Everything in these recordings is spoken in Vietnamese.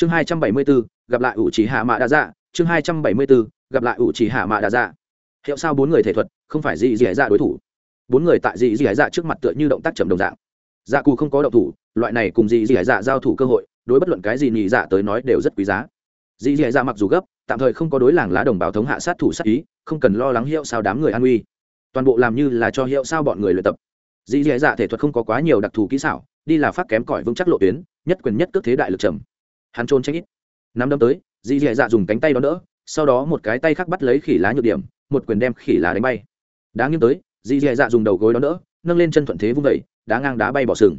chương hai trăm bảy mươi bốn gặp lại ủ chỉ hạ mạ đa dạ. Chương hai trăm bảy mươi bốn gặp lại ủ chỉ hạ mạ đa dạ. Hiệu sao bốn người thể thuật, không phải dị dị dạ đối thủ. Bốn người tại dị dị dạ trước mặt tựa như động tác chậm đồng dạng. Dạ cù không có động thủ, loại này cùng dị dị dạ giao thủ cơ hội, đối bất luận cái gì nhị dạ tới nói đều rất quý giá. Dị dị dạ mặc dù gấp, tạm thời không có đối làng lá đồng bào thống hạ sát thủ sát ý, không cần lo lắng hiệu sao đám người an uy toàn bộ làm như là cho hiệu sao bọn người luyện tập. Dị dị dạ thể thuật không có quá nhiều đặc thù kỹ xảo, đi là phát kém cỏi vững chắc lộ tuyến, nhất quyền nhất cước thế đại lực trầm hắn trôn tránh ít. Năm đâm tới dị dị dạ dùng cánh tay đón đỡ, sau đó một cái tay khác bắt lấy khỉ lá nhược điểm, một quyền đem khỉ lá đánh bay. Đá nghiêng tới dị dị dạ dùng đầu gối đón đỡ, nâng lên chân thuận thế vung vẩy đá ngang đá bay bỏ sừng.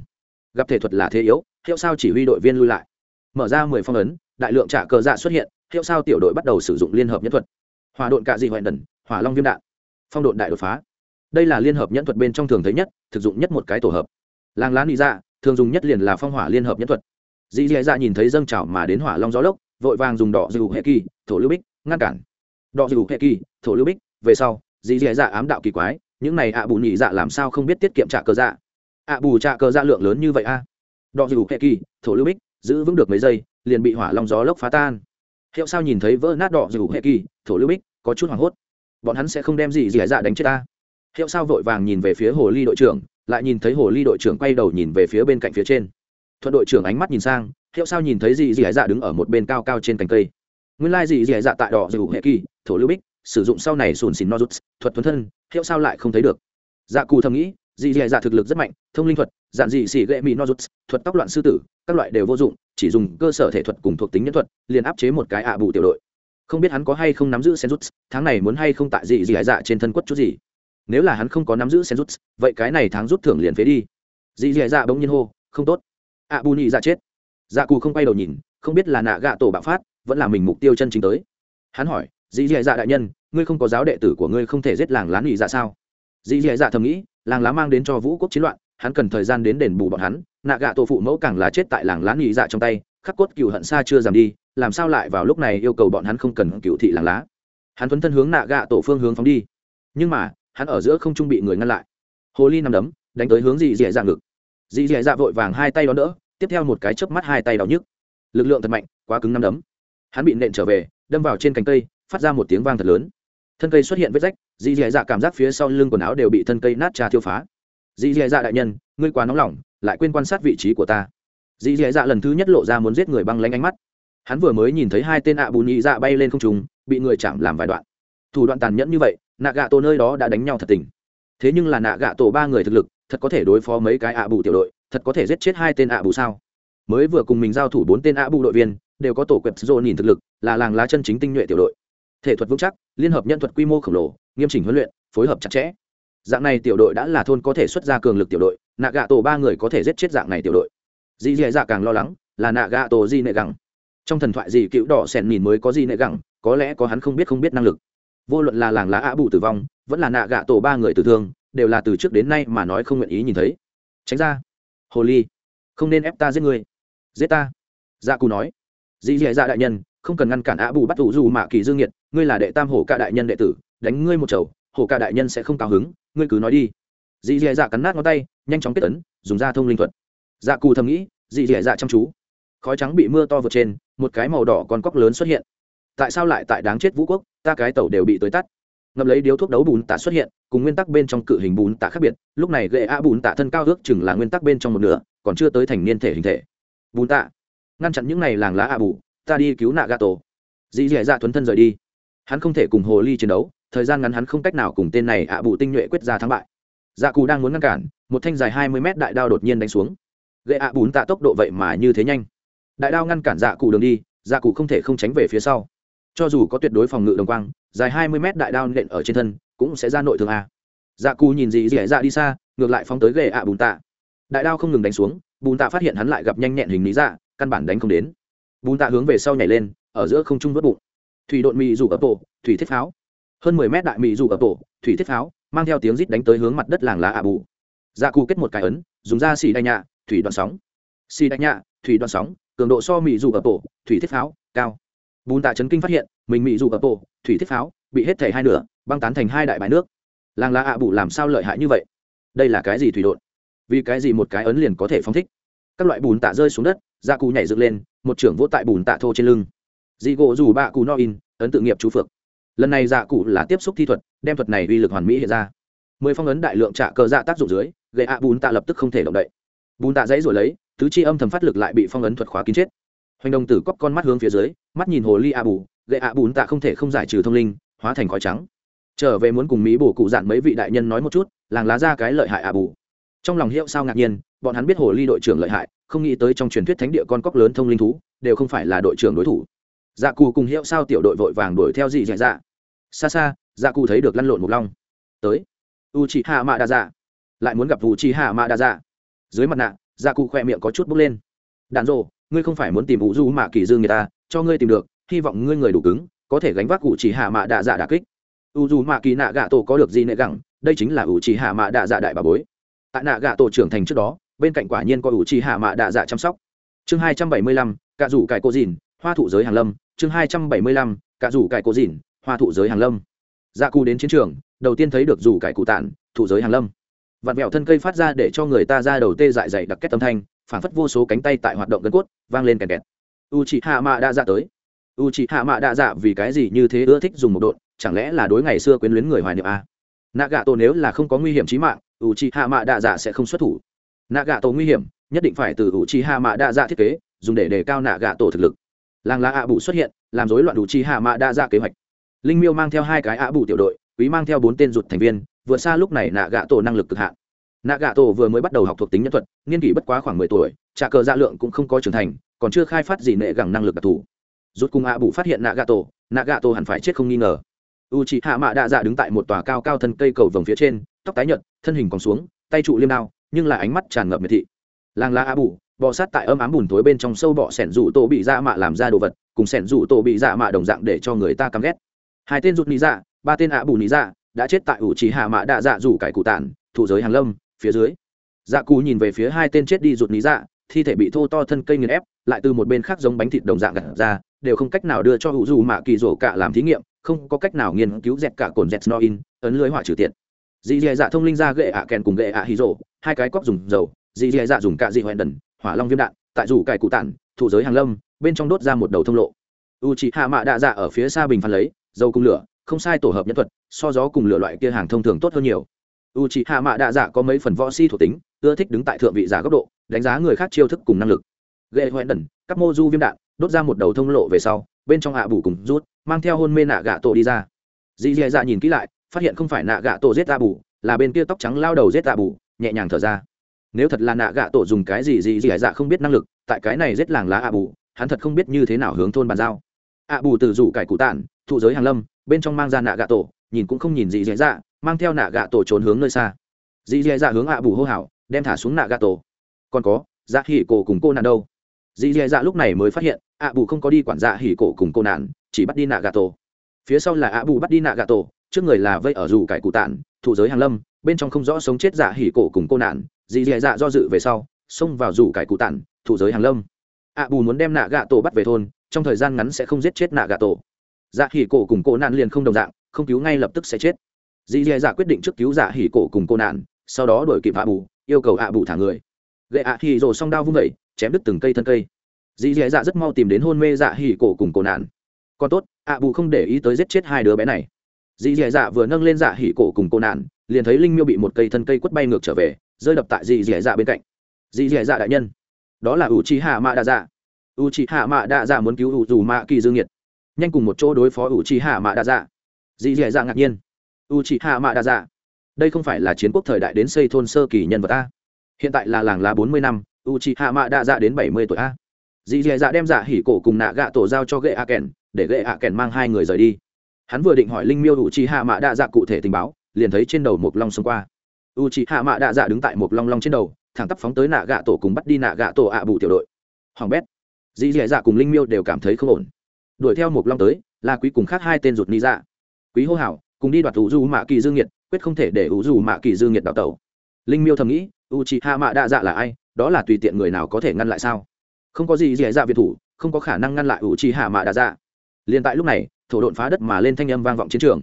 Gặp thể thuật là thế yếu, hiệu sao chỉ huy đội viên lui lại. Mở ra mười phong ấn, đại lượng trả cờ dạ xuất hiện, hiệu sao tiểu đội bắt đầu sử dụng liên hợp nhất thuật. Hòa độn cạ dị hoại đần, hỏa long viêm đạn. Phong độn đại đột phá. Đây là liên hợp nhẫn thuật bên trong thường thấy nhất, thực dụng nhất một cái tổ hợp. Làng lá nị dạ thường dùng nhất liền là phong hỏa liên hợp nhẫn thuật dì dì dạ nhìn thấy dâng trào mà đến hỏa long gió lốc, vội vàng dùng đỏ dù hệ kỳ, thổ lưu bích, ngăn cản. Đỏ dù hệ kỳ, thổ lưu bích, về sau dì dì dạ ám đạo kỳ quái, những này ạ bù nhị dạ làm sao không biết tiết kiệm trả cờ dạ? Ạ bù trả cờ dạ lượng lớn như vậy a? À? đỏ dù hệ kỳ, thổ lưu bích, giữ vững được mấy giây, liền bị hỏa long gió lốc phá tan. Hiệu sao nhìn thấy vỡ nát đỏ dù hệ kỳ, thổ lưu bích, có chút hoảng hốt. Bọn hắn sẽ không đem gì dì dạ đánh chết ta. Hiệu sao vội vàng nhìn về phía hồ ly đội trưởng, lại nhìn thấy hồ ly đội trưởng quay đầu nhìn về phía bên cạnh phía trên thuận đội trưởng ánh mắt nhìn sang hiệu sao nhìn thấy dì dì dạ đứng ở một bên cao cao trên cành cây? Nguyên lai dì dì dạ tại đỏ dù hệ kỳ thổ lưu bích sử dụng sau này sùn xìn nozuts thuật thuần thân hiệu sao lại không thấy được? Dạ cù thầm nghĩ dì dì dạ thực lực rất mạnh thông linh thuật dạn dị xỉ gệ mỹ nozuts thuật tóc loạn sư tử các loại đều vô dụng chỉ dùng cơ sở thể thuật cùng thuộc tính nhân thuật liền áp chế một cái ạ bù tiểu đội. Không biết hắn có hay không nắm giữ senjutsu, tháng này muốn hay không tại dì dì dạ trên thân quất chút gì? Nếu là hắn không có nắm giữ senjutsu, vậy cái này tháng rút thưởng liền phế đi. Dì dì dạ bỗng nhiên hô không tốt ạ bù nhị dạ chết. Dạ cù không quay đầu nhìn, không biết là nạ gạ tổ bạo phát, vẫn là mình mục tiêu chân chính tới. Hắn hỏi dì dì dạ đại nhân, ngươi không có giáo đệ tử của ngươi không thể giết làng lá nhị dạ sao? Dì dì dạ thầm nghĩ, làng lá mang đến cho vũ quốc chiến loạn, hắn cần thời gian đến đền bù bọn hắn, nạ gạ tổ phụ mẫu càng là chết tại làng lá nhị dạ trong tay, khắc cốt cựu hận xa chưa giảm đi, làm sao lại vào lúc này yêu cầu bọn hắn không cần cựu thị làng lá? Hắn thuấn thân hướng nạ gạ tổ phương hướng phóng đi. Nhưng mà, hắn ở giữa không trung bị người ngăn lại. Hồ ly nằm đấm, đánh tới hướng dì dì dạ ngực dì dì dạ vội vàng hai tay đón đỡ, tiếp theo một cái chớp mắt hai tay đau nhức. Lực lượng thật mạnh, quá cứng nắm đấm. Hắn bị nện trở về, đâm vào trên cành cây, phát ra một tiếng vang thật lớn. Thân cây xuất hiện vết rách, dì dì dạ cảm giác phía sau lưng quần áo đều bị thân cây nát trà thiêu phá. Dì dì dạ đại nhân, ngươi quá nóng lòng, lại quên quan sát vị trí của ta. Dì dì dạ lần thứ nhất lộ ra muốn giết người băng lanh ánh mắt. Hắn vừa mới nhìn thấy hai tên ạ bù nhị dạ bay lên không trùng bị người chạm làm vài đoạn. Thủ đoạn tàn nhẫn như vậy, nạ gạ tổ nơi đó đã đánh nhau thật tình. Thế nhưng là nạ gạ tổ ba người thực lực thật có thể đối phó mấy cái ạ bù tiểu đội, thật có thể giết chết hai tên ạ bù sao? Mới vừa cùng mình giao thủ bốn tên ạ bù đội viên, đều có tổ quẹp dô nhìn thực lực, là làng lá chân chính tinh nhuệ tiểu đội. Thể thuật vững chắc, liên hợp nhân thuật quy mô khổng lồ, nghiêm chỉnh huấn luyện, phối hợp chặt chẽ. Dạng này tiểu đội đã là thôn có thể xuất ra cường lực tiểu đội, nạ gạ tổ ba người có thể giết chết dạng này tiểu đội. Dì dì dạ càng lo lắng, là nạ gạ tổ di nệ gẳng. Trong thần thoại gì cựu đỏ sèn nhìn mới có di nệ gẳng, có lẽ có hắn không biết không biết năng lực. Vô luận là làng lá ạ bù tử vong, vẫn là nạ gạ tổ ba người tử thương đều là từ trước đến nay mà nói không nguyện ý nhìn thấy. Tránh ra. Hồ ly, không nên ép ta giết người. Giết ta. Dạ cù nói. Dì dì dạ đại nhân, không cần ngăn cản ạ bù bắt thủ dù mạ kỳ dương nhiệt, ngươi là đệ tam hổ ca đại nhân đệ tử, đánh ngươi một chầu hổ ca đại nhân sẽ không cao hứng, ngươi cứ nói đi. Dì dì dạ cắn nát ngón tay, nhanh chóng kết tấn dùng ra thông linh thuật. Dạ cù thầm nghĩ, dì dì dạ chăm chú. Khói trắng bị mưa to vượt trên, một cái màu đỏ con cóc lớn xuất hiện. Tại sao lại tại đáng chết vũ quốc, ta cái tàu đều bị tới tắt ngậm lấy điếu thuốc đấu bùn tạ xuất hiện, cùng nguyên tắc bên trong cự hình bùn tạ khác biệt, lúc này gậy a bùn tạ thân cao ước chừng là nguyên tắc bên trong một nửa, còn chưa tới thành niên thể hình thể. Bùn tạ ngăn chặn những này làng lá a bù, ta đi cứu nạ gà tổ dì dẻ dạ thuấn thân rời đi. Hắn không thể cùng hồ ly chiến đấu, thời gian ngắn hắn không cách nào cùng tên này ạ bù tinh nhuệ quyết ra thắng bại. Dạ cù đang muốn ngăn cản, một thanh dài hai mươi mét đại đao đột nhiên đánh xuống. Gậy ạ bùn tạ tốc độ vậy mà như thế nhanh. Đại đao ngăn cản dạ cụ đường đi dạ cụ không thể không tránh về phía sau. Cho dù có tuyệt đối phòng ngự đồng quang dài hai mươi mét đại đao nện ở trên thân, cũng sẽ ra nội thương a. Dạ cù nhìn gì dì dạ đi xa, ngược lại phóng tới ghệ ạ bùn tạ. Đại đao không ngừng đánh xuống, bùn tạ phát hiện hắn lại gặp nhanh nhẹn hình lý dạ căn bản đánh không đến. Bùn tạ hướng về sau nhảy lên, ở giữa không trung vớt bụng. Thủy độn mị rủ ập bộ, thủy thiết pháo. Hơn mười mét đại mị rủ ập bộ, thủy thiết pháo, mang theo tiếng rít đánh tới hướng mặt đất làng lá ạ bù. Dạ cù kết một cái ấn, dùng ra xì đại nhạ, thủy đoạn sóng. Xì đại nhạ, thủy đoạn sóng, cường độ so mị rủ ập bộ, thủy thiết pháo, cao. Bùn tạ chấn kinh phát hiện mình mỹ dù ập bộ, thủy thiết pháo, bị hết thể hai nửa, băng tán thành hai đại bãi nước. Làng lá ạ bù làm sao lợi hại như vậy? Đây là cái gì thủy đột vì cái gì một cái ấn liền có thể phong thích? Các loại bùn tạ rơi xuống đất dạ cụ nhảy dựng lên, một trưởng vỗ tại bùn tạ thô trên lưng. Dị gỗ dù bạ cụ no in, ấn tự nghiệp chú phược lần này dạ cụ là tiếp xúc thi thuật, đem thuật này uy lực hoàn mỹ hiện ra. Mười phong ấn đại lượng trả cờ dạ tác dụng dưới gây ạ bùn tạ lập tức không thể động đậy. Bùn tạ dãy rồi lấy, tứ chi âm thầm phát lực lại bị phong ấn thuật khóa kín chết. Hoành đồng tử cóc con mắt hướng phía dưới, mắt nhìn hồ ly a bù gậy ạ bùn tạ không thể không giải trừ thông linh, hóa thành khói trắng. Trở về muốn cùng mỹ bổ cụ dạn mấy vị đại nhân nói một chút, làng lá ra cái lợi hại ạ bù. Trong lòng hiệu sao ngạc nhiên, bọn hắn biết hồ ly đội trưởng lợi hại, không nghĩ tới trong truyền thuyết thánh địa con cóc lớn thông linh thú, đều không phải là đội trưởng đối thủ. Dạ cù cùng hiệu sao tiểu đội vội vàng đuổi theo dị dạ dạ. Xa xa dạ cù thấy được lăn lộn một long. Tới. U chị hạ mạ đa dạ. Lại muốn gặp u chị hạ mạ đa dạ. Dưới mặt nạ dạ cù khỏe miệng có chút bốc lên. Đàn rộ ngươi không phải muốn tìm vũ du mạ kỳ dương người ta, cho ngươi tìm được hy vọng ngươi người đủ cứng, có thể gánh vác u chỉ hạ mạ đạ dạ đà kích. U dù mạ kỳ nạ gạ tổ có được gì nệ gẳng, đây chính là u chỉ hạ mạ đạ dạ đại bà bối. Tại nạ gạ tổ trưởng thành trước đó, bên cạnh quả nhiên có u chỉ hạ mạ đạ dạ chăm sóc. Chương hai trăm bảy mươi lăm cạ rủ cải cô dìn hoa thụ giới hàng lâm. Chương hai trăm bảy mươi lăm cạ rủ cải cô dìn hoa thụ giới hàng lâm. Dạ cù đến chiến trường, đầu tiên thấy được rủ cải cụ tản, thụ giới hàng lâm. Vặn vẹo thân cây phát ra để cho người ta ra đầu tê dại dày đặc kết âm thanh phản phất vô số cánh tay tại hoạt động gân cốt, vang lên kẹt kẹt. U chị hạ mạ đã dạ tới u chị hạ mạ đã dạ vì cái gì như thế ưa thích dùng một độn? Chẳng lẽ là đối ngày xưa quyến luyến người hoài niệm à? nạ gạ tổ nếu là không có nguy hiểm trí mạng u chị hạ mạ đạ dạ sẽ không xuất thủ. Nạ gạ tổ nguy hiểm, nhất định phải từ u chị hạ mạ đạ dạ thiết kế, dùng để đề cao nạ gạ tổ thực lực. Làng lá ạ bù xuất hiện, làm rối loạn u chị hạ mạ đạ dạ kế hoạch. Linh miêu mang theo hai cái ạ bù tiểu đội, quý mang theo bốn tên rụt thành viên, vượt xa lúc này nạ gạ tổ năng lực cực hạn. Nạ gạ tổ vừa mới bắt đầu học thuộc tính nhân thuật, niên kỷ bất quá khoảng mười tuổi trà cờ dạ lượng cũng không có trưởng thành, còn chưa khai phát gì nệ gẳng năng lực đặc thù rút cùng ạ bù phát hiện nạ gạ tổ nạ gạ tổ hẳn phải chết không nghi ngờ. U chị hạ mạ đạ dạ đứng tại một tòa cao cao thân cây cầu vồng phía trên, tóc tái nhợt, thân hình còn xuống, tay trụ liêm đao, nhưng là ánh mắt tràn ngập miệt thị. Làng lá ạ bù bò sát tại âm ám bùn tối bên trong sâu bọ sẻn rủ tổ bị dạ mạ làm ra đồ vật, cùng sẻn rủ tổ bị dạ mạ đồng dạng để cho người ta căm ghét. Hai tên rụt nị dạ ba tên ạ bù nị dạ đã chết tại ủ trì hạ mạ đạ dạ rủ cải cụ tản, thụ giới hàng lâm, phía dưới. Dạ cù nhìn về phía hai tên chết đi rụt lý dạ thi thể bị thô to thân cây nghiền ép, lại từ một bên khác giống bánh thịt đồng dạng gặt ra, đều không cách nào đưa cho hữu dù mạ kỳ rổ cả làm thí nghiệm, không có cách nào nghiên cứu dẹt cả cồn dẹt no in ấn lưới hỏa trừ tiện dì dì dạ thông linh ra gậy ạ kèn cùng gậy ạ hí rổ, hai cái cóc dùng dầu, dì dì dạ dùng cả dị hoẹn đần, hỏa long viêm đạn, tại rủ cải cụ tản thụ giới hàng lâm, bên trong đốt ra một đầu thông lộ. U chị hạ mạ đạ dạ ở phía xa bình phán lấy, dầu cùng lửa, không sai tổ hợp nhân thuật, so gió cùng lửa loại kia hàng thông thường tốt hơn nhiều. U chị hạ mạ đạ dạ có mấy phần võ si thuộc tính ưa thích đứng tại thượng vị giả góc độ, đánh giá người khác chiêu thức cùng năng lực. Ghệ hoẹn đần các mô du viêm đạn, đốt ra một đầu thông lộ về sau, bên trong hạ bù cùng rút, mang theo hôn mê nạ gạ tổ đi ra. Dì dì dạ nhìn kỹ lại, phát hiện không phải nạ gạ tổ giết ta bù, là bên kia tóc trắng lao đầu giết ta bù, nhẹ nhàng thở ra. Nếu thật là nạ gạ tổ dùng cái gì dì dì dạ không biết năng lực, tại cái này giết làng lá hạ bù, hắn thật không biết như thế nào hướng thôn bàn giao. Hạ bù từ rủ cải cụ tản, thụ giới hàng lâm, bên trong mang ra nạ gạ tổ, nhìn cũng không nhìn dì dì dạ mang theo nạ gạ tổ trốn hướng nơi xa. Dì dì dạ hướng ạ bù hô hào đem thả xuống nạ gạ tổ còn có dạ hỉ cổ cùng cô nạn đâu? Dì dì dạ lúc này mới phát hiện ạ bù không có đi quản dạ hỉ cổ cùng cô nạn, chỉ bắt đi nạ gạ tổ phía sau là ạ bù bắt đi nạ gạ tổ trước người là vây ở dù cải cụ tản thủ giới hàng lâm, bên trong không rõ sống chết dạ hỉ cổ cùng cô nạn. Dì dì dạ do dự về sau, xông vào rủ cải cụ tản thủ giới hàng lâm. Ạ bù muốn đem nạ gạ tổ bắt về thôn, trong thời gian ngắn sẽ không giết chết nạ gạ tổ dạ hỉ cổ cùng cô nạn liền không đồng dạng, không cứu ngay lập tức sẽ chết. Dì dì dạ quyết định trước cứu dạ hỉ cổ cùng cô nạn, sau đó đổi kịp ạ bù yêu cầu ạ bù thả người. Gậy ạ hỉ rồ song đao vung vẩy chém đứt từng cây thân cây. Dì dì dạ rất mau tìm đến hôn mê dạ hỉ cổ cùng cô nạn. Còn tốt, ạ bù không để ý tới giết chết hai đứa bé này. Dì dì dạ vừa nâng lên dạ hỉ cổ cùng cô nạn, liền thấy linh miêu bị một cây thân cây quất bay ngược trở về, rơi đập tại dì dì dạ bên cạnh. Dì dì dạ đại nhân, đó là ủ trì hạ mạ đa dạ u trì hạ mạ đa dạ muốn cứu ủ dù mạ kỳ dương nhiệt. Nhanh cùng một chỗ đối phó ủ trì hạ mạ đa dạ dì dì dạ ngạc nhiên. U trí hạ mạ đa dạ đây không phải là chiến quốc thời đại đến xây thôn sơ kỳ nhân vật a. Hiện tại là làng lá bốn mươi năm u c h i hạ mạ đã dạ đến bảy mươi tuổi a. Dì dì dạ đem dạ hỉ cổ cùng nạ gạ tổ giao cho gậy a kèn, để gậy a kèn mang hai người rời đi. Hắn vừa định hỏi linh miêu u c h i hạ mạ đã dạ cụ thể tình báo, liền thấy trên đầu một long xông qua. U c h i hạ mạ đã dạ đứng tại một long long trên đầu, thẳng tắp phóng tới nạ gạ tổ cùng bắt đi nạ gạ tổ ạ bù tiểu đội. Hoàng bét. Dì dì dạ cùng linh miêu đều cảm thấy không ổn. Đuổi theo một long tới, là quý cùng khác hai tên ruột ni dạ. Quý hô hảo cùng đi đoạt thủ du mạ kỳ dương nhiệt quyết không thể để ủ dù mạ kỳ dương nhiệt đào tẩu. Linh miêu thầm nghĩ u chị hạ mạ đa dạ là ai? Đó là tùy tiện người nào có thể ngăn lại sao? Không có gì dễ dạ việt thủ, không có khả năng ngăn lại u chị hạ mạ đa dạ. Liền tại lúc này, thổ độn phá đất mà lên thanh âm vang vọng chiến trường.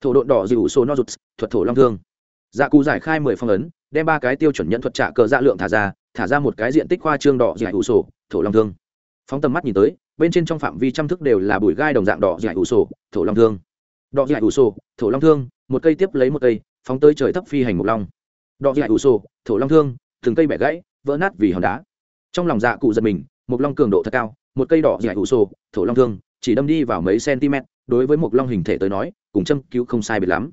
Thổ độn đỏ dịu số no rụt, thuật thổ long thương. Dạ cù giải khai mười phong ấn, đem ba cái tiêu chuẩn nhận thuật trả cờ dạ lượng thả ra thả ra một cái diện tích khoa trương đỏ dạy ủ sổ thổ long thương. Phóng tầm mắt nhìn tới, bên trên trong phạm vi trăm thức đều là bụi gai đồng dạng đỏ dại ủ sổ thổ long thương. Đỏ dại ủ sổ thổ long thương một cây tiếp lấy một cây, phóng tới trời thấp phi hành một long. Đọ dại ủ sổ thổ long thương, từng cây bẻ gãy, vỡ nát vì hòn đá. Trong lòng dạ cụ giật mình một long cường độ thật cao, một cây đỏ dại ủ sổ thổ long thương, chỉ đâm đi vào mấy cm, đối với một long hình thể tới nói, cùng châm cứu không sai biệt lắm.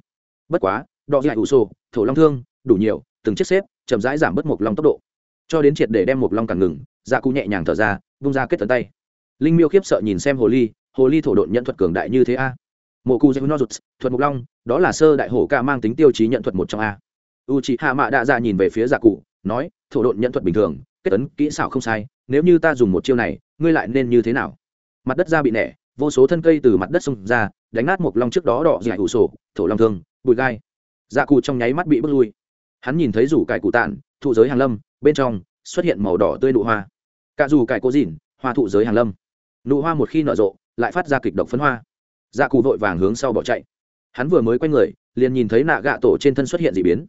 Bất quá, đọ dại ủ sổ thổ long thương, đủ nhiều, từng chiếc xếp, chậm rãi giảm bớt một long tốc độ. Cho đến triệt để đem một long càng ngừng dạ cụ nhẹ nhàng thở ra, vung ra kết tấn tay. Linh miêu khiếp sợ nhìn xem hồ ly hồ ly thổ độn nhận thuật cường đại như thế a mộ cụ dạy thuật mục long, đó là sơ đại hổ ca mang tính tiêu chí nhận thuật một trong a. U chị hạ mạ đạ ra nhìn về phía giả cụ, nói, thổ độn nhận thuật bình thường, kết tấn kỹ xảo không sai, nếu như ta dùng một chiêu này, ngươi lại nên như thế nào? Mặt đất ra bị nẻ, vô số thân cây từ mặt đất xông ra, đánh nát Mộc long trước đó đỏ dạy ủ sổ, thổ long thương, bụi gai. Dạ cụ trong nháy mắt bị bước lui. Hắn nhìn thấy rủ cải cụ tản thụ giới hàng lâm, bên trong xuất hiện màu đỏ tươi nụ hoa. Cả dù cải cố dìn hoa thụ giới hàng lâm. Nụ hoa một khi nở rộ, lại phát ra kịch độc phấn hoa dạ cụ vội vàng hướng sau bỏ chạy. Hắn vừa mới quay người, liền nhìn thấy nạ gạ tổ trên thân xuất hiện d ị biến.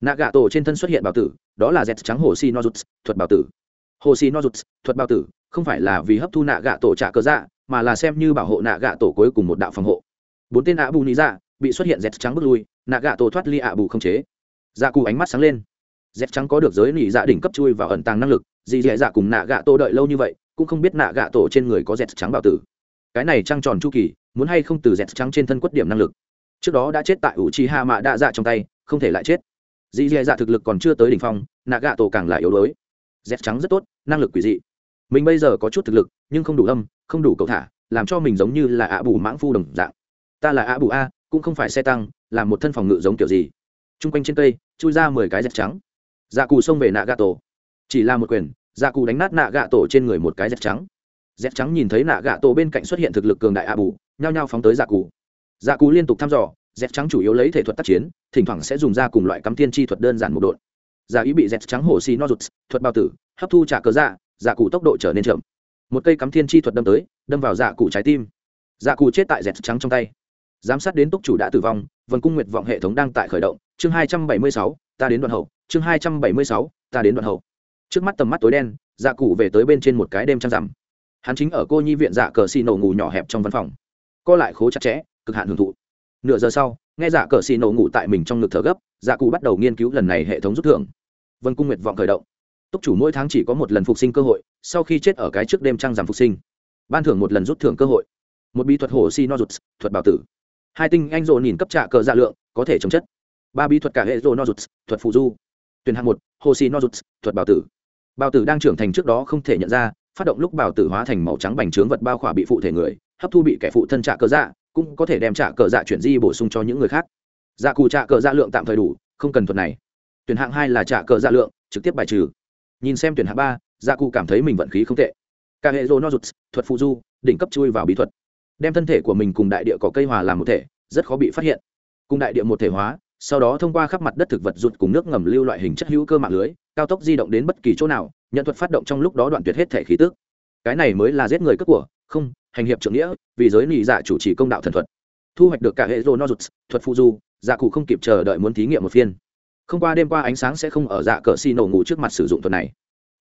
Nạ gạ tổ trên thân xuất hiện bào tử, đó là dẹt trắng hồ si nozuts thuật bào tử. Hồ si nozuts thuật bào tử, không phải là vì hấp thu nạ gạ tổ trả cơ dạ mà là xem như bảo hộ nạ gạ tổ cuối cùng một đạo phòng hộ. Bốn tên ạ bù lý dạ bị xuất hiện dẹt trắng bước lui, nạ gạ tổ thoát ly ạ bù không chế. Dạ cụ ánh mắt sáng lên. Dẹt trắng có được giới nỉ dạ đỉnh cấp chui và ẩn tàng năng lực dì dẹ dạ cùng nạ gạ tổ đợi lâu như vậy, cũng không biết nạ gạ tổ trên người có dẹt trắng bảo tử cái này trăng tròn chu kỳ, muốn hay không từ dẹt trắng trên thân quất điểm năng lực. Trước đó đã chết tại ủ trì hạ mạ đa dạ trong tay, không thể lại chết. Dì dì dạ thực lực còn chưa tới đỉnh phong nạ gạ tổ càng là yếu đuối. Dẹt trắng rất tốt, năng lực quỷ dị. Mình bây giờ có chút thực lực, nhưng không đủ âm, không đủ cầu thả, làm cho mình giống như là ạ bù mãng phu đồng dạng. Ta là ạ bù a, cũng không phải xe tăng là một thân phòng ngự giống kiểu gì. T r u n g quanh trên cây, chui ra mười cái dẹt trắng. Dạ cù xông về nạ gạ tổ chỉ là một quyền dạ cù đánh nát nạ gạ tổ trên người một cái dẹt trắng dép trắng nhìn thấy nạ gạ tổ bên cạnh xuất hiện thực lực cường đại ạ bù, nhao nhao phóng tới dạ cù. Dạ cù liên tục thăm dò dép trắng chủ yếu lấy thể thuật tác chiến, thỉnh thoảng sẽ dùng ra cùng loại cắm tiên chi thuật đơn giản một đột dạ ý bị dép trắng hổ xì no rụt, thuật bao tử, hấp thu trả cớ dạ dạ cụ tốc độ trở nên chậm. Một cây cắm thiên chi thuật đâm tới, đâm vào dạ cụ trái tim. Dạ cụ chết tại dẹt trắng trong tay. Giám sát đến túc chủ đã tử vong vần cung nguyệt vọng hệ thống đang tại khởi động, chương hai trăm bảy mươi sáu, ta đến đoạn hậu, chương hai trăm bảy mươi sáu, ta đến đoạn hậu. Trước mắt tầm mắt tối đen dạ cụ về tới bên trên một cái đêm trăng rằm hắn chính ở cô nhi viện dạ cờ xì nổ ngủ nhỏ hẹp trong văn phòng. Co lại khố chặt chẽ, cực hạn hưởng thụ. Nửa giờ sau, nghe dạ cờ xì nổ ngủ tại mình trong ngực thở gấp dạ cụ bắt đầu nghiên cứu lần này hệ thống rút thưởng. Vân cung nguyệt vọng khởi động. Túc chủ mỗi tháng chỉ có một lần phục sinh cơ hội, sau khi chết ở cái trước đêm trăng giảm phục sinh. Ban thưởng một lần rút thưởng cơ hội. Một bí thuật hồ si rụt thuật bảo tử. Hai tinh anh rộ nhìn cấp trạ cờ dạ lượng, có thể chống chất. Ba bí thuật cả hệ rộ rụt thuật phụ du. Tuyển hạng một hồ si rụt thuật bảo tử. Bảo tử đang trưởng thành trước đó không thể nhận ra phát động lúc bảo tử hóa thành màu trắng bành trướng vật bao khỏa bị phụ thể người, hấp thu bị kẻ phụ thân trả cờ dạ cũng có thể đem trả cờ dạ chuyển di bổ sung cho những người khác. Dạ cù trả cờ dạ lượng tạm thời đủ, không cần thuật này. Tuyển hạng hai là trả cờ dạ lượng, trực tiếp bài trừ. Nhìn xem tuyển hạng ba dạ cụ cảm thấy mình vận khí không tệ. Cả hệ rô nozuts, thuật phụ du, đỉnh cấp chui vào bí thuật. Đem thân thể của mình cùng đại địa có cây hòa làm một thể, rất khó bị phát hiện. Cùng đại địa một thể hóa, sau đó thông qua khắp mặt đất thực vật rụt cùng nước ngầm lưu loại hình chất hữu cơ mạng lưới, cao tốc di động đến bất kỳ chỗ nào nhận thuật phát động trong lúc đó đoạn tuyệt hết thể khí tức. Cái này mới là giết người cướp của, không, hành hiệp trưởng nghĩa, vì giới nị dạ chủ trì công đạo thần thuật. Thu hoạch được cả hệ rô nozuts, thuật phụ du dạ cụ không kịp chờ đợi muốn thí nghiệm một phiên. Không qua đêm qua ánh sáng sẽ không ở dạ cờ xi nổ ngủ trước mặt sử dụng thuật này.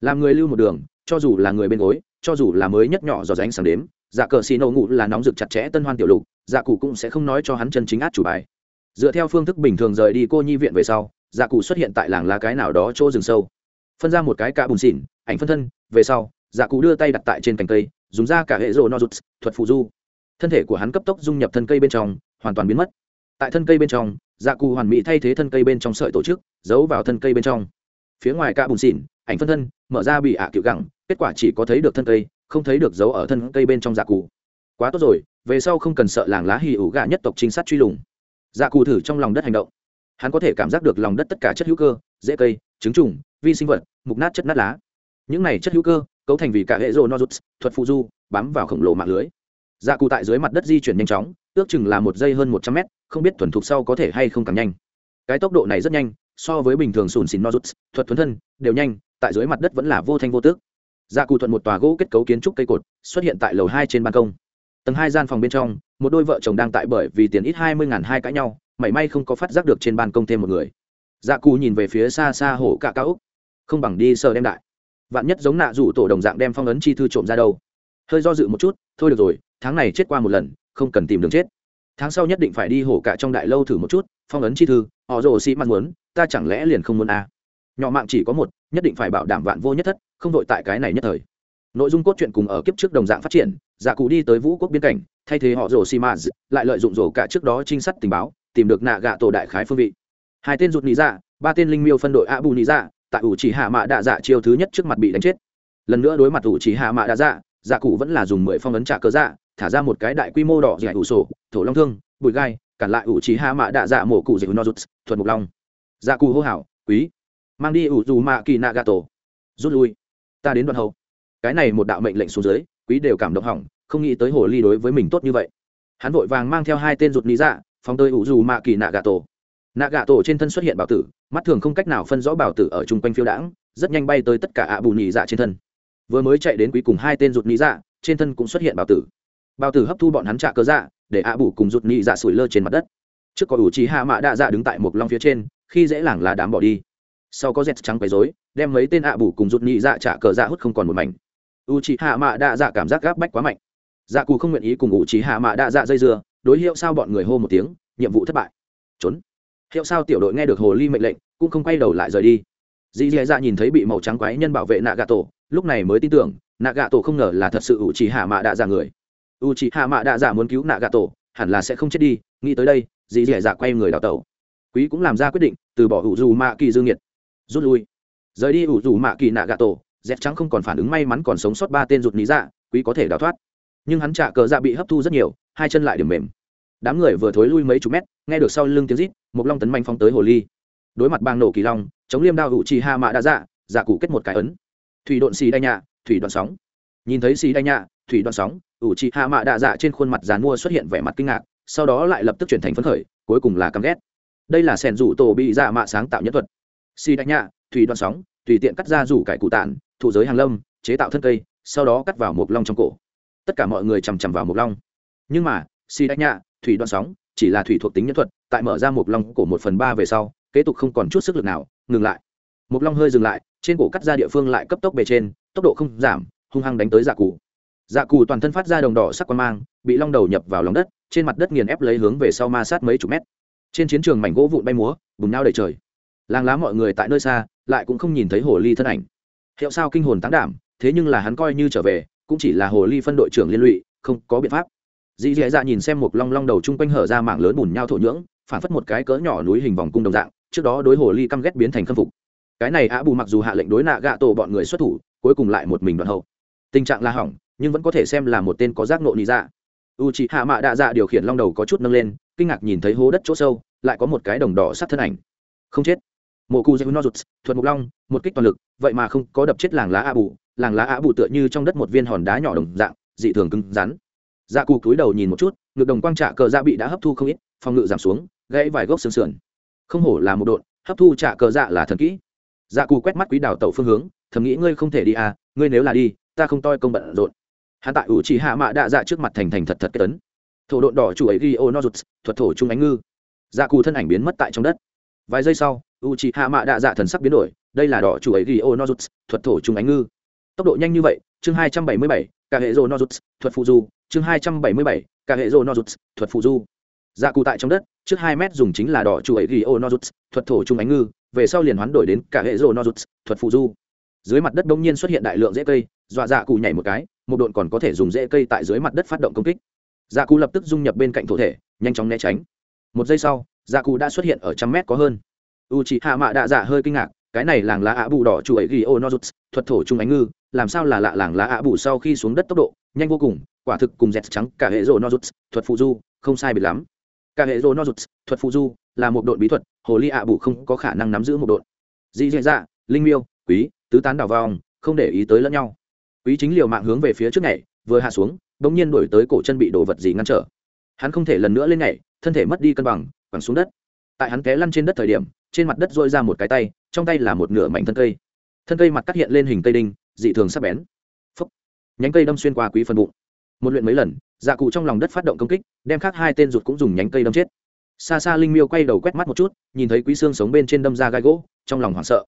Làm người lưu một đường, cho dù là người bên gối, cho dù là mới nhất nhỏ do ánh sáng đếm dạ cờ xi nổ ngủ là nóng rực chặt chẽ tân hoan tiểu lục dạ cụ cũng sẽ không nói cho hắn chân chính át chủ bài. Dựa theo phương thức bình thường rời đi cô nhi viện về sau dạ cụ xuất hiện tại làng lá cái nào đó chỗ rừng sâu phân ra một cái cả bùn xỉn, ảnh phân thân, về sau dạ cụ đưa tay đặt tại trên cành cây, dùng ra cả hệ rô nozuts thuật phụ du. Thân thể của hắn cấp tốc dung nhập thân cây bên trong, hoàn toàn biến mất. Tại thân cây bên trong dạ cụ hoàn mỹ thay thế thân cây bên trong sợi tổ chức, giấu vào thân cây bên trong. Phía ngoài cả bùn xỉn, ảnh phân thân, mở ra bị ạ à cựu gẳng, kết quả chỉ có thấy được thân cây, không thấy được dấu ở thân cây bên trong dạ cụ. Quá tốt rồi, về sau không cần sợ làng lá hì ủ gà nhất tộc trinh sát truy lùng. Dạ cụ thử trong lòng đất hành động. Hắn có thể cảm giác được lòng đất tất cả chất hữu cơ dễ cây trứng trùng, vi sinh vật, mục nát chất nát lá. Những này chất hữu cơ, cấu thành vì cả hệ rô nozuts thuật phụ du, bám vào khổng lồ mạng lưới. Dạ cụ tại dưới mặt đất di chuyển nhanh chóng, ước chừng là một giây hơn một trăm mét, không biết thuần thục sau có thể hay không càng nhanh. Cái tốc độ này rất nhanh, so với bình thường sùn xìn nozuts, thuật thuần thân, đều nhanh, tại dưới mặt đất vẫn là vô thanh vô tước. Dạ cụ thuận một tòa gỗ kết cấu kiến trúc cây cột, xuất hiện tại lầu hai trên ban công. Tầng hai gian phòng bên trong, một đôi vợ chồng đang tại bởi vì tiền ít hai mươi ngàn hai cãi nhau, mảy may không có phát giác được trên ban công thêm một người dạ cù nhìn về phía xa xa hổ cạ cao úc. Không bằng đi sờ đem đại. Vạn nhất giống nạ rủ tổ đồng dạng đem phong ấn chi thư trộm ra đâu. Hơi do dự một chút, thôi được rồi, tháng này chết qua một lần, không cần tìm đường chết. Tháng sau nhất định phải đi hổ cạ trong đại lâu thử một chút, phong ấn chi thư, họ rồ xi măng muốn, ta chẳng lẽ liền không muốn à. nhỏ mạng chỉ có một, nhất định phải bảo đảm vạn vô nhất thất, không đội tại cái này nhất thời. Nội dung cốt truyện cùng ở kiếp trước đồng dạng phát triển dạ giả cụ đi tới vũ quốc biên cảnh, thay thế họ rồ xi măng lại lợi dụng rổ cả trước đó trinh sát tình báo, tìm được nạ gạ tổ đại khái phương vị hai tên rụt nị dạ ba tên linh miêu phân đội a bù nị dạ tại ủ chỉ hạ mạ đạ dạ chiêu thứ nhất trước mặt bị đánh chết. Lần nữa đối mặt ủ chỉ hạ mạ đạ dạ dạ cụ vẫn là dùng mười phong ấn trả cớ dạ thả ra một cái đại quy mô đỏ dạy ủ sổ, thổ long thương, bụi gai, cản lại ủ chỉ hạ mạ đạ dạ mổ cụ dạy no rút thuật mục long. Dạ cụ hô hảo quý, mang đi ủ dù mạ kỳ nạ gà tổ. Rút lui. Ta đến đoạn hậu. Cái này một đạo mệnh lệnh xuống dưới, quý đều cảm động hỏng, không nghĩ tới hồ ly đối với mình tốt như vậy. Hắn vội vàng mang theo hai tên rụt lý dạ phóng tới ủ dù mạ kỳ nạ gà tổ nạ gà tổ trên thân xuất hiện bảo tử, mắt thường không cách nào phân rõ bảo tử ở chung quanh phiêu đãng, rất nhanh bay tới tất cả ạ bù nhị dạ trên thân. Vừa mới chạy đến quý cùng hai tên rụt nhị dạ trên thân cũng xuất hiện bảo tử. Bảo tử hấp thu bọn hắn trạ cơ dạ để ạ bù cùng rụt nhị dạ sủi lơ trên mặt đất. Trước có ủ trí hạ mạ đạ dạ đứng tại một long phía trên, khi dễ làng là đám bỏ đi. Sau có dẹt trắng quấy rối, đem mấy tên ạ bù cùng rụt nhị dạ trạ cờ dạ hút không còn một mảnh. U trí hạ mạ đạ dạ cảm giác gáp bách quá mạnh. Dạ cù không nguyện ý cùng ủ trí hạ mạ đạ dạ dây dưa, đối hiệu sao bọn người hô một tiếng, nhiệm vụ thất bại. Trốn hiệu sao tiểu đội nghe được hồ ly mệnh lệnh, cũng không quay đầu lại rời đi. Dì dì dạ nhìn thấy bị màu trắng quái nhân bảo vệ nạ gà tổ lúc này mới tin tưởng nạ gà tổ không ngờ là thật sự u trì hạ mạ đạ giả người. U trì hạ mạ đạ giả muốn cứu nạ gà tổ hẳn là sẽ không chết đi, nghĩ tới đây, dì dì dạ quay người đào tẩu. Quý cũng làm ra quyết định, từ bỏ ủ dù mạ kỳ dương nhiệt. Rút lui. Rời đi ủ dù mạ kỳ nạ gà tổ dép trắng không còn phản ứng may mắn còn sống sót ba tên rụt lý dạ quý có thể đào thoát. Nhưng hắn trả cờ dạ bị hấp thu rất nhiều, hai chân lại điểm mềm. Đám người vừa thối lui mấy chục mét, nghe được sau lưng tiếng rít một long tấn manh phong tới hồ ly. Đối mặt bang nổ kỳ long, chống liêm đao hụ trì ha mạ đã dạ dạ cụ kết một cái ấn. Thủy độn xì đai nhạ, thủy đoạn sóng. Nhìn thấy xì đai nhạ, thủy đoạn sóng, ủ trì ha mạ đạ dạ trên khuôn mặt dàn mua xuất hiện vẻ mặt kinh ngạc, sau đó lại lập tức chuyển thành phấn khởi, cuối cùng là căm ghét. Đây là sẻn rủ tổ bị dạ mạ sáng tạo nhất thuật. Xì đai nhạ, thủy đoạn sóng, tùy tiện cắt ra rủ cải cụ tản, thụ giới hàng lâm, chế tạo thân cây, sau đó cắt vào một long trong cổ. Tất cả mọi người chằm chằm vào một long. Nhưng mà, xì đai nhạ, thủy đoạn sóng chỉ là thủy thuộc tính nhân thuật, tại mở ra một long cổ một phần ba về sau, kế tục không còn chút sức lực nào, ngừng lại. Một long hơi dừng lại, trên cổ cắt ra địa phương lại cấp tốc bề trên, tốc độ không giảm, hung hăng đánh tới dạ cụ dạ cụ toàn thân phát ra đồng đỏ sắc quan mang, bị long đầu nhập vào lòng đất, trên mặt đất nghiền ép lấy hướng về sau ma sát mấy chục mét. Trên chiến trường mảnh gỗ vụn bay múa, bùng nao đầy trời. Làng lá mọi người tại nơi xa, lại cũng không nhìn thấy hồ ly thân ảnh. Hiệu sao kinh hồn tán đảm, thế nhưng là hắn coi như trở về, cũng chỉ là hồ ly phân đội trưởng liên lụy, không có biện pháp dì dì dạ nhìn xem một long long đầu chung quanh hở ra mảng lớn bùn nhau thổ nhưỡng, phản phất một cái cỡ nhỏ núi hình vòng cung đồng dạng, trước đó đối hồ ly căm ghét biến thành khâm phục. Cái này ạ bù mặc dù hạ lệnh đối nạ gạ tổ bọn người xuất thủ, cuối cùng lại một mình đoạn hậu. Tình trạng là hỏng, nhưng vẫn có thể xem là một tên có giác nộ lý dạ. U chị hạ mạ đạ dạ điều khiển long đầu có chút nâng lên, kinh ngạc nhìn thấy hố đất chỗ sâu, lại có một cái đồng đỏ sát thân ảnh. Không chết. Mộ cu dây nozuts thuật mục long, một kích toàn lực, vậy mà không có đập chết làng lá ạ bù, làng lá ạ bù tựa như trong đất một viên hòn đá nhỏ đồng dạng, dị thường cứng rắn dạ cụ cúi đầu nhìn một chút, ngực đồng quang trạ cờ dạ bị đã hấp thu không ít, phòng ngự giảm xuống, gãy vài gốc xương sườn. Không hổ là một đội hấp thu trạ cờ dạ là thần kỹ. Dạ cụ quét mắt quý đào tẩu phương hướng, thầm nghĩ ngươi không thể đi à ngươi nếu là đi, ta không toi công bận rộn. Hạ tại ủ chỉ hạ mạ đạ dạ trước mặt thành thành thật thật kết tấn thổ độn đỏ chủ ấy ghi ô nozuts thuật thổ trung ánh ngư. Dạ cụ thân ảnh biến mất tại trong đất. Vài giây sau u chỉ hạ mạ đạ dạ thần sắc biến đổi, đây là đỏ chủ ấy ghi ô nozuts thuật thổ trung ánh ngư tốc độ nhanh như vậy, chương hai trăm bảy mươi bảy cả hệ rô nozuts thuật phụ du, chương hai trăm bảy mươi bảy cả hệ rô nozuts thuật phụ du. Dạ cụ tại trong đất, trước hai mét dùng chính là đỏ chủ ấy ghi ô nozuts thuật thổ trung ánh ngư, về sau liền hoán đổi đến cả hệ rô nozuts thuật phụ du. Dưới mặt đất đông nhiên xuất hiện đại lượng rễ cây, dọa dạ cụ nhảy một cái, một đội còn có thể dùng rễ cây tại dưới mặt đất phát động công kích. Dạ cụ lập tức dung nhập bên cạnh thổ thể, nhanh chóng né tránh. Một giây sau dạ cụ đã xuất hiện ở trăm mét có hơn. U chị hạ mạ đạ dạ hơi kinh ngạc, cái này làng lá ạ bù đỏ chủ ấy ghi ô nozuts thuật thổ trung ánh ngư làm sao là lạ làng lá ạ bù sau khi xuống đất tốc độ, nhanh vô cùng, quả thực cùng dẹt trắng cả hệ rô nozuts, thuật phụ du, không sai biệt lắm. Cả hệ rô nozuts, thuật phụ du, là một đội bí thuật, hồ ly ạ bù không có khả năng nắm giữ một đội dị dạ dạ linh miêu, quý, tứ tán đảo vòng, không để ý tới lẫn nhau. Quý chính liều mạng hướng về phía trước này vừa hạ xuống, bỗng nhiên đổi tới cổ chân bị đồ vật gì ngăn trở. Hắn không thể lần nữa lên nhảy, thân thể mất đi cân bằng, quẳng xuống đất. Tại hắn té lăn trên đất thời điểm, trên mặt đất dội ra một cái tay, trong tay là một nửa mảnh thân cây. Thân cây mặt cắt hiện lên hình cây đinh dị thường sắc bén. Phúc. nhánh cây đâm xuyên qua quý phần bụng. Một luyện mấy lần dạ cụ trong lòng đất phát động công kích đem khác hai tên ruột cũng dùng nhánh cây đâm chết. Xa xa linh miêu quay đầu quét mắt một chút nhìn thấy quý xương sống bên trên đâm ra gai gỗ trong lòng hoảng sợ.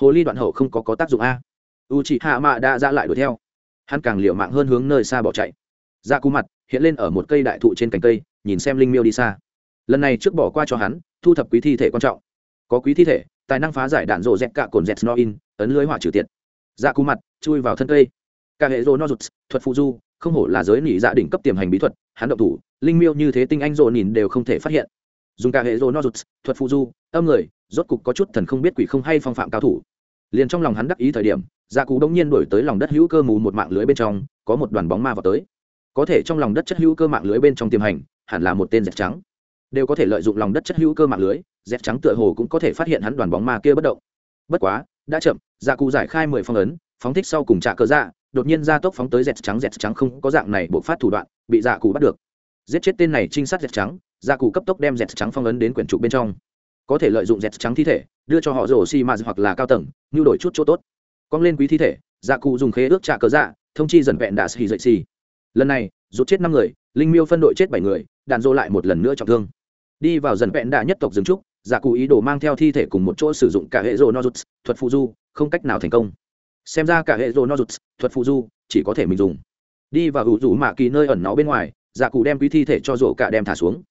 Hồ ly đoạn hậu không có, có tác dụng a. U chị hạ mạ đã ra lại đuổi theo. Hắn càng liều mạng hơn hướng nơi xa bỏ chạy. Dạ ra cú mặt hiện lên ở một cây đại thụ trên cành cây nhìn xem linh miêu đi xa. Lần này trước bỏ qua cho hắn thu thập quý thi thể quan trọng. Có quý thi thể tài năng phá giải đạn rộ dẹt cạ cồn dẹt snoin ấn lưới hỏa trừ tiệt dạ cú mặt, chui vào thân cây. Cả hệ rô no thuật phụ du, không hổ là giới nỉ dạ đỉnh cấp tiềm hành bí thuật, hắn động thủ, linh miêu như thế tinh anh rộ nhìn đều không thể phát hiện. Dùng cả hệ rô no thuật phụ du, âm người, rốt cục có chút thần không biết quỷ không hay phong phạm cao thủ. Liền trong lòng hắn đắc ý thời điểm dạ cú đông nhiên đổi tới lòng đất hữu cơ mù một mạng lưới bên trong, có một đoàn bóng ma vào tới. Có thể trong lòng đất chất hữu cơ mạng lưới bên trong tiềm hành, hẳn là một tên dẹp trắng. Đều có thể lợi dụng lòng đất chất hữu cơ mạng lưới dẹp trắng tựa hồ cũng có thể phát hiện hắn đoàn bóng ma kia bất động. Bất quá đã chậm dạ cụ giải khai mười phong ấn, phóng thích sau cùng trả cờ dạ đột nhiên ra tốc phóng tới dẹt trắng dẹt trắng không có dạng này buộc phát thủ đoạn, bị dạ cụ bắt được. Giết chết tên này trinh sát dẹt trắng dạ cụ cấp tốc đem dẹt trắng phong ấn đến quyển trục bên trong. Có thể lợi dụng dẹt trắng thi thể, đưa cho họ rổ xi mạt hoặc là cao tầng như đổi chút chỗ tốt. Cong lên quý thi thể dạ cụ dùng khế ước trả cờ dạ thông chi dần vẹn đạ xì dậy xì. Lần này, rút chết năm người, linh miêu phân đội chết bảy người, đạn dô lại một lần nữa trọng thương. Đi vào dần vẹn đạ nhất tộc dừng trúc Giả cụ ý đồ mang theo thi thể cùng một chỗ sử dụng cả hệ rô nozuts, thuật phụ du, không cách nào thành công. Xem ra cả hệ rô nozuts, thuật phụ du, chỉ có thể mình dùng. Đi và hữu rủ mạ kỳ nơi ẩn nó bên ngoài, giả cụ đem quý thi thể cho rổ cả đem thả xuống.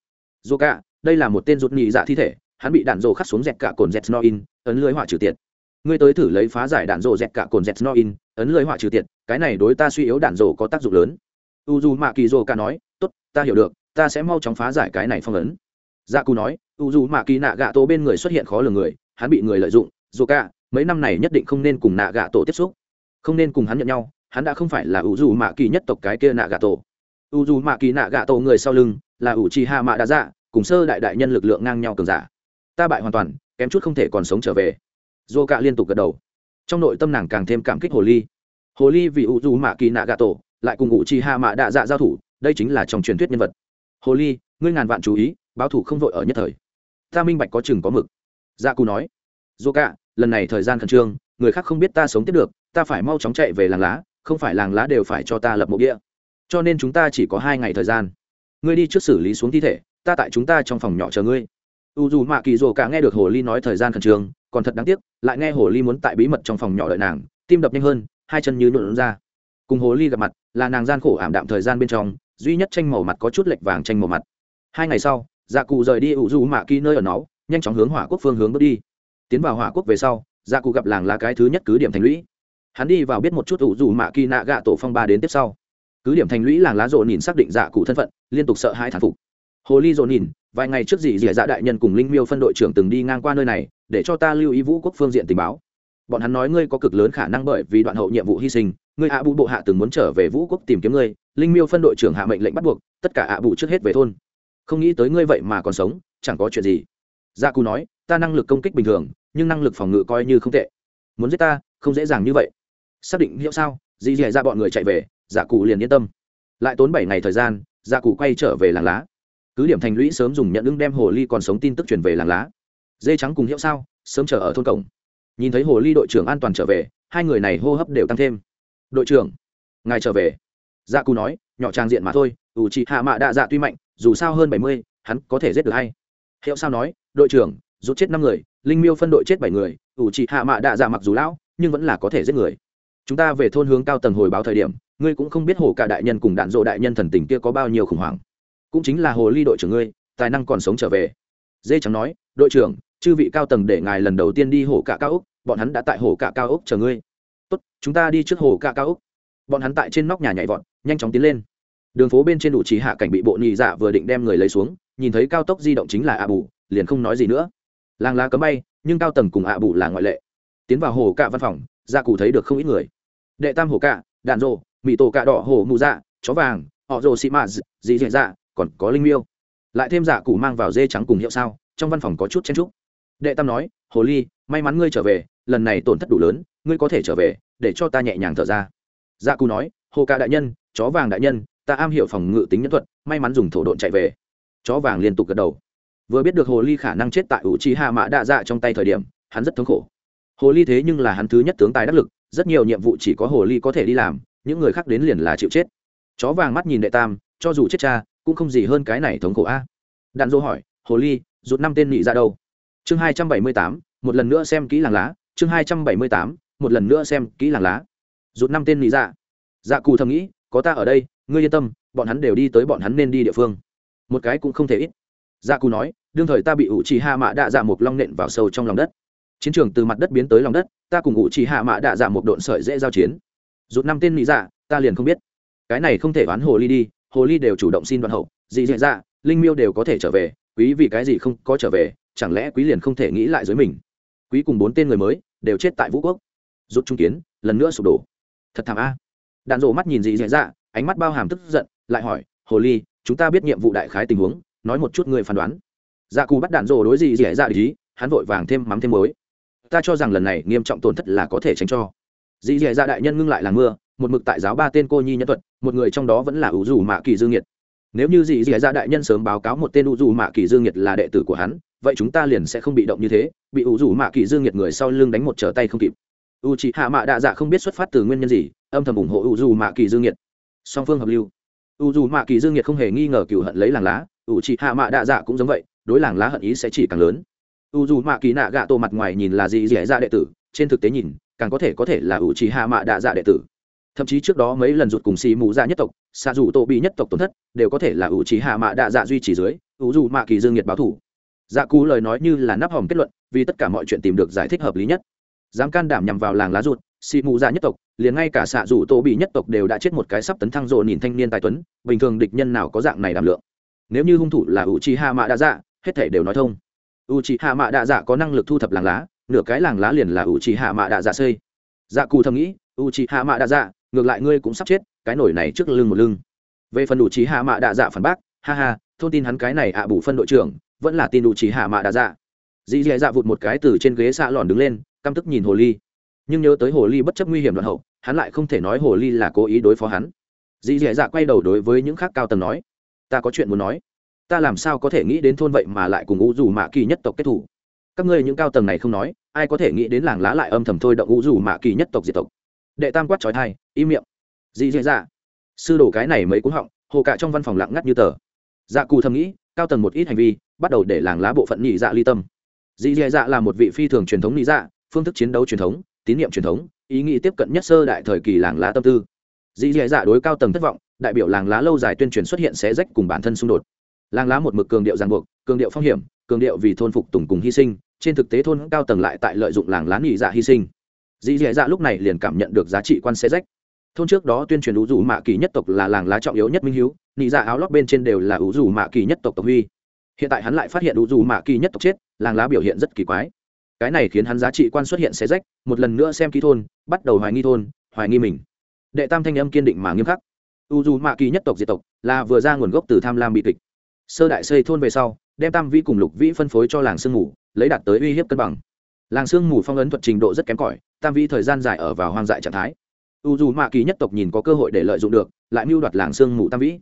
Rổ cả, đây là một tên rụt nhị dạ thi thể, hắn bị đạn rổ khắc xuống dẹt cả cồn dẹt no in, ấn lưới hỏa trừ tiệt. Ngươi tới thử lấy phá giải đạn rổ dẹt cả cồn dẹt no in, ấn lưới hỏa trừ tiệt, cái này đối ta suy yếu đạn rổ có tác dụng lớn. U dù mạ kỳ rổ cả nói, tốt, ta hiểu được, ta sẽ mau chóng phá giải cái này phong ấn. Dạ cù nói u dù mạ kỳ nạ gạ tổ bên người xuất hiện khó lường người, hắn bị người lợi dụng, dù cả, mấy năm này nhất định không nên cùng nạ gạ tổ tiếp xúc. Không nên cùng hắn nhận nhau, hắn đã không phải là u dù mạ kỳ nhất tộc cái kia nạ gạ tổ. U dù mạ kỳ nạ gạ tổ người sau lưng là u chi hạ mạ đã dạ cùng sơ đại đại nhân lực lượng ngang nhau cường giả. Ta bại hoàn toàn, kém chút không thể còn sống trở về. Dù cả liên tục gật đầu. Trong nội tâm nàng càng thêm cảm kích hồ ly. Hồ ly vì u dù mạ kỳ nạ gạ tổ, lại cùng u chi hạ mạ đạ dạ giao thủ, đây chính là trong truyền thuyết nhân vật. Hồ ly, ngươi ngàn vạn chú ý, báo thủ không vội ở nhất thời ta minh bạch có chừng có mực. Dạ cù nói dô Cả, lần này thời gian khẩn trương người khác không biết ta sống tiếp được ta phải mau chóng chạy về làng lá không phải làng lá đều phải cho ta lập mộ địa cho nên chúng ta chỉ có hai ngày thời gian. Ngươi đi trước xử lý xuống thi thể ta tại chúng ta trong phòng nhỏ chờ ngươi. U dù mạ kỳ dồ cả nghe được hồ ly nói thời gian khẩn trương còn thật đáng tiếc lại nghe hồ ly muốn tại bí mật trong phòng nhỏ đợi nàng tim đập nhanh hơn hai chân như nhuộn ra. Cùng hồ ly gặp mặt là nàng gian khổ ảm đạm thời gian bên trong duy nhất tranh màu mặt có chút lệch vàng tranh màu mặt. Hai ngày sau dạ cụ rời đi ủ dù mạ kỳ nơi ở nó, nhanh chóng hướng hỏa quốc phương hướng bước đi. Tiến vào hỏa quốc về sau dạ cụ gặp làng là cái thứ nhất cứ điểm thành lũy. Hắn đi vào biết một chút ủ dù mạ kỳ nạ gạ tổ phong ba đến tiếp sau. Cứ điểm thành lũy làng lá rộ nhìn xác định dạ cụ thân phận, liên tục sợ hai thản phục. Hồ ly rộ nhìn, vài ngày trước dì dì dạ đại nhân cùng linh miêu phân đội trưởng từng đi ngang qua nơi này, để cho ta lưu ý vũ quốc phương diện tình báo. Bọn hắn nói ngươi có cực lớn khả năng bởi vì đoạn hậu nhiệm vụ hy sinh, ngươi ạ bụ bộ hạ từng muốn trở về vũ quốc tìm kiếm ngươi, linh miêu phân đội trưởng hạ mệnh lệnh bắt buộc, tất cả ạ bụ trước hết về thôn không nghĩ tới ngươi vậy mà còn sống, chẳng có chuyện gì. Gia cù nói, ta năng lực công kích bình thường, nhưng năng lực phòng ngự coi như không tệ. Muốn giết ta, không dễ dàng như vậy. Xác định hiệu sao, dì dì ra bọn người chạy về dạ gia cụ liền yên tâm. Lại tốn bảy ngày thời gian gia cụ quay trở về làng lá. Cứ điểm thành lũy sớm dùng nhận ứng đem hồ ly còn sống tin tức truyền về làng lá. Dê trắng cùng hiệu sao, sớm chờ ở thôn cổng. Nhìn thấy hồ ly đội trưởng an toàn trở về, hai người này hô hấp đều tăng thêm. Đội trưởng, ngài trở về. Gia cù nói, nhỏ trang diện mà thôi ủ chị hạ mạ đạ dạ tuy mạnh, dù sao hơn bảy mươi, hắn có thể giết được hay. Hiệu sao nói, đội trưởng, rút chết năm người, linh miêu phân đội chết bảy người, ủ chị hạ mạ đạ dạ mặc dù lão, nhưng vẫn là có thể giết người. Chúng ta về thôn hướng cao tầng hồi báo thời điểm, ngươi cũng không biết hồ cả đại nhân cùng đạn dộ đại nhân thần tình kia có bao nhiêu khủng hoảng. Cũng chính là hồ ly đội trưởng ngươi, tài năng còn sống trở về. Dê trắng nói, đội trưởng, chư vị cao tầng để ngài lần đầu tiên đi hồ cả cao úc bọn hắn đã tại hồ cả cao úc chờ ngươi. Tốt, chúng ta đi trước hồ cả cao úc bọn hắn tại trên nóc nhà nhảy vọt, nhanh chóng tiến lên đường phố bên trên đủ trí hạ cảnh bị bộ nhị dạ vừa định đem người lấy xuống, nhìn thấy cao tốc di động chính là ạ bù liền không nói gì nữa. Làng lá cấm bay, nhưng cao tầng cùng ạ bù là ngoại lệ. Tiến vào hồ cạ văn phòng dạ cụ thấy được không ít người. Đệ tam hồ cạ, đạn rộ mỹ tổ cạ đỏ hồ mù dạ chó vàng, họ rồ xị mạ dị dị dạ còn có linh miêu. Lại thêm dạ cụ mang vào dê trắng cùng hiệu sao, trong văn phòng có chút chen trúc đệ tam nói, hồ ly, may mắn ngươi trở về, lần này tổn thất đủ lớn, ngươi có thể trở về, để cho ta nhẹ nhàng thở ra. Dạ cụ nói, hồ cạ đại nhân, chó vàng đại nhân ta am hiểu phòng ngự tính nhân thuật, may mắn dùng thổ độn chạy về. Chó vàng liên tục gật đầu. Vừa biết được hồ ly khả năng chết tại ủ chi hạ mã đa dạ trong tay thời điểm, hắn rất thống khổ. Hồ ly thế nhưng là hắn thứ nhất tướng tài đắc lực, rất nhiều nhiệm vụ chỉ có hồ ly có thể đi làm, những người khác đến liền là chịu chết. Chó vàng mắt nhìn đệ tam, cho dù chết cha, cũng không gì hơn cái này thống khổ a. Đạn dô hỏi, hồ ly, rụt năm tên nị ra dạ đâu? Chương hai trăm bảy mươi tám, một lần nữa xem kỹ làng lá. Chương hai trăm bảy mươi tám, một lần nữa xem kỹ làng lá. Rụt năm tên nị ra dạ. dạ cù thầm nghĩ, có ta ở đây ngươi yên tâm, bọn hắn đều đi tới bọn hắn nên đi địa phương. Một cái cũng không thể ít. Gia cù nói, đương thời ta bị ủ trì hạ mạ đạ dạ một long nện vào sâu trong lòng đất. Chiến trường từ mặt đất biến tới lòng đất, ta cùng ủ trì hạ mạ đạ dạ một độn sợi dễ giao chiến. Rút năm tên mỹ dạ ta liền không biết. Cái này không thể oán hồ ly đi, hồ ly đều chủ động xin đoạn hậu, dị dạ dạ linh miêu đều có thể trở về, quý vì cái gì không có trở về, chẳng lẽ quý liền không thể nghĩ lại dưới mình? Quý cùng bốn tên người mới, đều chết tại vũ quốc. Rút trung kiến, lần nữa sụp đổ. Thật thảm a. Đạn rộ mắt nhìn dị dạ dạ ánh mắt bao hàm tức giận, lại hỏi, hồ ly, chúng ta biết nhiệm vụ đại khái tình huống, nói một chút người phán đoán. Dạ cù bắt đạn rồ đối gì dạ dạ ý, hắn vội vàng thêm mắm thêm muối. Ta cho rằng lần này nghiêm trọng tổn thất là có thể tránh cho. Dĩ dạ dạ đại nhân ngưng lại làng mưa, một mực tại giáo ba tên cô nhi nhân thuật, một người trong đó vẫn là ủ dù mạ kỳ dương nhiệt. Nếu như Dĩ dị dạ đại nhân sớm báo cáo một tên ủ dù mạ kỳ dương nhiệt là đệ tử của hắn, vậy chúng ta liền sẽ không bị động như thế, bị ủ dù mạ kỳ dương nhiệt người sau lưng đánh một trở tay không kịp. U c hạ mạ đạ dạ không biết xuất phát từ nguyên nhân gì, âm thầm ủng hộ ủ dù mạ kỳ dương nhiệt song phương hợp lưu. U dù mạ kỳ dương nhiệt không hề nghi ngờ cựu hận lấy làng lá, u chị hạ mạ đạ dạ cũng giống vậy, đối làng lá hận ý sẽ chỉ càng lớn. U dù mạ kỳ nạ gạ tổ mặt ngoài nhìn là gì dẻ dạ đệ tử, trên thực tế nhìn, càng có thể có thể là u chị hạ mạ đạ dạ đệ tử. Thậm chí trước đó mấy lần rụt cùng xì mù dạ nhất tộc xa dù tổ bị nhất tộc tổn thất, đều có thể là u chị hạ mạ đạ dạ duy trì dưới ủ dù mạ kỳ dương nhiệt báo thủ. Dạ cú lời nói như là nắp hòm kết luận, vì tất cả mọi chuyện tìm được giải thích hợp lý nhất. Dám can đảm nhằm vào làng lá rụt xì mù dạ nhất tộc, liền ngay cả xạ rủ tô bị nhất tộc đều đã chết một cái sắp tấn thăng rộ nhìn thanh niên tài tuấn, bình thường địch nhân nào có dạng này đảm lượng. Nếu như hung thủ là u chi hạ mạ đa dạ hết thể đều nói thông. U chi hạ mạ đa dạ có năng lực thu thập làng lá, nửa cái làng lá liền là u chi hạ mạ đa dạ xây. Dạ cù thầm nghĩ u chi hạ mạ đa dạ ngược lại ngươi cũng sắp chết, cái nổi này trước lưng một lưng. Về phần đủ trí hạ mạ đa dạ phản bác, ha ha, thông tin hắn cái này ạ bù phân đội trưởng, vẫn là tin đủ trí hạ mạ đa dạ. Dì dì dạ vụt một cái từ trên ghế xạ lòn đứng lên, căm tức nhìn hồ ly nhưng nhớ tới hồ ly bất chấp nguy hiểm đoạn hậu, hắn lại không thể nói hồ ly là cố ý đối phó hắn. Dì dì dạ quay đầu đối với những khác cao tầng nói, ta có chuyện muốn nói. Ta làm sao có thể nghĩ đến thôn vậy mà lại cùng u dù mạ kỳ nhất tộc kết thủ? Các ngươi những cao tầng này không nói, ai có thể nghĩ đến làng lá lại âm thầm thôi động u dù mạ kỳ nhất tộc diệt tộc? Đệ tam quát trói thai, im miệng. Dị dì dạ sư đổ cái này mấy cú họng, hồ cả trong văn phòng lặng ngắt như tờ. Dạ cù thầm nghĩ, cao tầng một ít hành vi, bắt đầu để làng lá bộ phận nhị dạ ly tâm. Dị dì dạ là một vị phi thường truyền thống nhị dạ phương thức chiến đấu truyền thống tín nhiệm truyền thống, ý nghĩ tiếp cận nhất sơ đại thời kỳ làng lá tâm tư. Dị dạ dạ đối cao tầng thất vọng, đại biểu làng lá lâu dài tuyên truyền xuất hiện xé rách cùng bản thân xung đột. Làng lá một mực cường điệu ràng buộc, cường điệu phong hiểm, cường điệu vì thôn phục tùng cùng hy sinh, trên thực tế thôn cao tầng lại tại lợi dụng làng lá nghỉ dạ hy sinh. Dĩ dạ dạ lúc này liền cảm nhận được giá trị quan sẽ rách. Thôn trước đó tuyên truyền ủ dù mạ kỳ nhất tộc là làng lá trọng yếu nhất minh hiếu nị dạ áo lót bên trên đều là ủ dù mạ kỳ nhất tộc tộc huy. Hiện tại hắn lại phát hiện ủ dù mạ kỳ nhất tộc chết, làng lá biểu hiện rất kỳ quái cái này khiến hắn giá trị quan xuất hiện xe rách, một lần nữa xem ký thôn, bắt đầu hoài nghi thôn, hoài nghi mình. Đệ tam thanh âm kiên định mà nghiêm khắc. U dù mạ kỳ nhất tộc diệt tộc, là vừa ra nguồn gốc từ tham lam bị kịch. Sơ đại xây thôn về sau, đem tam vĩ cùng lục vĩ phân phối cho làng sương mù, lấy đạt tới uy hiếp cân bằng. Làng sương mù phong ấn thuật trình độ rất kém cỏi, tam vĩ thời gian dài ở vào hoang dại trạng thái. U dù mạ kỳ nhất tộc nhìn có cơ hội để lợi dụng được, lại mưu đoạt làng sương mù tam vĩ.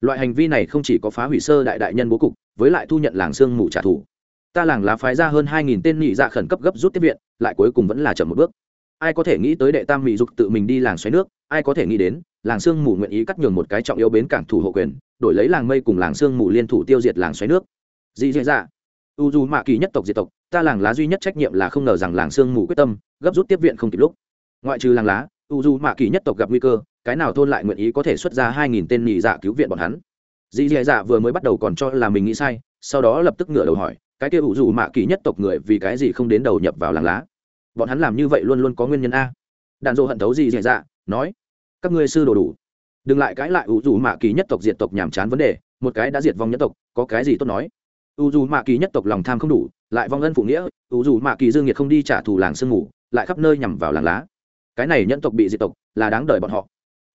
Loại hành vi này không chỉ có phá hủy sơ đại đại nhân bố cục, với lại thu nhận làng sương mù trả thù ta làng lá phái ra hơn hai nghìn tên nhị dạ khẩn cấp gấp rút tiếp viện, lại cuối cùng vẫn là chậm một bước. Ai có thể nghĩ tới đệ tam mỹ dục tự mình đi làng xoáy nước, ai có thể nghĩ đến, làng sương mù nguyện ý cắt nhường một cái trọng yếu bến cảng thủ hộ quyền, đổi lấy làng mây cùng làng sương mù liên thủ tiêu diệt làng xoáy nước. Dị dị dạ. U dù mạ kỳ nhất tộc diệt tộc, ta làng lá duy nhất trách nhiệm là không ngờ rằng làng sương mù quyết tâm, gấp rút tiếp viện không kịp lúc. Ngoại trừ làng lá, u dù mạ kỳ nhất tộc gặp nguy cơ, cái nào thôn lại nguyện ý có thể xuất ra hai nghìn tên nhị dạ cứu viện bọn hắn? Dị dị dạ vừa mới bắt đầu còn cho là mình nghĩ sai, sau đó lập tức ngửa đầu hỏi cái kia ủ dù mạ kỳ nhất tộc người vì cái gì không đến đầu nhập vào làng lá? Bọn hắn làm như vậy luôn luôn có nguyên nhân a. Đàn dô hận thấu gì dạy dạ nói, các ngươi sư đồ đủ. Đừng lại cãi lại ủ dù mạ kỳ nhất tộc diệt tộc nhàm chán vấn đề, một cái đã diệt vong nhất tộc, có cái gì tốt nói? Ủ dù mạ kỳ nhất tộc lòng tham không đủ, lại vong ân phụ nghĩa, ủ dù mạ kỳ dương nhiệt không đi trả thù làng sương ngủ, lại khắp nơi nhằm vào làng lá. Cái này nhân tộc bị diệt tộc là đáng đợi bọn họ.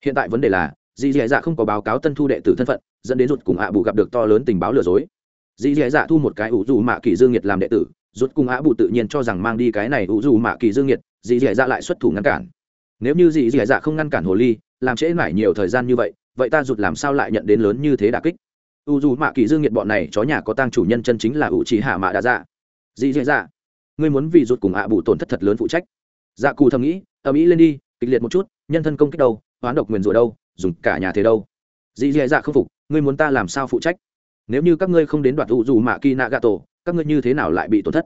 Hiện tại vấn đề là, dì dì dạ không có báo cáo tân thu đệ tử thân phận, dẫn đến rụt cùng hạ bù gặp được to lớn tình báo lừa dối dì dì dạ thu một cái ủ dù mạ kỳ dương nhiệt làm đệ tử rút cùng á bụ tự nhiên cho rằng mang đi cái này ủ dù mạ kỳ dương nhiệt dì dì dạ lại xuất thủ ngăn cản. Nếu như dì dì dạ không ngăn cản hồ ly, làm trễ mãi nhiều thời gian như vậy vậy ta rụt làm sao lại nhận đến lớn như thế đà kích? U dù mạ kỳ dương nhiệt bọn này chó nhà có tang chủ nhân chân chính là ủ trì hạ mạ đa dạ. Dì dì dạ ngươi muốn vì rụt cùng ạ Bụ tổn thất thật lớn phụ trách. Dạ cù thầm nghĩ ở mỹ lên đi, kịch liệt một chút, nhân thân công kích đâu, hoán độc nguyền rủa đâu, dùng cả nhà thế đâu. Dì dì dạ không phục, ngươi muốn ta làm sao phụ trách? Nếu như các ngươi không đến đoạt u dù mạ kỳ nạ gà tổ các ngươi như thế nào lại bị tổn thất?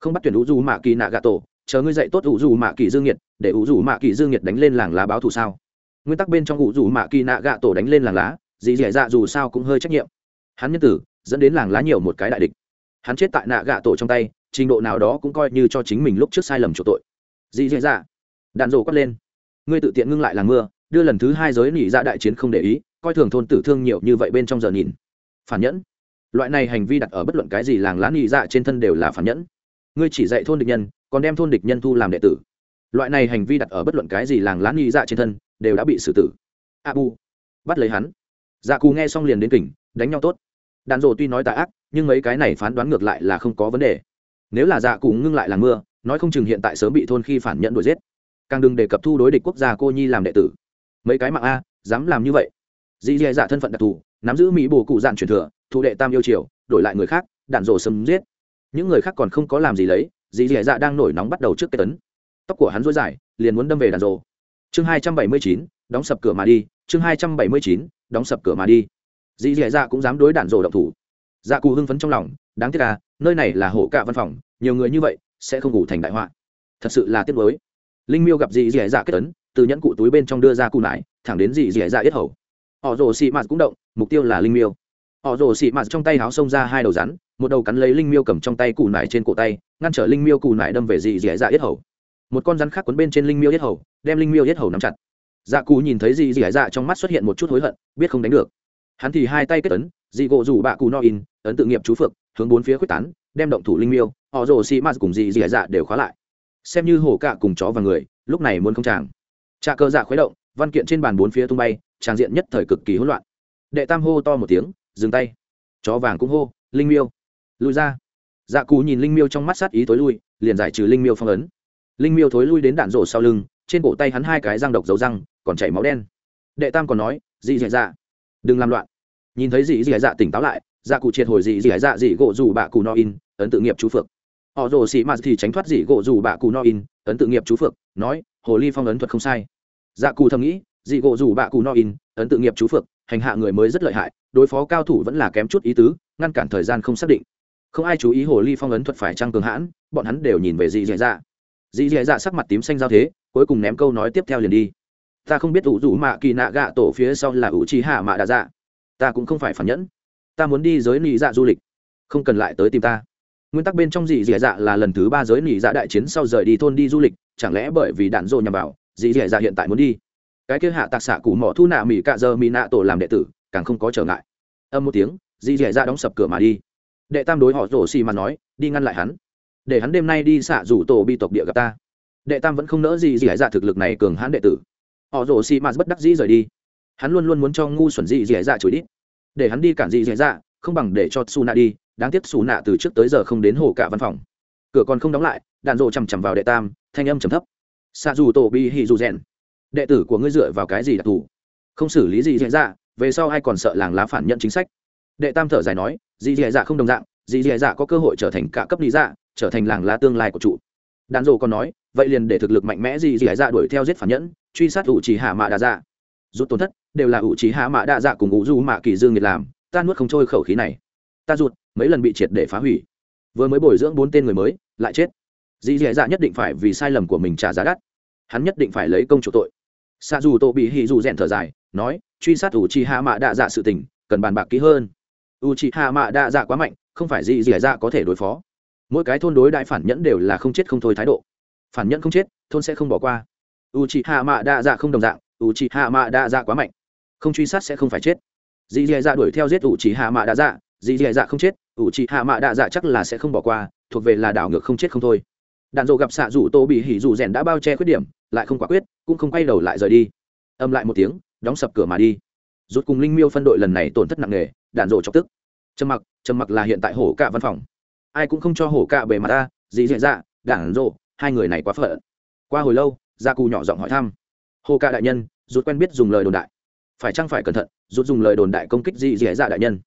Không bắt tuyển u dù mạ kỳ nạ gà tổ chờ ngươi dạy tốt u dù mạ kỳ dương nhiệt để u dù mạ kỳ dương nhiệt đánh lên làng lá báo thù sao? Nguyên tắc bên trong u dù mạ kỳ nạ gà tổ đánh lên làng lá, dì dẻ dạ dù sao cũng hơi trách nhiệm. Hắn nhân tử, dẫn đến làng lá nhiều một cái đại địch. Hắn chết tại nạ gà tổ trong tay, trình độ nào đó cũng coi như cho chính mình lúc trước sai lầm chỗ tội. Dì dẻ dạ. Đạn rổ quát lên. Ngươi tự tiện ngưng lại làng mưa, đưa lần thứ hai giới nỉ ra đại chiến không để ý, coi thường thôn tử thương nhiều như vậy bên trong giờ nhìn phản nhẫn. Loại này hành vi đặt ở bất luận cái gì làng lá nỉ dạ trên thân đều là phản nhẫn. Ngươi chỉ dạy thôn địch nhân, còn đem thôn địch nhân thu làm đệ tử. Loại này hành vi đặt ở bất luận cái gì làng lá nỉ dạ trên thân, đều đã bị xử tử. A bu bắt lấy hắn. Dạ cù nghe xong liền đến tỉnh đánh nhau tốt. Đàn rộ tuy nói tà ác, nhưng mấy cái này phán đoán ngược lại là không có vấn đề. Nếu là dạ cù ngưng lại làng mưa, nói không chừng hiện tại sớm bị thôn khi phản nhận đuổi giết. Càng đừng đề cập thu đối địch quốc gia cô nhi làm đệ tử. Mấy cái mạng a, dám làm như vậy. Dì dì dạ thân phận đặc thù nắm giữ mỹ bồ cụ dạn truyền thừa, thụ đệ tam yêu triều, đổi lại người khác, đạn rổ sấm giết. Những người khác còn không có làm gì lấy, dì dì dạ đang nổi nóng bắt đầu trước cái tấn. Tóc của hắn rối dài, liền muốn đâm về đạn rổ. Chương hai trăm bảy mươi chín, đóng sập cửa mà đi, chương hai trăm bảy mươi chín, đóng sập cửa mà đi. Dì dì dạ cũng dám đối đạn rổ động thủ. Dạ cụ hưng phấn trong lòng, đáng tiếc à nơi này là hổ cạ văn phòng, nhiều người như vậy sẽ không ngủ thành đại họa. Thật sự là tiếc mới linh miêu gặp dì dì dạ kết tấn, từ nhẫn cụ túi bên trong đưa ra cụ nải, thẳng đến dì dì dạ yết hầu. Họ rồ xị mạt cũng động mục tiêu là linh miêu. Họ rồ xị mạt trong tay háo xông ra hai đầu rắn, một đầu cắn lấy linh miêu cầm trong tay cù nải trên cổ tay, ngăn trở linh miêu cù nải đâm về dì dị dạ yết hầu. Một con rắn khác quấn bên trên linh miêu yết hầu, đem linh miêu yết hầu nắm chặt. Dạ cù nhìn thấy dì dị dạ trong mắt xuất hiện một chút hối hận, biết không đánh được. Hắn thì hai tay kết tấn dì gỗ rủ bạ cù no in, ấn tự nghiệp chú phượng, hướng bốn phía quyết tán, đem động thủ linh miêu, họ rồ xị mạt cùng dì dị dạ đều khóa lại. Xem như hổ cạ cùng chó và người, lúc này muốn không chàng. Trà cơ dạ khuấy động, văn kiện trên bàn bốn phía tung bay tràng diện nhất thời cực kỳ hỗn loạn đệ tam hô to một tiếng, dừng tay. Chó vàng cũng hô, linh miêu. Lui ra. Dạ cù nhìn linh miêu trong mắt sát ý tối lui, liền giải trừ linh miêu phong ấn. Linh miêu thối lui đến đạn rổ sau lưng, trên cổ tay hắn hai cái răng độc dấu răng, còn chảy máu đen. Đệ tam còn nói dị dạ dạ đừng làm loạn. Nhìn thấy dị dạ dạ tỉnh táo lại dạ cụ triệt hồi dị dạ dạ dị gỗ dù bạ cù no in, ấn tự nghiệp chú phượng. Họ rồ xị mạt thì tránh thoát dị gỗ dù bạ cù no in, ấn tự nghiệp chú phượng, nói, hồ ly phong ấn thuật không sai. Dạ cù thầm nghĩ dị gỗ dù bạ cù no in, ấn tự nghiệp chú phượng hành hạ người mới rất lợi hại, đối phó cao thủ vẫn là kém chút ý tứ, ngăn cản thời gian không xác định. Không ai chú ý hồ ly phong ấn thuật phải trăng cường hãn, bọn hắn đều nhìn về dì dẻ dạ. Dì dẻ dạ sắc mặt tím xanh giao thế, cuối cùng ném câu nói tiếp theo liền đi. Ta không biết ủ rủ mạ kỳ nạ gạ tổ phía sau là ủ trí hạ mạ đạ dạ. Ta cũng không phải phản nhẫn. Ta muốn đi giới nị dạ du lịch. Không cần lại tới tìm ta. Nguyên tắc bên trong dì dẻ dạ là lần thứ ba giới nị dạ đại chiến sau rời đi thôn đi du lịch, chẳng lẽ bởi vì đạn dô nhằm vào dì dẻ dạ hiện tại muốn đi? Cái kia hạ tạc xạ cụ mỏ thu nạ mỹ cạ giờ mỹ nạ tổ làm đệ tử, càng không có trở ngại. Âm một tiếng, dì dẻ dạ đóng sập cửa mà đi. Đệ tam đối họ rổ xì mà nói, đi ngăn lại hắn. Để hắn đêm nay đi xạ rủ tổ bi tộc địa gặp ta. Đệ tam vẫn không nỡ gì Dẻ dạ thực lực này cường hãn đệ tử. Họ rổ xì mà bất đắc dĩ rời đi. Hắn luôn luôn muốn cho ngu xuẩn dì dẻ dạ chửi đi để hắn đi cản dì dẻ dạ không bằng để cho su nạ đi, đáng tiếc su nạ từ trước tới giờ không đến hồ cả văn phòng. Cửa còn không đóng lại đạn rộ chằm chằm vào đệ tam, thanh âm trầm thấp. Xạ dù tổ bi hì dù rèn đệ tử của ngươi dựa vào cái gì đặc thù? Không xử lý gì dễ dạ về sau ai còn sợ làng lá phản nhận chính sách? Đệ tam thở dài nói dì dì dạ không đồng dạng dì dì dạ có cơ hội trở thành cả cấp lý dạ trở thành làng lá tương lai của trụ đàn rồ còn nói, vậy liền để thực lực mạnh mẽ dì dì dạ đuổi theo giết phản nhẫn, truy sát ủ trì hạ mạ đa dạ. Rút tổn thất, đều là ủ trì hạ mạ đa dạ cùng ủ du mạ kỳ dương nghiệt làm, ta nuốt không trôi khẩu khí này. Ta rụt, mấy lần bị triệt để phá hủy. Vừa mới bồi dưỡng bốn tên người mới, lại chết. Dì dì dạ nhất định phải vì sai lầm của mình trả giá đắt. Hắn nhất định phải lấy công chủ tội xa dù tổ bị hì dù rèn thở dài, nói, truy sát u chi hạ mạ đa dạ sự tình, cần bàn bạc kỹ hơn. U chi hạ mạ đa dạ quá mạnh, không phải gì gì dạ có thể đối phó. Mỗi cái thôn đối đại phản nhẫn đều là không chết không thôi thái độ. Phản nhẫn không chết, thôn sẽ không bỏ qua. U chi hạ mạ đa dạ không đồng dạng u chi hạ mạ đa dạ quá mạnh. Không truy sát sẽ không phải chết. Dì dì dạ đuổi theo giết u chi hạ mạ đa dạ dì dì dạ không chết u chi hạ mạ đa dạ chắc là sẽ không bỏ qua, thuộc về là đảo ngược không chết không thôi đạn dộ gặp xạ rủ tô bị hỉ rủ rèn đã bao che khuyết điểm, lại không quả quyết, cũng không quay đầu lại rời đi. Âm lại một tiếng, đóng sập cửa mà đi. Rút cùng linh miêu phân đội lần này tổn thất nặng nề, đạn rộ chọc tức. Trầm mặc trầm mặc là hiện tại hổ cạ văn phòng. Ai cũng không cho hổ cạ bề mặt ta dị dễ dạ đạn rộ hai người này quá phở. qua hồi lâu, gia cù nhỏ giọng hỏi thăm. Hồ cạ đại nhân rút quen biết dùng lời đồn đại. Phải chăng phải cẩn thận rút dùng lời đồn đại công kích dị dễ dạ đại nhân.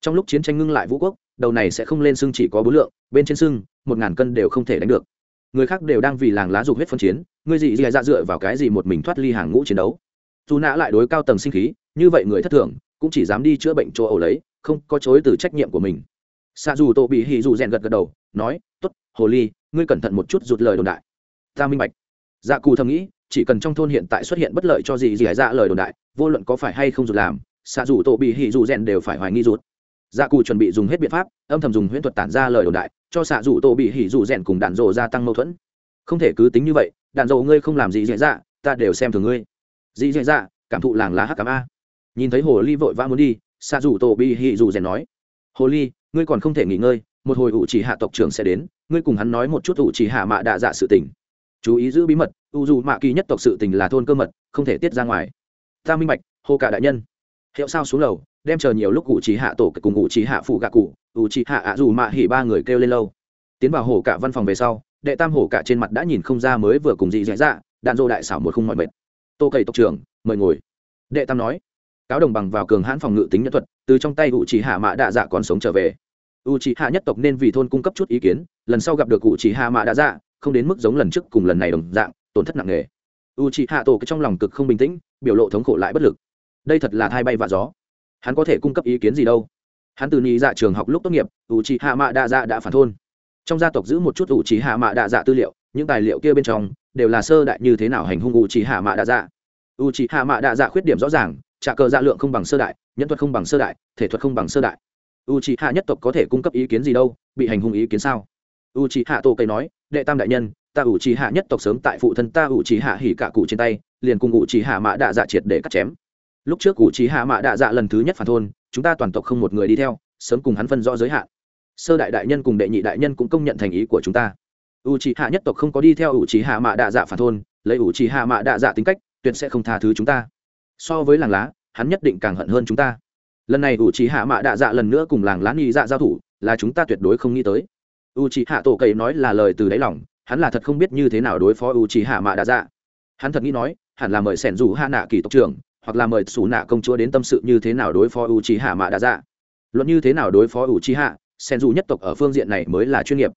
Trong lúc chiến tranh ngưng lại vũ quốc, đầu này sẽ không lên xưng chỉ có bốn lượng, bên trên xưng một ngàn cân đều không thể đánh được người khác đều đang vì làng lá dục huyết phân chiến, ngươi gì dì dạ dựa vào cái gì một mình thoát ly hàng ngũ chiến đấu? Dù nã lại đối cao tầng sinh khí, như vậy người thất thường, cũng chỉ dám đi chữa bệnh chỗ ẩu lấy, không có chối từ trách nhiệm của mình. Xa dù tổ bị hì dù rèn gật gật đầu, nói t ố t hồ ly, ngươi cẩn thận một chút rụt lời đồn đại. Ta minh bạch. Dạ cù thầm nghĩ, chỉ cần trong thôn hiện tại xuất hiện bất lợi cho gì gì dạ lời đồn đại, vô luận có phải hay không rụt làm xa dù tổ bị hỉ dù rèn đều phải hoài nghi rụt. Dạ cù chuẩn bị dùng hết biện pháp, âm thầm dùng huyễn thuật tản ra lời đồn đại cho xạ rủ tổ bị hỉ rủ rèn cùng đạn rộ gia tăng mâu thuẫn. Không thể cứ tính như vậy, đạn rộ ngươi không làm gì dễ dạ ta đều xem thường ngươi. Dĩ dễ dạ cảm thụ làng lá hắc cám a. Nhìn thấy hồ ly vội vã muốn đi, xạ rủ tổ bị hỉ rủ rèn nói, hồ ly, ngươi còn không thể nghỉ ngơi, một hồi ủ chỉ hạ tộc trưởng sẽ đến, ngươi cùng hắn nói một chút ủ chỉ hạ mạ đạ dạ sự tình. Chú ý giữ bí mật u dù mạ kỳ nhất tộc sự tình là thôn cơ mật, không thể tiết ra ngoài. Ta minh bạch hô cả đại nhân. Hiệu sao xuống lầu đem chờ nhiều lúc cụ chỉ hạ tổ cùng cụ chỉ hạ phụ gạ cụ cụ chỉ hạ ạ dù mạ hỉ ba người kêu lên lâu. Tiến vào hồ cả văn phòng về sau, đệ tam hổ cả trên mặt đã nhìn không ra mới vừa cùng dị dạy dạ đạn dô đại xảo một khung mọi mệt. Tô cậy tộc trưởng, mời ngồi. Đệ tam nói, cáo đồng bằng vào cường hãn phòng ngự tính nhân thuật, từ trong tay cụ chỉ hạ mạ đạ dạ còn sống trở về. U chỉ hạ nhất tộc nên vì thôn cung cấp chút ý kiến, lần sau gặp được cụ chỉ hạ mạ đạ dạ không đến mức giống lần trước cùng lần này đồng dạng, tổn thất nặng nề. U chỉ hạ tổ trong lòng cực không bình tĩnh, biểu lộ thống khổ lại bất lực. Đây thật là thai bay và gió hắn có thể cung cấp ý kiến gì đâu. Hắn từ nhị dạ trường học lúc tốt nghiệp u trì hạ mạ đa dạ đã phản thôn. Trong gia tộc giữ một chút u trì hạ mạ đa dạ tư liệu, những tài liệu kia bên trong đều là sơ đại như thế nào hành hung u trì hạ mạ đa dạ. U trì hạ mạ đa dạ khuyết điểm rõ ràng, trả cờ dạ lượng không bằng sơ đại, nhân thuật không bằng sơ đại, thể thuật không bằng sơ đại. U trì hạ nhất tộc có thể cung cấp ý kiến gì đâu, bị hành hung ý kiến sao? U trì hạ tô cây nói, đệ tam đại nhân, ta u trì hạ nhất tộc sớm tại phụ thân ta u trì hạ hỉ cả cụ trên tay, liền cùng u trì hạ mạ đạ dạ triệt để cắt chém lúc trước u chỉ hạ mạ đạ dạ lần thứ nhất phản thôn, chúng ta toàn tộc không một người đi theo, sớm cùng hắn phân rõ giới hạn. Sơ đại đại nhân cùng đệ nhị đại nhân cũng công nhận thành ý của chúng ta. U chỉ hạ nhất tộc không có đi theo u chỉ hạ mạ đạ dạ phản thôn, lấy u chỉ hạ mạ đạ dạ tính cách, tuyệt sẽ không tha thứ chúng ta. So với làng lá, hắn nhất định càng hận hơn chúng ta. Lần này u chỉ hạ mạ đạ dạ lần nữa cùng làng lá nghi dạ giao thủ, là chúng ta tuyệt đối không nghĩ tới. U chỉ hạ tổ cậy nói là lời từ đáy lòng, hắn là thật không biết như thế nào đối phó u chỉ hạ mạ đạ dạ. Hắn thật nghĩ nói, hẳn là mời sẻn dù hạ nạ kỳ tộc trưởng hoặc là mời xù nạ công chúa đến tâm sự như thế nào đối phó u trí hạ mạ đa dạ luận như thế nào đối phó u trí hạ sen dù nhất tộc ở phương diện này mới là chuyên nghiệp.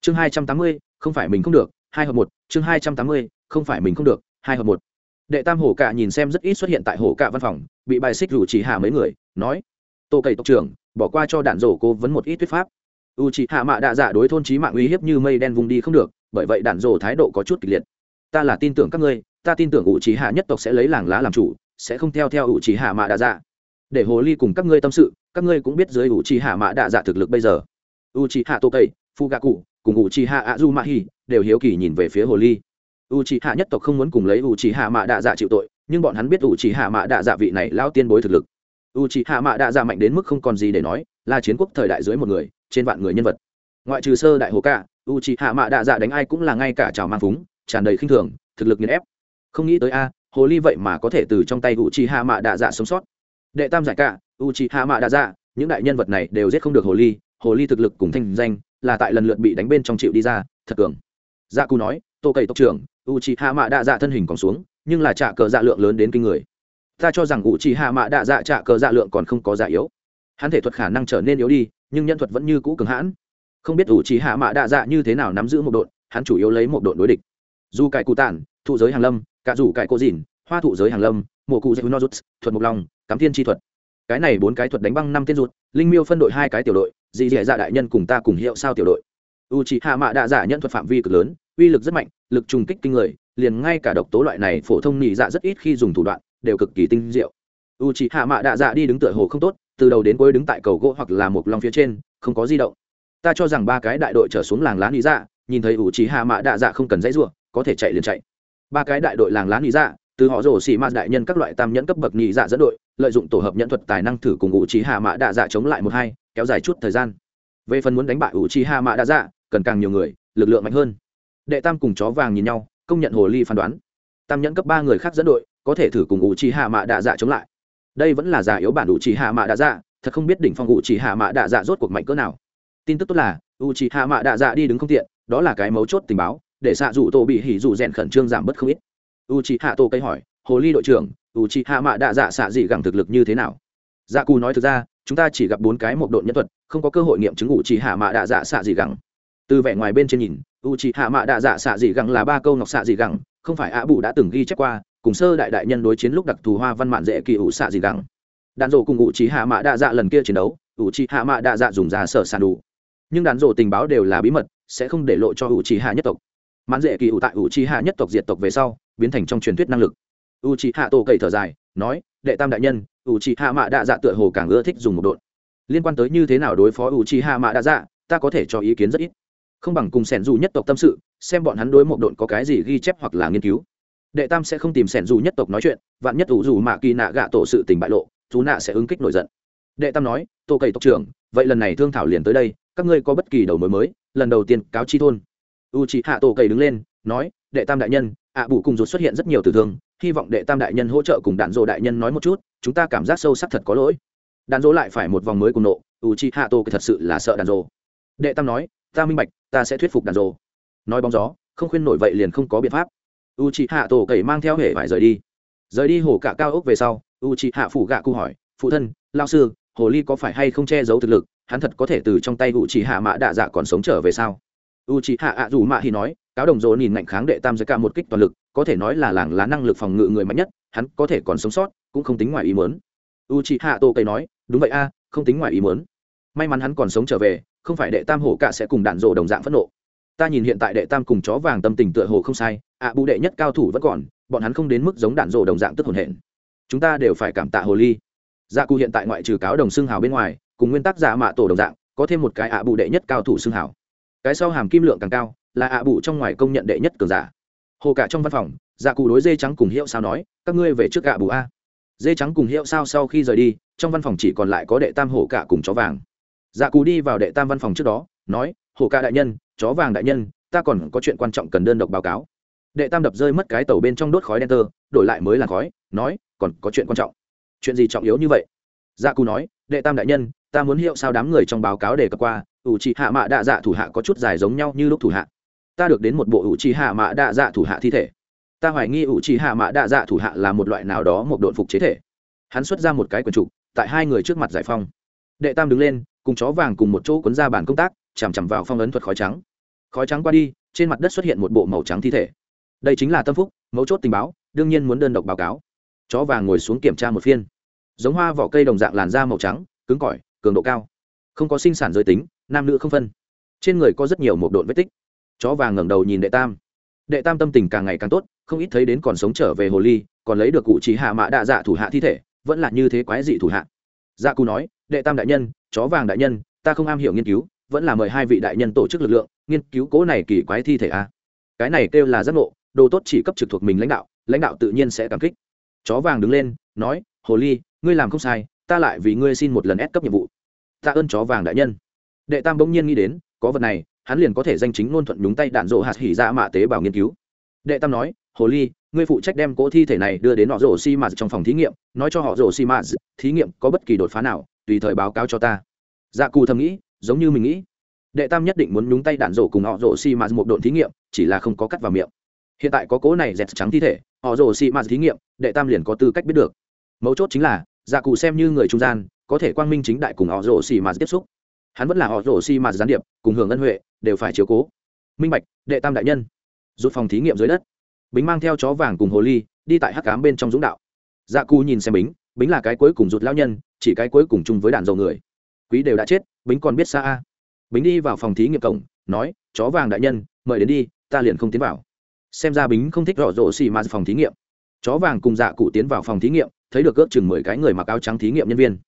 Chương hai trăm tám mươi, không phải mình không được, hai hợp một. Chương hai trăm tám mươi, không phải mình không được, hai hợp một. Đệ tam hổ cạ nhìn xem rất ít xuất hiện tại hổ cạ văn phòng, bị bài xích rủ chỉ hạ mấy người, nói, tô cậy tộc trưởng, bỏ qua cho đạn rổ cố vấn một ít thuyết pháp. U chỉ hạ mạ đạ dạ đối thôn trí mạng uy hiếp như mây đen vùng đi không được, bởi vậy đạn rổ thái độ có chút kịch liệt. Ta là tin tưởng các ngươi, ta tin tưởng u chỉ hạ nhất tộc sẽ lấy làng lá làm chủ sẽ không theo theo ủ trì hạ mạ đạ dạ. Để hồ ly cùng các ngươi tâm sự, các ngươi cũng biết dưới ủ trì hạ mạ đạ dạ thực lực bây giờ. U trì hạ tô cây, phu gạ cụ, cùng u trì hạ ạ du mạ hi đều hiếu kỳ nhìn về phía hồ ly. U trì hạ nhất tộc không muốn cùng lấy u trì hạ mạ đạ dạ chịu tội, nhưng bọn hắn biết u trì hạ mạ đạ dạ vị này lao tiên bối thực lực. U trì hạ mạ đạ dạ mạnh đến mức không còn gì để nói, là chiến quốc thời đại dưới một người, trên vạn người nhân vật. Ngoại trừ sơ đại hồ ca u trì hạ mạ đạ dạ đánh ai cũng là ngay cả trào mang phúng, tràn đầy khinh thường, thực lực nghiền ép. Không nghĩ tới a hồ ly vậy mà có thể từ trong tay u Chi hạ mạ đạ dạ sống sót. Đệ tam giải cả u Chi hạ mạ đạ dạ những đại nhân vật này đều giết không được hồ ly hồ ly thực lực cùng thanh danh là tại lần lượt bị đánh bên trong chịu đi ra, thật cường. Dạ cù nói tô cậy tộc trưởng u Chi hạ mạ đạ dạ thân hình còn xuống, nhưng là trả cờ dạ lượng lớn đến kinh người. Ta cho rằng u Chi hạ mạ đạ dạ trả cờ dạ lượng còn không có dạ yếu. Hắn thể thuật khả năng trở nên yếu đi, nhưng nhân thuật vẫn như cũ cường hãn. Không biết u Chi hạ mạ đạ dạ như thế nào nắm giữ một đội hắn chủ yếu lấy một đội đối địch. Dù cải cụ tản thụ giới hàng lâm cả rủ cải cô dìn hoa thụ giới hàng lâm mùa cụ dạy nozuts thuật mục long cắm thiên chi thuật. Cái này bốn cái thuật đánh băng năm tên ruột, linh miêu phân đội hai cái tiểu đội dị dẻ dạ đại nhân cùng ta cùng hiệu sao tiểu đội. U c h ị hạ mạ đạ dạ nhân thuật phạm vi cực lớn uy lực rất mạnh lực trùng kích kinh người liền ngay cả độc tố loại này phổ thông nhị dạ rất ít khi dùng thủ đoạn đều cực kỳ tinh diệu. U c h ị hạ mạ đạ dạ đi đứng tựa hồ không tốt từ đầu đến cuối đứng tại cầu gỗ hoặc là một lòng phía trên không có di động. Ta cho rằng ba cái đại đội trở xuống làng lá nhị dạ nhìn thấy u c h ị hạ mạ đạ dạ không cần dãy ruộng có thể chạy liền chạy ba cái đại đội làng lá nhị dạ từ họ rổ xì ma đại nhân các loại tam nhẫn cấp bậc nhị dạ dẫn đội, lợi dụng tổ hợp nhẫn thuật tài năng thử cùng ủ trí hạ mạ đạ dạ chống lại một hai, kéo dài chút thời gian. Về phần muốn đánh bại ủ trí hạ mạ đạ dạ cần càng nhiều người, lực lượng mạnh hơn. Đệ tam cùng chó vàng nhìn nhau, công nhận hồ ly phán đoán. Tam nhẫn cấp ba người khác dẫn đội, có thể thử cùng ủ trí hạ mạ đạ dạ chống lại. Đây vẫn là giả yếu bản ủ trí hạ mạ đạ dạ thật không biết đỉnh phong ủ trí hạ mạ đạ dạ rốt cuộc mạnh cỡ nào. Tin tức tốt là, ủ trí hạ mạ đạ dạ đi đứng không tiện, đó là cái mấu chốt tình báo để xạ dụ tổ bị hỉ rủ rèn khẩn trương giảm bớt không ít. U chị hạ tổ cây hỏi, hồ ly đội trưởng u chị hạ mạ đạ dạ xạ dị gẳng thực lực như thế nào? Dạ cù nói thực ra, chúng ta chỉ gặp bốn cái một đội nhân thuật, không có cơ hội nghiệm chứng u chị hạ mạ đạ dạ xạ dị gẳng. Từ vẻ ngoài bên trên nhìn u c h hạ mạ đạ dạ xạ dị gẳng là ba câu ngọc xạ dị gẳng, không phải ạ bụ đã từng ghi chép qua, cùng sơ đại đại nhân đối chiến lúc đặc thù hoa văn mạn dễ kỳ ủ xạ dị gẳng. Đạn dộ cùng u trí hạ mạ đạ dạ lần kia chiến đấu u trí hạ mạ đạ dạ dùng ra sở sàn đủ. Nhưng đạn dộ tình báo đều là bí mật, sẽ không để lộ cho u trí hạ nhất tộc mãn dễ kỳ ủ tại ủ chi hạ nhất tộc diệt tộc về sau, biến thành trong truyền thuyết năng lực. U chi hạ tổ cậy thở dài, nói, đệ tam đại nhân u chi hạ mạ đa dạ tựa hồ càng ưa thích dùng một độn. Liên quan tới như thế nào đối phó u chi hạ mạ đa dạ ta có thể cho ý kiến rất ít. Không bằng cùng sẻn dù nhất tộc tâm sự, xem bọn hắn đối một độn có cái gì ghi chép hoặc là nghiên cứu. Đệ tam sẽ không tìm sẻn dù nhất tộc nói chuyện, vạn nhất ủ dù mạ kỳ nạ gạ tổ sự tình bại lộ, dù nạ sẽ ứng kích nổi giận. Đệ tam nói tô cậy tộc trưởng, vậy lần này thương thảo liền tới đây, các ngươi có bất kỳ đầu mối mới, lần đầu tiên cáo chi thôn u c hạ tổ cậy đứng lên, nói, đệ tam đại nhân ạ à bụ cùng rụt xuất hiện rất nhiều tử thương, hy vọng đệ tam đại nhân hỗ trợ cùng đạn dỗ đại nhân nói một chút, chúng ta cảm giác sâu sắc thật có lỗi. Đạn dỗ lại phải một vòng mới cùng nộ u c hạ tổ thật sự là sợ đạn dỗ. Đệ tam nói, ta minh bạch, ta sẽ thuyết phục đạn dỗ. Nói bóng gió, không khuyên nổi vậy liền không có biện pháp. U c hạ tổ cậy mang theo hệ phải rời đi. Rời đi hồ cả cao ốc về sau u c hạ phủ gạ cụ hỏi, phụ thân lao sư, hồ ly có phải hay không che giấu thực lực? Hắn thật có thể từ trong tay u c hạ mã đạ dạ còn sống trở về sao? U c hạ ạ dù mạ thì nói cáo đồng dỗ nhìn ngạnh kháng đệ tam giới cả một kích toàn lực có thể nói là làng lá năng lực phòng ngự người mạnh nhất hắn có thể còn sống sót cũng không tính ngoài ý mớn u c hạ tô cây nói đúng vậy a không tính ngoài ý mớn may mắn hắn còn sống trở về không phải đệ tam hổ cả sẽ cùng đạn dỗ đồng dạng phẫn nộ. Ta nhìn hiện tại đệ tam cùng chó vàng tâm tình tựa hồ không sai ạ à, bù đệ nhất cao thủ vẫn còn bọn hắn không đến mức giống đạn dỗ đồng dạng tức hồn hển. Chúng ta đều phải cảm tạ hồ ly. Dạ cụ hiện tại ngoại trừ cáo đồng xương hào bên ngoài cùng nguyên tắc giả mạ tổ đồng dạng có thêm một cái ạ à bù đệ nhất cao thủ xương hào cái sau hàm kim lượng càng cao, là ạ à bù trong ngoài công nhận đệ nhất cường giả. Hồ cả trong văn phòng dạ cụ đối dê trắng cùng hiệu sao nói, các ngươi về trước ạ bù a. Dê trắng cùng hiệu sao sau khi rời đi, trong văn phòng chỉ còn lại có đệ tam hổ cả cùng chó vàng. Dạ cụ đi vào đệ tam văn phòng trước đó, nói hổ cả đại nhân, chó vàng đại nhân, ta còn có chuyện quan trọng cần đơn độc báo cáo. Đệ tam đập rơi mất cái tàu bên trong đốt khói đen tơ, đổi lại mới là khói, nói, còn có chuyện quan trọng. Chuyện gì trọng yếu như vậy? Dạ cụ nói, đệ tam đại nhân, ta muốn hiệu sao đám người trong báo cáo đề cập qua ủ trì hạ mạ đạ dạ thủ hạ có chút dài giống nhau như lúc thủ hạ. Ta được đến một bộ ủ trì hạ mạ đạ dạ thủ hạ thi thể. Ta hoài nghi ủ trì hạ mạ đạ dạ thủ hạ là một loại nào đó một độn phục chế thể. Hắn xuất ra một cái quần trục, tại hai người trước mặt giải phong đệ tam đứng lên, cùng chó vàng cùng một chỗ cuốn ra bản công tác, chằm chằm vào phong ấn thuật khói trắng. Khói trắng qua đi, trên mặt đất xuất hiện một bộ màu trắng thi thể. Đây chính là tâm phúc, mấu chốt tình báo, đương nhiên muốn đơn độc báo cáo. Chó vàng ngồi xuống kiểm tra một phiên. Giống hoa vỏ cây đồng dạng làn da màu trắng, cứng cỏi, cường độ cao không có sinh sản giới tính, nam nữ không phân. Trên người có rất nhiều một độn vết tích. Chó vàng ngẩng đầu nhìn đệ tam. Đệ tam tâm tình càng ngày càng tốt, không ít thấy đến còn sống trở về hồ ly, còn lấy được cụ trí hạ mã đạ dạ thủ hạ thi thể, vẫn là như thế quái dị thủ hạ. Dạ cụ nói, đệ tam đại nhân, chó vàng đại nhân, ta không am hiểu nghiên cứu, vẫn là mời hai vị đại nhân tổ chức lực lượng, nghiên cứu cố này kỳ quái thi thể a. Cái này kêu là giác ngộ, đồ tốt chỉ cấp trực thuộc mình lãnh đạo lãnh đạo tự nhiên sẽ cảm kích. Chó vàng đứng lên, nói, hồ ly, ngươi làm không sai, ta lại vì ngươi xin một lần ép cấp nhiệm vụ tạ ơn chó vàng đại nhân. Đệ tam bỗng nhiên nghĩ đến, có vật này, hắn liền có thể danh chính ngôn thuận nhúng tay đạn rộ hạt hỉ ra mạ tế bào nghiên cứu. Đệ tam nói, hồ ly, ngươi phụ trách đem cỗ thi thể này đưa đến họ rổ xi mạt trong phòng thí nghiệm, nói cho họ rổ xi mạt, thí nghiệm có bất kỳ đột phá nào, tùy thời báo cáo cho ta. Dạ cù thầm nghĩ, giống như mình nghĩ. Đệ tam nhất định muốn nhúng tay đạn rổ cùng họ rổ xi mạt một độn thí nghiệm, chỉ là không có cắt vào miệng. Hiện tại có cố này dẹt trắng thi thể, họ rổ xi mạt thí nghiệm, đệ tam liền có tư cách biết được. Mấu chốt chính là dạ cụ xem như người trung gian có thể quang minh chính đại cùng họ rổ xì mạt tiếp xúc. Hắn vẫn là họ rổ xì mạt gián điệp, cùng hưởng ân huệ, đều phải chiếu cố. Minh bạch, đệ tam đại nhân. Rút phòng thí nghiệm dưới đất. Bính mang theo chó vàng cùng hồ ly, đi tại hắc cám bên trong dũng đạo. Dạ cụ nhìn xem bính bính là cái cuối cùng rụt lao nhân, chỉ cái cuối cùng chung với đàn dầu người. Quý đều đã chết, bính còn biết xa a. Bính đi vào phòng thí nghiệm cổng, nói, chó vàng đại nhân, mời đến đi, ta liền không tiến vào. Xem ra bính không thích rõ rộ xì mà phòng thí nghiệm. Chó vàng cùng dạ cụ tiến vào phòng thí nghiệm, thấy được ước chừng mười cái người mặc áo trắng thí nghiệm nhân viên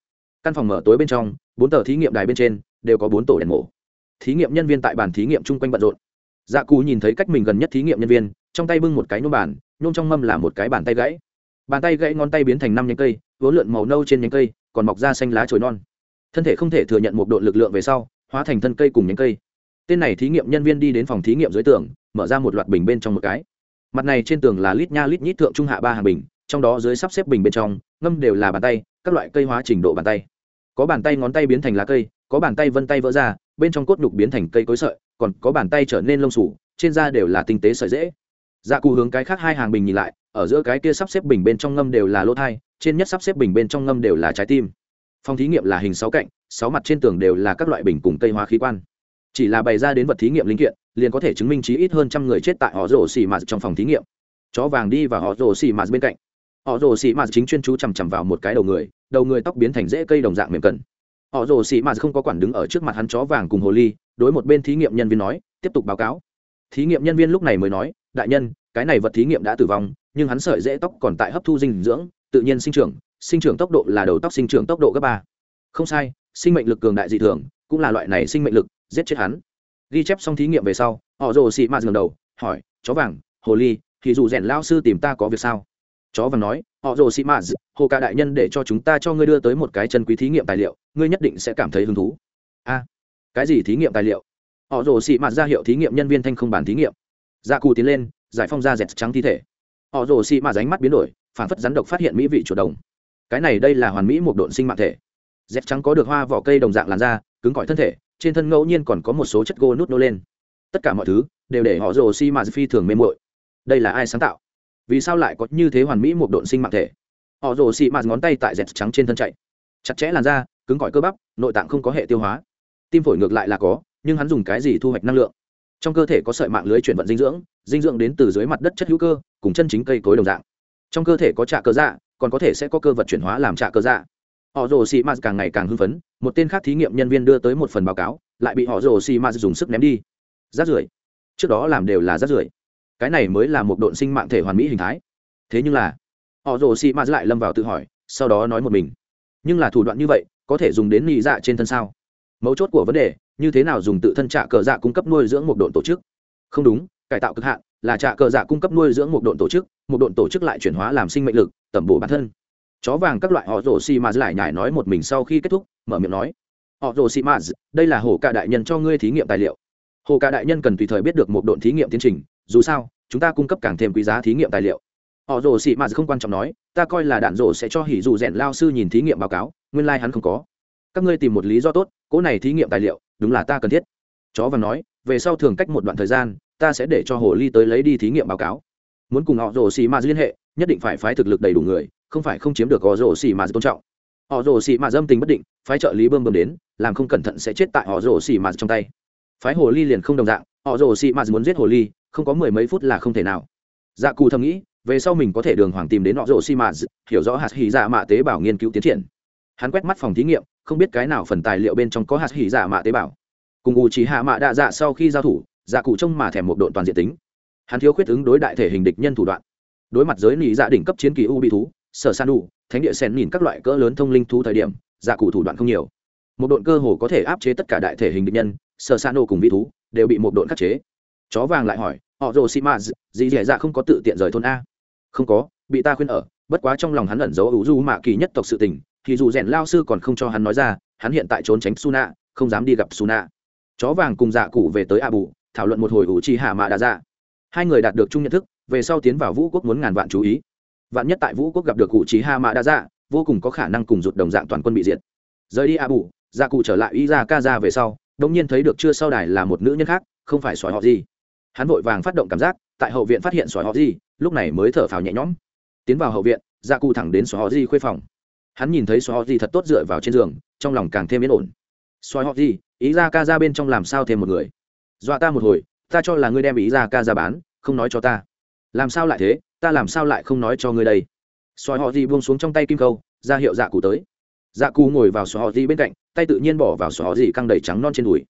căn phòng mở tối bên trong, bốn tờ thí nghiệm đài bên trên đều có bốn tổ đèn mổ. Thí nghiệm nhân viên tại bàn thí nghiệm chung quanh bận rộn. Dạ cù nhìn thấy cách mình gần nhất thí nghiệm nhân viên, trong tay bưng một cái nhôm bàn, nhôm trong mâm là một cái bàn tay gãy. Bàn tay gãy ngón tay biến thành năm nhánh cây, vốn lượn màu nâu trên nhánh cây, còn mọc ra xanh lá chồi non. Thân thể không thể thừa nhận một độ lực lượng về sau, hóa thành thân cây cùng nhánh cây. Tên này thí nghiệm nhân viên đi đến phòng thí nghiệm dưới tường, mở ra một loạt bình bên trong một cái. Mặt này trên tường là lít nha lít nhít thượng trung hạ ba hàng bình, trong đó dưới sắp xếp bình bên trong, ngâm đều là bàn tay, các loại cây hóa trình độ bàn tay có bàn tay ngón tay biến thành lá cây, có bàn tay vân tay vỡ ra, bên trong cốt nhục biến thành cây cối sợi, còn có bàn tay trở nên lông sủ trên da đều là tinh tế sợi dễ. Dạ cù hướng cái khác hai hàng bình nhìn lại, ở giữa cái kia sắp xếp bình bên trong ngâm đều là lỗ thai, trên nhất sắp xếp bình bên trong ngâm đều là trái tim. Phòng thí nghiệm là hình sáu cạnh, sáu mặt trên tường đều là các loại bình cùng cây hóa khí quan. Chỉ là bày ra đến vật thí nghiệm linh kiện, liền có thể chứng minh chí ít hơn trăm người chết tại họ rổ xì mạt trong phòng thí nghiệm. Chó vàng đi và họ rổ xì mạt bên cạnh họ rồ xì mạt chính chuyên chú chằm chằm vào một cái đầu người đầu người tóc biến thành rễ cây đồng dạng mềm cần họ rồ xì mạt không có quản đứng ở trước mặt hắn chó vàng cùng hồ ly, đối một bên thí nghiệm nhân viên nói, tiếp tục báo cáo. Thí nghiệm nhân viên lúc này mới nói, đại nhân, cái này vật thí nghiệm đã tử vong, nhưng hắn sợi rễ tóc còn tại hấp thu dinh dưỡng, tự nhiên sinh trưởng sinh trưởng tốc độ là đầu tóc sinh trưởng tốc độ gấp ba. Không sai, sinh mệnh lực cường đại dị thường, cũng là loại này sinh mệnh lực, giết chết hắn. Ghi chép xong thí nghiệm về sau, họ rồ xị mạt dừng đầu, hỏi, chó vàng, hồ ly, thì dù rèn lao sư tìm ta có việc sao? Chó vàng nói, họ rồ sĩ mạt hồ ca đại nhân để cho chúng ta cho ngươi đưa tới một cái chân quý thí nghiệm tài liệu, ngươi nhất định sẽ cảm thấy hứng thú. A, cái gì thí nghiệm tài liệu? Họ rồ sĩ mạt ra hiệu thí nghiệm nhân viên thanh không bàn thí nghiệm. Dạ cù tiến lên, giải phong da dẹt trắng thi thể. Họ rồ sĩ mạt ánh mắt biến đổi, phản phất rắn độc phát hiện mỹ vị chuột đồng. Cái này đây là hoàn mỹ một độn sinh mạng thể. Dẹt trắng có được hoa vỏ cây đồng dạng làn da, cứng cỏi thân thể, trên thân ngẫu nhiên còn có một số chất gô nút nô lên. Tất cả mọi thứ đều để họ rồ sĩ mạt phi thường mê mội đây là ai sáng tạo? Vì sao lại có như thế hoàn mỹ một độn sinh mạng thể? Họ rồ xi mạt ngón tay tại dẹt trắng trên thân chạy. Chặt chẽ làn da, cứng cỏi cơ bắp, nội tạng không có hệ tiêu hóa. Tim phổi ngược lại là có, nhưng hắn dùng cái gì thu hoạch năng lượng? Trong cơ thể có sợi mạng lưới chuyển vận dinh dưỡng dinh dưỡng đến từ dưới mặt đất chất hữu cơ, cùng chân chính cây cối đồng dạng. Trong cơ thể có trạ cơ dạ còn có thể sẽ có cơ vật chuyển hóa làm trạ cơ dạ. Họ rồ xì m càng ngày càng hưng phấn, một tên khác thí nghiệm nhân viên đưa tới một phần báo cáo, lại bị họ rồ xì m dùng sức ném đi. Rát rưởi. Trước đó làm đều là rát rưởi cái này mới là một độn sinh mạng thể hoàn mỹ hình thái. Thế nhưng là, họ rồ xì m lại lâm vào tự hỏi, sau đó nói một mình. Nhưng là thủ đoạn như vậy, có thể dùng đến nhị dạ trên thân sao? Mấu chốt của vấn đề, như thế nào dùng tự thân trạ cờ dạ cung cấp nuôi dưỡng một độn tổ chức? Không đúng, cải tạo cực hạn là trạ cờ dạ cung cấp nuôi dưỡng một độn tổ chức, một độn tổ chức lại chuyển hóa làm sinh mệnh lực, tẩm bổ bản thân. Chó vàng các loại họ rồ xì mà lại nhải nói một mình sau khi kết thúc, mở miệng nói, họ rồ xì mà đây là hồ cả đại nhân cho ngươi thí nghiệm tài liệu. Hồ ca đại nhân cần tùy thời biết được một độn thí nghiệm tiến trình dù sao, chúng ta cung cấp càng thêm quý giá thí nghiệm tài liệu. Họ rồ xì mà không quan trọng nói, ta coi là đạn rồ sẽ cho hỉ dù rèn lao sư nhìn thí nghiệm báo cáo, nguyên lai、like、hắn không có. Các ngươi tìm một lý do tốt, cỗ này thí nghiệm tài liệu, đúng là ta cần thiết. Chó và nói, về sau thường cách một đoạn thời gian, ta sẽ để cho hồ ly tới lấy đi thí nghiệm báo cáo. Muốn cùng họ rồ xì mà liên hệ, nhất định phải phái thực lực đầy đủ người, không phải không chiếm được họ rồ xì mà tôn trọng. Họ rồ xì mà dâm tình bất định, phái trợ lý bơm bơm đến, làm không cẩn thận sẽ chết tại họ rồ xì mà trong tay. Phái hồ ly liền không đồng dạng họ rồ xì mà muốn giết hồ ly, không có mười mấy phút là không thể nào. Dạ cù thầm nghĩ, về sau mình có thể đường hoàng tìm đến họ rồ xì mà, hiểu rõ hạt hỉ dạ mạ tế bào nghiên cứu tiến triển. Hắn quét mắt phòng thí nghiệm, không biết cái nào phần tài liệu bên trong có hạt hỉ dạ mạ tế bào. Cùng u trí hạ mạ đạ dạ sau khi giao thủ dạ cụ trông mà thèm một độn toàn diện tính. Hắn thiếu khuyết ứng đối đại thể hình địch nhân thủ đoạn. Đối mặt giới nỉ dạ đỉnh cấp chiến kỳ u bị thú, sở san đủ thánh địa sen nhìn các loại cỡ lớn thông linh thú thời điểm dạ cụ thủ đoạn không nhiều. Một độn cơ hồ có thể áp chế tất cả đại thể hình địch nhân, sở san đủ cùng vị thú đều bị một độn khắc chế. Chó vàng lại hỏi, họ rồ xi mã dì dẻ dạ không có tự tiện rời thôn a? Không có, bị ta khuyên ở, bất quá trong lòng hắn ẩn giấu ủ du mạ kỳ nhất tộc sự tình, thì dù rèn lao sư còn không cho hắn nói ra, hắn hiện tại trốn tránh suna, không dám đi gặp suna. Chó vàng cùng dạ cụ về tới a bù thảo luận một hồi ủ chi hạ mạ đã ra dạ. hai người đạt được chung nhận thức, về sau tiến vào vũ quốc muốn ngàn vạn chú ý. Vạn nhất tại vũ quốc gặp được cụ trí ha mạ đa dạ vô cùng có khả năng cùng rụt đồng dạng toàn quân bị diệt. Rời đi a bù gia cụ trở lại y ra ca ra về sau đông nhiên thấy được chưa sau đài là một nữ nhân khác, không phải xoài họ gì. Hắn vội vàng phát động cảm giác, tại hậu viện phát hiện xoài họ gì, lúc này mới thở phào nhẹ nhõm. Tiến vào hậu viện dạ gia cụ thẳng đến xoài họ gì khuê phòng. Hắn nhìn thấy xoài họ gì thật tốt dựa vào trên giường, trong lòng càng thêm yên ổn. Xoài họ gì, ý ra ca ra bên trong làm sao thêm một người? Dọa ta một hồi, ta cho là ngươi đem ý ra ca ra bán, không nói cho ta. Làm sao lại thế, ta làm sao lại không nói cho ngươi đây? Xoài họ gì buông xuống trong tay kim câu, ra hiệu dạ cụ tới dạ cù ngồi vào xoài họ gì bên cạnh, tay tự nhiên bỏ vào xoài họ gì căng đầy trắng non trên đùi.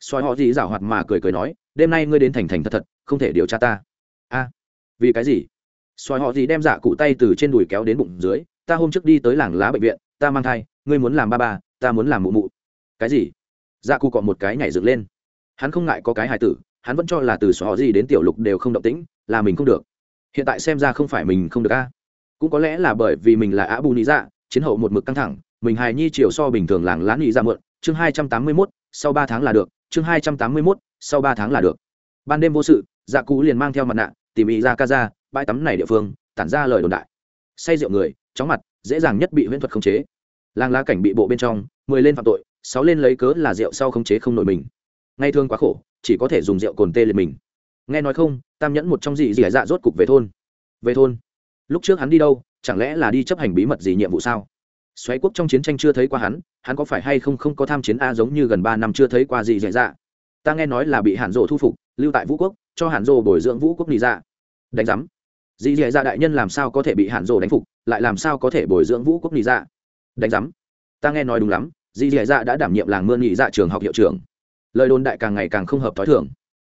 Xoài họ gì rảo hoạt mà cười cười nói, đêm nay ngươi đến thành thành thật thật, không thể điều tra ta. A, vì cái gì? Xoài họ gì đem dạ cụ tay từ trên đùi kéo đến bụng dưới, ta hôm trước đi tới làng lá bệnh viện, ta mang thai, ngươi muốn làm ba ba, ta muốn làm mụ mụ. Cái gì? Dạ cụ cọ một cái nhảy dựng lên. Hắn không ngại có cái hài tử, hắn vẫn cho là từ xóa gì đến tiểu lục đều không động tĩnh, là mình không được. Hiện tại xem ra không phải mình không được a. Cũng có lẽ là bởi vì mình là á bù nị dạ chiến hậu một mực căng thẳng mình hài nhi chiều so bình thường làng lá nghị ra mượn chương hai trăm tám mươi mốt, sau ba tháng là được, chương hai trăm tám mươi mốt, sau ba tháng là được. Ban đêm vô sự dạ cũ liền mang theo mặt nạ, tìm ý ra ca ra, bãi tắm này địa phương, tản ra lời đồn đại. Say rượu người, chóng mặt, dễ dàng nhất bị huyễn thuật khống chế. Làng lá cảnh bị bộ bên trong, mười lên phạm tội, sáu lên lấy cớ là rượu sau khống chế không nổi mình. Ngay thương quá khổ, chỉ có thể dùng rượu cồn tê liệt mình. Nghe nói không, tam nhẫn một trong gì gì dạ rốt cục về thôn. Về thôn? Lúc trước hắn đi đâu, chẳng lẽ là đi chấp hành bí mật gì nhiệm vụ sao? Xoáy quốc trong chiến tranh chưa thấy qua hắn hắn có phải hay không không có tham chiến a giống như gần ba năm chưa thấy qua gì dạy dạ? Ta nghe nói là bị hàn rộ thu phục, lưu tại vũ quốc, cho hàn rộ bồi dưỡng vũ quốc nị dạ. Đánh giám. Dì dạy dạ đại nhân làm sao có thể bị hàn rộ đánh phục, lại làm sao có thể bồi dưỡng vũ quốc nị dạ? Đánh giám. Ta nghe nói đúng lắm, dì dạy dạ đã đảm nhiệm làng mưa nị dạ trường học hiệu trưởng. Lời đồn đại càng ngày càng không hợp t h ó i thường.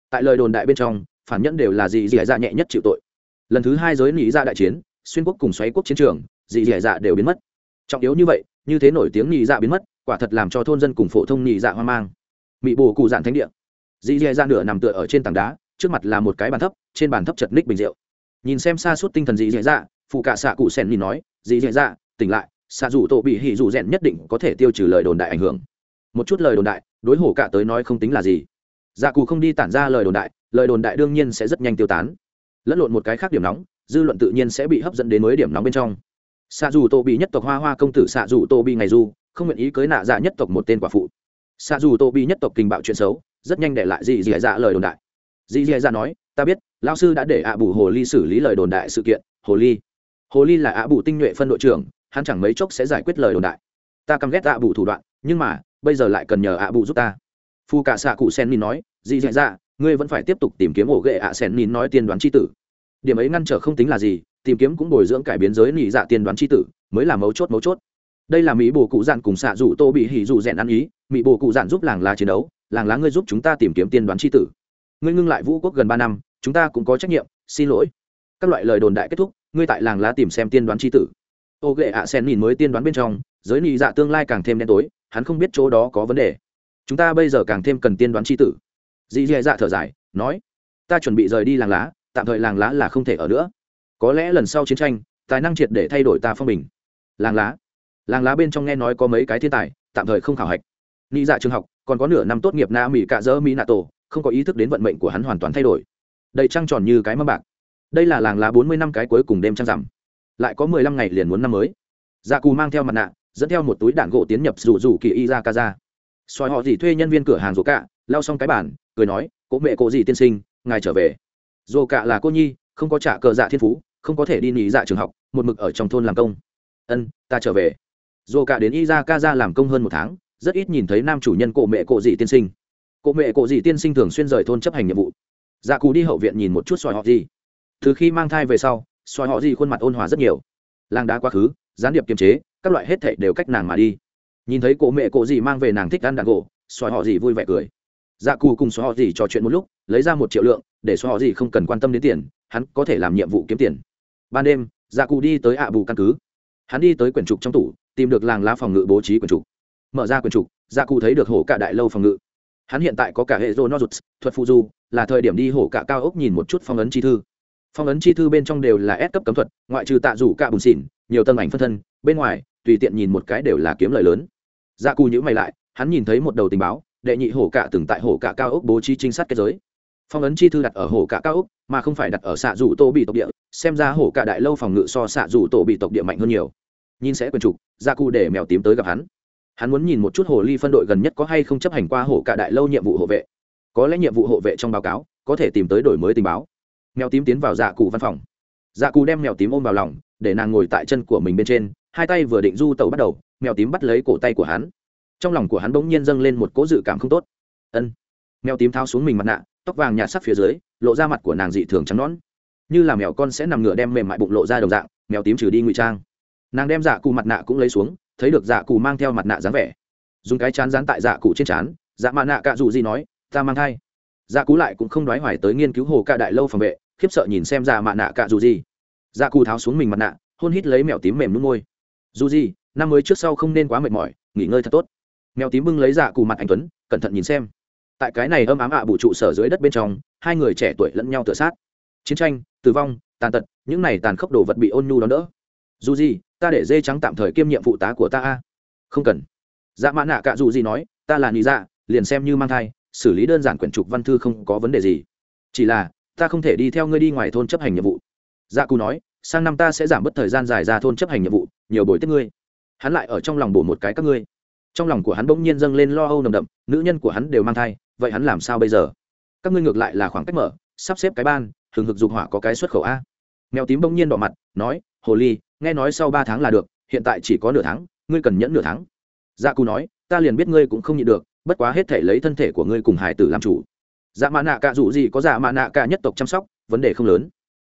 Tại lời đồn đại bên trong, phản nhẫn đều là dì dị dạ nhẹ nhất chịu tội. Lần thứ hai giới nỉ dạ đại chiến, xuyên quốc cùng xoáy quốc chiến trường, dì dị dạ đều biến mất trọng yếu như vậy, như thế nổi tiếng nhị dạ biến mất, quả thật làm cho thôn dân cùng phổ thông nhị dạ hoang mang. Mị bồ cụ dạn thánh địa. Dị dè ra nửa nằm tựa ở trên tảng đá, trước mặt là một cái bàn thấp, trên bàn thấp chật ních bình rượu. Nhìn xem xa suốt tinh thần dì dè ra phụ cả xạ cụ sen nhìn nói dì dè ra tỉnh lại, xạ dù tổ bị hỉ dù rèn nhất định có thể tiêu trừ lời đồn đại ảnh hưởng. Một chút lời đồn đại, đối hổ cả tới nói không tính là gì. Dạ cụ không đi tản ra lời đồn đại, lời đồn đại đương nhiên sẽ rất nhanh tiêu tán. Lẫn lộn một cái khác điểm nóng, dư luận tự nhiên sẽ bị hấp dẫn đến mới điểm nóng bên trong xạ dù tô bị nhất tộc hoa hoa công tử xạ dù tô bị ngày du, không nguyện ý cưới nạ dạ nhất tộc một tên quả phụ. Xạ dù tô bị nhất tộc kinh bạo chuyện xấu, rất nhanh để lại dì dì dạ lời đồn đại. Dì dì dạ nói, ta biết lao sư đã để ạ bù hồ ly xử lý lời đồn đại sự kiện, hồ ly. Hồ ly là ạ bù tinh nhuệ phân đội trưởng, hắn chẳng mấy chốc sẽ giải quyết lời đồn đại. Ta căm ghét ạ bù thủ đoạn, nhưng mà, bây giờ lại cần nhờ ạ bù giúp ta. Phu cả xạ cụ sen min nói, dì dì dạ ngươi vẫn phải tiếp tục tìm kiếm ổ ghệ ạ sen min nói tiên đoán tri tử. Điểm ấy ngăn trở không tính là gì tìm kiếm cũng bồi dưỡng cải biến giới nỉ dạ tiên đoán c h i tử, mới là mấu chốt mấu chốt. Đây là mỹ bồ cụ dạn cùng xạ rủ tô bị hỉ rủ rèn ăn ý, mỹ bồ cụ dạn giúp làng lá chiến đấu, làng lá ngươi giúp chúng ta tìm kiếm tiên đoán c h i tử. Ngươi ngưng lại vũ quốc gần ba năm, chúng ta cũng có trách nhiệm, xin lỗi. Các loại lời đồn đại kết thúc, ngươi tại làng lá tìm xem tiên đoán c tử. Ô ghệ ạ sen nhìn mới tiên đoán bên trong, giới nị dạ tương lai càng thêm đen tối, hắn không biết chỗ đó có vấn đề. Chúng ta bây giờ càng thêm cần tiên đoán c tử. Dì dì dạ thở dài, nói, ta chuẩn bị rời đi làng lá, tạm thời làng lá là không thể ở nữa có lẽ lần sau chiến tranh, tài năng triệt để thay đổi ta phong bình. Làng lá. Làng lá bên trong nghe nói có mấy cái thiên tài, tạm thời không khảo hạch. Nghĩ dạ trường học, còn có nửa năm tốt nghiệp na mỹ cạ dỡ mỹ nạ tổ, không có ý thức đến vận mệnh của hắn hoàn toàn thay đổi. Đầy trăng tròn như cái mâm bạc. Đây là làng lá bốn mươi năm cái cuối cùng đêm trăng rằm. Lại có mười lăm ngày liền muốn năm mới. Dạ cù mang theo mặt nạ, dẫn theo một túi đạn gỗ tiến nhập rủ rủ kỳ y ra ca ra xoài họ gì thuê nhân viên cửa hàng rổ cạ lao xong cái bản cười nói cỗ mẹ cỗ gì tiên sinh, ngài trở về. Rổ cạ là cô nhi, không có trả cờ dạ thiên phú không có thể đi nghỉ dạ trường học, một mực ở trong thôn làm công. Ân, ta trở về. Dù cả đến y ra ca ra làm công hơn một tháng, rất ít nhìn thấy nam chủ nhân cổ mẹ cổ dị tiên sinh. Cổ mẹ cổ dị tiên sinh thường xuyên rời thôn chấp hành nhiệm vụ. Dạ cù đi hậu viện nhìn một chút xoài họ gì. Từ khi mang thai về sau, xoài họ gì khuôn mặt ôn hòa rất nhiều. Làng đá quá khứ, gián điệp kiềm chế, các loại hết thệ đều cách nàng mà đi. Nhìn thấy cổ mẹ cổ dị mang về nàng thích ăn đàn gỗ, xoài họ gì vui vẻ cười. Dạ cù cùng xoài họ gì trò chuyện một lúc, lấy ra một triệu lượng, để xoài họ gì không cần quan tâm đến tiền, hắn có thể làm nhiệm vụ kiếm tiền ban đêm dạ cụ đi tới ạ bù căn cứ. Hắn đi tới quyển trục trong tủ, tìm được làng lá phòng ngự bố trí quyển trục. Mở ra quyển trục dạ cụ thấy được hổ cả đại lâu phòng ngự. Hắn hiện tại có cả hệ rô nozuts thuật phụ du, là thời điểm đi hổ cả cao ốc nhìn một chút phong ấn chi thư. Phong ấn chi thư bên trong đều là S cấp cấm thuật, ngoại trừ tạ rủ cả bùn xỉn, nhiều tầng ảnh phân thân, bên ngoài, tùy tiện nhìn một cái đều là kiếm lời lớn. Dạ cụ nhữ mày lại, hắn nhìn thấy một đầu tình báo, đệ nhị hổ cả từng tại hổ cả cao ốc bố trí trinh sát kết giới. Phong ấn chi thư đặt ở hổ cả cao ốc, mà không phải đặt ở xạ rủ tô bị tộc địa xem ra hổ cả đại lâu phòng ngự so xạ dù tổ bị tộc địa mạnh hơn nhiều. Nhìn sẽ quần trục gia cụ để mèo tím tới gặp hắn. Hắn muốn nhìn một chút hồ ly phân đội gần nhất có hay không chấp hành qua hổ cả đại lâu nhiệm vụ hộ vệ. Có lẽ nhiệm vụ hộ vệ trong báo cáo, có thể tìm tới đổi mới tình báo. Mèo tím tiến vào dạ cụ văn phòng. Dạ cụ đem mèo tím ôm vào lòng, để nàng ngồi tại chân của mình bên trên, hai tay vừa định du tàu bắt đầu, mèo tím bắt lấy cổ tay của hắn. Trong lòng của hắn bỗng nhiên dâng lên một cố dự cảm không tốt. Ân. Mèo tím tháo xuống mình mặt nạ, tóc vàng nhạt sắc phía dưới, lộ ra mặt của nàng dị thường trắng nón như là mèo con sẽ nằm ngửa đem mềm mại bụng lộ ra đồng dạng, mèo tím trừ đi ngụy trang. Nàng đem dạ cụ mặt nạ cũng lấy xuống, thấy được dạ cụ mang theo mặt nạ dáng vẻ. Dùng cái chán dán tại dạ cụ trên chán dạ mạ nạ cạ dù gì nói, ta mang thai. Dạ cụ lại cũng không đoái hoài tới nghiên cứu hồ cạ đại lâu phòng vệ, khiếp sợ nhìn xem dạ mạ nạ cạ dù gì. Dạ cụ tháo xuống mình mặt nạ, hôn hít lấy mèo tím mềm nước môi. Dù gì, năm mới trước sau không nên quá mệt mỏi, nghỉ ngơi thật tốt. Mèo tím bưng lấy dạ cụ mặt anh tuấn, cẩn thận nhìn xem. Tại cái này âm ám ạ à bụ trụ sở dưới đất bên trong, hai người trẻ tuổi lẫn nhau tự sát chiến tranh, tử vong, tàn tật, những này tàn khốc đồ vật bị ôn nhu đón đỡ. Dù gì, ta để dê trắng tạm thời kiêm nhiệm phụ tá của ta a. Không cần. Dạ mã nạ cạ dù gì nói, ta là nị dạ liền xem như mang thai, xử lý đơn giản quyển trục văn thư không có vấn đề gì. Chỉ là, ta không thể đi theo ngươi đi ngoài thôn chấp hành nhiệm vụ. Dạ cù nói, sang năm ta sẽ giảm bớt thời gian dài ra thôn chấp hành nhiệm vụ, nhiều buổi tiếp ngươi. Hắn lại ở trong lòng bổ một cái các ngươi. Trong lòng của hắn bỗng nhiên dâng lên lo âu nồng đậm, nữ nhân của hắn đều mang thai, vậy hắn làm sao bây giờ? Các ngươi ngược lại là khoảng cách mở, sắp xếp cái ban hừng hực dục hỏa có cái xuất khẩu a. Mèo tím bỗng nhiên đỏ mặt, nói, hồ ly, nghe nói sau ba tháng là được, hiện tại chỉ có nửa tháng, ngươi cần nhẫn nửa tháng. Dạ cù nói, ta liền biết ngươi cũng không nhịn được, bất quá hết thể lấy thân thể của ngươi cùng hải tử làm chủ. Dạ mã nạ cả dù gì có dạ mã nạ cả nhất tộc chăm sóc, vấn đề không lớn.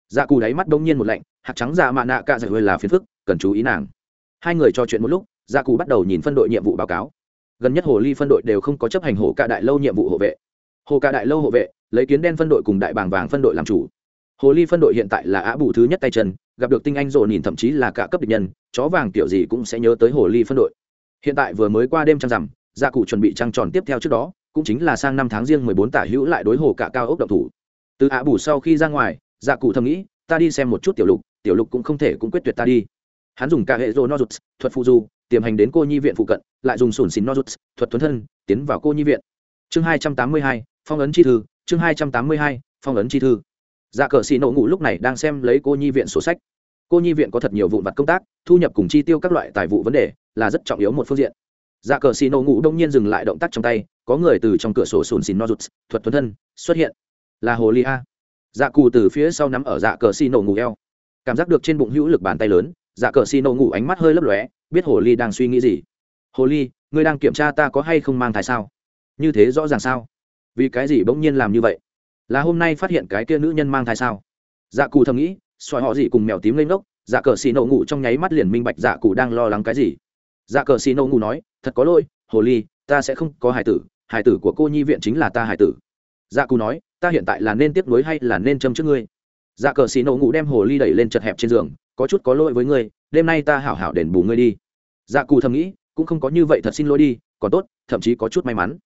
Dạ cù đáy mắt bỗng nhiên một lạnh, hạt trắng dạ mã nạ cả giải hơi là phiền phức, cần chú ý nàng. Hai người trò chuyện một lúc dạ cù bắt đầu nhìn phân đội nhiệm vụ báo cáo. Gần nhất hồ ly phân đội đều không có chấp hành hồ ca đại lâu nhiệm vụ hộ vệ. Hồ ca đại lâu hộ vệ lấy kiến đen phân đội cùng đại bàng vàng phân đội làm chủ. Hồ ly phân đội hiện tại là á bù thứ nhất tay chân, gặp được tinh anh rộn nhìn thậm chí là cả cấp địch nhân, chó vàng kiểu gì cũng sẽ nhớ tới hồ ly phân đội. Hiện tại vừa mới qua đêm trăng rằm, gia cụ chuẩn bị trăng tròn tiếp theo trước đó, cũng chính là sang năm tháng riêng mười bốn tả hữu lại đối hồ cả cao ốc động thủ. Từ ạ bù sau khi ra ngoài, gia cụ thầm nghĩ, ta đi xem một chút tiểu lục tiểu lục cũng không thể cũng quyết tuyệt ta đi. Hắn dùng cả hệ rô nozuts, thuật phụ du, tiềm hành đến cô nhi viện phụ cận, lại dùng sủn xìn nozuts, thuật thuấn thân, tiến vào cô nhi viện. Chương hai trăm tám mươi hai, phong ấn chi thư chương hai trăm tám mươi hai, phong ấn chi thư. Dạ cờ xì nổ ngủ lúc này đang xem lấy cô nhi viện sổ sách. Cô nhi viện có thật nhiều vụn vặt công tác, thu nhập cùng chi tiêu các loại tài vụ vấn đề là rất trọng yếu một phương diện. Dạ cờ xì nổ ngủ đông nhiên dừng lại động tác trong tay, có người từ trong cửa sổ sùn xìn rụt, thuật thuấn thân, xuất hiện. Là hồ ly a. Dạ cù từ phía sau nắm ở dạ cờ xì nổ ngủ eo. Cảm giác được trên bụng hữu lực bàn tay lớn dạ cờ xì nổ ngủ ánh mắt hơi lấp lóe, biết hồ ly đang suy nghĩ gì. Hồ ly, ngươi đang kiểm tra ta có hay không mang thai sao? Như thế rõ ràng sao? Vì cái gì bỗng nhiên làm như vậy? Là hôm nay phát hiện cái kia nữ nhân mang thai sao? Dạ cù thầm nghĩ xoài họ gì cùng mèo tím lên ngốc dạ cờ xì nổ ngủ trong nháy mắt liền minh bạch dạ cù đang lo lắng cái gì. Dạ cờ xì nổ ngủ nói, thật có lỗi, hồ ly, ta sẽ không có hải tử hải tử của cô nhi viện chính là ta hải tử. Dạ cù nói, ta hiện tại là nên tiếp nối hay là nên châm trước ngươi? Dạ cờ xì nổ ngủ đem hồ ly đẩy lên chật hẹp trên giường, có chút có lỗi với ngươi, đêm nay ta hảo hảo đền bù ngươi đi. Dạ cù thầm nghĩ, cũng không có như vậy thật xin lỗi đi, còn tốt, thậm chí có chút may mắn.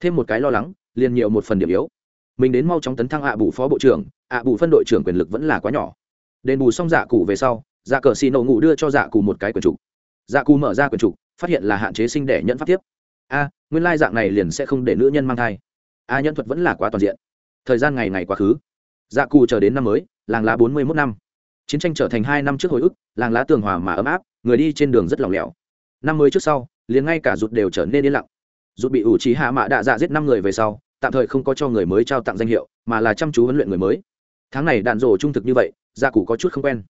Thêm một cái lo lắng liền nhiều một phần điểm yếu. Mình đến mau chóng tấn thăng ạ bù phó bộ trưởng, ạ bù phân đội trưởng quyền lực vẫn là quá nhỏ. Đền bù xong dạ cụ về sau dạ cờ xì nổ ngủ đưa cho dạ cụ một cái quyền trục. Dạ cụ mở ra quyền trục, phát hiện là hạn chế sinh đẻ nhận pháp tiếp. A, nguyên lai dạng này liền sẽ không để nữ nhân mang thai. A nhân thuật vẫn là quá toàn diện. Thời gian ngày ngày quá khứ. Dạ cụ chờ đến năm mới, làng lá bốn mươi mốt năm. Chiến tranh trở thành hai năm trước hồi ức, làng lá tường hòa mà ấm áp, người đi trên đường rất lòng lẻo. Năm mới trước sau, liền ngay cả rụt đều trở nên yên lặng rút bị ủ trí hạ mạ đạ dạ giết năm người về sau, tạm thời không có cho người mới trao tặng danh hiệu, mà là chăm chú huấn luyện người mới. Tháng này đạn rổ trung thực như vậy dạ cụ có chút không quen.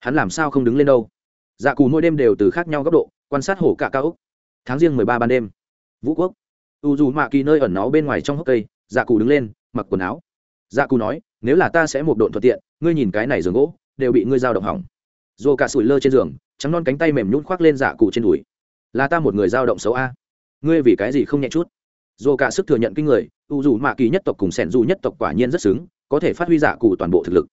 Hắn làm sao không đứng lên đâu? Dạ cụ mỗi đêm đều từ khác nhau góc độ, quan sát hổ cả cao úc tháng riêng mười ba ban đêm. Vũ quốc. U dù mạ kỳ nơi ẩn náu bên ngoài trong hốc cây dạ cụ đứng lên, mặc quần áo. Dạ cụ nói, nếu là ta sẽ một độn thuận tiện, ngươi nhìn cái này giường gỗ, đều bị ngươi dao động hỏng. Dồ cả sủi lơ trên giường, trắng non cánh tay mềm nhún khoác lên dạ cụ trên đùi. Là ta một người dao động xấu a ngươi vì cái gì không nhẹ chút? Dù cả sức thừa nhận kinh người, u dù mạ kỳ nhất tộc cùng sẻn dù nhất tộc quả nhiên rất xứng, có thể phát huy giả cụ toàn bộ thực lực.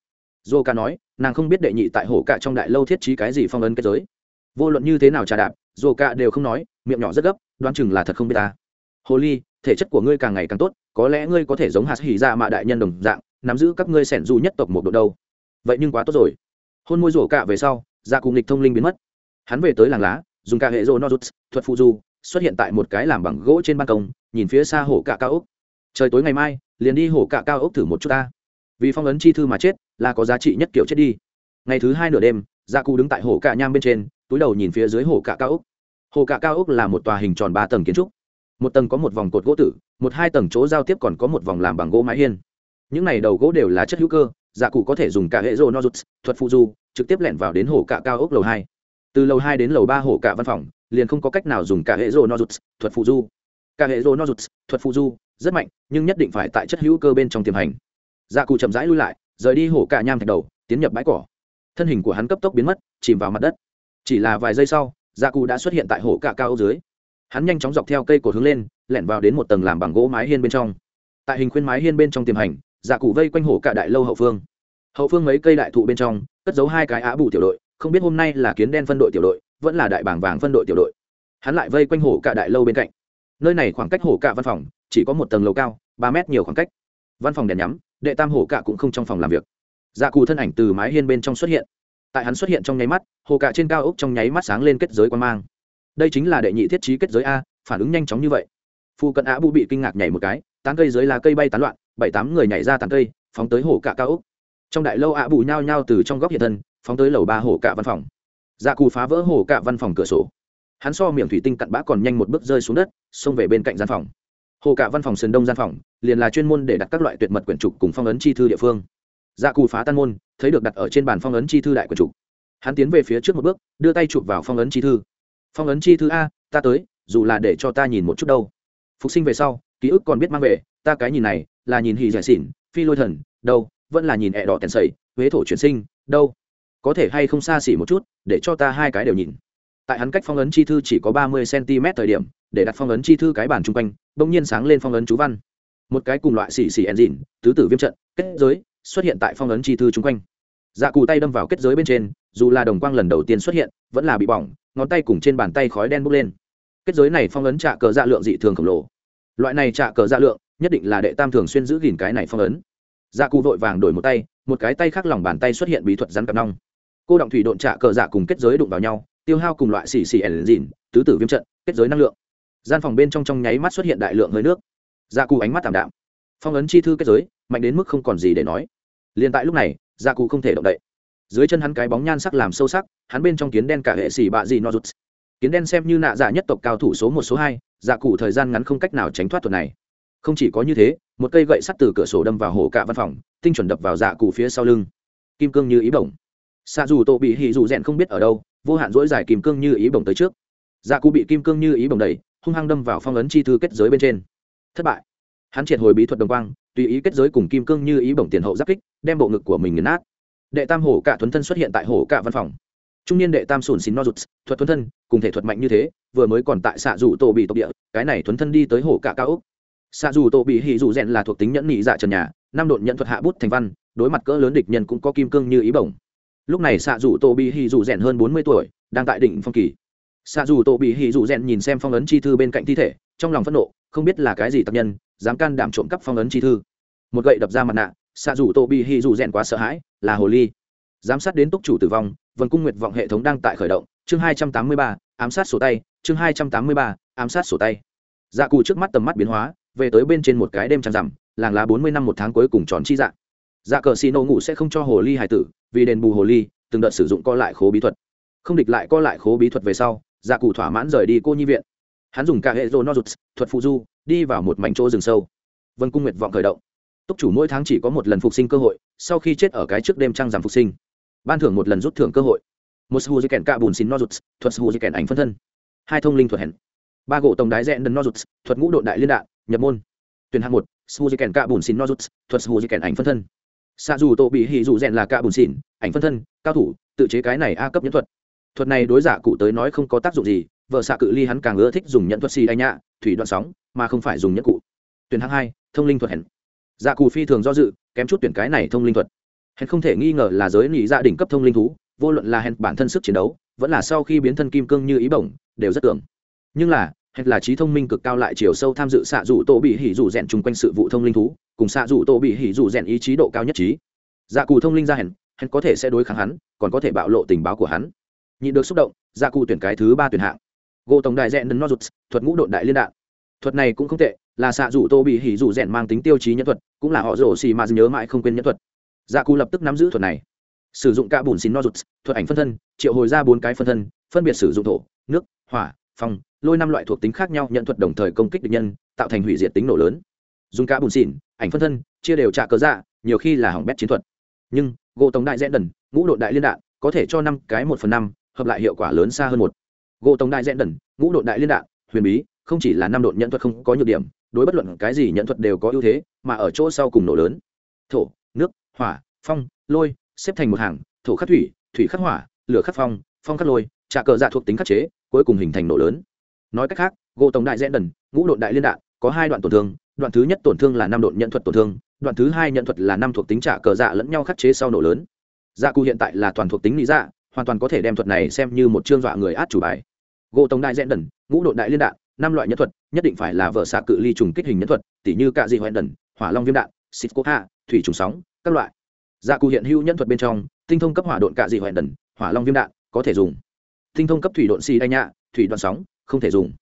Dù cả nói, nàng không biết đệ nhị tại hổ cả trong đại lâu thiết trí cái gì phong ấn kết giới. Vô luận như thế nào trà đạp, dù cả đều không nói, miệng nhỏ rất gấp, đoán chừng là thật không biết ta. Hồ ly, thể chất của ngươi càng ngày càng tốt, có lẽ ngươi có thể giống hạt hỉ ra mạ đại nhân đồng dạng, nắm giữ các ngươi sẻn dù nhất tộc một độ đâu. Vậy nhưng quá tốt rồi. Hôn môi rổ cả về sau dạ gia cùng lịch thông linh biến mất. Hắn về tới làng lá, dùng cả hệ rô nozuts, thuật phụ du xuất hiện tại một cái làm bằng gỗ trên ban công, nhìn phía xa hổ cạ cao ốc. Trời tối ngày mai, liền đi hổ cạ cao ốc thử một chút ta. Vì phong ấn chi thư mà chết, là có giá trị nhất kiểu chết đi. Ngày thứ hai nửa đêm gia cụ đứng tại hổ cạ nham bên trên, túi đầu nhìn phía dưới hổ cạ cao ốc. Hồ cạ cao ốc là một tòa hình tròn ba tầng kiến trúc. Một tầng có một vòng cột gỗ tử, một hai tầng chỗ giao tiếp còn có một vòng làm bằng gỗ mái hiên. Những này đầu gỗ đều là chất hữu cơ dạ cụ có thể dùng cả hệ rô nozuts thuật phụ du, trực tiếp lẻn vào đến hồ cạ cao ốc lầu hai. Từ lầu hai đến lầu ba hồ cạ văn phòng liền không có cách nào dùng cả hệ rô nozuts thuật phụ du. Cả hệ rô nozuts thuật phụ du, rất mạnh, nhưng nhất định phải tại chất hữu cơ bên trong tiềm hành. Dạ cụ chậm rãi lui lại, rời đi hồ cạ nham thạch đầu, tiến nhập bãi cỏ. Thân hình của hắn cấp tốc biến mất, chìm vào mặt đất. Chỉ là vài giây sau dạ cụ đã xuất hiện tại hồ cạ cao ốc dưới. Hắn nhanh chóng dọc theo cây cột hướng lên, lẻn vào đến một tầng làm bằng gỗ mái hiên bên trong. Tại hình khuyên mái hiên bên trong tiềm hành dạ cụ vây quanh hồ cạ đại lâu hậu phương. Hậu phương mấy cây đại thụ bên trong, cất giấu hai cái á bù tiểu đội, không biết hôm nay là kiến đen phân đội tiểu đội vẫn là đại bảng vàng phân đội tiểu đội. Hắn lại vây quanh hồ cạ đại lâu bên cạnh. Nơi này khoảng cách hồ cạ văn phòng chỉ có một tầng lầu cao, ba mét nhiều khoảng cách. Văn phòng đèn nhắm, đệ tam hồ cạ cũng không trong phòng làm việc. Dạ cù thân ảnh từ mái hiên bên trong xuất hiện. Tại hắn xuất hiện trong nháy mắt, hồ cạ trên cao ốc trong nháy mắt sáng lên kết giới quan mang. Đây chính là đệ nhị thiết trí kết giới a, phản ứng nhanh chóng như vậy. Phu cận á bu bị kinh ngạc nhảy một cái, tán cây dưới là cây bay tán loạn, bảy tám người nhảy ra tán cây, phóng tới hồ cạ cao ốc. Trong đại lâu ạ bù nhao nhao từ trong góc hiện thân, phóng tới lầu ba hồ cạ văn phòng dạ cù phá vỡ hồ cạ văn phòng cửa sổ. Hắn so miệng thủy tinh cặn bã còn nhanh một bước rơi xuống đất, xông về bên cạnh gian phòng. Hồ cạ văn phòng sườn đông gian phòng, liền là chuyên môn để đặt các loại tuyệt mật quyển trục cùng phong ấn chi thư địa phương. Dạ cù phá tan môn, thấy được đặt ở trên bàn phong ấn chi thư đại quyển trục. Hắn tiến về phía trước một bước, đưa tay chụp vào phong ấn chi thư. Phong ấn chi thư a, ta tới, dù là để cho ta nhìn một chút đâu. Phục sinh về sau, ký ức còn biết mang về, ta cái nhìn này, là nhìn hì giải xỉn, phi lôi thần, đâu, vẫn là nhìn ẹ đỏ tèn sầy, huế thổ chuyển sinh, đâu có thể hay không xa xỉ một chút, để cho ta hai cái đều nhìn. Tại hắn cách phong ấn chi thư chỉ có ba mươi cm thời điểm, để đặt phong ấn chi thư cái bản chung quanh, bỗng nhiên sáng lên phong ấn chú văn. Một cái cùng loại xỉ xỉ engine, tứ tử viêm trận, kết giới, xuất hiện tại phong ấn chi thư chung quanh. Dạ cù tay đâm vào kết giới bên trên, dù là đồng quang lần đầu tiên xuất hiện, vẫn là bị bỏng, ngón tay cùng trên bàn tay khói đen bốc lên. Kết giới này phong ấn trạ cờ dạ lượng dị thường khổng lồ. Loại này trạ cờ dạ lượng, nhất định là đệ tam thường xuyên giữ gìn cái này phong ấn. Dạ cụ vội vàng đổi một tay, một cái tay khác lòng bàn tay xuất hiện bí thuật rắn cặp nong cô động thủy độn trạ cờ dạ cùng kết giới đụng vào nhau, tiêu hao cùng loại xì xì ẩn dìn tứ tử viêm trận, kết giới năng lượng. Gian phòng bên trong trong nháy mắt xuất hiện đại lượng hơi nước. Dạ cụ ánh mắt thảm đạm. Phong ấn chi thư kết giới, mạnh đến mức không còn gì để nói. Liền tại lúc này dạ cụ không thể động đậy. Dưới chân hắn cái bóng nhan sắc làm sâu sắc, hắn bên trong kiến đen cả hệ xì bạ gì no rút kiến đen xem như nạ dạ nhất tộc cao thủ số một, số hai dạ cụ thời gian ngắn không cách nào tránh thoát thuật này. Không chỉ có như thế, một cây gậy sắt từ cửa sổ đâm vào hồ cạ văn phòng, tinh chuẩn đập vào dạ cụ phía sau lưng. Kim cương như ý bổng xạ dù tổ bị hì dù rèn không biết ở đâu, vô hạn dỗi dài kim cương như ý bồng tới trước. Dạ cụ bị kim cương như ý bồng đầy hung hăng đâm vào phong ấn chi thư kết giới bên trên. Thất bại. Hắn triệt hồi bí thuật đồng quang, tùy ý kết giới cùng kim cương như ý bồng tiền hậu giáp kích, đem bộ ngực của mình nghiền nát. Đệ tam hổ cả thuấn thân xuất hiện tại hổ cả văn phòng. Trung niên đệ tam sùn xin no rụt, thuật thuấn thân, cùng thể thuật mạnh như thế, vừa mới còn tại xạ dù tổ bị tộc địa, cái này thuấn thân đi tới hổ cả cao úc xạ dù tổ bị hì dù rèn là thuộc tính nhẫn nhị dạ trần nhà, năm độn nhận thuật hạ bút thành văn, đối mặt cỡ lớn địch nhân cũng có kim cương như ý bổng lúc này xạ dù tô bị hì dù rèn hơn bốn mươi tuổi, đang tại đỉnh phong kỳ. Xạ dù tô bị hì dù rèn nhìn xem phong ấn chi thư bên cạnh thi thể, trong lòng phẫn nộ, không biết là cái gì tập nhân, dám can đảm trộm cắp phong ấn chi thư. Một gậy đập ra mặt nạ xạ dù tô bị hì dù rèn quá sợ hãi, là hồ ly. Giám sát đến túc chủ tử vong vần cung nguyệt vọng hệ thống đang tại khởi động, chương hai trăm tám mươi ba, ám sát sổ tay, chương hai trăm tám mươi ba, ám sát sổ tay. Dạ cù trước mắt tầm mắt biến hóa, về tới bên trên một cái đêm trăng rằm, làng lá bốn mươi năm một tháng cuối cùng tròn chi dạ dạ cờ xì nổ ngủ sẽ không cho hồ ly hải tử, vì đền bù hồ ly, từng đợt sử dụng co lại khố bí thuật. Không địch lại co lại khố bí thuật về sau dạ cụ thỏa mãn rời đi cô nhi viện. Hắn dùng cả hệ rô nozuts, thuật phụ du, đi vào một mảnh chỗ rừng sâu. Vân cung nguyệt vọng khởi động. Túc chủ mỗi tháng chỉ có một lần phục sinh cơ hội, sau khi chết ở cái trước đêm trăng giảm phục sinh. Ban thưởng một lần rút thưởng cơ hội. Một su di kèn cạ bùn xin nozuts, thuật su di kèn ảnh phân thân. Hai thông linh thuật hẹn. Ba gỗ tổng đái rẽn đần nozuts, thuật ngũ độ đại liên đạn, nhập môn. Tuyển hạng một su di kèn cạ bùn xin nozuts, thuật su di kèn ảnh phân thân xa dù tổ bị hì dù rèn là cạ bùn xỉn, ảnh phân thân, cao thủ, tự chế cái này a cấp nhẫn thuật. Thuật này đối giả cụ tới nói không có tác dụng gì, vợ xạ cự ly hắn càng ưa thích dùng nhẫn thuật xì đánh nhạ, thủy đoạn sóng, mà không phải dùng nhẫn cụ. Tuyển hạng hai, thông linh thuật hẹn dạ cụ phi thường do dự, kém chút tuyển cái này thông linh thuật. Hẹn không thể nghi ngờ là giới nhị gia dạ đỉnh cấp thông linh thú, vô luận là hẹn bản thân sức chiến đấu, vẫn là sau khi biến thân kim cương như ý bổng, đều rất tưởng nhưng là hay là trí thông minh cực cao lại chiều sâu tham dự xạ dù tổ bị hỉ dù rèn chung quanh sự vụ thông linh thú, cùng xạ dù tổ bị hỉ dù rèn ý chí độ cao nhất trí. Dạ cù thông linh ra hẹn hẹn có thể sẽ đối kháng hắn, còn có thể bạo lộ tình báo của hắn. Nhị được xúc động dạ cù tuyển cái thứ ba tuyển hạng. Gỗ tổng đại rèn nấn rụt thuật ngũ độn đại liên đạn. Thuật này cũng không tệ, là xạ dù tô bị hỉ dù rèn mang tính tiêu chí nhân thuật, cũng là họ rổ xì mà nhớ mãi không quên nhân thuật. Dạ cù lập tức nắm giữ thuật này. Sử dụng cả bùn xin nozuts, thuật ảnh phân thân, triệu hồi ra bốn cái phân thân, phân biệt sử dụng thổ, nước, hỏa, phong lôi năm loại thuộc tính khác nhau nhận thuật đồng thời công kích địch nhân, tạo thành hủy diệt tính nổ lớn. Dùng cả bùn xỉn, ảnh phân thân, chia đều trả cớ dạ nhiều khi là hỏng bét chiến thuật. Nhưng, gỗ tổng đại rẽ đần, ngũ độ đại liên đạn, có thể cho năm cái một phần năm, hợp lại hiệu quả lớn xa hơn một. Gỗ tổng đại rẽ đần, ngũ độ đại liên đạn, huyền bí, không chỉ là năm độ nhận thuật không có nhược điểm, đối bất luận cái gì nhận thuật đều có ưu thế, mà ở chỗ sau cùng nổ lớn. Thổ, nước, hỏa, phong, lôi, xếp thành một hàng, thổ khắc thủy thủy khắc hỏa, lửa khắc phong phong khắc lôi, trả cờ dạ thuộc tính khắc chế, cuối cùng hình thành nổ lớn nói cách khác, gỗ tổng đại rẽ đần, ngũ độn đại liên đạn, có hai đoạn tổn thương, đoạn thứ nhất tổn thương là năm độn nhận thuật tổn thương, đoạn thứ hai nhận thuật là năm thuộc tính trả cờ dạ lẫn nhau khắc chế sau nổ lớn. Dạ cụ hiện tại là toàn thuộc tính lý dạ hoàn toàn có thể đem thuật này xem như một chương dọa người át chủ bài. Gỗ tổng đại rẽ đần, ngũ độn đại liên đạn, năm loại nhân thuật, nhất định phải là vợ xạ cự ly trùng kích hình nhân thuật, tỉ như cạ dị hoẹn đần, hỏa long viêm đạn, xịt cố hạ, thủy trùng sóng, các loại. Dạ cụ hiện hữu nhân thuật bên trong, tinh thông cấp hỏa độn cạ dị hoẹn đần, hỏa long viêm đạn, có thể dùng. Tinh thông cấp thủy độn xì đai nhạ, thủy đoạn sóng không thể dùng.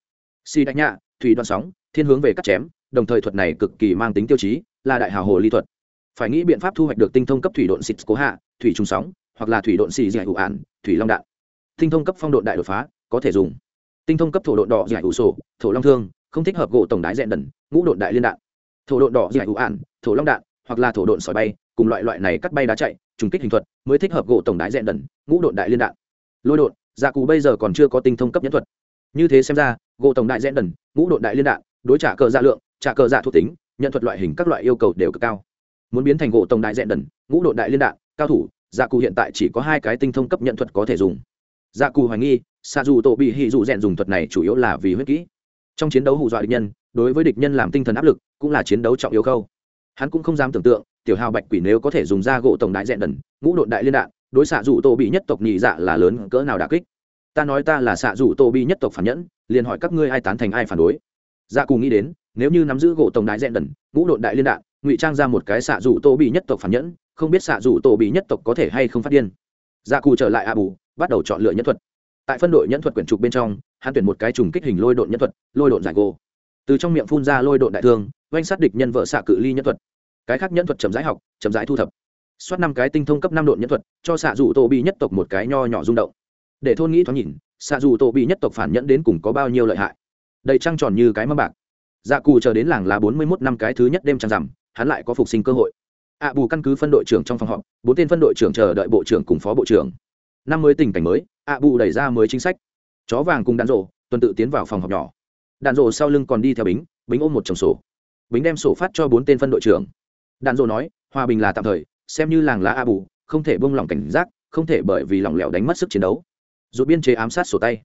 Xì đánh nhạ thủy đoạn sóng, thiên hướng về cắt chém, đồng thời thuật này cực kỳ mang tính tiêu chí, là đại hào hồ ly thuật. Phải nghĩ biện pháp thu hoạch được tinh thông cấp thủy độn xịt cố hạ, thủy trùng sóng, hoặc là thủy độn xì dạy hữu ạn thủy long đạn. Tinh thông cấp phong độn đại đột phá, có thể dùng. Tinh thông cấp thổ độn đỏ dạy ủ sổ, thổ long thương, không thích hợp gỗ tổng đái dẹn đần, ngũ độn đại liên đạn. Thổ độn đỏ dạy ủ ạn thổ long đạn, hoặc là thổ độn sỏi bay, cùng loại loại này cắt bay đá chạy, trùng kích hình thuật, mới thích hợp gỗ tổng đái dẹn đần, ngũ độn đại liên đạn. Lôi độn dạ cù bây giờ còn chưa có tinh thông cấp nhẫn thuật như thế xem ra, gỗ tổng đại rẽn đần, ngũ đội đại liên đạn, đối trả cờ dạ lượng, trả cờ dạ thuộc tính, nhận thuật loại hình các loại yêu cầu đều cực cao. Muốn biến thành gỗ tổng đại rẽn đần, ngũ đội đại liên đạn, cao thủ dạ cụ hiện tại chỉ có hai cái tinh thông cấp nhận thuật có thể dùng. Dạ cụ hoài nghi xa dù tổ bị hì dù rèn dùng thuật này chủ yếu là vì huyết kỹ. Trong chiến đấu hù dọa địch nhân, đối với địch nhân làm tinh thần áp lực, cũng là chiến đấu trọng yếu khâu. Hắn cũng không dám tưởng tượng, tiểu hào bạch quỷ nếu có thể dùng ra gỗ tổng đại dẹn đần, ngũ đội đại liên đạn, đối xạ dù tổ bị nhất tộc nhị dạ là lớn cỡ nào đà kích ta nói ta là xạ rủ tô bi nhất tộc phản nhẫn, liền hỏi các ngươi ai tán thành ai phản đối. Dạ cù nghĩ đến, nếu như nắm giữ gỗ tổng đại rèn đần, ngũ đội đại liên đạn, ngụy trang ra một cái xạ rủ tô bị nhất tộc phản nhẫn, không biết xạ rủ tô bị nhất tộc có thể hay không phát điên. Dạ cù trở lại a bù bắt đầu chọn lựa nhân thuật. Tại phân đội nhân thuật quyển trục bên trong, hắn tuyển một cái trùng kích hình lôi độn nhân thuật, lôi độn giải gô từ trong miệng phun ra lôi độn đại thương, oanh sát địch nhân vợ xạ cự ly nhân thuật. Cái khác nhân thuật chậm rãi học, chậm rãi thu thập. Soát năm cái tinh thông cấp năm độn nhân thuật, cho xạ rủ tô bị nhất tộc một cái nho nhỏ rung động để thôn nghĩ thoáng nhìn xạ dù tổ bị nhất tộc phản nhẫn đến cùng có bao nhiêu lợi hại. Đầy trăng tròn như cái mâm bạc. Dạ cù chờ đến làng là bốn mươi mốt năm cái thứ nhất đêm trăng rằm, hắn lại có phục sinh cơ hội. Ạ bù căn cứ phân đội trưởng trong phòng họp, bốn tên phân đội trưởng chờ đợi bộ trưởng cùng phó bộ trưởng. Năm mới tình cảnh mới ạ bù đẩy ra mới chính sách. Chó vàng cùng đạn rộ tuần tự tiến vào phòng họp nhỏ. Đạn rộ sau lưng còn đi theo bính bính ôm một chồng sổ. Bính đem sổ phát cho bốn tên phân đội trưởng. Đạn rộ nói, hòa bình là tạm thời, xem như làng lá a bù, không thể buông lỏng cảnh giác, không thể bởi vì lỏng lẻo đánh mất sức chiến đấu rút biên chế ám sát sổ tay.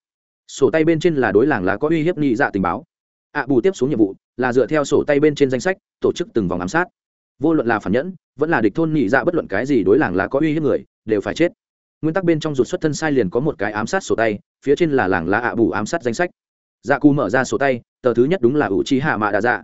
Sổ tay bên trên là đối làng lá có uy hiếp nhị dạ tình báo. A bù tiếp xuống nhiệm vụ là dựa theo sổ tay bên trên danh sách, tổ chức từng vòng ám sát. Vô luận là phản nhẫn, vẫn là địch thôn nhị dạ bất luận cái gì đối làng lá có uy hiếp người, đều phải chết. Nguyên tắc bên trong rụt xuất thân sai liền có một cái ám sát sổ tay, phía trên là làng lá ạ bù ám sát danh sách. Dạ cù mở ra sổ tay, tờ thứ nhất đúng là ủ trí hạ mạ đà dạ.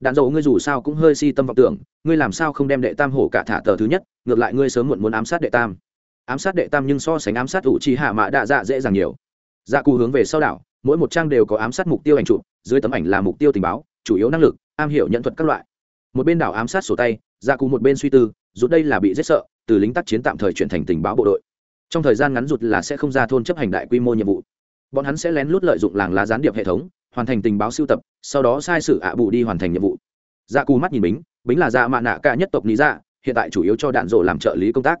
Đạn dầu ngươi dù sao cũng hơi si tâm vọng tưởng, ngươi làm sao không đem đệ tam hổ cả thả tờ thứ nhất, ngược lại ngươi sớm muộn muốn ám sát đệ tam ám sát đệ tam nhưng so sánh ám sát ủ trì hạ mạ đạ dạ dễ dàng nhiều. Dạ cù hướng về sau đảo, mỗi một trang đều có ám sát mục tiêu ảnh chụp, dưới tấm ảnh là mục tiêu tình báo, chủ yếu năng lực, am hiểu nhận thuật các loại. Một bên đảo ám sát sổ tay dạ cù một bên suy tư rút đây là bị giết sợ, từ lính tác chiến tạm thời chuyển thành tình báo bộ đội. Trong thời gian ngắn rụt là sẽ không ra thôn chấp hành đại quy mô nhiệm vụ. Bọn hắn sẽ lén lút lợi dụng làng lá gián điệp hệ thống, hoàn thành tình báo sưu tập, sau đó sai sự ạ à bù đi hoàn thành nhiệm vụ. Dạ cù mắt nhìn bính bính là dạ mạ nạ cả nhất tộc lý dạ hiện tại chủ yếu cho đạn rổ làm trợ lý công tác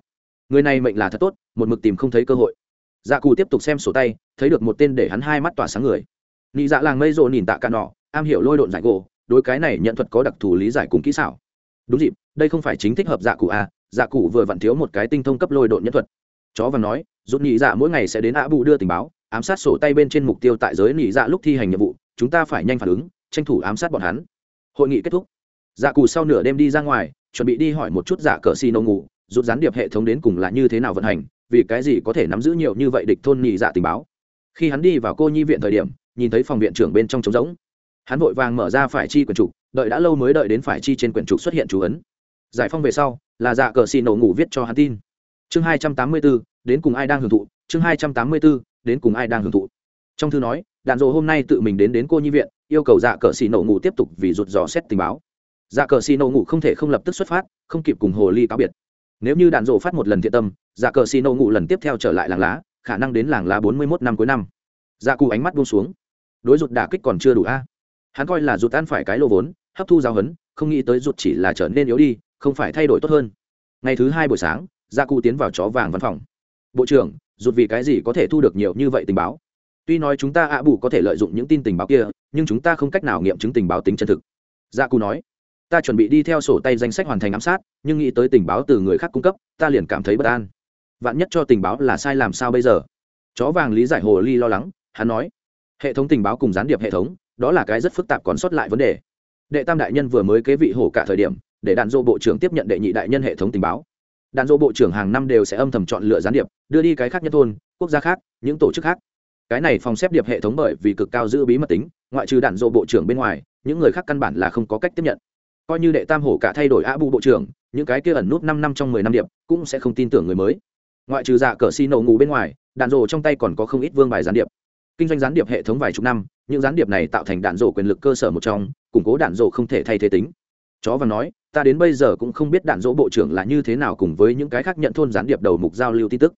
người này mệnh là thật tốt, một mực tìm không thấy cơ hội. Dạ cù tiếp tục xem sổ tay, thấy được một tên để hắn hai mắt tỏa sáng người. Nị dạ làng mây rộ nhìn tạ cả nọ, am hiểu lôi độn giải gỗ, đối cái này nhận thuật có đặc thù lý giải cùng kỹ xảo. Đúng dịp, đây không phải chính thích hợp dạ cụ à? dạ cụ vừa vặn thiếu một cái tinh thông cấp lôi độn nhân thuật. Chó và nói, rút nhị dạ mỗi ngày sẽ đến ạ Bụ đưa tình báo, ám sát sổ tay bên trên mục tiêu tại giới nhị dạ lúc thi hành nhiệm vụ, chúng ta phải nhanh phản ứng, tranh thủ ám sát bọn hắn. Hội nghị kết thúc. Dạ cụ sau nửa đêm đi ra ngoài, chuẩn bị đi hỏi một chút dạ cờ xì nâu ngủ rút gián điệp hệ thống đến cùng là như thế nào vận hành, vì cái gì có thể nắm giữ nhiều như vậy địch thôn nhị dạ tình báo. Khi hắn đi vào cô nhi viện thời điểm, nhìn thấy phòng viện trưởng bên trong trống rỗng. Hắn vội vàng mở ra phải chi quyển trục, đợi đã lâu mới đợi đến phải chi trên quyển trục xuất hiện chú ấn. Giải phong về sau, là dạ cờ xì nổ ngủ viết cho hắn tin. Chương hai trăm tám mươi bốn đến cùng ai đang hưởng thụ? Chương hai trăm tám mươi bốn đến cùng ai đang hưởng thụ? Trong thư nói, đạn dỗ hôm nay tự mình đến đến cô nhi viện, yêu cầu dạ cờ xì nổ ngủ tiếp tục vì rụt dò xét tình báo. Dạ cờ xì nổ ngủ không thể không lập tức xuất phát, không kịp cùng hồ ly cáo biệt nếu như đạn rộ phát một lần thiện tâm dạ cờ xì nô ngủ lần tiếp theo trở lại làng lá, khả năng đến làng lá bốn mươi mốt năm cuối năm. Dạ cụ ánh mắt buông xuống. Đối rụt đả kích còn chưa đủ a. Hắn coi là rụt ăn phải cái lô vốn, hấp thu giáo hấn không nghĩ tới rụt chỉ là trở nên yếu đi, không phải thay đổi tốt hơn. Ngày thứ hai buổi sáng dạ gia cụ tiến vào chó vàng văn phòng. Bộ trưởng rụt vì cái gì có thể thu được nhiều như vậy tình báo? Tuy nói chúng ta ạ bù có thể lợi dụng những tin tình báo kia, nhưng chúng ta không cách nào nghiệm chứng tình báo tính chân thực. Dạ gia cụ nói ta chuẩn bị đi theo sổ tay danh sách hoàn thành ám sát, nhưng nghĩ tới tình báo từ người khác cung cấp, ta liền cảm thấy bất an. Vạn nhất cho tình báo là sai làm sao bây giờ? Chó vàng lý giải hồ ly lo lắng, hắn nói. Hệ thống tình báo cùng gián điệp hệ thống, đó là cái rất phức tạp còn sót lại vấn đề. Đệ tam đại nhân vừa mới kế vị hổ cả thời điểm, để đạn dô bộ trưởng tiếp nhận đệ nhị đại nhân hệ thống tình báo. Đạn dô bộ trưởng hàng năm đều sẽ âm thầm chọn lựa gián điệp, đưa đi cái khác nhất thôn, quốc gia khác, những tổ chức khác. Cái này phòng xếp điệp hệ thống bởi vì cực cao giữ bí mật tính, ngoại trừ đạn dô bộ trưởng bên ngoài, những người khác căn bản là không có cách tiếp nhận coi như đệ tam hổ cả thay đổi a bu bộ trưởng, những cái kia ẩn nút năm năm trong mười năm điệp, cũng sẽ không tin tưởng người mới. Ngoại trừ dạ cờ xi nổ ngủ bên ngoài, đạn dồ trong tay còn có không ít vương bài gián điệp. Kinh doanh gián điệp hệ thống vài chục năm, những gián điệp này tạo thành đạn dồ quyền lực cơ sở một trong, củng cố đạn dồ không thể thay thế tính. Chó và nói, ta đến bây giờ cũng không biết đạn dỗ bộ trưởng là như thế nào cùng với những cái khác nhận thôn gián điệp đầu mục giao lưu tin tức.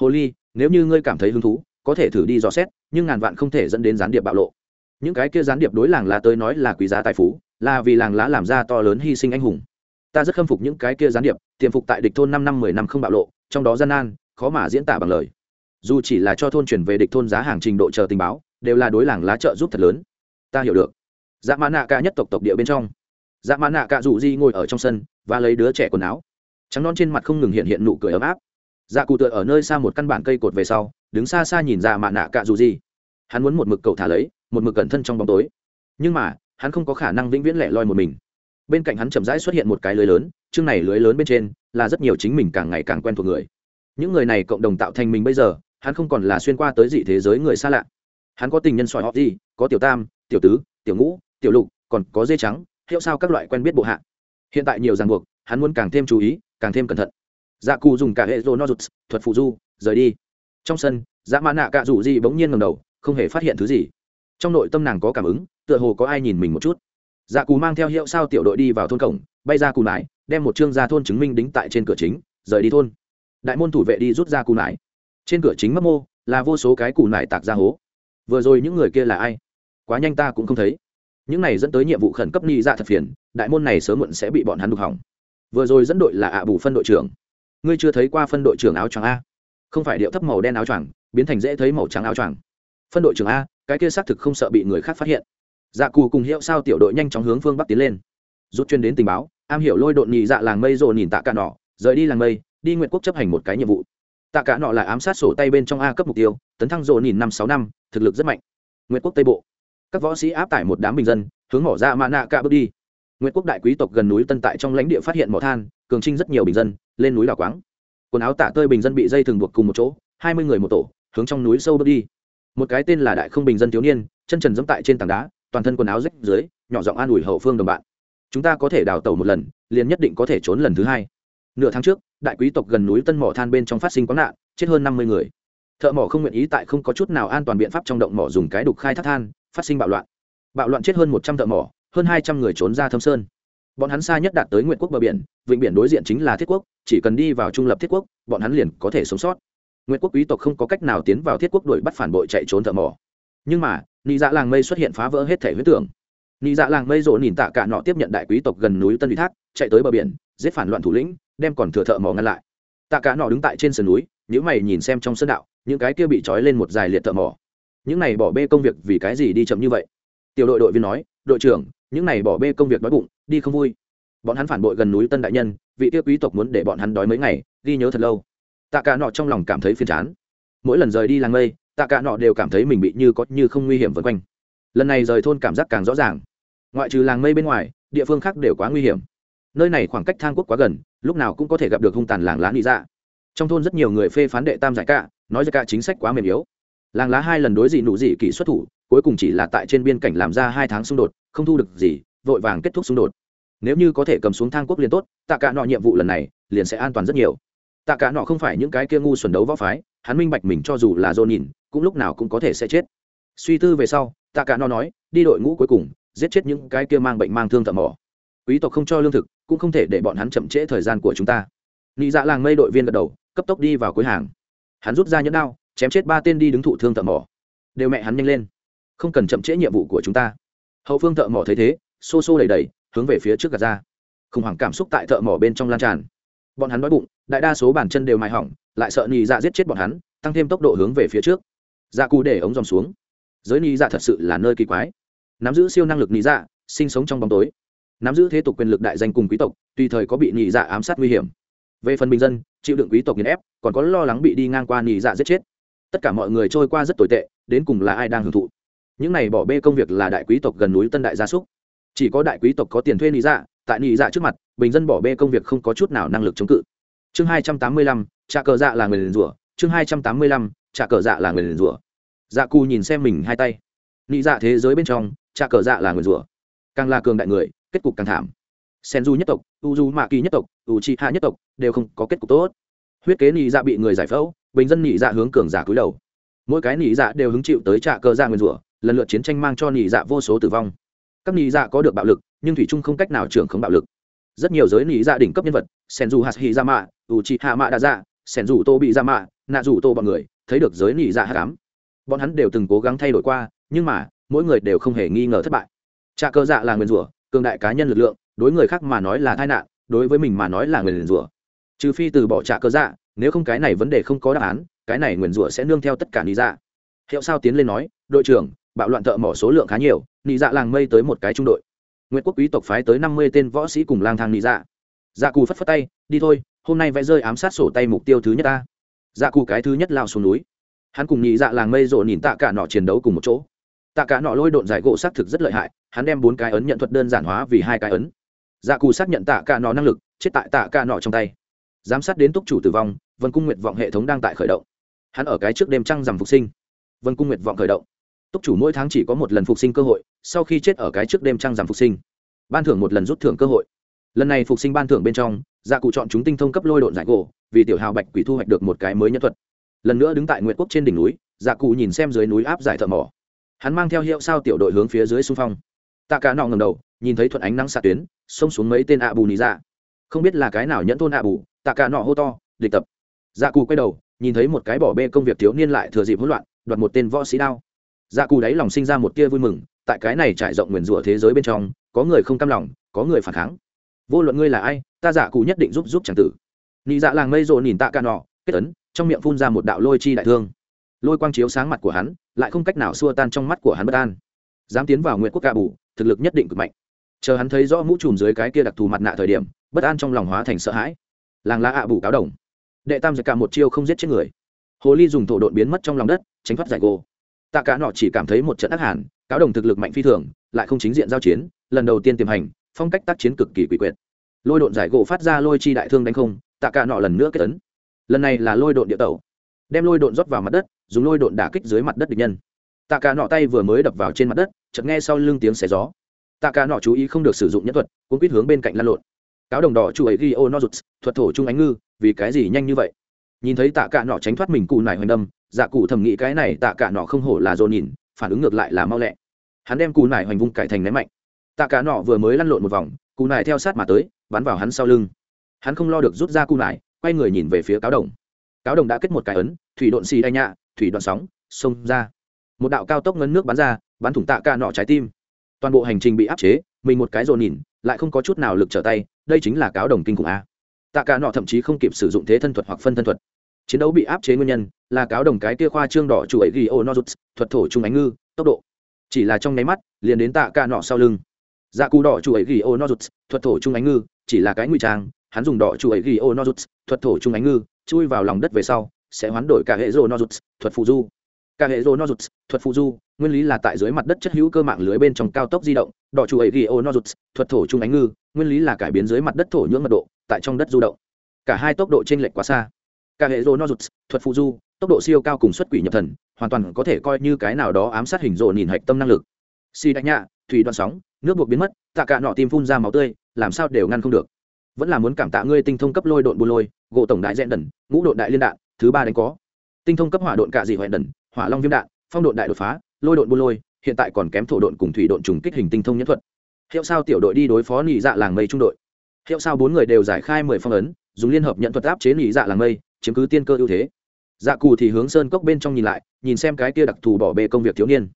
Hồ ly nếu như ngươi cảm thấy hứng thú, có thể thử đi dò xét, nhưng ngàn vạn không thể dẫn đến gián điệp bạo lộ. Những cái kia gián điệp đối làng là tới nói là quý giá tài phú là vì làng lá làm ra to lớn hy sinh anh hùng. Ta rất khâm phục những cái kia gián điệp, tiềm phục tại địch thôn năm năm mười năm không bạo lộ, trong đó gian nan, khó mà diễn tả bằng lời. Dù chỉ là cho thôn chuyển về địch thôn giá hàng trình độ chờ tình báo, đều là đối làng lá trợ giúp thật lớn. Ta hiểu được. Dạ mã nạ ca nhất tộc tộc địa bên trong. Dạ mã nạ ca rủ di ngồi ở trong sân, và lấy đứa trẻ quần áo. Trắng non trên mặt không ngừng hiện hiện nụ cười ấm áp. Dạ cụ tựa ở nơi xa một căn bản cây cột về sau, đứng xa xa nhìn dạ mã nạ ca rủ di. Hắn muốn một mực cầu thả lấy, một mực cẩn thân trong bóng tối. Nhưng mà hắn không có khả năng vĩnh viễn lẻ loi một mình. Bên cạnh hắn chậm rãi xuất hiện một cái lưới lớn, chương này lưới lớn bên trên là rất nhiều chính mình càng ngày càng quen thuộc người. Những người này cộng đồng tạo thành mình bây giờ, hắn không còn là xuyên qua tới dị thế giới người xa lạ. Hắn có tình nhân sỏi họ gì, có tiểu tam, tiểu tứ, tiểu ngũ, tiểu lục, còn có dê trắng hiệu sao các loại quen biết bộ hạ. Hiện tại nhiều ràng buộc, hắn muốn càng thêm chú ý, càng thêm cẩn thận. Dạ cù dùng cả hệ rô nozuts, thuật phụ du, rời đi. Trong sân dạ mã nạ cạ rủ gì bỗng nhiên ngầm đầu, không hề phát hiện thứ gì. Trong nội tâm nàng có cảm ứng tựa hồ có ai nhìn mình một chút. Dạ cù mang theo hiệu sao tiểu đội đi vào thôn cổng, bay ra cù nải, đem một chương ra thôn chứng minh đính tại trên cửa chính, rời đi thôn. Đại môn thủ vệ đi rút ra cù nải. Trên cửa chính mấp mô, là vô số cái cù nải tạc ra hố. Vừa rồi những người kia là ai? Quá nhanh ta cũng không thấy. Những này dẫn tới nhiệm vụ khẩn cấp ni ra thật phiền, đại môn này sớm muộn sẽ bị bọn hắn đục hỏng. Vừa rồi dẫn đội là ạ bù phân đội trưởng. Ngươi chưa thấy qua phân đội trưởng áo choàng a? Không phải điệu thấp màu đen áo choàng, biến thành dễ thấy màu trắng áo choàng. Phân đội trưởng a, cái kia xác thực không sợ bị người khác phát hiện dạ cù cùng hiệu sao tiểu đội nhanh chóng hướng phương bắc tiến lên. Rút chuyên đến tình báo, am hiểu lôi độn nhị dạ làng mây rồi nhìn tạ cả nọ, rời đi làng mây, đi nguyện quốc chấp hành một cái nhiệm vụ. Tạ cả nọ lại ám sát sổ tay bên trong a cấp mục tiêu, tấn thăng rồi nhìn năm sáu năm, thực lực rất mạnh. Nguyện quốc tây bộ. Các võ sĩ áp tải một đám bình dân, hướng mỏ ra mã nạ cả bước đi. Nguyện quốc đại quý tộc gần núi tân tại trong lãnh địa phát hiện mỏ than, cường trinh rất nhiều bình dân, lên núi đảo quáng. Quần áo tả tơi bình dân bị dây thường buộc cùng một chỗ, hai mươi người một tổ, hướng trong núi sâu bước đi. Một cái tên là đại không bình dân thiếu niên, chân trần dẫm tại trên tảng đá toàn thân quần áo rách dưới, nhỏ giọng an ủi hậu phương đồng bạn. Chúng ta có thể đào tẩu một lần, liền nhất định có thể trốn lần thứ hai. Nửa tháng trước, đại quý tộc gần núi tân mỏ than bên trong phát sinh quán nạn, chết hơn năm mươi người. Thợ mỏ không nguyện ý tại không có chút nào an toàn biện pháp trong động mỏ dùng cái đục khai thác than, phát sinh bạo loạn. Bạo loạn chết hơn một trăm thợ mỏ, hơn hai trăm người trốn ra thâm sơn. Bọn hắn xa nhất đạt tới nguyện quốc bờ biển, vịnh biển đối diện chính là thiết quốc, chỉ cần đi vào trung lập thiết quốc, bọn hắn liền có thể sống sót. Nguyện quốc quý tộc không có cách nào tiến vào thiết quốc đuổi bắt phản bội chạy trốn thợ mỏ nhưng mà, nị dạ làng mây xuất hiện phá vỡ hết thể huyết tưởng. Nị dạ làng mây rộ nhìn tạ cả nọ tiếp nhận đại quý tộc gần núi tân ủy thác, chạy tới bờ biển, giết phản loạn thủ lĩnh, đem còn thừa thợ mỏ ngăn lại. Tạ cả nọ đứng tại trên sườn núi nếu mày nhìn xem trong sân đạo, những cái kia bị trói lên một dài liệt thợ mỏ. Những này bỏ bê công việc vì cái gì đi chậm như vậy? Tiểu đội đội viên nói, đội trưởng, những này bỏ bê công việc đói bụng, đi không vui. Bọn hắn phản bội gần núi tân đại nhân, vị tiêu quý tộc muốn để bọn hắn đói mấy ngày, ghi nhớ thật lâu. Tạ cả nọ trong lòng cảm thấy phiền chán. Mỗi lần rời đi làng mây tạ cả nọ đều cảm thấy mình bị như có như không nguy hiểm vân quanh. Lần này rời thôn cảm giác càng rõ ràng. Ngoại trừ làng mây bên ngoài, địa phương khác đều quá nguy hiểm. Nơi này khoảng cách thang quốc quá gần, lúc nào cũng có thể gặp được hung tàn làng lá nị dạ. Trong thôn rất nhiều người phê phán đệ tam giải cả nói ra cả chính sách quá mềm yếu. Làng lá hai lần đối dị nụ dị kỷ xuất thủ, cuối cùng chỉ là tại trên biên cảnh làm ra hai tháng xung đột, không thu được gì, vội vàng kết thúc xung đột. Nếu như có thể cầm xuống thang quốc liền tốt, tạ cả nọ nhiệm vụ lần này liền sẽ an toàn rất nhiều. Tạ cả nọ không phải những cái kia ngu xuẩn đấu võ phái, hắn minh bạch mình cho dù là dồn nhìn cũng lúc nào cũng có thể sẽ chết. Suy tư về sau tạ cả nó nói, đi đội ngũ cuối cùng, giết chết những cái kia mang bệnh mang thương thợ mỏ. Quý tộc không cho lương thực, cũng không thể để bọn hắn chậm trễ thời gian của chúng ta. Nghĩ dạ làng mây đội viên gật đầu, cấp tốc đi vào cuối hàng. Hắn rút ra nhẫn đao, chém chết ba tên đi đứng thụ thương thợ mỏ. Đều mẹ hắn nhanh lên. Không cần chậm trễ nhiệm vụ của chúng ta. Hậu phương thợ mỏ thấy thế, xô xô đầy đầy hướng về phía trước gạt ra. Khủng hoảng cảm xúc tại thợ mỏ bên trong lan tràn. Bọn hắn đói bụng, đại đa số bàn chân đều mài hỏng, lại sợ nhị dạ giết chết bọn hắn, tăng thêm tốc độ hướng về phía trước dạ cù để ống dòng xuống. Giới ni dạ thật sự là nơi kỳ quái. Nắm giữ siêu năng lực ni dạ sinh sống trong bóng tối. Nắm giữ thế tục quyền lực đại danh cùng quý tộc, tùy thời có bị nhị dạ ám sát nguy hiểm. Về phần bình dân, chịu đựng quý tộc nghiền ép, còn có lo lắng bị đi ngang qua nhị dạ giết chết. Tất cả mọi người trôi qua rất tồi tệ, đến cùng là ai đang hưởng thụ? Những này bỏ bê công việc là đại quý tộc gần núi tân đại gia súc. Chỉ có đại quý tộc có tiền thuê nhị dạ tại nhị dạ trước mặt, bình dân bỏ bê công việc không có chút nào năng lực chống cự. Chương hai trăm tám mươi lăm trà cờ dạ là người liền rủa. Chương hai trăm tám mươi lăm Trả cờ dạ là người liền rủa. Dạ cù nhìn xem mình hai tay. Nghĩ dạ thế giới bên trong trả cờ dạ là người rủa. Càng là cường đại người, kết cục càng thảm. Sen du nhất tộc u du mạ kỳ nhất tộc u chi hạ nhất tộc đều không có kết cục tốt. Huyết kế nghĩ dạ bị người giải phẫu, bình dân nghĩ dạ hướng cường giả cúi đầu. Mỗi cái nghĩ dạ đều hứng chịu tới trả cờ dạ nguyên rủa, lần lượt chiến tranh mang cho nghĩ dạ vô số tử vong. Các nghĩ dạ có được bạo lực, nhưng thủy trung không cách nào trưởng không bạo lực. Rất nhiều giới nghĩ dạ đỉnh cấp nhân vật sen du hạt hi ra mạ u chi hạ mạ đa dạ sen du tô bị ra mạ nạ dù tô bọn người thấy được giới nị dạ hạ cám bọn hắn đều từng cố gắng thay đổi qua, nhưng mà, mỗi người đều không hề nghi ngờ thất bại. Trà cơ dạ là nguyên rủa, cường đại cá nhân lực lượng, đối người khác mà nói là tai nạn, đối với mình mà nói là nguyền rủa. Trừ phi từ bỏ trà cơ dạ nếu không cái này vấn đề không có đáp án, cái này nguyền rủa sẽ nương theo tất cả nị dạ. Hiệu sao tiến lên nói, đội trưởng, bạo loạn thợ mỏ số lượng khá nhiều, nị dạ làng mây tới một cái trung đội. Nguyễn quốc quý tộc phái tới năm mươi tên võ sĩ cùng lang thang nị dạ. Dạ cù phất phất tay, đi thôi, hôm nay vẽ rơi ám sát sổ tay mục tiêu thứ nhất ta dạ cụ cái thứ nhất lao xuống núi. Hắn cùng nhị dạ làng mây rộ nhìn tạ cả nọ chiến đấu cùng một chỗ. Tạ cả nọ lôi độn giải gỗ xác thực rất lợi hại, hắn đem bốn cái ấn nhận thuật đơn giản hóa vì hai cái ấn. Dạ cụ xác nhận tạ cả nọ năng lực, chết tại tạ cả nọ trong tay. Giám sát đến túc chủ tử vong, vân cung nguyện vọng hệ thống đang tại khởi động. Hắn ở cái trước đêm trăng rằm phục sinh. Vân cung nguyện vọng khởi động. Túc chủ mỗi tháng chỉ có một lần phục sinh cơ hội, sau khi chết ở cái trước đêm trăng rằm phục sinh, ban thưởng một lần rút thưởng cơ hội lần này phục sinh ban thưởng bên trong dạ cụ chọn chúng tinh thông cấp lôi độn giải gỗ, vì tiểu hào bạch quỷ thu hoạch được một cái mới nhân thuật. Lần nữa đứng tại nguyện quốc trên đỉnh núi dạ cụ nhìn xem dưới núi áp giải thợ mỏ. Hắn mang theo hiệu sao tiểu đội hướng phía dưới xung phong. Tạ cả nọ ngầm đầu, nhìn thấy thuận ánh nắng xạ tuyến, xông xuống mấy tên ạ bù nị dạ. Không biết là cái nào nhẫn thôn ạ bù tạ cả nọ hô to, địch tập. Dạ cụ quay đầu, nhìn thấy một cái bỏ bê công việc thiếu niên lại thừa dịp hỗn loạn, đoạt một tên võ sĩ đao. Dạ cụ đáy lòng sinh ra một tia vui mừng, tại cái này trải rộng nguyền rủa thế giới bên trong, có người không cam lòng, có người phản kháng vô luận ngươi là ai, ta giả cụ nhất định giúp giúp chàng tử. Nị dạ làng mây rộ nhìn tạ cả nọ, kết ấn, trong miệng phun ra một đạo lôi chi đại thương. Lôi quang chiếu sáng mặt của hắn, lại không cách nào xua tan trong mắt của hắn bất an. Dám tiến vào nguyện quốc ca bù, thực lực nhất định cực mạnh. Chờ hắn thấy rõ mũ trùm dưới cái kia đặc thù mặt nạ thời điểm, bất an trong lòng hóa thành sợ hãi. Làng lá ạ bù cáo đồng. Đệ tam giật cả một chiêu không giết chết người. Hồ ly dùng thổ độn biến mất trong lòng đất, tránh thoát giải gô tạ cả nọ chỉ cảm thấy một trận ác hàn, cáo đồng thực lực mạnh phi thường, lại không chính diện giao chiến, lần đầu tiên tiềm hành phong cách tác chiến cực kỳ quỷ quyệt. Lôi độn giải gỗ phát ra lôi chi đại thương đánh không, tạ cả nọ lần nữa kết tấn lần này là lôi độn địa tẩu. Đem lôi độn rót vào mặt đất, dùng lôi độn đả kích dưới mặt đất địch nhân. Tạ cả nọ tay vừa mới đập vào trên mặt đất, chợt nghe sau lưng tiếng xé gió. Tạ cả nọ chú ý không được sử dụng nhân thuật cũng quýt hướng bên cạnh lăn lộn. Cáo đồng đỏ chủ ấy ghi ô no rụt, thuật thổ trung ánh ngư, vì cái gì nhanh như vậy? Nhìn thấy tạ cả nọ tránh thoát mình cụ nải hoành đâm dạ cụ thầm nghĩ cái này tạ cả nọ không hổ là dồn nhìn, phản ứng ngược lại là mau lẹ. Hắn đem cụ nải hoành vung cải thành ném mạnh tạ cả nọ vừa mới lăn lộn một vòng cù nải theo sát mà tới, bắn vào hắn sau lưng. Hắn không lo được rút ra cù nải, quay người nhìn về phía cáo đồng. Cáo đồng đã kết một cái ấn, thủy độn xì đai nhạ, thủy đoạn sóng, xông ra. Một đạo cao tốc ngấn nước bắn ra, bắn thủng tạ cả nọ trái tim. Toàn bộ hành trình bị áp chế, mình một cái dồn nhìn, lại không có chút nào lực trở tay, đây chính là cáo đồng kinh khủng a. Tạ cả nọ thậm chí không kịp sử dụng thế thân thuật hoặc phân thân thuật. Chiến đấu bị áp chế nguyên nhân là cáo đồng cái kia khoa trương đỏ chủ ấy ghi ô nozuts thuật thổ trung ánh ngư, tốc độ. Chỉ là trong nháy mắt, liền đến tạ cả nọ sau lưng dạ cù đỏ chủ ấy ghi ô nozuts thuật thổ trung ánh ngư, chỉ là cái ngụy trang, hắn dùng đỏ chủ ấy ghi ô nozuts thuật thổ trung ánh ngư, chui vào lòng đất về sau, sẽ hoán đổi cả hệ rô nozuts thuật phù du. Cả hệ rô nozuts thuật phù du, nguyên lý là tại dưới mặt đất chất hữu cơ mạng lưới bên trong cao tốc di động, đỏ chủ ấy ghi ô nozuts thuật thổ trung ánh ngư, nguyên lý là cải biến dưới mặt đất thổ nhưỡng mật độ, tại trong đất du động. Cả hai tốc độ t r n lệch quá xa. Cả hệ rô nozuts thuật phù du, tốc độ siêu cao cùng xuất quỷ nhập thần, hoàn toàn có thể coi như cái nào đó ám sát hình rộ nhìn hạch tâm năng lực xì đánh nhạ thủy đoạn sóng, nước buộc biến mất, tạ cả nọ tim phun ra máu tươi, làm sao đều ngăn không được. Vẫn là muốn cảm tạ ngươi tinh thông cấp lôi độn bù lôi, gỗ tổng đại dẹn đần, ngũ độn đại liên đạn, thứ ba đánh có. Tinh thông cấp hỏa độn cả dị hoại đần, hỏa long viêm đạn, phong độn đại đột phá, lôi độn bù lôi, hiện tại còn kém thổ độn cùng thủy độn trùng kích hình tinh thông nhất thuật. Hiệu sao tiểu đội đi đối phó nhị dạ làng mây trung đội. Hiệu sao bốn người đều giải khai mười phong ấn, dùng liên hợp nhận thuật áp chế nhị dạ làng mây, chiếm cứ tiên cơ ưu thế. Dạ cù thì hướng sơn cốc bên trong nhìn lại, nhìn xem cái kia đặc thù bỏ bê công việc thiếu niên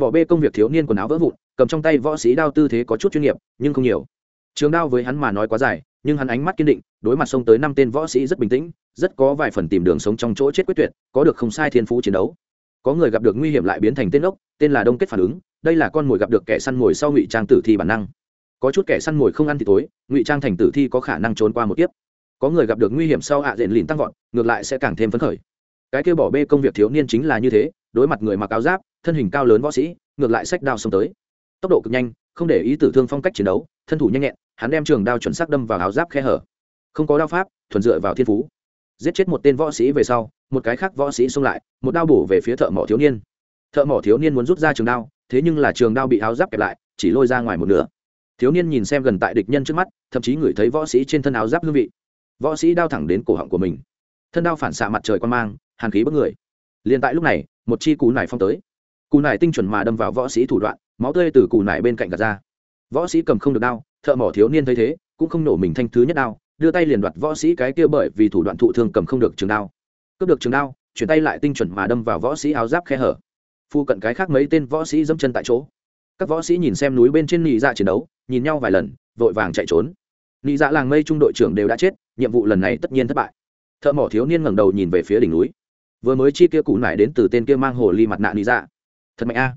bỏ bê công việc thiếu niên quần áo vỡ vụn, cầm trong tay võ sĩ đao tư thế có chút chuyên nghiệp, nhưng không nhiều. Trường đao với hắn mà nói quá dài, nhưng hắn ánh mắt kiên định, đối mặt xông tới năm tên võ sĩ rất bình tĩnh, rất có vài phần tìm đường sống trong chỗ chết quyết tuyệt, có được không sai thiên phú chiến đấu. Có người gặp được nguy hiểm lại biến thành tên ốc, tên là đông kết phản ứng, đây là con mồi gặp được kẻ săn mồi sau ngụy trang tử thi bản năng. Có chút kẻ săn mồi không ăn thì tối, ngụy trang thành tử thi có khả năng trốn qua một kiếp. Có người gặp được nguy hiểm sau ạ à diện lìn tăng vọt, ngược lại sẽ càng thêm phấn khởi. Cái kêu bỏ bê công việc thiếu niên chính là như thế đối mặt người mặc áo giáp, thân hình cao lớn võ sĩ, ngược lại sách đao xông tới. Tốc độ cực nhanh, không để ý tử thương phong cách chiến đấu, thân thủ nhanh nhẹn, hắn đem trường đao chuẩn xác đâm vào áo giáp khe hở. Không có đao pháp, thuần dựa vào thiên phú. Giết chết một tên võ sĩ về sau, một cái khác võ sĩ xông lại, một đao bổ về phía thợ mỏ thiếu niên. Thợ mỏ thiếu niên muốn rút ra trường đao, thế nhưng là trường đao bị áo giáp kẹp lại, chỉ lôi ra ngoài một nửa. Thiếu niên nhìn xem gần tại địch nhân trước mắt, thậm chí ngửi thấy võ sĩ trên thân áo giáp hương vị. Võ sĩ đao thẳng đến cổ họng của mình. Thân đao phản xạ mặt trời quan mang, hàn khí bất người. Liền tại lúc này một chi cù nải phong tới. Cù nải tinh chuẩn mà đâm vào võ sĩ thủ đoạn, máu tươi từ cù nải bên cạnh gạt ra. Võ sĩ cầm không được đao, thợ mỏ thiếu niên thấy thế, cũng không nổ mình thanh thứ nhất đao, đưa tay liền đoạt võ sĩ cái kia bởi vì thủ đoạn thụ thương cầm không được trường đao. Cướp được trường đao, chuyển tay lại tinh chuẩn mà đâm vào võ sĩ áo giáp khe hở. Phu cận cái khác mấy tên võ sĩ dẫm chân tại chỗ. Các võ sĩ nhìn xem núi bên trên nị dạ chiến đấu, nhìn nhau vài lần, vội vàng chạy trốn. Nị dạ làng mây trung đội trưởng đều đã chết, nhiệm vụ lần này tất nhiên thất bại. Thợ mỏ thiếu niên ngẩng đầu nhìn về phía đỉnh núi vừa mới chi kia cụ nải đến từ tên kia mang hồ ly mặt nạ đi dạ. Thật mạnh a.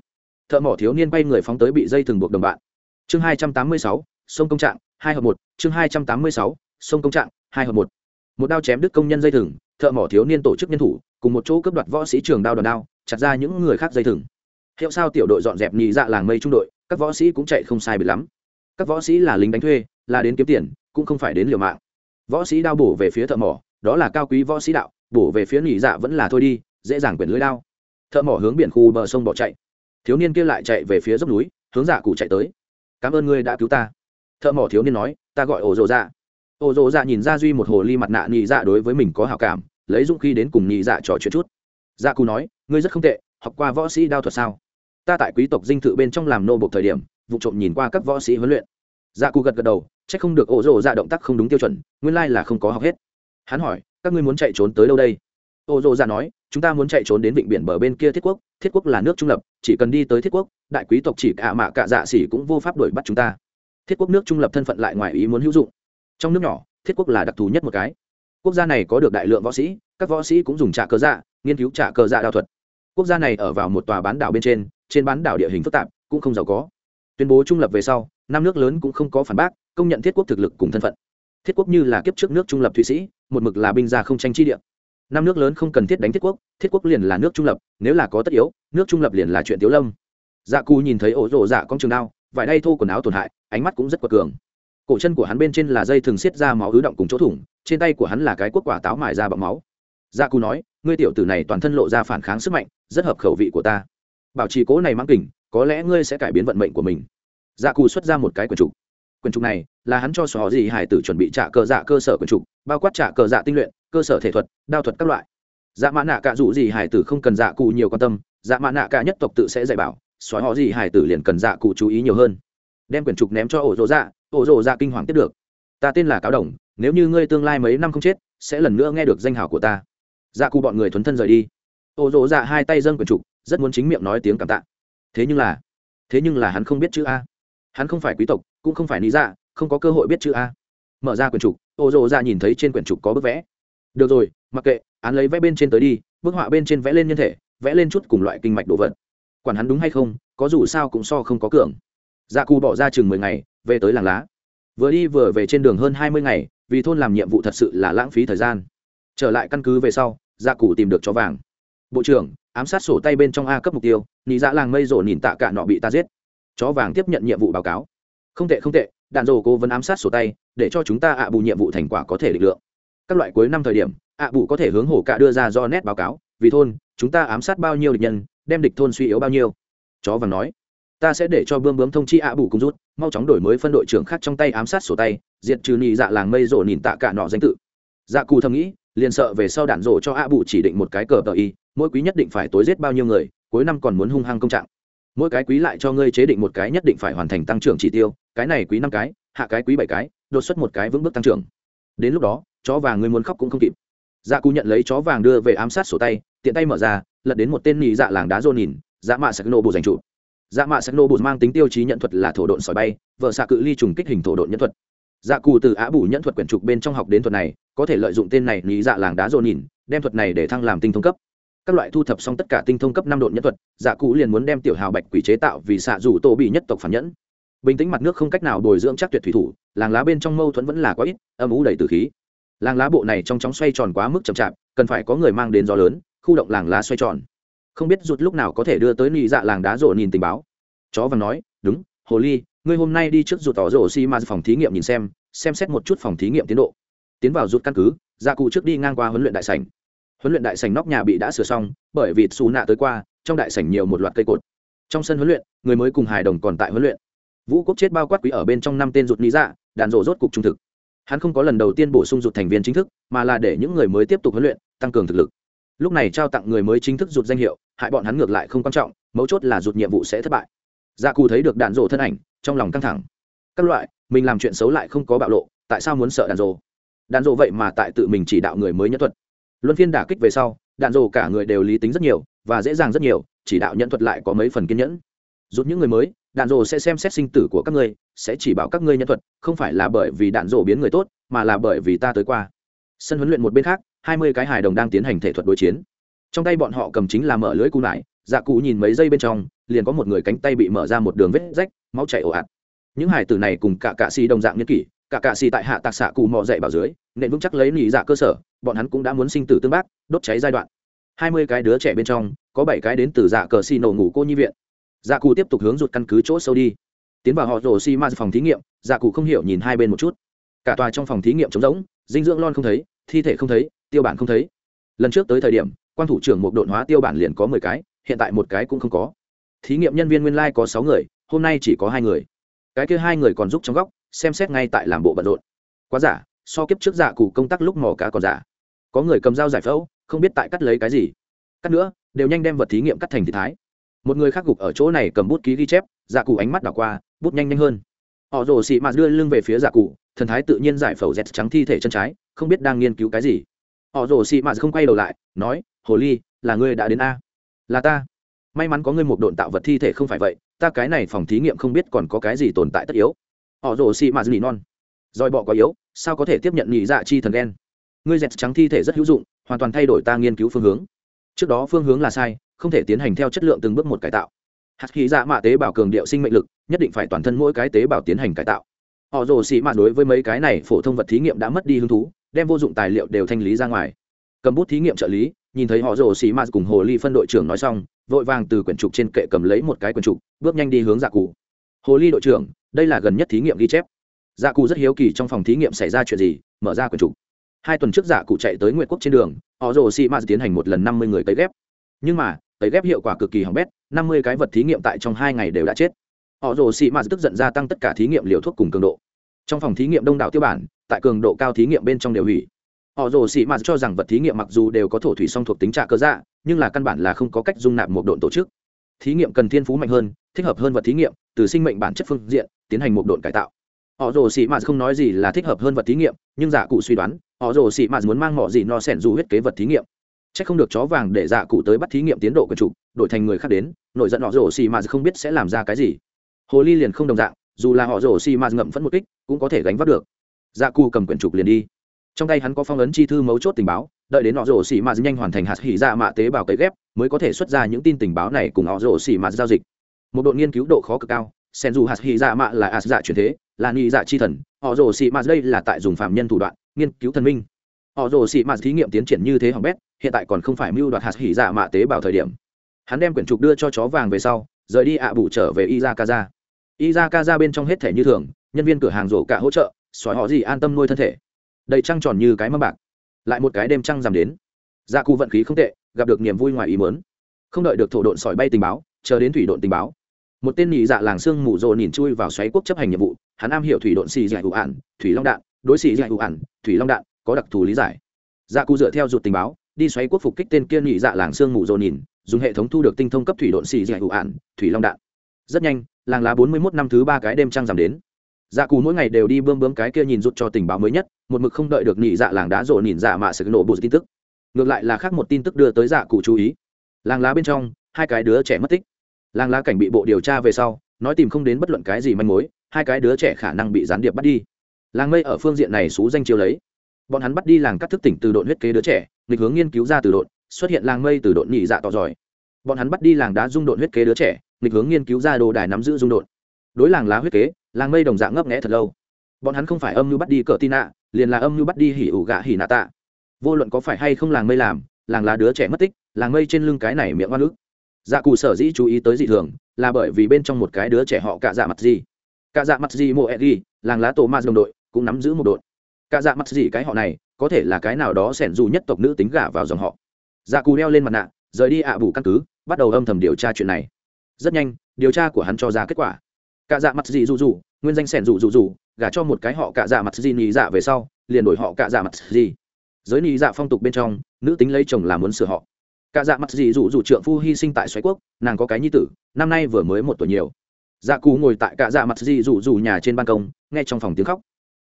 Thợ mỏ thiếu niên bay người phóng tới bị dây thừng buộc đồng bạn. Chương hai trăm tám mươi sáu, sông công trạng, hai hợp một. Chương hai trăm tám mươi sáu, sông công trạng, hai hợp một. Một đao chém đứt công nhân dây thừng, thợ mỏ thiếu niên tổ chức nhân thủ, cùng một chỗ cướp đoạt võ sĩ trường đao đòn đao, chặt ra những người khác dây thừng. Hiệu sao tiểu đội dọn dẹp nhị dạ làng mây trung đội, các võ sĩ cũng chạy không sai bị lắm. Các võ sĩ là lính đánh thuê, là đến kiếm tiền, cũng không phải đến liều mạng. Võ sĩ đao bổ về phía thợ mỏ, đó là cao quý võ sĩ đạo bổ về phía nghỉ dạ vẫn là thôi đi, dễ dàng quyển lưới lao thợ mỏ hướng biển khu bờ sông bỏ chạy. Thiếu niên kia lại chạy về phía dốc núi, hướng dạ cụ chạy tới. Cảm ơn ngươi đã cứu ta. Thợ mỏ thiếu niên nói, ta gọi ổ rộ dạ. Ổ rộ dạ nhìn ra duy một hồ ly mặt nạ nhị dạ đối với mình có hào cảm, lấy dũng khi đến cùng nhị dạ trò chuyện chút. Dạ cụ nói, ngươi rất không tệ, học qua võ sĩ đao thuật sao? Ta tại quý tộc dinh thự bên trong làm nô bộc thời điểm, vụ trộm nhìn qua các võ sĩ huấn luyện. Dạ cụ gật gật đầu c h ắ c không được ổ rộ dạ động tác không đúng tiêu chuẩn, nguyên lai là không có học hết. Hắn hỏi các ngươi muốn chạy trốn tới đâu đây? Ô dô ra nói, chúng ta muốn chạy trốn đến vịnh biển bờ bên kia thiết quốc. Thiết quốc là nước trung lập, chỉ cần đi tới thiết quốc, đại quý tộc chỉ cả mạ cả dạ xỉ cũng vô pháp đuổi bắt chúng ta. Thiết quốc nước trung lập thân phận lại ngoài ý muốn hữu dụng. Trong nước nhỏ, thiết quốc là đặc thù nhất một cái. Quốc gia này có được đại lượng võ sĩ, các võ sĩ cũng dùng trả cờ dạ nghiên cứu trả cờ dạ đao thuật. Quốc gia này ở vào một tòa bán đảo bên trên trên bán đảo địa hình phức tạp, cũng không giàu có. Tuyên bố trung lập về sau, năm nước lớn cũng không có phản bác, công nhận thiết quốc thực lực cùng thân phận thiết quốc như là kiếp trước nước trung lập thụy sĩ, một mực là binh gia không tranh chi địa. Năm nước lớn không cần thiết đánh thiết quốc thiết quốc liền là nước trung lập, nếu là có tất yếu, nước trung lập liền là chuyện tiếu lâm. Dạ cù nhìn thấy ổ rộ dạ con trường đao, vải đay thô quần áo tổn hại, ánh mắt cũng rất quật cường. Cổ chân của hắn bên trên là dây thường xiết ra máu ứ động cùng chỗ thủng, trên tay của hắn là cái cuốc quả táo mài ra bọc máu. Dạ cù nói, ngươi tiểu tử này toàn thân lộ ra phản kháng sức mạnh, rất hợp khẩu vị của ta. Bảo trì cố này mang kỉnh có lẽ ngươi sẽ cải biến vận mệnh của mình. Dạ cù xuất ra một cái quần trục. Quyển trục này là hắn cho sò gì hải tử chuẩn bị trả cờ dạ cơ sở quyển trục, bao quát trả cờ dạ tinh luyện, cơ sở thể thuật, đao thuật các loại. Dạ mã nạ cả dụ gì hải tử không cần dạ cụ nhiều quan tâm dạ mã nạ cả nhất tộc tự sẽ dạy bảo xóa họ gì hải tử liền cần dạ cụ chú ý nhiều hơn. Đem quyển trục ném cho ổ rộ dạ ổ rộ dạ kinh hoàng tiếp được. Ta tên là cáo đồng, nếu như ngươi tương lai mấy năm không chết, sẽ lần nữa nghe được danh hào của ta. Dạ cụ bọn người thuấn thân rời đi. Ổ rộ dạ hai tay dâng quyển trục, rất muốn chính miệng nói tiếng cảm tạ. Thế nhưng là, thế nhưng là hắn không biết chữ a hắn không phải quý tộc, cũng không phải lý dạ không có cơ hội biết chữ a. Mở ra quyển trục, ô rộ ra dạ nhìn thấy trên quyển trục có bức vẽ. Được rồi, mặc kệ, án lấy vẽ bên trên tới đi, bức họa bên trên vẽ lên nhân thể, vẽ lên chút cùng loại kinh mạch đồ vật. Quản hắn đúng hay không, có dù sao cũng so không có cường. Dạ cù bỏ ra chừng mười ngày, về tới làng lá. Vừa đi vừa về trên đường hơn hai mươi ngày, vì thôn làm nhiệm vụ thật sự là lãng phí thời gian. Trở lại căn cứ về sau dạ cụ tìm được chó vàng. Bộ trưởng, ám sát sổ tay bên trong a cấp mục tiêu nhị dạ làng mây rổ nhìn tạ cả nọ bị ta giết chó vàng tiếp nhận nhiệm vụ báo cáo. Không tệ không tệ, đạn rổ cố vấn ám sát sổ tay, để cho chúng ta ạ bù nhiệm vụ thành quả có thể định lượng. Các loại cuối năm thời điểm, ạ bù có thể hướng hổ cạ đưa ra do nét báo cáo, vì thôn, chúng ta ám sát bao nhiêu địch nhân, đem địch thôn suy yếu bao nhiêu. Chó vàng nói, ta sẽ để cho bươm bướm thông chi ạ bù cung rút, mau chóng đổi mới phân đội trưởng khác trong tay ám sát sổ tay, diệt trừ nhị dạ làng mây rổ nhìn tạ cả nọ danh tự. Dạ cù thầm nghĩ, liền sợ về sau đạn rổ cho ạ bù chỉ định một cái cờ tờ y, mỗi quý nhất định phải tối giết bao nhiêu người, cuối năm còn muốn hung hăng công trạng mỗi cái quý lại cho ngươi chế định một cái nhất định phải hoàn thành tăng trưởng chỉ tiêu cái này quý năm cái hạ cái quý bảy cái đột xuất một cái vững bước tăng trưởng. Đến lúc đó chó vàng ngươi muốn khóc cũng không kịp. Dạ cụ nhận lấy chó vàng đưa về ám sát sổ tay tiện tay mở ra lật đến một tên nhị dạ làng đá dô nhìn dạ mạ sắc nô bù giành trụ, dạ mạ sắc nô bù mang tính tiêu chí nhận thuật là thổ độn sỏi bay vợ xạ cự ly trùng kích hình thổ độn nhân thuật. Dạ cụ từ á bù nhận thuật quyển trục bên trong học đến thuật này có thể lợi dụng tên này nhị dạ làng đá dô nhìn đem thuật này để thăng làm tinh thông cấp các loại thu thập xong tất cả tinh thông cấp năm độn nhân thuật dạ cụ liền muốn đem tiểu hào bạch quỷ chế tạo vì xạ dù tổ bị nhất tộc phản nhẫn. Bình tĩnh mặt nước không cách nào bồi dưỡng chắc tuyệt thủy thủ, làng lá bên trong mâu thuẫn vẫn là quá ít, âm ú đầy từ khí. Làng lá bộ này trong chóng xoay tròn quá mức chậm chạp, cần phải có người mang đến gió lớn, khu động làng lá xoay tròn. Không biết rụt lúc nào có thể đưa tới nị dạ làng đá rộ nhìn tình báo. Chó và nói, đúng, hồ ly, ngươi hôm nay đi trước rụt tỏ rổ xi ma phòng thí nghiệm nhìn xem xem xét một chút phòng thí nghiệm tiến độ. Tiến vào rụt căn cứ dạ cụ trước đi ngang qua huấn luyện đại sảnh huấn luyện đại sảnh nóc nhà bị đã sửa xong, bởi vì xù nạ tới qua, trong đại sảnh nhiều một loạt cây cột. Trong sân huấn luyện, người mới cùng hài đồng còn tại huấn luyện. Vũ quốc chết bao quát quý ở bên trong năm tên rụt lý dạ đạn rộ rốt cục trung thực. Hắn không có lần đầu tiên bổ sung rụt thành viên chính thức, mà là để những người mới tiếp tục huấn luyện, tăng cường thực lực. Lúc này trao tặng người mới chính thức rụt danh hiệu, hại bọn hắn ngược lại không quan trọng, mấu chốt là rụt nhiệm vụ sẽ thất bại. Dạ cù thấy được đạn rộ thân ảnh, trong lòng căng thẳng. Các loại, mình làm chuyện xấu lại không có bạo lộ, tại sao muốn sợ đạn rộ? Đạn rộ vậy mà tại tự mình chỉ đạo người mới nhất thuật luân phiên đả kích về sau, đạn rộ cả người đều lý tính rất nhiều và dễ dàng rất nhiều, chỉ đạo nhận thuật lại có mấy phần kiên nhẫn. Rút những người mới, đạn rộ sẽ xem xét sinh tử của các ngươi, sẽ chỉ bảo các ngươi nhân thuật, không phải là bởi vì đạn rộ biến người tốt, mà là bởi vì ta tới qua. Sân huấn luyện một bên khác, hai mươi cái hài đồng đang tiến hành thể thuật đối chiến. Trong tay bọn họ cầm chính là mở lưới cù nải dạ cụ nhìn mấy giây bên trong, liền có một người cánh tay bị mở ra một đường vết rách, máu chảy ồ ạt. Những hải tử này cùng cả cạ xì đồng dạng nhân kỷ cả cạ xì tại hạ tạc xạ cụ mò dậy bảo dưới, nện vững chắc lấy nỉ dạ cơ sở, bọn hắn cũng đã muốn sinh tử tương bác, đốt cháy giai đoạn. Hai mươi cái đứa trẻ bên trong, có bảy cái đến từ dạ cờ xì nổ ngủ cô nhi viện. Dạ cụ tiếp tục hướng rụt căn cứ chỗ sâu đi. Tiến vào họ rổ xi ma phòng thí nghiệm dạ cụ không hiểu nhìn hai bên một chút. Cả tòa trong phòng thí nghiệm trống rỗng, dinh dưỡng lon không thấy, thi thể không thấy, tiêu bản không thấy. Lần trước tới thời điểm quan thủ trưởng một đội hóa tiêu bản liền có mười cái, hiện tại một cái cũng không có. Thí nghiệm nhân viên nguyên lai có sáu người, hôm nay chỉ có hai người. Cái kia hai người còn giúp trong góc xem xét ngay tại làm bộ bận rộn. Quá giả, so kiếp trước giả cụ công tác lúc mò cá còn giả. Có người cầm dao giải phẫu, không biết tại cắt lấy cái gì. Cắt nữa, đều nhanh đem vật thí nghiệm cắt thành thị thái. Một người khác gục ở chỗ này cầm bút ký ghi chép, giả cụ ánh mắt đảo qua, bút nhanh nhanh hơn. Họ rồ xị mạt đưa lưng về phía giả cụ thần thái tự nhiên giải phẫu dẹt trắng thi thể chân trái, không biết đang nghiên cứu cái gì. Họ rồ xị mạt không quay đầu lại, nói, hồ ly, là ngươi đã đến a? Là ta. May mắn có ngươi một độn tạo vật thi thể không phải vậy, ta cái này phòng thí nghiệm không biết còn có cái gì tồn tại tất yếu họ rồ xị mạt nỉ non. Roi bọ có yếu, sao có thể tiếp nhận nhị dạ chi thần đen ngươi dẹt trắng thi thể rất hữu dụng, hoàn toàn thay đổi ta nghiên cứu phương hướng. Trước đó phương hướng là sai, không thể tiến hành theo chất lượng từng bước một cải tạo. Hạt khí dạ mạ tế bào cường điệu sinh mệnh lực, nhất định phải toàn thân mỗi cái tế bào tiến hành cải tạo. Họ rồ xị mạ đối với mấy cái này phổ thông vật thí nghiệm đã mất đi hứng thú, đem vô dụng tài liệu đều thanh lý ra ngoài. Cầm bút thí nghiệm trợ lý, nhìn thấy họ rồ xì mạt cùng hồ ly phân đội trưởng nói xong, vội vàng từ quyển trục trên kệ cầm lấy một cái quyển trục, bước nhanh đi hướng dạ cụ. Hồ ly đội trưởng đây là gần nhất thí nghiệm ghi chép. Dạ cụ rất hiếu kỳ trong phòng thí nghiệm xảy ra chuyện gì, mở ra quyển trục. Hai tuần trước dạ cụ chạy tới nguyệt quốc trên đường họ rồ xị mạt tiến hành một lần năm mươi người cấy ghép. Nhưng mà, cấy ghép hiệu quả cực kỳ hỏng bét, năm mươi cái vật thí nghiệm tại trong hai ngày đều đã chết. Họ rồ xị mạt tức giận gia tăng tất cả thí nghiệm liều thuốc cùng cường độ. Trong phòng thí nghiệm đông đảo tiêu bản, tại cường độ cao thí nghiệm bên trong đều hủy. Họ rồ xị mạt cho rằng vật thí nghiệm mặc dù đều có thổ thủy song thuộc tính trạ cơ dạ nhưng là căn bản là không có cách dung nạp một độn tổ chức. Thí nghiệm cần thiên phú mạnh hơn thích hợp hơn vật thí nghiệm, từ sinh mệnh bản chất phương diện, tiến hành một độn cải tạo. Họ rồ xì mạt không nói gì là thích hợp hơn vật thí nghiệm, nhưng giả cụ suy đoán, họ rồ xì mạt muốn mang mỏ gì no sẻn dù huyết kế vật thí nghiệm. C h ắ c không được chó vàng để giả cụ tới bắt thí nghiệm tiến độ của chủ, đổi thành người khác đến, nổi giận họ rồ xì mạt không biết sẽ làm ra cái gì. Hồ ly liền không đồng dạng, dù là họ rồ xì mạt ngậm phẫn một kích, cũng có thể gánh vác được. Giả cụ cầm quyển trục liền đi. Trong tay hắn có phong ấn chi thư mấu chốt tình báo, đợi đến họ rồ xì mạt nhanh hoàn thành hạt hỉ dạ mạ tế bào cấy ghép, mới có thể xuất ra những tin tình báo này cùng họ rồ xì mạt giao dịch một đội nghiên cứu độ khó cực cao sen dù hạt hỉ dạ mạ là ạt dạ truyền thế, là nghi dạ chi thần họ rồ xì mạt đây là tại dùng phạm nhân thủ đoạn, nghiên cứu thần minh. Họ rồ xì mạt thí nghiệm tiến triển như thế hỏng bét, hiện tại còn không phải mưu đoạt hạt hỉ dạ mạ tế bào thời điểm. Hắn đem quyển trục đưa cho chó vàng về sau, rời đi ạ à bủ trở về izakaza. Izakaza bên trong hết thể như thường, nhân viên cửa hàng rổ cả hỗ trợ xoài họ gì an tâm nuôi thân thể. Đầy trăng tròn như cái mâm bạc. Lại một cái đêm trăng giảm đến. Dạ cụ vận khí không tệ, gặp được niềm vui ngoài ý mớn không đợi được thổ độn sỏi bay tình báo, chờ đến thủy độn tình báo một tên nhị dạ làng xương mù rồ nhìn chui vào xoáy quốc chấp hành nhiệm vụ, hắn am hiểu thủy độn xì dạy hữu ản thủy long đạn, đối xì dạy hữu ản thủy long đạn, có đặc thù lý giải. Dạ cụ dựa theo rụt tình báo, đi xoáy quốc phục kích tên kia nhị dạ làng xương mù rồ nhìn, dùng hệ thống thu được tinh thông cấp thủy độn xì dạy hữu ản thủy long đạn. Rất nhanh, làng lá bốn mươi mốt năm thứ ba cái đêm trăng giảm đến. Dạ cù mỗi ngày đều đi bơm bướm cái kia nhìn rút cho tình báo mới nhất, một mực không đợi được nhị dạ làng đá rộ nhìn dạ mạ sẽ nổ bộ tin tức. Ngược lại là khác một tin tức đưa tới dạ cụ chú ý. Làng lá bên trong, hai cái đứa trẻ mất tích làng lá cảnh bị bộ điều tra về sau, nói tìm không đến bất luận cái gì manh mối, hai cái đứa trẻ khả năng bị gián điệp bắt đi. Làng mây ở phương diện này xú danh chiêu lấy. Bọn hắn bắt đi làng cắt thức tỉnh từ độn huyết kế đứa trẻ, nghịch hướng nghiên cứu ra từ độn, xuất hiện làng mây từ độn nhị dạ tỏ giỏi. Bọn hắn bắt đi làng đá dung độn huyết kế đứa trẻ, nghịch hướng nghiên cứu ra đồ đài nắm giữ dung độn. Đối làng lá huyết kế làng mây đồng dạng ngấp nghẽ thật lâu. Bọn hắn không phải âm như bắt đi cờ tin nạ liền là âm như bắt đi hỉ ủ gạ hỉ nạ tạ. Vô luận có phải hay không làng mây làm, làng lá đứa trẻ mất tích làng mây trên lưng cái này miệng oan ức dạ cụ sở dĩ chú ý tới dị thường là bởi vì bên trong một cái đứa trẻ họ cạ dạ mặt gì cạ dạ mặt gì mộ edgy làng lá tổ ma đồng đội, cũng nắm giữ một đội. Cạ dạ mặt gì cái họ này, có thể là cái nào đó sẻn dù nhất tộc nữ tính gả vào dòng họ. Dạ cụ đeo lên mặt nạ, rời đi ạ à bù căn cứ, bắt đầu âm thầm điều tra chuyện này. Rất nhanh, điều tra của hắn cho ra kết quả. Cạ dạ mặt gì dù dù nguyên danh sẻn dù dù dù gả cho một cái họ cạ dạ mặt gì nhì dạ về sau, liền đổi họ cạ dạ mặt gì giới nhì dạ phong tục bên trong, nữ tính lấy chồng là muốn sửa họ. Cả dạ mặt dị dụ dụ trượng phu hy sinh tại xoáy quốc, nàng có cái nhi tử, năm nay vừa mới một tuổi nhiều. Dạ cù ngồi tại cả dạ mặt dị dụ dụ nhà trên ban công, nghe trong phòng tiếng khóc.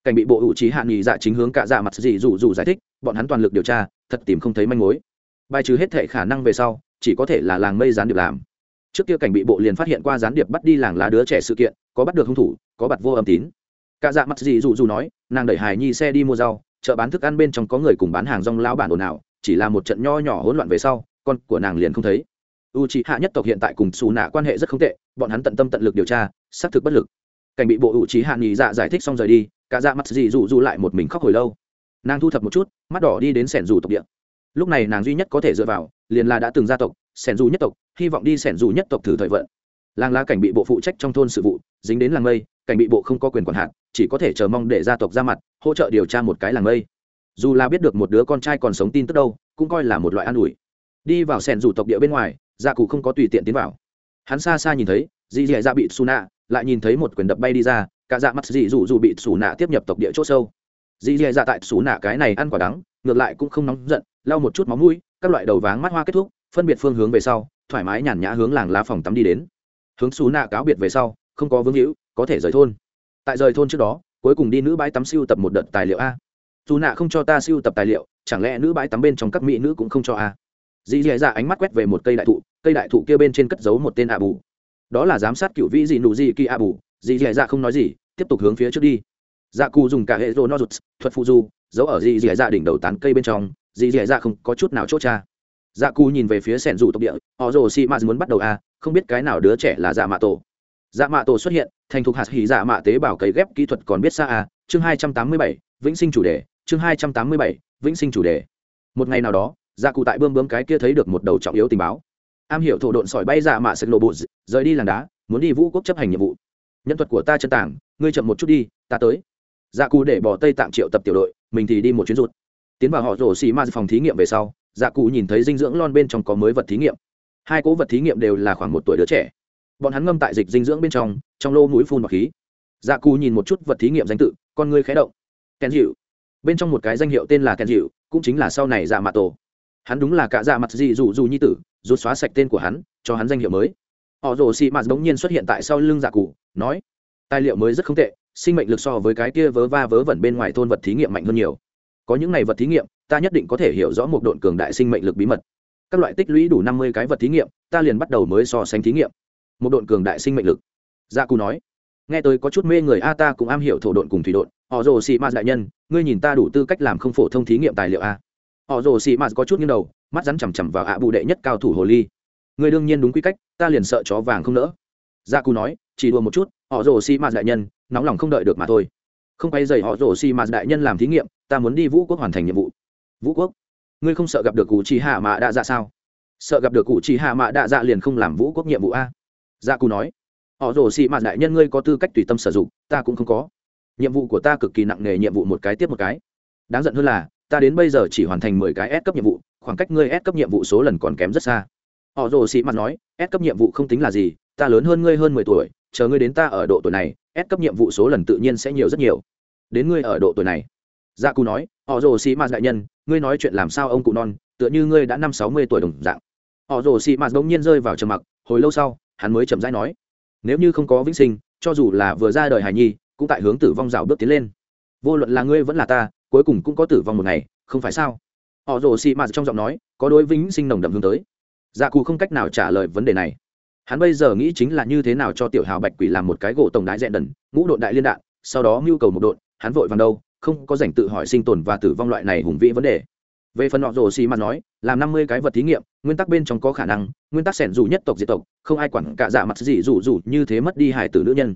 Cảnh bị bộ hữu trí hạ nghỉ dạ chính hướng cả dạ mặt dị dụ dụ giải thích, bọn hắn toàn lực điều tra, thật tìm không thấy manh mối. Bài trừ hết thệ khả năng về sau, chỉ có thể là làng mây gián điệp làm. Trước kia cảnh bị bộ liền phát hiện qua gián điệp bắt đi làng lá đứa trẻ sự kiện, có bắt được hung thủ, có bặt vô âm tín. Cả dạ mặt dị dụ dụ nói, nàng đẩy hài nhi xe đi mua rau, chợ bán thức ăn bên trong có người cùng bán hàng rong lao bản ồn ào, chỉ là một trận nho nhỏ hỗn loạn về sau con của nàng liền không thấy. U c hạ nhất tộc hiện tại cùng xù nạ quan hệ rất không tệ, bọn hắn tận tâm tận lực điều tra, xác thực bất lực. Cảnh bị bộ u c hạ nghỉ dạ giải thích xong rời đi, cả dạ mặt dì dù dù lại một mình khóc hồi lâu. Nàng thu thập một chút, mắt đỏ đi đến sẻn dù tộc địa. Lúc này nàng duy nhất có thể dựa vào, liền là đã từng gia tộc, sẻn dù nhất tộc, hy vọng đi sẻn dù nhất tộc thử thời vận. Làng lá cảnh bị bộ phụ trách trong thôn sự vụ, dính đến làng mây, cảnh bị bộ không có quyền quản hạt, chỉ có thể chờ mong để gia tộc ra mặt, hỗ trợ điều tra một cái làng mây. Dù là biết được một đứa con trai còn sống tin tức đâu, cũng coi là một loại an ủi đi vào sẻn rủ tộc địa bên ngoài gia cụ không có tùy tiện tiến vào. Hắn xa xa nhìn thấy dì dì dạ bị xù nạ, lại nhìn thấy một quyền đập bay đi ra, cả dạ mắt dì dù dù bị xù nạ tiếp nhập tộc địa c h ỗ sâu. Dì dì dạ tại xù nạ cái này ăn quả đắng, ngược lại cũng không nóng giận, lau một chút máu mũi, các loại đầu váng mắt hoa kết thúc, phân biệt phương hướng về sau, thoải mái nhàn nhã hướng làng lá phòng tắm đi đến. Hướng xù nạ cáo biệt về sau, không có vương hữu, có thể rời thôn. Tại rời thôn trước đó, cuối cùng đi nữ bãi tắm siêu tập một đợt tài liệu a. Dù nạ không cho ta siêu tập tài liệu, chẳng lẽ nữ bãi tắm bên trong các mỹ nữ cũng không cho a? Dì dì dạ ánh mắt quét về một cây đại thụ, cây đại thụ kia bên trên cất giấu một tên ạ bù. Đó là giám sát cựu vĩ dị nụ dị kỳ ạ bù. Dì dì dạ không nói gì, tiếp tục hướng phía trước đi. Dạ cù dùng cả hệ rô nozuts thuật phụ du, giấu ở dì dì dạ đỉnh đầu tán cây bên trong dì dì dạ không có chút nào chốt cha. Dạ cù nhìn về phía sẻn rủ tộc địa, họ rồ xì mạt muốn bắt đầu a không biết cái nào đứa trẻ là dạ mạ tổ. Dạ mạ tổ xuất hiện, thành thục hạt hỉ dạ mạ tế bào cấy ghép kỹ thuật còn biết xa a chương hai trăm tám mươi bảy, vĩnh sinh chủ đề, chương hai trăm tám mươi bảy, vĩnh sinh chủ đề. Một ngày nào đó dạ cụ tại bơm bơm cái kia thấy được một đầu trọng yếu tình báo. Am hiểu thổ độn sỏi bay dạ mạ sực nổ bụt, rời đi làng đá, muốn đi vũ quốc chấp hành nhiệm vụ. Nhân thuật của ta chân tảng, ngươi chậm một chút đi, ta tới. Dạ cụ để bỏ tây tạm triệu tập tiểu đội, mình thì đi một chuyến rụt tiến vào họ rổ xì ma phòng thí nghiệm về sau dạ cụ nhìn thấy dinh dưỡng lon bên trong có mới vật thí nghiệm. Hai cố vật thí nghiệm đều là khoảng một tuổi đứa trẻ. Bọn hắn ngâm tại dịch dinh dưỡng bên trong trong lô mũi phun bọc khí. Dạ cụ nhìn một chút vật thí nghiệm danh tự, con ngươi khé động. Kèn dịu bên trong một cái danh hiệu tên là kèn dịu cũng chính là sau này dạ mạ tổ hắn đúng là cả dạ mặt gì dù dù nhi tử, rút xóa sạch tên của hắn, cho hắn danh hiệu mới. Họ rồ xì mạt bỗng nhiên xuất hiện tại sau lưng dạ cụ, nói, tài liệu mới rất không tệ, sinh mệnh lực so với cái kia vớ va vớ vẩn bên ngoài thôn vật thí nghiệm mạnh hơn nhiều. Có những này vật thí nghiệm, ta nhất định có thể hiểu rõ một độn cường đại sinh mệnh lực bí mật. Các loại tích lũy đủ năm mươi cái vật thí nghiệm, ta liền bắt đầu mới so sánh thí nghiệm. Một độn cường đại sinh mệnh lực. Dạ Gia cù nói. Nghe tôi có chút mê người, a ta cũng am hiểu thổ độn cùng thủy độn. Họ rồ xị mạt đại nhân, ngươi nhìn ta đủ tư cách làm không phổ thông thí nghiệm tài liệu a họ rồ xì mạt có chút nghiêng đầu, mắt rắn chằm chằm vào ạ bù đệ nhất cao thủ hồ ly. Người đương nhiên đúng quy cách, ta liền sợ chó vàng không nỡ. Gia cù nói, chỉ đùa một chút, họ rồ xì mạt đại nhân, nóng lòng không đợi được mà thôi. Không quay dày họ rồ xì mạt đại nhân làm thí nghiệm, ta muốn đi vũ quốc hoàn thành nhiệm vụ. Vũ quốc? Ngươi không sợ gặp được cụ trì hạ mạ đa dạ sao? Sợ gặp được cụ trì hạ mạ đa dạ liền không làm vũ quốc nhiệm vụ a? Gia cù nói, họ rồ xì mạt đại nhân ngươi có tư cách tùy tâm sử dụng, ta cũng không có. Nhiệm vụ của ta cực kỳ nặng nề, nhiệm vụ một cái tiếp một cái. Đáng giận hơn là ta đến bây giờ chỉ hoàn thành mười cái S cấp nhiệm vụ, khoảng cách ngươi S cấp nhiệm vụ số lần còn kém rất xa. Họ Dỗ Sĩ mặt nói, S cấp nhiệm vụ không tính là gì, ta lớn hơn ngươi hơn mười tuổi, chờ ngươi đến ta ở độ tuổi này, S cấp nhiệm vụ số lần tự nhiên sẽ nhiều rất nhiều. Đến ngươi ở độ tuổi này. Dạ cụ nói, họ Dỗ Sĩ mặt đại nhân, ngươi nói chuyện làm sao ông cụ non, tựa như ngươi đã năm sáu mươi tuổi đồng dạng. Họ Dỗ Sĩ mặt bỗng nhiên rơi vào trầm mặc, hồi lâu sau, hắn mới chậm rãi nói, nếu như không có vĩnh sinh, cho dù là vừa ra đời hài nhi, cũng tại hướng tử vong rào bước tiến lên. Vô luận là ngươi vẫn là ta cuối cùng cũng có tử vong một ngày, không phải sao? Họ rồ xì mạt trong giọng nói, có đối vĩnh sinh nồng đậm hướng tới. Dạ cụ không cách nào trả lời vấn đề này. Hắn bây giờ nghĩ chính là như thế nào cho tiểu hào bạch quỷ làm một cái gỗ tổng đái dẹn đần, ngũ đội đại liên đạn, sau đó mưu cầu một đội hắn vội vàng đâu, không có dành tự hỏi sinh tồn và tử vong loại này hùng vĩ vấn đề. Về phần họ rồ xì mà nói, làm năm mươi cái vật thí nghiệm, nguyên tắc bên trong có khả năng, nguyên tắc sẻn dù nhất tộc diệt tộc, không ai quản cả dạ mặt gì dù dù như thế mất đi hải tử nữ nhân.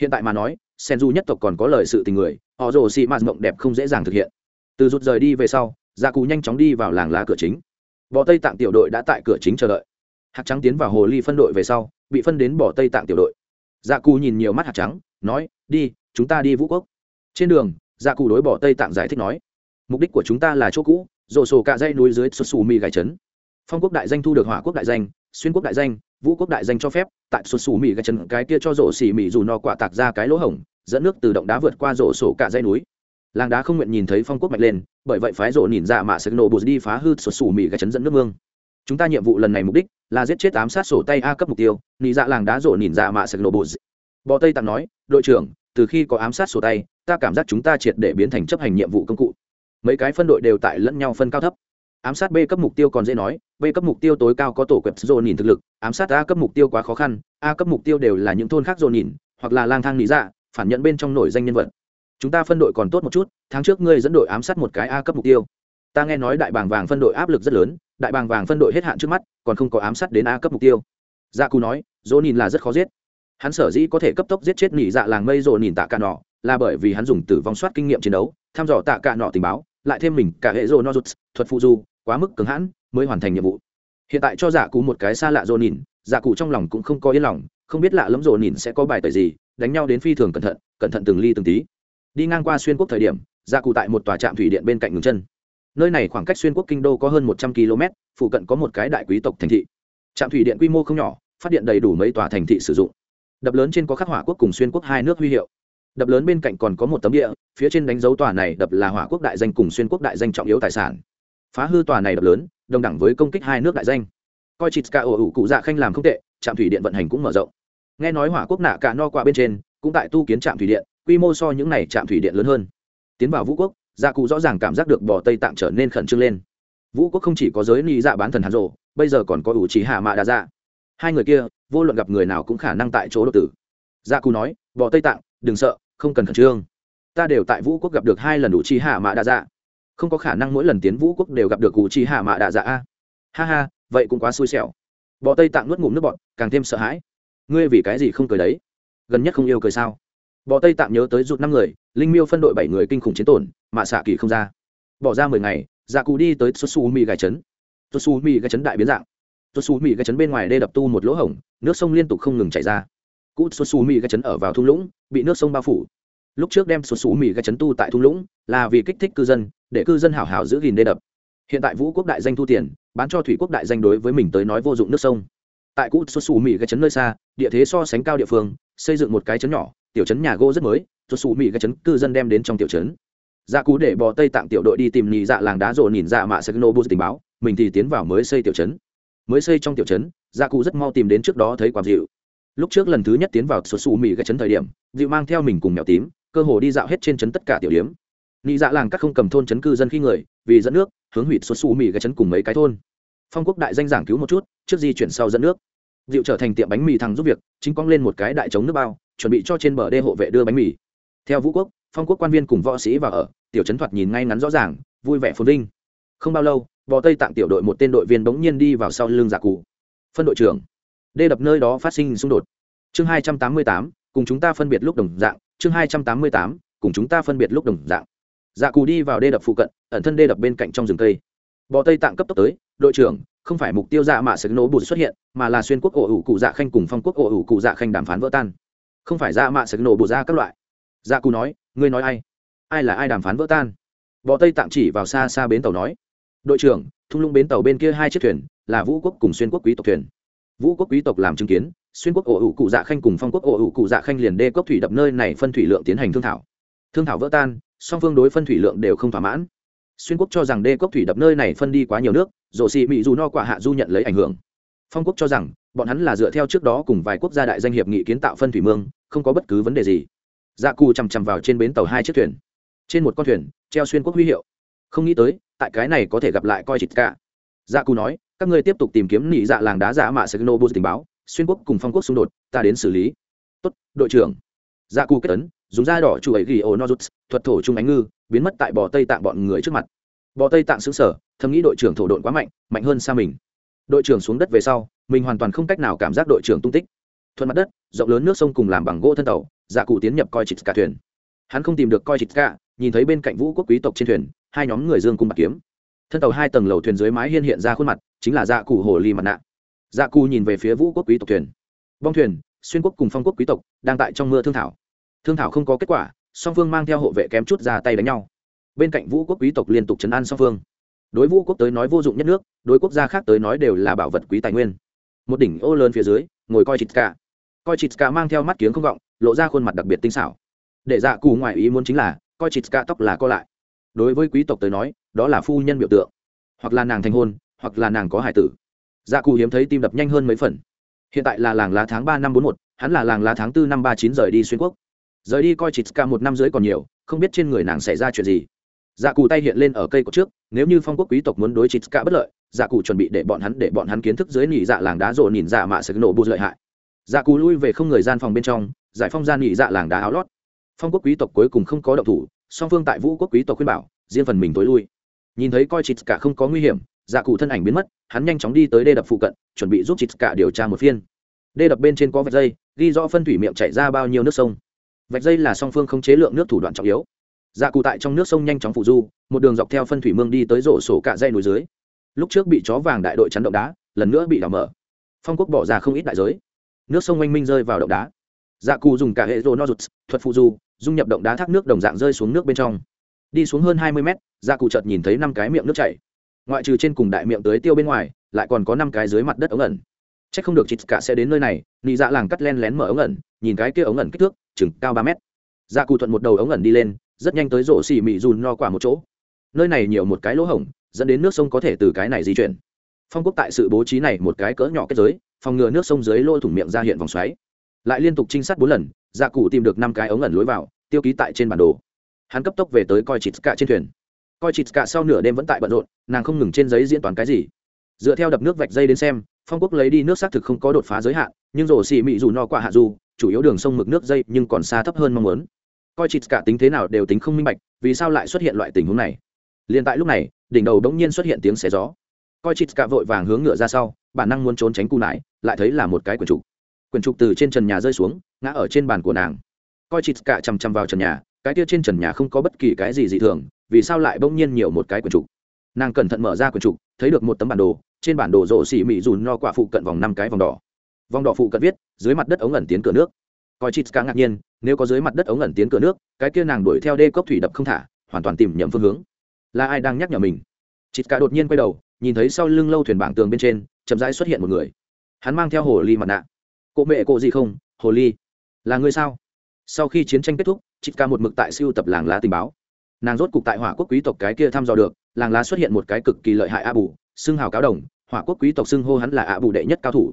Hiện tại mà nói sen du nhất tộc còn có lời sự tình người, họ rồ xì mạt mộng đẹp không dễ dàng thực hiện. Từ rút rời đi về sau gia cù nhanh chóng đi vào làng lá cửa chính. Bỏ tây tạng tiểu đội đã tại cửa chính chờ đợi. Hạt trắng tiến vào hồ ly phân đội về sau, bị phân đến bỏ tây tạng tiểu đội. Gia cù nhìn nhiều mắt hạt trắng, nói, đi, chúng ta đi vũ quốc. Trên đường gia cù đối bỏ tây tạng giải thích nói, mục đích của chúng ta là chỗ cũ rổ sổ cả dây núi dưới xuất xù mì gài trấn. Phong quốc đại danh thu được hỏa quốc đại danh xuyên quốc đại danh, vũ quốc đại danh cho phép, tại sụt xù mỹ gạch chân cái kia cho rổ xỉ mỹ dù no quả tạc ra cái lỗ hổng, dẫn nước từ động đá vượt qua rổ sổ cả dây núi. Làng đá không nguyện nhìn thấy phong quốc mạnh lên, bởi vậy phái rổ nhìn ra mạ sẽ nổ bụt đi phá hư sụt xù mỹ gạch trấn dẫn nước mương chúng ta nhiệm vụ lần này mục đích là giết chết ám sát sổ tay a cấp mục tiêu, nị dạ làng đá rổ nhìn ra mạ sẽ nổ bụt. Bò tây tặng nói, đội trưởng, từ khi có ám sát sổ tay, ta cảm giác chúng ta triệt để biến thành chấp hành nhiệm vụ công cụ. Mấy cái phân đội đều tại lẫn nhau phân cao thấp ám sát b cấp mục tiêu còn dễ nói, b cấp mục tiêu tối cao có tổ quẹp dồn nhìn thực lực, ám sát a cấp mục tiêu quá khó khăn, a cấp mục tiêu đều là những thôn khác dồn nhìn, hoặc là lang thang lý dạ phản nhận bên trong nổi danh nhân vật. Chúng ta phân đội còn tốt một chút, tháng trước ngươi dẫn đội ám sát một cái a cấp mục tiêu. Ta nghe nói đại bàng vàng phân đội áp lực rất lớn, đại bàng vàng phân đội hết hạn trước mắt, còn không có ám sát đến a cấp mục tiêu. Dạ cù nói dồn nhìn là rất khó giết. Hắn sở dĩ có thể cấp tốc giết chết nỉ dạ làng mây dồn nhìn tạ cả nọ, là bởi vì hắn dùng tử vong soát kinh nghiệm chiến đấu, thăm dò tạ cả nọ tình báo lại thêm mình, cả hệ rô nozuts thuật phụ du, quá mức cứng hãn, mới hoàn thành nhiệm vụ. Hiện tại cho giả cụ một cái xa lạ rô nhìn, giả cụ trong lòng cũng không có yên lòng, không biết lạ lẫm rô nhìn sẽ có bài tẩy gì, đánh nhau đến phi thường cẩn thận cẩn thận từng ly từng tí. Đi ngang qua xuyên quốc thời điểm, giả cụ tại một tòa trạm thủy điện bên cạnh ngừng chân. Nơi này khoảng cách xuyên quốc kinh đô có hơn một trăm km, phụ cận có một cái đại quý tộc thành thị. Trạm thủy điện quy mô không nhỏ, phát điện đầy đủ mấy tòa thành thị sử dụng. Đập lớn trên có khắc hỏa quốc cùng xuyên quốc hai nước huy hiệu đập lớn bên cạnh còn có một tấm địa, phía trên đánh dấu tòa này đập là hỏa quốc đại danh cùng xuyên quốc đại danh trọng yếu tài sản. Phá hư tòa này đập lớn, đồng đẳng với công kích hai nước đại danh. Coi chịt cả ổ ủ cụ dạ khanh làm không tệ, trạm thủy điện vận hành cũng mở rộng. Nghe nói hỏa quốc nạ cả no qua bên trên, cũng tại tu kiến trạm thủy điện, quy mô so những này trạm thủy điện lớn hơn. Tiến vào vũ quốc gia cụ rõ ràng cảm giác được bò tây tạng trở nên khẩn trương lên. Vũ quốc không chỉ có giới ly dạ bán thần hàn rộ, bây giờ còn có ủ trí hạ mạ đa dạ. Hai người kia, vô luận gặp người nào cũng khả năng tại chỗ độc tử. Gia cụ nói, bò tây tạng, đừng sợ không cần khẩn trương. Ta đều tại vũ quốc gặp được hai lần u chi hạ mạ đa dạ không có khả năng mỗi lần tiến vũ quốc đều gặp được u chi hạ mạ đa dạ a ha ha, vậy cũng quá xui xẻo. Bọ tây tạng nuốt ngụm nước bọt, càng thêm sợ hãi. Ngươi vì cái gì không cười đấy? Gần nhất không yêu cười sao? Bọ tây Tạng nhớ tới rụt năm người, linh miêu phân đội bảy người kinh khủng chiến tổn mạ xạ kỳ không ra. Bỏ ra mười ngày dạ cụ đi tới xuất su mỹ gai chấn xuất su mỹ gai chấn đại biến dạng. Xuất su mỹ gai chấn bên ngoài đê đập tu một lỗ hổng, nước sông liên tục không ngừng chảy ra cút xuất su mỹ gai chấn ở vào thung lũng, bị nước sông bao phủ. Lúc trước đem xuất su mỹ gai chấn tu tại thung lũng, là vì kích thích cư dân, để cư dân hảo hảo giữ gìn đê đập. Hiện tại vũ quốc đại danh thu tiền, bán cho thủy quốc đại danh đối với mình tới nói vô dụng nước sông. Tại cũ xuất xù mỹ cái chấn nơi xa, địa thế so sánh cao địa phương, xây dựng một cái chấn nhỏ, tiểu chấn nhà gỗ rất mới xuất xù mỹ cái chấn cư dân đem đến trong tiểu chấn. Dạ cú để bò tây tạm tiểu đội đi tìm nhị dạ làng đá rồi nhìn dạ mạ sakino bus tình báo, mình thì tiến vào mới xây tiểu chấn. Mới xây trong tiểu chấn gia cú rất mau tìm đến trước đó thấy quàm dịu lúc trước lần thứ nhất tiến vào sổ xù mỹ gây chấn thời điểm dịu mang theo mình cùng mèo tím, cơ hồ đi dạo hết trên chấn tất cả tiểu điếm. Nị dạ làng các không cầm thôn chấn cư dân khi người, vì dẫn nước, hướng hủy sổ xù mỹ gây chấn cùng mấy cái thôn. Phong quốc đại danh giảng cứu một chút, trước di chuyển sau dẫn nước. Dịu trở thành tiệm bánh mì thằng giúp việc, chính quăng lên một cái đại chống nước bao, chuẩn bị cho trên bờ đê hộ vệ đưa bánh mì. Theo vũ quốc, phong quốc quan viên cùng võ sĩ vào ở, tiểu trấn thoạt nhìn ngay ngắn rõ ràng, vui vẻ phồn vinh. Không bao lâu, bò tây tặng tiểu đội một tên đội viên bỗng nhiên đi vào sau lưng giả cụ. Phân đội trưởng đê đập nơi đó phát sinh xung đột. Chương hai trăm tám mươi tám, cùng chúng ta phân biệt lúc đồng dạng. Chương hai trăm tám mươi tám, cùng chúng ta phân biệt lúc đồng dạng. Dạ cù đi vào đê đập phụ cận, ẩn thân đê đập bên cạnh trong rừng cây. Bọ tây tạng cấp tốc tới, đội trưởng, không phải mục tiêu dạ mạ sẽ nổ bùn xuất hiện, mà là xuyên quốc ổ ủ cụ dạ khanh cùng phong quốc ổ ủ cụ dạ khanh đàm phán vỡ tan. Không phải dạ mạ sẽ nổ bùn ra các loại. Dạ cù nói, ngươi nói ai? Ai là ai đàm phán vỡ tan? Bọ tây tạm chỉ vào xa xa bến tàu nói, đội trưởng, thung lũng bến tàu bên kia hai chiếc thuyền, là vũ quốc cùng xuyên quốc quý tộc thuyền vũ quốc quý tộc làm chứng kiến, xuyên quốc ổ ủ cụ dạ khanh cùng phong quốc ổ ủ cụ dạ khanh liền đê cốc thủy đập nơi này phân thủy lượng tiến hành thương thảo. Thương thảo vỡ tan, song phương đối phân thủy lượng đều không thỏa mãn. Xuyên quốc cho rằng đê cốc thủy đập nơi này phân đi quá nhiều nước rộ xì mị dù no quả hạ du nhận lấy ảnh hưởng. Phong quốc cho rằng, bọn hắn là dựa theo trước đó cùng vài quốc gia đại danh hiệp nghị kiến tạo phân thủy mương, không có bất cứ vấn đề gì. Dạ cù chằm chằm vào trên bến tàu hai chiếc thuyền. Trên một con thuyền, treo xuyên quốc huy hiệu. Không nghĩ tới, tại cái này có thể gặp lại coi chịt cả. Dạ cù nói các ngươi tiếp tục tìm kiếm nị dạ làng đá giả mạ sẽ nô tình báo, xuyên quốc cùng phong quốc xung đột, ta đến xử lý. Tốt, đội trưởng. Dạ cù kết tấn dùng da đỏ chủ ấy ghi ô nozuts thuật thổ trung ánh ngư, biến mất tại bò tây tạng bọn người trước mặt. Bò tây tạng xứng sở, thầm nghĩ đội trưởng thổ đội quá mạnh mạnh hơn xa mình. Đội trưởng xuống đất về sau, mình hoàn toàn không cách nào cảm giác đội trưởng tung tích. Thuận mặt đất, rộng lớn nước sông cùng làm bằng gỗ thân tàu dạ cụ tiến nhập coi chịt cả thuyền. Hắn không tìm được coi chịt cả, nhìn thấy bên cạnh vũ quốc quý tộc trên thuyền, hai nhóm người dương cung bạc kiếm thân tàu hai tầng lầu thuyền dưới mái hiên hiện ra khuôn mặt chính là dạ cụ hồ ly mặt nạ. Dạ cụ nhìn về phía vũ quốc quý tộc thuyền. Bong thuyền xuyên quốc cùng phong quốc quý tộc đang tại trong mưa thương thảo. Thương thảo không có kết quả song phương mang theo hộ vệ kém chút ra tay đánh nhau. Bên cạnh vũ quốc quý tộc liên tục chấn an song phương. Đối vũ quốc tới nói vô dụng nhất nước đối quốc gia khác tới nói đều là bảo vật quý tài nguyên. Một đỉnh ô lớn phía dưới ngồi coi chịt cả. Coi chịt cả mang theo mắt kiếng không gọng, lộ ra khuôn mặt đặc biệt tinh xảo. Để dạ cù ngoài ý muốn chính là coi chịt cả tóc là co lại đối với quý tộc tới nói, đó là phu nhân biểu tượng. Hoặc là nàng thành hôn, hoặc là nàng có hải tử. Dạ cù hiếm thấy tim đập nhanh hơn mấy phần. Hiện tại là làng lá tháng ba năm bốn một, hắn là làng lá tháng bốn năm ba chín rời đi xuyên quốc. Rời đi coi chịt cả một năm dưới còn nhiều, không biết trên người nàng xảy ra chuyện gì. Dạ cù tay hiện lên ở cây cột trước, nếu như phong quốc quý tộc muốn đối chịt cả bất lợi dạ cù chuẩn bị để bọn hắn, để bọn hắn kiến thức dưới nỉ dạ làng đá rộ nhìn dạ mạ sực nổ bụt lợi hại. Dạ cù lui về không người gian phòng bên trong, giải phong ra nỉ dạ làng đá áo lót. Phong quốc quý tộc cuối cùng không có động thủ song phương tại vũ quốc quý tộc khuyên bảo, riêng phần mình tối lui. Nhìn thấy coi chịt cả không có nguy hiểm dạ cụ thân ảnh biến mất, hắn nhanh chóng đi tới đê đập phụ cận, chuẩn bị giúp chịt cả điều tra một phiên. Đê đập bên trên có vạch dây, ghi rõ phân thủy miệng chảy ra bao nhiêu nước sông. Vạch dây là song phương không chế lượng nước thủ đoạn trọng yếu. Dạ cụ tại trong nước sông nhanh chóng phụ du, một đường dọc theo phân thủy mương đi tới rổ sổ cạ dây núi dưới. Lúc trước bị chó vàng đại đội chắn động đá, lần nữa bị đào mở. Phong quốc bỏ ra không ít đại giới. Nước sông oanh minh rơi vào động đá dạ cù dùng cả hệ rô nozuts thuật phụ du, dung nhập động đá thác nước đồng dạng rơi xuống nước bên trong. Đi xuống hơn hai mươi mét dạ cù chợt nhìn thấy năm cái miệng nước chảy. Ngoại trừ trên cùng đại miệng tới tiêu bên ngoài, lại còn có năm cái dưới mặt đất ống ẩn. C h ắ c không được chịt cả sẽ đến nơi này, nị dạ làng cắt len lén mở ống ẩn, nhìn cái kia ống ẩn kích thước, chừng cao ba mét. Dạ cù thuận một đầu ống ẩn đi lên, rất nhanh tới rổ xỉ mị dùn no quả một chỗ. Nơi này nhiều một cái lỗ hổng, dẫn đến nước sông có thể từ cái này di chuyển. Phong quốc tại sự bố trí này một cái cỡ nhỏ kết giới, phòng ngừa nước sông dưới lôi thủng miệng ra hiện vòng xoáy lại liên tục trinh sát bốn lần dạ cụ tìm được năm cái ống ẩn lối vào, tiêu ký tại trên bản đồ. Hắn cấp tốc về tới coi chịt cả trên thuyền. Coi chịt cả sau nửa đêm vẫn tại bận rộn, nàng không ngừng trên giấy diễn toàn cái gì. Dựa theo đập nước vạch dây đến xem, phong quốc lấy đi nước xác thực không có đột phá giới hạn, nhưng rổ xì mị dù no qua hạ du chủ yếu đường sông mực nước dây nhưng còn xa thấp hơn mong muốn. Coi chịt cả tính thế nào đều tính không minh bạch, vì sao lại xuất hiện loại tình huống này? Liền tại lúc này, đỉnh đầu đống nhiên xuất hiện tiếng xé gió. Coi chịt cả vội vàng hướng ngựa ra sau, bản năng muốn trốn tránh cù nải, lại thấy là một cái của trục quyển trục từ trên trần nhà rơi xuống, ngã ở trên bàn của nàng. Coi chịt cả chằm chằm vào trần nhà, cái kia trên trần nhà không có bất kỳ cái gì dị thường, vì sao lại bỗng nhiên nhiều một cái quyển trục? Nàng cẩn thận mở ra quyển trục, thấy được một tấm bản đồ, trên bản đồ rộ xỉ mị dùn no quả phụ cận vòng năm cái vòng đỏ. Vòng đỏ phụ cận viết, dưới mặt đất ống ẩn tiến cửa nước. Coi chít cả ngạc nhiên, nếu có dưới mặt đất ống ẩn tiến cửa nước, cái kia nàng đuổi theo đê cốc thủy đập không thả, hoàn toàn tìm nhầm phương hướng. Là ai đang nhắc nhở mình? Chít cả đột nhiên quay đầu, nhìn thấy sau lưng lâu thuyền bảng tường bên trên, chậm rãi xuất hiện một người. Hắn mang theo hồ ly mặt nạ cô mẹ cô gì không? Hồ ly. Là người sao? Sau khi chiến tranh kết thúc, chị ca một mực tại siêu tập làng lá tình báo. Nàng rốt cục tại hỏa quốc quý tộc cái kia thăm dò được, làng lá xuất hiện một cái cực kỳ lợi hại a bù, xưng hào cáo đồng, hỏa quốc quý tộc xưng hô hắn là a bù đệ nhất cao thủ.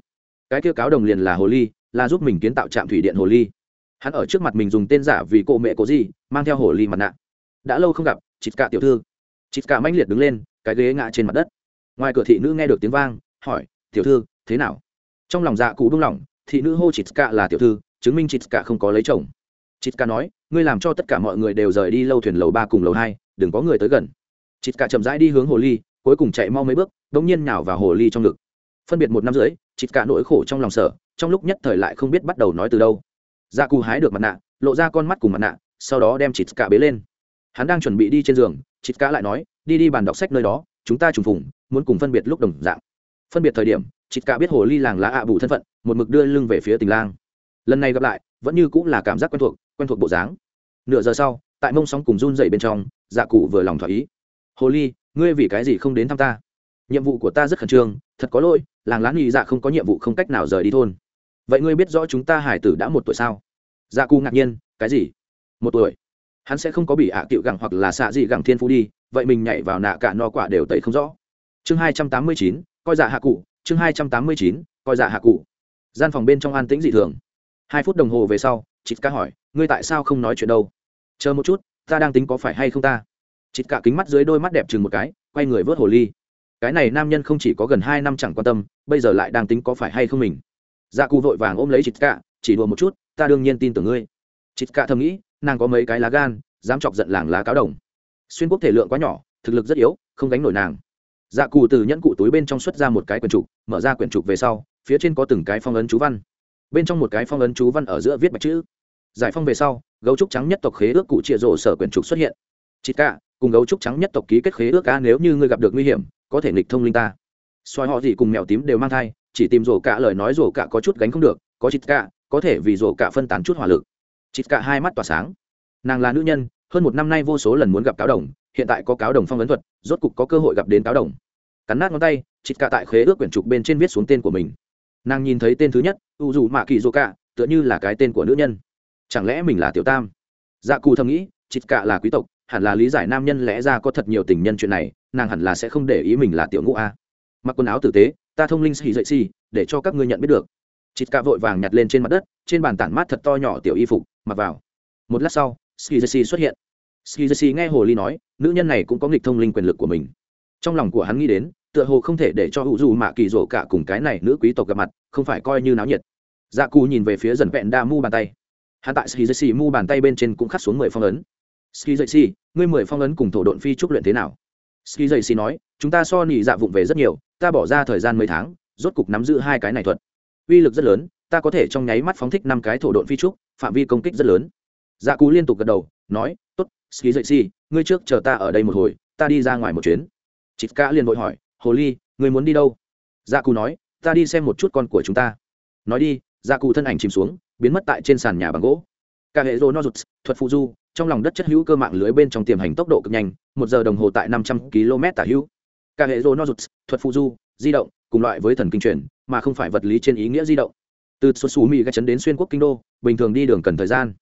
Cái kia cáo đồng liền là hồ ly, là giúp mình kiến tạo trạm thủy điện hồ ly. Hắn ở trước mặt mình dùng tên giả vì cô mẹ cô gì, mang theo hồ ly mặt nạ. Đã lâu không gặp, chị ca tiểu thư. Chị ca mãnh liệt đứng lên, cái ghế ngã trên mặt đất. Ngoài cửa thị nữ nghe được tiếng vang, hỏi, tiểu thư, thế nào? Trong lòng dạ cụ buông lỏng thị nữ hô chịt cả là tiểu thư, chứng minh chịt cả không có lấy chồng. Chịt cả nói, ngươi làm cho tất cả mọi người đều rời đi lâu thuyền lầu ba cùng lầu hai, đừng có người tới gần. Chịt cả chậm rãi đi hướng hồ ly, cuối cùng chạy mau mấy bước đ ỗ n g nhiên nhào vào hồ ly trong ngực. Phân biệt một năm rưỡi, chịt cả nỗi khổ trong lòng sở trong lúc nhất thời lại không biết bắt đầu nói từ đâu. Gia cù hái được mặt nạ, lộ ra con mắt cùng mặt nạ, sau đó đem chịt cả bế lên. Hắn đang chuẩn bị đi trên giường, chịt cả lại nói, đi đi bàn đọc sách nơi đó, chúng ta trùng phùng, muốn cùng phân biệt lúc đồng dạng. Phân biệt thời điểm chị cả biết hồ ly làng lá ạ bù thân phận, một mực đưa lưng về phía tình lang. Lần này gặp lại, vẫn như cũng là cảm giác quen thuộc quen thuộc bộ dáng. Nửa giờ sau, tại mông sóng cùng run dậy bên trong dạ cụ vừa lòng thỏa ý. Hồ ly, ngươi vì cái gì không đến thăm ta? Nhiệm vụ của ta rất khẩn trương, thật có lỗi, làng lá nghị dạ không có nhiệm vụ không cách nào rời đi thôn. Vậy ngươi biết rõ chúng ta hải tử đã một tuổi sao? Dạ cụ ngạc nhiên, cái gì? Một tuổi? Hắn sẽ không có bị ạ à cựu gẳng hoặc là xạ gì gẳng thiên phú đi, vậy mình nhảy vào nạ cả no quả đều tẩy không rõ. Chương hai trăm tám mươi chín, coi dạ hạ cụ chương hai trăm tám mươi chín, coi dạ hạ cụ. Gian phòng bên trong an tĩnh dị thường. Hai phút đồng hồ về sau chị ca hỏi, ngươi tại sao không nói chuyện đâu? Chờ một chút, ta đang tính có phải hay không ta? Chị cả kính mắt dưới đôi mắt đẹp chừng một cái, quay người vớt hồ ly. Cái này nam nhân không chỉ có gần hai năm chẳng quan tâm, bây giờ lại đang tính có phải hay không mình. Dạ cụ vội vàng ôm lấy chị cả chỉ đùa một chút, ta đương nhiên tin tưởng ngươi. Chị cả thầm nghĩ, nàng có mấy cái lá gan, dám chọc giận làng lá cáo đồng. Xuyên quốc thể lượng quá nhỏ, thực lực rất yếu, không gánh nổi nàng dạ cụ từ nhẫn cụ túi bên trong xuất ra một cái quyển trục, mở ra quyển trục về sau, phía trên có từng cái phong ấn chú văn. Bên trong một cái phong ấn chú văn ở giữa viết bạch chữ. Giải phong về sau, gấu trúc trắng nhất tộc khế ước cụ trịa rổ sở quyển trục xuất hiện. Chị cả, cùng gấu trúc trắng nhất tộc ký kết khế ước ca nếu như ngươi gặp được nguy hiểm, có thể nghịch thông linh ta. Xoài họ gì cùng mèo tím đều mang thai, chỉ tìm rổ cả lời nói rổ cả có chút gánh không được, có chị cả, có thể vì rổ cả phân tán chút hỏa lực. Chị cả hai mắt tỏa sáng. Nàng là nữ nhân, hơn một năm nay vô số lần muốn gặp cáo đồng, hiện tại có cáo đồng phong ấn thuật, rốt cục có cơ hội gặp đến cáo đồng cắn nát ngón tay, chịt cả tại khế ước quyển trục bên trên viết xuống tên của mình. Nàng nhìn thấy tên thứ nhất, u dù mạ kỳ dô cả tựa như là cái tên của nữ nhân. Chẳng lẽ mình là tiểu tam? Dạ cù thầm nghĩ, chịt cả là quý tộc, hẳn là lý giải nam nhân lẽ ra có thật nhiều tình nhân chuyện này, nàng hẳn là sẽ không để ý mình là tiểu ngũ a. Mặc quần áo tử tế, ta thông linh xì dậy xì, để cho các ngươi nhận biết được. Chịt cả vội vàng nhặt lên trên mặt đất, trên bàn tản mát thật to nhỏ tiểu y phục, mặc vào. Một lát sau, xì dậy xì xuất hiện. Xì dậy xì nghe hồ ly nói, nữ nhân này cũng có nghịch thông linh quyền lực của mình trong lòng của hắn nghĩ đến, tựa hồ không thể để cho hữu dù mạ kỳ rổ cả cùng cái này nữ quý tộc gặp mặt, không phải coi như náo nhiệt. Dạ cù nhìn về phía dần vẹn đa mu bàn tay. Hắn tại ski dây mu bàn tay bên trên cũng khắc xuống mười phong ấn. Ski dây ngươi mười phong ấn cùng thổ độn phi trúc luyện thế nào? Ski dây nói, chúng ta so nỉ dạ vụng về rất nhiều, ta bỏ ra thời gian mấy tháng, rốt cục nắm giữ hai cái này thuật. Uy lực rất lớn, ta có thể trong nháy mắt phóng thích năm cái thổ độn phi trúc, phạm vi công kích rất lớn. Dạ cù liên tục gật đầu, nói, tốt ski dậy ngươi trước chờ ta ở đây một hồi, ta đi ra ngoài một chuyến chị ca liền vội hỏi, hồ ly, người muốn đi đâu? Dạ cù nói, ta đi xem một chút con của chúng ta. Nói đi dạ cù thân ảnh chìm xuống, biến mất tại trên sàn nhà bằng gỗ. Cả hệ rô nozuts, thuật phụ du, trong lòng đất chất hữu cơ mạng lưới bên trong tiềm hành tốc độ cực nhanh, một giờ đồng hồ tại năm trăm km tả hữu. Cả hệ rô nozuts, thuật phụ du, di động, cùng loại với thần kinh truyền, mà không phải vật lý trên ý nghĩa di động. Từ xuất xù mỹ gạch chấn đến xuyên quốc kinh đô, bình thường đi đường cần thời gian.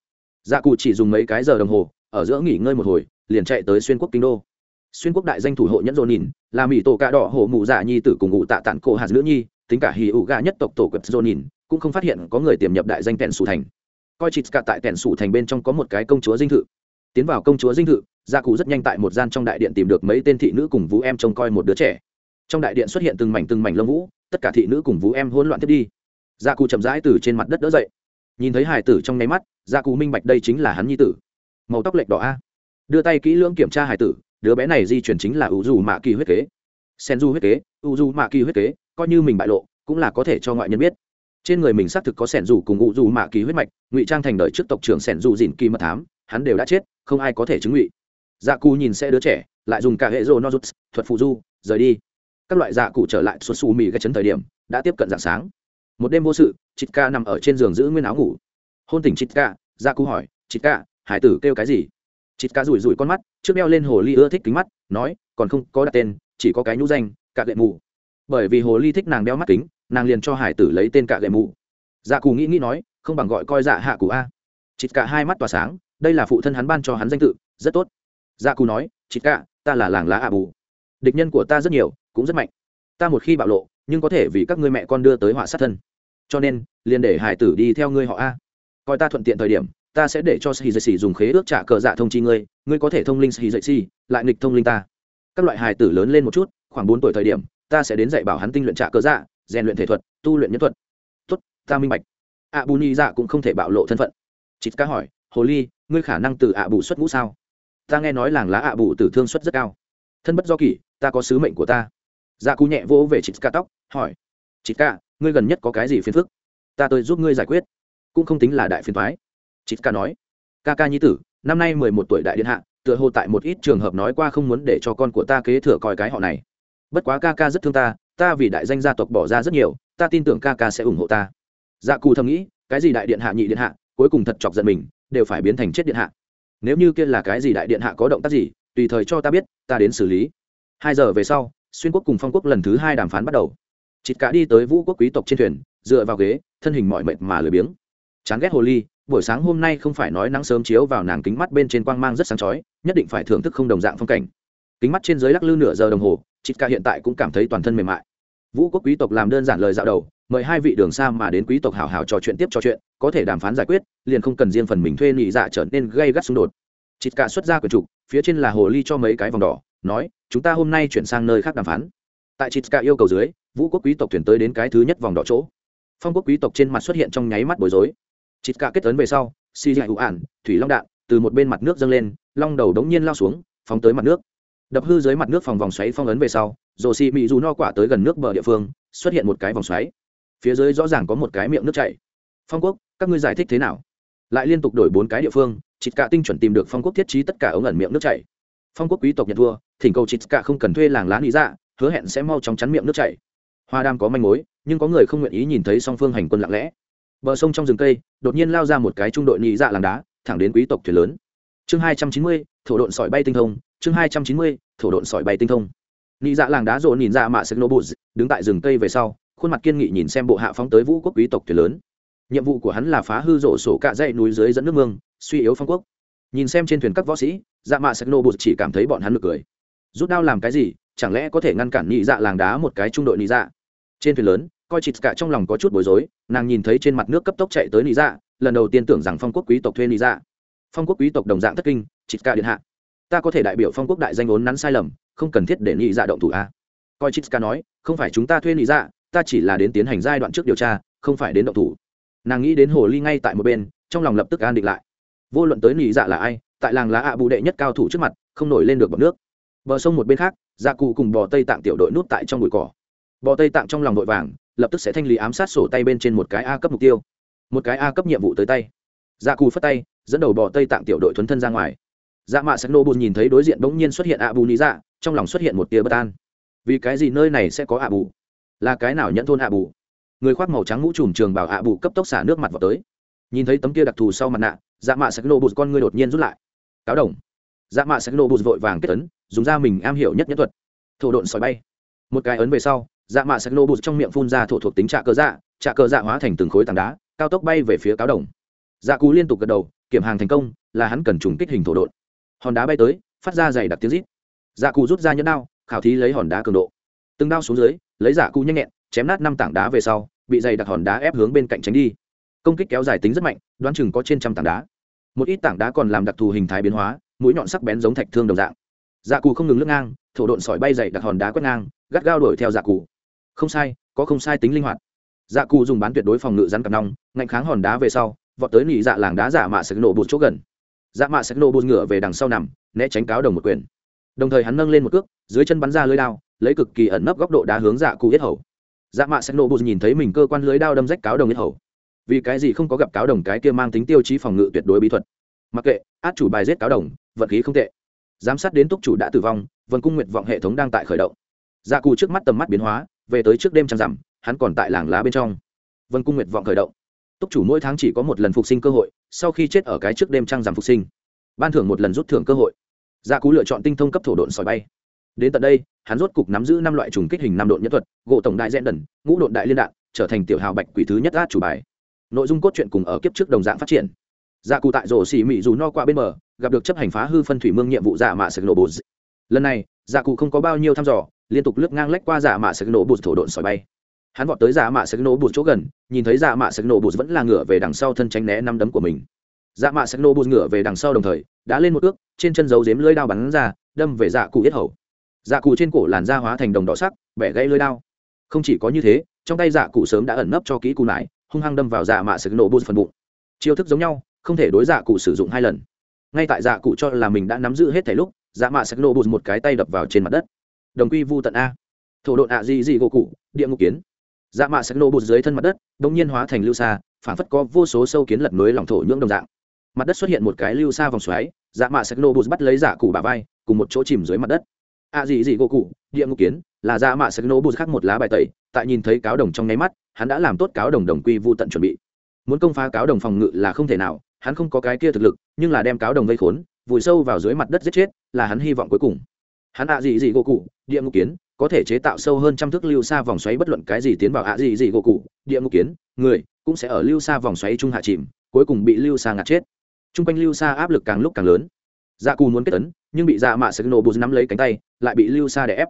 Dạ cụ chỉ dùng mấy cái giờ đồng hồ, ở giữa nghỉ ngơi một hồi, liền chạy tới xuyên quốc kinh đô xuyên quốc đại danh thủ hộ nhẫn dồn nhìn là mỹ tổ cạ đỏ hổ mụ dạ nhi tử cùng ngụ tạ tản cổ hạt nữ nhi, tính cả hì ụ gà nhất tộc tổ quật dồn nhìn cũng không phát hiện có người tiềm nhập đại danh tèn sủ thành. Coi chịt cả tại tèn sủ thành bên trong có một cái công chúa dinh thự. Tiến vào công chúa dinh thự, gia cụ rất nhanh tại một gian trong đại điện tìm được mấy tên thị nữ cùng vũ em trông coi một đứa trẻ. Trong đại điện xuất hiện từng mảnh từng mảnh lông vũ, tất cả thị nữ cùng vũ em hỗn loạn tiếp đi. Gia cụ chậm rãi từ trên mặt đất đỡ dậy. Nhìn thấy hải tử trong nháy mắt, gia cụ minh bạch đây chính là hắn nhi tử. Màu tóc lệch đỏ a. Đưa tay kỹ lưỡng kiểm tra hải tử đứa bé này di chuyển chính là u dù mạ kỳ huyết kế. Sen du huyết kế u dù mạ kỳ huyết kế, coi như mình bại lộ, cũng là có thể cho ngoại nhân biết. Trên người mình xác thực có sẻn dù cùng u dù mạ kỳ huyết mạch, ngụy trang thành đời trước tộc trưởng sẻn dù dìn kỳ mật thám, hắn đều đã chết, không ai có thể chứng ngụy. Dạ cù nhìn xe đứa trẻ, lại dùng cả hệ rô nozuts, thuật phụ du, rời đi. Các loại dạ cụ trở lại xuất xù mì gây chấn thời điểm, đã tiếp cận dạng sáng. Một đêm vô sự chít ca nằm ở trên giường giữ nguyên áo ngủ. Hôn tỉnh chít ca dạ cụ hỏi chít ca hải tử kêu cái gì? Chít cá rủi rủi con mắt, trước đeo lên hồ ly ưa thích kính mắt, nói, còn không, có đặt tên, chỉ có cái nhũ danh, cạ gậy mù. Bởi vì hồ ly thích nàng đeo mắt kính, nàng liền cho hải tử lấy tên cạ gậy mù. Dạ cù nghĩ nghĩ nói, không bằng gọi coi dạ hạ cụ a. Chít cả hai mắt tỏa sáng, đây là phụ thân hắn ban cho hắn danh tự, rất tốt. Dạ cù nói chít cả, ta là làng lá ạ bù. Địch nhân của ta rất nhiều, cũng rất mạnh. Ta một khi bạo lộ, nhưng có thể vì các ngươi mẹ con đưa tới họa sát thân. Cho nên, liền để hải tử đi theo ngươi họ a. Coi ta thuận tiện thời điểm ta sẽ để cho sĩ dạy sĩ dùng khế ước trả cờ dạ thông chi ngươi ngươi có thể thông linh sĩ dạy sĩ lại nghịch thông linh ta. Các loại hài tử lớn lên một chút, khoảng bốn tuổi thời điểm, ta sẽ đến dạy bảo hắn tinh luyện trả cờ dạ rèn luyện thể thuật, tu luyện nhân thuật. Tốt, ta minh bạch. Ạ bù nhi dạ cũng không thể bạo lộ thân phận. Chị cá hỏi, hồ ly, ngươi khả năng từ ạ bù xuất ngũ sao? Ta nghe nói làng lá ạ bù tử thương suất rất cao. Thân bất do kỷ, ta có sứ mệnh của ta. Dạ cú nhẹ vỗ về chị ca tóc, hỏi chị ca ngươi gần nhất có cái gì phiền phức? Ta tới giúp ngươi giải quyết. Cũng không tính là đại phiền thoái chít ca nói, ca ca nhi tử, năm nay mười một tuổi đại điện hạ, tựa hồ tại một ít trường hợp nói qua không muốn để cho con của ta kế thừa coi cái họ này. Bất quá ca ca rất thương ta ta vì đại danh gia tộc bỏ ra rất nhiều, ta tin tưởng ca ca sẽ ủng hộ ta. Dạ cù thầm nghĩ, cái gì đại điện hạ nhị điện hạ, cuối cùng thật chọc giận mình, đều phải biến thành chết điện hạ. Nếu như kia là cái gì đại điện hạ có động tác gì, tùy thời cho ta biết, ta đến xử lý. Hai giờ về sau, xuyên quốc cùng phong quốc lần thứ hai đàm phán bắt đầu. Chịt cả đi tới vũ quốc quý tộc trên thuyền, dựa vào ghế, thân hình mọi mệt mà lười biếng. Chán ghét hồ ly buổi sáng hôm nay không phải nói nắng sớm chiếu vào nàng kính mắt bên trên quang mang rất sáng chói, nhất định phải thưởng thức không đồng dạng phong cảnh. Kính mắt trên dưới lắc lư nửa giờ đồng hồ chịt cả hiện tại cũng cảm thấy toàn thân mềm mại. Vũ quốc quý tộc làm đơn giản lời dạo đầu, mời hai vị đường xa mà đến quý tộc hào hào trò chuyện tiếp trò chuyện, có thể đàm phán giải quyết, liền không cần riêng phần mình thuê nhị dạ trở nên gây gắt xung đột. Chịt cả xuất ra quyển trục, phía trên là hồ ly cho mấy cái vòng đỏ, nói, chúng ta hôm nay chuyển sang nơi khác đàm phán. Tại chitska yêu cầu dưới, vũ quốc quý tộc chuyển tới đến cái thứ nhất vòng đỏ chỗ. Phong quốc quý tộc trên mặt xuất hiện trong nháy mắt bối rối chịt cả kết tấn về sau si dạy hữu ản, thủy long đạn, từ một bên mặt nước dâng lên, long đầu đống nhiên lao xuống, phóng tới mặt nước. Đập hư dưới mặt nước phòng vòng xoáy phong ấn về sau rồ xì mị dù no quả tới gần nước bờ địa phương, xuất hiện một cái vòng xoáy. Phía dưới rõ ràng có một cái miệng nước chảy. Phong quốc, các ngươi giải thích thế nào? Lại liên tục đổi bốn cái địa phương, chịt cả tinh chuẩn tìm được phong quốc thiết trí tất cả ống ẩn miệng nước chảy. Phong quốc quý tộc nhận thua, thỉnh cầu chịt cả không cần thuê làng lá lý dạ hứa hẹn sẽ mau chóng chắn miệng nước chảy. Hoa đam có manh mối, nhưng có người không nguyện ý nhìn thấy song phương hành quân lặng lẽ bờ sông trong rừng cây, đột nhiên lao ra một cái trung đội nhị dạ làng đá, thẳng đến quý tộc thuyền lớn. Chương hai trăm chín mươi, thổ độn sỏi bay tinh thông. Chương hai trăm chín mươi, thổ độn sỏi bay tinh thông. Nhị dạ làng đá rộn nhìn ra mạ sek nô bụt, đứng tại rừng cây về sau, khuôn mặt kiên nghị nhìn xem bộ hạ phóng tới vũ quốc quý tộc thuyền lớn. Nhiệm vụ của hắn là phá hư rổ sổ cạ dãy núi dưới dẫn nước mương, suy yếu phong quốc. Nhìn xem trên thuyền các võ sĩ dạ mạ sek nô bụt chỉ cảm thấy bọn hắn nực cười. Rút đao làm cái gì, chẳng lẽ có thể ngăn cản nhị dạ làng đá một cái trung đội nhị dạ? Trên thuyền lớn coi chịt cả trong lòng có chút bối rối, nàng nhìn thấy trên mặt nước cấp tốc chạy tới lý dạ lần đầu tiên tưởng rằng phong quốc quý tộc thuê lý dạ. Phong quốc quý tộc đồng dạng thất kinh chịt cả điện hạ. Ta có thể đại biểu phong quốc đại danh ốn nắn sai lầm, không cần thiết để lý dạ động thủ a. Coi chịt cả nói, không phải chúng ta thuê lý dạ ta chỉ là đến tiến hành giai đoạn trước điều tra, không phải đến động thủ. Nàng nghĩ đến hồ ly ngay tại một bên, trong lòng lập tức an định lại. Vô luận tới nhị dạ là ai, tại làng lá ạ bù đệ nhất cao thủ trước mặt, không nổi lên được bọc nước. Bờ sông một bên khác dạ cụ cùng bò tây tạng tiểu đội nút tại trong bụi cỏ. Bò tây tạng trong lòng vội vàng lập tức sẽ thanh lý ám sát sổ tay bên trên một cái a cấp mục tiêu. Một cái a cấp nhiệm vụ tới tay. Dạ cù phất tay, dẫn đầu bỏ tây tạng tiểu đội thuấn thân ra ngoài. Dạ mạ sắc nô bùn nhìn thấy đối diện bỗng nhiên xuất hiện a bù lý dạ trong lòng xuất hiện một tia bất an. Vì cái gì nơi này sẽ có a bù? Là cái nào nhận thôn a bù? Người khoác màu trắng mũ trùm trường bảo ạ bù cấp tốc xả nước mặt vào tới. Nhìn thấy tấm kia đặc thù sau mặt nạ dạ mạ sắc nô bùn con ngươi đột nhiên rút lại. Cáo đồng. Dạ mạ sắc nô bùn vội vàng kết tấn dùng ra mình am hiểu nhất nhất thuật. Thổ độn sỏi bay. Một cái ấn về sau dạ mạ sắc nổ bụt trong miệng phun ra thổ thuộc tính trạ cơ dạ trạ cơ dạ hóa thành từng khối tảng đá, cao tốc bay về phía cáo đồng. Dạ cú liên tục gật đầu, kiểm hàng thành công, là hắn cần trùng kích hình thổ đột. hòn đá bay tới, phát ra dày đặc tiếng rít. Dạ cù rút ra nhẫn đao, khảo thí lấy hòn đá cường độ. Từng đao xuống dưới, lấy dạ cù nhanh nhẹn, chém nát năm tảng đá về sau, bị dày đặc hòn đá ép hướng bên cạnh tránh đi. Công kích kéo dài tính rất mạnh, đoán chừng có trên trăm tảng đá. Một ít tảng đá còn làm đặc thù hình thái biến hóa, mũi nhọn sắc bén giống thạch thương đồng dạng. Dạ cù không ngừng lướt ngang, thổ độn sỏi bay dày đặc hòn đá quét ngang, gắt gao đuổi theo dạ cù không sai, có không sai tính linh hoạt. Dạ cù dùng bán tuyệt đối phòng ngự rắn cặp nong, ngạnh kháng hòn đá về sau, vọt tới nỉ dạ làng đá giả mạ sạch nổ bụt chỗ gần. Dạ mạ sạch nổ bụt ngựa về đằng sau nằm, né tránh cáo đồng một quyền. Đồng thời hắn nâng lên một cước, dưới chân bắn ra lưới đao, lấy cực kỳ ẩn nấp góc độ đá hướng dạ cụ yết hầu. Dạ mạ sạch nổ bụt nhìn thấy mình cơ quan lưới đao đâm rách cáo đồng yết hầu. Vì cái gì không có gặp cáo đồng cái kia mang tính tiêu chí phòng ngự tuyệt đối bí thuật. Mặc kệ, át chủ bài giết cáo đồng vật khí không tệ. Giám sát đến túc chủ đã tử vong, vân cung nguyệt vọng hệ thống đang tại khởi động. Dạ cụ trước mắt tầm mắt biến hóa về tới trước đêm trăng rằm, hắn còn tại làng lá bên trong. Vân cung nguyệt vọng khởi động. Túc chủ mỗi tháng chỉ có một lần phục sinh cơ hội, sau khi chết ở cái trước đêm trăng rằm phục sinh, ban thưởng một lần rút thưởng cơ hội. Gia dạ cú lựa chọn tinh thông cấp thổ độn sỏi bay. Đến tận đây, hắn rốt cục nắm giữ năm loại trùng kích hình năm độn nhất thuật, gỗ tổng đại rẽn đần, ngũ độn đại liên đạn, trở thành tiểu hào bạch quỷ thứ nhất át chủ bài. Nội dung cốt truyện cùng ở kiếp trước đồng dạng phát triển. Gia dạ cụ tại rổ xỉ mị dù no qua bên bờ, gặp được chấp hành phá hư phân thủy mương nhiệm vụ giả mạ sực nổ bồ lần này dạ cụ không có bao nhiêu thăm dò, liên tục lướt ngang lách qua giả mạ sạch nổ bụt thổ độn sỏi bay. Hắn vọt tới giả mạ sạch nổ bụt chỗ gần, nhìn thấy giả mạ sạch nổ bụt vẫn là ngửa về đằng sau thân tránh né năm đấm của mình. Dạ mạ sắc nổ bùn ngửa về đằng sau đồng thời, đã lên một ước, trên chân dấu dếm lưỡi đao bắn ra, đâm về dạ cụ yết hầu. Dạ cụ trên cổ làn da hóa thành đồng đỏ sắc, bẻ gãy lưỡi đao. Không chỉ có như thế, trong tay dạ cụ sớm đã ẩn nấp cho kỹ cụ nải, hung hăng đâm vào dạ mạ sắc nổ bùn phần bụng. Chiêu thức giống nhau, không thể đối dạ cụ sử dụng hai lần. Ngay tại dạ cụ cho là mình đã nắm giữ hết thảy lúc dạ mạ sắc nô bùn một cái tay đập vào trên mặt đất. Đồng quy vu tận a. Thổ độn ạ gì gì gỗ cụ, địa ngục kiến. Dạ mạ sắc nô bùn dưới thân mặt đất đ nhiên hóa thành lưu xa phản phất có vô số sâu kiến lật núi lòng thổ nhưỡng đồng dạng. Mặt đất xuất hiện một cái lưu xa vòng xoáy dạ mạ sắc nô bụt bắt lấy dạ cụ bà vai, cùng một chỗ chìm dưới mặt đất. Ạ gì gì gỗ cụ, địa ngục kiến, là dạ mạ sắc nô bụt khắc một lá bài tẩy, tại nhìn thấy cáo đồng trong nháy mắt, hắn đã làm tốt cáo đồng đồng quy Vu tận chuẩn bị. Muốn công phá cáo đồng phòng ngự là không thể nào, hắn không có cái kia thực lực, nhưng là đem cáo đồng vây khốn vùi sâu vào dưới mặt đất giết chết, là hắn hy vọng cuối cùng. Hắn ạ à gì gì gỗ cụ, địa ngục kiến, có thể chế tạo sâu hơn trăm thước lưu xa vòng xoáy bất luận cái gì tiến vào ạ à gì gì gỗ cụ, địa ngục kiến, người, cũng sẽ ở lưu xa vòng xoáy trung hạ chìm, cuối cùng bị lưu xa ngạt chết. T r u n g quanh lưu xa áp lực càng lúc càng lớn. Dạ cù muốn kết tấn nhưng bị dạ mạ sẽ nổ bùn nắm lấy cánh tay, lại bị lưu xa đè ép.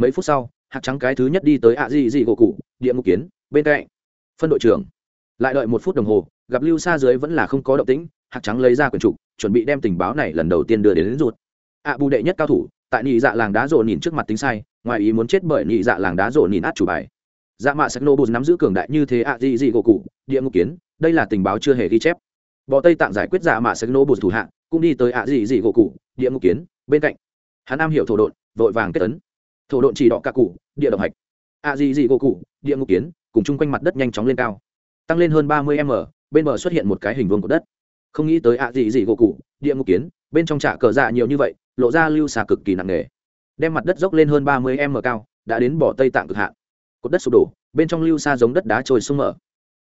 Mấy phút sau, hạt trắng cái thứ nhất đi tới ạ dị dị gỗ cụ, địa ngục kiến, bên cạnh. Phân đội trưởng. Lại đợi một phút đồng hồ, gặp lưu xa dưới vẫn là không có động tĩnh, hạt trắng lấy ra quyển trục chuẩn bị đem tình báo này lần đầu tiên đưa đến, đến ruột ạ bù đệ nhất cao thủ tại nhị dạ làng đá rộ nhìn trước mặt tính sai ngoài ý muốn chết bởi nhị dạ làng đá rộ nhìn át chủ bài. Dạ mạ sắc nô bùn nắm giữ cường đại như thế ạ dị dị gỗ cụ địa ngục kiến đây là tình báo chưa hề ghi chép. Bọ tây tạng giải quyết dạ mạ sắc nô bùn thủ hạ cũng đi tới ạ dị dị gỗ cụ địa ngục kiến bên cạnh. Hắn am hiểu thổ độn vội vàng kết tấn thổ độn chỉ đỏ ca cụ địa động hạch. Ạ dị dị gỗ cụ địa ngục kiến cùng chung quanh mặt đất nhanh chóng lên cao. Tăng lên hơn ba mươi m bên bờ xuất hiện một cái hình vuông của đất không nghĩ tới ạ gì gì gỗ cụ địa ngục kiến, bên trong trạ cờ dạ nhiều như vậy, lộ ra lưu xà cực kỳ nặng nề. Đem mặt đất dốc lên hơn ba mươi m cao, đã đến bỏ tây tạng cực hạn. Cột đất sụp đổ, bên trong lưu xa giống đất đá trồi sông mở.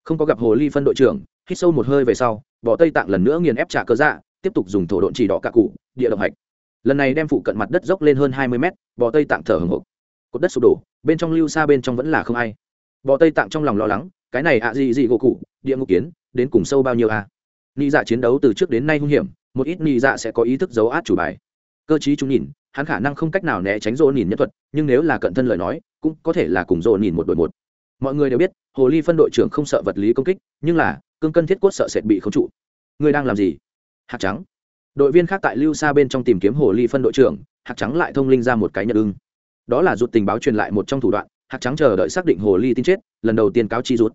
Không có gặp hồ ly phân đội trưởng, hít sâu một hơi về sau, bỏ tây tạng lần nữa nghiền ép trả cơ dạ tiếp tục dùng thổ độn chỉ đỏ cả cụ, địa động hạch. Lần này đem phụ cận mặt đất dốc lên hơn hai mươi mét bò tây tạng thở hồng hộc. Cột đất sụp đổ, bên trong lưu xa bên trong vẫn là không ai. Bò tây tạng trong lòng lo lắng, cái này ạ gì gì gỗ cụ địa ngục kiến, đến cùng sâu bao nhiêu à? Nị dạ chiến đấu từ trước đến nay hung hiểm, một ít nị dạ sẽ có ý thức giấu át chủ bài. Cơ chí chúng nhìn, hắn khả năng không cách nào né tránh rỗ nhìn nhân thuật, nhưng nếu là cận thân lời nói, cũng có thể là cùng rỗ nhìn một đội một. Mọi người đều biết, hồ ly phân đội trưởng không sợ vật lý công kích, nhưng là, cương cân thiết cốt sợ sệt bị khống trụ. Người đang làm gì? Hạt trắng. Đội viên khác tại lưu xa bên trong tìm kiếm hồ ly phân đội trưởng hạt trắng lại thông linh ra một cái nhận ưng. Đó là rút tình báo truyền lại một trong thủ đoạn hạt trắng chờ đợi xác định hồ ly tin chết, lần đầu tiên cáo chi rút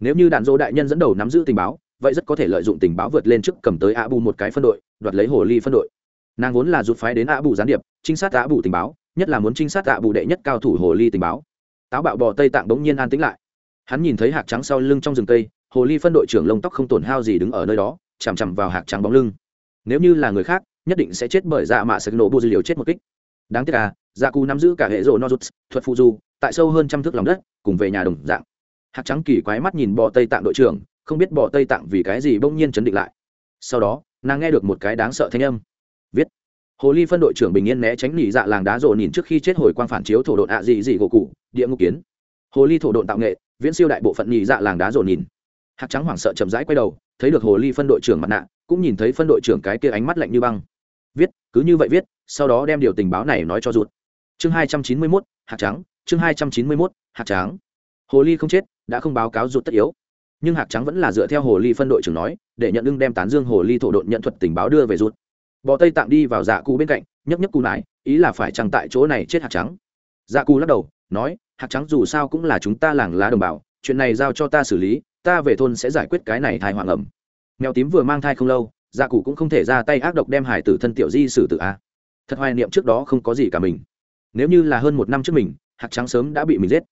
nếu như đạn dỗ đại nhân dẫn đầu nắm giữ tình báo vậy rất có thể lợi dụng tình báo vượt lên trước cầm tới ạ bù một cái phân đội đoạt lấy hồ ly phân đội. Nàng vốn là rút phái đến ạ bù gián điệp trinh sát ạ bù tình báo nhất là muốn trinh sát ạ bù đệ nhất cao thủ hồ ly tình báo. Táo bạo bò tây tạng bỗng nhiên an tĩnh lại. Hắn nhìn thấy hạt trắng sau lưng trong rừng cây hồ ly phân đội trưởng lông tóc không tổn hao gì đứng ở nơi đó chằm chằm vào hạt trắng bóng lưng. Nếu như là người khác nhất định sẽ chết bởi dạ mạ sẽ nổ bù dư liều chết một kích. Đáng tiếc là, dạ cù nắm giữ cả hệ rộ nozuts thuật phụ du tại sâu hơn trăm thước lòng đất cùng về nhà đồng dạng. Hạt trắng kỳ quái mắt nhìn bò tây tạng đội trưởng không biết bỏ tây tạng vì cái gì bỗng nhiên chấn định lại. Sau đó, nàng nghe được một cái đáng sợ thanh âm. Viết. Hồ ly phân đội trưởng bình yên né tránh nỉ dạ làng đá rộ nhìn trước khi chết hồi quang phản chiếu thổ độn ạ dị dị gỗ cụ, địa ngục kiến. Hồ ly thổ độn tạo nghệ, viễn siêu đại bộ phận nỉ dạ làng đá rộ nhìn. Hạt trắng hoảng sợ chậm rãi quay đầu, thấy được hồ ly phân đội trưởng mặt nạ, cũng nhìn thấy phân đội trưởng cái kia ánh mắt lạnh như băng. Viết, cứ như vậy viết, sau đó đem điều tình báo này nói cho ruột. chương hai trăm chín mươi mốt hạt trắng, chương hai trăm chín mươi mốt hạt trắng. Hồ ly không chết, đã không báo cáo ruột tất yếu nhưng Hạc trắng vẫn là dựa theo hồ ly phân đội trưởng nói, để nhận ưng đem tán dương hồ ly thổ độn nhận thuật tình báo đưa về ruột bọ tây tạng đi vào dạ cụ bên cạnh, nhấc nhấc cụ nải, ý là phải chăng tại chỗ này chết Hạc trắng. Dạ cụ lắc đầu, nói, Hạc trắng dù sao cũng là chúng ta làng lá đồng bào, chuyện này giao cho ta xử lý, ta về thôn sẽ giải quyết cái này thai hoàng ẩm. Mèo tím vừa mang thai không lâu dạ cụ cũng không thể ra tay ác độc đem hải tử thân tiểu di xử tử a. Thật hoài niệm trước đó không có gì cả mình. Nếu như là hơn một năm trước mình, Hạc trắng sớm đã bị mình giết.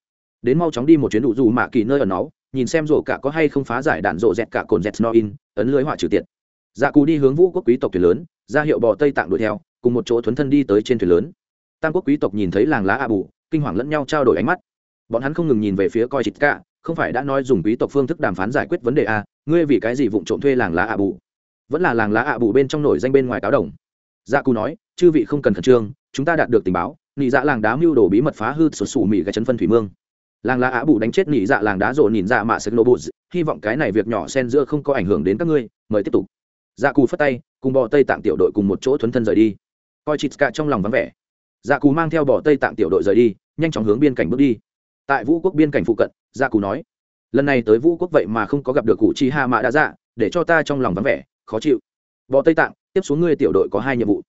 Đến mau chóng đi một chuyến đủ dù mạ kỳ nơi ở nó nhìn xem rổ cả có hay không phá giải đạn rộ dẹt cả cồn dẹt no in ấn lưới họa trừ tiện dạ cù đi hướng vũ quốc quý tộc thuyền lớn, ra hiệu bò tây tạng đuổi theo, cùng một chỗ thuấn thân đi tới trên thuyền lớn. Tam quốc quý tộc nhìn thấy làng lá a bù, kinh hoàng lẫn nhau trao đổi ánh mắt. Bọn hắn không ngừng nhìn về phía coi chịt cả, không phải đã nói dùng quý tộc phương thức đàm phán giải quyết vấn đề a, ngươi vì cái gì vụng trộm thuê làng lá a bù? Vẫn là làng lá a bù bên trong nổi danh bên ngoài cáo đồng. Dạ cù nói, chư vị không cần khẩn trương, chúng ta đạt được tình báo, nị dạ làng đá mưu đồ bí mật phá hư sổ sủ mỹ gạch chân phân thủy mương làng lá á bù đánh chết Nhị dạ làng đá rộ nhìn dạ mạ sực nô bù hy vọng cái này việc nhỏ Sen giữa không có ảnh hưởng đến các ngươi, mời tiếp tục. Dạ cù phất tay, cùng bò tây tạng tiểu đội cùng một chỗ thuấn thân rời đi. Coi chịt cả trong lòng vắng vẻ. Dạ cù mang theo bò tây tạng tiểu đội rời đi, nhanh chóng hướng biên cảnh bước đi. Tại vũ quốc biên cảnh phụ cận dạ cù nói, lần này tới vũ quốc vậy mà không có gặp được cụ chi ha mạ đã dạ để cho ta trong lòng vắng vẻ, khó chịu. Bò tây tạng, tiếp xuống ngươi tiểu đội có hai nhiệm vụ.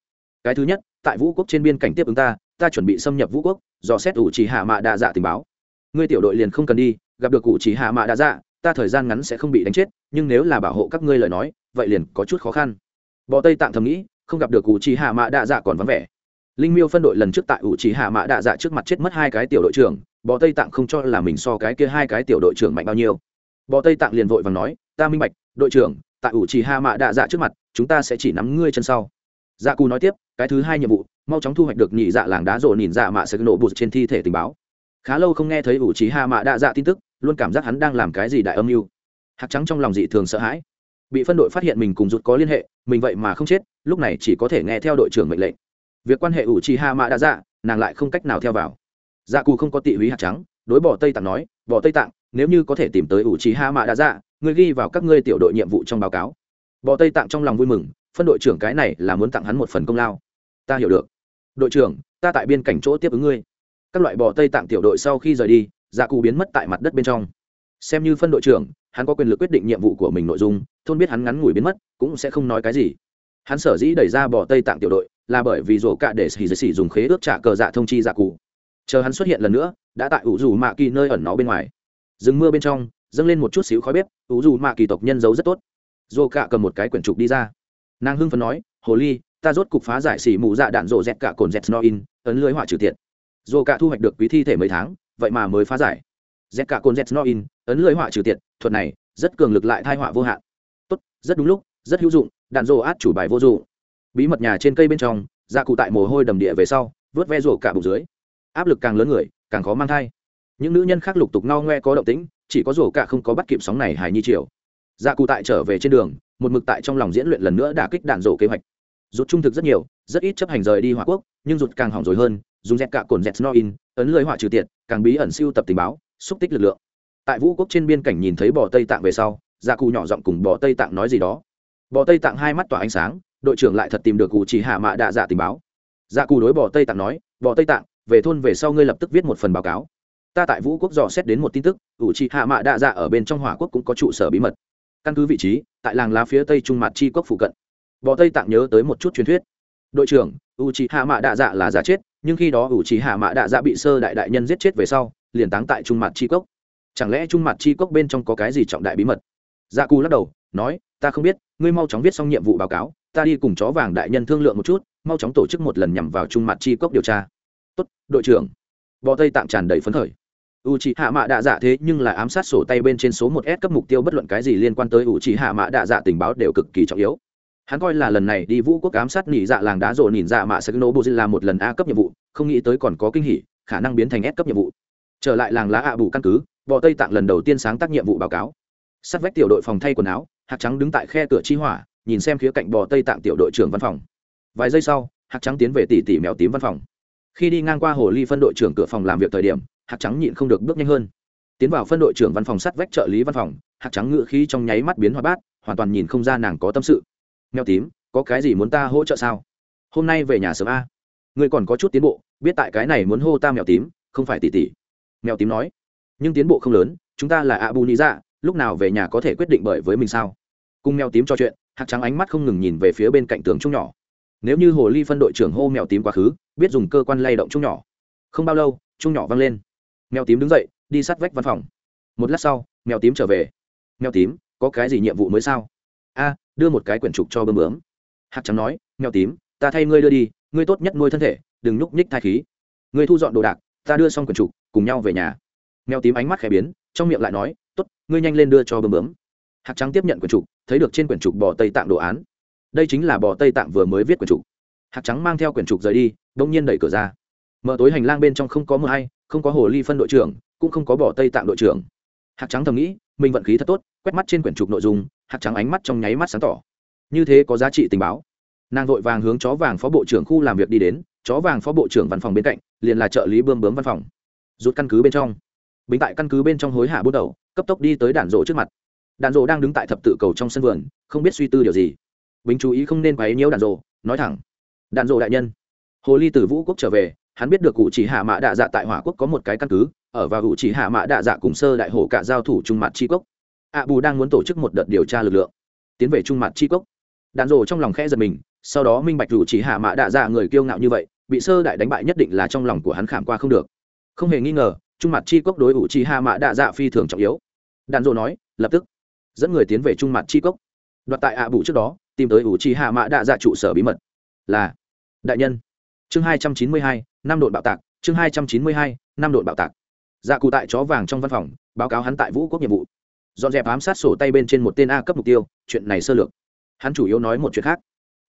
Cái thứ nhất, tại vũ quốc trên biên cảnh tiếp ứng ta ta chuẩn bị xâm nhập vũ quốc, dò xét ủ chỉ hạ mạ đa dạ tình báo ngươi tiểu đội liền không cần đi, gặp được cụ chỉ hạ mạ đã dạ ta thời gian ngắn sẽ không bị đánh chết, nhưng nếu là bảo hộ các ngươi lời nói, vậy liền có chút khó khăn. Bọ tây tạng thầm nghĩ, không gặp được cụ chỉ hạ mạ đa dạ còn vắng vẻ. Linh miêu phân đội lần trước tại ủ chỉ hạ mạ đạ dạ trước mặt chết mất hai cái tiểu đội trưởng, bọ tây tạng không cho là mình so cái kia hai cái tiểu đội trưởng mạnh bao nhiêu. Bọ tây tạng liền vội và nói, ta minh bạch, đội trưởng, tại ủ chỉ hạ mạ đạ dạ trước mặt, chúng ta sẽ chỉ nắm ngươi chân sau. Dạ cù nói tiếp, cái thứ hai nhiệm vụ, mau chóng thu hoạch được nhị dạ làng đá rộ nhìn dạ mạ sẽ nổ bụt trên thi thể tình báo khá lâu không nghe thấy ủ trí hạ mạ đa dạ tin tức, luôn cảm giác hắn đang làm cái gì đại âm mưu. Hạt trắng trong lòng dị thường sợ hãi. Bị phân đội phát hiện mình cùng rụt có liên hệ, mình vậy mà không chết, lúc này chỉ có thể nghe theo đội trưởng mệnh lệnh. Việc quan hệ ủ trí hạ mạ đa dạ nàng lại không cách nào theo vào. Dạ cù không có tị húy hạt trắng, đối bỏ tây tạng nói, bỏ tây tạng, nếu như có thể tìm tới ủ trí hạ mạ đa dạ người ghi vào các ngươi tiểu đội nhiệm vụ trong báo cáo. Bỏ tây tạng trong lòng vui mừng, phân đội trưởng cái này là muốn tặng hắn một phần công lao. Ta hiểu được. Đội trưởng, ta tại biên cảnh chỗ tiếp ứng ngươi các loại bò tây tạng tiểu đội sau khi rời đi dạ cụ biến mất tại mặt đất bên trong. Xem như phân đội trưởng, hắn có quyền lực quyết định nhiệm vụ của mình nội dung, thôn biết hắn ngắn ngủi biến mất, cũng sẽ không nói cái gì. Hắn sở dĩ đẩy ra bò tây tạng tiểu đội, là bởi vì rổ cạ để xì xì dùng khế ước trả cờ dạ thông chi dạ cụ chờ hắn xuất hiện lần nữa, đã tại ủ dù mạ kỳ nơi ẩn nó bên ngoài. Rừng mưa bên trong, dâng lên một chút xíu khói bếp, ủ dù mạ kỳ tộc nhân giấu rất tốt. Rổ cạ cầm một cái quyển trục đi ra. Nàng hưng phấn nói, hồ ly, ta rốt cục phá giải xỉ mù dạ đạn rộ dẹt cả cồn dẹt no in ấn lưới họa trừ tiện dù cả thu hoạch được quý thi thể mấy tháng, vậy mà mới phá giải. Z cả cồn z no in, ấn lưới họa trừ tiện thuật này, rất cường lực lại thai họa vô hạn. Tốt, rất đúng lúc, rất hữu dụng, đạn rộ át chủ bài vô dụng. Bí mật nhà trên cây bên trong dạ cụ tại mồ hôi đầm địa về sau, vớt ve rổ cả bụng dưới. Áp lực càng lớn người, càng khó mang thai. Những nữ nhân khác lục tục no ngoe có động tĩnh, chỉ có rổ cả không có bắt kịp sóng này hài nhi triều. Dạ cụ tại trở về trên đường, một mực tại trong lòng diễn luyện lần nữa đả kích đạn rổ kế hoạch. Rụt trung thực rất nhiều, rất ít chấp hành rời đi hỏa quốc, nhưng rụt càng hỏng rồi hơn dùng dẹt cạ cồn dẹt no in, ấn lưới hỏa trừ tiệt, càng bí ẩn siêu tập tình báo, xúc tích lực lượng. Tại vũ quốc trên biên cảnh nhìn thấy bò tây tạng về sau gia cù nhỏ giọng cùng bò tây tạng nói gì đó. Bò tây tạng hai mắt tỏa ánh sáng, đội trưởng lại thật tìm được cụ chỉ hạ mạ đạ dạ tình báo. Gia cù đối bò tây tạng nói, bò tây tạng, về thôn về sau ngươi lập tức viết một phần báo cáo. Ta tại vũ quốc dò xét đến một tin tức cụ chỉ hạ mạ đạ dạ ở bên trong hỏa quốc cũng có trụ sở bí mật. Căn cứ vị trí, tại làng lá phía tây trung mặt chi quốc phụ cận. Bò tây tạng nhớ tới một chút truyền thuyết. Đội trưởng u c hạ mạ đạ dạ là giả chết, nhưng khi đó u c hạ mạ đạ dạ bị sơ đại đại nhân giết chết về sau, liền táng tại trung mặt chi cốc. Chẳng lẽ trung mặt chi cốc bên trong có cái gì trọng đại bí mật? Dạ cù lắc đầu, nói, ta không biết, ngươi mau chóng viết xong nhiệm vụ báo cáo, ta đi cùng chó vàng đại nhân thương lượng một chút, mau chóng tổ chức một lần nhằm vào trung mặt chi cốc điều tra. Tốt, đội trưởng. Bọ tây tạm tràn đầy phấn khởi. U c hạ mạ đạ dạ thế nhưng là ám sát sổ tay bên trên số một s cấp mục tiêu, bất luận cái gì liên quan tới u c hạ mạ đạ dạ tình báo đều cực kỳ trọng yếu hắn coi là lần này đi vũ quốc ám sát nỉ dạ làng đá rộ nhìn dạ mạ sắc nô bô là một lần a cấp nhiệm vụ, không nghĩ tới còn có kinh hỉ, khả năng biến thành s cấp nhiệm vụ. Trở lại làng lá ạ bù căn cứ, bọ tây tạng lần đầu tiên sáng tác nhiệm vụ báo cáo. Sát vách tiểu đội phòng thay quần áo hạt trắng đứng tại khe cửa chi hỏa, nhìn xem khía cạnh bò tây tạng tiểu đội trưởng văn phòng. Vài giây sau hạt trắng tiến về tỉ tỉ mèo tím văn phòng. Khi đi ngang qua hồ ly phân đội trưởng cửa phòng làm việc thời điểm hạt trắng nhịn không được bước nhanh hơn. Tiến vào phân đội trưởng văn phòng sát vách trợ lý văn phòng hạt trắng ngự khí trong nháy mắt biến hoa bát, hoàn toàn nhìn không ra nàng có tâm sự mèo tím, có cái gì muốn ta hỗ trợ sao? Hôm nay về nhà sớm a. Người còn có chút tiến bộ, biết tại cái này muốn hô ta mèo tím, không phải tỉ tỉ. Mèo tím nói. Nhưng tiến bộ không lớn, chúng ta là abu nị dạ lúc nào về nhà có thể quyết định bởi với mình sao? Cùng mèo tím trò chuyện hạt trắng ánh mắt không ngừng nhìn về phía bên cạnh tường trung nhỏ. Nếu như hồ ly phân đội trưởng hô mèo tím quá khứ, biết dùng cơ quan lay động trung nhỏ. Không bao lâu, trung nhỏ văng lên. Mèo tím đứng dậy, đi sát vách văn phòng. Một lát sau, mèo tím trở về. Mèo tím, có cái gì nhiệm vụ mới sao? A đưa một cái quyển trục cho bơm bướm. Hạc trắng nói, mèo tím, ta thay ngươi đưa đi, ngươi tốt nhất nuôi thân thể, đừng nhúc nhích thai khí. Ngươi thu dọn đồ đạc, ta đưa xong quyển trục, cùng nhau về nhà. Mèo tím ánh mắt khẽ biến, trong miệng lại nói, tốt, ngươi nhanh lên đưa cho bơm bướm. Hạc trắng tiếp nhận quyển trục, thấy được trên quyển trục bò tây tạng đồ án. Đây chính là bò tây tạng vừa mới viết quyển trục. Hạc trắng mang theo quyển trục rời đi đông nhiên đẩy cửa ra. Mở tối hành lang bên trong không có mưa hay, không có hồ ly phân đội trưởng, cũng không có bò tây tạng đội trưởng. Hạc trắng thầm nghĩ, mình vận khí thật tốt, quét mắt trên quyển trục nội dung hạt trắng ánh mắt trong nháy mắt sáng tỏ. Như thế có giá trị tình báo. Nàng vội vàng hướng chó vàng phó bộ trưởng khu làm việc đi đến, chó vàng phó bộ trưởng văn phòng bên cạnh, liền là trợ lý bươm bướm văn phòng. Rút căn cứ bên trong. Bình tại căn cứ bên trong hối hạ bút đầu, cấp tốc đi tới đạn rộ trước mặt. Đạn rộ đang đứng tại thập tự cầu trong sân vườn, không biết suy tư điều gì. Bính chú ý không nên quấy nhiễu đạn rộ, nói thẳng. Đạn rộ đại nhân. Hồ ly từ vũ quốc trở về, hắn biết được cụ chỉ hạ mã đạ dạ tại hỏa quốc có một cái căn cứ, ở và cụ chỉ hạ mã đạ dạ cùng sơ đại hổ cả giao thủ trung mặt chi cốc ạ bù đang muốn tổ chức một đợt điều tra lực lượng. Tiến về trung mặt chi cốc. Đạn rồ trong lòng khẽ giật mình, sau đó minh bạch rủ chỉ hạ mã đạ dạ người kiêu ngạo như vậy, bị sơ đại đánh bại nhất định là trong lòng của hắn khảm qua không được. Không hề nghi ngờ, trung mặt chi cốc đối ủ chi hạ mã đạ dạ phi thường trọng yếu. Đạn rồ nói, lập tức, dẫn người tiến về trung mặt chi cốc. Đoạt tại ạ Bù trước đó, tìm tới ủ chi hạ mã đạ dạ trụ sở bí mật. Là, đại nhân. Chương hai trăm chín mươi hai, năm đội bạo tạc, chương hai trăm chín mươi hai, năm đội bạo tạc. Dạ cụ tại chó vàng trong văn phòng, báo cáo hắn tại vũ quốc nhiệm vụ dọn dẹp ám sát sổ tay bên trên một tên a cấp mục tiêu, chuyện này sơ lược. Hắn chủ yếu nói một chuyện khác.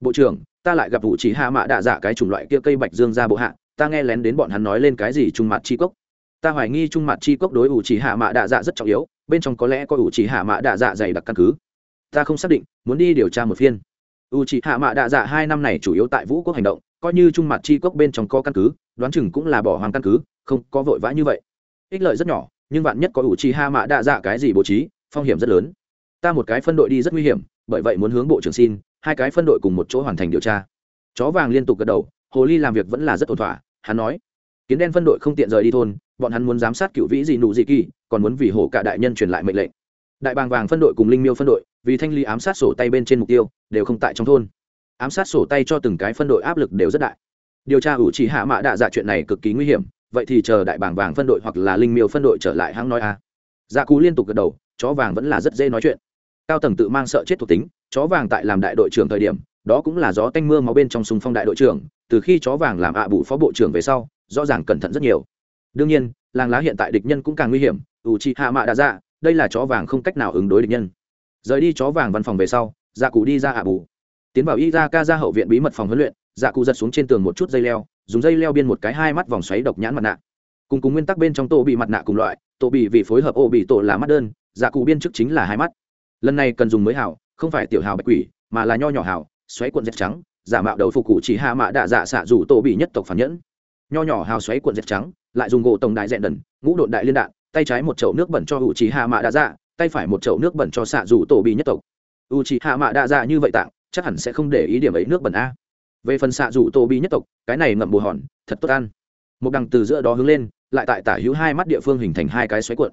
Bộ trưởng, ta lại gặp vụ chỉ hạ mạ đạ dạ cái chủng loại kia cây bạch dương ra bộ hạ, ta nghe lén đến bọn hắn nói lên cái gì trung mặt chi cốc. Ta hoài nghi trung mặt chi cốc đối ủ chỉ hạ mạ đạ dạ rất trọng yếu, bên trong có lẽ có ủ chỉ hạ mạ đạ dạ dày đặc căn cứ. Ta không xác định, muốn đi điều tra một phiên. U chỉ hạ mạ đạ dạ hai năm này chủ yếu tại vũ quốc hành động, coi như trung mặt chi cốc bên trong có căn cứ, đoán chừng cũng là bỏ hoàng căn cứ, không có vội vã như vậy. Ích lợi rất nhỏ, nhưng vạn nhất có ủ chỉ hạ mạ đạ dạ cái gì bố trí phong hiểm rất lớn. Ta một cái phân đội đi rất nguy hiểm, bởi vậy muốn hướng bộ trưởng xin, hai cái phân đội cùng một chỗ hoàn thành điều tra. Chó vàng liên tục gật đầu, hồ ly làm việc vẫn là rất ổn thỏa, hắn nói. Kiến đen phân đội không tiện rời đi thôn, bọn hắn muốn giám sát cựu vĩ dị nụ dị kỳ, còn muốn vì hổ cả đại nhân truyền lại mệnh lệnh. Đại bàng vàng phân đội cùng linh miêu phân đội, vì thanh ly ám sát sổ tay bên trên mục tiêu, đều không tại trong thôn. Ám sát sổ tay cho từng cái phân đội áp lực đều rất đại. Điều tra ủ chỉ hạ mã đạ dạ chuyện này cực kỳ nguy hiểm, vậy thì chờ đại bàng vàng phân đội hoặc là linh miêu phân đội trở lại hãng nói a. Dạ cú liên tục gật đầu chó vàng vẫn là rất dễ nói chuyện. Cao tầng tự mang sợ chết thuộc tính, chó vàng tại làm đại đội trưởng thời điểm, đó cũng là gió tanh mưa máu bên trong súng phong đại đội trưởng, từ khi chó vàng làm ạ à bụ phó bộ trưởng về sau, rõ ràng cẩn thận rất nhiều. Đương nhiên, làng lá hiện tại địch nhân cũng càng nguy hiểm, ủ trị hạ mạ đã ra dạ, đây là chó vàng không cách nào ứng đối địch nhân. Rời đi chó vàng văn phòng về sau dạ cụ đi ra ạ bù. Tiến vào y ra ca ra hậu viện bí mật phòng huấn luyện dạ cụ giật xuống trên tường một chút dây leo, dùng dây leo biên một cái hai mắt vòng xoáy độc nhãn mặt nạ. Cùng cùng nguyên tắc bên trong tổ bị mặt nạ cùng loại, tổ bị vì phối hợp ô bị tổ là mắt đơn dạ cụ biên chức chính là hai mắt. Lần này cần dùng mới hảo, không phải tiểu hào bạch quỷ, mà là nho nhỏ hảo, xoáy cuộn dẹp trắng, giả mạo đầu phục cụ chỉ hạ mạ đạ dạ xạ dù tổ bị nhất tộc phản nhẫn. Nho nhỏ hào xoáy cuộn dẹp trắng, lại dùng gỗ tổng đại dẹn đần, ngũ độn đại liên đạn, tay trái một chậu nước bẩn cho u trí hạ mạ đạ dạ tay phải một chậu nước bẩn cho xạ dù tổ bị nhất tộc. U trí hạ mạ đạ dạ như vậy tạng chắc hẳn sẽ không để ý điểm ấy nước bẩn a. Về phần xạ dù tổ bị nhất tộc, cái này ngậm bù hòn, thật tốt ăn. Một đằng từ giữa đó hướng lên, lại tại tả hữu hai mắt địa phương hình thành hai cái xoáy cuộn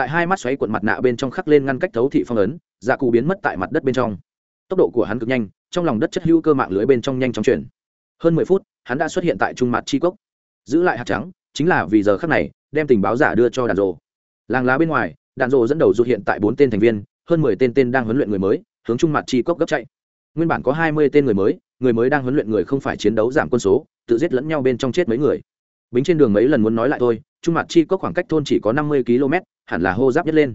tại hai mắt xoáy cuộn mặt nạ bên trong khắc lên ngăn cách thấu thị phong ấn dạ cụ biến mất tại mặt đất bên trong. Tốc độ của hắn cực nhanh, trong lòng đất chất hữu cơ mạng lưới bên trong nhanh chóng chuyển. Hơn mười phút, hắn đã xuất hiện tại trung mặt chi cốc. Giữ lại hạt trắng, chính là vì giờ khắc này, đem tình báo giả đưa cho đàn rộ làng lá bên ngoài đàn rộ dẫn đầu rụt hiện tại bốn tên thành viên, hơn mười tên tên đang huấn luyện người mới, hướng trung mặt chi cốc gấp chạy. Nguyên bản có hai mươi tên người mới người mới đang huấn luyện người không phải chiến đấu giảm quân số, tự giết lẫn nhau bên trong chết mấy người. Bính trên đường mấy lần muốn nói lại thôi, trung mặt chi cốc khoảng cách thôn chỉ có năm mươi km hẳn là hô giáp nhất lên.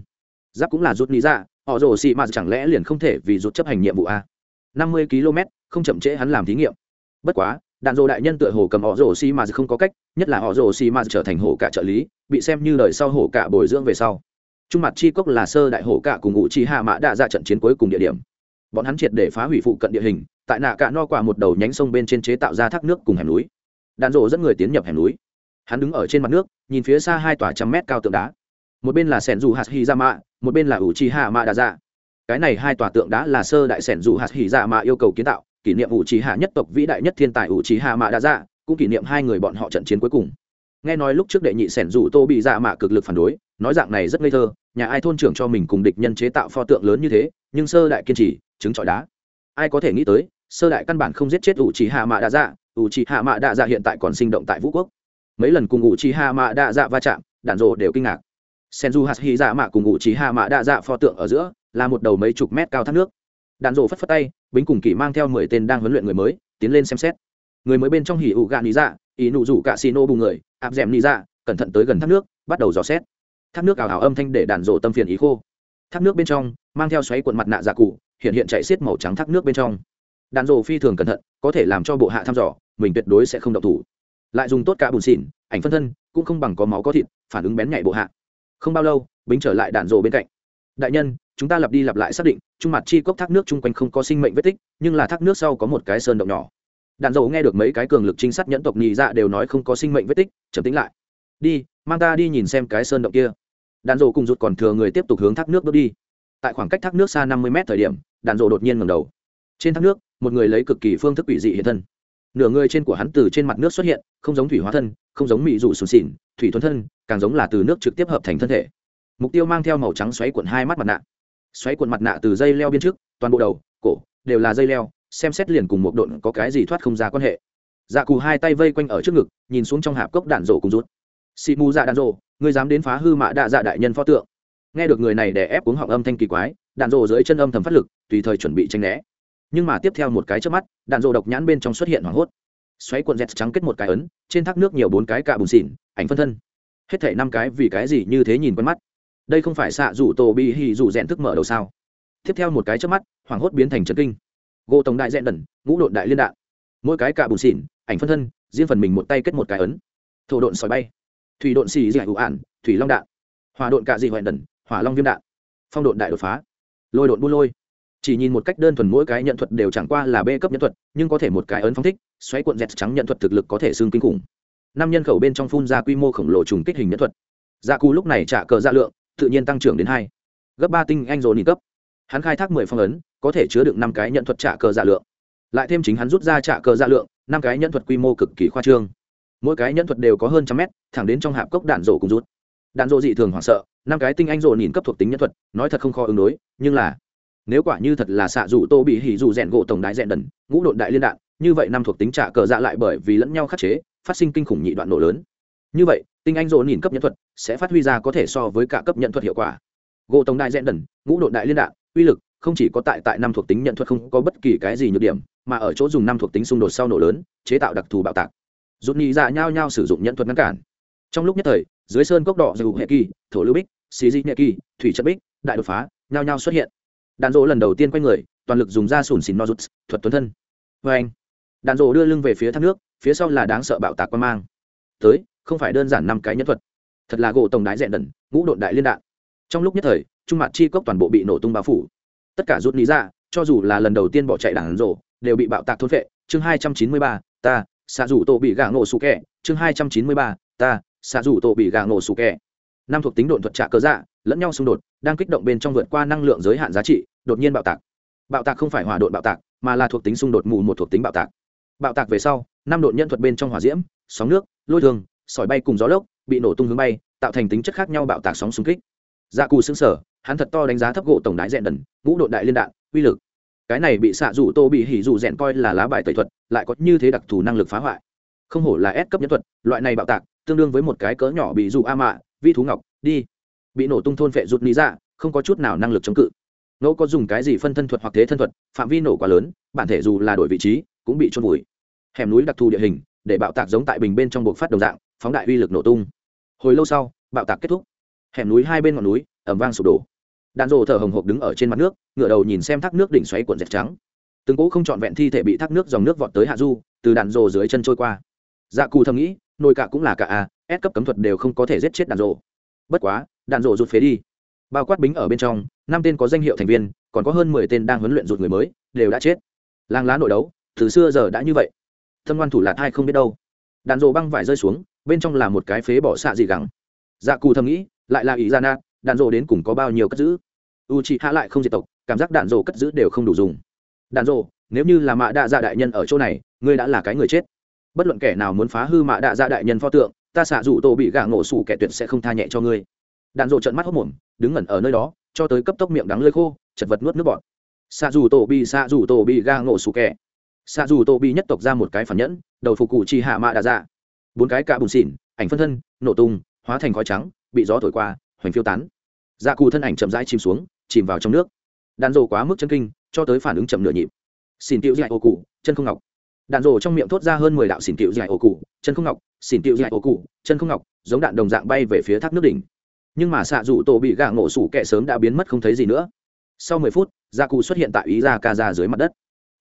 Giáp cũng là rút lý ra, họ rồ xị mà chẳng lẽ liền không thể vì rút chấp hành nhiệm vụ a? Năm mươi km, không chậm trễ hắn làm thí nghiệm. Bất quá, đạn dộ đại nhân tựa hồ cầm họ rồ xi mà không có cách, nhất là họ rồ xi mà trở thành hổ cả trợ lý, bị xem như đời sau hổ cả bồi dưỡng về sau. Trung mặt chi cốc là sơ đại hổ cả cùng ngụ chi hạ mã đã ra trận chiến cuối cùng địa điểm. Bọn hắn triệt để phá hủy phụ cận địa hình, tại nạ cả no quả một đầu nhánh sông bên trên chế tạo ra thác nước cùng hẻm núi. Đạn rộ dẫn người tiến nhập hẻm núi. Hắn đứng ở trên mặt nước, nhìn phía xa hai tòa trăm mét cao tượng đá một bên là sẻn dù hạt hy ra mạ, một bên là ủ trì hạ mạ đà dạ. Cái này hai tòa tượng đá là sơ đại sẻn dù hạt hy ra mạ yêu cầu kiến tạo, kỷ niệm ủ trì hạ nhất tộc vĩ đại nhất thiên tài ủ trì hạ mạ đà dạ cũng kỷ niệm hai người bọn họ trận chiến cuối cùng. Nghe nói lúc trước đệ nhị sẻn dù tô bị dạ mạ cực lực phản đối, nói dạng này rất ngây thơ, nhà ai thôn trưởng cho mình cùng địch nhân chế tạo pho tượng lớn như thế, nhưng sơ đại kiên trì chứng trọi đá. Ai có thể nghĩ tới, sơ đại căn bản không giết chết ủ trì hạ mạ đa dạ ủ trì hạ mạ đa dạ hiện tại còn sinh động tại vũ quốc. Mấy lần cùng ủ trì hạ mạ đa dạ va chạm, đạn rộ đều kinh ngạc senju hạt hy dạ mạ cùng ngụ trí hạ mạ đa dạ pho tượng ở giữa là một đầu mấy chục mét cao thác nước. Đạn rộ phất phất tay, bính cùng kỳ mang theo mười tên đang huấn luyện người mới, tiến lên xem xét. Người mới bên trong hỉ ụ gạ lý dạ ý nụ rủ cả xì nô bù người áp d è m lý dạ cẩn thận tới gần thác nước, bắt đầu dò xét. Thác nước ảo ảo âm thanh để đạn rộ tâm phiền ý khô. Thác nước bên trong, mang theo xoáy cuộn mặt nạ dạ cụ, hiện hiện chạy xiết màu trắng thác nước bên trong. Đạn rộ phi thường cẩn thận, có thể làm cho bộ hạ thăm dò, mình tuyệt đối sẽ không động thủ. Lại dùng tốt cả bùn xỉn ảnh phân thân, cũng không bằng có máu có thịt, phản ứng bén nhạy bộ hạ không bao lâu, bính trở lại đạn rộ bên cạnh. Đại nhân, chúng ta lặp đi lặp lại xác định, trung mặt chi cốc thác nước chung quanh không có sinh mệnh vết tích, nhưng là thác nước sau có một cái sơn động nhỏ. Đạn dầu nghe được mấy cái cường lực trinh sát nhẫn tộc nhì dạ đều nói không có sinh mệnh vết tích trầm tính lại. Đi, mang ta đi nhìn xem cái sơn động kia. Đạn dầu cùng rụt còn thừa người tiếp tục hướng thác nước bước đi. Tại khoảng cách thác nước xa năm mươi mét thời điểm, đạn dầu đột nhiên ngầm đầu. Trên thác nước, một người lấy cực kỳ phương thức quỷ dị hiện thân nửa người trên của hắn từ trên mặt nước xuất hiện, không giống thủy hóa thân, không giống mị rủ sùn xỉn thủy thuần thân, càng giống là từ nước trực tiếp hợp thành thân thể. Mục tiêu mang theo màu trắng xoáy cuộn hai mắt mặt nạ. Xoáy cuộn mặt nạ từ dây leo biên trước, toàn bộ đầu, cổ, đều là dây leo, xem xét liền cùng một độn có cái gì thoát không ra quan hệ. Dạ cù hai tay vây quanh ở trước ngực, nhìn xuống trong hạp cốc đạn rổ cùng rút. Xị mù dạ đạn rổ, ngươi dám đến phá hư mạ đạ dạ đại nhân pho tượng. Nghe được người này để ép uống họng âm thanh kỳ quái, đạn rổ dưới chân âm thầm phát lực, tùy thời chuẩn bị tranh né nhưng mà tiếp theo một cái trước mắt đạn rổ độc nhãn bên trong xuất hiện hoảng hốt. Xoáy cuộn dẹt trắng kết một cái ấn trên thác nước nhiều bốn cái cạ bùn xỉn ảnh phân thân. Hết thể năm cái vì cái gì như thế nhìn quen mắt. Đây không phải xạ rủ tổ bị hì rủ rẽn thức mở đầu sao? Tiếp theo một cái trước mắt hoảng hốt biến thành trấn kinh. Gỗ tổng đại rẽn đẩn, ngũ độn đại liên đạn. Mỗi cái cạ bùn xỉn ảnh phân thân riêng phần mình một tay kết một cái ấn. Thổ độn sỏi bay. Thủy độn xì dị ủ ản thủy long đạn. Hòa độn cạ dị hoẹn đẩn, hỏa long viêm đạn. Phong độn đại đột phá. Lôi độn bu lôi chỉ nhìn một cách đơn thuần mỗi cái nhận thuật đều chẳng qua là b cấp nhận thuật, nhưng có thể một cái ấn phong thích, xoáy cuộn dẹt trắng nhận thuật thực lực có thể xương kinh khủng. Năm nhân khẩu bên trong phun ra quy mô khổng lồ trùng kích hình nhận thuật. Gia cù lúc này trả cờ ra lượng, tự nhiên tăng trưởng đến hai. Gấp ba tinh anh dồn nhị cấp. Hắn khai thác mười phong ấn, có thể chứa được năm cái nhận thuật trả cờ dạ lượng. Lại thêm chính hắn rút ra trả cờ dạ lượng, năm cái nhận thuật quy mô cực kỳ khoa trương. Mỗi cái nhận thuật đều có hơn trăm mét, thẳng đến trong hạp cốc đạn rổ cùng rút. Đạn rổ dị thường hoảng sợ, năm cái tinh anh rổ nhìn cấp thuộc tính nhân thuật, nói thật không khó ứng đối, nhưng là nếu quả như thật là xạ dù tô bị hỉ dù rèn gỗ tổng đại rèn đần, ngũ độn đại liên đạn, như vậy năm thuộc tính trả cờ dạ lại bởi vì lẫn nhau khắc chế, phát sinh kinh khủng nhị đoạn nổ lớn. Như vậy, tinh anh dỗ nhìn cấp nhận thuật sẽ phát huy ra có thể so với cả cấp nhận thuật hiệu quả. Gỗ tổng đại rèn đần, ngũ độn đại liên đạn, uy lực không chỉ có tại tại năm thuộc tính nhận thuật không có bất kỳ cái gì nhược điểm, mà ở chỗ dùng năm thuộc tính xung đột sau nổ lớn, chế tạo đặc thù bạo tạc. Rút nhị dạ nhau nhau sử dụng nhận thuật ngăn cản. Trong lúc nhất thời, dưới sơn cốc đỏ dù hệ kỳ, thổ lưu bích, xì di nhẹ kỳ, thủy trận bích, đại đột phá nhau nhau xuất hiện đạn dỗ lần đầu tiên quay người, toàn lực dùng da sùn xìn nozuts, thuật tuấn thân. Vê anh, đạn dỗ đưa lưng về phía thác nước, phía sau là đáng sợ bạo tạc quan mang. Tới, không phải đơn giản năm cái nhân thuật. Thật là gỗ tổng đái rẽn đần, ngũ độn đại liên đạn. Trong lúc nhất thời, trung mặt chi cốc toàn bộ bị nổ tung bao phủ. Tất cả rút lý ra, cho dù là lần đầu tiên bỏ chạy đạn rổ đều bị bạo tạc thôn vệ chương hai trăm chín mươi ba, ta xạ rủ tổ bị gà nổ sụ kẹ chương hai trăm chín mươi ba, ta xạ rủ tổ bị gà nổ sụ kẹ năm thuộc tính độn thuật trả cơ dạ lẫn nhau xung đột, đang kích động bên trong vượt qua năng lượng giới hạn giá trị, đột nhiên bạo tạc. Bạo tạc không phải hỏa độn bạo tạc, mà là thuộc tính xung đột mù một thuộc tính bạo tạc. Bạo tạc về sau, năm độn nhân thuật bên trong hỏa diễm, sóng nước, lôi thường sỏi bay cùng gió lốc, bị nổ tung hướng bay, tạo thành tính chất khác nhau bạo tạc sóng xung kích. Dạ cù xứng sở hắn thật to đánh giá thấp gỗ tổng đại dẹn đần, ngũ độn đại liên đạn, uy lực. Cái này bị xạ rủ tô bị hỉ rủ rèn coi là lá bài tẩy thuật, lại có như thế đặc thù năng lực phá hoại. Không hổ là ép cấp nhân thuật, loại này bạo tạc, tương đương với một cái cỡ nhỏ bị dụ a mạ vi thú ngọc, đi. Bị nổ tung thôn vệ rụt lý ra, không có chút nào năng lực chống cự. Ngẫu có dùng cái gì phân thân thuật hoặc thế thân thuật, phạm vi nổ quá lớn, bản thể dù là đổi vị trí, cũng bị trôn vùi. Hẻm núi đặc thù địa hình, để bạo tạc giống tại bình bên trong buộc phát đồng dạng, phóng đại uy lực nổ tung. Hồi lâu sau, bạo tạc kết thúc. Hẻm núi hai bên ngọn núi ẩm vang sụp đổ. Đạn rộ thở hồng hộc đứng ở trên mặt nước ngựa đầu nhìn xem thác nước đỉnh xoáy cuộn dẹt trắng. Từng cỗ không trọn vẹn thi thể bị thác nước dòng nước vọt tới hạ du, từ đạn rồ dưới chân trôi qua. Dạ cù thầm nghĩ, nồi cả cũng là cả à. S cấp cấm thuật đều không có thể giết chết đạn rồ bất quá, đạn rồ rụt phế đi. Bao quát bính ở bên trong, năm tên có danh hiệu thành viên, còn có hơn mười tên đang huấn luyện rụt người mới, đều đã chết. Lang lá nội đấu, từ xưa giờ đã như vậy. Thân ngoan thủ lạt hai không biết đâu. Đạn rồ băng vải rơi xuống, bên trong là một cái phế bỏ xạ gì gẳng. Dạ cù thầm nghĩ, lại là ý ra na. đạn rồ đến cùng có bao nhiêu cất giữ? U hạ lại không diệt tộc, cảm giác đạn rồ cất giữ đều không đủ dùng. Đạn rồ nếu như là mạ đa dạ đại nhân ở chỗ này, ngươi đã là cái người chết. Bất luận kẻ nào muốn phá hư mạ đạ dạ đại nhân pho tượng ta xạ dụ tổ bị gạ ngộ sủ kẻ tuyệt sẽ không tha nhẹ cho ngươi. Đạn dộ trận mắt hốc mồm, đứng ngẩn ở nơi đó, cho tới cấp tốc miệng đắng lơi khô, chật vật nuốt nước bọt. Xạ dù tổ bị, xạ dù tổ bị gạ ngộ sủ kẻ. Xạ dù tổ bị nhất tộc ra một cái phản nhẫn, đầu phục cụ chi hạ mạ đã dạ. Bốn cái cạ bùn xỉn, ảnh phân thân, nổ tung, hóa thành khói trắng, bị gió thổi qua, hoành phiêu tán. Dạ cù thân ảnh chậm rãi chìm xuống, chìm vào trong nước. Đạn dộ quá mức chân kinh, cho tới phản ứng chậm nửa nhịp. Xỉn tiệu dạy ô cụ, chân không ngọc đạn rổ trong miệng thốt ra hơn mười đạo xỉn tiệu dài ổ cụ, chân không ngọc, xỉn tiệu dài ổ cụ, chân không ngọc, giống đạn đồng dạng bay về phía thác nước đỉnh. Nhưng mà xạ rủ tổ bị gạ ngộ sủ kẹ sớm đã biến mất không thấy gì nữa. Sau mười phút, gia cụ xuất hiện tại ý ra ca ra dưới mặt đất.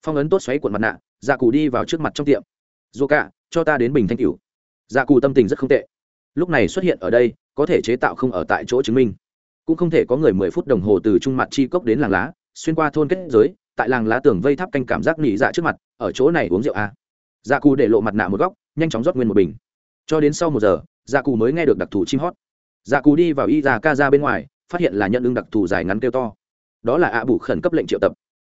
Phong ấn tốt xoáy cuộn mặt nạ, gia cụ đi vào trước mặt trong tiệm. Dù cả cho ta đến bình thanh cửu. Gia cụ tâm tình rất không tệ. Lúc này xuất hiện ở đây, có thể chế tạo không ở tại chỗ chứng minh. Cũng không thể có người mười phút đồng hồ từ trung mặt chi cốc đến làng lá, xuyên qua thôn kết giới tại làng lá tường vây tháp canh cảm giác nỉ dạ trước mặt, ở chỗ này uống rượu à. dạ cù để lộ mặt nạ một góc, nhanh chóng rót nguyên một bình. Cho đến sau một giờ dạ cù mới nghe được đặc thù chim hót. Dạ cù đi vào y ra ca ra bên ngoài, phát hiện là nhận ứng đặc thù dài ngắn kêu to. Đó là ạ bù khẩn cấp lệnh triệu tập.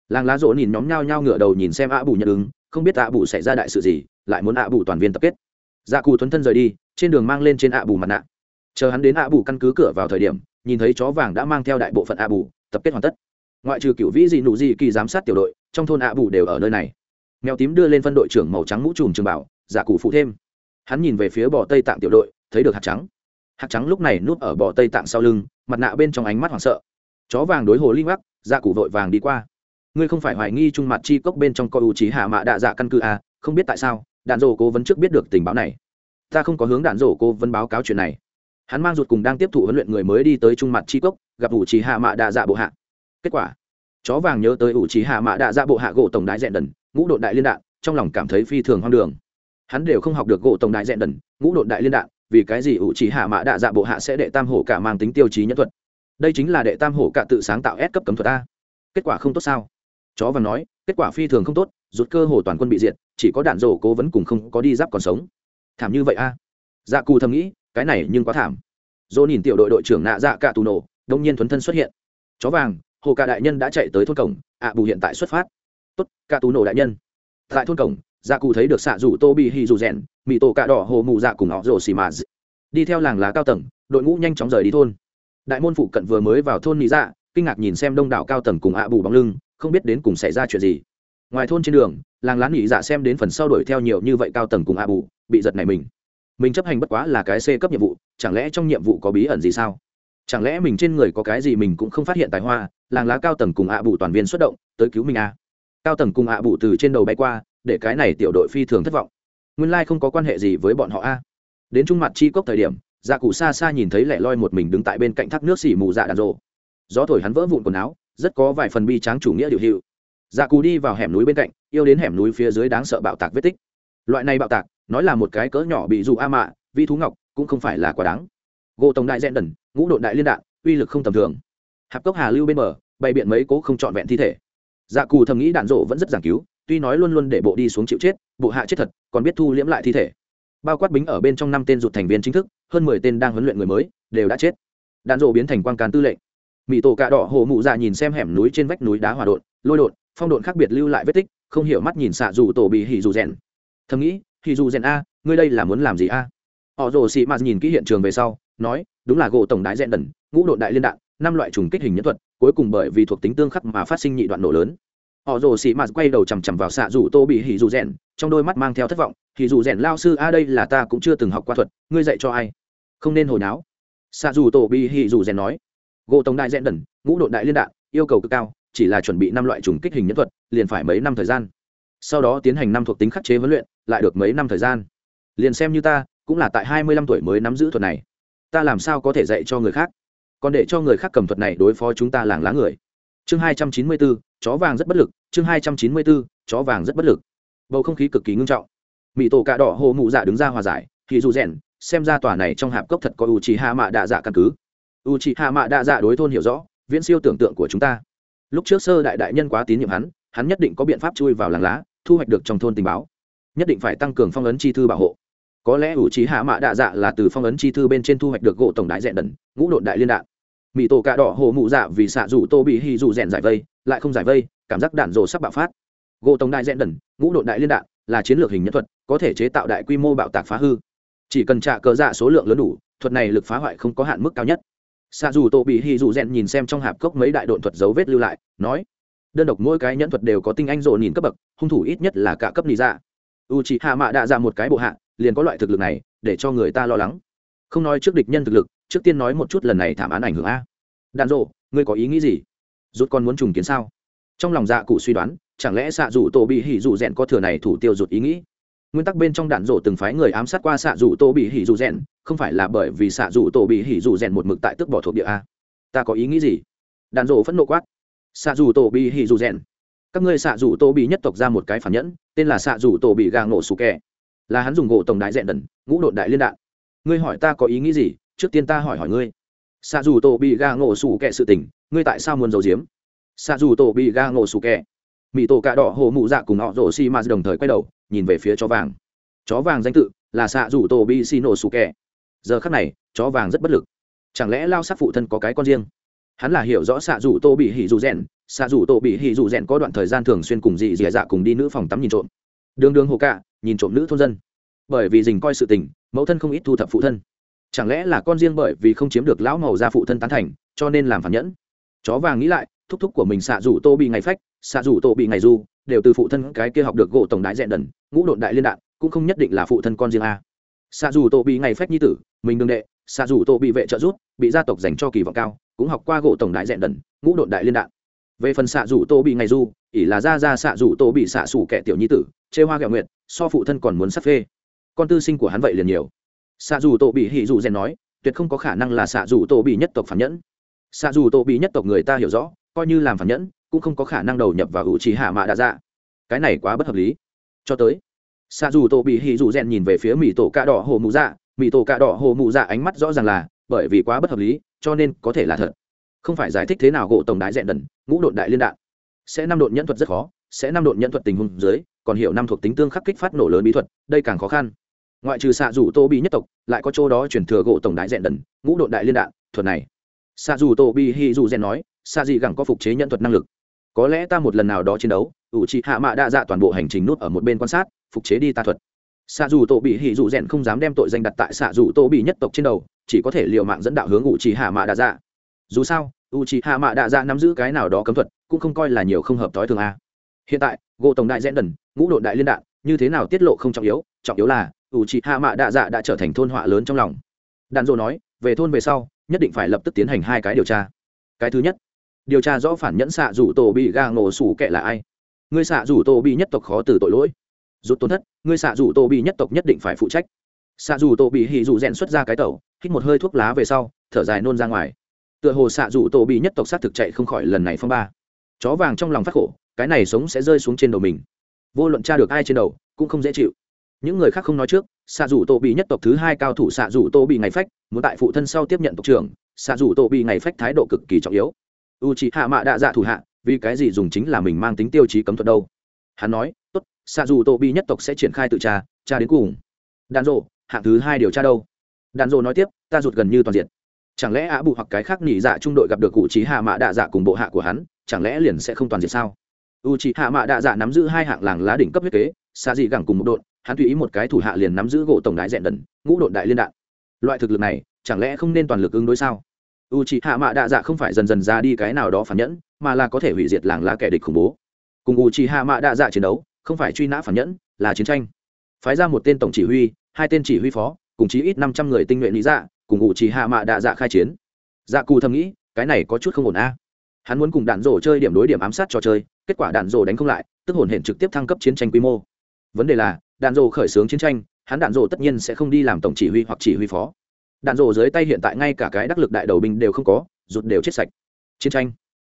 Làng lá rỗ nhìn nhóm nhao nhao ngửa đầu nhìn xem ạ bù nhận ứng không biết ạ bù xảy ra đại sự gì, lại muốn ạ bù toàn viên tập kết. Dạ cù thuấn thân rời đi, trên đường mang lên trên ạ bù mặt nạ. Chờ hắn đến ạ bù căn cứ cửa vào thời điểm, nhìn thấy chó vàng đã mang theo đại bộ phận ạ bù, tập kết hoàn tất ngoại trừ cựu vĩ dị nụ dị kỳ giám sát tiểu đội trong thôn ạ bù đều ở nơi này. Mèo tím đưa lên phân đội trưởng màu trắng mũ trùm trường bảo giả cụ phụ thêm. Hắn nhìn về phía bò tây tạng tiểu đội thấy được hạt trắng. Hạt trắng lúc này núp ở bò tây tạng sau lưng mặt nạ bên trong ánh mắt hoảng sợ. Chó vàng đối hồ linh mắc giả cụ vội vàng đi qua. Ngươi không phải hoài nghi trung mặt chi cốc bên trong coi ưu trí hạ mạ đạ dạ căn cứ à, không biết tại sao đạn rổ cố vấn trước biết được tình báo này. Ta không có hướng đạn rổ cố vấn báo cáo chuyện này. Hắn mang ruột cùng đang tiếp thụ huấn luyện người mới đi tới trung mặt chi cốc gặp ủ trí hạ mạ đạ dạ bộ hạ kết quả, chó vàng nhớ tới ủ trí hạ mạ đạ dạ bộ hạ gỗ tổng đại dẹn đần, ngũ đội đại liên đạn, trong lòng cảm thấy phi thường hoang đường. Hắn đều không học được gỗ tổng đại dẹn đần, ngũ đội đại liên đạn, vì cái gì ủ trí hạ mạ đạ dạ bộ hạ sẽ đệ tam hổ cả mang tính tiêu chí nhân thuật? Đây chính là đệ tam hổ cả tự sáng tạo ép cấp cấm thuật a. Kết quả không tốt sao? Chó vàng nói, kết quả phi thường không tốt rút cơ hồ toàn quân bị diệt, chỉ có đạn rổ cố vẫn cùng không có đi giáp còn sống. Thảm như vậy a. Dạ cù thầm nghĩ, cái này nhưng quá thảm. Dỗ nhìn tiểu đội đội trưởng nạ dạ cả tù nổ, đông nhiên thuấn thân xuất hiện. Chó vàng hồ cả đại nhân đã chạy tới thôn cổng, ạ bù hiện tại xuất phát. Tốt, cả tú nổ đại nhân. Tại thôn cổng dạ cụ thấy được xạ rủ tô bị hì dù rèn, mì tổ cạ đỏ hồ mù dạ cùng họ rổ xì mà đi theo làng lá cao tầng, đội ngũ nhanh chóng rời đi thôn. Đại môn phụ cận vừa mới vào thôn nị dạ kinh ngạc nhìn xem đông đảo cao tầng cùng ạ bù bóng lưng, không biết đến cùng xảy ra chuyện gì. Ngoài thôn trên đường, làng lá nị dạ xem đến phần sau đuổi theo nhiều như vậy cao tầng cùng ạ bù, bị giật này mình. Mình chấp hành bất quá là cái c cấp nhiệm vụ, chẳng lẽ trong nhiệm vụ có bí ẩn gì sao? Chẳng lẽ mình trên người có cái gì mình cũng không phát hiện tài hoa, làng lá cao tầng cùng ạ bù toàn viên xuất động, tới cứu mình à. cao tầng cùng ạ bù từ trên đầu bay qua, để cái này tiểu đội phi thường thất vọng. Nguyên lai、like、không có quan hệ gì với bọn họ a đến trung mặt chi cốc thời điểm dạ cụ xa xa nhìn thấy lẻ loi một mình đứng tại bên cạnh thác nước xỉ mù dạ đàn rộ. Gió thổi hắn vỡ vụn quần áo, rất có vài phần bi tráng chủ nghĩa điều hiệu. Dạ cụ đi vào hẻm núi bên cạnh, yêu đến hẻm núi phía dưới đáng sợ bạo tạc vết tích. Loại này bạo tạc, nói là một cái cỡ nhỏ bị dù a mạ, vi thú ngọc, cũng không phải là quá đáng gỗ tổng đại dẹn đần, ngũ đội đại liên đạn, uy lực không tầm thường. Hạp cốc hà lưu bên bờ, bày biện mấy cố không trọn vẹn thi thể. Dạ cù thầm nghĩ đạn rộ vẫn rất giảng cứu, tuy nói luôn luôn để bộ đi xuống chịu chết, bộ hạ chết thật, còn biết thu liễm lại thi thể. Bao quát bính ở bên trong năm tên rụt thành viên chính thức, hơn mười tên đang huấn luyện người mới, đều đã chết. Đạn rộ biến thành quan cán tư lệnh. Mỹ tổ cạ đỏ hồ mụ dạ nhìn xem hẻm núi trên vách núi đá hòa đột lôi đột phong độn khác biệt lưu lại vết tích, không hiểu mắt nhìn xạ dù tổ bị hỉ dù rèn. Thầm nghĩ, hỉ dù rèn a, ngươi đây là muốn làm gì a? Họ rồ xị mạt nhìn kỹ hiện trường về sau, nói, đúng là gỗ tổng đại rèn đần, ngũ đội đại liên đạn, năm loại trùng kích hình nhân thuật, cuối cùng bởi vì thuộc tính tương khắc mà phát sinh nhị đoạn nổ lớn. Họ rồ xị mạt quay đầu chằm chằm vào xạ rủ tô bị hỉ dù rèn, trong đôi mắt mang theo thất vọng, hỉ dù rèn lao sư, a, đây là ta cũng chưa từng học qua thuật, ngươi dạy cho ai? Không nên hồi náo. Xạ dù tô bị hỉ dù rèn nói, gỗ tổng đại rèn đần, ngũ đội đại liên đạn, yêu cầu cực cao, chỉ là chuẩn bị năm loại trùng kích hình nhân thuật, liền phải mấy năm thời gian. Sau đó tiến hành năm thuộc tính khắc chế huấn luyện, lại được mấy năm thời gian. Liền xem như ta cũng là tại hai mươi lăm tuổi mới nắm giữ thuật này. Ta làm sao có thể dạy cho người khác? Còn để cho người khác cầm thuật này đối phó chúng ta làng lá người. Chương hai trăm chín mươi bốn chó vàng rất bất lực. Chương hai trăm chín mươi bốn chó vàng rất bất lực. Bầu không khí cực kỳ ngưng trọng. Mỹ tổ cạ đỏ hồ mụ dạ đứng ra hòa giải, thì dù rèn, xem ra tòa này trong hạp cốc thật có u trì hạ mạ đạ dạ căn cứ. U trì hạ mạ đạ dạ đối thôn hiểu rõ, viễn siêu tưởng tượng của chúng ta. Lúc trước sơ đại đại nhân quá tín nhiệm hắn hắn nhất định có biện pháp chui vào làng lá, thu hoạch được trong thôn tình báo. Nhất định phải tăng cường phong ấn chi thư bảo hộ có lẽ ủ trí hạ mạ đạ dạ là từ phong ấn chi thư bên trên thu hoạch được gỗ tổng đại dẹn đần, ngũ độn đại liên đạn. Mỹ tổ cạ đỏ hồ mụ dạ vì xạ dù tô bị hy dù rèn giải vây, lại không giải vây, cảm giác đạn rồ sắp bạo phát. Gỗ tổng đại dẹn đần, ngũ độn đại liên đạn là chiến lược hình nhân thuật, có thể chế tạo đại quy mô bạo tạc phá hư. Chỉ cần trả cờ dạ số lượng lớn đủ, thuật này lực phá hoại không có hạn mức cao nhất. Xạ dù tô bị hy dù rèn nhìn xem trong hạp cốc mấy đại độn thuật dấu vết lưu lại, nói, đơn độc mỗi cái nhẫn thuật đều có tinh anh rộ nhìn cấp bậc, hung thủ ít nhất là cả cấp lý dạ. U chỉ hạ mạ đạ ra một cái bộ hạ liền có loại thực lực này, để cho người ta lo lắng. Không nói trước địch nhân thực lực, trước tiên nói một chút lần này thảm án ảnh hưởng a. Đạn rộ ngươi có ý nghĩ gì? Rút con muốn trùng kiến sao? Trong lòng dạ cụ suy đoán, chẳng lẽ xạ dù tổ bị hỉ dù rèn có thừa này thủ tiêu rụt ý nghĩ? Nguyên tắc bên trong đạn rộ từng phái người ám sát qua xạ dù tổ bị hỉ dù rèn không phải là bởi vì xạ dù tổ bị hỉ dù rèn một mực tại tức bỏ thuộc địa a. Ta có ý nghĩ gì? Đạn rộ phẫn nộ quát. Xạ dù tổ bị hỉ dù rèn các ngươi xạ dù tổ bị nhất tộc ra một cái phản nhẫn, tên là xạ dù tổ bị gà ngộ sủ kẹ là hắn dùng gỗ tổng đại dẹn đần, ngũ độn đại liên đạn. Ngươi hỏi ta có ý nghĩ gì? Trước tiên ta hỏi hỏi ngươi. Xạ dù tổ bị ga ngộ sủ kẹ sự tình, ngươi tại sao muốn giấu giếm? Xạ dù tổ bị ga ngộ sủ kẹ. Mỹ tổ cạ đỏ hồ mụ dạ cùng họ rổ xi ma đồng thời quay đầu, nhìn về phía chó vàng. Chó vàng danh tự là xạ dù tổ bị xi nổ sủ kẹ. Giờ khắc này, chó vàng rất bất lực. Chẳng lẽ lao sát phụ thân có cái con riêng? Hắn là hiểu rõ xạ dù tô bị hỉ dù rèn. Xạ dù tô bị hỉ dù rèn có đoạn thời gian thường xuyên cùng dị dì dạ cùng đi nữ phòng tắm nhìn trộm. Đường đường hồ cạ nhìn trộm nữ thôn dân. Bởi vì dình coi sự tình, mẫu thân không ít thu thập phụ thân. Chẳng lẽ là con riêng bởi vì không chiếm được lão màu ra phụ thân tán thành, cho nên làm phản nhẫn? Chó vàng nghĩ lại, thúc thúc của mình xạ rủ tô bị ngày phách, xạ rủ tô bị ngày du, đều từ phụ thân cái kia học được gỗ tổng đại dẹn đần, ngũ độn đại liên đạn, cũng không nhất định là phụ thân con riêng a. Xạ dù tô bị ngày phách nhi tử, mình đương đệ, xạ dù tô bị vệ trợ rút, bị gia tộc dành cho kỳ vọng cao, cũng học qua gỗ tổng đại dẹn đần, ngũ độn đại liên đạn. Về phần xạ dù tô bị ngày du ỷ là ra ra xạ rủ tổ bị xạ xủ kẻ tiểu nhi tử, chê hoa ghẹo nguyện so phụ thân còn muốn sắp phê. Con tư sinh của hắn vậy liền nhiều. Xạ dù tổ bị hỉ dù rèn nói, tuyệt không có khả năng là xạ dù tổ bị nhất tộc phản nhẫn. Xạ dù tổ bị nhất tộc người ta hiểu rõ, coi như làm phản nhẫn, cũng không có khả năng đầu nhập vào hữu trí hạ mạ đã dạ. Cái này quá bất hợp lý. Cho tới, xạ dù tổ bị hỉ dù rèn nhìn về phía mỹ tổ cạ đỏ hồ mụ dạ. Mỹ tổ cạ đỏ hồ mụ dạ ánh mắt rõ ràng là, bởi vì quá bất hợp lý, cho nên có thể là thật. Không phải giải thích thế nào gỗ tổng đái rèn đần, ngũ độn đại liên đạn sẽ năm độn nhẫn thuật rất khó, sẽ năm độn nhẫn thuật tình huống dưới, còn hiểu năm thuộc tính tương khắc kích phát nổ lớn bí thuật, đây càng khó khăn. Ngoại trừ xạ dù tô bị nhất tộc, lại có chỗ đó chuyển thừa gỗ tổng đại dẹn đần, ngũ độn đại liên đạn, thuật này. Xạ dù tô bị hi dù rèn nói, xạ dị gẳng có phục chế nhận thuật năng lực. Có lẽ ta một lần nào đó chiến đấu, ủ trị hạ mạ đã dạ toàn bộ hành trình nút ở một bên quan sát, phục chế đi ta thuật. Xạ dù tô bị hỉ dù rèn không dám đem tội danh đặt tại xạ dù tô bị nhất tộc trên đầu, chỉ có thể l mạng dẫn đạo hướng ủ trì hạ mạ đã dạ. Dù sao u chị hạ mạ Đạ dạ nắm giữ cái nào đó cấm thuật, cũng không coi là nhiều không hợp thói thường a. Hiện tại gỗ tổng đại rẽn đần, ngũ đội đại liên đạn, như thế nào tiết lộ không trọng yếu trọng yếu là u chị hạ mạ Đạ dạ đã trở thành thôn họa lớn trong lòng. Đàn dô nói, về thôn về sau, nhất định phải lập tức tiến hành hai cái điều tra. Cái thứ nhất, điều tra rõ phản nhẫn xạ rủ tổ bị ga ngộ sủ kệ là ai. Người xạ rủ tổ bị nhất tộc khó từ tội lỗi. Rút tổn thất, người xạ rủ tổ bị nhất tộc nhất định phải phụ trách. Xạ rủ tổ bị hì rủ rèn xuất ra cái tẩu, hít một hơi thuốc lá về sau, thở dài nôn ra ngoài tựa hồ xạ dù tổ bị nhất tộc sát thực chạy không khỏi lần này phong ba. Chó vàng trong lòng phát khổ, cái này sống sẽ rơi xuống trên đầu mình. Vô luận tra được ai trên đầu, cũng không dễ chịu. Những người khác không nói trước, xạ dù tổ bị nhất tộc thứ hai cao thủ xạ dù tổ bị ngày phách, muốn tại phụ thân sau tiếp nhận tộc trưởng, xạ dù tổ bị ngày phách thái độ cực kỳ trọng yếu. U c hạ mạ đạ dạ thủ hạ, vì cái gì dùng chính là mình mang tính tiêu chí cấm thuật đâu? Hắn nói, tốt, xạ dù tổ bị nhất tộc sẽ triển khai tự tra tra đến cùng. Đàn rộ hạng thứ hai điều tra đâu? Đàn rộ nói tiếp, ta rụt gần như toàn diện chẳng lẽ ạ bù hoặc cái khác nỉ dạ trung đội gặp được cụ trí hạ mạ đạ dạ cùng bộ hạ của hắn, chẳng lẽ liền sẽ không toàn diện sao? U trí hạ mạ đạ dạ nắm giữ hai hạng làng lá đỉnh cấp huyết kế xa dị gẳng cùng một đội, hắn tùy ý một cái thủ hạ liền nắm giữ gỗ tổng đại dẹn đần, ngũ đội đại liên đạn. Loại thực lực này, chẳng lẽ không nên toàn lực ứng đối sao? U trí hạ mạ đạ dạ không phải dần dần ra đi cái nào đó phản nhẫn, mà là có thể hủy diệt làng lá kẻ địch khủng bố. Cùng u trí hạ mạ đạ dạ chiến đấu, không phải truy nã phản nhẫn, là chiến tranh. Phái ra một tên tổng chỉ huy, hai tên chỉ huy phó, cùng chí ít năm trăm người tinh nhuệ lý dạ cùng ngụ chỉ hạ mạ đạ dạ khai chiến. Dạ cù thầm nghĩ cái này có chút không ổn a. Hắn muốn cùng đạn rổ chơi điểm đối điểm ám sát trò chơi kết quả đạn rổ đánh không lại tức hồn hển trực tiếp thăng cấp chiến tranh quy mô. Vấn đề là đạn rổ khởi xướng chiến tranh hắn đạn rổ tất nhiên sẽ không đi làm tổng chỉ huy hoặc chỉ huy phó. Đạn rổ dưới tay hiện tại ngay cả cái đắc lực đại đầu binh đều không có rụt đều chết sạch. Chiến tranh.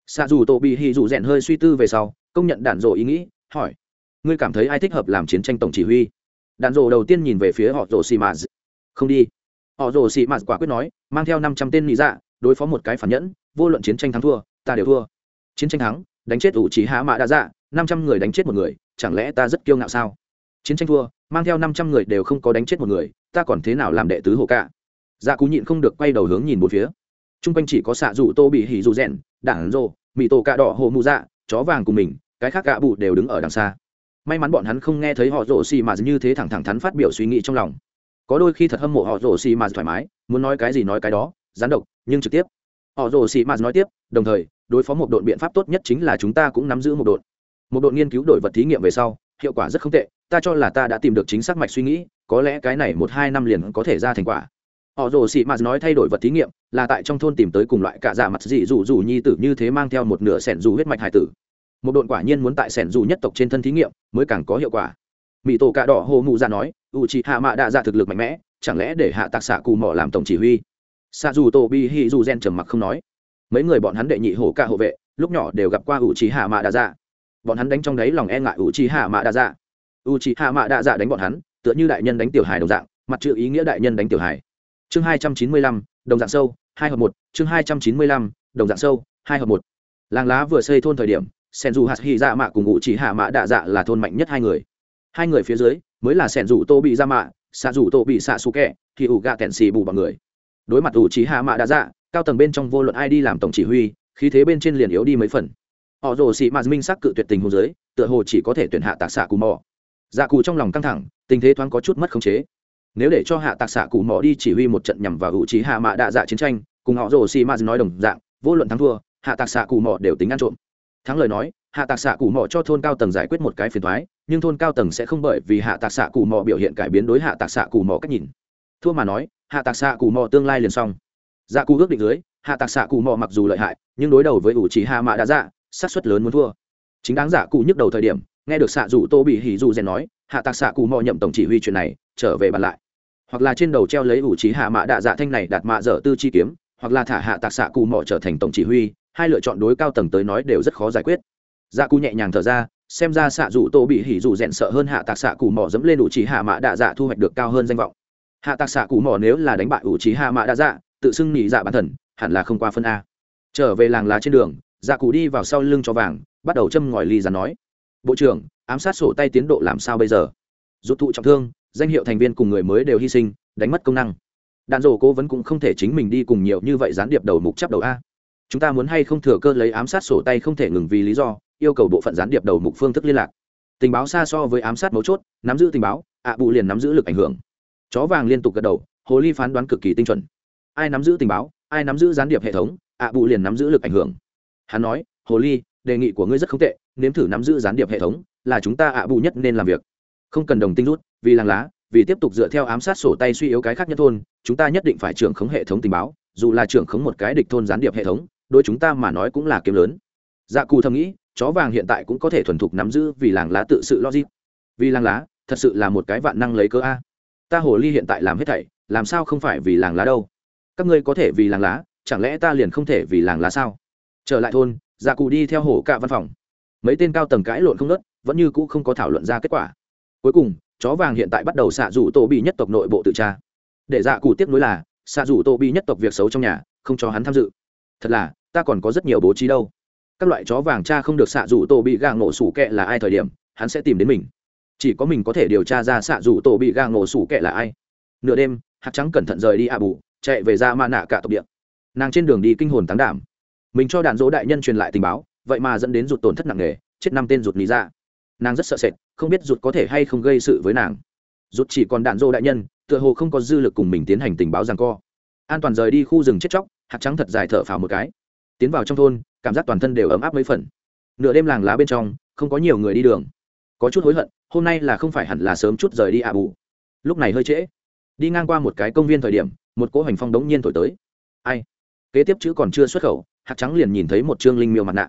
Xa dù tổ bị hì dù rèn hơi suy tư về sau công nhận đạn rổ ý nghĩ hỏi ngươi cảm thấy ai thích hợp làm chiến tranh tổng chỉ huy? Đạn rổ đầu tiên nhìn về phía họ rổ xì mà, không đi họ rồ xì mạt quả quyết nói, mang theo năm trăm tên lý dạ đối phó một cái phản nhẫn, vô luận chiến tranh thắng thua, ta đều thua. Chiến tranh thắng, đánh chết ủ trí hạ mạ đã dạ năm trăm người đánh chết một người, chẳng lẽ ta rất kiêu ngạo sao? Chiến tranh thua, mang theo năm trăm người đều không có đánh chết một người, ta còn thế nào làm đệ tứ hồ cả? Dạ cú nhịn không được quay đầu hướng nhìn một phía. T r u n g quanh chỉ có xạ rủ tô bị hỉ dù rèn, đảng rô mì tô cạ đỏ hồ mù dạ chó vàng cùng mình, cái khác gạ bụ đều đứng ở đằng xa. May mắn bọn hắn không nghe thấy họ rổ xì mà như thế thẳng thẳng thắn phát biểu suy nghĩ trong lòng có đôi khi thật hâm mộ họ rổ xì mà thoải mái, muốn nói cái gì nói cái đó, gián độc, nhưng trực tiếp. Họ rổ xì mà nói tiếp, đồng thời, đối phó một đội biện pháp tốt nhất chính là chúng ta cũng nắm giữ một đội một đội nghiên cứu đổi vật thí nghiệm về sau, hiệu quả rất không tệ, ta cho là ta đã tìm được chính xác mạch suy nghĩ, có lẽ cái này một hai năm liền có thể ra thành quả. Họ rồ sĩ mạt nói thay đổi vật thí nghiệm, là tại trong thôn tìm tới cùng loại cả dạ mặt dị dù dù nhi tử như thế mang theo một nửa sẻn dù huyết mạch hải tử. Một đội quả nhiên muốn tại sẻn dù nhất tộc trên thân thí nghiệm, mới càng có hiệu quả mỹ tổ cạ đỏ hồ mụ ra nói u chị hạ mạ đã ra thực lực mạnh mẽ, chẳng lẽ để hạ tạc xạ cù mỏ làm tổng chỉ huy? Xạ dù tổ bi hi dù gen trầm mặc không nói. Mấy người bọn hắn đệ nhị hổ ca hộ vệ, lúc nhỏ đều gặp qua u chị hạ mạ đã ra bọn hắn đánh trong đấy lòng e ngại u chị hạ mạ đã ra u chị hạ mạ đã ra đánh bọn hắn, tựa như đại nhân đánh tiểu hài đồng dạng, mặt chữ ý nghĩa đại nhân đánh tiểu hài. Chương hai trăm chín mươi lăm, đồng dạng sâu, hai hợp một, chương hai trăm chín mươi lăm, đồng dạng sâu, hai hợp một. Làng lá vừa xây thôn thời điểm sen dù hạt hy dạ mạ cùng ngụ chỉ hạ mạ đạ dạ là thôn mạnh nhất hai người hai người phía dưới, mới là sẻn rủ tô bị ra mạ xạ rủ tô bị xạ xù kẹ thì ủ gạ kẹn xì bù bằng người. Đối mặt ủ chỉ hạ mạ đã dạ cao tầng bên trong vô luận ai đi làm tổng chỉ huy, khí thế bên trên liền yếu đi mấy phần. Họ rồ xị mạ minh sắc cự tuyệt tình hôn giới tựa hồ chỉ có thể tuyển hạ tạc xạ cù mò. Dạ cù trong lòng căng thẳng, tình thế thoáng có chút mất khống chế. Nếu để cho hạ tạc xạ cù mò đi chỉ huy một trận nhằm vào hữu trí hạ mạ đạ dạ chiến tranh, cùng họ rồ xì mạ nói đồng dạng, vô luận thắng thua, hạ tạc xạ cù mò đều tính ăn trộm. Thắng lời nói hạ tạc xạ cụ Mọ cho thôn cao tầng giải quyết một cái phiền thoái, nhưng thôn cao tầng sẽ không bởi vì hạ tạc xạ cụ Mọ biểu hiện cải biến đối hạ tạc xạ cụ Mọ cách nhìn. Thua mà nói, hạ tạc xạ cụ Mọ tương lai liền xong. Dạ cụ ước định dưới, hạ tạc xạ cụ Mọ mặc dù lợi hại, nhưng đối đầu với ủ trí hạ mạ đã dạ sát suất lớn muốn thua. Chính đáng Dạ cụ nhức đầu thời điểm, nghe được xạ dù tô bị hỉ dù rèn nói, hạ tạc xạ cụ mò nhậm tổng chỉ huy chuyện này, trở về bàn lại. Hoặc là trên đầu treo lấy ủ trí hạ mạ đạ dạ thanh này đạt mạ dở tư chi kiếm, hoặc là thả hạ tạc xạ cụ mò trở thành tổng chỉ huy, hai lựa chọn đối cao tầng tới nói đều rất khó giải quyết dạ cụ nhẹ nhàng thở ra, xem ra xạ dù tô bị hỉ dù rèn sợ hơn hạ tạc xạ cụ mỏ dẫm lên ủ trí hạ mạ đạ dạ thu hoạch được cao hơn danh vọng. Hạ tạc xạ cụ mỏ nếu là đánh bại ủ trí hạ mạ đạ dạ tự xưng nhị dạ bản thần, hẳn là không qua phân a. Trở về làng lá trên đường dạ cụ đi vào sau lưng cho vàng, bắt đầu châm ngòi ly rắn nói. Bộ trưởng, ám sát sổ tay tiến độ làm sao bây giờ? Rút thụ trọng thương, danh hiệu thành viên cùng người mới đều hy sinh, đánh mất công năng. Đạn rổ cố vấn cũng không thể chính mình đi cùng nhiều như vậy gián điệp đầu mục chấp đầu a. Chúng ta muốn hay không thừa cơ lấy ám sát sổ tay không thể ngừng vì lý do yêu cầu bộ phận gián điệp đầu mục phương thức liên lạc. Tình báo xa so với ám sát mấu chốt, nắm giữ tình báo, ạ à bụ liền nắm giữ lực ảnh hưởng. Chó vàng liên tục gật đầu, hồ ly phán đoán cực kỳ tinh chuẩn. Ai nắm giữ tình báo, ai nắm giữ gián điệp hệ thống, ạ à bụ liền nắm giữ lực ảnh hưởng. Hắn nói, hồ ly, đề nghị của ngươi rất không tệ, nếm thử nắm giữ gián điệp hệ thống, là chúng ta ạ bù nhất nên làm việc. Không cần đồng tinh rút, vì làng lá, vì tiếp tục dựa theo ám sát sổ tay suy yếu cái khác nhất thôn, chúng ta nhất định phải trưởng khống hệ thống tình báo, dù là trưởng khống một cái địch thôn gián điệp hệ thống đôi chúng ta mà nói cũng là kiếm lớn. Dạ cù thầm nghĩ chó vàng hiện tại cũng có thể thuần thục nắm giữ vì làng lá tự sự logic. Vì làng lá, thật sự là một cái vạn năng lấy cớ a. Ta hồ ly hiện tại làm hết thảy, làm sao không phải vì làng lá đâu? Các ngươi có thể vì làng lá, chẳng lẽ ta liền không thể vì làng lá sao? Trở lại thôn dạ cụ đi theo hồ cả văn phòng. Mấy tên cao tầng cãi lộn không nớt vẫn như cũ không có thảo luận ra kết quả. Cuối cùng, chó vàng hiện tại bắt đầu xạ rủ tổ bị nhất tộc nội bộ tự tra. Để dạ cụ tiếp nối là, xạ rủ tổ bị nhất tộc việc xấu trong nhà, không cho hắn tham dự. Thật là, ta còn có rất nhiều bố trí đâu các loại chó vàng cha không được xạ rủ tổ bị gà ngộ sủ kệ là ai thời điểm, hắn sẽ tìm đến mình. Chỉ có mình có thể điều tra ra xạ rủ tổ bị gà ngộ sủ kệ là ai. Nửa đêm, hạt trắng cẩn thận rời đi ạ bù, chạy về ra ma nạ cả tộc địa. Nàng trên đường đi kinh hồn tán đảm. Mình cho đạn dỗ đại nhân truyền lại tình báo, vậy mà dẫn đến rụt tổn thất nặng nề, chết năm tên rụt lý ra. Nàng rất sợ sệt, không biết rụt có thể hay không gây sự với nàng. Rụt chỉ còn đạn dỗ đại nhân, tựa hồ không có dư lực cùng mình tiến hành tình báo rằng co. An toàn rời đi khu rừng chết chóc, hạt trắng thật dài thở phào một cái tiến vào trong thôn, cảm giác toàn thân đều ấm áp mấy phần. Nửa đêm làng lá bên trong, không có nhiều người đi đường. Có chút hối hận, hôm nay là không phải hẳn là sớm chút rời đi ạ à bù. Lúc này hơi trễ. Đi ngang qua một cái công viên thời điểm, một cỗ hành phong đống nhiên thổi tới. Ai? Kế tiếp chữ còn chưa xuất khẩu hạt trắng liền nhìn thấy một trương linh miêu mặt nạ.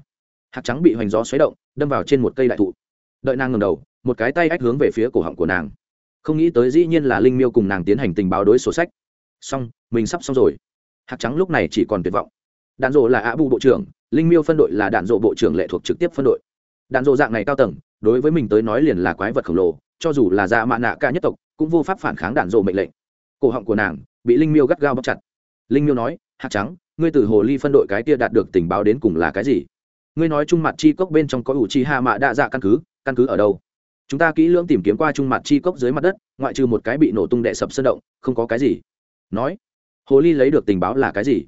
Hạt trắng bị hoành gió xoáy động, đâm vào trên một cây đại thụ. Đợi nàng ngầm đầu, một cái tay ách hướng về phía cổ họng của nàng. Không nghĩ tới dĩ nhiên là linh miêu cùng nàng tiến hành tình báo đối sổ sách. Xong, mình sắp xong rồi. Hạt trắng lúc này chỉ còn tuyệt vọng đạn dộ là ạ bù bộ trưởng, linh miêu phân đội là đạn dộ bộ trưởng lệ thuộc trực tiếp phân đội. Đạn dộ dạng này cao tầng, đối với mình tới nói liền là quái vật khổng lồ, cho dù là dạ mạ nạ ca nhất tộc, cũng vô pháp phản kháng đạn dộ mệnh lệnh. Cổ họng của nàng bị linh miêu gắt gao bóc chặt. Linh miêu nói hạt trắng, ngươi từ hồ ly phân đội cái kia đạt được tình báo đến cùng là cái gì? Ngươi nói trung mặt chi cốc bên trong có ủ chi hạ mạ đa dạ căn cứ căn cứ ở đâu? Chúng ta kỹ lưỡng tìm kiếm qua trung mặt chi cốc dưới mặt đất, ngoại trừ một cái bị nổ tung đệ sập sơn động, không có cái gì. Nói, hồ ly lấy được tình báo là cái gì?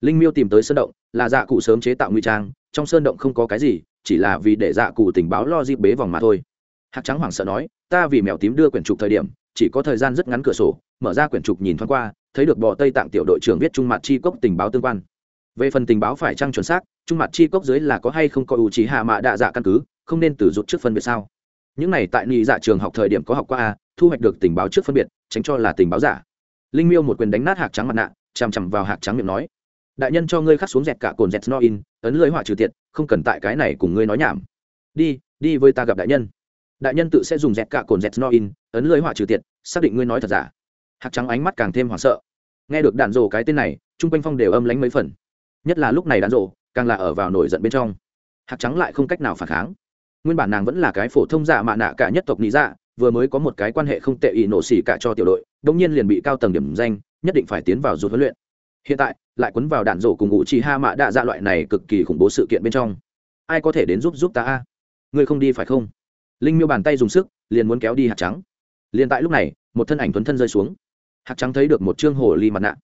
Linh miêu tìm tới sơn động, là dạ cụ sớm chế tạo nguy trang, trong sơn động không có cái gì, chỉ là vì để dạ cụ tình báo lo dịp bế vòng mà thôi. Hạt trắng hoảng sợ nói, ta vì mèo tím đưa quyển trục thời điểm, chỉ có thời gian rất ngắn cửa sổ, mở ra quyển trục nhìn thoáng qua, thấy được bọ tây tạng tiểu đội trưởng viết trung mặt chi cốc tình báo tương quan. Về phần tình báo phải trăng chuẩn xác, trung mặt chi cốc dưới là có hay không có ưu trí hạ mạ đạ dạ căn cứ, không nên từ rút trước phân biệt sao? Những này tại nhị dạ trường học thời điểm có học qua a, thu hoạch được tình báo trước phân biệt, tránh cho là tình báo giả. Linh miêu một quyền đánh nát hạt trắng mặt nạ, chằm chằm vào hạt trắng miệng nói đại nhân cho ngươi khắc xuống dẹt cả cồn dẹt no in, ấn lưới họa trừ tiệt, không cần tại cái này cùng ngươi nói nhảm. Đi đi với ta gặp đại nhân. Đại nhân tự sẽ dùng dẹt cả cồn dẹt no in, ấn lưới họa trừ tiệt, xác định ngươi nói thật giả. Hạt trắng ánh mắt càng thêm hoảng sợ. Nghe được đạn rồ cái tên này, chung quanh phong đều âm lánh mấy phần. Nhất là lúc này đạn rồ càng là ở vào nổi giận bên trong. Hạt trắng lại không cách nào phản kháng. Nguyên bản nàng vẫn là cái phổ thông giả mạ nạ cả nhất tộc lý dạ vừa mới có một cái quan hệ không tệ ý nổ xỉ cả cho tiểu đội đông nhiên liền bị cao tầng điểm danh, nhất định phải tiến vào dù huấn luyện. Hiện tại lại quấn vào đạn rổ cùng ngụ chỉ ha mạ đạ dạ loại này cực kỳ khủng bố sự kiện bên trong. Ai có thể đến giúp giúp ta a? Ngươi không đi phải không? Linh miêu bàn tay dùng sức, liền muốn kéo đi hạt trắng. Liền tại lúc này, một thân ảnh tuấn thân rơi xuống. Hạt trắng thấy được một chương hồ ly mặt nạ.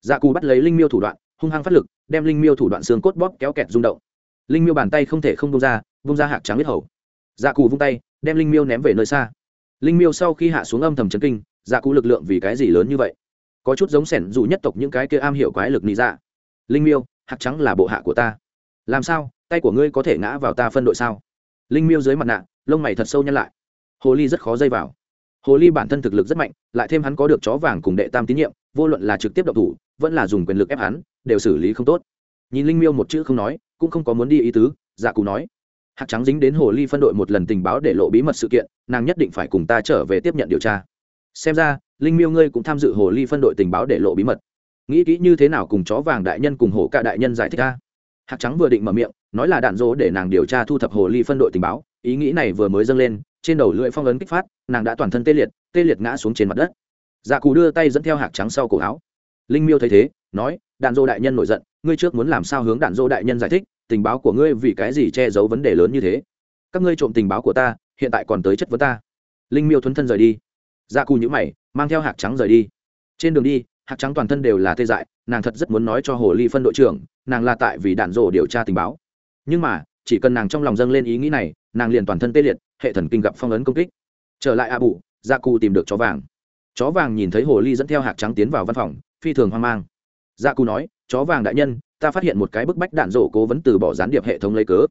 Dạ cù bắt lấy linh miêu thủ đoạn, hung hăng phát lực, đem linh miêu thủ đoạn xương cốt bóp kéo kẹt rung động. Linh miêu bàn tay không thể không bông ra bông ra hạt trắng biết hầu. Dạ cù vung tay, đem linh miêu ném về nơi xa. Linh miêu sau khi hạ xuống âm thầm chấn kinh dạ cù lực lượng vì cái gì lớn như vậy? Có chút giống sẻn dù nhất tộc những cái kia am hiểu quái lực nị dạ. Linh miêu hạt trắng là bộ hạ của ta. Làm sao, tay của ngươi có thể ngã vào ta phân đội sao? Linh miêu dưới mặt nạ, lông mày thật sâu nhăn lại. Hồ ly rất khó dây vào. Hồ ly bản thân thực lực rất mạnh, lại thêm hắn có được chó vàng cùng đệ tam tín nhiệm, vô luận là trực tiếp độc thủ, vẫn là dùng quyền lực ép hắn, đều xử lý không tốt. Nhìn linh miêu một chữ không nói, cũng không có muốn đi ý tứ dạ cù nói. Hạt trắng dính đến hồ ly phân đội một lần tình báo để lộ bí mật sự kiện, nàng nhất định phải cùng ta trở về tiếp nhận điều tra xem ra, linh miêu ngươi cũng tham dự hồ ly phân đội tình báo để lộ bí mật. Nghĩ kỹ như thế nào cùng chó vàng đại nhân cùng hổ cả đại nhân giải thích ra hạt trắng vừa định mở miệng, nói là đạn dỗ để nàng điều tra thu thập hồ ly phân đội tình báo. Ý nghĩ này vừa mới dâng lên, trên đầu lưỡi phong ấn kích phát, nàng đã toàn thân tê liệt tê liệt ngã xuống trên mặt đất. Dạ cù đưa tay dẫn theo hạt trắng sau cổ áo. Linh miêu thấy thế, nói, đạn dỗ đại nhân nổi giận, ngươi trước muốn làm sao hướng đạn dỗ đại nhân giải thích, tình báo của ngươi vì cái gì che giấu vấn đề lớn như thế? Các ngươi trộm tình báo của ta, hiện tại còn tới chất vấn ta. Linh miêu thuấn thân rời đi dạ cù nhữ mày mang theo Hạc trắng rời đi. Trên đường đi Hạc trắng toàn thân đều là tê dại nàng thật rất muốn nói cho hồ ly phân đội trưởng nàng là tại vì đạn rổ điều tra tình báo. Nhưng mà chỉ cần nàng trong lòng dâng lên ý nghĩ này nàng liền toàn thân tê liệt hệ thần kinh gặp phong ấn công kích. Trở lại a Bụ, gia cụ tìm được chó vàng. Chó vàng nhìn thấy hồ ly dẫn theo Hạc trắng tiến vào văn phòng phi thường hoang mang. Dạ gia cụ nói chó vàng đại nhân ta phát hiện một cái bức bách đạn rổ cố vấn từ bỏ gián điệp hệ thống lấy cớ.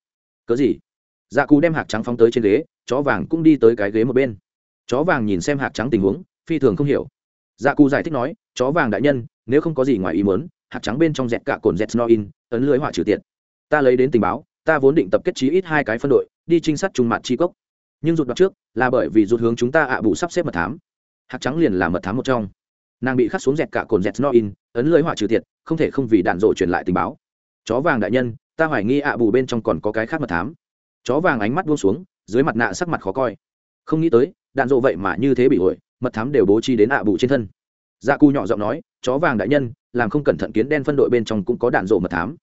Cớ gì? Dạ gia cụ đem Hạc trắng phóng tới trên ghế chó vàng cũng đi tới cái ghế một bên chó vàng nhìn xem hạt trắng tình huống, phi thường không hiểu. Dạ cụ giải thích nói, chó vàng đại nhân, nếu không có gì ngoài ý muốn hạt trắng bên trong dẹt cả cồn dẹt no in ấn lưới họa trừ tiện ta lấy đến tình báo, ta vốn định tập kết trí ít hai cái phân đội, đi trinh sát trung mặt chi cốc. Nhưng rụt đoạt trước, là bởi vì rụt hướng chúng ta ạ bù sắp xếp mật thám. Hạt trắng liền là mật thám một trong. Nàng bị khắc xuống dẹt cả cồn dẹt no in ấn lưới họa trừ tiệt, không thể không vì đạn dộ truyền lại tình báo. Chó vàng đại nhân, ta hoài nghi ạ bù bên trong còn có cái khác mật thám. Chó vàng ánh mắt buông xuống, dưới mặt nạ sắc mặt khó coi. Không nghĩ tới đạn dộ vậy mà như thế bị ổi, mật thám đều bố trí đến ạ bù trên thân. Dạ cù nhỏ giọng nói, chó vàng đại nhân, làm không cẩn thận kiến đen phân đội bên trong cũng có đạn dộ mật thám.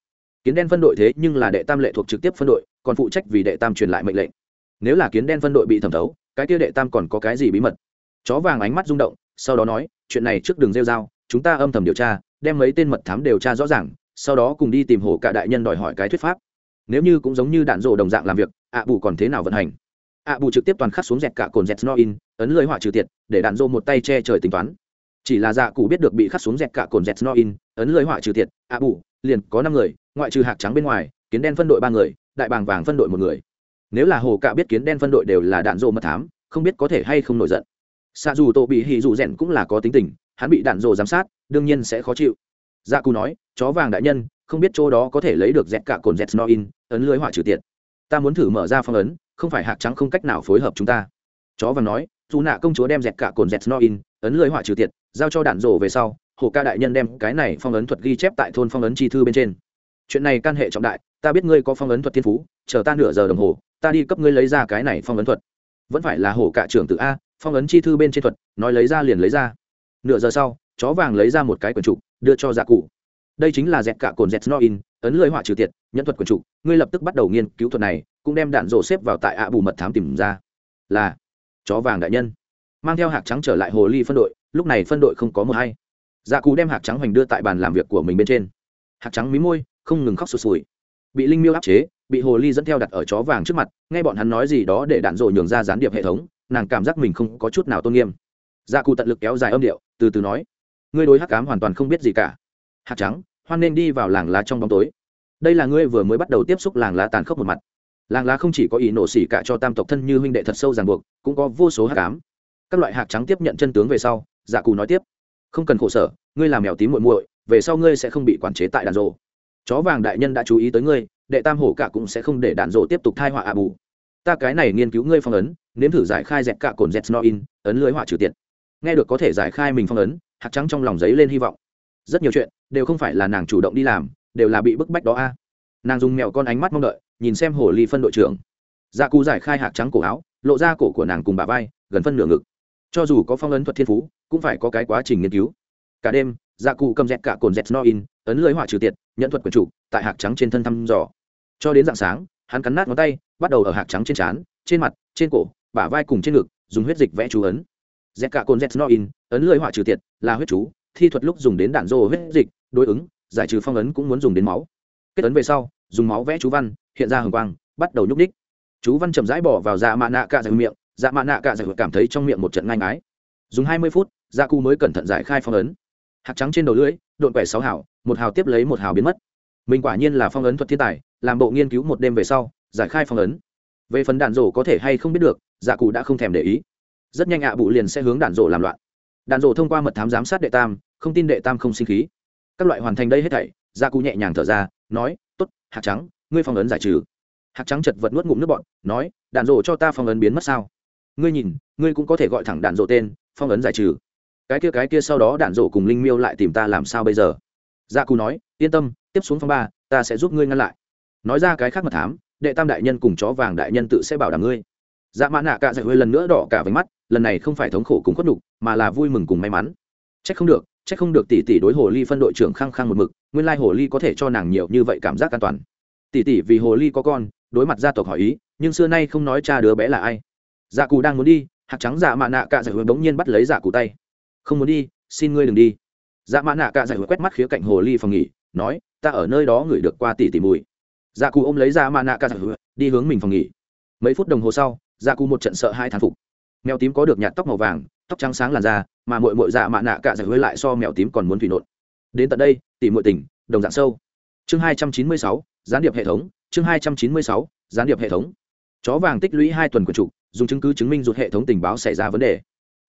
Kiến đen phân đội thế nhưng là đệ tam lệ thuộc trực tiếp phân đội, còn phụ trách vì đệ tam truyền lại mệnh lệnh. Nếu là kiến đen phân đội bị thẩm thấu, cái kia đệ tam còn có cái gì bí mật? Chó vàng ánh mắt rung động, sau đó nói, chuyện này trước đường rêu r a o chúng ta âm thầm điều tra, đem mấy tên mật thám điều tra rõ ràng, sau đó cùng đi tìm hồ cả đại nhân đòi hỏi cái thuyết pháp. Nếu như cũng giống như đạn rộ đồng dạng làm việc, ạ bù còn thế nào vận hành? Ạ bù trực tiếp toàn khắc xuống dẹt cả cồn dẹt no ấn lưới họa trừ tiệt, để đạn dô một tay che trời tính toán. Chỉ là dạ cụ biết được bị khắc xuống dẹt cả cồn dẹt no ấn lưới họa trừ tiệt, ạ bù, liền có năm người, ngoại trừ Hạc trắng bên ngoài, kiến đen phân đội ba người, đại bàng vàng phân đội một người. Nếu là hồ cạ biết kiến đen phân đội đều là đạn dô mật thám, không biết có thể hay không nổi giận. Xa dù tổ bị hì dù rèn cũng là có tính tình, hắn bị đạn dô giám sát, đương nhiên sẽ khó chịu. Dạ cụ nói, chó vàng đại nhân, không biết chỗ đó có thể lấy được dẹt cả cồn dẹt no ấn lưới họa trừ tiệt. Ta muốn thử mở ra phong ấn không phải Hạc trắng không cách nào phối hợp chúng ta. Chó vàng nói, dù nạ công chúa đem dẹt cả cồn dẹt no in, ấn lưới họa trừ tiệt, giao cho đạn rổ về sau, hồ ca đại nhân đem cái này phong ấn thuật ghi chép tại thôn phong ấn chi thư bên trên. Chuyện này căn hệ trọng đại, ta biết ngươi có phong ấn thuật thiên phú, chờ ta nửa giờ đồng hồ, ta đi cấp ngươi lấy ra cái này phong ấn thuật. Vẫn phải là hổ cả trưởng tự a, phong ấn chi thư bên trên thuật, nói lấy ra liền lấy ra. Nửa giờ sau, chó vàng lấy ra một cái quần trục, đưa cho dạ cụ đây chính là dẹt cả cồn dẹt no ấn lưới họa trừ tiệt nhân thuật quần trụ ngươi lập tức bắt đầu nghiên cứu thuật này, cũng đem đạn rổ xếp vào tại ạ bù mật thám tìm ra. Là, chó vàng đại nhân. Mang theo hạt trắng trở lại hồ ly phân đội, lúc này phân đội không có mờ hay dạ cù đem hạt trắng hoành đưa tại bàn làm việc của mình bên trên. Hạt trắng mí môi, không ngừng khóc sụt sùi. Bị linh miêu áp chế, bị hồ ly dẫn theo đặt ở chó vàng trước mặt, nghe bọn hắn nói gì đó để đạn rổ nhường ra gián điệp hệ thống, nàng cảm giác mình không có chút nào tôn nghiêm. Dạ cù tận lực kéo dài âm điệu, từ từ nói, ngươi đối hắc cám hoàn toàn không biết gì cả hạt trắng, hoan nên đi vào làng lá trong bóng tối. Đây là ngươi vừa mới bắt đầu tiếp xúc làng lá tàn khốc một mặt. Làng lá không chỉ có ý nổ xỉ cả cho tam tộc thân như huynh đệ thật sâu ràng buộc, cũng có vô số hạt cám các loại hạt trắng tiếp nhận chân tướng về sau dạ cù nói tiếp. Không cần khổ sở, ngươi làm mèo tím muội muội, về sau ngươi sẽ không bị quản chế tại đàn rộ. Chó vàng đại nhân đã chú ý tới ngươi, đệ tam hổ cả cũng sẽ không để đàn rộ tiếp tục thai họa ạ bù. Ta cái này nghiên cứu ngươi phong ấn, nếm thử giải khai dẹt cả cồn dẹt no in ấn lưới họa trừ tiện nghe được có thể giải khai mình phong ấn, hạt trắng trong lòng giấy lên hy vọng rất nhiều chuyện, đều không phải là nàng chủ động đi làm, đều là bị bức bách đó a. Nàng dùng mèo con ánh mắt mong đợi, nhìn xem hồ ly phân đội trưởng. Dạ cù giải khai hạt trắng cổ áo, lộ ra cổ của nàng cùng bà vai, gần phân nửa ngực. Cho dù có phong ấn thuật thiên phú, cũng phải có cái quá trình nghiên cứu. Cả đêm dạ cụ cầm dẹt cả cồn dẹt no in, ấn lưới hỏa trừ tiệt, nhận thuật quần chủ, tại hạt trắng trên thân thăm dò. Cho đến dạng sáng, hắn cắn nát ngón tay, bắt đầu ở hạt trắng trên trán, trên mặt, trên cổ, bả vai cùng trên ngực, dùng huyết dịch vẽ chú ấn. Dẹt cả cồn dẹt no in, ấn lưới hỏa trừ tiệt, là huyết chú thi thuật lúc dùng đến đạn rô huyết dịch, đối ứng, giải trừ phong ấn cũng muốn dùng đến máu. Kết ấn về sau, dùng máu vẽ chú văn, hiện ra hồng quang, bắt đầu nhúc ních chú văn chậm rãi bỏ vào dạ mạ nạ cạ dày miệng dạ mạ nạ cạ dày cảm thấy trong miệng một trận ngang ái dùng hai mươi phút dạ cụ mới cẩn thận giải khai phong ấn. Hạt trắng trên đầu lưỡi, độn quẻ sáu hào, một hào tiếp lấy một hào biến mất. Mình quả nhiên là phong ấn thuật thiên tài, làm bộ nghiên cứu một đêm về sau, giải khai phong ấn. Về phần đạn rổ có thể hay không biết được dạ cụ đã không thèm để ý. Rất nhanh ạ, bụ liền sẽ hướng đạn rổ làm loạn. Đạn rổ thông qua mật thám giám sát đệ tam không tin đệ tam không sinh khí. Các loại hoàn thành đây hết thảy, gia cụ nhẹ nhàng thở ra, nói t ố t hạt trắng, ngươi phong ấn giải trừ. Hạt trắng chật vật nuốt ngụm nước bọn nói, đạn rộ cho ta phong ấn biến mất sao? Ngươi nhìn, ngươi cũng có thể gọi thẳng đạn rộ tên, phong ấn giải trừ. Cái kia cái kia sau đó đạn rộ cùng linh miêu lại tìm ta làm sao bây giờ? Gia cù nói, yên tâm, tiếp xuống phong ba, ta sẽ giúp ngươi ngăn lại. Nói ra cái khác mật thám, đệ tam đại nhân cùng chó vàng đại nhân tự sẽ bảo đảm ngươi. Dạ mã nạ cả dạy hơi lần nữa đỏ cả váy mắt, lần này không phải thống khổ cùng khuất nhục, mà là vui mừng cùng may mắn. C h ắ c không được c h ắ c không được tỷ tỷ đối hồ ly phân đội trưởng khăng khăng một mực, nguyên lai hồ ly có thể cho nàng nhiều như vậy cảm giác an toàn. Tỷ tỷ vì hồ ly có con, đối mặt gia tộc hỏi ý, nhưng xưa nay không nói cha đứa bé là ai. Dạ cù đang muốn đi, hạt trắng dạ mạ nạ cả dạy hơi bỗng nhiên bắt lấy dạ cù tay. Không muốn đi, xin ngươi đừng đi. Dạ mã nạ cạ giải quét mắt khía cạnh hồ ly phòng nghỉ, nói, ta ở nơi đó ngửi được qua tỷ tỷ mùi. Dạ cù ôm lấy dạ mã nạ cạ giải đi hướng mình phòng nghỉ. Mấy phút đồng hồ sau dạ cù một trận sợ hai thán phục. Mèo tím có được nhạt tóc màu vàng tóc trắng sáng làn da, mà mội mội dạ mạ nạ cạ giải hơi lại so mèo tím còn muốn thủy nộn. Đến tận đây tỉ mội tỉnh đồng dạng sâu. Chương hai trăm chín mươi sáu, gián điệp hệ thống. Chương hai trăm chín mươi sáu, gián điệp hệ thống. Chó vàng tích lũy hai tuần của trục dùng chứng cứ chứng minh rụt hệ thống tình báo xảy ra vấn đề.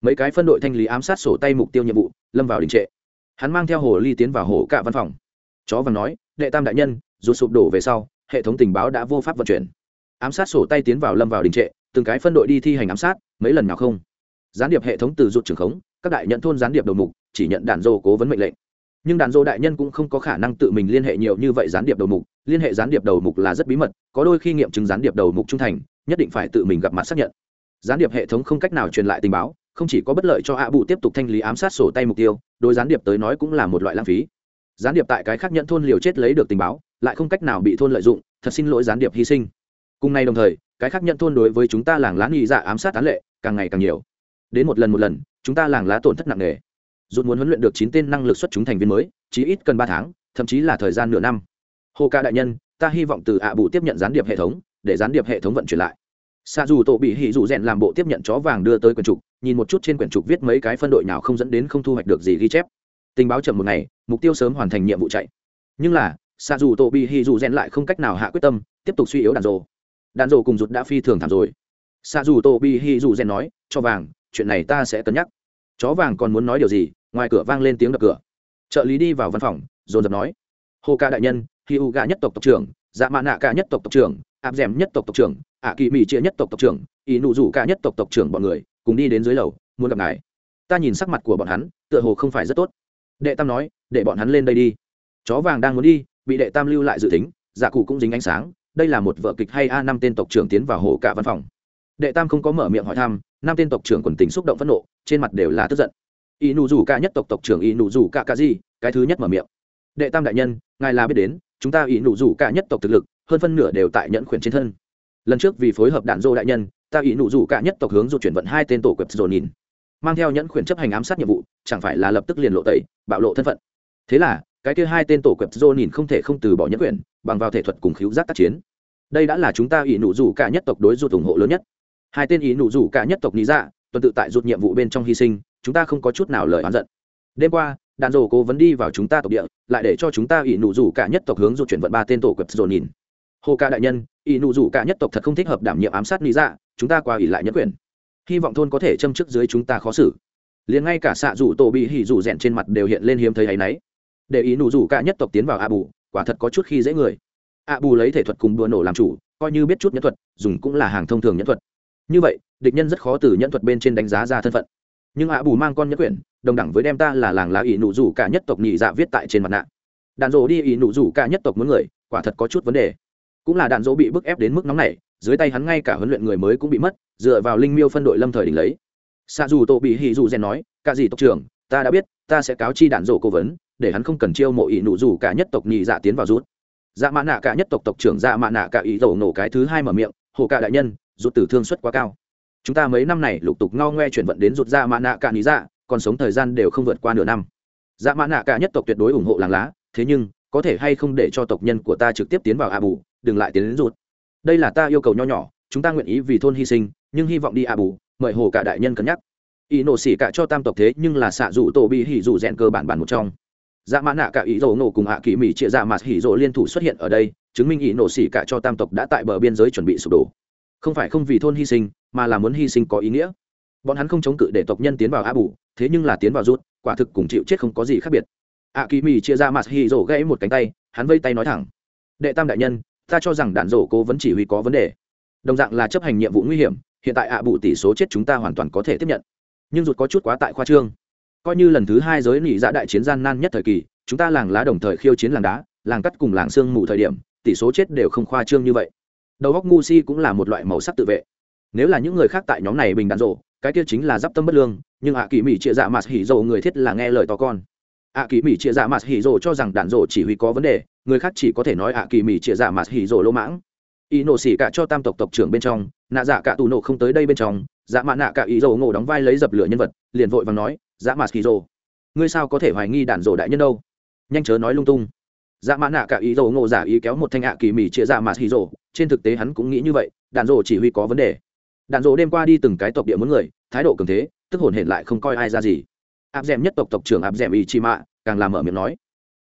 Mấy cái phân đội thanh lý ám sát sổ tay mục tiêu nhiệm vụ, lâm vào đình trệ. Hắn mang theo hồ ly tiến vào hồ cạ văn phòng. Chó vàng nói, đệ tam đại nhân dù sụp đổ về sau, hệ thống tình báo đã vô pháp vận chuyển. Ám sát sổ tay tiến vào lâm vào đình trệ, từng cái phân đội đi thi hành ám sát, mấy lần nào không gián điệp hệ thống từ rụt trường khống, các đại nhận thôn gián điệp đầu mục chỉ nhận đàn dô cố vấn mệnh lệnh. Nhưng đàn dô đại nhân cũng không có khả năng tự mình liên hệ nhiều như vậy gián điệp đầu mục, liên hệ gián điệp đầu mục là rất bí mật, có đôi khi nghiệm chứng gián điệp đầu mục trung thành, nhất định phải tự mình gặp mặt xác nhận. Gián điệp hệ thống không cách nào truyền lại tình báo, không chỉ có bất lợi cho ạ bụ tiếp tục thanh lý ám sát sổ tay mục tiêu, đối gián điệp tới nói cũng là một loại lãng phí. Gián điệp tại cái khác nhận thôn liều chết lấy được tình báo, lại không cách nào bị thôn lợi dụng, thật xin lỗi gián điệp hy sinh. Cùng ngày đồng thời, cái khác nhận thôn đối với chúng ta làng lá nghị dạ ám sát án lệ, càng ngày càng nhiều đến một lần một lần, chúng ta làng lá tổn thất nặng nề. Dù muốn huấn luyện được chín tên năng lực xuất chúng thành viên mới, chỉ ít cần ba tháng, thậm chí là thời gian nửa năm. Hồ ca đại nhân, ta hy vọng từ ạ bụ tiếp nhận gián điệp hệ thống, để gián điệp hệ thống vận chuyển lại. Xa dù tổ bị hỉ dù rèn làm bộ tiếp nhận chó vàng đưa tới quyển trục, nhìn một chút trên quyển trục viết mấy cái phân đội nào không dẫn đến không thu hoạch được gì ghi chép. Tình báo chậm một ngày, mục tiêu sớm hoàn thành nhiệm vụ chạy. Nhưng là xa dù tổ bị hỉ dù rèn lại không cách nào hạ quyết tâm, tiếp tục suy yếu đàn rồ. Đàn rồ cùng rụt đã phi thường thảm rồi. Xa dù tổ bị hỉ dù rèn nói cho vàng chuyện này ta sẽ cân nhắc. Chó vàng còn muốn nói điều gì? Ngoài cửa vang lên tiếng đập cửa. Trợ lý đi vào văn phòng, dồn dập nói. Hồ ca đại nhân, hi u gà nhất tộc tộc trưởng dạ mạ nạ cả nhất tộc tộc trưởng áp d nhất tộc tộc trưởng ạ kỳ mỹ chia nhất tộc tộc trưởng ý nụ rủ cả nhất tộc tộc trưởng bọn người, cùng đi đến dưới lầu, muốn gặp ngài. Ta nhìn sắc mặt của bọn hắn, tựa hồ không phải rất tốt. Đệ tam nói, để bọn hắn lên đây đi. Chó vàng đang muốn đi, bị đệ tam lưu lại dự tính dạ cụ cũng dính ánh sáng, đây là một vợ kịch hay a năm tên tộc trưởng tiến vào hồ cả văn phòng. Đệ tam không có mở miệng hỏi thăm năm tên tộc trưởng quần tình xúc động phẫn nộ, trên mặt đều là tức giận. Y nụ rủ cả nhất tộc tộc trưởng y nụ rủ cả cả gì cái thứ nhất mở miệng. Đệ tam đại nhân, ngài là biết đến, chúng ta y nụ rủ cả nhất tộc thực lực, hơn phân nửa đều tại nhẫn khuyển trên thân. Lần trước vì phối hợp đạn dô đại nhân, ta y nụ rủ cả nhất tộc hướng dụ chuyển vận hai tên tổ quẹp dồn nhìn. Mang theo nhẫn khuyển chấp hành ám sát nhiệm vụ, chẳng phải là lập tức liền lộ tẩy, bạo lộ thân phận. Thế là, cái kia hai tên tổ quẹp dô nhìn không thể không từ bỏ nhẫn khuyển, bằng vào thể thuật cùng khiếu giác tác chiến. Đây đã là chúng ta ỷ nụ rủ cả nhất tộc đối rụt ủng hộ lớn nhất hai tên ý nụ rủ cả nhất tộc lý dạ tuần tự tại rút nhiệm vụ bên trong hy sinh, chúng ta không có chút nào lời oán giận. Đêm qua đàn rổ cố vấn đi vào chúng ta tộc địa, lại để cho chúng ta ỷ nụ rủ cả nhất tộc hướng rút chuyển vận ba tên tổ quẹp dồn nhìn. Hồ ca đại nhân ỷ nụ rủ cả nhất tộc thật không thích hợp đảm nhiệm ám sát lý dạ chúng ta qua ỷ lại nhất quyền. Hy vọng thôn có thể châm chức dưới chúng ta khó xử. Liền ngay cả xạ rủ tổ bị hỉ rủ rèn trên mặt đều hiện lên hiếm thấy áy náy. Để ý nụ rủ cả nhất tộc tiến vào a bù, quả thật có chút khi dễ người. A bù lấy thể thuật cùng đùa nổ làm chủ, coi như biết chút nhân thuật, dùng cũng là hàng thông thường nhân thuật như vậy, địch nhân rất khó từ nhân thuật bên trên đánh giá ra thân phận. Nhưng ạ bù mang con nhẫn quyển, đồng đẳng với đem ta là làng lá ỷ nụ rủ cả nhất tộc nhị dạ viết tại trên mặt nạ. Đàn dỗ đi ỷ nụ rủ cả nhất tộc muốn người, quả thật có chút vấn đề. Cũng là đàn dỗ bị bức ép đến mức nóng này dưới tay hắn ngay cả huấn luyện người mới cũng bị mất, dựa vào linh miêu phân đội lâm thời đỉnh lấy. Xa dù tổ bị hì dù rèn nói, cả gì tộc trưởng, ta đã biết, ta sẽ cáo chi đạn dỗ cố vấn, để hắn không cần chiêu mộ ỷ nụ rủ cả nhất tộc nhị dạ tiến vào rút. Dạ mã nạ cả nhất tộc tộc trưởng dạ mã nạ cả ý dầu nổ cái thứ hai mở miệng, hồ cả đại nhân rút tử thương suất quá cao. Chúng ta mấy năm này lục tục ngao ngoe chuyển vận đến rút ra mã nạ cả lý dạ còn sống thời gian đều không vượt qua nửa năm. Dạ mã nạ cả nhất tộc tuyệt đối ủng hộ làng lá, thế nhưng, có thể hay không để cho tộc nhân của ta trực tiếp tiến vào a bù đừng lại tiến đến rút. Đây là ta yêu cầu nho nhỏ, chúng ta nguyện ý vì thôn hy sinh, nhưng hy vọng đi a bù mời hồ cả đại nhân cân nhắc. Ý nổ xỉ cả cho tam tộc thế nhưng là xạ dụ tổ bị hỉ dụ rèn cơ bản bản một trong. Dạ mã nạ cả ý dỗ nổ cùng hạ kỳ mỹ chia dạ mặt hỉ dỗ liên thủ xuất hiện ở đây, chứng minh ý nổ xỉ cả cho tam tộc đã tại bờ biên giới chuẩn bị sụp đổ không phải không vì thôn hy sinh, mà là muốn hy sinh có ý nghĩa. Bọn hắn không chống cự để tộc nhân tiến vào a bù thế nhưng là tiến vào rút, quả thực cùng chịu chết không có gì khác biệt. A kỳ mì chia ra mặt hy rổ gãy một cánh tay, hắn vây tay nói thẳng. Đệ tam đại nhân, ta cho rằng đạn rổ cố vấn chỉ huy có vấn đề. Đồng dạng là chấp hành nhiệm vụ nguy hiểm, hiện tại ạ bù tỷ số chết chúng ta hoàn toàn có thể tiếp nhận. Nhưng rụt có chút quá tại khoa trương. Coi như lần thứ hai giới nỉ dạ đại chiến gian nan nhất thời kỳ, chúng ta làng lá đồng thời khiêu chiến làng đá, làng cắt cùng làng sương mù thời điểm, tỷ số chết đều không khoa trương như vậy đầu góc ngu si cũng là một loại màu sắc tự vệ. Nếu là những người khác tại nhóm này bình đạn rộ, cái kia chính là d i p tâm bất lương, nhưng ạ kỳ mỹ chia dạ mặt hỉ rộ người thiết là nghe lời to con. Ạ kỳ mỹ chia dạ mặt hỉ rộ cho rằng đạn rộ chỉ huy có vấn đề, người khác chỉ có thể nói ạ kỳ mỹ chia dạ mặt hỉ rộ lỗ mãng. Y nổ xỉ cả cho tam tộc tộc trưởng bên trong, nạ dạ cả tù nổ không tới đây bên trong dạ mạ nạ cả ý rộ ngộ đóng vai lấy dập lửa nhân vật, liền vội và nói dạ mạ kỳ rộ, ngươi sao có thể hoài nghi đạn rộ đại nhân đâu? Nhanh chớ nói lung tung dạ mã nạ cả ý dầu ngộ giả ý kéo một thanh ạ kỳ mỉ chia dạ mà kỳ dầu trên thực tế hắn cũng nghĩ như vậy, đạn rồ chỉ huy có vấn đề. Đạn rồ đêm qua đi từng cái tộc địa muốn người, thái độ cường thế, tức hồn hển lại không coi ai ra gì. Áp d nhất tộc tộc trưởng áp d ý chi mạ càng làm mở miệng nói,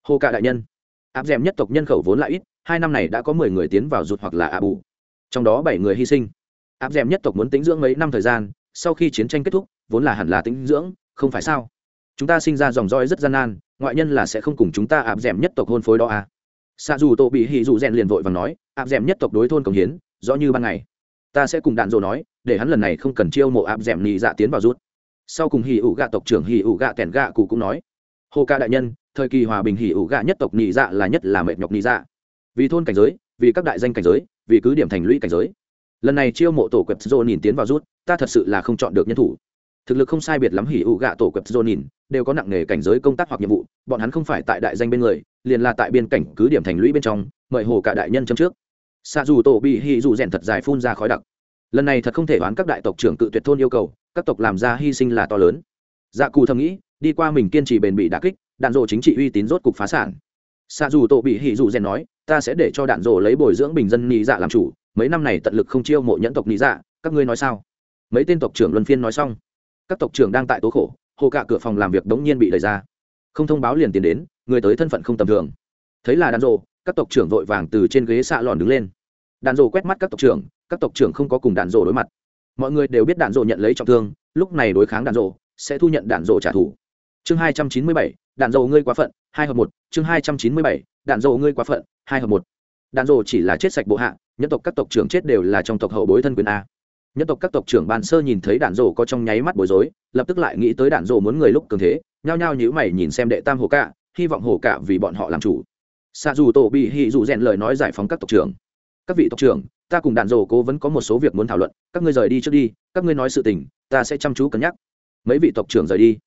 hô cả đại nhân. Áp d nhất tộc nhân khẩu vốn lại ít, hai năm này đã có mười người tiến vào rụt hoặc là ạ bù. Trong đó bảy người hy sinh. Áp d nhất tộc muốn tính dưỡng mấy năm thời gian, sau khi chiến tranh kết thúc, vốn là hẳn là tính dưỡng, không phải sao? Chúng ta sinh ra dòng roi rất gian nan ngoại nhân là sẽ không cùng chúng ta áp d nhất tộc hôn phối đó à. Sa dù tổ bị hỉ dù rèn liền vội và nói áp d nhất tộc đối thôn cống hiến, rõ như ban ngày. Ta sẽ cùng đạn dồ nói, để hắn lần này không cần chiêu mộ áp d nhị dạ tiến vào rút. Sau cùng hỉ ủ gạ tộc trưởng hỉ ủ gạ Tẻn gạ cụ cũng nói, hồ ca đại nhân, thời kỳ hòa bình hỉ ủ gạ nhất tộc nhị dạ là nhất là mệt nhọc nhị dạ. Vì thôn cảnh giới, vì các đại danh cảnh giới, vì cứ điểm thành lũy cảnh giới. Lần này chiêu mộ tổ quẹp dô nhìn tiến vào rút, ta thật sự là không chọn được nhân thủ thực lực không sai biệt lắm hỉ ụ gạ tổ quẹp dô nhìn, đều có nặng nghề cảnh giới công tác hoặc nhiệm vụ, bọn hắn không phải tại đại danh bên người, liền là tại biên cảnh cứ điểm thành lũy bên trong, mời hồ cả đại nhân châm trước. Xa dù tổ bị hỉ dù rèn thật dài phun ra khói đặc. Lần này thật không thể đoán các đại tộc trưởng cự tuyệt thôn yêu cầu, các tộc làm ra hy sinh là to lớn. Dạ cù thầm nghĩ, đi qua mình kiên trì bền bị đà kích, đạn dộ chính trị uy tín rốt cục phá sản. Xa dù tổ bị hỉ dù rèn nói, ta sẽ để cho đạn dộ lấy bồi dưỡng bình dân nhị dạ làm chủ, mấy năm này tận lực không chiêu mộ nhẫn tộc nhị dạ các ngươi nói sao? Mấy tên tộc trưởng luân phiên nói xong các tộc trưởng đang tại tố khổ, hồ cạ cửa phòng làm việc đống nhiên bị đẩy ra. Không thông báo liền tiền đến, người tới thân phận không tầm thường. Thấy là đàn rộ các tộc trưởng vội vàng từ trên ghế xạ lòn đứng lên. Đàn rộ quét mắt các tộc trưởng, các tộc trưởng không có cùng đàn rộ đối mặt. Mọi người đều biết đàn rộ nhận lấy trọng thương, lúc này đối kháng đàn rộ sẽ thu nhận đàn rộ trả thù. Chương hai trăm chín mươi bảy đạn dộ ngươi quá phận, hai hợp một. Chương hai trăm chín mươi bảy đạn dộ ngươi quá phận, hai hợp một. Đạn dộ chỉ là chết sạch bộ hạ, nhân tộc các tộc trưởng chết đều là trong tộc hậu bối thân quyền a nhân tộc các tộc trưởng ban sơ nhìn thấy đạn dộ có trong nháy mắt bối rối, lập tức lại nghĩ tới đạn dộ muốn người lúc cường thế, nhao nhao nhữ mày nhìn xem đệ tam hồ cạ hy vọng hồ cạ vì bọn họ làm chủ. Xa dù tổ bị hì dù rèn lời nói giải phóng các tộc trưởng. Các vị tộc trưởng, ta cùng đạn rổ cố vẫn có một số việc muốn thảo luận, các ngươi rời đi trước đi, các ngươi nói sự tình, ta sẽ chăm chú cân nhắc. Mấy vị tộc trưởng rời đi.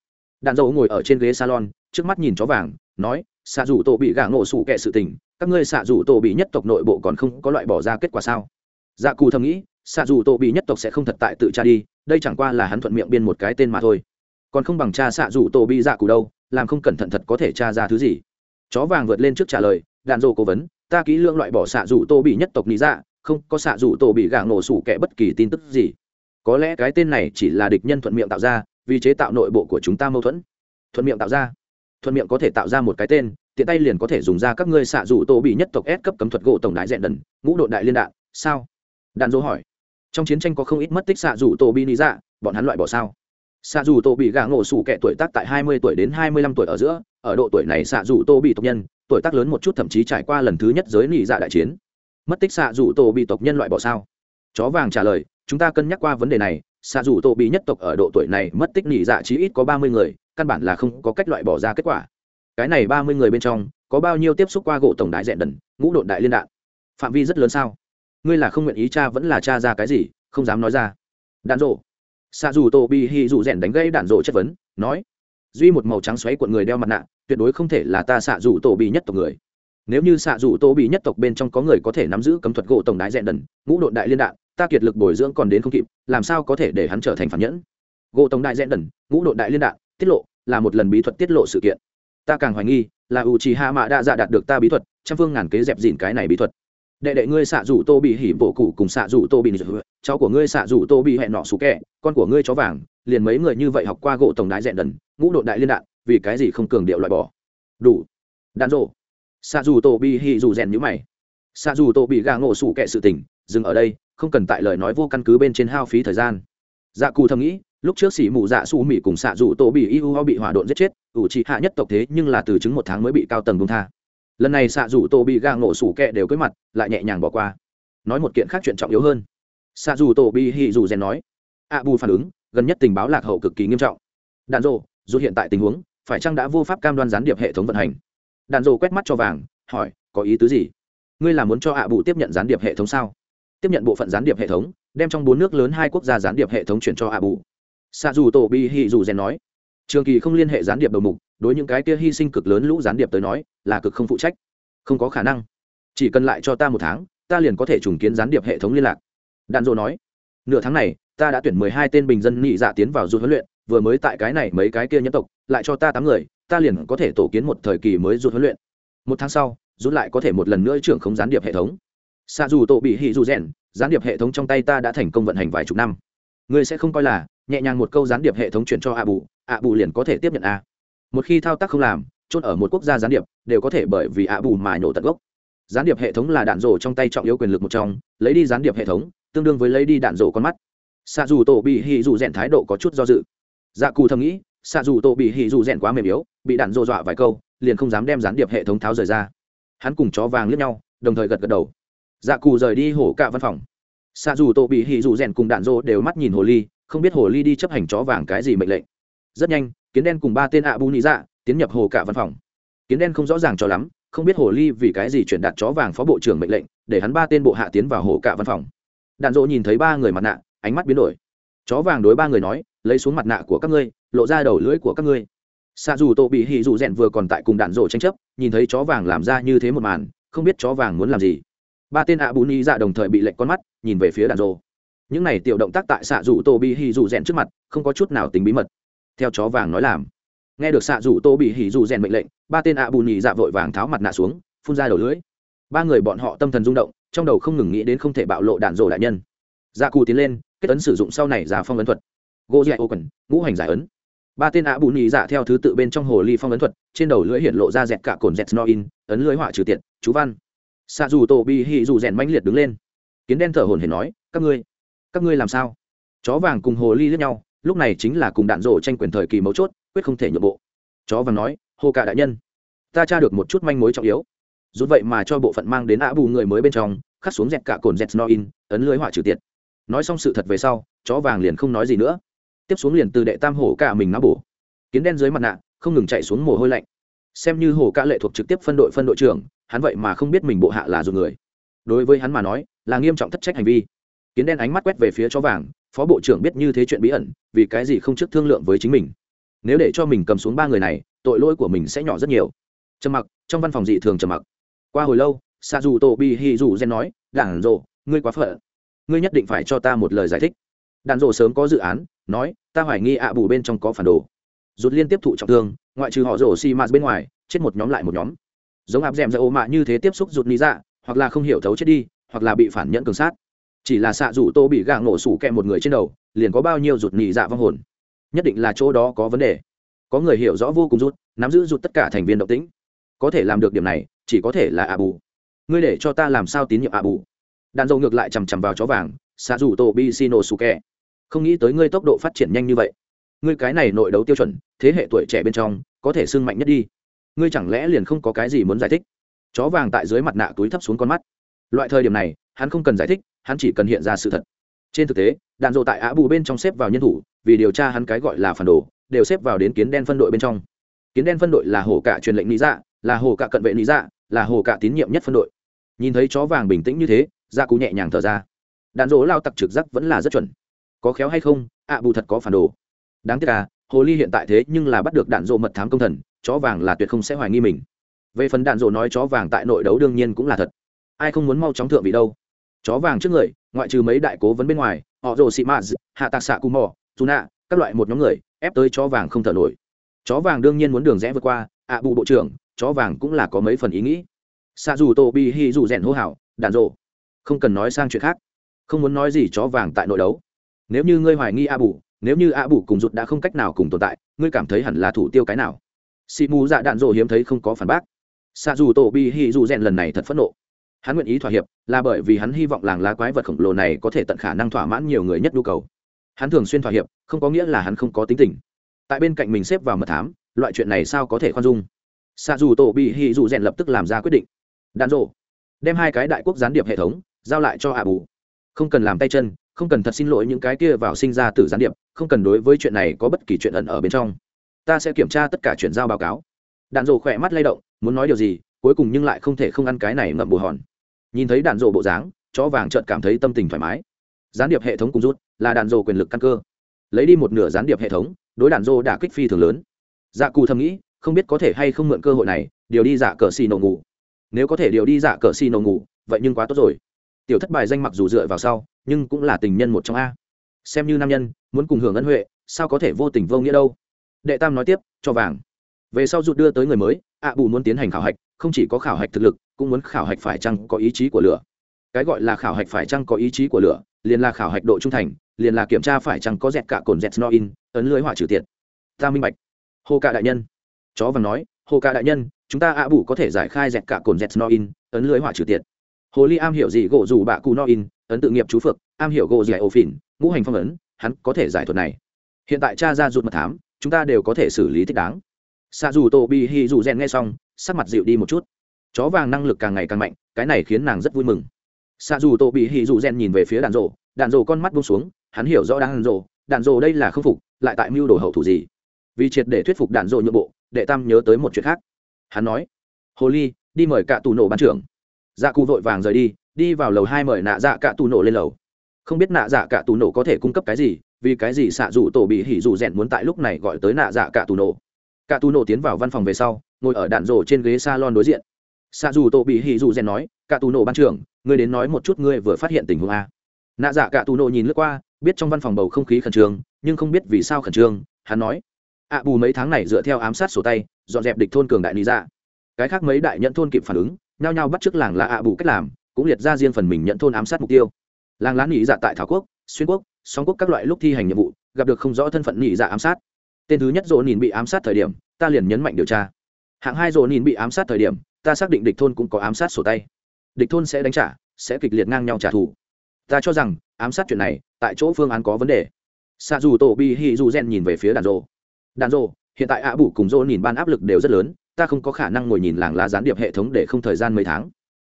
Đạn dầu ngồi ở trên ghế salon, trước mắt nhìn chó vàng, nói xạ dù tổ bị gã ngộ sủ kệ sự tình, các ngươi xạ dù tổ bị nhất tộc nội bộ còn không có loại bỏ ra kết quả sao? Dạ cù thầm nghĩ xạ rủ tổ bị nhất tộc sẽ không thật tại tự tra đi, đây chẳng qua là hắn thuận miệng biên một cái tên mà thôi. Còn không bằng cha xạ rủ tổ bị dạ cụ đâu, làm không cẩn thận thật có thể tra ra thứ gì. Chó vàng vượt lên trước trả lời, đạn dầu cố vấn, ta kỹ lưỡng loại bỏ xạ rủ tổ bị nhất tộc lý dạ không có xạ rủ tổ bị gà nổ sủ kẻ bất kỳ tin tức gì. Có lẽ cái tên này chỉ là địch nhân thuận miệng tạo ra, vì chế tạo nội bộ của chúng ta mâu thuẫn. Thuận miệng tạo ra. Thuận miệng có thể tạo ra một cái tên, tiện tay liền có thể dùng ra các ngươi xạ rủ tổ bị nhất tộc S cấp cấm thuật gỗ tổng đại dẹn đần, ngũ độ đại liên đạn. Sao? Đạn dỗ hỏi trong chiến tranh có không ít mất tích xạ rủ tổ bị lý dạ bọn hắn loại bỏ sao? Xạ dù tổ bị gà ngộ sủ kẻ tuổi tác tại hai mươi tuổi đến hai mươi lăm tuổi ở giữa, ở độ tuổi này xạ dù tô bị tộc nhân, tuổi tác lớn một chút thậm chí trải qua lần thứ nhất giới nị dạ đại chiến. Mất tích xạ dù tổ bị tộc nhân loại bỏ sao? Chó vàng trả lời, chúng ta cân nhắc qua vấn đề này, xạ dù tổ bị nhất tộc ở độ tuổi này mất tích nị dạ chí ít có ba mươi người, căn bản là không có cách loại bỏ ra kết quả. Cái này ba mươi người bên trong, có bao nhiêu tiếp xúc qua gỗ tổng đại dẹn đần, ngũ độn đại liên đạn? Phạm vi rất lớn sao? Ngươi là không nguyện ý cha vẫn là cha ra cái gì, không dám nói ra. Đạn rộ. Xạ dù Tô bị hì dù rèn đánh gây đạn rộ chất vấn, nói, duy một màu trắng xoáy cuộn người đeo mặt nạ, tuyệt đối không thể là ta xạ dù Tô bị nhất tộc người. Nếu như xạ dù Tô bị nhất tộc bên trong có người có thể nắm giữ cấm thuật gỗ tổng đái dẹn đần, ngũ độn đại liên đạn, ta kiệt lực bồi dưỡng còn đến không kịp, làm sao có thể để hắn trở thành phản nhẫn? Gỗ tổng đại dẹn đần, ngũ độn đại liên đạn, tiết lộ, là một lần bí thuật tiết lộ sự kiện. Ta càng hoài nghi, là u trì hạ mạ đã dạ đạt được ta bí thuật, trăm phương ngàn kế dẹp dịn cái này bí thuật đệ đệ ngươi xạ rủ tô bị hỉ bổ cụ cùng xạ rủ tô bị cháu của ngươi xạ rủ tô bị hẹn nọ xú kẹ con của ngươi chó vàng, liền mấy người như vậy học qua gỗ tổng đại dẹn đần, ngũ đội đại liên đạn, vì cái gì không cường điệu loại bỏ? Đủ. Đạn rộ xạ dù tô bị hỉ dù rèn nhữ mày. Xạ dù tô bị gà ngộ sủ kẹ sự tình, dừng ở đây, không cần tại lời nói vô căn cứ bên trên hao phí thời gian. Dạ cù thầm nghĩ, lúc trước xỉ mù dạ su mỹ cùng xạ dù tô bị iu ho bị hỏa độn giết chết, ủ trị hạ nhất tộc thế nhưng là từ chứng một tháng mới bị cao tầng bung tha lần này xạ dù tổ bị gà ngộ sủ kẹ đều cưới mặt, lại nhẹ nhàng bỏ qua. Nói một kiện khác chuyện trọng yếu hơn. Xạ dù tổ bị hì dù rèn nói ạ bù phản ứng, gần nhất tình báo lạc hậu cực kỳ nghiêm trọng. Đạn rộ dù hiện tại tình huống, phải chăng đã vô pháp cam đoan gián điệp hệ thống vận hành? Đạn rộ quét mắt cho vàng, hỏi, có ý tứ gì? Ngươi là muốn cho ạ bù tiếp nhận gián điệp hệ thống sao? Tiếp nhận bộ phận gián điệp hệ thống, đem trong bốn nước lớn hai quốc gia gián điệp hệ thống chuyển cho ạ bù. Xạ dù tổ bị hì dù rèn nói trường kỳ không liên hệ gián điệp đầu mục, đối những cái kia hy sinh cực lớn lũ gián điệp tới nói, là cực không phụ trách. Không có khả năng. Chỉ cần lại cho ta một tháng, ta liền có thể trùng kiến gián điệp hệ thống liên lạc. Đạn dỗ nói, nửa tháng này, ta đã tuyển mười hai tên bình dân nhị dạ tiến vào du huấn luyện, vừa mới tại cái này mấy cái kia nhân tộc, lại cho ta tám người, ta liền có thể tổ kiến một thời kỳ mới du huấn luyện. Một tháng sau, rút lại có thể một lần nữa trưởng không gián điệp hệ thống. Xa dù tổ bị hỉ dù rèn, gián điệp hệ thống trong tay ta đã thành công vận hành vài chục năm. Ngươi sẽ không coi là, nhẹ nhàng một câu gián điệp hệ thống chuyển cho ạ bù ạ bù liền có thể tiếp nhận a. Một khi thao tác không làm chốt ở một quốc gia gián điệp đều có thể bởi vì ạ bù mà nhổ tận gốc. Gián điệp hệ thống là đạn rổ trong tay trọng yếu quyền lực một trong, lấy đi gián điệp hệ thống, tương đương với lấy đi đạn rổ con mắt. Xạ dù tổ bị hì dù rèn thái độ có chút do dự. Dạ cù thầm nghĩ xạ dù tổ bị hì dù rèn quá mềm yếu, bị đạn rổ dọa vài câu, liền không dám đem gián điệp hệ thống tháo rời ra. Hắn cùng chó vàng liếc nhau, đồng thời gật gật đầu. Dạ cù rời đi hổ cả văn phòng. Xạ dù tổ bị hì dù rèn cùng đạn rổ đều mắt nhìn hồ ly, không biết hồ ly đi chấp hành chó vàng cái gì mệnh lệnh rất nhanh, kiến đen cùng ba tên ạ bù nị dạ tiến nhập hồ cả văn phòng. Kiến đen không rõ ràng cho lắm, không biết hồ ly vì cái gì chuyển đạt chó vàng phó bộ trưởng mệnh lệnh, để hắn ba tên bộ hạ tiến vào hồ cả văn phòng. Đạn dỗ nhìn thấy ba người mặt nạ, ánh mắt biến đổi. Chó vàng đối ba người nói, lấy xuống mặt nạ của các ngươi, lộ ra đầu lưỡi của các ngươi. Xa dù tô bị hì dù rèn vừa còn tại cùng đạn dỗ tranh chấp, nhìn thấy chó vàng làm ra như thế một màn, không biết chó vàng muốn làm gì. Ba tên ạ bù ni dạ đồng thời bị lệnh con mắt, nhìn về phía đạn dỗ. Những này tiểu động tác tại xạ dù tô bị hì dù rèn trước mặt, không có chút nào tính bí mật theo chó vàng nói làm. Nghe được xạ rủ tô bị hỉ dù rèn mệnh lệnh, ba tên ạ bù nhì dạ vội vàng tháo mặt nạ xuống, phun ra đầu lưới ba người bọn họ tâm thần rung động, trong đầu không ngừng nghĩ đến không thể bạo lộ đạn rổ đại nhân. Dạ cù tiến lên, kết ấn sử dụng sau này ra phong ấn thuật. Gỗ dạy ô quần ngũ hành giải ấn. Ba tên ạ bù nhì dạ theo thứ tự bên trong hồ ly phong ấn thuật, trên đầu lưỡi hiện lộ ra dẹt cả cồn dẹt no in, ấn lưỡi họa trừ tiện chú văn. Xạ dù tô bị hỉ dù rèn mãnh liệt đứng lên. Kiến đen thở hồn hển nói, các ngươi các ngươi làm sao? Chó vàng cùng hồ ly lướt nhau lúc này chính là cùng đạn rổ tranh quyền thời kỳ mấu chốt, quyết không thể nhượng bộ. Chó vàng nói hồ cả đại nhân, ta tra được một chút manh mối trọng yếu. Rút vậy mà cho bộ phận mang đến ạ bù người mới bên trong, khắc xuống dẹt cả cồn dẹt no in, ấn lưới họa trừ tiệt. Nói xong sự thật về sau, chó vàng liền không nói gì nữa. Tiếp xuống liền từ đệ tam hổ cả mình ngã bổ. Kiến đen dưới mặt nạ, không ngừng chạy xuống mồ hôi lạnh. Xem như hổ cả lệ thuộc trực tiếp phân đội phân đội trưởng, hắn vậy mà không biết mình bộ hạ là dù người. Đối với hắn mà nói, là nghiêm trọng thất trách hành vi. Kiến đen ánh mắt quét về phía chó vàng phó bộ trưởng biết như thế chuyện bí ẩn vì cái gì không trước thương lượng với chính mình? Nếu để cho mình cầm xuống ba người này tội lỗi của mình sẽ nhỏ rất nhiều. Trầm mặc trong văn phòng dị thường trầm mặc. Qua hồi lâu sa dù tô bi hi dù gen nói đàn rộ ngươi quá phở, ngươi nhất định phải cho ta một lời giải thích. Đàn rộ sớm có dự án nói ta hoài nghi ạ bù bên trong có phản đồ. Rụt liên tiếp thụ trọng thương ngoại trừ họ rổ xi mạt bên ngoài chết một nhóm lại một nhóm. Giống áp d ẻ m ra ô mạ như thế tiếp xúc rụt lý dạ hoặc là không hiểu thấu chết đi hoặc là bị phản nhận cường sát chỉ là xạ rủ tô bị gạ ngộ sủ kẹ một người trên đầu, liền có bao nhiêu rụt nhị dạ vong hồn. Nhất định là chỗ đó có vấn đề. Có người hiểu rõ vô cùng rút, nắm giữ rụt tất cả thành viên động tĩnh. Có thể làm được điểm này, chỉ có thể là ạ bù ngươi để cho ta làm sao tín nhiệm ạ bù đàn dầu ngược lại chằm chằm vào chó vàng, xạ rủ tô bị xin xino sủ kẹ. Không nghĩ tới ngươi tốc độ phát triển nhanh như vậy. Ngươi cái này nội đấu tiêu chuẩn, thế hệ tuổi trẻ bên trong, có thể sưng mạnh nhất đi. Ngươi chẳng lẽ liền không có cái gì muốn giải thích? Chó vàng tại dưới mặt nạ túi thấp xuống con mắt. Loại thời điểm này hắn không cần giải thích, hắn chỉ cần hiện ra sự thật. Trên thực tế, đạn dộ tại á bù bên trong xếp vào nhân thủ, vì điều tra hắn cái gọi là phản đồ, đều xếp vào đến kiến đen phân đội bên trong. Kiến đen phân đội là hồ cả truyền lệnh lý dạ là hồ cả cận vệ lý dạ là hồ cả tín nhiệm nhất phân đội. Nhìn thấy chó vàng bình tĩnh như thế gia cú nhẹ nhàng thở ra. Đạn dỗ lao tặc trực giác vẫn là rất chuẩn. Có khéo hay không ạ bù thật có phản đồ. Đáng tiếc là hồ ly hiện tại thế nhưng là bắt được đạn dỗ mật thám công thần, chó vàng là tuyệt không sẽ hoài nghi mình. Về phần đạn dỗ nói chó vàng tại nội đấu đương nhiên cũng là thật. Ai không muốn mau chóng thượng vị đâu chó vàng trước người, ngoại trừ mấy đại cố vấn bên ngoài, họ rồ xị maz hạ tạc xạ cù mò, dù nạ, các loại một nhóm người, ép tới chó vàng không thở nổi. Chó vàng đương nhiên muốn đường rẽ vượt qua, ạ bù bộ trưởng, chó vàng cũng là có mấy phần ý nghĩ. Xạ dù tô bi hi dù rèn hô hào, đạn rộ không cần nói sang chuyện khác. Không muốn nói gì chó vàng tại nội đấu. Nếu như ngươi hoài nghi a bù, nếu như a bù cùng rụt đã không cách nào cùng tồn tại, ngươi cảm thấy hẳn là thủ tiêu cái nào? Xị mù dạ đạn rộ hiếm thấy không có phản bác. Xạ dù tổ bi hi dù rèn lần này thật phẫn nộ hắn nguyện ý thỏa hiệp, là bởi vì hắn hy vọng làng lá quái vật khổng lồ này có thể tận khả năng thỏa mãn nhiều người nhất nhu cầu. Hắn thường xuyên thỏa hiệp, không có nghĩa là hắn không có tính tình. Tại bên cạnh mình xếp vào mật thám, loại chuyện này sao có thể khoan dung? Xạ dù tổ bị hì dù rèn lập tức làm ra quyết định. Đạn rộ. Đem hai cái đại quốc gián điệp hệ thống, giao lại cho hạ bù. Không cần làm tay chân, không cần thật xin lỗi những cái kia vào sinh ra từ gián điệp, không cần đối với chuyện này có bất kỳ chuyện ẩn ở bên trong. Ta sẽ kiểm tra tất cả chuyển giao báo cáo. Đạn rộ khỏe mắt lay động, muốn nói điều gì, cuối cùng nhưng lại không thể không ăn cái này ngậm bù hòn nhìn thấy đạn rộ bộ dáng, chó vàng trợt cảm thấy tâm tình thoải mái. Gián điệp hệ thống cùng rút, là đạn rộ quyền lực căn cơ. Lấy đi một nửa gián điệp hệ thống, đối đạn rộ đã kích phi thường lớn. Dạ cù thầm nghĩ, không biết có thể hay không mượn cơ hội này, điều đi dạ cờ xì nổ ngủ. Nếu có thể điều đi dạ cờ xì nổ ngủ, vậy nhưng quá tốt rồi. Tiểu thất bài danh mặc dù dựa vào sau, nhưng cũng là tình nhân một trong a. Xem như nam nhân, muốn cùng hưởng ân huệ, sao có thể vô tình vô nghĩa đâu? Đệ tam nói tiếp, cho vàng. Về sau rụt đưa tới người mới, ạ bù muốn tiến hành khảo hạch, không chỉ có khảo hạch thực lực cũng muốn khảo hạch phải chăng có ý chí của lửa. Cái gọi là khảo hạch phải chăng có ý chí của lửa, liền là khảo hạch độ trung thành, liền là kiểm tra phải chăng có dẹt cả cồn dẹt no in, ấn lưới hỏa trừ tiệt. Ta minh bạch. Hồ cạ đại nhân. Chó vàng nói hồ cạ đại nhân, chúng ta ạ bù có thể giải khai dẹt cả cồn dẹt no in, ấn lưới hỏa trừ tiệt. Hồ ly am hiểu gì gỗ dù bạ cù no in, ấn tự nghiệp chú phược, am hiểu gỗ gì ô phìn ngũ hành phong ấn, hắn có thể giải thuật này. Hiện tại cha ra rụt mật thám, chúng ta đều có thể xử lý thích đáng. Sa dù tô bi hi dù rèn nghe xong, sắc mặt dịu đi một chút chó vàng năng lực càng ngày càng mạnh, cái này khiến nàng rất vui mừng. Xạ dù tô bị hì dù rèn nhìn về phía đàn rộ đàn rộ con mắt bông xuống, hắn hiểu rõ đàn rộ đàn rộ đây là khâm phục, lại tại mưu đồ hậu thủ gì. Vì triệt để thuyết phục đàn rộ nhượng bộ, đệ tam nhớ tới một chuyện khác. Hắn nói, hồ ly, đi mời cả tù nổ ban trưởng. Dạ cụ vội vàng rời đi đi vào lầu hai mời nạ dạ cả tù nổ lên lầu. Không biết nạ dạ cả tù nổ có thể cung cấp cái gì, vì cái gì xạ dù tổ bị hỉ dù rèn muốn tại lúc này gọi tới nạ dạ cả tù nổ. Cả tù nổ tiến vào văn phòng về sau, ngồi ở đạn rổ trên ghế salon đối diện xạ dù tổ bị hỉ dù rèn nói cả tù nổ ban trưởng ngươi đến nói một chút ngươi vừa phát hiện tình huống a. Nạ dạ cả tù nổ nhìn lướt qua biết trong văn phòng bầu không khí khẩn trương nhưng không biết vì sao khẩn trương hắn nói ạ bù mấy tháng này dựa theo ám sát sổ tay dọn dẹp địch thôn cường đại lý ra, dạ. cái khác mấy đại nhận thôn kịp phản ứng nhao nhao bắt t làng là ạ bù cách làm cũng liệt ra riêng phần mình nhận thôn ám sát mục tiêu. Làng lá nghỉ dạ tại thảo quốc xuyên quốc song quốc các loại lúc thi hành nhiệm vụ gặp được không rõ thân phận nghỉ dạ ám sát. Tên thứ nhất dỗ nhìn bị ám sát thời điểm ta liền nhấn mạnh điều tra hạng hai dồn nhìn bị ám sát thời điểm, ta xác định địch thôn cũng có ám sát sổ tay. Địch thôn sẽ đánh trả, sẽ kịch liệt ngang nhau trả thù. Ta cho rằng, ám sát chuyện này, tại chỗ phương án có vấn đề. Xa dù tổ bi hi dù gen nhìn về phía đàn rô đàn rô hiện tại ạ bù cùng rô nhìn ban áp lực đều rất lớn, ta không có khả năng ngồi nhìn làng lá gián điệp hệ thống để không thời gian mấy tháng.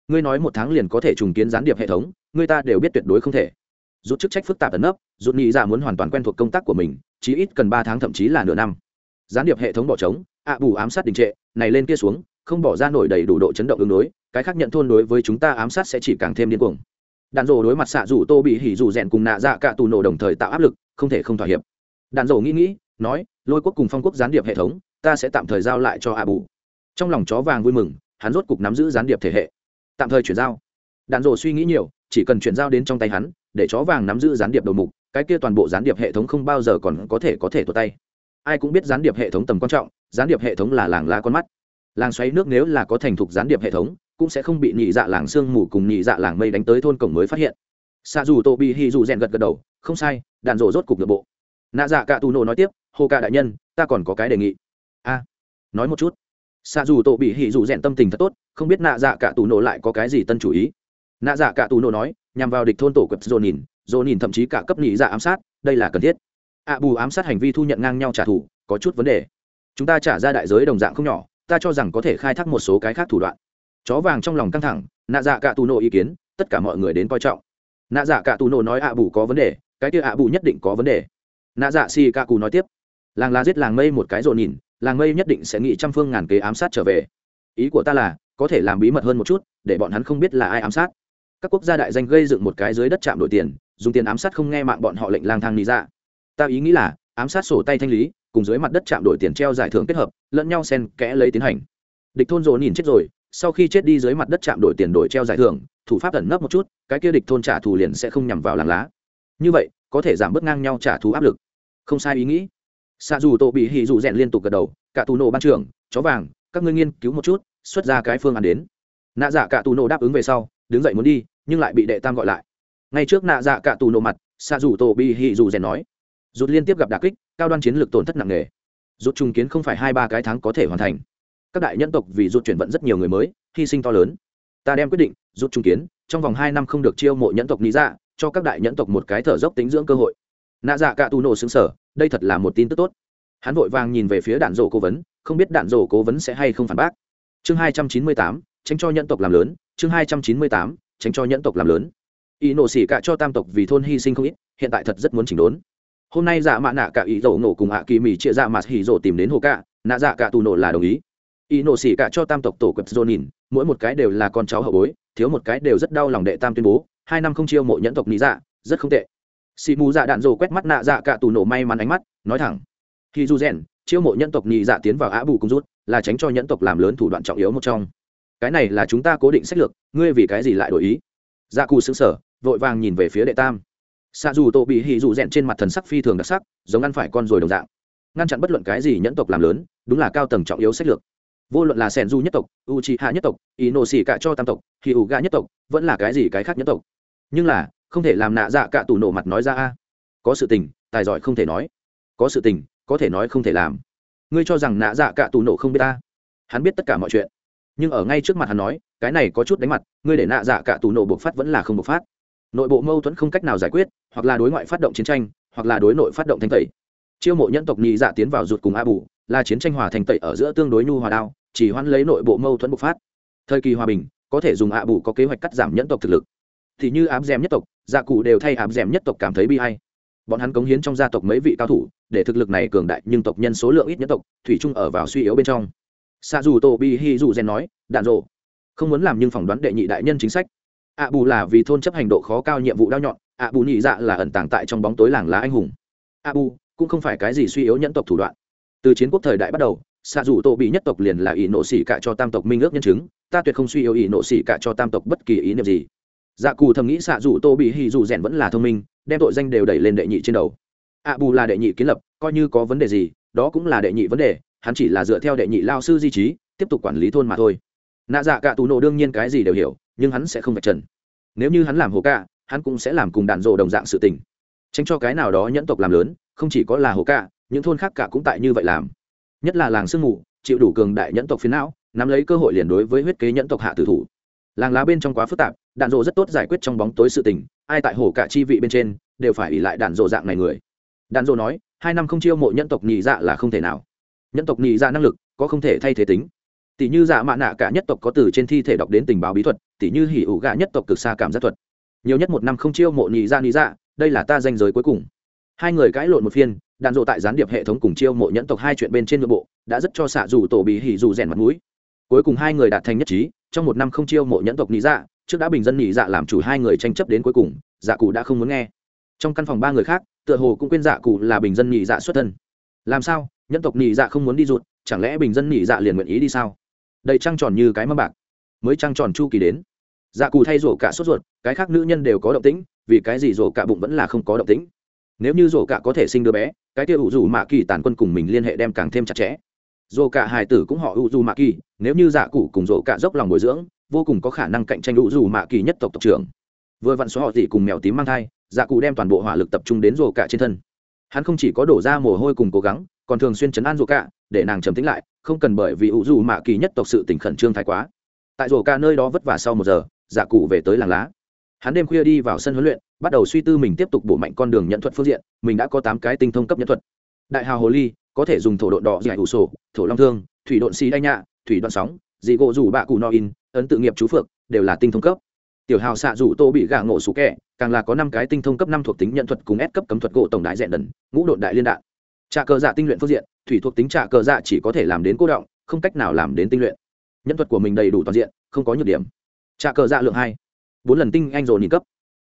Ngươi nói một tháng liền có thể trùng kiến gián điệp hệ thống, ngươi ta đều biết tuyệt đối không thể. Rút chức trách phức tạp ẩn nấp, rút nghĩ ra muốn hoàn toàn quen thuộc công tác của mình, chí ít cần ba tháng thậm chí là nửa năm gián điệp hệ thống bỏ trống, ạ bù ám sát đình trệ, này lên kia xuống, không bỏ ra nổi đầy đủ độ chấn động ứng đối, cái khác nhận thôn đối với chúng ta ám sát sẽ chỉ càng thêm điên cuồng. Đạn rổ đối mặt xạ rủ tô bị hỉ rủ rèn cùng nạ dạ cả tù nổ đồng thời tạo áp lực, không thể không thỏa hiệp. Đạn rổ nghĩ nghĩ, nói, lôi quốc cùng phong quốc gián điệp hệ thống, ta sẽ tạm thời giao lại cho ạ bù. Trong lòng chó vàng vui mừng, hắn rốt cục nắm giữ gián điệp thể hệ. Tạm thời chuyển giao. Đạn rổ suy nghĩ nhiều, chỉ cần chuyển giao đến trong tay hắn, để chó vàng nắm giữ gián điệp đầu mục, cái kia toàn bộ gián điệp hệ thống không bao giờ còn có thể có thể tụt tay ai cũng biết gián điệp hệ thống tầm quan trọng, gián điệp hệ thống là làng lá con mắt. Làng xoáy nước nếu là có thành thục gián điệp hệ thống, cũng sẽ không bị nhị dạ làng sương mù cùng nhị dạ làng mây đánh tới thôn cổng mới phát hiện. Xa dù tô bị hi dù rèn gật gật đầu, không sai đạn rổ rốt cục nội bộ. Nạ dạ cả tù nổ nói tiếp, hồ ca đại nhân, ta còn có cái đề nghị. A, nói một chút. Xa dù tô bị hi dù rèn tâm tình thật tốt, không biết nạ dạ cả tù nổ lại có cái gì tân chủ ý. Nạ dạ cả tù nổ nói, nhằm vào địch thôn tổ quẹp dồn nhìn dồn nhìn thậm chí cả cấp nhị dạ ám sát, đây là cần thiết ạ bù ám sát hành vi thu nhận ngang nhau trả thù, có chút vấn đề. Chúng ta trả ra đại giới đồng dạng không nhỏ, ta cho rằng có thể khai thác một số cái khác thủ đoạn. Chó vàng trong lòng căng thẳng, nạ dạ cả tù nộ ý kiến, tất cả mọi người đến coi trọng. Nạ dạ cả tù nộ nói ạ bù có vấn đề, cái kia ạ bù nhất định có vấn đề. Nạ dạ si ca cù nói tiếp. Làng la giết làng mây một cái rộn nhìn, làng mây nhất định sẽ nghĩ trăm phương ngàn kế ám sát trở về. Ý của ta là, có thể làm bí mật hơn một chút, để bọn hắn không biết là ai ám sát. Các quốc gia đại danh gây dựng một cái dưới đất chạm đổi tiền, dùng tiền ám sát không nghe mạng bọn họ lệnh lang thang lý ra dạ ta ý nghĩ là, ám sát sổ tay thanh lý, cùng dưới mặt đất chạm đổi tiền treo giải thưởng kết hợp, lẫn nhau sen kẽ lấy tiến hành. Địch thôn rồ nhìn chết rồi, sau khi chết đi dưới mặt đất chạm đổi tiền đổi treo giải thưởng, thủ pháp ẩn nấp một chút, cái kia địch thôn trả thù liền sẽ không nhằm vào làng lá. Như vậy, có thể giảm bớt ngang nhau trả thù áp lực. Không sai ý nghĩ. Xa dù tổ bị hì dù rèn liên tục gật đầu, cả tù nổ ban trưởng, chó vàng, các ngươi nghiên cứu một chút, xuất ra cái phương án đến. Nạ dạ cả tù nổ đáp ứng về sau, đứng dậy muốn đi, nhưng lại bị đệ tam gọi lại. Ngay trước nạ dạ cả tù nổ mặt xa dù tổ bị hì dù rèn nói rút liên tiếp gặp đà kích, cao đoan chiến lược tổn thất nặng nề. Rút trùng kiến không phải hai ba cái tháng có thể hoàn thành. Các đại nhân tộc vì rút chuyển vận rất nhiều người mới, hy sinh to lớn. Ta đem quyết định, rút trùng kiến, trong vòng hai năm không được chiêu mộ nhân tộc lý ra dạ, cho các đại nhân tộc một cái thở dốc tính dưỡng cơ hội. Nạ dạ cả tù nổ xứng sở, đây thật là một tin tức tốt. Hắn vội vàng nhìn về phía đạn rổ cố vấn, không biết đạn rổ cố vấn sẽ hay không phản bác. Chương hai trăm chín mươi tám, tránh cho nhân tộc làm lớn. Chương hai trăm chín mươi tám, tránh cho nhân tộc làm lớn. Y nổ xỉ cả cho tam tộc vì thôn hy sinh không ít, hiện tại thật rất muốn chỉnh đốn hôm nay dạ mạ nạ cả ý dầu nổ cùng hạ kỳ mì chia dạ mặt hỉ dỗ tìm đến hồ cả, nạ dạ cả tù nổ là đồng ý. Y nổ xỉ cả cho tam tộc tổ quật dô nhìn, mỗi một cái đều là con cháu hậu bối, thiếu một cái đều rất đau lòng đệ tam tuyên bố, hai năm không chiêu mộ nhẫn tộc lý dạ rất không tệ. Xì mù dạ đạn dồ quét mắt nạ dạ cả tù nổ may mắn ánh mắt, nói thẳng. Khi du rèn, chiêu mộ nhẫn tộc nhị dạ tiến vào á bù cung rút, là tránh cho nhẫn tộc làm lớn thủ đoạn trọng yếu một trong. Cái này là chúng ta cố định sách lược, ngươi vì cái gì lại đổi ý? Dạ cù xứng sở vội vàng nhìn về phía đệ tam xạ dù tổ bị hì dù rèn trên mặt thần sắc phi thường đặc sắc, giống ăn phải con rồi đồng dạng. Ngăn chặn bất luận cái gì nhẫn tộc làm lớn, đúng là cao tầng trọng yếu sách lược. Vô luận là sẻn du nhất tộc u chi hạ nhất tộc ý nổ xỉ cả cho tam tộc thì ủ gà nhất tộc, vẫn là cái gì cái khác nhất tộc. Nhưng là, không thể làm nạ dạ cả tù nổ mặt nói ra a. Có sự tình, tài giỏi không thể nói. Có sự tình, có thể nói không thể làm. Ngươi cho rằng nạ dạ cả tù nổ không biết ta? Hắn biết tất cả mọi chuyện. Nhưng ở ngay trước mặt hắn nói, cái này có chút đánh mặt, ngươi để nạ dạ cả tù nổ bộc phát vẫn là không bộc phát nội bộ mâu thuẫn không cách nào giải quyết, hoặc là đối ngoại phát động chiến tranh, hoặc là đối nội phát động thanh tẩy. Chiêu mộ nhân tộc nhị dạ tiến vào ruột cùng a bù, là chiến tranh hòa thành tẩy ở giữa tương đối nhu hòa đao, chỉ hoãn lấy nội bộ mâu thuẫn bộc phát. Thời kỳ hòa bình, có thể dùng a bù có kế hoạch cắt giảm nhân tộc thực lực. Thì như ám dèm nhất tộc dạ cụ đều thay ám dèm nhất tộc cảm thấy bi hay bọn hắn cống hiến trong gia tộc mấy vị cao thủ, để thực lực này cường đại nhưng tộc nhân số lượng ít nhất tộc, thủy chung ở vào suy yếu bên trong. Xa dù tô bi hi dù gen nói, đạn rộ, không muốn làm nhưng phỏng đoán đệ nhị đại nhân chính sách ạ bù là vì thôn chấp hành độ khó cao nhiệm vụ đao nhọn, ạ bù nhị dạ là ẩn tàng tại trong bóng tối làng lá anh hùng. Ạ bù cũng không phải cái gì suy yếu nhẫn tộc thủ đoạn. Từ chiến quốc thời đại bắt đầu, xạ dù tô bị nhất tộc liền là ý nộ xỉ cả cho tam tộc minh ước nhân chứng, ta tuyệt không suy yếu ý nộ xỉ cả cho tam tộc bất kỳ ý niệm gì. Dạ cù thầm nghĩ xạ dù tô bị hy dù rèn vẫn là thông minh, đem tội danh đều đẩy lên đệ nhị trên đầu. Ạ bù là đệ nhị kiến lập, coi như có vấn đề gì, đó cũng là đệ nhị vấn đề, hắn chỉ là dựa theo đệ nhị lao sư di trí, tiếp tục quản lý thôn mà thôi nạ dạ cả tù nổ đương nhiên cái gì đều hiểu, nhưng hắn sẽ không vạch trần. Nếu như hắn làm hồ ca hắn cũng sẽ làm cùng đạn rộ đồng dạng sự tình. Tránh cho cái nào đó nhẫn tộc làm lớn, không chỉ có là hồ ca những thôn khác cả cũng tại như vậy làm. Nhất là làng sương mù, chịu đủ cường đại nhẫn tộc phiến não, nắm lấy cơ hội liền đối với huyết kế nhẫn tộc hạ tử thủ. Làng lá bên trong quá phức tạp, đạn rộ rất tốt giải quyết trong bóng tối sự tình, ai tại hồ cả chi vị bên trên, đều phải ỉ lại đạn rộ dạng này người. Đạn rộ nói, hai năm không chiêu mộ nhẫn tộc nhị dạ là không thể nào. Nhẫn tộc nhị dạ năng lực có không thể thay thế tính tỷ như dạ mạ nạ cả nhất tộc có từ trên thi thể đọc đến tình báo bí thuật tỷ như hỉ ủ gạ nhất tộc cực xa cảm giác thuật. Nhiều nhất một năm không chiêu mộ nhị ra dạ nhị dạ đây là ta danh giới cuối cùng. Hai người cãi lộn một phiên, đạn dộ tại gián điệp hệ thống cùng chiêu mộ nhẫn tộc hai chuyện bên trên nội bộ, đã rất cho xạ dù tổ bị hỉ dù rèn mặt mũi. Cuối cùng hai người đạt thành nhất trí, trong một năm không chiêu mộ nhẫn tộc nhị dạ trước đã bình dân nhị dạ làm chủ hai người tranh chấp đến cuối cùng dạ cụ đã không muốn nghe. Trong căn phòng ba người khác, tựa hồ cũng quên dạ cụ là bình dân nhị dạ xuất thân. Làm sao? Nhân tộc nhị dạ không muốn đi rụt chẳng lẽ bình dân nhị dạ liền nguyện ý đi sao? Đầy trăng tròn như cái mâm bạc. Mới trăng tròn chu kỳ đến. Dạ cù thay rổ cả sốt ruột, cái khác nữ nhân đều có động tĩnh, vì cái gì rổ cả bụng vẫn là không có động tĩnh? Nếu như rổ cả có thể sinh đứa bé, cái kia ủ dù mạ kỳ tàn quân cùng mình liên hệ đem càng thêm chặt chẽ. Rổ cả hài tử cũng họ ủ dù mạ kỳ, nếu như dạ cụ cùng rổ cả dốc lòng bồi dưỡng, vô cùng có khả năng cạnh tranh ủ dù mạ kỳ nhất tộc tộc trưởng. Vừa vặn số họ dị cùng mèo tím mang thai dạ cụ đem toàn bộ hỏa lực tập trung đến rổ cả trên thân. Hắn không chỉ có đổ ra mồ hôi cùng cố gắng còn thường xuyên chấn an rổ cả để nàng trầm tĩnh lại, không cần bởi vì ủ dù mạ kỳ nhất tộc sự tỉnh khẩn trương thái quá. Tại rổ cả nơi đó vất vả sau một giờ, giả cụ về tới làng lá. Hắn đêm khuya đi vào sân huấn luyện, bắt đầu suy tư mình tiếp tục bổ mạnh con đường nhận thuật phương diện, mình đã có tám cái tinh thông cấp nhận thuật. Đại hào hồ ly, có thể dùng thổ độn đỏ, giải ủ sổ, thổ long thương, thủy độn xì đai nhạ, thủy đoạn sóng, dị gỗ rủ bạ cụ no in, ấn tự nghiệp chú phượng, đều là tinh thông cấp. Tiểu hào xạ rủ tô bị gà ngộ sủ kẹ, càng là có năm cái tinh thông cấp năm thuộc tính nhận thuật cùng ép cấp cấm thuật gỗ tổng đại dẹn đần, ngũ độn đại liên đạn trà cờ dạ tinh luyện phương diện, thủy thuộc tính trà cờ dạ chỉ có thể làm đến cố động, không cách nào làm đến tinh luyện. Nhân thuật của mình đầy đủ toàn diện, không có nhược điểm. Trà cờ dạ lượng hai. Bốn lần tinh anh rồi nhìn cấp.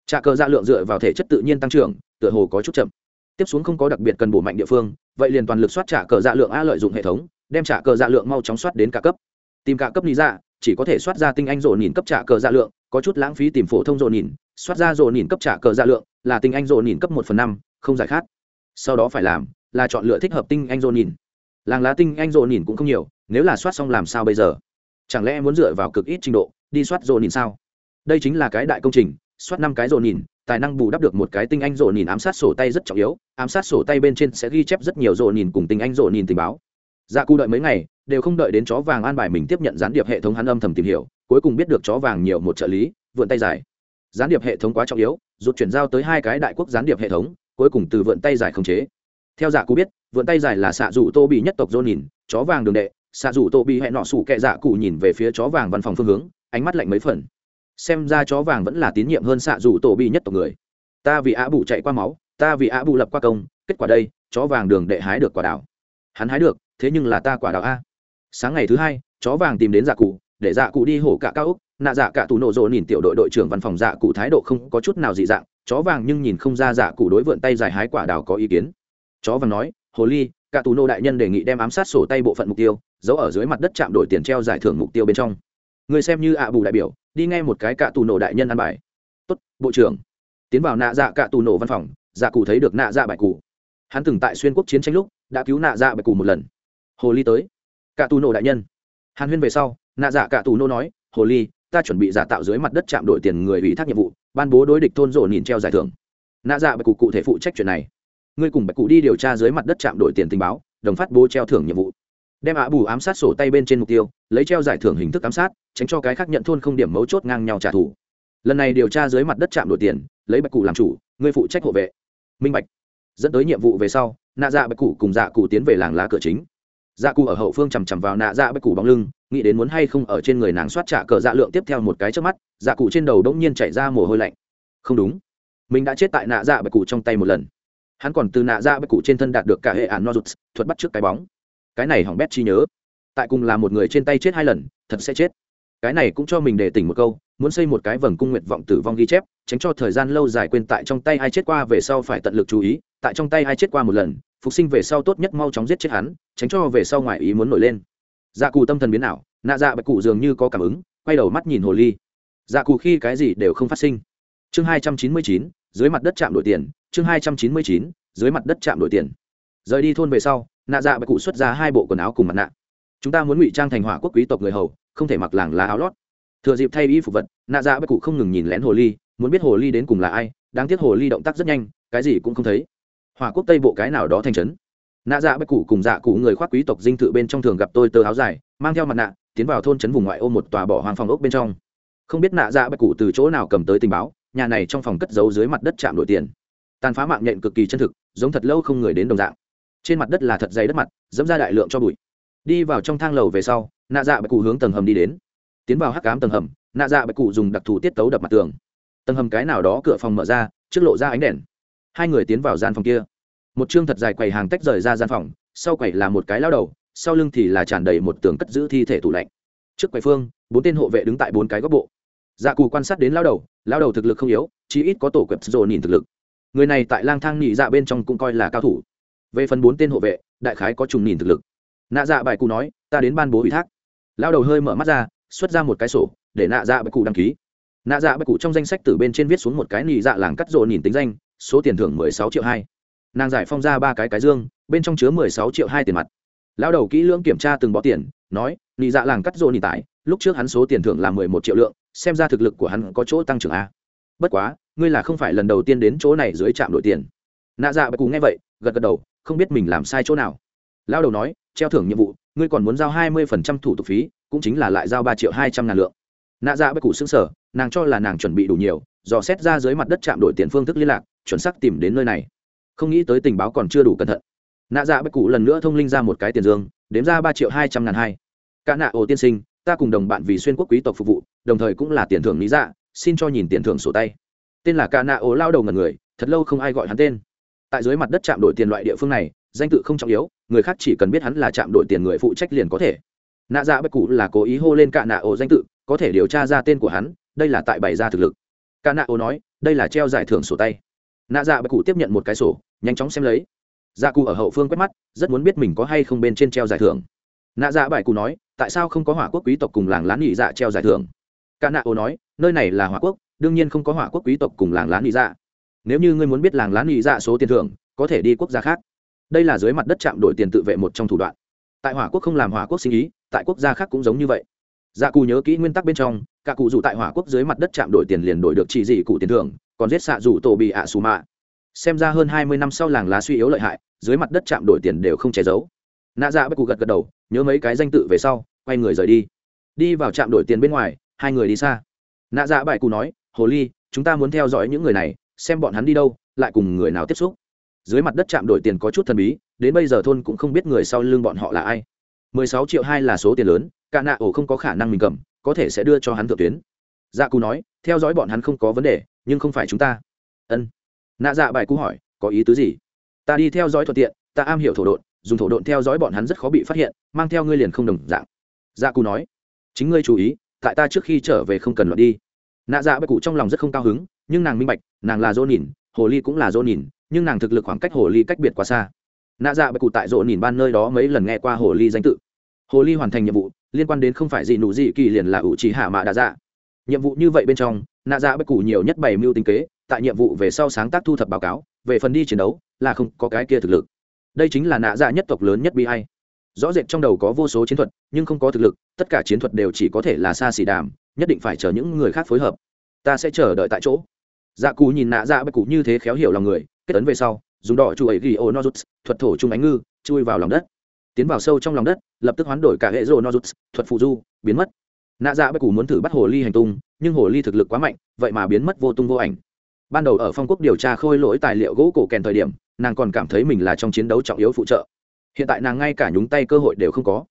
Trà cờ dạ lượng dựa vào thể chất tự nhiên tăng trưởng, tựa hồ có chút chậm. Tiếp xuống không có đặc biệt cần bổ mạnh địa phương, vậy liền toàn lực soát trả cờ dạ lượng a lợi dụng hệ thống, đem trả cờ dạ lượng mau chóng soát đến cả cấp. Tìm cả cấp lý ra chỉ có thể soát ra tinh anh rộ nhìn cấp trả cờ dạ lượng, có chút lãng phí tìm phổ thông rộ nhìn, soát ra rộ nhìn cấp trả cờ dạ lượng, là tinh anh rộ nhìn cấp một phần năm, không giải khát. Sau đó phải làm là chọn lựa thích hợp tinh anh dồn nhìn. Làng lá tinh anh dồn nhìn cũng không nhiều, nếu là soát xong làm sao bây giờ? Chẳng lẽ muốn dựa vào cực ít trình độ đi soát dồn nhìn sao? Đây chính là cái đại công trình, soát năm cái dồn nhìn, tài năng bù đắp được một cái tinh anh dồn nhìn ám sát sổ tay rất trọng yếu, ám sát sổ tay bên trên sẽ ghi chép rất nhiều dồn nhìn cùng tinh anh dồn nhìn tình báo. Dạ cụ đợi mấy ngày, đều không đợi đến chó vàng an bài mình tiếp nhận gián điệp hệ thống hắn âm thầm tìm hiểu, cuối cùng biết được chó vàng nhiều một trợ lý, vượn tay dài. Gián điệp hệ thống quá trọng yếu, rút chuyển giao tới hai cái đại quốc gián điệp hệ thống, cuối cùng từ vượn tay dài khống chế theo dạ cụ biết, vượn tay dài là xạ rủ tô bị nhất tộc dô nhìn, chó vàng đường đệ. Xạ rủ tô bị hẹn nọ sủ kẹ dạ cụ nhìn về phía chó vàng văn phòng phương hướng, ánh mắt lạnh mấy phần. Xem ra chó vàng vẫn là tín nhiệm hơn xạ rủ tô bị nhất tộc người. Ta vì á bù chạy qua máu, ta vì á bù lập qua công, kết quả đây, chó vàng đường đệ hái được quả đảo hắn hái được, thế nhưng là ta quả đào a. Sáng ngày thứ hai, chó vàng tìm đến dạ cụ để dạ cụ đi hổ cả cao úc nạ dạ cả tù nổ rộ nhìn tiểu đội đội trưởng văn phòng dạ cụ thái độ không có chút nào dị dạng, chó vàng nhưng nhìn không ra dạ cụ đối vượn tay dài hái quả đào có ý kiến chó vàng nói, hồ ly, cả tù nô đại nhân đề nghị đem ám sát sổ tay bộ phận mục tiêu, giấu ở dưới mặt đất chạm đổi tiền treo giải thưởng mục tiêu bên trong. Người xem như ạ bù đại biểu, đi nghe một cái cả tù nổ đại nhân ăn bài. Tốt, bộ trưởng. Tiến vào nạ dạ cả tù nổ văn phòng dạ cụ thấy được nạ dạ bài cụ. Hắn từng tại xuyên quốc chiến tranh lúc, đã cứu nạ dạ bài cụ một lần. Hồ ly tới. Cả tù nổ đại nhân. Hàn huyên về sau, nạ dạ cả tù nô nói, hồ ly, ta chuẩn bị giả tạo dưới mặt đất chạm đổi tiền người ủy thác nhiệm vụ, ban bố đối địch thôn rổ nhìn treo giải thưởng. Nạ dạ bài cụ cụ thể phụ trách chuyện này ngươi cùng bạch cụ đi điều tra dưới mặt đất chạm đội tiền tình báo, đồng phát bố treo thưởng nhiệm vụ. Đem ạ bù ám sát sổ tay bên trên mục tiêu, lấy treo giải thưởng hình thức ám sát, tránh cho cái khác nhận thôn không điểm mấu chốt ngang nhau trả thù. Lần này điều tra dưới mặt đất chạm đội tiền, lấy bạch cụ làm chủ, ngươi phụ trách hộ vệ. Minh bạch. Dẫn tới nhiệm vụ về sau, nạ dạ bạch cụ cùng dạ cụ tiến về làng lá cửa chính. Dạ cụ ở hậu phương chằm chằm vào nạ dạ bạch cụ bóng lưng, nghĩ đến muốn hay không ở trên người nàng soát trả cờ dạ lượng tiếp theo một cái trước mắt dạ cụ trên đầu đ ỗ n g nhiên chảy ra mồ hôi lạnh. Không đúng. Mình đã chết tại nạ dạ bạch cụ trong tay một lần hắn còn từ nạ dạ bạch cụ trên thân đạt được cả hệ ạn nozuts, thuật bắt trước cái bóng. Cái này hỏng bét chi nhớ. Tại cùng là một người trên tay chết hai lần, thật sẽ chết. Cái này cũng cho mình để tỉnh một câu, muốn xây một cái vầng cung nguyện vọng tử vong ghi chép, tránh cho thời gian lâu dài quên tại trong tay ai chết qua về sau phải tận lực chú ý, tại trong tay ai chết qua một lần, phục sinh về sau tốt nhất mau chóng giết chết hắn, tránh cho về sau ngoài ý muốn nổi lên. Dạ cụ tâm thần biến ảo, nạ dạ bạch cụ dường như có cảm ứng, quay đầu mắt nhìn hồ ly. Dạ cụ khi cái gì đều không phát sinh. Chương hai trăm chín mươi chín dưới mặt đất chạm đổi tiền, chương hai trăm chín mươi chín, dưới mặt đất chạm đổi tiền. Rời đi thôn về sau, nạ dạ bạch cụ xuất ra hai bộ quần áo cùng mặt nạ. Chúng ta muốn ngụy trang thành hỏa quốc quý tộc người hầu, không thể mặc làng lá áo lót. Thừa dịp thay y phục vật, nạ dạ bạch cụ không ngừng nhìn lén hồ ly, muốn biết hồ ly đến cùng là ai, đáng tiếc hồ ly động tác rất nhanh, cái gì cũng không thấy. Hỏa quốc tây bộ cái nào đó thành trấn. Nạ dạ bạch cụ cùng dạ cụ người khoác quý tộc dinh thự bên trong thường gặp tôi tơ áo dài, mang theo mặt nạ, tiến vào thôn trấn vùng ngoại ô một tòa bỏ hoàng phòng ốc bên trong. Không biết nạ dạ bạch cụ từ chỗ nào cầm tới tình báo nhà này trong phòng cất giấu dưới mặt đất chạm đổi tiền. Tàn phá mạng nhện cực kỳ chân thực, giống thật lâu không người đến đồng dạng. Trên mặt đất là thật dày đất mặt, dẫm ra đại lượng cho bụi. Đi vào trong thang lầu về sau, nạ dạ bạch cụ hướng tầng hầm đi đến. Tiến vào hắc cám tầng hầm, nạ dạ bạch cụ dùng đặc thù tiết tấu đập mặt tường. Tầng hầm cái nào đó cửa phòng mở ra, trước lộ ra ánh đèn. Hai người tiến vào gian phòng kia. Một chương thật dài quầy hàng tách rời ra gian phòng, sau quầy là một cái lao đầu, sau lưng thì là tràn đầy một tường cất giữ thi thể tủ lạnh. Trước quầy phương, bốn tên hộ vệ đứng tại bốn cái góc bộ dạ cù quan sát đến lao đầu lao đầu thực lực không yếu, chí ít có tổ quẹp rồ nhìn thực lực. Người này tại lang thang nhị dạ bên trong cũng coi là cao thủ. Về phần bốn tên hộ vệ, đại khái có trùng nhìn thực lực. Nạ dạ bài cụ nói, ta đến ban bố ủy thác. Lao đầu hơi mở mắt ra, xuất ra một cái sổ, để nạ dạ bài cụ đăng ký. Nạ dạ bài cụ trong danh sách từ bên trên viết xuống một cái nhị dạ làng cắt rồ nhìn tính danh, số tiền thưởng mười sáu triệu hai. Nàng giải phong ra ba cái cái dương, bên trong chứa mười sáu triệu hai tiền mặt. Lao đầu kỹ lưỡng kiểm tra từng bó tiền, nói, nhị dạ làng cắt rồ nhìn tải, lúc trước hắn số tiền thưởng là mười một triệu lượng xem ra thực lực của hắn có chỗ tăng trưởng a. Bất quá, ngươi là không phải lần đầu tiên đến chỗ này dưới trạm đổi tiền. Nạ dạ bạch cù nghe vậy, gật gật đầu, không biết mình làm sai chỗ nào. Lao đầu nói, treo thưởng nhiệm vụ, ngươi còn muốn giao hai mươi phần trăm thủ tục phí, cũng chính là lại giao ba triệu hai trăm ngàn lượng. Nạ dạ bạch cù xứng sở nàng cho là nàng chuẩn bị đủ nhiều, dò xét ra dưới mặt đất trạm đổi tiền phương thức liên lạc, chuẩn xác tìm đến nơi này. Không nghĩ tới tình báo còn chưa đủ cẩn thận. Nạ dạ bạch cụ lần nữa thông linh ra một cái tiền dương, đếm ra ba triệu hai trăm ngàn hai. Cả nạ ổ tiên sinh ta cùng đồng bạn vì xuyên quốc quý tộc phục vụ, đồng thời cũng là tiền thưởng lý dạ xin cho nhìn tiền thưởng sổ tay. Tên là ca nạ ố lao đầu ngần người, thật lâu không ai gọi hắn tên. Tại dưới mặt đất trạm đổi tiền loại địa phương này, danh tự không trọng yếu, người khác chỉ cần biết hắn là trạm đổi tiền người phụ trách liền có thể. Nạ dạ bất cụ là cố ý hô lên ca nạ ố danh tự, có thể điều tra ra tên của hắn, đây là tại bày ra thực lực. Ca nạ ố nói, đây là treo giải thưởng sổ tay. Nạ dạ bất cụ tiếp nhận một cái sổ, nhanh chóng xem lấy. Dạ cụ ở hậu phương quét mắt, rất muốn biết mình có hay không bên trên treo giải thưởng. Nạ dạ bài cụ nói tại sao không có hỏa quốc quý tộc cùng làng lán nhị dạ treo giải thưởng? Ca nạ ô nói, nơi này là hỏa quốc, đương nhiên không có hỏa quốc quý tộc cùng làng lán nhị dạ. Nếu như ngươi muốn biết làng lán nhị dạ số tiền thưởng, có thể đi quốc gia khác. Đây là dưới mặt đất chạm đổi tiền tự vệ một trong thủ đoạn. Tại hỏa quốc không làm hỏa quốc sinh ý, tại quốc gia khác cũng giống như vậy. Dạ cù nhớ kỹ nguyên tắc bên trong, cả cụ dù tại hỏa quốc dưới mặt đất chạm đổi tiền liền đổi được chỉ dị cụ tiền thưởng, còn giết xạ dù tổ bị ạ xù mạ. Xem ra hơn hai mươi năm sau làng lá suy yếu lợi hại, dưới mặt đất chạm đổi tiền đều không che giấu nạ dạ bất cụ gật gật đầu, nhớ mấy cái danh tự về sau, quay người rời đi. Đi vào trạm đổi tiền bên ngoài, hai người đi xa. Nạ dạ bại cụ nói, hồ ly, chúng ta muốn theo dõi những người này, xem bọn hắn đi đâu, lại cùng người nào tiếp xúc. Dưới mặt đất trạm đổi tiền có chút thần bí, đến bây giờ thôn cũng không biết người sau lưng bọn họ là ai. Mười sáu triệu hai là số tiền lớn, cả nạ ổ không có khả năng mình cầm, có thể sẽ đưa cho hắn thượng tuyến. Dạ cụ nói, theo dõi bọn hắn không có vấn đề, nhưng không phải chúng ta. Ân. Nạ dạ bài cụ hỏi, có ý tứ gì? Ta đi theo dõi thuận tiện, ta am hiểu thổ độn dùng thổ độn theo dõi bọn hắn rất khó bị phát hiện, mang theo ngươi liền không đồng dạng. Dạ cụ nói, chính ngươi chú ý, tại ta trước khi trở về không cần luận đi. Nạ dạ bạch cụ trong lòng rất không cao hứng, nhưng nàng minh bạch, nàng là dỗ nhìn hồ ly cũng là dỗ nhìn nhưng nàng thực lực khoảng cách hồ ly cách biệt quá xa. Nạ dạ bạch cụ tại dỗ nhìn ban nơi đó mấy lần nghe qua hồ ly danh tự. Hồ ly hoàn thành nhiệm vụ, liên quan đến không phải gì nụ gì kỳ liền là ủ trì hạ mạ đạ dạ. Nhiệm vụ như vậy bên trong, nạ dạ bạch cụ nhiều nhất bảy mưu tính kế, tại nhiệm vụ về sau sáng tác thu thập báo cáo, về phần đi chiến đấu, là không có cái kia thực lực đây chính là nạ dạ nhất tộc lớn nhất bi hay rõ rệt trong đầu có vô số chiến thuật, nhưng không có thực lực, tất cả chiến thuật đều chỉ có thể là xa xỉ đàm, nhất định phải chờ những người khác phối hợp. Ta sẽ chờ đợi tại chỗ. Dạ cù nhìn nạ dạ bạch cụ như thế khéo hiểu lòng người, kết ấn về sau, dùng đỏ chu ấy ghi ô nozuts, thuật thổ trung ánh ngư, chui vào lòng đất. Tiến vào sâu trong lòng đất, lập tức hoán đổi cả hệ rô nozuts, thuật phụ du, biến mất. Nạ dạ bạch cụ muốn thử bắt hồ ly hành tung, nhưng hồ ly thực lực quá mạnh, vậy mà biến mất vô tung vô ảnh. Ban đầu ở phong quốc điều tra khôi lỗi tài liệu gỗ cổ kèn thời điểm nàng còn cảm thấy mình là trong chiến đấu trọng yếu phụ trợ. Hiện tại nàng ngay cả nhúng tay cơ hội đều không có.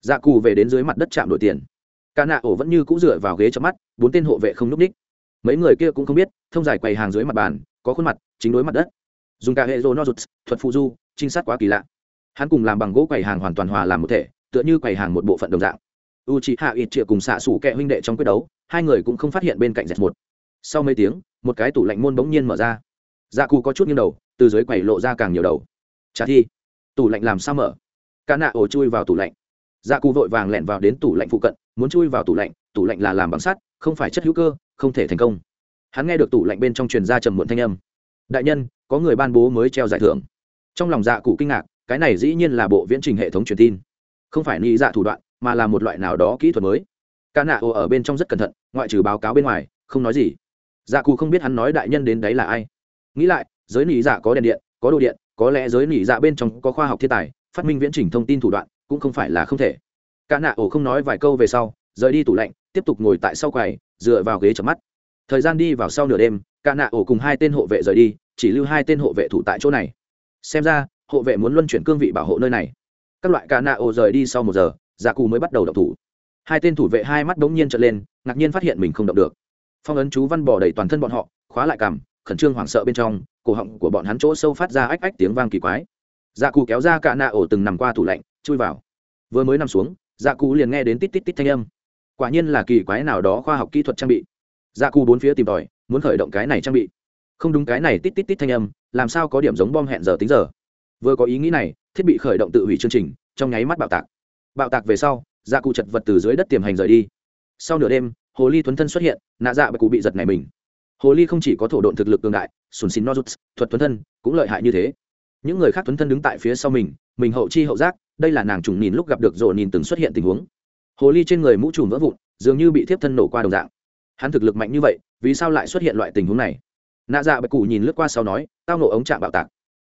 Dạ cù về đến dưới mặt đất chạm đổi tiền. Ca nạ ổ vẫn như c ũ dựa vào ghế chớp mắt, bốn tên hộ vệ không núp ních mấy người kia cũng không biết, thông dài quầy hàng dưới mặt bàn, có khuôn mặt, chính đối mặt đất. Dùng cả hệ rô nozuts thuật phụ du, trinh sát quá kỳ lạ. Hắn cùng làm bằng gỗ quầy hàng hoàn toàn hòa làm một thể, tựa như quầy hàng một bộ phận đồng dạng. U c h hạ ít triệu cùng xạ xủ kẹ huynh đệ trong quyết đấu, hai người cũng không phát hiện bên cạnh dẹt một. Sau mấy tiếng, một cái tủ lạnh môn bỗng nhiên mở ra. Dạ cù có chút nghiêng đầu từ dưới quầy lộ ra càng nhiều đầu. Trả thi. Tủ lạnh làm sao mở? Ca nạ ổ chui vào tủ lạnh. Dạ cụ vội vàng lẹn vào đến tủ lạnh phụ cận, muốn chui vào tủ lạnh tủ lạnh là làm bằng sắt, không phải chất hữu cơ, không thể thành công. Hắn nghe được tủ lạnh bên trong truyền ra trầm muộn thanh âm. Đại nhân, có người ban bố mới treo giải thưởng. Trong lòng dạ cụ kinh ngạc, cái này dĩ nhiên là bộ viễn trình hệ thống truyền tin. Không phải nghĩ dạ thủ đoạn, mà là một loại nào đó kỹ thuật mới. Ca nạ ô ở bên trong rất cẩn thận, ngoại trừ báo cáo bên ngoài, không nói gì. Dạ cụ không biết hắn nói đại nhân đến đấy là ai. Nghĩ lại giới nỉ dạ có đèn điện, có đồ điện, có lẽ giới nỉ dạ bên trong có khoa học thiên tài, phát minh viễn trình thông tin thủ đoạn, cũng không phải là không thể. Cả nạ ổ không nói vài câu về sau, rời đi tủ lạnh, tiếp tục ngồi tại sau quầy, dựa vào ghế chợp mắt. Thời gian đi vào sau nửa đêm, cả nạ ổ cùng hai tên hộ vệ rời đi, chỉ lưu hai tên hộ vệ thủ tại chỗ này. Xem ra, hộ vệ muốn luân chuyển cương vị bảo hộ nơi này. Các loại cả nạ ổ rời đi sau một giờ giả cù mới bắt đầu đọc thủ. Hai tên thủ vệ hai mắt bỗng nhiên trợn lên, ngạc nhiên phát hiện mình không động được. Phong ấn chú văn bỏ đầy toàn thân bọn họ, khóa lại cằm, khẩn trương hoảng sợ bên trong cổ họng của bọn hắn chỗ sâu phát ra ách ách tiếng vang kỳ quái. Dạ cụ kéo ra cả nạ ổ từng nằm qua tủ lạnh, chui vào. Vừa mới nằm xuống dạ cụ liền nghe đến tít tít tít thanh âm. Quả nhiên là kỳ quái nào đó khoa học kỹ thuật trang bị. Dạ cù bốn phía tìm tòi, muốn khởi động cái này trang bị. Không đúng cái này tít tít tít thanh âm, làm sao có điểm giống bom hẹn giờ tính giờ. Vừa có ý nghĩ này, thiết bị khởi động tự hủy chương trình, trong nháy mắt bạo tạc. Bạo tạc về sau dạ cụ chật vật từ dưới đất tiềm hành rời đi. Sau nửa đêm, hồ ly thuấn thân xuất hiện, nạ dạ và cụ bị giật này mình hồ ly không chỉ có thổ độn thực lực cường đại, sùn xin nozuts thuật tuấn thân, cũng lợi hại như thế. Những người khác tuấn thân đứng tại phía sau mình mình hậu chi hậu giác, đây là nàng trùng nhìn lúc gặp được rộ nhìn từng xuất hiện tình huống. Hồ ly trên người mũ trùm vỡ vụn, dường như bị thiếp thân nổ qua đồng dạng. Hắn thực lực mạnh như vậy, vì sao lại xuất hiện loại tình huống này? Nạ dạ bạch cụ nhìn lướt qua sau nói, tao nổ ống chạm bạo tạc.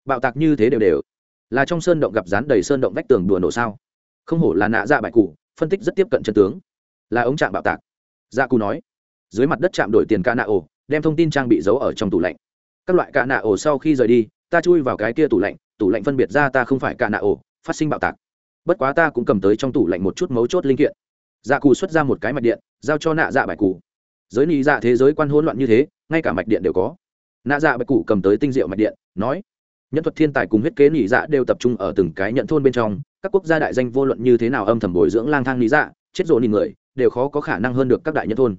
Bạo tạc như thế đều đều. Là trong sơn động gặp rán đầy sơn động vách tường đùa nổ sao? Không hổ là nạ dạ bạch cụ phân tích rất tiếp cận chân tướng. Là ống chạm bạo tạc. Dạ cụ nói, dưới mặt đất chạm đổi tiền ca nạ ổ đem thông tin trang bị giấu ở trong tủ lạnh. Các loại cạ nạ ổ sau khi rời đi, ta chui vào cái kia tủ lạnh tủ lạnh phân biệt ra ta không phải cạ nạ ổ, phát sinh bạo tạc. Bất quá ta cũng cầm tới trong tủ lạnh một chút mấu chốt linh kiện. Dạ cụ xuất ra một cái mạch điện, giao cho nạ dạ bạch cụ. Giới nị dạ thế giới quan hỗn loạn như thế, ngay cả mạch điện đều có. Nạ dạ bạch cụ cầm tới tinh diệu mạch điện, nói, nhân thuật thiên tài cùng huyết kế nị dạ đều tập trung ở từng cái nhận thôn bên trong, các quốc gia đại danh vô luận như thế nào âm thầm bồi dưỡng lang thang nị dạ chết rộ nhìn người, đều khó có khả năng hơn được các đại nhân thôn.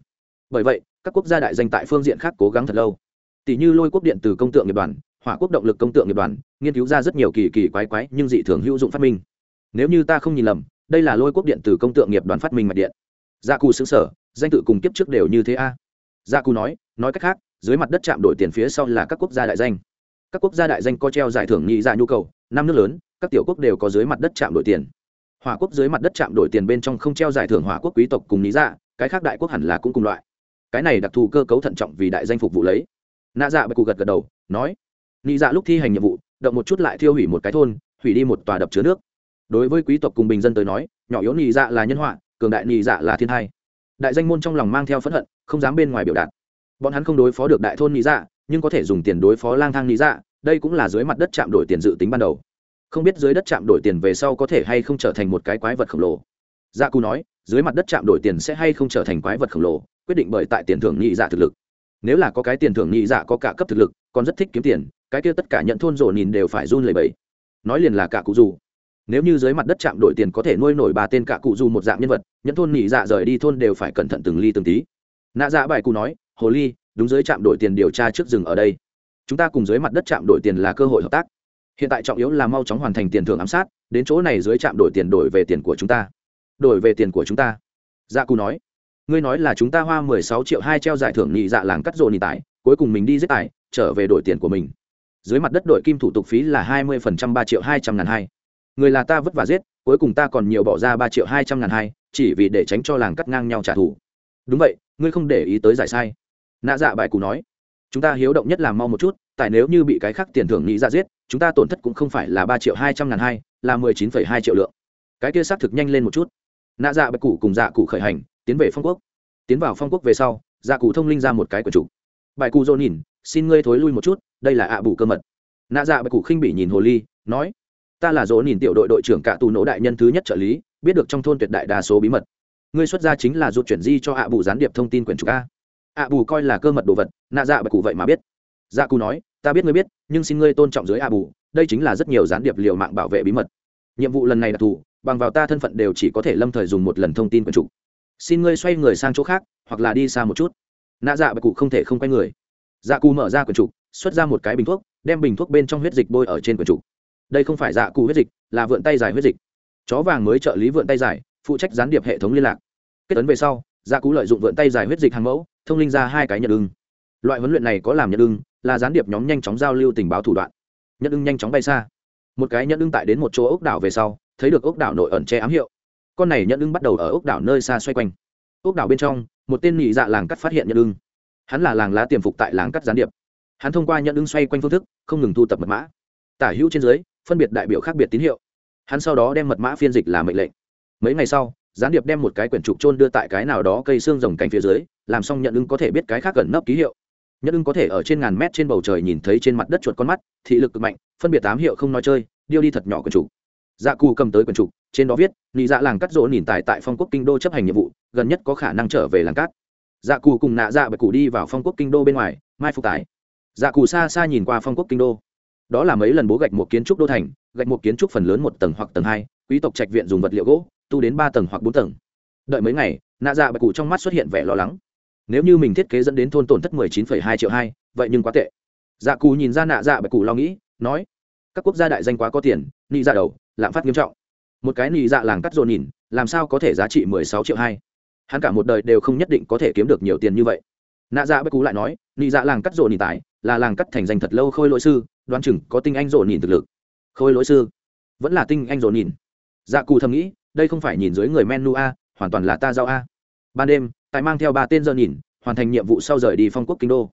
Bởi vậy các quốc gia đại danh tại phương diện khác cố gắng thật lâu. Tỷ như lôi quốc điện từ công tượng nghiệp đoàn, hỏa quốc động lực công tượng nghiệp đoàn, nghiên cứu ra rất nhiều kỳ kỳ quái quái nhưng dị thường hữu dụng phát minh. Nếu như ta không nhìn lầm, đây là lôi quốc điện từ công tượng nghiệp đoàn phát minh mạch điện. Gia cù xứng sở, danh tự cùng kiếp trước đều như thế a. Gia cù nói nói cách khác, dưới mặt đất chạm đổi tiền phía sau là các quốc gia đại danh. Các quốc gia đại danh có treo giải thưởng nghị ra dạ nhu cầu, năm nước lớn, các tiểu quốc đều có dưới mặt đất chạm đổi tiền. Hỏa quốc dưới mặt đất chạm đổi tiền bên trong không treo giải thưởng hỏa quốc quý tộc cùng lý dạ cái khác đại quốc hẳn là cũng cùng loại cái này đặc thù cơ cấu thận trọng vì đại danh phục vụ lấy. Nạ dạ bạch cụ gật gật đầu, nói lý dạ lúc thi hành nhiệm vụ, động một chút lại thiêu hủy một cái thôn, hủy đi một tòa đập chứa nước. Đối với quý tộc cùng bình dân tới nói, nhỏ yếu nhị dạ là nhân họa, cường đại nhị dạ là thiên hai đại danh môn trong lòng mang theo phẫn hận, không dám bên ngoài biểu đạt. Bọn hắn không đối phó được đại thôn nhị dạ nhưng có thể dùng tiền đối phó lang thang nhị dạ đây cũng là dưới mặt đất chạm đổi tiền dự tính ban đầu. Không biết dưới đất chạm đổi tiền về sau có thể hay không trở thành một cái quái vật khổng lồ. Dạ cù nói, dưới mặt đất chạm đổi tiền sẽ hay không trở thành quái vật khổng lồ? Quyết định bởi tại tiền thưởng nhị dạ thực lực. Nếu là có cái tiền thưởng nhị dạ có cả cấp thực lực, còn rất thích kiếm tiền, cái kia tất cả nhận thôn rổ nhìn đều phải run lẩy bẩy. Nói liền là cả cụ dù. Nếu như dưới mặt đất chạm đổi tiền có thể nuôi nổi ba tên cả cụ dù một dạng nhân vật, nhận thôn nhị dạ rời đi thôn đều phải cẩn thận từng ly từng tí. Nạ dạ bài cụ nói, hồ ly, đúng dưới trạm đổi tiền điều tra trước rừng ở đây. Chúng ta cùng dưới mặt đất trạm đổi tiền là cơ hội hợp tác. Hiện tại trọng yếu là mau chóng hoàn thành tiền thưởng ám sát, đến chỗ này dưới trạm đổi tiền đổi về tiền của chúng ta. Đổi về tiền của chúng ta. Dạ cù nói ngươi nói là chúng ta hoa mười sáu triệu hai treo giải thưởng nhị dạ làng cắt rộ nhị tải cuối cùng mình đi giết tài, trở về đổi tiền của mình. Dưới mặt đất đội kim thủ tục phí là hai mươi phần trăm ba triệu hai trăm ngàn hai. Người là ta vất vả giết, cuối cùng ta còn nhiều bỏ ra ba triệu hai trăm ngàn hai, chỉ vì để tránh cho làng cắt ngang nhau trả thù. Đúng vậy, ngươi không để ý tới giải sai. Nạ dạ bài cù nói, chúng ta hiếu động nhất là mau một chút, tại nếu như bị cái khác tiền thưởng nghĩ ra dạ giết, chúng ta tổn thất cũng không phải là ba triệu hai trăm ngàn hai, là mười chín phẩy hai triệu lượng. Cái kia xác thực nhanh lên một chút. Nạ dạ bài cụ cùng dạ cụ khởi hành tiến về phong quốc. Tiến vào phong quốc về sau dạ cụ thông linh ra một cái của chủ. Bài cụ dồn nhìn, xin ngươi thối lui một chút, đây là ạ bù cơ mật. Nạ dạ bạch cụ khinh bị nhìn hồ ly, nói, ta là dỗ nhìn tiểu đội đội trưởng cả tù nỗ đại nhân thứ nhất trợ lý, biết được trong thôn tuyệt đại đa số bí mật. Ngươi xuất gia chính là rút chuyển di cho ạ bù gián điệp thông tin quyển trục a. Ạ bù coi là cơ mật đồ vật, nạ dạ bạch cụ vậy mà biết. Dạ cụ nói, ta biết ngươi biết, nhưng xin ngươi tôn trọng dưới ạ bù, đây chính là rất nhiều gián điệp liều mạng bảo vệ bí mật. Nhiệm vụ lần này đặc thù bằng vào ta thân phận đều chỉ có thể lâm thời dùng một lần thông tin quyển trục xin ngươi xoay người sang chỗ khác, hoặc là đi xa một chút. Nạ dạ bạch cụ không thể không quay người. Dạ cụ mở ra quyển trục, xuất ra một cái bình thuốc, đem bình thuốc bên trong huyết dịch bôi ở trên quyển trục. Đây không phải dạ cụ huyết dịch, là vượn tay dài huyết dịch. Chó vàng mới trợ lý vượn tay dài, phụ trách gián điệp hệ thống liên lạc. Kết ấn về sau dạ cụ lợi dụng vượn tay dài huyết dịch hàng mẫu, thông linh ra hai cái nhận ưng. Loại huấn luyện này có làm nhận ưng, là gián điệp nhóm nhanh chóng giao lưu tình báo thủ đoạn. Nhận ưng nhanh chóng bay xa. Một cái nhận ưng tại đến một chỗ ốc đảo về sau, thấy được ốc đảo nội ẩn che ám hiệu con này nhận ưng bắt đầu ở ốc đảo nơi xa xoay quanh. Ốc đảo bên trong, một tên nhị dạ làng cắt phát hiện nhận ưng. Hắn là làng lá tiềm phục tại làng cắt gián điệp. Hắn thông qua nhận ưng xoay quanh phương thức, không ngừng thu tập mật mã. Tả hữu trên dưới, phân biệt đại biểu khác biệt tín hiệu. Hắn sau đó đem mật mã phiên dịch làm mệnh lệnh. Mấy ngày sau, gián điệp đem một cái quyển trục trôn đưa tại cái nào đó cây xương rồng cành phía dưới, làm xong nhận ưng có thể biết cái khác gần nấp ký hiệu. Nhận ưng có thể ở trên ngàn mét trên bầu trời nhìn thấy trên mặt đất chuột con mắt, thị lực cực mạnh, phân biệt tám hiệu không nói chơi, điêu đi thật nhỏ quyển trục. Dạ cù cầm tới quyển trục trên đó viết, nị dạ làng cắt rỗ nhìn tài tại phong quốc kinh đô chấp hành nhiệm vụ, gần nhất có khả năng trở về làng cát. Dạ cù cùng nạ dạ bạch cụ đi vào phong quốc kinh đô bên ngoài, mai phục tài. Dạ cù xa xa nhìn qua phong quốc kinh đô. Đó là mấy lần bố gạch một kiến trúc đô thành, gạch một kiến trúc phần lớn một tầng hoặc tầng hai, quý tộc trạch viện dùng vật liệu gỗ, tu đến ba tầng hoặc bốn tầng. Đợi mấy ngày, nạ dạ bạch cụ trong mắt xuất hiện vẻ lo lắng. Nếu như mình thiết kế dẫn đến thôn tổn thất mười chín phẩy hai triệu hai, vậy nhưng quá tệ. Dạ cù nhìn ra nạ dạ bạch cụ lo nghĩ, nói, các quốc gia đại danh quá có tiền, nị dạ đầu, lạm phát nghiêm trọng một cái nị dạ làng cắt dồn nhìn, làm sao có thể giá trị mười sáu triệu hai? Hắn cả một đời đều không nhất định có thể kiếm được nhiều tiền như vậy. Nạ dạ bất cú lại nói nị dạ làng cắt dồn nhìn tại, là làng cắt thành danh thật lâu khôi lỗi sư, đoán chừng có tinh anh dồn nhìn thực lực. Khôi lỗi sư? Vẫn là tinh anh dồn nhìn. Dạ cù thầm nghĩ, đây không phải nhìn dưới người menu a, hoàn toàn là ta giao a. Ban đêm, tại mang theo ba tên giờ nhìn, hoàn thành nhiệm vụ sau rời đi phong quốc kinh đô.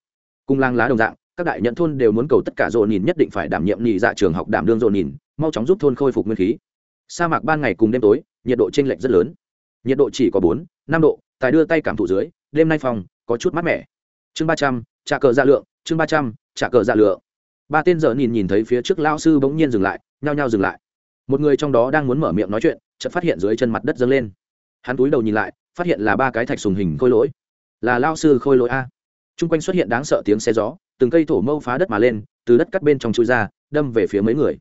Cung lang lá đồng dạng, các đại nhận thôn đều muốn cầu tất cả dồn nhìn nhất định phải đảm nhiệm nhị dạ trường học đảm đương dồn nhìn, mau chóng giúp thôn khôi phục nguyên khí sa mạc ban ngày cùng đêm tối, nhiệt độ chênh lệch rất lớn. Nhiệt độ chỉ có bốn, năm độ, tài đưa tay cảm thụ dưới, đêm nay phòng, có chút mát mẻ. Chương ba trăm, trả cờ dạ lượng, chương ba trăm, trả cờ dạ lượng. Ba tên giờ nhìn nhìn thấy phía trước lao sư bỗng nhiên dừng lại, nhao nhao dừng lại. Một người trong đó đang muốn mở miệng nói chuyện, chợt phát hiện dưới chân mặt đất dâng lên. Hắn túi đầu nhìn lại, phát hiện là ba cái thạch sùng hình khôi lỗi. Là lao sư khôi lỗi a. T r u n g quanh xuất hiện đáng sợ tiếng xe gió, từng cây thổ mâu phá đất mà lên, từ đất cắt bên trong chui ra, đâm về phía mấy người.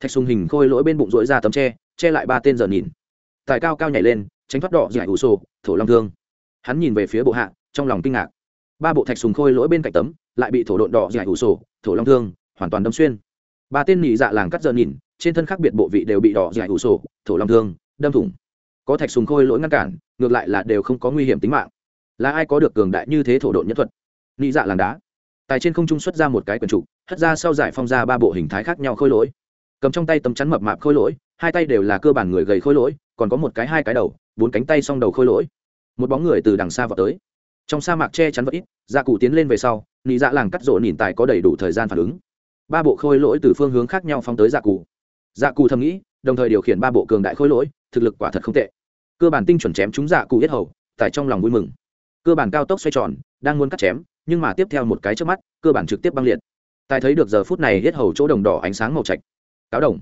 Thạch sùng hình khôi lỗi bên bụng rỗi ra tấm tre che lại ba tên giờ nhìn. Tài cao cao nhảy lên, tránh thoát đỏ giải ủ sổ, thổ long thương. Hắn nhìn về phía bộ hạ, trong lòng kinh ngạc. Ba bộ thạch sùng khôi lỗi bên cạnh tấm, lại bị thổ độn đỏ giải ủ sổ, thổ long thương, hoàn toàn đâm xuyên. Ba tên nhị dạ làng cắt giờ nhìn, trên thân khác biệt bộ vị đều bị đỏ giải ủ sổ, thổ long thương, đâm thủng. Có thạch sùng khôi lỗi ngăn cản, ngược lại là đều không có nguy hiểm tính mạng. Là ai có được cường đại như thế thổ độn nhất thuật? Nhị dạ làng đá. Tài trên không trung xuất ra một cái quần trụ, hất ra sau giải phong ra ba bộ hình thái khác nhau khôi lỗi cầm trong tay tấm chắn mập mạp khôi lỗi, hai tay đều là cơ bản người gầy khôi lỗi, còn có một cái hai cái đầu, bốn cánh tay song đầu khôi lỗi. Một bóng người từ đằng xa vào tới. Trong sa mạc che chắn vật ít dạ cụ tiến lên về sau, nị dạ làng cắt rộ nhìn tài có đầy đủ thời gian phản ứng. Ba bộ khôi lỗi từ phương hướng khác nhau phóng tới dạ cụ. Dạ cụ thầm nghĩ, đồng thời điều khiển ba bộ cường đại khôi lỗi, thực lực quả thật không tệ. Cơ bản tinh chuẩn chém chúng dạ cụ yết hầu, tại trong lòng vui mừng. Cơ bản cao tốc xoay tròn, đang muốn cắt chém, nhưng mà tiếp theo một cái trước mắt, cơ bản trực tiếp băng liệt. Tài thấy được giờ phút này yết hầu chỗ đồng đỏ ánh sáng màu trạch cáo đồng.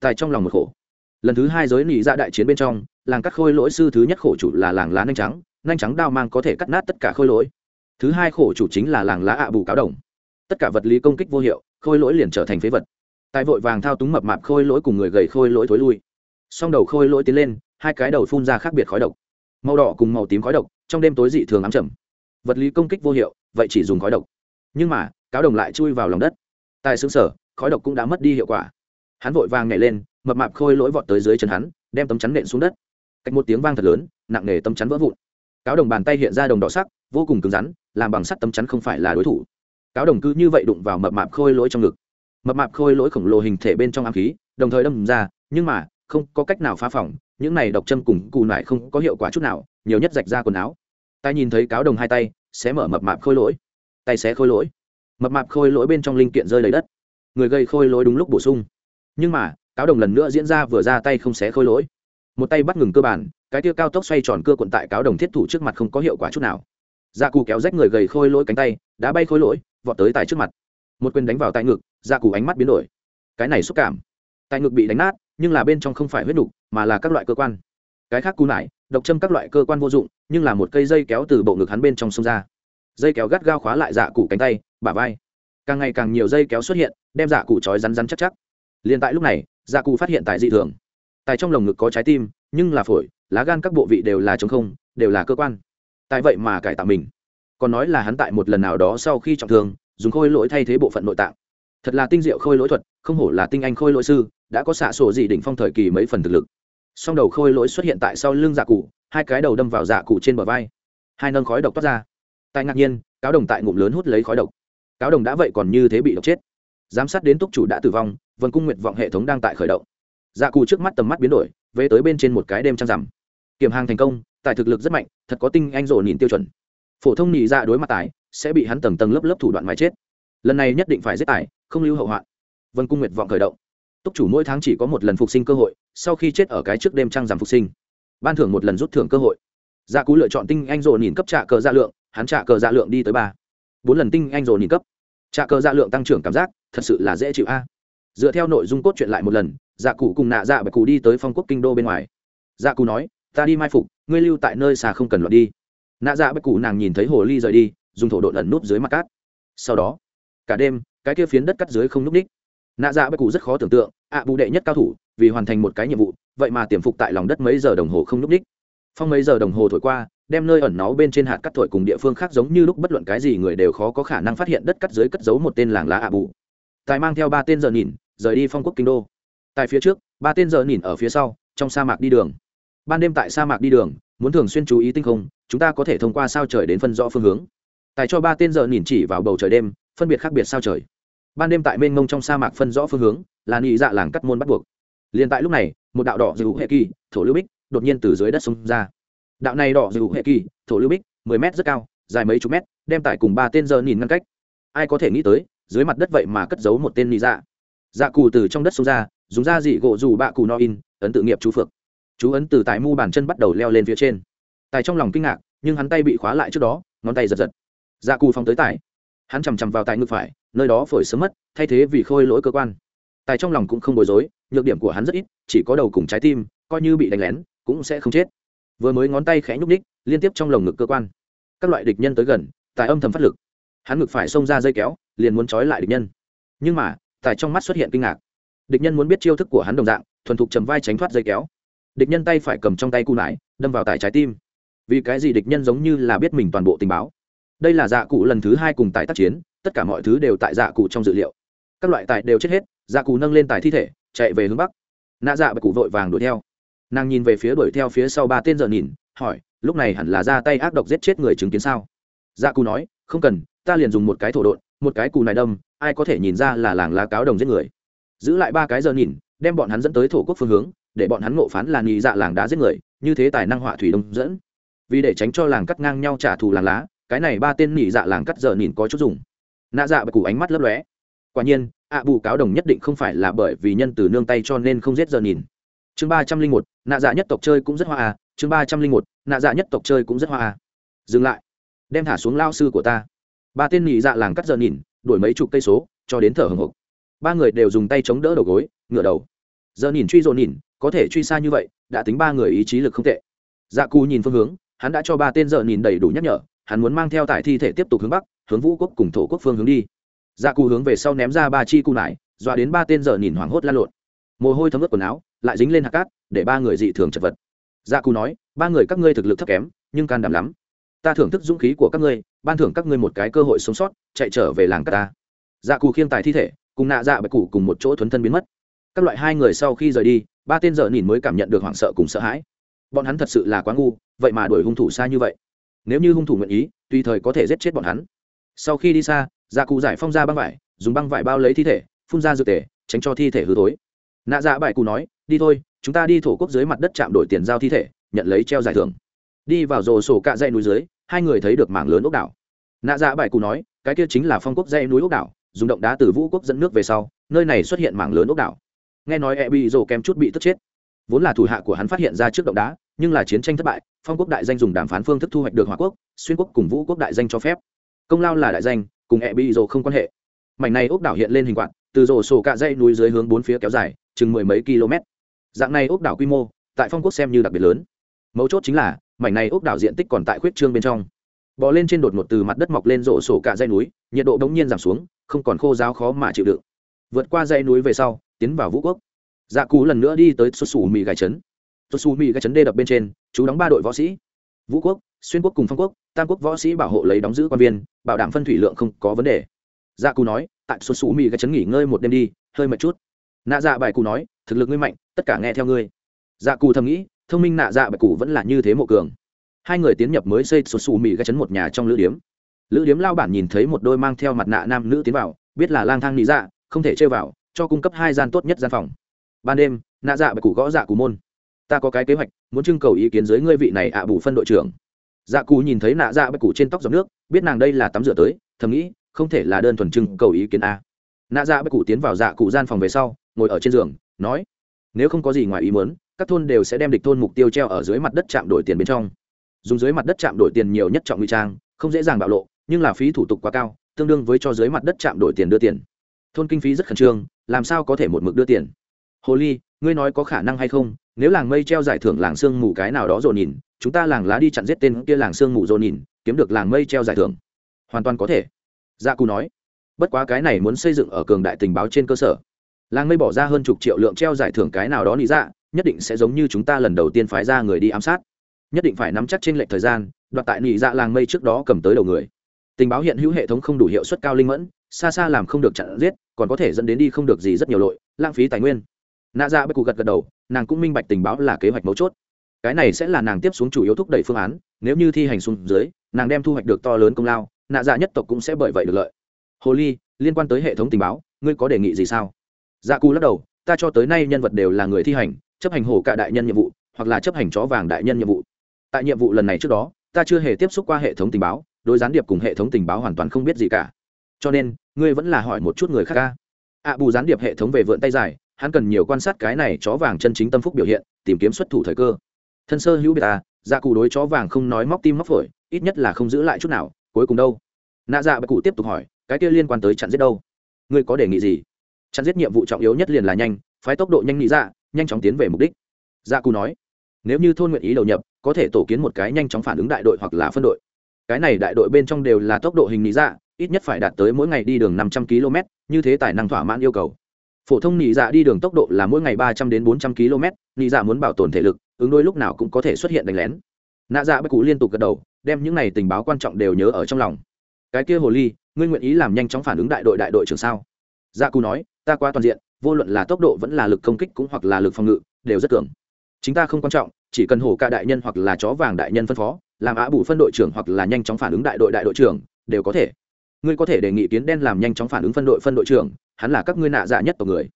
Tài trong lòng một khổ. Lần thứ hai giới nị ra đại chiến bên trong, làng cắt khôi lỗi sư thứ nhất khổ chủ là làng lá nanh trắng nanh trắng đao mang có thể cắt nát tất cả khôi lỗi. Thứ hai khổ chủ chính là làng lá ạ bù cáo đồng. Tất cả vật lý công kích vô hiệu, khôi lỗi liền trở thành phế vật. Tài vội vàng thao túng mập mạp khôi lỗi cùng người gầy khôi lỗi thối lui. Song đầu khôi lỗi tiến lên, hai cái đầu phun ra khác biệt khói độc. Màu đỏ cùng màu tím khói độc, trong đêm tối dị thường ám trầm. Vật lý công kích vô hiệu, vậy chỉ dùng khói độc. Nhưng mà, cáo đồng lại chui vào lòng đất. Tại xứ sở, khói độc cũng đã mất đi hiệu quả hắn vội vàng nhảy lên, mập mạp khôi lỗi vọt tới dưới chân hắn, đem tấm chắn nện xuống đất. Cách một tiếng vang thật lớn, nặng nề tấm chắn vỡ vụn. Cáo đồng bàn tay hiện ra đồng đỏ sắc, vô cùng cứng rắn, làm bằng sắt tấm chắn không phải là đối thủ. Cáo đồng cứ như vậy đụng vào mập mạp khôi lỗi trong ngực. Mập mạp khôi lỗi khổng lồ hình thể bên trong ám khí, đồng thời đâm ra, nhưng mà, không có cách nào phá phỏng, những này độc châm cùng cù nải không có hiệu quả chút nào, nhiều nhất rạch ra quần áo. Tay nhìn thấy cáo đồng hai tay, sẽ mở mập mạp khôi lỗi. Tay xé khôi lỗi. Mập mạp khôi lỗi bên trong linh kiện rơi lấy đất. Người gây khôi lỗi đúng lúc bổ sung nhưng mà, cáo đồng lần nữa diễn ra vừa ra tay không xé khôi lỗi. Một tay bắt ngừng cơ bản, cái tia cao tốc xoay tròn cưa quận tại cáo đồng thiết thủ trước mặt không có hiệu quả chút nào. Dạ cù kéo rách người gầy khôi lỗi cánh tay, đã bay khôi lỗi, vọt tới tại trước mặt. Một quyền đánh vào tại ngực dạ cù ánh mắt biến đổi. Cái này xúc cảm. Tại ngực bị đánh nát, nhưng là bên trong không phải huyết đục mà là các loại cơ quan. Cái khác cú nải, độc châm các loại cơ quan vô dụng, nhưng là một cây dây kéo từ bộ ngực hắn bên trong sông ra. Dây kéo gắt gao khóa lại dạ cụ cánh tay, bả vai. Càng ngày càng nhiều dây kéo xuất hiện, đem dạ cụ trói rắn rắn chắc chắc liền tại lúc này dạ cụ phát hiện tại dị thường. Tại trong lồng ngực có trái tim, nhưng là phổi, lá gan các bộ vị đều là chống không, đều là cơ quan. Tại vậy mà cải tạo mình. Còn nói là hắn tại một lần nào đó sau khi trọng thương, dùng khôi lỗi thay thế bộ phận nội tạng. Thật là tinh diệu khôi lỗi thuật, không hổ là tinh anh khôi lỗi sư, đã có xạ sổ gì đỉnh phong thời kỳ mấy phần thực lực. Song đầu khôi lỗi xuất hiện tại sau lưng dạ cụ hai cái đầu đâm vào dạ cụ trên bờ vai. Hai nâng khói độc toát ra. Tại ngạc nhiên, cáo đồng tại ngụm lớn hút lấy khói độc. Cáo đồng đã vậy còn như thế bị độc chết. Giám sát đến túc chủ đã tử vong vân cung nguyện vọng hệ thống đang tại khởi động. Dạ cù trước mắt tầm mắt biến đổi, về tới bên trên một cái đêm trăng rằm. Kiểm hàng thành công, tài thực lực rất mạnh, thật có tinh anh rộ nhìn tiêu chuẩn. Phổ thông nhị dạ đối mặt tài, sẽ bị hắn tầng tầng lớp lớp thủ đoạn mà chết. Lần này nhất định phải giết tài, không lưu hậu hoạn. Vân cung nguyện vọng khởi động. Túc chủ mỗi tháng chỉ có một lần phục sinh cơ hội, sau khi chết ở cái trước đêm trăng giảm phục sinh. Ban thưởng một lần rút thưởng cơ hội. Dạ Gia cú lựa chọn tinh anh rồ nhìn cấp trạ cờ dạ lượng, hắn trạ cờ dạ lượng đi tới ba. Bốn lần tinh anh rồ nhìn cấp. Trạ cờ dạ lượng tăng trưởng cảm giác, thật sự là dễ chịu a dựa theo nội dung cốt truyện lại một lần dạ cụ cùng nạ dạ bạch cụ đi tới phong quốc kinh đô bên ngoài. Dạ cụ nói, ta đi mai phục, ngươi lưu tại nơi xa không cần loạn đi. Nạ dạ bạch cụ nàng nhìn thấy hồ ly rời đi, dùng thổ độn ẩn núp dưới mặt cát. Sau đó, cả đêm, cái kia phiến đất cắt dưới không núp ních. Nạ dạ bạch cụ rất khó tưởng tượng, ạ bù đệ nhất cao thủ, vì hoàn thành một cái nhiệm vụ, vậy mà tiềm phục tại lòng đất mấy giờ đồng hồ không núp ních. Phong mấy giờ đồng hồ thổi qua, đem nơi ẩn náu bên trên hạt cắt thổi cùng địa phương khác giống như lúc bất luận cái gì người đều khó có khả năng phát hiện đất cắt dưới cất giấu một tên làng lá ạ bù. Tài mang theo ba tên giờ nhìn rời đi phong quốc kinh đô. Tại phía trước, ba tên giờ nhìn ở phía sau, trong sa mạc đi đường. Ban đêm tại sa mạc đi đường, muốn thường xuyên chú ý tinh không, chúng ta có thể thông qua sao trời đến phân rõ phương hướng. Tài cho ba tên giờ nhìn chỉ vào bầu trời đêm, phân biệt khác biệt sao trời. Ban đêm tại mênh mông trong sa mạc phân rõ phương hướng, là nị dạ làng cắt môn bắt buộc. Liền tại lúc này, một đạo đỏ dịu hệ kỳ, thổ lưu bích, đột nhiên từ dưới đất xông ra. Đạo này đỏ dịu hệ kỳ, thổ lưu bích, mười mét rất cao, dài mấy chục mét, đem tải cùng ba tên giờ nhìn ngăn cách. Ai có thể nghĩ tới, dưới mặt đất vậy mà cất giấu một tên nị dạ dạ cù từ trong đất xông ra, dùng da dị gỗ dù bạ cù no in, ấn tự nghiệp chú phược chú ấn từ tại mu bàn chân bắt đầu leo lên phía trên. Tài trong lòng kinh ngạc, nhưng hắn tay bị khóa lại trước đó, ngón tay giật giật. Dạ cù phóng tới tài hắn chằm chằm vào tài ngực phải, nơi đó phổi sớm mất, thay thế vì khôi lỗi cơ quan. Tài trong lòng cũng không bối rối, nhược điểm của hắn rất ít, chỉ có đầu cùng trái tim, coi như bị đánh lén, cũng sẽ không chết. Vừa mới ngón tay khẽ nhúc ních liên tiếp trong lồng ngực cơ quan. Các loại địch nhân tới gần, tài âm thầm phát lực. Hắn ngực phải xông ra dây kéo, liền muốn trói lại địch nhân. Nhưng mà tài trong mắt xuất hiện kinh ngạc. Địch nhân muốn biết chiêu thức của hắn đồng dạng, thuần thục trầm vai tránh thoát dây kéo. Địch nhân tay phải cầm trong tay cu nải, đâm vào tài trái tim. Vì cái gì địch nhân giống như là biết mình toàn bộ tình báo? Đây là dạ cụ lần thứ hai cùng tài tác chiến, tất cả mọi thứ đều tại dạ cụ trong dự liệu. Các loại tài đều chết hết dạ cụ nâng lên tài thi thể, chạy về hướng bắc. Nạ dạ bạch cụ vội vàng đuổi theo. Nàng nhìn về phía đuổi theo phía sau ba tên giờ nhìn, hỏi, lúc này hẳn là ra tay ác độc giết chết người chứng kiến sao? Dạ cụ nói, không cần, ta liền dùng một cái thổ độn, một cái cù này đâm ai có thể nhìn ra là làng lá cáo đồng giết người. Giữ lại ba cái giờ nhìn, đem bọn hắn dẫn tới thổ quốc phương hướng, để bọn hắn ngộ phán là nhị dạ làng đá giết người, như thế tài năng họa thủy đông dẫn. Vì để tránh cho làng cắt ngang nhau trả thù làng lá, cái này ba tên nhị dạ làng cắt giờ nhìn có chút dùng. Nạ dạ bạch cụ ánh mắt lấp lóe. Quả nhiên, ạ bù cáo đồng nhất định không phải là bởi vì nhân từ nương tay cho nên không giết giờ nhìn. Chương ba trăm linh một, nạ dạ nhất tộc chơi cũng rất hoa à. Chương ba trăm linh một, nạ dạ nhất tộc chơi cũng rất hoa à. Dừng lại. Đem thả xuống lao sư của ta. Ba tên nhị dạ làng cắt giờ nhìn đuổi mấy chục cây số, cho đến thở hồng hộc. Ba người đều dùng tay chống đỡ đầu gối, ngửa đầu. Giờ nhìn truy dồn nhìn, có thể truy xa như vậy, đã tính ba người ý chí lực không tệ. Dạ cù nhìn phương hướng, hắn đã cho ba tên giờ nhìn đầy đủ nhắc nhở, hắn muốn mang theo tại thi thể tiếp tục hướng bắc, hướng vũ quốc cùng thổ quốc phương hướng đi. Dạ cù hướng về sau ném ra ba chi cù nải, dọa đến ba tên giờ nhìn hoảng hốt lan lộn. Mồ hôi thấm ướt quần áo, lại dính lên hạt cát, để ba người dị thường chật vật. Dạ cù nói, ba người các ngươi thực lực thấp kém, nhưng can đảm lắm ta thưởng thức dũng khí của các ngươi, ban thưởng các ngươi một cái cơ hội sống sót, chạy trở về làng các ta. Dạ cù khiêng tài thi thể, cùng nạ dạ bạch cụ cùng một chỗ thuấn thân biến mất. Các loại hai người sau khi rời đi, ba tên giờ nhìn mới cảm nhận được hoảng sợ cùng sợ hãi. Bọn hắn thật sự là quá ngu, vậy mà đuổi hung thủ xa như vậy. Nếu như hung thủ nguyện ý, tùy thời có thể giết chết bọn hắn. Sau khi đi xa dạ cụ giải phong ra băng vải, dùng băng vải bao lấy thi thể, phun ra dược tể tránh cho thi thể hư tối nạ dạ bại cụ nói, đi thôi, chúng ta đi thổ quốc dưới mặt đất chạm đổi tiền giao thi thể, nhận lấy treo giải thưởng đi vào rồ sổ cạ dãy núi dưới, hai người thấy được mảng lớn ốc đảo. Nạ dạ bại cụ nói, cái kia chính là phong quốc dãy núi ốc đảo, dùng động đá từ vũ quốc dẫn nước về sau, nơi này xuất hiện mảng lớn ốc đảo. Nghe nói e bị rồ kém chút bị tức chết. Vốn là thủ hạ của hắn phát hiện ra trước động đá, nhưng là chiến tranh thất bại, phong quốc đại danh dùng đàm phán phương thức thu hoạch được hòa quốc, xuyên quốc cùng vũ quốc đại danh cho phép. Công lao là đại danh, cùng e bị rồ không quan hệ. Mảnh này ốc đảo hiện lên hình quạt, từ rổ sổ cạ dây núi dưới hướng bốn phía kéo dài, chừng mười mấy km dạng này ốc đảo quy mô, tại phong quốc xem như đặc biệt lớn. Mấu chốt chính là mảnh này ốc đảo diện tích còn tại khuyết trương bên trong. Bò lên trên đột ngột từ mặt đất mọc lên rổ sổ cả dây núi, nhiệt độ bỗng nhiên giảm xuống, không còn khô giáo khó mà chịu đựng. Vượt qua dây núi về sau, tiến vào vũ quốc. Dạ cú lần nữa đi tới xuất xù mì gai trấn. Xuất xù mì gai trấn đê đập bên trên, chú đóng ba đội võ sĩ. Vũ quốc, xuyên quốc cùng phong quốc, tam quốc võ sĩ bảo hộ lấy đóng giữ quan viên, bảo đảm phân thủy lượng không có vấn đề. Dạ cú nói, tại xuất xù mì gai trấn nghỉ ngơi một đêm đi, hơi mệt chút. Nạ dạ bài cú nói, thực lực ngươi mạnh, tất cả nghe theo ngươi. Dạ cù thầm nghĩ thông minh nạ dạ bạch cụ vẫn là như thế mộ cường. Hai người tiến nhập mới xây sụt xù mì gai chấn một nhà trong lữ điếm. Lữ điếm lao bản nhìn thấy một đôi mang theo mặt nạ nam nữ tiến vào, biết là lang thang nị dạ không thể chơi vào, cho cung cấp hai gian tốt nhất gian phòng. Ban đêm, nạ dạ bạch cụ gõ dạ cù môn. Ta có cái kế hoạch, muốn trưng cầu ý kiến dưới ngươi vị này ạ bù phân đội trưởng. Dạ cù nhìn thấy nạ dạ bạch cụ trên tóc dòng nước, biết nàng đây là tắm rửa tới, thầm nghĩ, không thể là đơn thuần trưng cầu ý kiến a. Nạ dạ bạch cụ tiến vào dạ cụ gian phòng về sau, ngồi ở trên giường, nói, nếu không có gì ngoài ý muốn các thôn đều sẽ đem địch thôn mục tiêu treo ở dưới mặt đất chạm đổi tiền bên trong. Dùng dưới mặt đất chạm đổi tiền nhiều nhất trọng nguy trang, không dễ dàng bạo lộ, nhưng là phí thủ tục quá cao, tương đương với cho dưới mặt đất chạm đổi tiền đưa tiền. Thôn kinh phí rất khẩn trương, làm sao có thể một mực đưa tiền? Hồ ly, ngươi nói có khả năng hay không? Nếu làng mây treo giải thưởng làng sương mù cái nào đó rồi nhìn, chúng ta làng lá đi chặn giết tên kia làng sương mù rồi nhìn, kiếm được làng mây treo giải thưởng. Hoàn toàn có thể. Gia dạ cù nói. Bất quá cái này muốn xây dựng ở cường đại tình báo trên cơ sở. Làng mây bỏ ra hơn chục triệu lượng treo giải thưởng cái nào đó lý dạ nhất định sẽ giống như chúng ta lần đầu tiên phái ra người đi ám sát. Nhất định phải nắm chắc trên lệch thời gian, đoạt tại nị dạ làng mây trước đó cầm tới đầu người. Tình báo hiện hữu hệ thống không đủ hiệu suất cao linh mẫn, xa xa làm không được chặn giết, còn có thể dẫn đến đi không được gì rất nhiều lội lãng phí tài nguyên. Nạ dạ bất cụ gật gật đầu, nàng cũng minh bạch tình báo là kế hoạch mấu chốt. Cái này sẽ là nàng tiếp xuống chủ yếu thúc đẩy phương án, nếu như thi hành xuống dưới, nàng đem thu hoạch được to lớn công lao, nạ dạ nhất tộc cũng sẽ bởi vậy được lợi. Hồ ly, liên quan tới hệ thống tình báo, ngươi có đề nghị gì sao? Dạ cù lắc đầu, ta cho tới nay nhân vật đều là người thi hành chấp hành hổ cả đại nhân nhiệm vụ, hoặc là chấp hành chó vàng đại nhân nhiệm vụ. Tại nhiệm vụ lần này trước đó, ta chưa hề tiếp xúc qua hệ thống tình báo, đối gián điệp cùng hệ thống tình báo hoàn toàn không biết gì cả. Cho nên, ngươi vẫn là hỏi một chút người khác ca ạ bù gián điệp hệ thống về vượn tay dài, hắn cần nhiều quan sát cái này chó vàng chân chính tâm phúc biểu hiện, tìm kiếm xuất thủ thời cơ. Thân sơ hữu biệt ta dạ cụ đối chó vàng không nói móc tim móc phổi, ít nhất là không giữ lại chút nào, cuối cùng đâu? Nạ dạ bà cụ tiếp tục hỏi, cái kia liên quan tới chặn giết đâu? Ngươi có đề nghị gì? Chặn giết nhiệm vụ trọng yếu nhất liền là nhanh phái tốc độ nhanh nghĩ dạ nhanh chóng tiến về mục đích. Dạ cụ nói, nếu như thôn nguyện ý đầu nhập, có thể tổ kiến một cái nhanh chóng phản ứng đại đội hoặc là phân đội. Cái này đại đội bên trong đều là tốc độ hình nghĩ dạ ít nhất phải đạt tới mỗi ngày đi đường năm trăm km, như thế tài năng thỏa mãn yêu cầu. Phổ thông nghĩ dạ đi đường tốc độ là mỗi ngày ba trăm đến bốn trăm km nghĩ dạ muốn bảo tồn thể lực, ứng đôi lúc nào cũng có thể xuất hiện đánh lén. Nạ dạ bất cụ liên tục gật đầu, đem những này tình báo quan trọng đều nhớ ở trong lòng. Cái kia hồ ly, ngươi nguyện ý làm nhanh chóng phản ứng đại đội đại đội trưởng sao? Dạ cụ nói, ta qua toàn diện vô luận là tốc độ vẫn là lực công kích cũng hoặc là lực phòng ngự, đều rất cường. Chính ta không quan trọng, chỉ cần hổ ca đại nhân hoặc là chó vàng đại nhân phân phó, làm á bù phân đội trưởng hoặc là nhanh chóng phản ứng đại đội đại đội trưởng, đều có thể. Ngươi có thể đề nghị kiến đen làm nhanh chóng phản ứng phân đội phân đội trưởng, hắn là các ngươi nạ dạ nhất tộc người.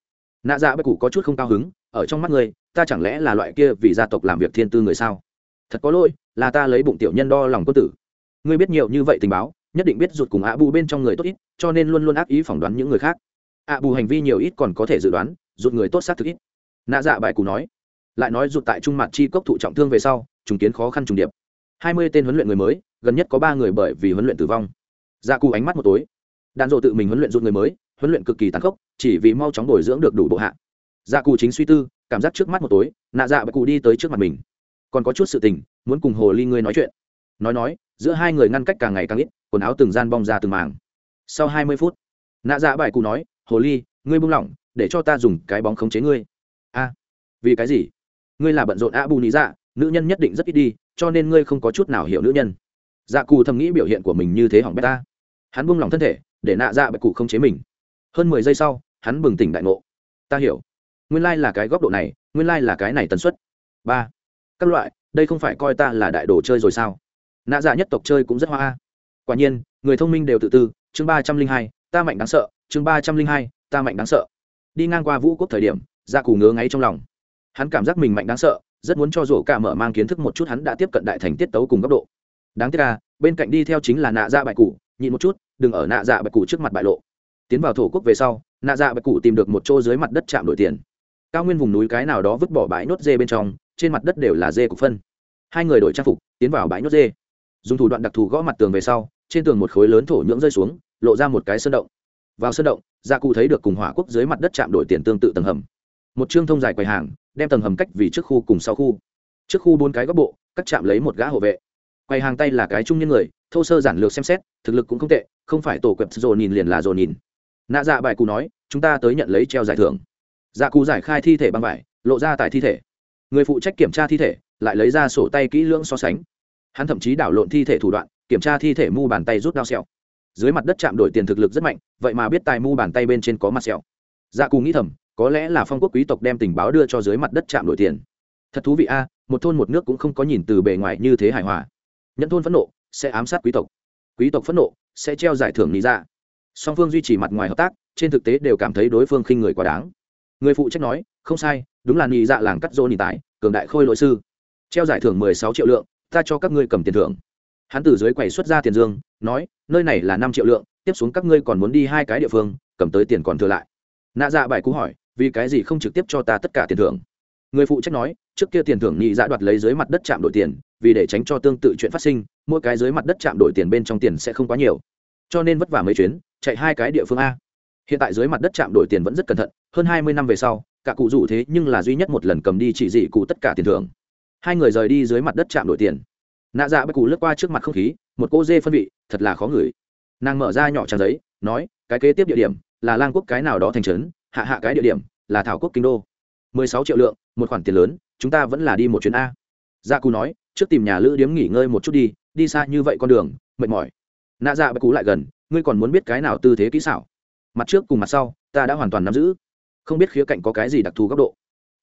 Nạ dạ bất cụ có chút không cao hứng, ở trong mắt ngươi, ta chẳng lẽ là loại kia vì gia tộc làm việc thiên tư người sao? Thật có lỗi, là ta lấy bụng tiểu nhân đo lòng quân tử. Ngươi biết nhiều như vậy tình báo, nhất định biết ruột cùng ạ bù bên trong người tốt ít, cho nên luôn luôn ác ý phỏng đoán những người khác ạ bù hành vi nhiều ít còn có thể dự đoán, rụt người tốt xác thực ít. Nạ dạ bài cù nói, lại nói rụt tại trung mặt chi cốc thụ trọng thương về sau, trùng kiến khó khăn trùng điệp. Hai mươi tên huấn luyện người mới, gần nhất có ba người bởi vì huấn luyện tử vong. Dạ cù ánh mắt một tối. Đàn rộ tự mình huấn luyện rụt người mới, huấn luyện cực kỳ tàn khốc, chỉ vì mau chóng bồi dưỡng được đủ bộ hạ. Dạ cù chính suy tư, cảm giác trước mắt một tối, nạ dạ bài cù đi tới trước mặt mình. Còn có chút sự tình, muốn cùng hồ ly ngươi nói chuyện. Nói nói, giữa hai người ngăn cách càng ngày càng ít, quần áo từng gian bong ra từng màng sau hai mươi phút, nạ dạ bài cụ nói hồ ly, ngươi buông lỏng, để cho ta dùng cái bóng khống chế ngươi. A, vì cái gì? Ngươi là bận rộn a bù nị dạ nữ nhân nhất định rất ít đi, cho nên ngươi không có chút nào hiểu nữ nhân. Dạ cù thầm nghĩ biểu hiện của mình như thế hỏng bét ta. Hắn buông lỏng thân thể, để nạ dạ bạch cụ không chế mình. Hơn mười giây sau, hắn bừng tỉnh đại ngộ. Ta hiểu. Nguyên lai là cái góc độ này, nguyên lai là cái này tần suất. Ba, các loại, đây không phải coi ta là đại đồ chơi rồi sao? Nạ dạ nhất tộc chơi cũng rất hoa quả nhiên, người thông minh đều tự tư, chương ba trăm linh hai ta mạnh đáng sợ, chương ba trăm linh hai, ta mạnh đáng sợ. Đi ngang qua vũ quốc thời điểm ra cù ngứa ngáy trong lòng. Hắn cảm giác mình mạnh đáng sợ, rất muốn cho rổ cả mở mang kiến thức một chút hắn đã tiếp cận đại thành tiết tấu cùng góc độ. Đáng tiếc là bên cạnh đi theo chính là nạ dạ bại cụ nhịn một chút, đừng ở nạ dạ bại cụ trước mặt bại lộ. Tiến vào thổ quốc về sau, nạ dạ bại cụ tìm được một chỗ dưới mặt đất chạm đổi tiền. Cao nguyên vùng núi cái nào đó vứt bỏ bãi nốt dê bên trong, trên mặt đất đều là dê cục phân. Hai người đổi trang phục, tiến vào bãi nốt dê. Dùng thủ đoạn đặc thù gõ mặt tường về sau, trên tường một khối lớn thổ nhưỡng rơi xuống lộ ra một cái sơn động. Vào sơn động gia cụ thấy được cùng hỏa quốc dưới mặt đất chạm đổi tiền tương tự tầng hầm. Một chương thông dài quầy hàng, đem tầng hầm cách vì trước khu cùng sau khu. Trước khu bốn cái góc bộ cắt chạm lấy một gã hộ vệ. Quầy hàng tay là cái trung nhân người, thô sơ giản lược xem xét, thực lực cũng không tệ, không phải tổ quẹp rồ nhìn liền là rồ nhìn. Nạ dạ bài cụ nói, chúng ta tới nhận lấy treo giải thưởng. Dạ cụ giải khai thi thể băng vải, lộ ra tại thi thể. Người phụ trách kiểm tra thi thể, lại lấy ra sổ tay kỹ lưỡng so sánh. Hắn thậm chí đảo lộn thi thể thủ đoạn, kiểm tra thi thể mu bàn tay rút đao xẹo dưới mặt đất chạm đổi tiền thực lực rất mạnh, vậy mà biết tài mu bàn tay bên trên có mặt sẹo. Dạ cù nghĩ thầm, có lẽ là phong quốc quý tộc đem tình báo đưa cho dưới mặt đất chạm đổi tiền. Thật thú vị a, một thôn một nước cũng không có nhìn từ bề ngoài như thế hài hòa. Nhận thôn phẫn nộ sẽ ám sát quý tộc. Quý tộc phẫn nộ sẽ treo giải thưởng lý ra song phương duy trì mặt ngoài hợp tác, trên thực tế đều cảm thấy đối phương khinh người quá đáng. Người phụ trách nói, không sai, đúng là nhị dạ làng cắt rô nhị tái cường đại khôi lỗi sư. Treo giải thưởng mười sáu triệu lượng, ta cho các ngươi cầm tiền thưởng hắn từ dưới quầy xuất ra tiền dương, nói, nơi này là năm triệu lượng, tiếp xuống các ngươi còn muốn đi hai cái địa phương, cầm tới tiền còn thừa lại. Nạ dạ bài cú hỏi, vì cái gì không trực tiếp cho ta tất cả tiền thưởng? Người phụ trách nói, trước kia tiền thưởng nhị dạ đoạt lấy dưới mặt đất chạm đổi tiền, vì để tránh cho tương tự chuyện phát sinh, mỗi cái dưới mặt đất chạm đổi tiền bên trong tiền sẽ không quá nhiều. Cho nên vất vả mấy chuyến, chạy hai cái địa phương a. Hiện tại dưới mặt đất chạm đổi tiền vẫn rất cẩn thận, hơn hai mươi năm về sau, cả cụ rủ thế nhưng là duy nhất một lần cầm đi chỉ dị cụ tất cả tiền thưởng. Hai người rời đi dưới mặt đất chạm đổi tiền nạ dạ bất cụ lướt qua trước mặt không khí, một cô dê phân vị, thật là khó ngửi. Nàng mở ra nhỏ trang giấy, nói, cái kế tiếp địa điểm là lang quốc cái nào đó thành trấn, hạ hạ cái địa điểm là thảo quốc kinh đô. Mười sáu triệu lượng, một khoản tiền lớn, chúng ta vẫn là đi một chuyến a. Gia cù nói, trước tìm nhà lữ điếm nghỉ ngơi một chút đi đi xa như vậy con đường, mệt mỏi. Nạ dạ bất cụ lại gần, ngươi còn muốn biết cái nào tư thế kỹ xảo? Mặt trước cùng mặt sau, ta đã hoàn toàn nắm giữ. Không biết khía cạnh có cái gì đặc thù góc độ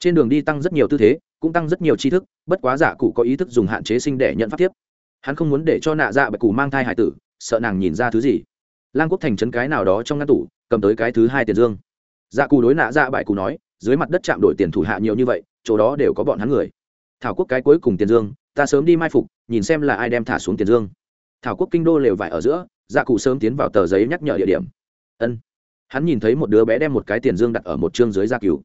trên đường đi tăng rất nhiều tư thế, cũng tăng rất nhiều tri thức, bất quá giả cụ có ý thức dùng hạn chế sinh để nhận pháp tiếp hắn không muốn để cho nạ dạ bạch cụ mang thai hải tử, sợ nàng nhìn ra thứ gì. Lang quốc thành trấn cái nào đó trong ngăn tủ, cầm tới cái thứ hai tiền dương. Dạ cụ đối nạ dạ bại cụ nói, dưới mặt đất chạm đổi tiền thủ hạ nhiều như vậy, chỗ đó đều có bọn hắn người. Thảo quốc cái cuối cùng tiền dương, ta sớm đi mai phục, nhìn xem là ai đem thả xuống tiền dương. Thảo quốc kinh đô lều vải ở giữa dạ cụ sớm tiến vào tờ giấy nhắc nhở địa điểm. Ân. Hắn nhìn thấy một đứa bé đem một cái tiền dương đặt ở một chương dưới gia cứu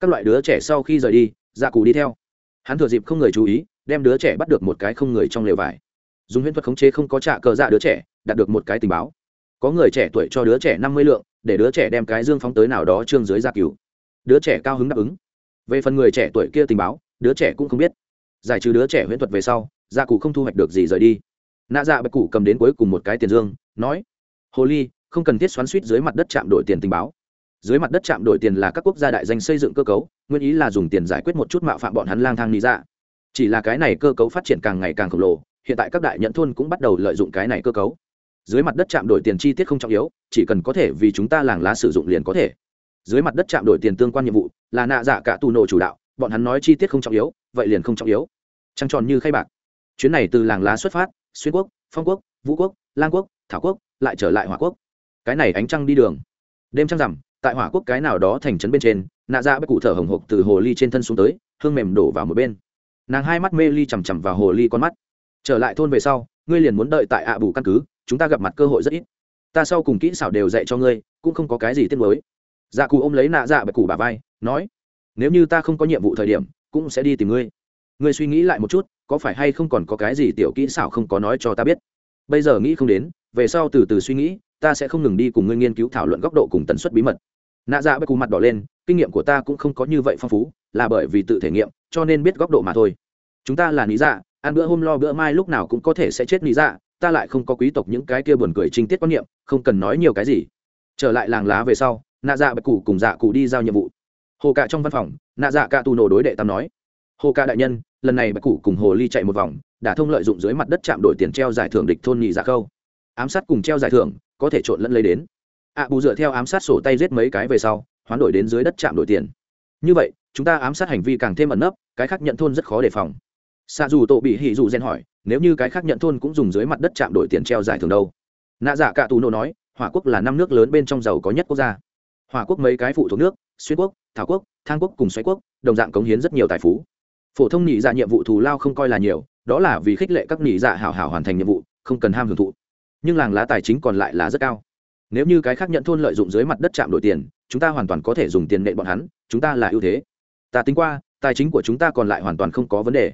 các loại đứa trẻ sau khi rời đi dạ cụ đi theo. Hắn thừa dịp không người chú ý, đem đứa trẻ bắt được một cái không người trong lều vải. Dùng huyễn thuật khống chế không có trả cờ dạ đứa trẻ, đạt được một cái tình báo. Có người trẻ tuổi cho đứa trẻ năm mươi lượng, để đứa trẻ đem cái dương phóng tới nào đó trương dưới dạ gia cứu đứa trẻ cao hứng đáp ứng. Về phần người trẻ tuổi kia tình báo, đứa trẻ cũng không biết. Giải trừ đứa trẻ huyễn thuật về sau dạ gia cụ không thu hoạch được gì rời đi. Nạ dạ bạch cụ cầm đến cuối cùng một cái tiền dương, nói, hồ ly, không cần thiết xoắn suýt dưới mặt đất chạm đổi tiền tình báo dưới mặt đất chạm đổi tiền là các quốc gia đại danh xây dựng cơ cấu, nguyên ý là dùng tiền giải quyết một chút mạo phạm bọn hắn lang thang lý ra dạ. chỉ là cái này cơ cấu phát triển càng ngày càng khổng lồ, hiện tại các đại nhận thôn cũng bắt đầu lợi dụng cái này cơ cấu. Dưới mặt đất chạm đổi tiền chi tiết không trọng yếu, chỉ cần có thể vì chúng ta làng lá sử dụng liền có thể. Dưới mặt đất chạm đổi tiền tương quan nhiệm vụ, là nạ dạ cả tù nổ chủ đạo, bọn hắn nói chi tiết không trọng yếu, vậy liền không trọng yếu. Trăng tròn như khay bạc. Chuyến này từ làng lá xuất phát, xuyên quốc, phong quốc, vũ quốc, lang quốc, thảo quốc, lại trở lại hỏa quốc. Cái này ánh trăng đi đường. Đêm trăng rằm tại hỏa quốc cái nào đó thành trấn bên trên, nạ dạ bất cụ thở hồng hộc từ hồ ly trên thân xuống tới, hương mềm đổ vào một bên. Nàng hai mắt mê ly chằm chằm vào hồ ly con mắt. Trở lại thôn về sau, ngươi liền muốn đợi tại ạ bù căn cứ, chúng ta gặp mặt cơ hội rất ít. Ta sau cùng kỹ xảo đều dạy cho ngươi, cũng không có cái gì tiếc mới dạ cụ ôm lấy nạ dạ bạch cụ bà vai, nói, nếu như ta không có nhiệm vụ thời điểm, cũng sẽ đi tìm ngươi. Ngươi suy nghĩ lại một chút, có phải hay không còn có cái gì tiểu kỹ xảo không có nói cho ta biết? Bây giờ nghĩ không đến, về sau từ từ suy nghĩ ta sẽ không ngừng đi cùng ngươi nghiên cứu thảo luận góc độ cùng tần suất bí mật. Nạ dạ bạch cù mặt đỏ lên, kinh nghiệm của ta cũng không có như vậy phong phú, là bởi vì tự thể nghiệm, cho nên biết góc độ mà thôi. Chúng ta là lý dạ ăn bữa hôm lo bữa mai lúc nào cũng có thể sẽ chết lý dạ ta lại không có quý tộc những cái kia buồn cười trinh tiết quan niệm, không cần nói nhiều cái gì. Trở lại làng lá về sau, nạ dạ bạch cụ cùng dạ cụ đi giao nhiệm vụ. Hồ cạ trong văn phòng, nạ dạ cạ tù nổ đối đệ tam nói, hồ cạ đại nhân, lần này bạch cụ cùng hồ ly chạy một vòng, đã thông lợi dụng dưới mặt đất chạm đổi tiền treo giải thưởng địch thôn nhị dạ khâu. Ám sát cùng treo giải thưởng có thể trộn lẫn lấy đến. Ạ bù dựa theo ám sát sổ tay giết mấy cái về sau, hoán đổi đến dưới đất chạm đổi tiền. Như vậy, chúng ta ám sát hành vi càng thêm ẩn nấp, cái khác nhận thôn rất khó đề phòng. Xa dù tổ bị hỉ dù gen hỏi, nếu như cái khác nhận thôn cũng dùng dưới mặt đất chạm đổi tiền treo giải thưởng đâu? Nạ dạ giả cả tù nô nói, hỏa quốc là năm nước lớn bên trong giàu có nhất quốc gia. Hỏa quốc mấy cái phụ thuộc nước, xuyên quốc, thảo quốc, thang quốc cùng xoáy quốc, đồng dạng cống hiến rất nhiều tài phú. Phổ thông nhị dạ nhiệm vụ thù lao không coi là nhiều, đó là vì khích lệ các nhị dạ hảo hảo hoàn thành nhiệm vụ, không cần ham hưởng thụ nhưng làng lá tài chính còn lại là rất cao. Nếu như cái khác nhận thôn lợi dụng dưới mặt đất chạm đổi tiền, chúng ta hoàn toàn có thể dùng tiền nệ bọn hắn, chúng ta là ưu thế. Ta tính qua, tài chính của chúng ta còn lại hoàn toàn không có vấn đề.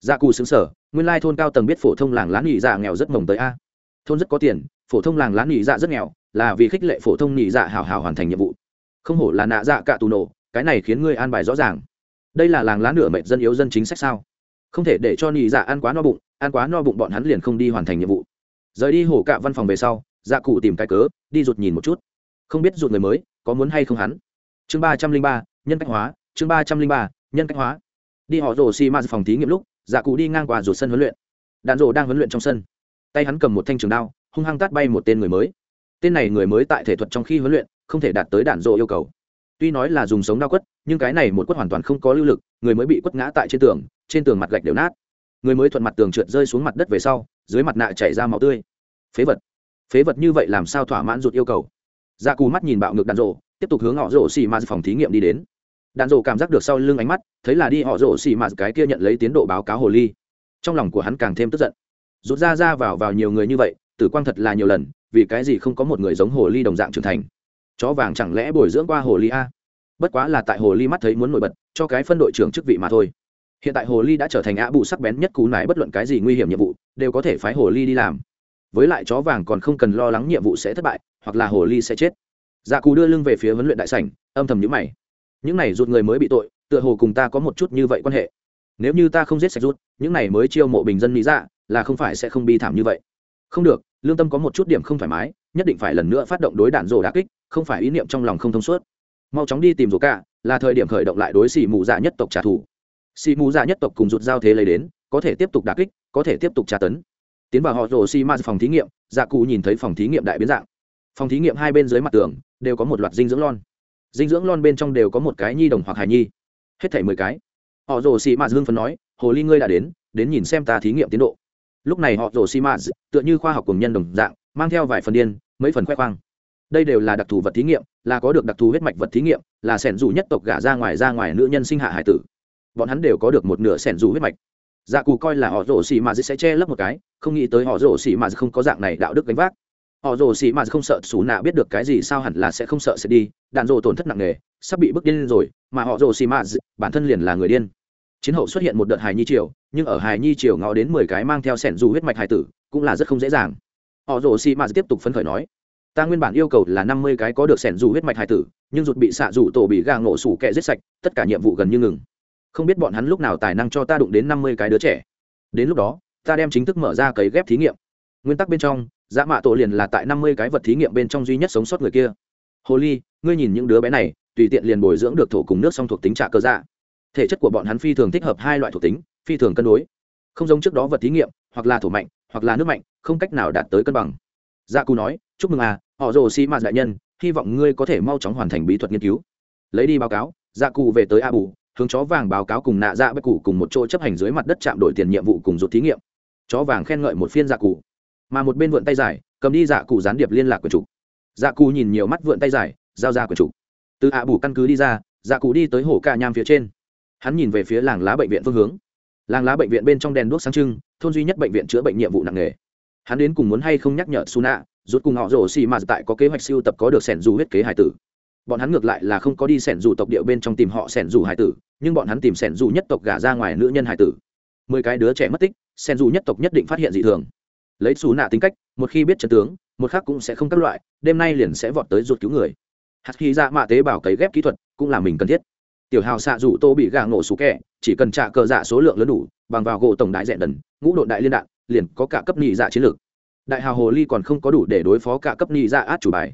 Gia dạ cù xứng sở, nguyên lai thôn cao tầng biết phổ thông làng lá nghỉ dạ nghèo rất mồng tới a. Thôn rất có tiền, phổ thông làng lá nghỉ dạ rất nghèo, là vì khích lệ phổ thông nghỉ dạ hào hào hoàn thành nhiệm vụ. Không hổ là nạ dạ cạ tù nổ, cái này khiến ngươi an bài rõ ràng. Đây là làng lá nửa mệnh dân yếu dân chính sách sao? Không thể để cho nghỉ dạ ăn quá no bụng, ăn quá no bụng bọn hắn liền không đi hoàn thành nhiệm vụ rời đi hổ cạ văn phòng về sau dạ cụ tìm cái cớ, đi rụt nhìn một chút. Không biết rụt người mới, có muốn hay không hắn? Chương ba trăm linh ba, nhân cách hóa, chương ba trăm linh ba, nhân cách hóa. Đi họ rồ xi ma phòng thí nghiệm lúc dạ cụ đi ngang qua rụt sân huấn luyện. Đạn rồ đang huấn luyện trong sân. Tay hắn cầm một thanh trường đao, hung hăng tát bay một tên người mới. Tên này người mới tại thể thuật trong khi huấn luyện, không thể đạt tới đạn rộ yêu cầu. Tuy nói là dùng sống đao quất, nhưng cái này một quất hoàn toàn không có lưu lực, người mới bị quất ngã tại trên tường trên tường mặt gạch đều nát. Người mới thuận mặt tường trượt rơi xuống mặt đất về sau dưới mặt nạ chảy ra máu tươi. Phế vật. Phế vật như vậy làm sao thỏa mãn rụt yêu cầu? Dạ cù mắt nhìn bạo ngược đạn rộ tiếp tục hướng họ rộ xì ma phòng thí nghiệm đi đến. Đạn rộ cảm giác được sau lưng ánh mắt, thấy là đi họ rộ xì ma cái kia nhận lấy tiến độ báo cáo hồ ly. Trong lòng của hắn càng thêm tức giận. Rút ra ra vào vào nhiều người như vậy, tử quang thật là nhiều lần, vì cái gì không có một người giống hồ ly đồng dạng trưởng thành? Chó vàng chẳng lẽ bồi dưỡng qua hồ ly a? Bất quá là tại hồ ly mắt thấy muốn nổi bật, cho cái phân đội trưởng chức vị mà thôi. Hiện tại hồ ly đã trở thành ạ bù sắc bén nhất cú nái bất luận cái gì nguy hiểm nhiệm vụ đều có thể phái hồ ly đi làm. Với lại chó vàng còn không cần lo lắng nhiệm vụ sẽ thất bại, hoặc là hồ ly sẽ chết. Dạ cù đưa lưng về phía huấn luyện đại sảnh, âm thầm nhữ mày. Những này rụt người mới bị tội, tựa hồ cùng ta có một chút như vậy quan hệ. Nếu như ta không giết sạch rút những này mới chiêu mộ bình dân mỹ dạ là không phải sẽ không bi thảm như vậy. Không được, lương tâm có một chút điểm không thoải mái, nhất định phải lần nữa phát động đối đạn rổ đà kích, không phải ý niệm trong lòng không thông suốt. Mau chóng đi tìm rổ cả, là thời điểm khởi động lại đối xì mù dạ nhất tộc trả thù. Xì mù dạ nhất tộc cùng rụt giao thế lấy đến có thể tiếp tục đả kích, có thể tiếp tục tra tấn. Tiến vào họ rồ xi ma phòng thí nghiệm dạ cụ nhìn thấy phòng thí nghiệm đại biến dạng. Phòng thí nghiệm hai bên dưới mặt tường đều có một loạt dinh dưỡng lon. Dinh dưỡng lon bên trong đều có một cái nhi đồng hoặc hài nhi. Hết thảy mười cái. Họ rồ xi ma hương phấn nói, hồ ly ngươi đã đến đến nhìn xem ta thí nghiệm tiến độ. Lúc này họ rồ xi ma tựa như khoa học cùng nhân đồng dạng, mang theo vài phần điên, mấy phần khoe khoang. Đây đều là đặc thù vật thí nghiệm, là có được đặc thù huyết mạch vật thí nghiệm, là sẻn dù nhất tộc gả ra ngoài ra ngoài nữ nhân sinh hạ hải tử. Bọn hắn đều có được một nửa sẻn dù huyết mạch dạ cù coi là họ rổ xì mà sẽ che lấp một cái, không nghĩ tới họ rổ xì mà không có dạng này đạo đức gánh vác. Họ rồ xì mà không sợ xù nạ biết được cái gì sao hẳn là sẽ không sợ sẽ đi, đạn rồ tổn thất nặng nề, sắp bị bức điên rồi, mà họ rồ xì mà bản thân liền là người điên. Chiến hậu xuất hiện một đợt hài nhi triều, nhưng ở hài nhi triều ngó đến mười cái mang theo sẻn dù huyết mạch hài tử, cũng là rất không dễ dàng. Họ rồ xì mà tiếp tục phấn khởi nói, ta nguyên bản yêu cầu là năm mươi cái có được sẻn dù huyết mạch hài tử, nhưng rụt bị xạ rủ tổ bị gà ngộ sủ kẹ giết sạch, tất cả nhiệm vụ gần như ngừng không biết bọn hắn lúc nào tài năng cho ta đụng đến năm mươi cái đứa trẻ. Đến lúc đó, ta đem chính thức mở ra cấy ghép thí nghiệm. Nguyên tắc bên trong dã mạ tổ liền là tại năm mươi cái vật thí nghiệm bên trong duy nhất sống sót người kia. Hồ ly, ngươi nhìn những đứa bé này, tùy tiện liền bồi dưỡng được thổ cùng nước song thuộc tính trả cơ dạ. Thể chất của bọn hắn phi thường thích hợp hai loại thuộc tính, phi thường cân đối. Không giống trước đó vật thí nghiệm, hoặc là thổ mạnh, hoặc là nước mạnh, không cách nào đạt tới cân bằng. Dạ cù nói, chúc mừng à họ rồ xi mạt đại nhân, hy vọng ngươi có thể mau chóng hoàn thành bí thuật nghiên cứu. Lấy đi báo cáo dạ cù về tới a bù hướng chó vàng báo cáo cùng nạ dạ bất cụ cùng một chỗ chấp hành dưới mặt đất chạm đổi tiền nhiệm vụ cùng rụt thí nghiệm. Chó vàng khen ngợi một phiên dạ cụ. Mà một bên vượn tay dài cầm đi dạ cụ gián điệp liên lạc của chủ. Dạ cụ nhìn nhiều mắt vượn tay dài giao ra của chủ. Từ ạ bù căn cứ đi ra dạ cụ đi tới hồ ca nham phía trên. Hắn nhìn về phía làng lá bệnh viện phương hướng. Làng lá bệnh viện bên trong đèn đuốc sáng trưng, thôn duy nhất bệnh viện chữa bệnh nhiệm vụ nặng nề. Hắn đến cùng muốn hay không nhắc nhở su nạ rút cùng họ rổ xì mà tại có kế hoạch siêu tập có được sẻn dù huyết kế hải tử bọn hắn ngược lại là không có đi sẻn dù tộc địa bên trong tìm họ sẻn dù hải tử, nhưng bọn hắn tìm sẻn dù nhất tộc gả ra ngoài nữ nhân hải tử. Mười cái đứa trẻ mất tích, sẻn dù nhất tộc nhất định phát hiện dị thường. Lấy xù nạ tính cách, một khi biết trận tướng, một khác cũng sẽ không các loại, đêm nay liền sẽ vọt tới ruột cứu người. Hạt khí ra dạ mạ tế bào cấy ghép kỹ thuật cũng là mình cần thiết. Tiểu hào xạ rủ tô bị gà ngộ sủ kẹ chỉ cần trả cờ dạ số lượng lớn đủ, bằng vào gỗ tổng đại dẹn đần, ngũ đội đại liên đạn, liền có cả cấp nhị dạ chiến lược. Đại hào hồ ly còn không có đủ để đối phó cả cấp nhị dạ át chủ bài.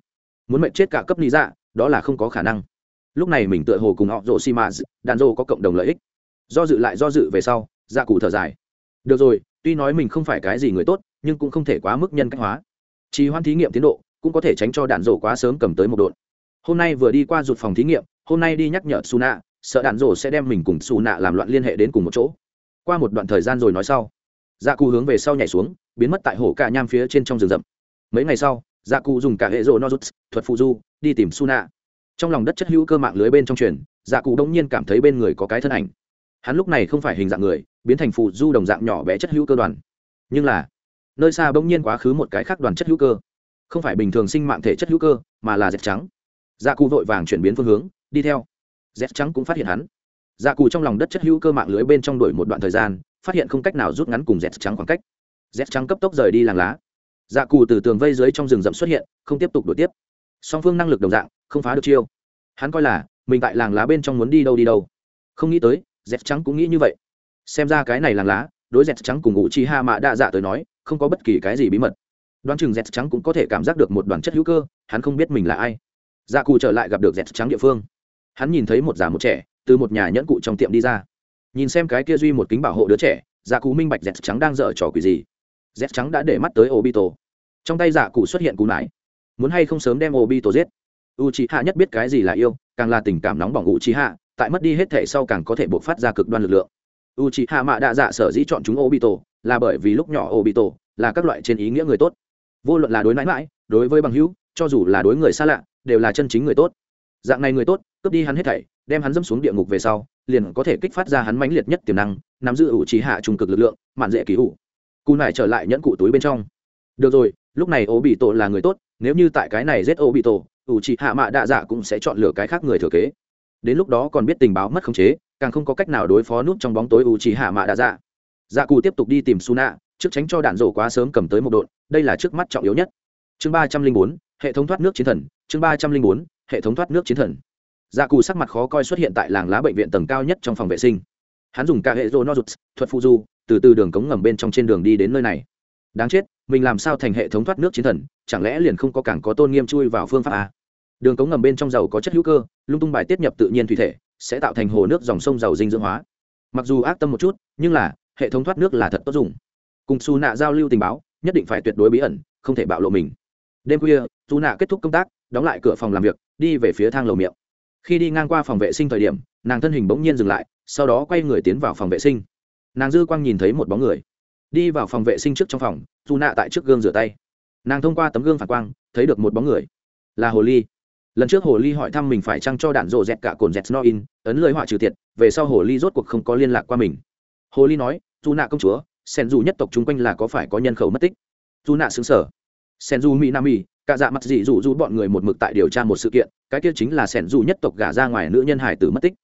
Muốn mệnh chết cả cấp nhị dạ đó là không có khả năng. Lúc này mình tựa hồ cùng họ rộ xi mã đàn rô có cộng đồng lợi ích. Do dự lại do dự về sau dạ cụ thở dài. Được rồi, tuy nói mình không phải cái gì người tốt, nhưng cũng không thể quá mức nhân cách hóa. Trì hoãn thí nghiệm tiến độ, cũng có thể tránh cho đạn rổ quá sớm cầm tới một độn. Hôm nay vừa đi qua rụt phòng thí nghiệm, hôm nay đi nhắc nhở su nạ sợ đạn rổ sẽ đem mình cùng su nạ làm loạn liên hệ đến cùng một chỗ. Qua một đoạn thời gian rồi nói sau dạ cụ hướng về sau nhảy xuống, biến mất tại hồ cả nham phía trên trong rừng rậm. Mấy ngày sau dạ cụ dùng cả hệ rộ nozuts thuật phụ du, đi tìm su trong lòng đất chất hữu cơ mạng lưới bên trong truyền dạ cụ đông nhiên cảm thấy bên người có cái thân ảnh. Hắn lúc này không phải hình dạng người, biến thành phụ du đồng dạng nhỏ bé chất hữu cơ đoàn. Nhưng là, nơi xa bỗng nhiên quá khứ một cái khác đoàn chất hữu cơ. Không phải bình thường sinh mạng thể chất hữu cơ, mà là dẹp trắng. Dạ cụ vội vàng chuyển biến phương hướng, đi theo. Dẹp trắng cũng phát hiện hắn. Dạ cụ trong lòng đất chất hữu cơ mạng lưới bên trong đổi một đoạn thời gian, phát hiện không cách nào rút ngắn cùng dẹp trắng khoảng cách. Dẹp trắng cấp tốc rời đi làng lá dạ cù từ tường vây dưới trong rừng rậm xuất hiện, không tiếp tục đổi tiếp. Song phương năng lực đồng dạng, không phá được chiêu. Hắn coi là, mình tại làng lá bên trong muốn đi đâu đi đâu. Không nghĩ tới dẹp trắng cũng nghĩ như vậy. Xem ra cái này làng lá, đối dẹp trắng cùng ngụ chi ha mạ đa dạ tới nói, không có bất kỳ cái gì bí mật. Đoán chừng dẹp trắng cũng có thể cảm giác được một đoàn chất hữu cơ, hắn không biết mình là ai. Dạ cù trở lại gặp được dẹp trắng địa phương. Hắn nhìn thấy một già một trẻ, từ một nhà nhẫn cụ trong tiệm đi ra. Nhìn xem cái kia duy một kính bảo hộ đứa trẻ dạ cù minh bạch dẹp trắng đang dở trò quỷ gì z trắng đã để mắt tới obito. Trong tay giả cụ xuất hiện cú nải. Muốn hay không sớm đem obito giết? U c hạ nhất biết cái gì là yêu, càng là tình cảm nóng bỏng u c hạ tại mất đi hết thể sau càng có thể buộc phát ra cực đoan lực lượng. U c hạ mạ đạ dạ sở dĩ chọn chúng obito, là bởi vì lúc nhỏ obito là các loại trên ý nghĩa người tốt. Vô luận là đối mãi mãi, đối với bằng hữu, cho dù là đối người xa lạ, đều là chân chính người tốt. Dạng này người tốt, cướp đi hắn hết thảy, đem hắn dâm xuống địa ngục về sau, liền có thể kích phát ra hắn mãnh liệt nhất tiềm năng, nắm giữ ủ trí hạ trung cực lực lượng, mạn dễ ký ủ cù nải trở lại nhẫn cụ túi bên trong. Được rồi, lúc này ô bị tổ là người tốt, nếu như tại cái này giết ô bị tổ, ủ chị hạ mạ đạ dạ cũng sẽ chọn lựa cái khác người thừa kế. Đến lúc đó còn biết tình báo mất khống chế, càng không có cách nào đối phó nút trong bóng tối ủ chị hạ mạ đạ dạ. Dạ cù tiếp tục đi tìm su nạ trước tránh cho đạn rổ quá sớm cầm tới một đội đây là trước mắt trọng yếu nhất. Chương ba trăm linh bốn, hệ thống thoát nước chiến thần, chương ba trăm linh bốn, hệ thống thoát nước chiến thần. Dạ cù sắc mặt khó coi xuất hiện tại làng lá bệnh viện tầng cao nhất trong phòng vệ sinh. Hắn dùng cả hệ rô nozuts, thuật phụ du từ từ đường cống ngầm bên trong trên đường đi đến nơi này. Đáng chết, mình làm sao thành hệ thống thoát nước chiến thần, chẳng lẽ liền không có cảng có tôn nghiêm chui vào phương pháp à? Đường cống ngầm bên trong dầu có chất hữu cơ, lung tung bài tiết nhập tự nhiên thủy thể, sẽ tạo thành hồ nước dòng sông giàu dinh dưỡng hóa. Mặc dù ác tâm một chút, nhưng là, hệ thống thoát nước là thật tốt dùng. Cùng xù nạ giao lưu tình báo, nhất định phải tuyệt đối bí ẩn, không thể bạo lộ mình. Đêm khuya xù nạ kết thúc công tác, đóng lại cửa phòng làm việc, đi về phía thang lầu miệng. Khi đi ngang qua phòng vệ sinh thời điểm, nàng thân hình bỗng nhiên dừng lại, sau đó quay người tiến vào phòng vệ sinh nàng dư quang nhìn thấy một bóng người đi vào phòng vệ sinh trước trong phòng dù nạ tại trước gương rửa tay nàng thông qua tấm gương phản quang thấy được một bóng người là hồ ly lần trước hồ ly hỏi thăm mình phải chăng cho đạn rộ dẹt cả cồn dẹt no in, ấn lời họa trừ tiệt, về sau hồ ly rốt cuộc không có liên lạc qua mình. hồ ly nói, dù nạ công chúa, sen dù nhất tộc chung quanh là có phải có nhân khẩu mất tích? dù nạ xứng sở. sen dù mỹ nam mỹ cả dạ mặt dị dù dù bọn người một mực tại điều tra một sự kiện, cái kia chính là sen dù nhất tộc gả ra ngoài nữ nhân hải tử mất tích.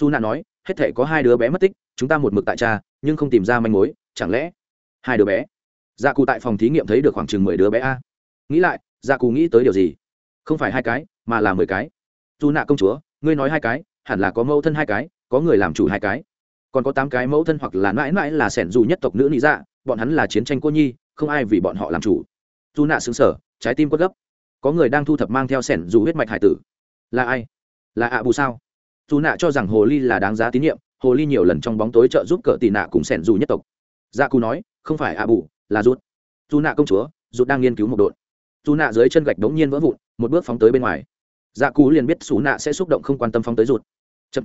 dù nạ nói, hết thể có hai đứa bé mất tích, chúng ta một mực tại cha nhưng không tìm ra manh mối, chẳng lẽ hai đứa bé? Dạ cụ tại phòng thí nghiệm thấy được khoảng chừng mười đứa bé a. Nghĩ lại dạ cụ nghĩ tới điều gì? Không phải hai cái, mà là mười cái. Dù nạ công chúa, ngươi nói hai cái, hẳn là có mẫu thân hai cái, có người làm chủ hai cái. Còn có tám cái mẫu thân hoặc là mãi mãi là sẻn dù nhất tộc nữ lý dạ bọn hắn là chiến tranh cô nhi, không ai vì bọn họ làm chủ. Dù nạ xứng sở trái tim quất gấp. Có người đang thu thập mang theo sẻn dù huyết mạch hải tử. Là ai? Là ạ bù sao? Dù nạ cho rằng hồ ly là đáng giá tín nhiệm hồ ly nhiều lần trong bóng tối trợ giúp cờ tì nạ cùng sẻn dù nhất tộc. Gia cù nói, không phải ạ, bù, là rút dù nạ công chúa rút đang nghiên cứu một đội dù nạ dưới chân gạch đống nhiên vỡ vụn, một bước phóng tới bên ngoài. Gia cù liền biết xù nạ sẽ xúc động không quan tâm phóng tới rụt. Chậm.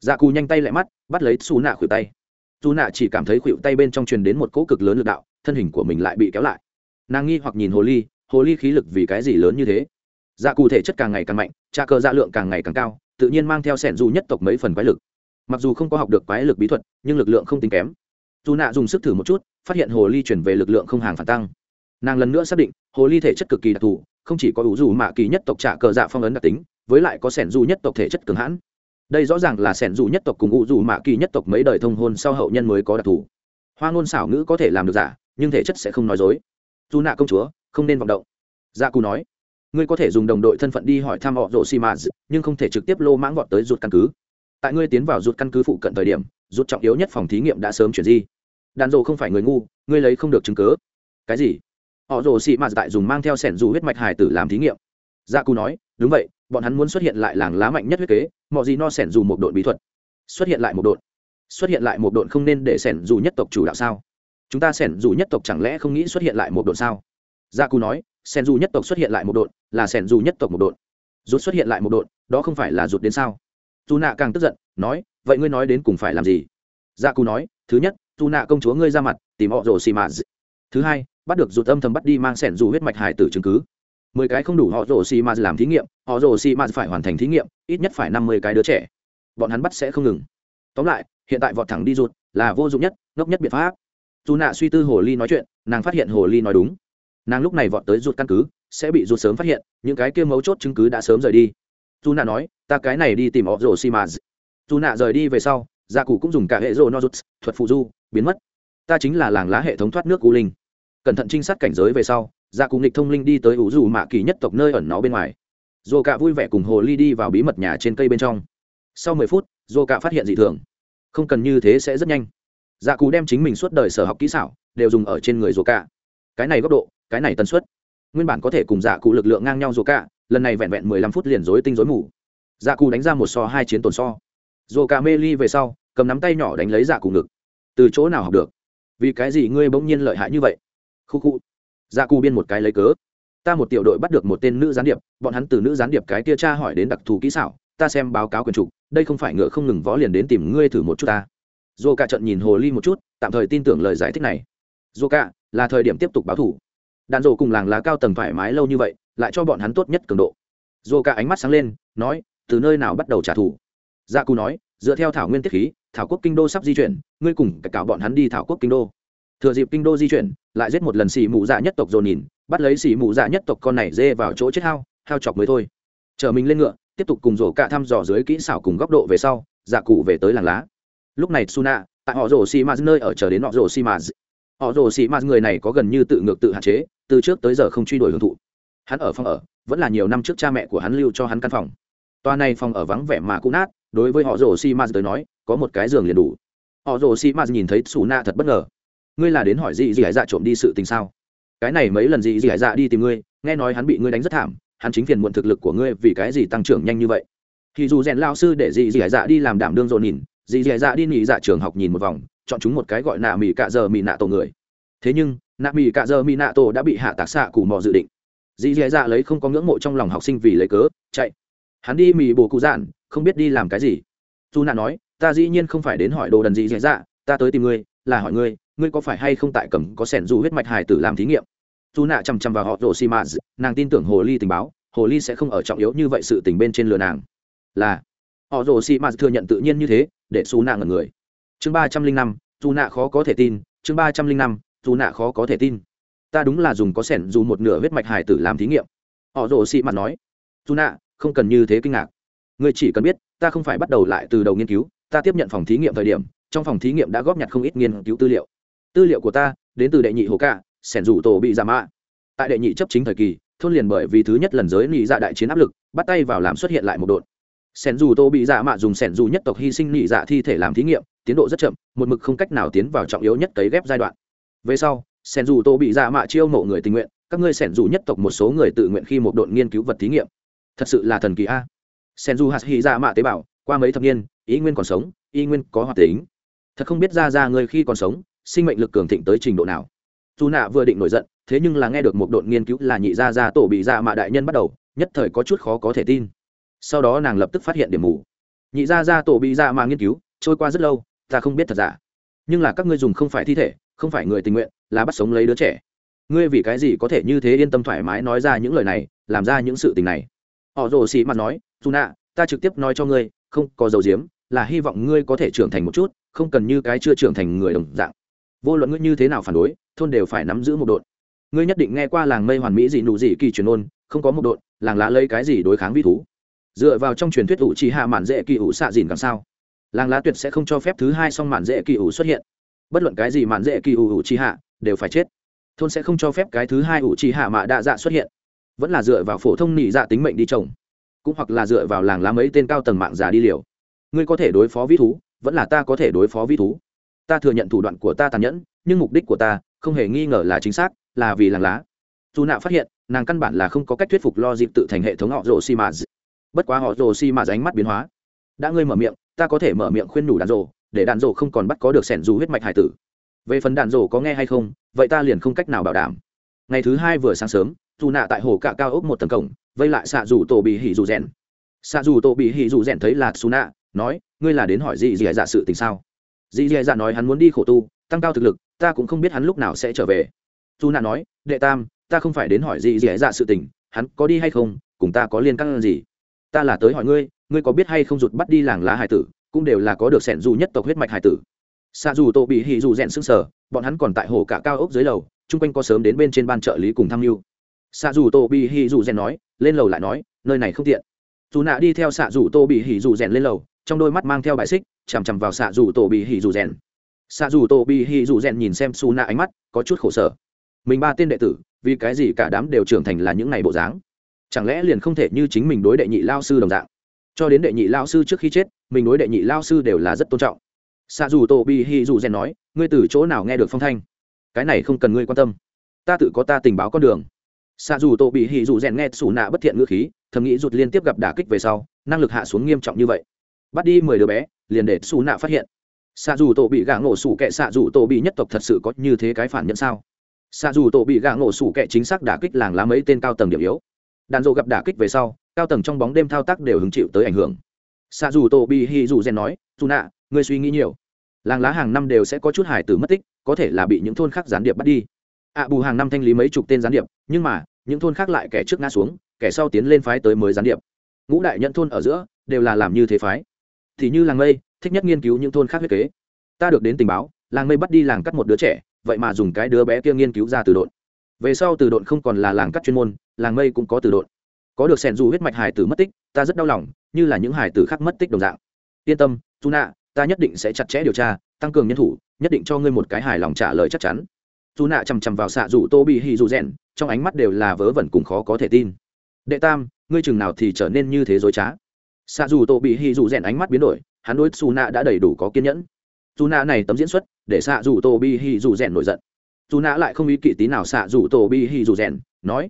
Gia cù nhanh tay lại mắt, bắt lấy xù nạ khuỷu tay. Dù nạ chỉ cảm thấy khuỷu tay bên trong truyền đến một cỗ cực lớn lực đạo, thân hình của mình lại bị kéo lại. Nàng nghi hoặc nhìn hồ ly hồ ly khí lực vì cái gì lớn như thế? Dạ cụ thể chất càng ngày càng mạnh, trà cơ dạ lượng càng ngày càng cao, tự nhiên mang theo sẻn dù nhất tộc mấy phần quái lực mặc dù không có học được quái lực bí thuật, nhưng lực lượng không tính kém. Dù nạ dùng sức thử một chút, phát hiện hồ ly chuyển về lực lượng không hàng phản tăng. Nàng lần nữa xác định, hồ ly thể chất cực kỳ đặc thù, không chỉ có ủ dù mạ kỳ nhất tộc trả cờ dạ phong ấn đặc tính, với lại có sẻn dù nhất tộc thể chất cường hãn. Đây rõ ràng là sẻn dù nhất tộc cùng ủ dù mạ kỳ nhất tộc mấy đời thông hôn sau hậu nhân mới có đặc thù. Hoa ngôn xảo ngữ có thể làm được giả, nhưng thể chất sẽ không nói dối. Dù nạ công chúa, không nên vọng động. Gia cù nói, ngươi có thể dùng đồng đội thân phận đi hỏi thăm họ rộ xi mã nhưng không thể trực tiếp lô mãng vọt tới rụt căn cứ tại ngươi tiến vào rút căn cứ phụ cận thời điểm rút trọng yếu nhất phòng thí nghiệm đã sớm chuyển di. Đàn rộ không phải người ngu, ngươi lấy không được chứng cớ. Cái gì? Họ rồ xị mạt tại dùng mang theo sẻn dù huyết mạch hải tử làm thí nghiệm. Gia cù nói, đúng vậy, bọn hắn muốn xuất hiện lại làng lá mạnh nhất huyết kế, mọi gì no sẻn dù một đội bí thuật. Xuất hiện lại một đội xuất hiện lại một đội không nên để sẻn dù nhất tộc chủ đạo sao? Chúng ta sẻn dù nhất tộc chẳng lẽ không nghĩ xuất hiện lại một đội sao? Gia cù nói, sẻn dù nhất tộc xuất hiện lại một đội là sẻn dù nhất tộc một đội rút xuất hiện lại một đội đó không phải là rụt đến sao? Dù nạ càng tức giận, nói, vậy ngươi nói đến cùng phải làm gì? Gia cù nói, thứ nhất dù nạ công chúa ngươi ra mặt, tìm họ rồ xì mạt. Thứ hai, bắt được rụt âm thầm bắt đi mang sẻn dù huyết mạch hải tử chứng cứ. Mười cái không đủ họ rồ xì mạt làm thí nghiệm, họ rồ xì mạt phải hoàn thành thí nghiệm, ít nhất phải năm mươi cái đứa trẻ. Bọn hắn bắt sẽ không ngừng. Tóm lại, hiện tại vọt thẳng đi rụt là vô dụng nhất, ngốc nhất biện pháp. Dù nạ suy tư hồ ly nói chuyện, nàng phát hiện hồ ly nói đúng. Nàng lúc này vọt tới rụt căn cứ, sẽ bị rụt sớm phát hiện, những cái kia mấu chốt chứng cứ đã sớm rời đi dù nạ nói, ta cái này đi tìm họ rồ xì mạt dù nạ rời đi về sau, gia cụ cũng dùng cả hệ rồ no thuật phụ du, biến mất. Ta chính là làng lá hệ thống thoát nước u linh. Cẩn thận trinh sát cảnh giới về sau, gia cụ nghịch thông linh đi tới ủ dù mạ kỳ nhất tộc nơi ẩn nó bên ngoài. Dồ cạ vui vẻ cùng hồ ly đi vào bí mật nhà trên cây bên trong. Sau mười phút dồ cạ phát hiện dị thường. Không cần như thế sẽ rất nhanh. Gia cụ đem chính mình suốt đời sở học kỹ xảo, đều dùng ở trên người dồ cạ cái này góc độ, cái này tần suất. Nguyên bản có thể cùng dạ cụ lực lượng ngang nhau dồ cạ lần này vẹn vẹn mười lăm phút liền rối tinh rối mù. Dạ cụ đánh ra một so hai chiến tồn so. Dồ cạ mê ly về sau, cầm nắm tay nhỏ đánh lấy dạ cụ ngực. Từ chỗ nào học được? Vì cái gì ngươi bỗng nhiên lợi hại như vậy? Khu khu. Dạ cù biên một cái lấy cớ. Ta một tiểu đội bắt được một tên nữ gián điệp, bọn hắn từ nữ gián điệp cái tia tra hỏi đến đặc thù kỹ xảo, ta xem báo cáo quyền trục, đây không phải ngựa không ngừng võ liền đến tìm ngươi thử một chút ta. Dô cả trận nhìn hồ ly một chút, tạm thời tin tưởng lời giải thích này. Dô cả, là thời điểm tiếp tục báo thủ. Đạn dộ cùng làng lá cao tầng thoải mái lâu như vậy lại cho bọn hắn tốt nhất cường độ. Dô cả ánh mắt sáng lên, nói, từ nơi nào bắt đầu trả thù? Dạ cù nói, dựa theo thảo nguyên tiết khí, thảo quốc kinh đô sắp di chuyển, ngươi cùng cả bọn hắn đi thảo quốc kinh đô. Thừa dịp kinh đô di chuyển, lại giết một lần xì mù dạ nhất tộc dồn nhìn, bắt lấy xì mù dạ nhất tộc con này dê vào chỗ chết hao hao chọc mới thôi. Chở mình lên ngựa, tiếp tục cùng rổ cả thăm dò dưới kỹ xảo cùng góc độ về sau dạ cụ về tới làng lá. Lúc này suna tại họ rổ xì maz nơi ở chờ đến họ rổ xì maz họ rổ xì maz người này có gần như tự ngược tự hạn chế, từ trước tới giờ không truy đuổi hưởng thụ hắn ở phòng ở, vẫn là nhiều năm trước cha mẹ của hắn lưu cho hắn căn phòng. Toa này phòng ở vắng vẻ mà cũ nát, đối với họ rồ si maz tới nói, có một cái giường liền đủ. Họ rồ si m nhìn thấy xù na thật bất ngờ. Ngươi là đến hỏi gì gì hải dạ trộm đi sự tình sao? Cái này mấy lần gì gì hải dạ đi tìm ngươi, nghe nói hắn bị ngươi đánh rất thảm, hắn chính phiền muộn thực lực của ngươi vì cái gì tăng trưởng nhanh như vậy? Thì dù rèn lao sư để gì gì hải dạ đi làm đảm đương dồn nhìn, gì gì hải dạ đi nghỉ dạ trường học nhìn một vòng, chọn chúng một cái gọi nạ mì cạ giờ mì nạ tổ người. Thế nhưng, nạ mì cạ giờ mì nạ tổ đã bị hạ tạc xạ cù mò dự định dì dì dạ lấy không có ngưỡng mộ trong lòng học sinh vì lấy cớ, chạy. Hắn đi mì bồ cụ dạn, không biết đi làm cái gì. Dù nạ nói, ta dĩ nhiên không phải đến hỏi đồ đần dì dì dạ ta tới tìm ngươi, là hỏi ngươi ngươi có phải hay không tại cầm có sẻn dù huyết mạch hài tử làm thí nghiệm? Dù nạ chằm chằm vào họ rổ xi mã nàng tin tưởng hồ ly tình báo, hồ ly sẽ không ở trọng yếu như vậy sự tình bên trên lừa nàng. Là, họ rổ xi mã thừa nhận tự nhiên như thế, để xù nạ ngần người. Chương ba trăm linh năm dù nạ khó có thể tin, chương ba trăm linh năm dù nạ khó có thể tin ta đúng là dùng có sẻn dù một nửa huyết mạch hải tử làm thí nghiệm. Họ rồ xị mặt nói, dù nạ, không cần như thế kinh ngạc. Người chỉ cần biết, ta không phải bắt đầu lại từ đầu nghiên cứu, ta tiếp nhận phòng thí nghiệm thời điểm, trong phòng thí nghiệm đã góp nhặt không ít nghiên cứu tư liệu. Tư liệu của ta đến từ đệ nhị hồ ca, sẻn dù tổ bị giả mạ. Tại đệ nhị chấp chính thời kỳ, thôn liền bởi vì thứ nhất lần giới nị dạ đại chiến áp lực, bắt tay vào làm xuất hiện lại một đột sẻn dù tô bị dạ mạ dùng sẻn dù nhất tộc hy sinh nị dạ thi thể làm thí nghiệm, tiến độ rất chậm, một mực không cách nào tiến vào trọng yếu nhất cấy ghép giai đoạn. Về sau sẻn dù tô bị dạ mạ chiêu mộ người tình nguyện, các ngươi sẻn dù nhất tộc một số người tự nguyện khi một đội nghiên cứu vật thí nghiệm. Thật sự là thần kỳ a. Sẻn dù hạt hy dạ mạ tế bào, qua mấy thập niên, ý nguyên còn sống, ý nguyên có hoạt tính. Thật không biết ra ra người khi còn sống, sinh mệnh lực cường thịnh tới trình độ nào. Dù nạ vừa định nổi giận, thế nhưng là nghe được một đội nghiên cứu là nhị gia gia tổ bị dạ mạ đại nhân bắt đầu, nhất thời có chút khó có thể tin. Sau đó nàng lập tức phát hiện điểm mù. Nhị gia gia tổ bị dạ mạ nghiên cứu, trôi qua rất lâu, ta không biết thật giả nhưng là các ngươi dùng không phải thi thể, không phải người tình nguyện, là bắt sống lấy đứa trẻ. Ngươi vì cái gì có thể như thế yên tâm thoải mái nói ra những lời này, làm ra những sự tình này? Họ rồ xì mặt nói, dù nạ, ta trực tiếp nói cho ngươi, không có dầu diếm là hy vọng ngươi có thể trưởng thành một chút, không cần như cái chưa trưởng thành người đồng dạng. Vô luận ngươi như thế nào phản đối, thôn đều phải nắm giữ một đội ngươi nhất định nghe qua làng mây hoàn mỹ gì nụ gì kỳ truyền ôn không có một đội làng lá lấy cái gì đối kháng vi thú. Dựa vào trong truyền thuyết ủ trì hạ mạn dễ kỳ ủ xạ dìn càng sao? Làng lá tuyệt sẽ không cho phép thứ hai song mạn dễ kỳ ủ xuất hiện. Bất luận cái gì mạn dễ kỳ ủ ủ trì hạ, đều phải chết. Thôn sẽ không cho phép cái thứ hai ủ trì hạ mạ đa dạ xuất hiện. Vẫn là dựa vào phổ thông nị dạ tính mệnh đi trồng. Cũng hoặc là dựa vào làng lá mấy tên cao tầng mạng già đi liều. Ngươi có thể đối phó vi thú, vẫn là ta có thể đối phó vi thú. Ta thừa nhận thủ đoạn của ta tàn nhẫn, nhưng mục đích của ta không hề nghi ngờ là chính xác, là vì làng lá. Dù nạ phát hiện, nàng căn bản là không có cách thuyết phục lo dịp tự thành hệ thống họ rồ xi mà bất quá họ rồ xi mà ánh mắt biến hóa. Đã ngươi mở miệng ta có thể mở miệng khuyên nhủ đàn rồ, để đàn rồ không còn bắt có được sẻn dù huyết mạch hải tử. Về phần đàn rồ có nghe hay không, vậy ta liền không cách nào bảo đảm. Ngày thứ hai vừa sáng sớm, dù nạ tại hồ cạ cao ốc một tầng cổng, vây lại xạ dù tổ bị hỉ dù rèn. Xạ dù tổ bị hỉ dù rèn thấy là xù nạ nói, ngươi là đến hỏi gì gì dạ sự tình sao? Dì dì dạ nói hắn muốn đi khổ tu, tăng cao thực lực, ta cũng không biết hắn lúc nào sẽ trở về. Dù nạ nói, đệ tam, ta không phải đến hỏi gì dì dạ sự tình, hắn có đi hay không, cùng ta có liên căn gì? Ta là tới hỏi ngươi ngươi có biết hay không rụt bắt đi làng lá hải tử, cũng đều là có được sẻn dù nhất tộc huyết mạch hải tử. Xa dù tô bị hì dù rèn sưng sờ, bọn hắn còn tại hồ cả cao ốc dưới lầu, chung quanh có sớm đến bên trên ban trợ lý cùng tham mưu. Xa dù tô bị hì dù rèn nói, lên lầu lại nói, nơi này không tiện. Dù nạ đi theo xạ dù tô bị hì dù rèn lên lầu, trong đôi mắt mang theo bãi xích, chằm chằm vào xạ dù tô bị hì dù rèn. Xạ dù tô bị hì dù rèn nhìn xem xù nạ ánh mắt, có chút khổ sở. Mình ba tên đệ tử, vì cái gì cả đám đều trưởng thành là những ngày bộ dáng? Chẳng lẽ liền không thể như chính mình đối đệ nhị lao sư đồng dạng? Cho đến đệ nhị lao sư trước khi chết, mình đối đệ nhị lao sư đều là rất tôn trọng. Xa dù Tô bị hì dù rèn nói, ngươi từ chỗ nào nghe được phong thanh? Cái này không cần ngươi quan tâm. Ta tự có ta tình báo con đường. Xa dù Tô bị hì dù rèn nghe xù nạ bất thiện ngữ khí, thầm nghĩ rụt liên tiếp gặp đả kích về sau, năng lực hạ xuống nghiêm trọng như vậy. Bắt đi mười đứa bé, liền để xù nạ phát hiện. Xa dù tổ bị gã ngộ sủ kệ xạ dù tổ bị nhất tộc thật sự có như thế cái phản nhận sao? Xa dù tổ bị gã ngộ sủ kệ chính xác đả kích làng lá mấy tên cao tầng điểm yếu. Đàn dộ gặp đả kích về sau cao tầng trong bóng đêm thao tác đều hứng chịu tới ảnh hưởng. Xạ dù Tô bị hi dù rèn nói dù nạ ngươi suy nghĩ nhiều. Làng lá hàng năm đều sẽ có chút hải tử mất tích, có thể là bị những thôn khác gián điệp bắt đi. Ạ bù hàng năm thanh lý mấy chục tên gián điệp, nhưng mà, những thôn khác lại kẻ trước ngã xuống, kẻ sau tiến lên phái tới mới gián điệp. Ngũ đại nhận thôn ở giữa, đều là làm như thế phái. Thì như làng mây, thích nhất nghiên cứu những thôn khác huyết kế. Ta được đến tình báo, làng mây bắt đi làng cắt một đứa trẻ, vậy mà dùng cái đứa bé kia nghiên cứu ra từ độn. Về sau từ độn không còn là làng cắt chuyên môn, làng mây cũng có từ độn có được sẻn dù huyết mạch hải tử mất tích, ta rất đau lòng, như là những hải tử khác mất tích đồng dạng. Yên tâm dù nạ ta nhất định sẽ chặt chẽ điều tra, tăng cường nhân thủ, nhất định cho ngươi một cái hài lòng trả lời chắc chắn. Dù nạ chằm chằm vào xạ dù tô bị hì dù rèn, trong ánh mắt đều là vớ vẩn cùng khó có thể tin. Đệ tam, ngươi chừng nào thì trở nên như thế dối trá? Xạ dù tô bị hì dù rèn ánh mắt biến đổi, hắn đối xù nạ đã đầy đủ có kiên nhẫn. Dù nạ này tấm diễn xuất, để xạ dù tô bị hì dù rèn nổi giận. Dù nạ lại không ý kỵ tí nào xạ dù tô bị hì dù rèn, nói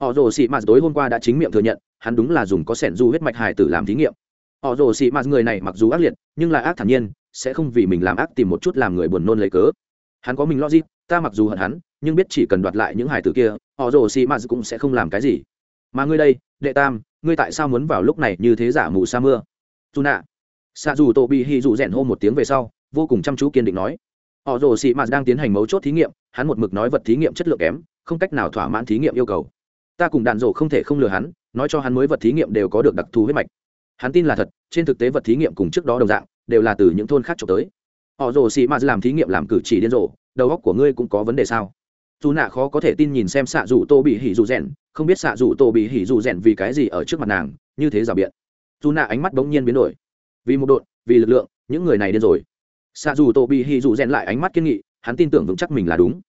họ rồ xị mạt tối hôm qua đã chính miệng thừa nhận, hắn đúng là dùng có sẻn du huyết mạch hài tử làm thí nghiệm. Họ rồ xị mạt người này mặc dù ác liệt, nhưng là ác thản nhiên, sẽ không vì mình làm ác tìm một chút làm người buồn nôn lấy cớ. Hắn có mình logic, ta mặc dù hận hắn, nhưng biết chỉ cần đoạt lại những hải tử kia, họ rồ xì m cũng sẽ không làm cái gì. Mà ngươi đây, đệ tam, ngươi tại sao muốn vào lúc này như thế giả mù sa mưa? Dù nạ. Xạ dù Tô bị hy dù rèn hô một tiếng về sau, vô cùng chăm chú kiên định nói. Họ rồ xì m đang tiến hành mấu chốt thí nghiệm, hắn một mực nói vật thí nghiệm chất lượng kém, không cách nào thỏa mãn thí nghiệm yêu cầu ta cùng đạn rổ không thể không lừa hắn, nói cho hắn mới vật thí nghiệm đều có được đặc thù huyết mạch. Hắn tin là thật, trên thực tế vật thí nghiệm cùng trước đó đồng dạng, đều là từ những thôn khác trộm tới. Họ rồ xì m làm thí nghiệm làm cử chỉ điên rồ, đầu óc của ngươi cũng có vấn đề sao? Dù nạ khó có thể tin nhìn xem xạ dù tô bị hỉ dù rèn không biết xạ dù tô bị hỉ dù rèn vì cái gì ở trước mặt nàng, như thế rào biện. Dù nạ ánh mắt bỗng nhiên biến đổi. Vì một đội vì lực lượng, những người này điên rồi. Xạ dù tô bị hỉ dù rèn lại ánh mắt kiên nghị, hắn tin tưởng vững chắc mình là đúng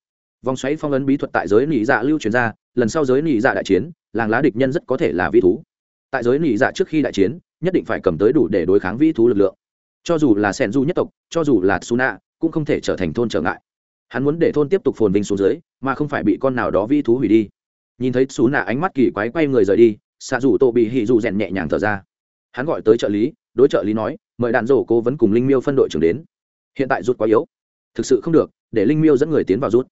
vòng xoáy phong ấn bí thuật tại giới nỉ dạ lưu truyền ra, lần sau giới nỉ dạ đại chiến, làng lá địch nhân rất có thể là vi thú. Tại giới nỉ dạ trước khi đại chiến, nhất định phải cầm tới đủ để đối kháng vi thú lực lượng. Cho dù là sen du nhất tộc, cho dù là suna cũng không thể trở thành thôn trở ngại. Hắn muốn để thôn tiếp tục phồn vinh xuống dưới, mà không phải bị con nào đó vi thú hủy đi. Nhìn thấy Su nạ ánh mắt kỳ quái quay người rời đi xạ dù tô bị hỉ dù rèn nhẹ nhàng thở ra. Hắn gọi tới trợ lý, đối trợ lý nói, mời đạn rổ cố vấn cùng linh miêu phân đội trưởng đến. Hiện tại rút quá yếu. Thực sự không được, để linh miêu dẫn người tiến vào rút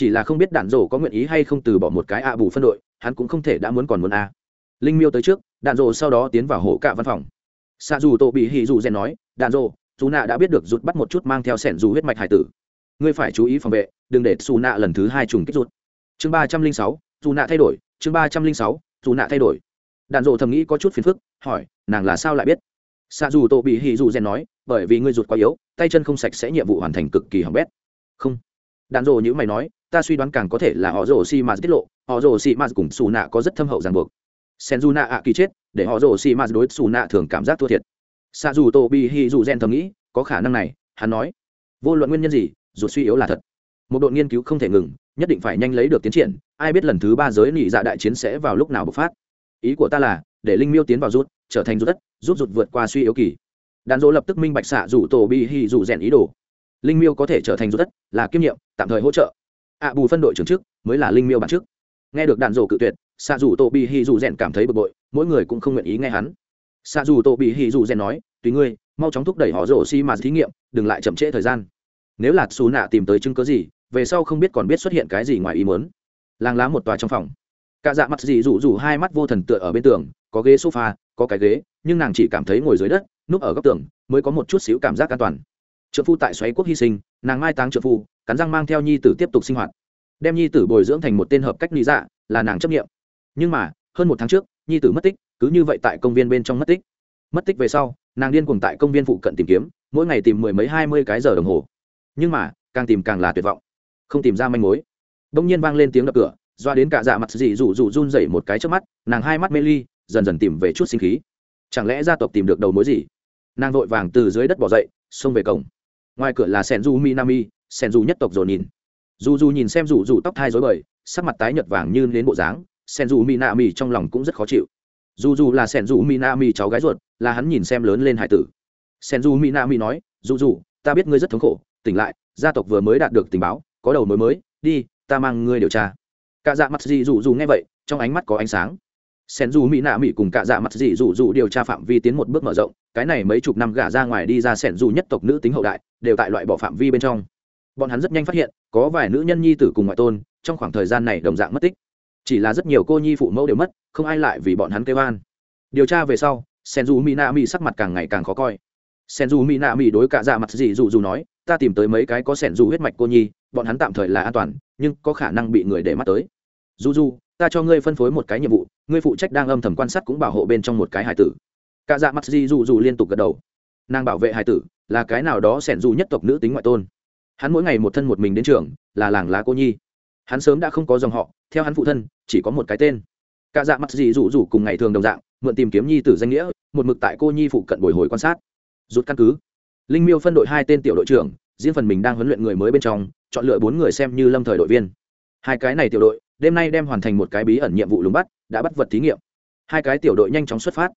chỉ là không biết đạn rổ có nguyện ý hay không từ bỏ một cái ạ bù phân đội, hắn cũng không thể đã muốn còn muốn a. Linh miêu tới trước, đạn rổ sau đó tiến vào hổ cả văn phòng. Xạ dù tổ bị hỉ dù rèn nói, đạn rổ dù nạ đã biết được rụt bắt một chút mang theo sẻn dù huyết mạch hải tử. Ngươi phải chú ý phòng vệ, đừng để xù nạ lần thứ hai trùng kích rụt. Chương ba trăm linh sáu dù nạ thay đổi, chương ba trăm linh sáu dù nạ thay đổi. Đạn dộ thầm nghĩ có chút phiền phức, hỏi, nàng là sao lại biết? Xạ dù tổ bị hì dù rèn nói, bởi vì ngươi rụt quá yếu, tay chân không sạch sẽ nhiệm vụ hoàn thành cực kỳ hỏng bét. Không. Đạn dộ như mày nói ta suy đoán càng có thể là họ rồ xi mà tiết lộ, họ rồ xi mà cùng xù nạ có rất thâm hậu ràng buộc. Sen du nạ ạ kỳ chết, để họ rồ xi mà đối xù nạ thường cảm giác thua thiệt. Xạ dù tô bi hi dù gen thầm nghĩ, có khả năng này, hắn nói. Vô luận nguyên nhân gì rụt suy yếu là thật. Một đội nghiên cứu không thể ngừng, nhất định phải nhanh lấy được tiến triển, ai biết lần thứ ba giới nị dạ đại chiến sẽ vào lúc nào bộc phát. Ý của ta là, để linh miêu tiến vào rút, trở thành rút đất, rút rụt vượt qua suy yếu kỳ. Đàn dỗ lập tức minh bạch xạ rủ tổ bi hi rủ rèn ý đồ. Linh miêu có thể trở thành rút đất là kiêm nhiệm, tạm thời hỗ trợ ạ bù phân đội trưởng trước, mới là linh miêu bản trước. Nghe được đạn rổ cự tuyệt xạ rủ tô bị hì rủ rèn cảm thấy bực bội, mỗi người cũng không nguyện ý nghe hắn. Xạ rủ tô bị hì rủ rèn nói, tùy ngươi, mau chóng thúc đẩy họ rổ xi mà thí nghiệm, đừng lại chậm trễ thời gian. Nếu là xù nạ tìm tới chứng cớ gì, về sau không biết còn biết xuất hiện cái gì ngoài ý muốn. Làng lá một tòa trong phòng. Cả dạ mặt dị rủ rủ hai mắt vô thần tựa ở bên tường, có ghế sofa, có cái ghế, nhưng nàng chỉ cảm thấy ngồi dưới đất, núp ở góc tường, mới có một chút xíu cảm giác an toàn. Trợ phu tại xoáy quốc hy sinh, nàng mai táng trợ phu cắn răng mang theo nhi tử tiếp tục sinh hoạt. Đem nhi tử bồi dưỡng thành một tên hợp cách lý dạ là nàng chấp nghiệm nhưng mà, hơn một tháng trước, nhi tử mất tích, cứ như vậy tại công viên bên trong mất tích. Mất tích về sau, nàng điên cuồng tại công viên phụ cận tìm kiếm, mỗi ngày tìm mười mấy, hai mươi cái giờ đồng hồ. Nhưng mà, càng tìm càng là tuyệt vọng. Không tìm ra manh mối. Đông nhiên vang lên tiếng đập cửa, doa đến cả dạ mặt dị rủ rủ run dậy một cái trước mắt, nàng hai mắt mê ly, dần dần tìm về chút sinh khí. Chẳng lẽ gia tộc tìm được đầu mối gì? Nàng vội vàng từ dưới đất bỏ dậy, xông về cổng. Ngoài cửa là sen du minami sen dù nhất tộc rồi nhìn. Dù dù nhìn xem rủ rủ tóc thai dối bời, sắc mặt tái nhợt vàng như đến bộ dáng. Sen du minami trong lòng cũng rất khó chịu. Dù dù là sen du minami cháu gái ruột, là hắn nhìn xem lớn lên hải tử. Sen du minami nói dù dù ta biết ngươi rất thống khổ, tỉnh lại, gia tộc vừa mới đạt được tình báo, có đầu mối mới, đi, ta mang ngươi điều tra. Cả dạ mặt gì dù dù nghe vậy, trong ánh mắt có ánh sáng. Sen dù mỹ nạ mỹ cùng cả dạ mặt gì dù dù điều tra phạm vi tiến một bước mở rộng, cái này mấy chục năm gả ra ngoài đi ra sen dù nhất tộc nữ tính hậu đại, đều tại loại bỏ phạm vi bên trong bọn hắn rất nhanh phát hiện, có vài nữ nhân nhi tử cùng ngoại tôn, trong khoảng thời gian này đồng dạng mất tích. Chỉ là rất nhiều cô nhi phụ mẫu đều mất, không ai lại vì bọn hắn kêu an. Điều tra về sau sen dù mỹ na mỹ sắc mặt càng ngày càng khó coi. Sen dù mỹ na mỹ đối cả dạ mặt gì dù dù nói, ta tìm tới mấy cái có sẻn dù huyết mạch cô nhi, bọn hắn tạm thời là an toàn, nhưng có khả năng bị người để mắt tới. Du du ta cho ngươi phân phối một cái nhiệm vụ, ngươi phụ trách đang âm thầm quan sát cũng bảo hộ bên trong một cái hải tử. Cả dạ mặt dị dù dù liên tục gật đầu. Nàng bảo vệ hải tử là cái nào đó sẻn dù nhất tộc nữ tính ngoại tôn hắn mỗi ngày một thân một mình đến trường, là làng lá cô nhi. Hắn sớm đã không có dòng họ, theo hắn phụ thân, chỉ có một cái tên. Cả dạ mặt gì rủ rủ cùng ngày thường đồng dạng, mượn tìm kiếm nhi tử danh nghĩa, một mực tại cô nhi phụ cận bồi hồi quan sát. Rút căn cứ. Linh miêu phân đội hai tên tiểu đội trưởng, riêng phần mình đang huấn luyện người mới bên trong, chọn lựa bốn người xem như lâm thời đội viên. Hai cái này tiểu đội, đêm nay đem hoàn thành một cái bí ẩn nhiệm vụ lùng bắt, đã bắt vật thí nghiệm. Hai cái tiểu đội nhanh chóng xuất phát.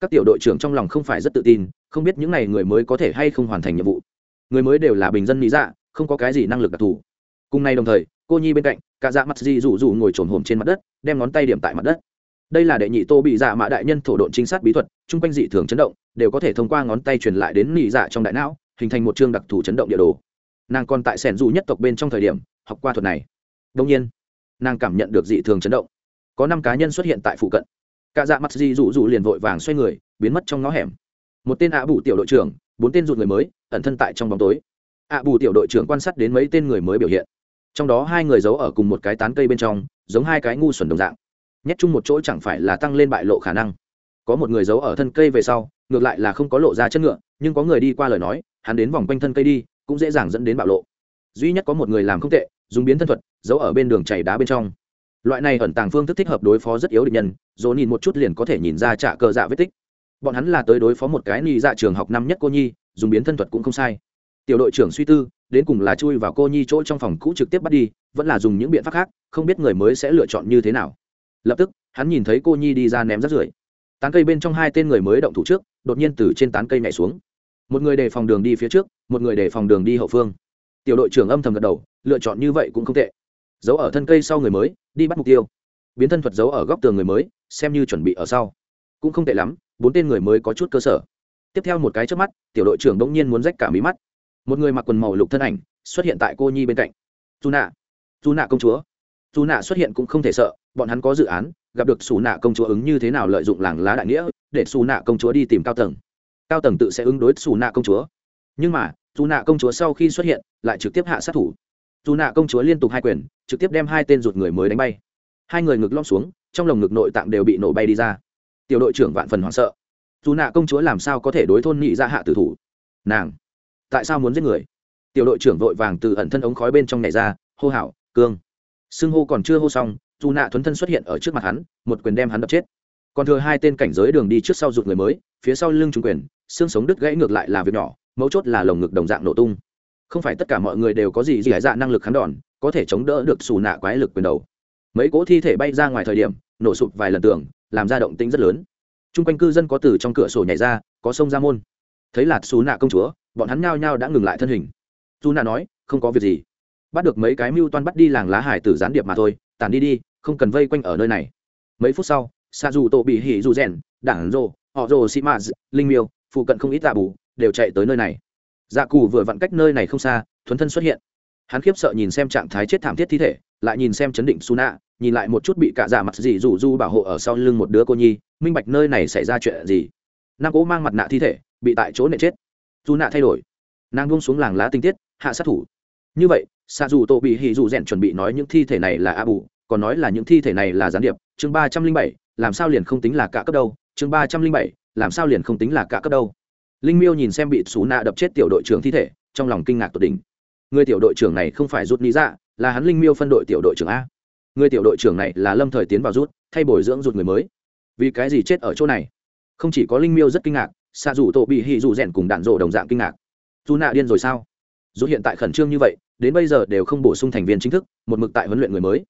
Các tiểu đội trưởng trong lòng không phải rất tự tin, không biết những n à y người mới có thể hay không hoàn thành nhiệm vụ. Người mới đều là bình dân mỹ dạ không có cái gì năng lực đặc thù. Cùng nay đồng thời, cô nhi bên cạnh, cả dạ mặt di rủ rủ ngồi trồn hồm trên mặt đất, đem ngón tay điểm tại mặt đất. Đây là đệ nhị tô bị dạ mã đại nhân thổ độn chính sát bí thuật, chung quanh dị thường chấn động, đều có thể thông qua ngón tay truyền lại đến nị dạ trong đại não, hình thành một chương đặc thù chấn động địa đồ. Nàng còn tại sẻn dù nhất tộc bên trong thời điểm, học qua thuật này. Đông nhiên, nàng cảm nhận được dị thường chấn động. Có năm cá nhân xuất hiện tại phụ cận. Cả dạ mặt di rủ rủ liền vội vàng xoay người, biến mất trong ngõ hẻm. Một tên ạ bù tiểu đội trưởng, bốn tên rụt người mới, ẩn thân tại trong bóng tối ạ bù tiểu đội trưởng quan sát đến mấy tên người mới biểu hiện. Trong đó hai người giấu ở cùng một cái tán cây bên trong, giống hai cái ngu xuẩn đồng dạng. Nhét chung một chỗ chẳng phải là tăng lên bại lộ khả năng. Có một người giấu ở thân cây về sau, ngược lại là không có lộ ra chất ngựa, nhưng có người đi qua lời nói, hắn đến vòng quanh thân cây đi, cũng dễ dàng dẫn đến bạo lộ. Duy nhất có một người làm không tệ, dùng biến thân thuật, giấu ở bên đường chảy đá bên trong. Loại này ẩn tàng phương thức thích hợp đối phó rất yếu địch nhân dồn nhìn một chút liền có thể nhìn ra trả cờ dạ vết tích. Bọn hắn là tới đối phó một cái ni dạ trường học năm nhất cô nhi, dùng biến thân thuật cũng không sai tiểu đội trưởng suy tư, đến cùng là chui vào cô nhi chỗ trong phòng cũ trực tiếp bắt đi, vẫn là dùng những biện pháp khác, không biết người mới sẽ lựa chọn như thế nào. Lập tức, hắn nhìn thấy cô nhi đi ra ném rác rưởi. Tán cây bên trong hai tên người mới động thủ trước, đột nhiên từ trên tán cây nhảy xuống. Một người đề phòng đường đi phía trước, một người đề phòng đường đi hậu phương. Tiểu đội trưởng âm thầm gật đầu, lựa chọn như vậy cũng không tệ. Giấu ở thân cây sau người mới, đi bắt mục tiêu. Biến thân thuật giấu ở góc tường người mới, xem như chuẩn bị ở sau. Cũng không tệ lắm, bốn tên người mới có chút cơ sở. Tiếp theo một cái trước mắt, tiểu đội trưởng đông nhiên muốn rách cả mí mắt một người mặc quần màu lục thân ảnh xuất hiện tại cô nhi bên cạnh. Dù nạ dù nạ công chúa. Dù nạ xuất hiện cũng không thể sợ, bọn hắn có dự án, gặp được xù nạ công chúa ứng như thế nào lợi dụng làng lá đại nghĩa, để xù nạ công chúa đi tìm cao tầng. Cao tầng tự sẽ ứng đối xù nạ công chúa. Nhưng mà dù nạ công chúa sau khi xuất hiện, lại trực tiếp hạ sát thủ. Dù nạ công chúa liên tục hai quyền, trực tiếp đem hai tên rụt người mới đánh bay. Hai người ngực lom xuống, trong lồng ngực nội tạng đều bị nổ bay đi ra. Tiểu đội trưởng vạn phần hoảng sợ. Dù nạ công chúa làm sao có thể đối thôn nhị ra hạ tử thủ? Nàng tại sao muốn giết người? Tiểu đội trưởng vội vàng từ ẩn thân ống khói bên trong nhảy ra, hô hảo cương! Xưng hô còn chưa hô xong dù nạ thuấn thân xuất hiện ở trước mặt hắn, một quyền đem hắn đập chết. Còn thừa hai tên cảnh giới đường đi trước sau rụt người mới, phía sau lưng trung quyền, xương sống đứt gãy ngược lại là việc nhỏ, mấu chốt là lồng ngực đồng dạng nổ tung. Không phải tất cả mọi người đều có gì gì hải dạ năng lực kháng đòn, có thể chống đỡ được xù nạ quái lực quyền đầu. Mấy cỗ thi thể bay ra ngoài thời điểm, nổ sụp vài lần tường, làm ra động tĩnh rất lớn. T r u n g quanh cư dân có từ trong cửa sổ nhảy ra, có sông ra môn. Thấy lạt xù nạ công chúa bọn hắn nhao nhao đã ngừng lại thân hình. Dù nạ nói, không có việc gì. Bắt được mấy cái mưu toan bắt đi làng lá hải tử gián điệp mà thôi tàn đi đi, không cần vây quanh ở nơi này. Mấy phút sau xa dù tổ bị hỉ dù rèn, đảng rô, họ rô sĩ maz linh miêu, phụ cận không ít tạ bù, đều chạy tới nơi này. Dạ cù vừa vặn cách nơi này không xa, thuấn thân xuất hiện. Hắn khiếp sợ nhìn xem trạng thái chết thảm thiết thi thể, lại nhìn xem chấn định su nạ nhìn lại một chút bị cả dạ mặt gì rủ du bảo hộ ở sau lưng một đứa cô nhi, minh bạch nơi này xảy ra chuyện gì. Nam cố mang mặt nạ thi thể, bị tại chỗ nệ chết dù nạ thay đổi. Nàng buông xuống làng lá tinh tiết, hạ sát thủ. Như vậy xạ dù tổ bị hì dù rèn chuẩn bị nói những thi thể này là a bù, còn nói là những thi thể này là gián điệp. Chương ba trăm linh bảy, làm sao liền không tính là cả cấp đâu? Chương ba trăm linh bảy, làm sao liền không tính là cả cấp đâu? Linh miêu nhìn xem bị xú nạ đập chết tiểu đội trưởng thi thể, trong lòng kinh ngạc tột đỉnh. Người tiểu đội trưởng này không phải rút lý dạ là hắn linh miêu phân đội tiểu đội trưởng a. Người tiểu đội trưởng này là lâm thời tiến vào rút, thay bồi dưỡng rút người mới. Vì cái gì chết ở chỗ này? Không chỉ có linh miêu rất kinh ngạc xa dù tổ bị hì dù rèn cùng đạn rộ đồng dạng kinh ngạc. Dù nạ điên rồi sao? Dù hiện tại khẩn trương như vậy, đến bây giờ đều không bổ sung thành viên chính thức, một mực tại huấn luyện người mới.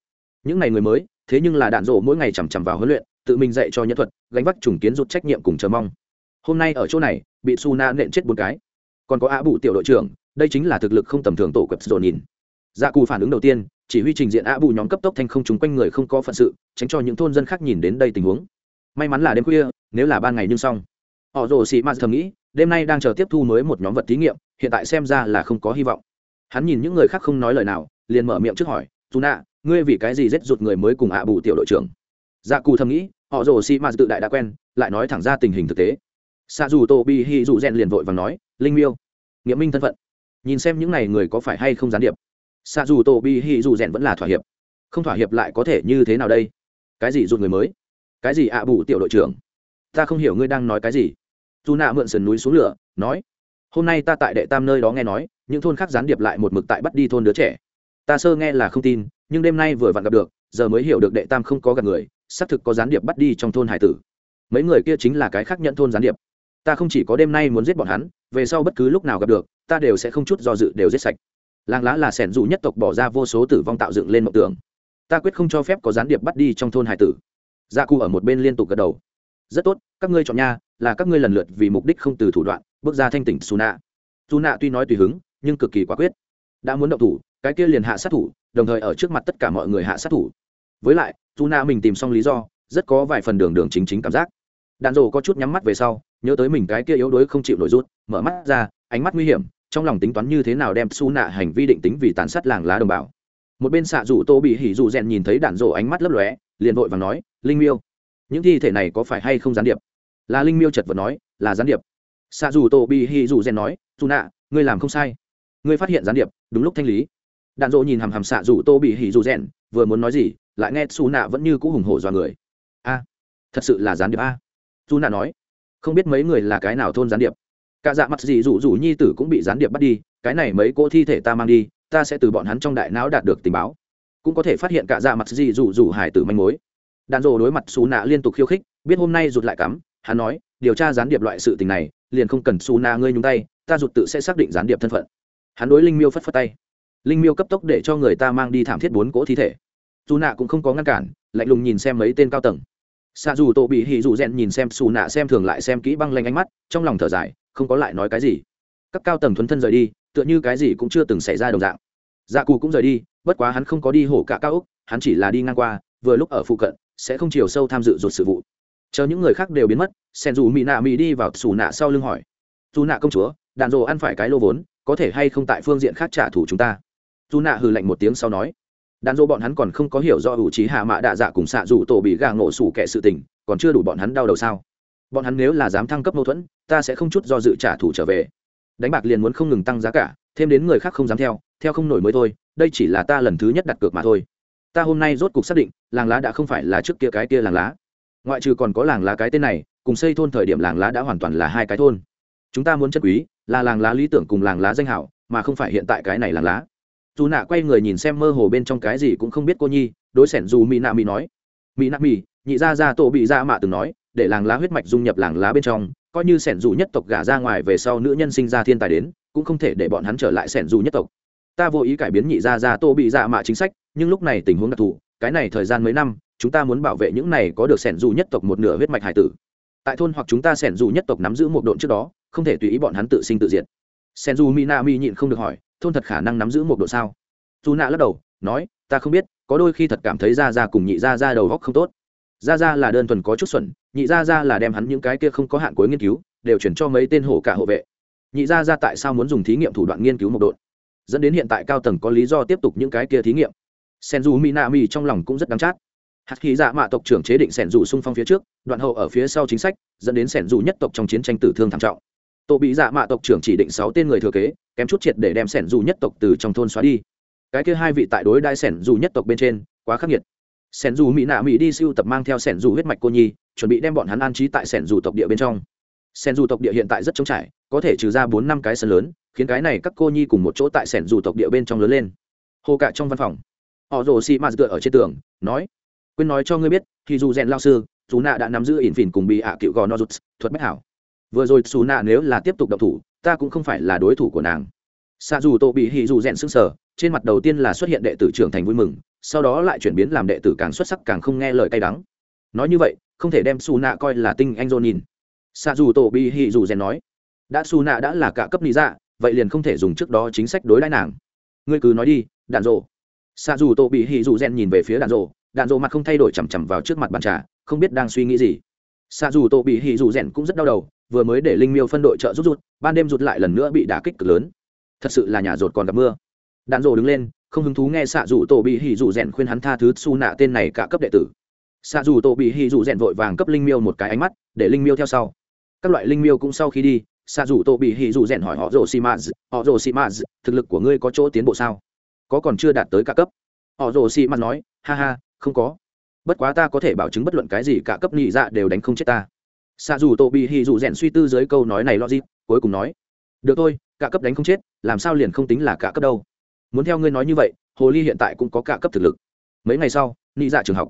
Những ngày người mới, thế nhưng là đạn rộ mỗi ngày chằm chằm vào huấn luyện, tự mình dạy cho nhân thuật, gánh vác trùng kiến rút trách nhiệm cùng chờ mong. Hôm nay ở chỗ này, bị su na nện chết bốn cái. Còn có á bụ tiểu đội trưởng, đây chính là thực lực không tầm thường tổ quẹp dồn nhìn. Dạ cù phản ứng đầu tiên, chỉ huy trình diện á bụ nhóm cấp tốc thanh không chúng quanh người không có phận sự, tránh cho những thôn dân khác nhìn đến đây tình huống. May mắn là đêm khuya, nếu là ban ngày nhưng xong họ rồ xị ma thầm nghĩ, đêm nay đang chờ tiếp thu mới một nhóm vật thí nghiệm, hiện tại xem ra là không có hy vọng. Hắn nhìn những người khác không nói lời nào, liền mở miệng trước hỏi, dù nạ, ngươi vì cái gì rét rụt người mới cùng ạ bù tiểu đội trưởng? Dạ cù thầm nghĩ, họ rồ xị ma tự đại đã quen, lại nói thẳng ra tình hình thực tế. Xa dù tô bi hi dù rèn liền vội và nói, linh miêu nghĩa minh thân phận. Nhìn xem những n à y người có phải hay không gián điệp. Xa dù tô bi hi dù rèn vẫn là thỏa hiệp. Không thỏa hiệp lại có thể như thế nào đây? Cái gì rụt người mới? Cái gì ạ bù tiểu đội trưởng? Ta không hiểu ngươi đang nói cái gì. Dù nạ mượn sườn núi xuống lửa, nói, hôm nay ta tại đệ tam nơi đó nghe nói, những thôn khác gián điệp lại một mực tại bắt đi thôn đứa trẻ. Ta sơ nghe là không tin, nhưng đêm nay vừa vặn gặp được, giờ mới hiểu được đệ tam không có gặp người, xác thực có gián điệp bắt đi trong thôn hải tử. Mấy người kia chính là cái khác nhận thôn gián điệp. Ta không chỉ có đêm nay muốn giết bọn hắn, về sau bất cứ lúc nào gặp được, ta đều sẽ không chút do dự đều giết sạch. Làng lá là sẻn dù nhất tộc bỏ ra vô số tử vong tạo dựng lên mộng tưởng. Ta quyết không cho phép có gián điệp bắt đi trong thôn hải tử. Dạ Gia cụ ở một bên liên tục gật đầu rất tốt, các ngươi chọn nha, là các ngươi lần lượt vì mục đích không từ thủ đoạn, bước ra thanh tỉnh su nạ su nạ tuy nói tùy hứng, nhưng cực kỳ quả quyết. Đã muốn động thủ, cái kia liền hạ sát thủ, đồng thời ở trước mặt tất cả mọi người hạ sát thủ. Với lại su nạ mình tìm xong lý do, rất có vài phần đường đường chính chính cảm giác. Đạn dồ có chút nhắm mắt về sau, nhớ tới mình cái kia yếu đuối không chịu nổi rút, mở mắt ra, ánh mắt nguy hiểm, trong lòng tính toán như thế nào đem su nạ hành vi định tính vì tàn sát làng lá đồng bào. Một bên xạ rủ tô bị hỉ rủ rèn nhìn thấy đạn rổ ánh mắt lấp lóe, liền vội và nói, linh miêu những thi thể này có phải hay không gián điệp? Là linh miêu chật vật nói, là gián điệp. Xạ Dù tô bị hỉ Dù rèn nói, dù nạ, ngươi làm không sai. Ngươi phát hiện gián điệp, đúng lúc thanh lý. Đạn dỗ nhìn hằm hằm xạ Dù tô bị hỉ Dù rèn vừa muốn nói gì, lại nghe xù nạ vẫn như cũ hùng hổ dọa người. A, thật sự là gián điệp a? Dù nạ nói, không biết mấy người là cái nào thôn gián điệp. Cả dạ mặt gì rủ rủ nhi tử cũng bị gián điệp bắt đi, cái này mấy cỗ thi thể ta mang đi, ta sẽ từ bọn hắn trong đại não đạt được tình báo. Cũng có thể phát hiện cả dạ mặt gì rủ rủ hải tử manh mối đạn rồ đối mặt xù nạ liên tục khiêu khích, biết hôm nay rụt lại cắm, hắn nói, điều tra gián điệp loại sự tình này, liền không cần xù nạ ngươi nhúng tay, ta rụt tự sẽ xác định gián điệp thân phận. Hắn đối linh miêu phất phất tay. Linh miêu cấp tốc để cho người ta mang đi thảm thiết bốn cỗ thi thể. Dù nạ cũng không có ngăn cản, lạnh lùng nhìn xem mấy tên cao tầng. Xạ dù tổ bị hỉ dù rèn nhìn xem xù nạ xem thường lại xem kỹ băng lanh ánh mắt, trong lòng thở dài, không có lại nói cái gì. Các cao tầng thuấn thân rời đi, tựa như cái gì cũng chưa từng xảy ra đồng dạng. Dạ cù cũng rời đi, bất quá hắn không có đi hổ cả cao úc hắn chỉ là đi ngang qua, vừa lúc ở phụ cận sẽ không chiều sâu tham dự rụt sự vụ. Chờ những người khác đều biến mất, sen dù mỹ nạ mỹ đi vào xù nạ sau lưng hỏi. Dù nạ công chúa đàn rồ ăn phải cái lô vốn, có thể hay không tại phương diện khác trả thù chúng ta? Dù nạ hừ lạnh một tiếng sau nói. Đàn rồ bọn hắn còn không có hiểu do ủ trí hạ mạ đạ dạ cùng xạ dù tổ bị gà ngộ sủ kẻ sự tình, còn chưa đủ bọn hắn đau đầu sao? Bọn hắn nếu là dám thăng cấp mâu thuẫn, ta sẽ không chút do dự trả thù trở về. Đánh bạc liền muốn không ngừng tăng giá cả, thêm đến người khác không dám theo theo không nổi mới thôi, đây chỉ là ta lần thứ nhất đặt cược mà thôi ta hôm nay rốt cuộc xác định, làng lá đã không phải là trước kia cái kia làng lá. Ngoại trừ còn có làng lá cái tên này, cùng xây thôn thời điểm làng lá đã hoàn toàn là hai cái thôn. Chúng ta muốn chất quý, là làng lá lý tưởng cùng làng lá danh hảo, mà không phải hiện tại cái này làng lá. Dù nạ quay người nhìn xem mơ hồ bên trong cái gì cũng không biết cô nhi, đối xẻn dù mỹ nạ mỹ nói. Mỹ nạ mỹ nhị gia gia tổ bị gia mạ từng nói, để làng lá huyết mạch dung nhập làng lá bên trong, coi như sẻn dù nhất tộc gả ra ngoài về sau nữ nhân sinh ra thiên tài đến, cũng không thể để bọn hắn trở lại sẻn dù nhất tộc ta vô ý cải biến nhị gia gia tô bị dạ mạ chính sách, nhưng lúc này tình huống đặc thù, cái này thời gian mấy năm, chúng ta muốn bảo vệ những này có được sẻn dù nhất tộc một nửa huyết mạch hải tử. Tại thôn hoặc chúng ta sẻn dù nhất tộc nắm giữ một độn trước đó, không thể tùy ý bọn hắn tự sinh tự diệt. Sẻn dù mỹ na Mi nhịn không được hỏi, thôn thật khả năng nắm giữ một độ sao? Dù nạ lắc đầu, nói, ta không biết, có đôi khi thật cảm thấy ra ra cùng nhị ra ra đầu góc không tốt. Ra ra là đơn thuần có chút xuẩn, nhị ra ra là đem hắn những cái kia không có hạn cuối nghiên cứu, đều chuyển cho mấy tên hổ cả hộ vệ. Nhị ra ra tại sao muốn dùng thí nghiệm thủ đoạn nghiên cứu một độn? Dẫn đến hiện tại cao tầng có lý do tiếp tục những cái kia thí nghiệm. Sen dù mỹ nạ mỹ trong lòng cũng rất đáng chát. Hạt khí dạ mạ tộc trưởng chế định sẻn dù xung phong phía trước, đoạn hậu ở phía sau chính sách, dẫn đến sẻn dù nhất tộc trong chiến tranh tử thương thảm trọng. Tổ bị dạ mạ tộc trưởng chỉ định sáu tên người thừa kế, kém chút triệt để đem sẻn dù nhất tộc từ trong thôn xóa đi. Cái kia hai vị tại đối đai sẻn dù nhất tộc bên trên, quá khắc nghiệt. Sẻn dù mỹ nạ mỹ đi siêu tập mang theo sẻn dù huyết mạch cô nhi, chuẩn bị đem bọn hắn an trí tại sẻn dù tộc địa bên trong. Sẻn dù tộc địa hiện tại rất trống trải, có thể trừ ra bốn năm cái sân lớn khiến cái này các cô nhi cùng một chỗ tại sẻn dù tộc địa bên trong lớn lên. Hồ cả trong văn phòng. Họ rồ xì mạt tựa ở trên tường, nói, quên nói cho ngươi biết thì dù rèn lao sư dù nạ đã nắm giữ ỉn phìn cùng bị ạ cựu gò no rút thuật bách hảo. Vừa rồi xù nạ nếu là tiếp tục độc thủ, ta cũng không phải là đối thủ của nàng. Xa dù tổ bị hì dù rèn sưng sờ, trên mặt đầu tiên là xuất hiện đệ tử trưởng thành vui mừng, sau đó lại chuyển biến làm đệ tử càng xuất sắc càng không nghe lời cay đắng. Nói như vậy, không thể đem xù nạ coi là tinh anh dô nhìn xa dù tổ bị hì dù rèn nói, đã xù nạ đã là cả cấp lý dạ vậy liền không thể dùng trước đó chính sách đối đãi nàng. Ngươi cứ nói đi, đạn rộ xa dù tổ bị hì dù rèn nhìn về phía đạn rộ đạn rộ mặt không thay đổi chằm chằm vào trước mặt bàn trà, không biết đang suy nghĩ gì. Xa dù tổ bị hì dù rèn cũng rất đau đầu, vừa mới để linh miêu phân đội trợ rút rút, ban đêm rút lại lần nữa bị đả kích cực lớn. Thật sự là nhà rột còn gặp mưa. Đạn rộ đứng lên, không hứng thú nghe xạ dù tổ bị hì dù rèn khuyên hắn tha thứ su nạ tên này cả cấp đệ tử. Xạ dù tổ bị hì dù rèn vội vàng cấp linh miêu một cái ánh mắt, để linh miêu theo sau. Các loại linh miêu cũng sau khi đi xạ dù tô bị hì dù rèn hỏi họ rồ xì maz họ rồ xì maz thực lực của ngươi có chỗ tiến bộ sao? Có còn chưa đạt tới cả cấp? Họ rồ xì maz nói, ha ha, không có. Bất quá ta có thể bảo chứng bất luận cái gì cả cấp nhị dạ đều đánh không chết ta. Xạ dù tô bị hì dù rèn suy tư dưới câu nói này logic, cuối cùng nói, được thôi, cả cấp đánh không chết, làm sao liền không tính là cả cấp đâu. Muốn theo ngươi nói như vậy, hồ ly hiện tại cũng có cả cấp thực lực. Mấy ngày sau nị dạ trường học.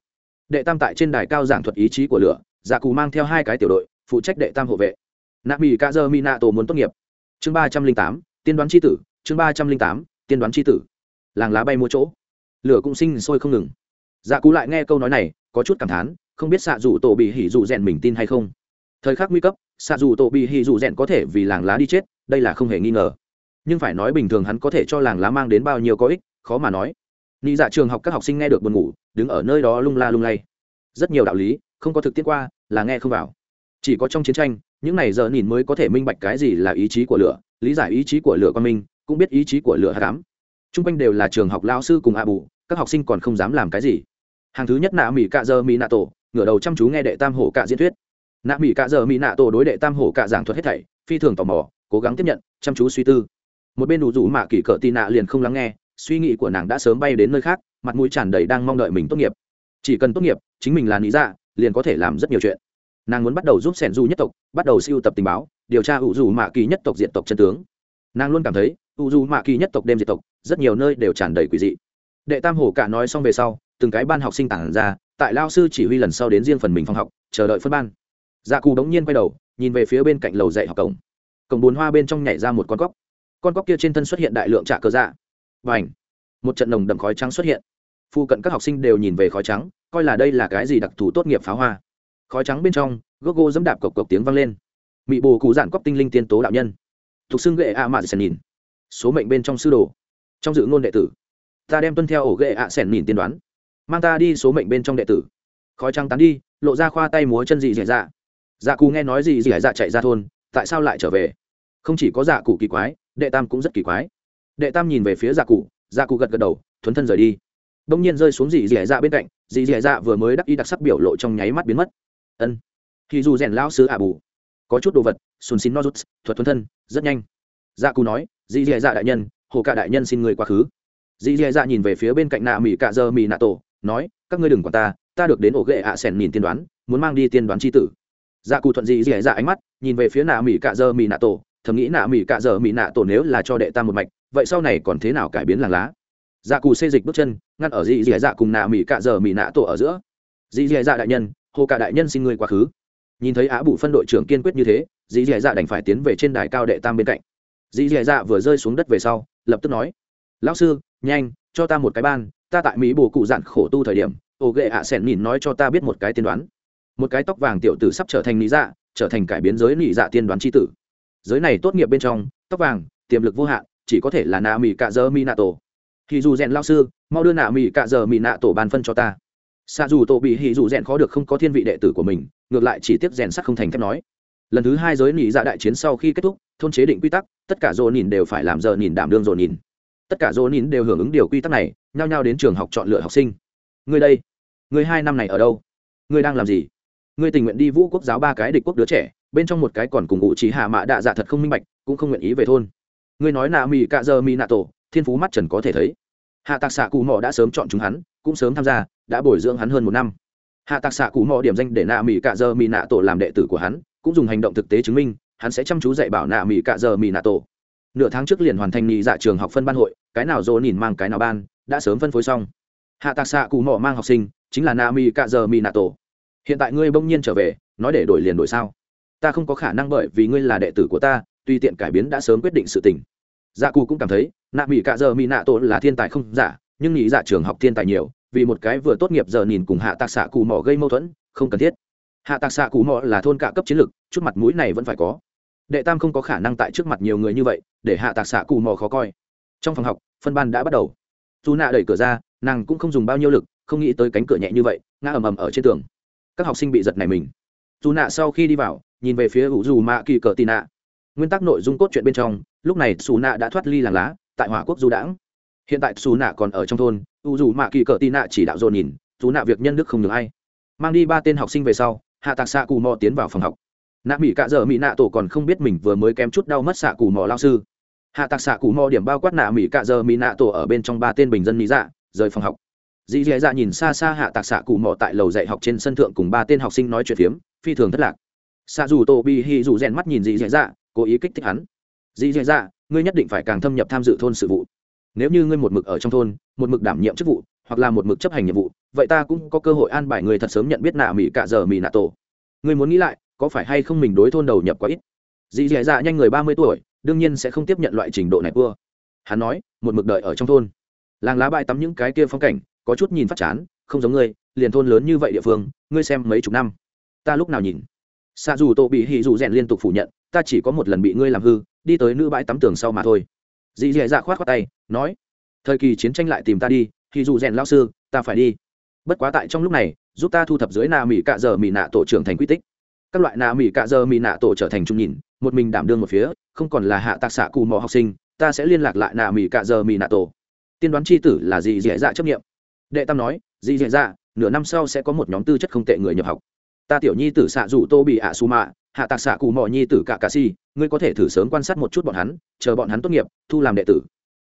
Đệ tam tại trên đài cao giảng thuật ý chí của lửa dạ cù mang theo hai cái tiểu đội, phụ trách đệ tam hộ vệ nạ mỹ ca dơ mỹ nạ tổ muốn tốt nghiệp. Chương ba trăm linh tám, tiên đoán c tử. Chương ba trăm linh tám, tiên đoán c tử. Làng lá bay mua chỗ. Lửa cũng sinh sôi không ngừng. Dạ cú lại nghe câu nói này, có chút cảm thán, không biết xạ dù tổ bị hỉ dù rèn mình tin hay không. Thời khắc nguy cấp xạ dù tổ bị hỉ dù rèn có thể vì làng lá đi chết, đây là không hề nghi ngờ. Nhưng phải nói bình thường hắn có thể cho làng lá mang đến bao nhiêu có ích, khó mà nói. Nghĩ dạ trường học các học sinh nghe được buồn ngủ, đứng ở nơi đó lung la lung lay. Rất nhiều đạo lý, không có thực tiễn qua, là nghe không vào. Chỉ có trong chiến tranh những này giờ nhìn mới có thể minh bạch cái gì là ý chí của lửa, lý giải ý chí của lửa quan minh, cũng biết ý chí của lửa hạ cám t r u n g quanh đều là trường học lao sư cùng a bù, các học sinh còn không dám làm cái gì. Hàng thứ nhất, nạ mỹ cạ giờ mỹ nạ tổ, ngửa đầu chăm chú nghe đệ tam hổ cạ diễn thuyết. Nạ mỹ cạ giờ mỹ nạ tổ đối đệ tam hổ cạ giảng thuật hết thảy, phi thường tò mò, cố gắng tiếp nhận, chăm chú suy tư. Một bên đủ rủ mạ kỷ cỡ tì nạ liền không lắng nghe, suy nghĩ của nàng đã sớm bay đến nơi khác, mặt mũi tràn đầy đang mong đợi mình tốt nghiệp. Chỉ cần tốt nghiệp, chính mình là lý dạ liền có thể làm rất nhiều chuyện nàng muốn bắt đầu giúp sẻn du nhất tộc, bắt đầu siêu tập tình báo, điều tra ủ dù mạ kỳ nhất tộc diện tộc chân tướng. Nàng luôn cảm thấy ủ dù mạ kỳ nhất tộc đêm diệt tộc, rất nhiều nơi đều tràn đầy quỷ dị. Đệ tam hổ cả nói xong về sau, từng cái ban học sinh tản ra, tại lao sư chỉ huy lần sau đến riêng phần mình phòng học, chờ đợi phân ban. Gia cù đống nhiên quay đầu, nhìn về phía bên cạnh lầu dạy học cổng. Cổng bồn hoa bên trong nhảy ra một con cóc. Con cóc kia trên thân xuất hiện đại lượng trạ cơ dạ. Và ảnh một trận nồng đậm khói trắng xuất hiện. Phu cận các học sinh đều nhìn về khói trắng, coi là đây là cái gì đặc thù tốt nghiệp pháo hoa khói trắng bên trong, gốc gô dẫm đạp cộc cộc tiếng vang lên. Mị bồ cụ dạn cóc tinh linh tiên tố đạo nhân. Thuộc xưng gệ a mạ sèn nhìn. Số mệnh bên trong sư đồ. Trong dự ngôn đệ tử. Ta đem tuân theo ổ gệ a sèn nhìn tiên đoán. Mang ta đi số mệnh bên trong đệ tử. Khói trắng tán đi, lộ ra khoa tay múa chân dị dẻ dạ. Dạ cù nghe nói gì dị dạ chạy ra thôn, tại sao lại trở về? Không chỉ có dạ cụ kỳ quái, đệ tam cũng rất kỳ quái. Đệ tam nhìn về phía dạ cụ dạ cụ gật gật đầu, thuấn thân rời đi. Đông nhiên rơi xuống dì dì dạ bên cạnh dì dì dạ vừa mới đắc ý đặc sắc biểu lộ trong nháy mắt biến mất ân. Thì dù rèn lao sứ à bù có chút đồ vật, sùn xin nozuts, thuật thuần thân, rất nhanh. Dạ cù nói, dì dì dạ đại nhân, hồ cả đại nhân xin người quá khứ. Dì dì dạ nhìn về phía bên cạnh nạ mỹ cạ dơ mỹ nạ tổ, nói, các ngươi đừng quản ta ta được đến ổ ghệ ạ sẻn nhìn tiên đoán, muốn mang đi tiên đoán tri tử. Dạ cù thuận dì dì dạ ánh mắt, nhìn về phía nạ mỹ cạ dơ mỹ nạ tổ, thầm nghĩ nạ mỹ cạ dơ mỹ nạ tổ nếu là cho đệ tam một mạch, vậy sau này còn thế nào cải biến làng lá? Dạ cù xê dịch bước chân, ngăn ở dị dì dạ cùng nạ mỹ cạ dơ mỹ nạ tổ ở giữa. Dị dì dạ đại nhân hồ cả đại nhân xin người quá khứ. Nhìn thấy á bụ phân đội trưởng kiên quyết như thế dì dì dạ đành phải tiến về trên đài cao đệ tam bên cạnh. Dì dì dạ vừa rơi xuống đất về sau, lập tức nói, lão sư, nhanh, cho ta một cái ban, ta tại mỹ bồ cụ dạn khổ tu thời điểm ổ ghệ ạ sẻn nhìn nói cho ta biết một cái tiên đoán. Một cái tóc vàng tiểu tử sắp trở thành lý dạ trở thành cải biến giới lý dạ tiên đoán tri tử. Giới này tốt nghiệp bên trong, tóc vàng, tiềm lực vô hạn, chỉ có thể là nạ mỹ cạ dơ mi nạ tổ. Thì dù rèn lao sư, mau đưa nạ mỹ cạ dơ mỹ nạ tổ bàn phân cho ta xa dù tổ bị hỉ dù rèn khó được không có thiên vị đệ tử của mình, ngược lại chỉ tiếp rèn sắc không thành thép nói. Lần thứ hai giới nỉ dạ đại chiến sau khi kết thúc, thôn chế định quy tắc, tất cả dồn nhìn đều phải làm giờ nhìn đảm đương dồn nhìn tất cả dồn nhìn đều hưởng ứng điều quy tắc này, nhao nhao đến trường học chọn lựa học sinh. Người đây người hai năm này ở đâu? Người đang làm gì? Người tình nguyện đi vũ quốc giáo ba cái địch quốc đứa trẻ, bên trong một cái còn cùng ngụ trí hạ mạ đạ dạ thật không minh bạch, cũng không nguyện ý về thôn. Người nói nạ mì cạ giờ mì nạ tổ, thiên phú mắt trần có thể thấy. Hạ tạc xạ cù mò đã sớm chọn chúng hắn, cũng sớm tham gia đã bồi dưỡng hắn hơn một năm. Hạ tạc xạ cụ mò điểm danh để nạ mỹ cạ giờ mỹ nạ tổ làm đệ tử của hắn, cũng dùng hành động thực tế chứng minh, hắn sẽ chăm chú dạy bảo nạ mỹ cạ giờ mỹ nạ tổ. Nửa tháng trước liền hoàn thành nghị dạ trường học phân ban hội, cái nào dỗ nhìn mang cái nào ban, đã sớm phân phối xong. Hạ tạc xạ cụ mò mang học sinh, chính là nạ mỹ cạ giờ mỹ nạ tổ. Hiện tại ngươi bỗng nhiên trở về, nói để đổi liền đổi sao? Ta không có khả năng bởi vì ngươi là đệ tử của ta tuy tiện cải biến đã sớm quyết định sự tình. Dạ cụ cũng cảm thấy, nạ mỹ cạ giờ mỹ nạ tổ là thiên tài không giả, nhưng nghĩ dạ trường học thiên tài nhiều vì một cái vừa tốt nghiệp giờ nhìn cùng hạ tạc xạ cù mỏ gây mâu thuẫn, không cần thiết. Hạ tạc xạ cù mỏ là thôn cạ cấp chiến lược, chút mặt mũi này vẫn phải có. Đệ tam không có khả năng tại trước mặt nhiều người như vậy, để hạ tạc xạ cù mỏ khó coi. Trong phòng học, phân ban đã bắt đầu. Dù nạ đẩy cửa ra, nàng cũng không dùng bao nhiêu lực, không nghĩ tới cánh cửa nhẹ như vậy, ngã ầm ầm ở trên tường. Các học sinh bị giật này mình. Dù nạ sau khi đi vào, nhìn về phía ủ dù mạ kỳ cờ tì nạ. Nguyên tắc nội dung cốt truyện bên trong, lúc này xù nạ đã thoát ly làng lá, tại hỏa quốc du đãng hiện tại xù nạ còn ở trong thôn, u dù mạ kỳ cờ tị nạ chỉ đạo dồn nhìn dù nạ việc nhân đức không được hay mang đi ba tên học sinh về sau, hạ tạc xạ cù mò tiến vào phòng học. Nạ mỹ cạ dở mỹ nạ tổ còn không biết mình vừa mới kém chút đau mất xạ cù mò lao sư. Hạ tạc xạ cù mò điểm bao quát nạ mỹ cạ dở mỹ nạ tổ ở bên trong ba tên bình dân mỹ dạ rời phòng học. Dì dì dạ nhìn xa xa hạ tạc xạ cù mò tại lầu dạy học trên sân thượng cùng ba tên học sinh nói chuyện phiếm, phi thường thất lạc. Xạ dù tổ bi hi dù rèn mắt nhìn dì dì dạ cố ý kích thích hắn. Dì dì dạ ngươi nhất định phải càng thâm nhập tham dự thôn sự vụ nếu như ngươi một mực ở trong thôn, một mực đảm nhiệm chức vụ, hoặc là một mực chấp hành nhiệm vụ, vậy ta cũng có cơ hội an bài người thật sớm nhận biết nạ mỹ cả giờ mỹ nạ tổ. Ngươi muốn nghĩ lại, có phải hay không mình đối thôn đầu nhập quá ít? Dì dẻ dạ nhanh người ba mươi tuổi, đương nhiên sẽ không tiếp nhận loại trình độ này cua hắn nói, một mực đợi ở trong thôn. Làng lá bãi tắm những cái kia phong cảnh, có chút nhìn phát chán, không giống ngươi, liền thôn lớn như vậy địa phương, ngươi xem mấy chục năm. Ta lúc nào nhìn? Xa dù tổ bị hì dù rèn liên tục phủ nhận, ta chỉ có một lần bị ngươi làm hư, đi tới nữ bãi tắm tường sau mà thôi dì dì dạ khoát khoát tay, nói, thời kỳ chiến tranh lại tìm ta đi, thì dù rèn lao sư, ta phải đi. Bất quá tại trong lúc này, giúp ta thu thập dưới nà mỹ cạ giờ mỹ nạ tổ trưởng thành quy tích. Các loại nà mỹ cạ dơ mỹ nạ tổ trở thành trung nhìn, một mình đảm đương một phía, không còn là hạ tạc xạ cù mò học sinh, ta sẽ liên lạc lại nà mỹ cạ dơ mỹ nạ tổ. Tiên đoán c h i tử là dì dì dạ chấp nghiệm đệ tam nói, dì dì dạ nửa năm sau sẽ có một nhóm tư chất không tệ người nhập học. Ta tiểu nhi tử xạ dù tô bị ạ su mạ hạ tạc xạ cù mò nhi tử cả cà si, ngươi có thể thử sớm quan sát một chút bọn hắn, chờ bọn hắn tốt nghiệp, thu làm đệ tử.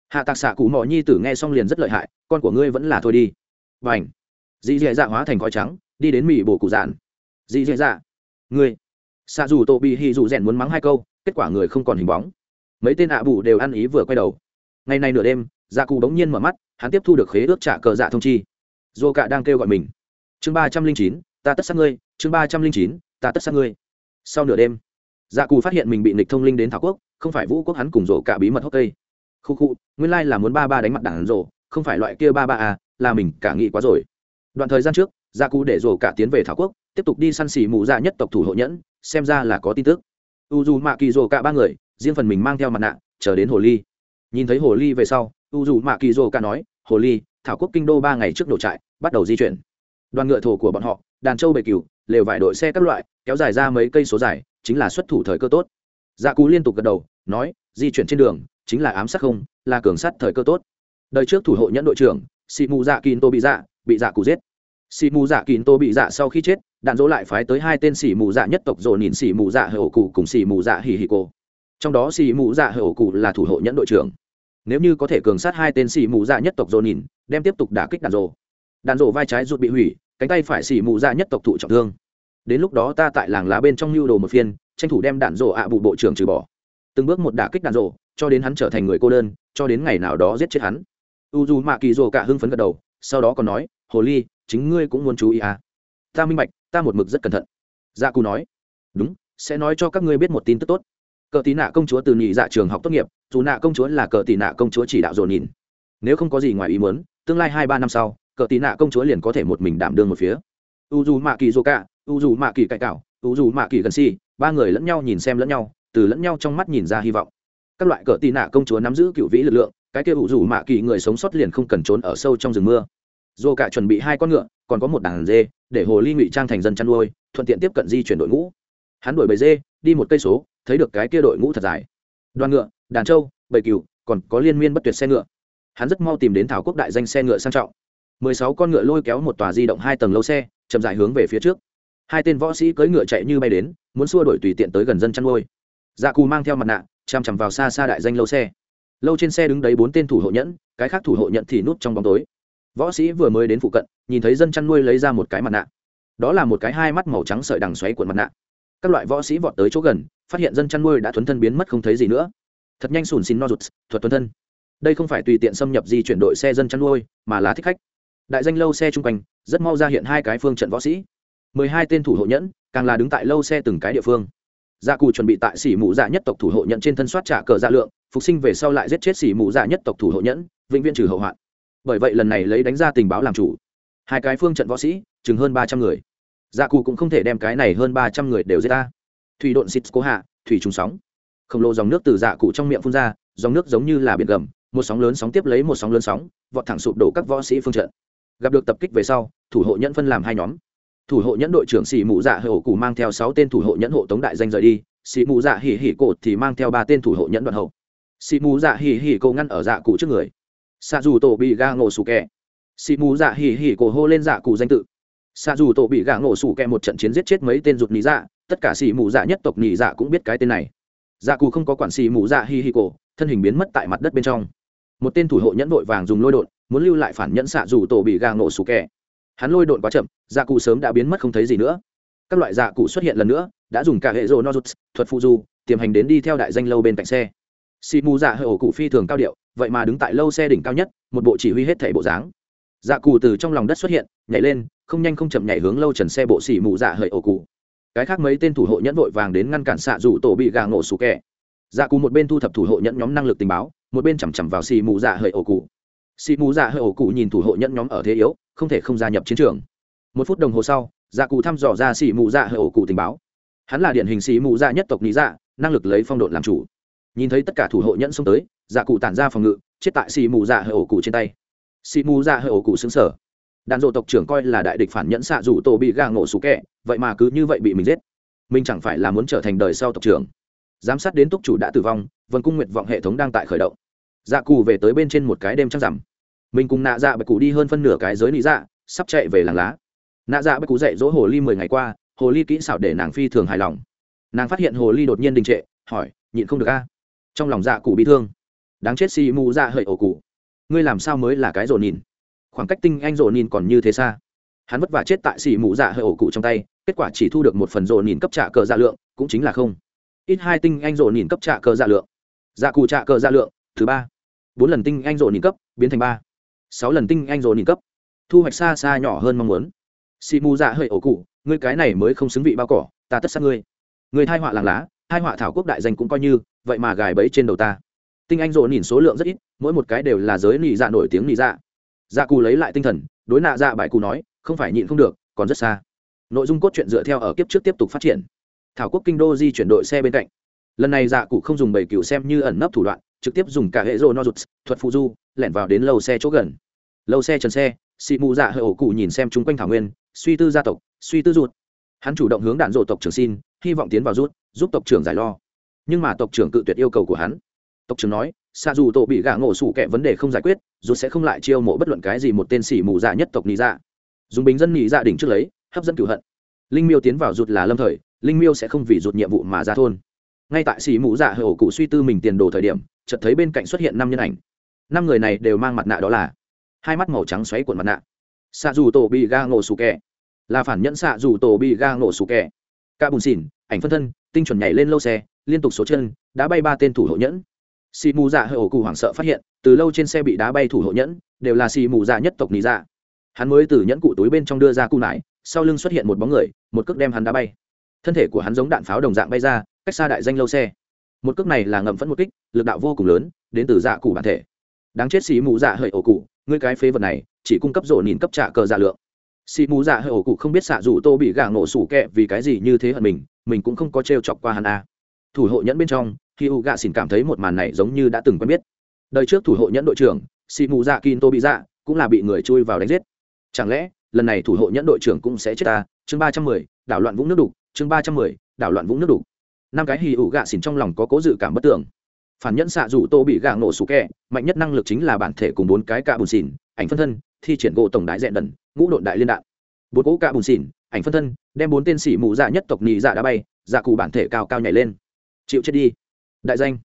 Hạ tạc xạ cù mò nhi tử nghe xong liền rất lợi hại, con của ngươi vẫn là thôi đi. Và ảnh dì dì dạ hóa thành khói trắng, đi đến mỹ bồ cụ dạn dì dì dạ. Ngươi. Xạ dù tô bị hì dù rèn muốn mắng hai câu, kết quả người không còn hình bóng. Mấy tên ạ bù đều ăn ý vừa quay đầu. Ngày nay nửa đêm dạ cụ bỗng nhiên mở mắt, hắn tiếp thu được khế ước trả cờ dạ thông chi. Dô cạ đang kêu gọi mình. Chương ba trăm linh chín, ta tất sát ngươi, chương ba trăm linh chín, ta tất sát ngươi sau nửa đêm dạ cù phát hiện mình bị nịch thông linh đến thảo quốc, không phải vũ quốc hắn cùng rổ cả bí mật hốc cây. Khu khu, nguyên lai là muốn ba ba đánh mặt đảng rổ, không phải loại kia ba ba à là mình cả nghĩ quá rồi. Đoạn thời gian trước dạ cù để rổ cả tiến về thảo quốc, tiếp tục đi săn xỉ mù dạ nhất tộc thủ hộ nhẫn, xem ra là có tin tức. U dù mạ kỳ rổ cả ba người, riêng phần mình mang theo mặt nạ, chờ đến hồ ly. Nhìn thấy hồ ly về sau, u dù mạ kỳ rổ cả nói, hồ ly, thảo quốc kinh đô ba ngày trước nổ trại, bắt đầu di chuyển. Đoàn ngựa thổ của bọn họ, đàn châu bệ cừu, lều vải đội xe các loại kéo dài ra mấy cây số dài, chính là xuất thủ thời cơ tốt. Dạ cú liên tục gật đầu, nói, di chuyển trên đường, chính là ám sát không, là cường sát thời cơ tốt. Đời trước thủ hộ nhẫn đội trưởng xị mù dạ kín tô bị dạ bị dạ cú giết. Xị mù dạ kín tô bị dạ sau khi chết, đạn dỗ lại phái tới hai tên xỉ mù dạ nhất tộc dồn nhìn xỉ mù dạ hở cụ cùng xỉ mù dạ hỉ hỉ cô. Trong đó xỉ mù dạ hở cụ là thủ hộ nhẫn đội trưởng. Nếu như có thể cường sát hai tên xỉ mù dạ nhất tộc dồn nhìn, đem tiếp tục đả kích đạn dỗ. Đạn dỗ vai trái ruột bị hủy, cánh tay phải xỉ mù dạ nhất tộc thụ trọng thương đến lúc đó ta tại làng lá bên trong lưu đồ một phiên, tranh thủ đem đạn dỗ ạ bụ bộ trưởng trừ bỏ. Từng bước một đả kích đạn dỗ cho đến hắn trở thành người cô đơn, cho đến ngày nào đó giết chết hắn. U dù mạ kỳ dỗ cả hưng phấn gật đầu, sau đó còn nói, hồ ly, chính ngươi cũng muốn chú ý à? Ta minh bạch, ta một mực rất cẩn thận. Gia cù nói, đúng, sẽ nói cho các ngươi biết một tin tức tốt. Cờ tí nạ công chúa từ nhị dạ trường học tốt nghiệp, dù nạ công chúa là cờ tí nạ công chúa chỉ đạo dồn nhìn. Nếu không có gì ngoài ý muốn, tương lai hai ba năm sau, cờ tí nạ công chúa liền có thể một mình đảm đương một phía u dù mạ kỳ dô cả u dù mạ kỳ cải cảo u dù mạ kỳ gần si, ba người lẫn nhau nhìn xem lẫn nhau, từ lẫn nhau trong mắt nhìn ra hy vọng. Các loại cờ tì nạ công chúa nắm giữ cựu vĩ lực lượng, cái kia u dù mạ kỳ người sống sót liền không cần trốn ở sâu trong rừng mưa. Dô cả chuẩn bị hai con ngựa, còn có một đàn dê, để hồ ly ngụy trang thành dân chăn nuôi, thuận tiện tiếp cận di chuyển đội ngũ. Hắn đuổi bầy dê, đi một cây số, thấy được cái kia đội ngũ thật dài. Đoàn ngựa, đàn trâu, bầy cừu, còn có liên miên bất tuyệt xe ngựa. Hắn rất mau tìm đến thảo quốc đại danh xe ngựa sang trọng. Mười sáu con ngựa lôi kéo một tòa di động hai tầng lâu xe chậm dài hướng về phía trước. Hai tên võ sĩ cưỡi ngựa chạy như bay đến, muốn xua đổi tùy tiện tới gần dân chăn nuôi. Dạ cù mang theo mặt nạ chằm chằm vào xa xa đại danh lâu xe. Lâu trên xe đứng đấy bốn tên thủ hộ nhẫn, cái khác thủ hộ nhẫn thì núp trong bóng tối. Võ sĩ vừa mới đến phụ cận, nhìn thấy dân chăn nuôi lấy ra một cái mặt nạ. Đó là một cái hai mắt màu trắng sợi đằng xoáy cuộn mặt nạ. Các loại võ sĩ vọt tới chỗ gần, phát hiện dân chăn nuôi đã thuấn thân biến mất không thấy gì nữa. Thật nhanh sùn xin no rụt, thuật thuấn thân. Đây không phải tùy tiện xâm nhập di chuyển đội xe dân chăn nuôi, mà là thích khách đại danh lâu xe chung quanh, rất mau ra hiện hai cái phương trận võ sĩ. Mười hai tên thủ hộ nhẫn, càng là đứng tại lâu xe từng cái địa phương. Gia cù chuẩn bị tại xỉ mụ dạ nhất tộc thủ hộ nhẫn trên thân soát trả cờ dạ lượng, phục sinh về sau lại giết chết xỉ mụ dạ nhất tộc thủ hộ nhẫn, vĩnh viễn trừ hậu hoạn. Bởi vậy lần này lấy đánh ra tình báo làm chủ. Hai cái phương trận võ sĩ, chừng hơn ba trăm người. Dạ cụ cũng không thể đem cái này hơn ba trăm người đều giết ta. Thủy độn xịt cố hạ, thủy trùng sóng. Khổng lồ dòng nước từ dạ cụ trong miệng phun ra, dòng nước giống như là biển gầm, một sóng lớn sóng tiếp lấy một sóng lớn sóng, vọt thẳng sụp đổ các võ sĩ phương trận gặp được tập kích về sau, thủ hộ nhẫn phân làm hai nhóm. Thủ hộ nhẫn đội trưởng xì mụ dạ hậu cụ mang theo sáu tên thủ hộ nhẫn hộ tống đại danh rời đi xì mụ dạ hỉ hỉ cột thì mang theo ba tên thủ hộ nhẫn đoạn hậu. Xì mụ dạ hỉ hỉ cổ ngăn ở dạ cụ trước người. Xạ dù tổ bị ga ngộ sủ kẹ xì mù dạ hỉ hỉ cổ hô lên dạ cụ danh tự. Xạ dù tổ bị gà ngộ sủ kẹ một trận chiến giết chết mấy tên rụt nỉ dạ tất cả xì mù dạ nhất tộc nỉ dạ cũng biết cái tên này. Dạ cụ không có quản xì mù dạ hỉ hỉ cổ, thân hình biến mất tại mặt đất bên trong. Một tên thủ hộ nhẫn vội vàng dùng lôi đột muốn lưu lại phản nhẫn xạ dù tổ bị gà ngộ sủ kẹ hắn lôi đột quá chậm dạ cụ sớm đã biến mất không thấy gì nữa. Các loại dạ cụ xuất hiện lần nữa, đã dùng cả hệ rô nozuts thuật phụ du, tiềm hành đến đi theo đại danh lâu bên cạnh xe. Xì mù dạ hơi ổ cụ phi thường cao điệu, vậy mà đứng tại lâu xe đỉnh cao nhất, một bộ chỉ huy hết thể bộ dáng. Dạ cụ từ trong lòng đất xuất hiện, nhảy lên, không nhanh không chậm nhảy hướng lâu trần xe bộ xì mù dạ hơi ổ cụ. Cái khác mấy tên thủ hộ nhẫn vội vàng đến ngăn cản xạ dù tổ bị gà ngộ sủ kẹ dạ cụ một bên thu thập thủ hộ nhẫn nhóm năng lực tình báo, một bên chằm chằm vào xì mù dạ hơi ổ cụ xì mù dạ hơi ổ cụ nhìn thủ hộ nhẫn nhóm ở thế yếu, không thể không gia nhập chiến trường. Một phút đồng hồ sau dạ cụ thăm dò ra xì mù dạ hơi ổ cụ tình báo. Hắn là điển hình xì mù dạ nhất tộc lý dạ năng lực lấy phong độn làm chủ. Nhìn thấy tất cả thủ hộ nhẫn xông tới dạ cụ tản ra phòng ngự, chết tại xì mù dạ hơi ổ cụ trên tay. Xì mù dạ hơi ổ cụ xứng sở đàn dộ tộc trưởng coi là đại địch phản nhẫn xạ dù tổ bị gà ngộ sủ kẹ, vậy mà cứ như vậy bị mình giết. Mình chẳng phải là muốn trở thành đời sau tộc trưởng. Giám sát đến túc chủ đã tử vong, vân cung nguyện vọng hệ thống đang tại khởi động. Dạ cù về tới bên trên một cái đêm trăng rằm mình cùng nạ dạ bạch cụ đi hơn phân nửa cái giới lý dạ sắp chạy về làng lá. Nạ dạ bạch cụ dạy dỗ hồ ly mười ngày qua, hồ ly kỹ xảo để nàng phi thường hài lòng. Nàng phát hiện hồ ly đột nhiên đình trệ, hỏi, nhịn không được a? Trong lòng dạ cụ bị thương. Đáng chết xì mù dạ hợi ổ cụ. Ngươi làm sao mới là cái rộn nhìn khoảng cách tinh anh rộn nhìn còn như thế xa. Hắn vất vả chết tại xì mù dạ hợi ổ cụ trong tay, kết quả chỉ thu được một phần rộn nhìn cấp trả cờ dạ lượng, cũng chính là không. Ít hai tinh anh rộn nhìn cấp trả cờ dạ lượng. Dạ cụ trả cờ dạ lượng, thứ ba. Bốn lần tinh anh rộn nhìn cấp, biến thành ba sáu lần tinh anh rồ nhìn cấp. Thu hoạch xa xa nhỏ hơn mong muốn. Xì mù dạ hơi ổ cụ, ngươi cái này mới không xứng vị bao cỏ, ta tất sát ngươi. Người thai họa làng lá hai họa thảo quốc đại danh cũng coi như, vậy mà gài bẫy trên đầu ta. Tinh anh rộ nhìn số lượng rất ít, mỗi một cái đều là giới nị dạ nổi tiếng nị dạ. Dạ cù lấy lại tinh thần, đối nạ dạ bại cù nói, không phải nhịn không được, còn rất xa. Nội dung cốt truyện dựa theo ở kiếp trước tiếp tục phát triển. Thảo quốc kinh đô di chuyển đội xe bên cạnh. Lần này dạ cụ không dùng bảy cựu xem như ẩn nấp thủ đoạn, trực tiếp dùng cả hệ rô no rụt thuật phụ du, lẻn vào đến lầu xe chỗ gần lâu xe trần xe, xị mù dạ hơi ổ cụ nhìn xem chung quanh thảo nguyên, suy tư gia tộc, suy tư rụt hắn chủ động hướng đạn rộ tộc trưởng xin, hy vọng tiến vào rút, giúp tộc trưởng giải lo. Nhưng mà tộc trưởng cự tuyệt yêu cầu của hắn. Tộc trưởng nói xa dù tổ bị gã ngộ sủ kẹ vấn đề không giải quyết, rút sẽ không lại chiêu mộ bất luận cái gì một tên xỉ mù dạ nhất tộc nị dạ. Dùng bình dân nị dạ đỉnh trước lấy, hấp dẫn cửu hận. Linh miêu tiến vào rụt là lâm thời, linh miêu sẽ không vì rụt nhiệm vụ mà ra thôn. Ngay tại xỉ mù dạ hơi ổ cụ suy tư mình tiền đồ thời điểm, chợt thấy bên cạnh xuất hiện năm nhân ảnh. Năm người này đều mang mặt nạ đó là hai mắt màu trắng xoáy cuộn mặt nạ. Xạ dù tổ bị ga ngộ sù kẹ là phản nhẫn xạ dù tổ bị ga ngộ sù kẹ ca bùn xỉn, ảnh phân thân, tinh chuẩn nhảy lên lâu xe, liên tục số chân, đã bay ba tên thủ hộ nhẫn. Xì mù dạ hơi ổ cụ hoảng sợ phát hiện, từ lâu trên xe bị đá bay thủ hộ nhẫn, đều là xì mù dạ nhất tộc nị dạ. Hắn mới từ nhẫn cụ túi bên trong đưa ra cụ nải, sau lưng xuất hiện một bóng người, một cước đem hắn đá bay. Thân thể của hắn giống đạn pháo đồng dạng bay ra, cách xa đại danh lâu xe. Một cước này là ngậm phẫn một kích, lực đạo vô cùng lớn, đến từ dạ cụ bản thể đáng chết xì mù dạ hơi ổ cụ, ngươi cái phế vật này, chỉ cung cấp rổ nhìn cấp trả cờ dạ lượng. Xì mù dạ hơi ổ cụ không biết xạ dù tô bị gà ngộ sủ kẹ vì cái gì như thế hận mình mình cũng không có t r e o chọc qua hắn a thủ hộ nhẫn bên trong khi u gạ xỉn cảm thấy một màn này giống như đã từng quen biết. Đời trước thủ hộ nhẫn đội trưởng, xì mù dạ kin tô bị dạ cũng là bị người chui vào đánh giết. Chẳng lẽ, lần này thủ hộ nhẫn đội trưởng cũng sẽ chết ta chương ba trăm mười, đảo loạn vũng nước đục, chương ba trăm mười, đảo loạn vũng nước đục. Năm cái hì ủ gạ xỉn trong lòng có cố dự cảm bất tưởng phản nhẫn xạ dù tô bị gạ nổ sủ kẹ, mạnh nhất năng lực chính là bản thể cùng bốn cái cạ bùn xỉn, ảnh phân thân, thi triển gỗ tổng đại dẹn đần, ngũ độn đại liên đạn. Bốn cỗ cạ bùn xỉn, ảnh phân thân, đem bốn tên sĩ mù dạ nhất tộc nhị dạ đã bay dạ cụ bản thể cao cao nhảy lên. Chịu chết đi. Đại danh.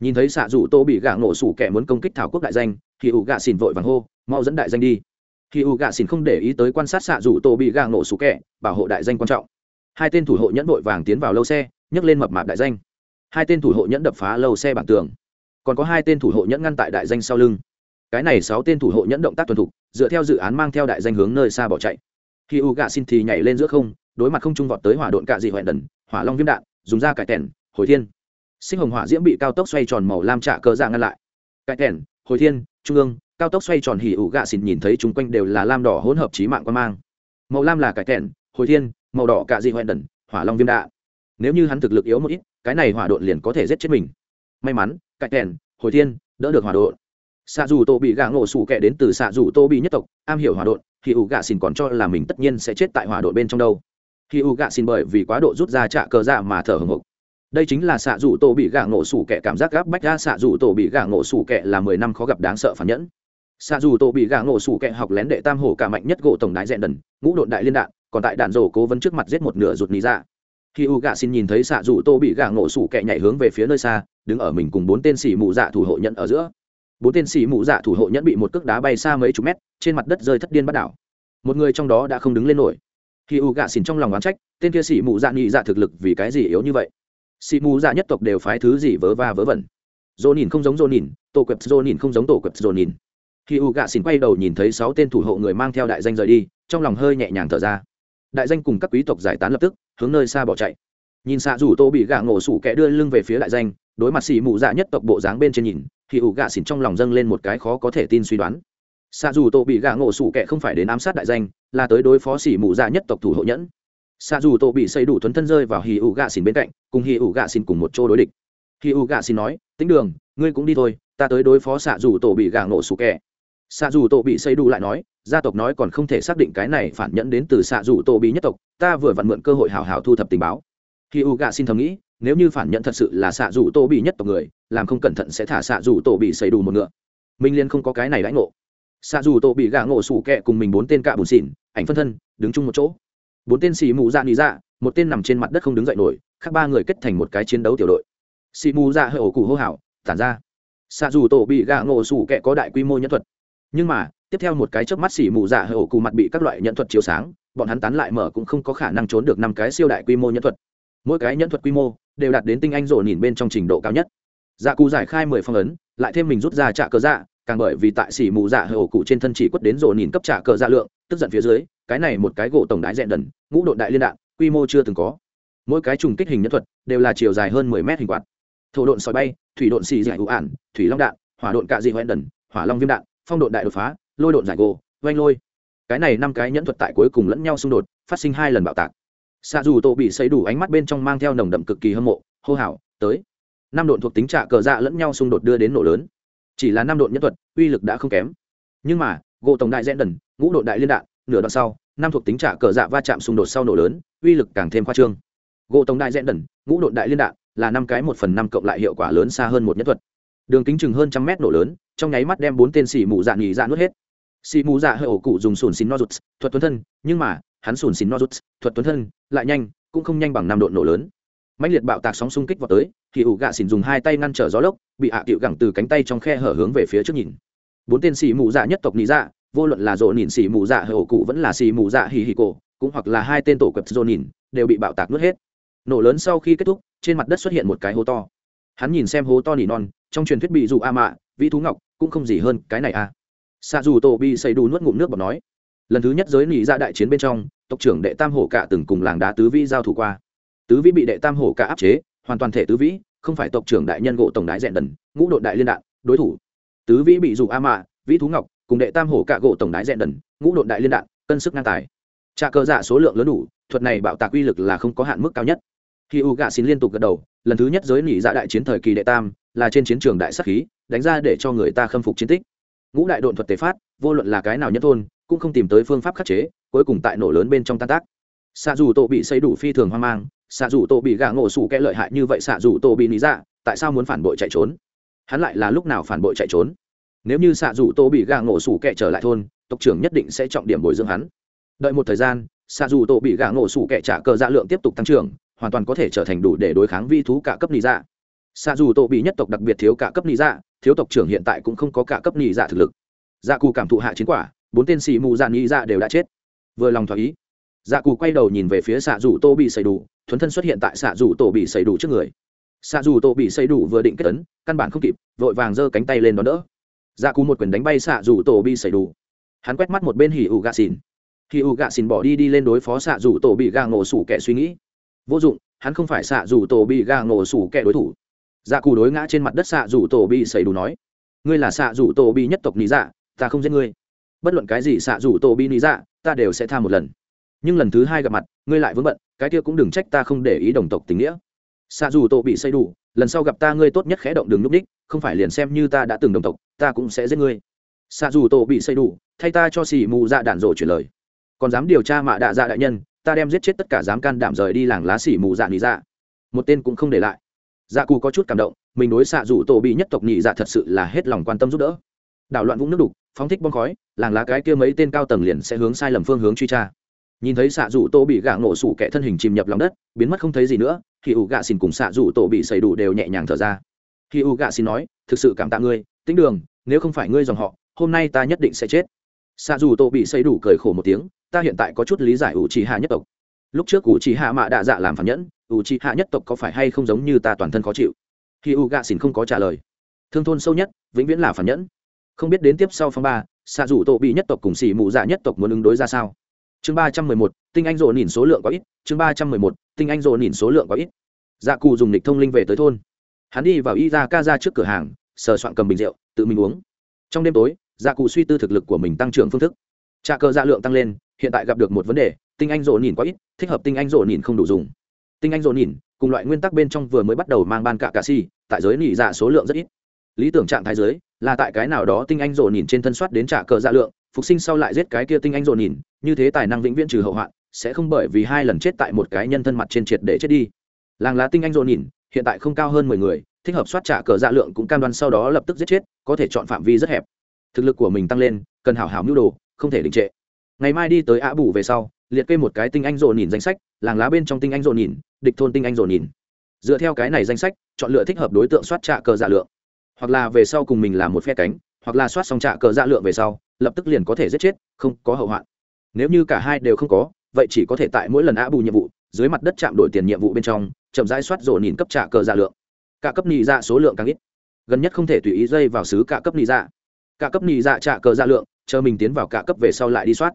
Nhìn thấy xạ dù tô bị gạ nổ sủ kẻ muốn công kích thảo quốc đại danh, thì ủ gạ xỉn vội vàng hô, mau dẫn đại danh đi. Khi u gạ xỉn không để ý tới quan sát xạ dù tô bị gạ nổ sủ kẻ bảo hộ đại danh quan trọng. Hai tên thủ hộ nhẫn vội vàng tiến vào lâu xe, nhấc lên mập mạp đại danh hai tên thủ hộ nhẫn đập phá lâu xe bản tường. Còn có hai tên thủ hộ nhẫn ngăn tại đại danh sau lưng. Cái này sáu tên thủ hộ nhẫn động tác tuần thục, dựa theo dự án mang theo đại danh hướng nơi xa bỏ chạy. Khi u gạ xin thì nhảy lên giữa không, đối mặt không trung vọt tới hỏa độn cạ dị hoẹn đần, hỏa long viêm đạn, dùng ra cải tẻn, hồi thiên. Sinh hồng hỏa diễm bị cao tốc xoay tròn màu lam trạ cơ dạ ngăn lại. Cải tẻn, hồi thiên, trung ương, cao tốc xoay tròn hỉ ủ gạ xin nhìn thấy chúng quanh đều là lam đỏ hỗn hợp trí mạng quan mang. Màu lam là cải tẻn, hồi thiên, màu đỏ cạ dị hoẹn đần, hỏa long viêm đạn. Nếu như hắn thực lực yếu một ít cái này hỏa độn liền có thể giết chết mình. May mắn cạnh kèn hồi thiên, đỡ được hỏa độn. Xạ dù tô bị gạ ngộ sủ kẻ đến từ xạ dù tô bị nhất tộc, am hiểu hỏa độn, thì ủ gạ xin còn cho là mình tất nhiên sẽ chết tại hỏa độn bên trong đâu. Khi ủ gạ xin bởi vì quá độ rút ra trạ cờ dạ mà thở hồng hộc. Đây chính là xạ dù tô bị gạ ngộ sủ kẻ cảm giác gáp bách ra xạ dù tô bị gạ ngộ sủ kẻ là mười năm khó gặp đáng sợ phản nhẫn. Xạ dù tô bị gạ ngộ sủ kẻ học lén đệ tam hổ cả mạnh nhất gỗ tổng đại dẹn đần, ngũ độn đại liên đạn, còn tại đạn rổ cố vấn trước mặt giết một nửa rụt ní ra khi u gạ xin nhìn thấy xạ dù tô bị gạ ngộ sủ kẹ nhảy hướng về phía nơi xa, đứng ở mình cùng bốn tên xỉ mụ dạ thủ hộ nhận ở giữa. Bốn tên sĩ mụ dạ thủ hộ nhẫn bị một cước đá bay xa mấy chục mét, trên mặt đất rơi thất điên bắt đảo. Một người trong đó đã không đứng lên nổi. Khi u gạ xỉn trong lòng oán trách, tên kia sĩ mụ dạ nhị dạ thực lực vì cái gì yếu như vậy? Sĩ mụ dạ nhất tộc đều phái thứ gì vớ va vớ vẩn? Dô nhìn không giống dô nhìn tổ quẹp dô nhìn không giống tổ quẹp dô nhìn khi u gạ xỉn quay đầu nhìn thấy sáu tên thủ hộ người mang theo đại danh rời đi, trong lòng hơi nhẹ nhàng thở ra đại danh cùng các quý tộc giải tán lập tức, hướng nơi xa bỏ chạy. Nhìn xạ rủ tô bị gạ ngộ sủ kẻ đưa lưng về phía đại danh, đối mặt xì mụ dạ nhất tộc bộ dáng bên trên nhìn, thì ủ gạ xỉn trong lòng dâng lên một cái khó có thể tin suy đoán. Xạ dù tổ bị gạ ngộ sủ kẻ không phải đến ám sát đại danh, là tới đối phó xỉ mù dạ nhất tộc thủ hộ nhẫn. Xạ dù tổ bị xây đủ thuấn thân rơi vào hì ủ gạ xỉn bên cạnh, cùng hì ủ gạ xỉn cùng một chỗ đối địch. Hì ủ gạ xỉn nói tính đường, ngươi cũng đi thôi, ta tới đối phó xạ dù tổ bị gạ ngộ sủ kẻ xạ dù tổ bị xây đủ lại nói, gia tộc nói còn không thể xác định cái này phản nhẫn đến từ xạ dù tổ bị nhất tộc, ta vừa vặn mượn cơ hội hào hào thu thập tình báo. Khi u gạ xin thầm nghĩ, nếu như phản nhận thật sự là xạ dù tô bị nhất tộc người, làm không cẩn thận sẽ thả xạ dù tô bị xây đủ một ngựa. Minh liên không có cái này đãi ngộ. Xạ dù tô bị gạ ngộ sủ kẹ cùng mình bốn tên cạ bùn xỉn, ảnh phân thân, đứng chung một chỗ. Bốn tên xì mù dạ nị dạ một tên nằm trên mặt đất không đứng dậy nổi, khác ba người kết thành một cái chiến đấu tiểu đội. Xì mù dạ hơi ổ cụ hô hào, tản ra. Xạ dù tổ bị gạ ngộ sủ kẹ có đại quy mô nhân thuật nhưng mà, tiếp theo một cái chớp mắt xỉ mù dạ hơi ổ cù mặt bị các loại nhân thuật chiếu sáng, bọn hắn tán lại mở cũng không có khả năng trốn được năm cái siêu đại quy mô nhân thuật. Mỗi cái nhân thuật quy mô đều đạt đến tinh anh rổ nhìn bên trong trình độ cao nhất. Dạ cụ giải khai mười phong ấn, lại thêm mình rút ra trả cờ dạ càng bởi vì tại xỉ mù dạ hơi ổ cụ trên thân chỉ quất đến rổ nhìn cấp trả cờ dạ lượng, tức giận phía dưới, cái này một cái gỗ tổng đái dẹn đần, ngũ độ đại liên đạn, quy mô chưa từng có. Mỗi cái trùng kích hình nhân thuật đều là chiều dài hơn mười mét hình quạt. Thổ độn sỏi bay, thủy độn xì giải ủ ản thủy long đạn, hỏa độn cạ dị hoẹn đần, hỏa long viêm đạn phong độn đại đột phá, lôi độn giải gỗ oanh lôi. Cái này năm cái nhẫn thuật tại cuối cùng lẫn nhau xung đột, phát sinh hai lần bạo tạc. Xạ dù tổ bị xây đủ ánh mắt bên trong mang theo nồng đậm cực kỳ hâm mộ, hô hào, tới. Năm độn thuộc tính trạ cờ dạ lẫn nhau xung đột đưa đến nổ lớn. Chỉ là năm độn nhẫn thuật, uy lực đã không kém. Nhưng mà, gỗ tổng đại rẽ đần ngũ độn đại liên đạn, nửa đoạn sau, năm thuộc tính trạ cờ dạ va chạm xung đột sau nổ lớn, uy lực càng thêm khoa trương. Gỗ tổng đại rẽ đần ngũ độn đại liên đạn là năm cái một phần năm cộng lại hiệu quả lớn xa hơn một nhẫn thuật. Đường kính chừng hơn trăm mét nổ lớn trong nháy mắt đem bốn tên xỉ mù dạ nghỉ dạ nuốt hết. Xỉ mù dạ hơi ổ cụ dùng sùn xín no rụt thuật tuấn thân, nhưng mà, hắn sùn xín no rụt thuật tuấn thân, lại nhanh, cũng không nhanh bằng năm độ nổ lớn. Mạnh liệt bạo tạc sóng xung kích vào tới, thì ủ gạ xỉn dùng hai tay ngăn trở gió lốc, bị hạ à cựu gẳng từ cánh tay trong khe hở hướng về phía trước nhìn. Bốn tên xỉ mù dạ nhất tộc nghỉ dạ vô luận là rộ nhìn xỉ mù dạ hơi ổ cụ vẫn là xỉ mù dạ hì hì cổ, cũng hoặc là hai tên tổ quẹp rộ nhìn đều bị bạo tạc nuốt hết. Nổ lớn sau khi kết thúc, trên mặt đất xuất hiện một cái hố to. Hắn nhìn xem hố to nỉ non, trong truyền thuyết bị dụ a mạ vĩ thú ngọc, cũng không gì hơn cái này à. Xa dù tổ bị xây đủ nuốt ngụm nước bọt nói, lần thứ nhất giới nghĩ ra dạ đại chiến bên trong, tộc trưởng đệ tam hổ cả từng cùng làng đá tứ vĩ giao thủ qua. Tứ vĩ bị đệ tam hổ cả áp chế, hoàn toàn thể tứ vĩ, không phải tộc trưởng đại nhân gỗ tổng đái rèn đần, ngũ đội đại liên đạn, đối thủ. Tứ vĩ bị dù a mạ, vĩ thú ngọc, cùng đệ tam hổ cả gỗ tổng đái rèn đần, ngũ đội đại liên đạn, cân sức ngang tài. Trà cơ dạ số lượng lớn đủ, thuật này bạo tạc uy lực là không có hạn mức cao nhất. Khi u gạ xin liên tục gật đầu, lần thứ nhất giới nghỉ dạ đại chiến thời kỳ đệ tam là trên chiến trường đại sắc khí, đánh ra để cho người ta khâm phục chiến tích. Ngũ đại độn thuật tế phát, vô luận là cái nào nhất thôn, cũng không tìm tới phương pháp khắc chế, cuối cùng tại nổ lớn bên trong tan tác. Xạ dù tổ bị xây đủ phi thường hoang mang, xạ dù tổ bị gà ngộ sủ kẽ lợi hại như vậy xạ dù tổ bị lý dạ tại sao muốn phản bội chạy trốn? Hắn lại là lúc nào phản bội chạy trốn? Nếu như xạ dù tổ bị gà ngộ sủ kẽ trở lại thôn, tộc trưởng nhất định sẽ trọng điểm bồi dưỡng hắn. Đợi một thời gian, xạ dù tổ bị gà ngộ sủ kẽ trả cờ dạ lượng tiếp tục tăng trưởng, hoàn toàn có thể trở thành đủ để đối kháng vi thú cả cấp lý dạ xạ dù tổ bị nhất tộc đặc biệt thiếu cả cấp nị dạ thiếu tộc trưởng hiện tại cũng không có cả cấp nị dạ thực lực. Dạ cù cảm thụ hạ chiến quả, bốn tên xì mù dạ nị dạ đều đã chết. Vừa lòng thỏa ý dạ cù quay đầu nhìn về phía xạ dù tô bị xảy đủ, thuấn thân xuất hiện tại xạ dù tổ bị xảy đủ trước người. Xạ dù tổ bị xảy đủ vừa định kết tấn căn bản không kịp, vội vàng giơ cánh tay lên đón đỡ. Dạ cù một quyền đánh bay xạ dù tổ bị xảy đủ. Hắn quét mắt một bên hỉ ủ gạ xìn hỉ ủ gạ xìn bỏ đi đi lên đối phó xạ dù tổ bị gà ngộ sủ kẻ suy nghĩ. Vô dụng, hắn không phải xạ dù tổ bị gà ngộ sủ kẻ đối thủ dạ cù đối ngã trên mặt đất xạ rủ tổ bị xây đủ nói, ngươi là xạ rủ tổ bị nhất tộc lý dạ ta không giết ngươi. Bất luận cái gì xạ rủ tổ bị lý dạ ta đều sẽ tha một lần. Nhưng lần thứ hai gặp mặt, ngươi lại vướng bận, cái kia cũng đừng trách ta không để ý đồng tộc tình nghĩa. Xạ dù tổ bị xây đủ lần sau gặp ta ngươi tốt nhất khẽ động đường núp đích, không phải liền xem như ta đã từng đồng tộc, ta cũng sẽ giết ngươi. Xạ dù tổ bị xây đủ thay ta cho xì mù dạ đạn rổ chuyển lời. Còn dám điều tra mạ đạ dạ đại nhân, ta đem giết chết tất cả dám can đảm rời đi làng lá xỉ mù dạ lý dạ. Một tên cũng không để lại dạ cù có chút cảm động, mình đối xạ dù tổ bị nhất tộc nhị dạ thật sự là hết lòng quan tâm giúp đỡ. Đảo loạn vũng nước đục, phóng thích bom khói, làng lá cái kia mấy tên cao tầng liền sẽ hướng sai lầm phương hướng truy tra. Nhìn thấy xạ dù tổ bị gạ ngộ sủ kẻ thân hình chìm nhập lòng đất, biến mất không thấy gì nữa thì ủ gạ xin cùng xạ dù tổ bị xây đủ đều nhẹ nhàng thở ra. Khi ủ gạ xin nói, thực sự cảm tạ ngươi tính đường, nếu không phải ngươi dòng họ, hôm nay ta nhất định sẽ chết. Xạ dù tổ bị xây đủ cười khổ một tiếng, ta hiện tại có chút lý giải ủ trì hạ nhất tộc. Lúc trước ủ trì hạ mạ đạ dạ làm phản nhẫn u chi hạ nhất tộc có phải hay không giống như ta toàn thân khó chịu? Khi u gạ xin không có trả lời. Thương thôn sâu nhất, vĩnh viễn là phản nhẫn. Không biết đến tiếp sau phong ba, xạ rủ tổ bị nhất tộc cùng xỉ mụ dạ nhất tộc muốn ứng đối ra sao? Chương ba trăm mười một, tinh anh rộ nhìn số lượng có ít. Chương ba trăm mười một, tinh anh rộ nhìn số lượng có ít. Dạ cụ dùng nịch thông linh về tới thôn. Hắn đi vào y ra ca ra trước cửa hàng, sờ soạn cầm bình rượu, tự mình uống. Trong đêm tối dạ cụ suy tư thực lực của mình tăng trưởng phương thức. Trà cơ dạ lượng tăng lên, hiện tại gặp được một vấn đề, tinh anh rộ nhìn quá ít, thích hợp tinh anh rộ nhìn không đủ dùng tinh anh dồn nhìn, cùng loại nguyên tắc bên trong vừa mới bắt đầu mang ban cả cà si, tại giới nỉ dạ số lượng rất ít. Lý tưởng trạng thái giới là tại cái nào đó tinh anh dồn nhìn trên thân soát đến trả cờ dạ lượng, phục sinh sau lại giết cái kia tinh anh dồn nhìn, như thế tài năng vĩnh viễn trừ hậu hoạn, sẽ không bởi vì hai lần chết tại một cái nhân thân mặt trên triệt để chết đi. Làng lá tinh anh rộn nhìn, hiện tại không cao hơn mười người, thích hợp soát trả cờ dạ lượng cũng cam đoan sau đó lập tức giết chết, có thể chọn phạm vi rất hẹp. Thực lực của mình tăng lên, cần hảo hảo mưu đồ, không thể đình trệ. Ngày mai đi tới ạ bù về sau liệt kê một cái tinh anh rộn nhìn danh sách, làng lá bên trong tinh anh rộn nhìn, địch thôn tinh anh rộn nhìn. Dựa theo cái này danh sách, chọn lựa thích hợp đối tượng soát trả cờ dạ lượng. Hoặc là về sau cùng mình làm một phe cánh, hoặc là soát xong trả cờ dạ lượng về sau, lập tức liền có thể giết chết, không có hậu hoạn. Nếu như cả hai đều không có, vậy chỉ có thể tại mỗi lần ạ bù nhiệm vụ, dưới mặt đất chạm đổi tiền nhiệm vụ bên trong, chậm rãi soát rổ nhìn cấp trả cờ dạ lượng. Cả cấp nhị dạ số lượng càng ít. Gần nhất không thể tùy ý dây vào xứ cả cấp nhị dạ. Cả cấp nhị dạ trả cờ dạ lượng, chờ mình tiến vào cả cấp về sau lại đi soát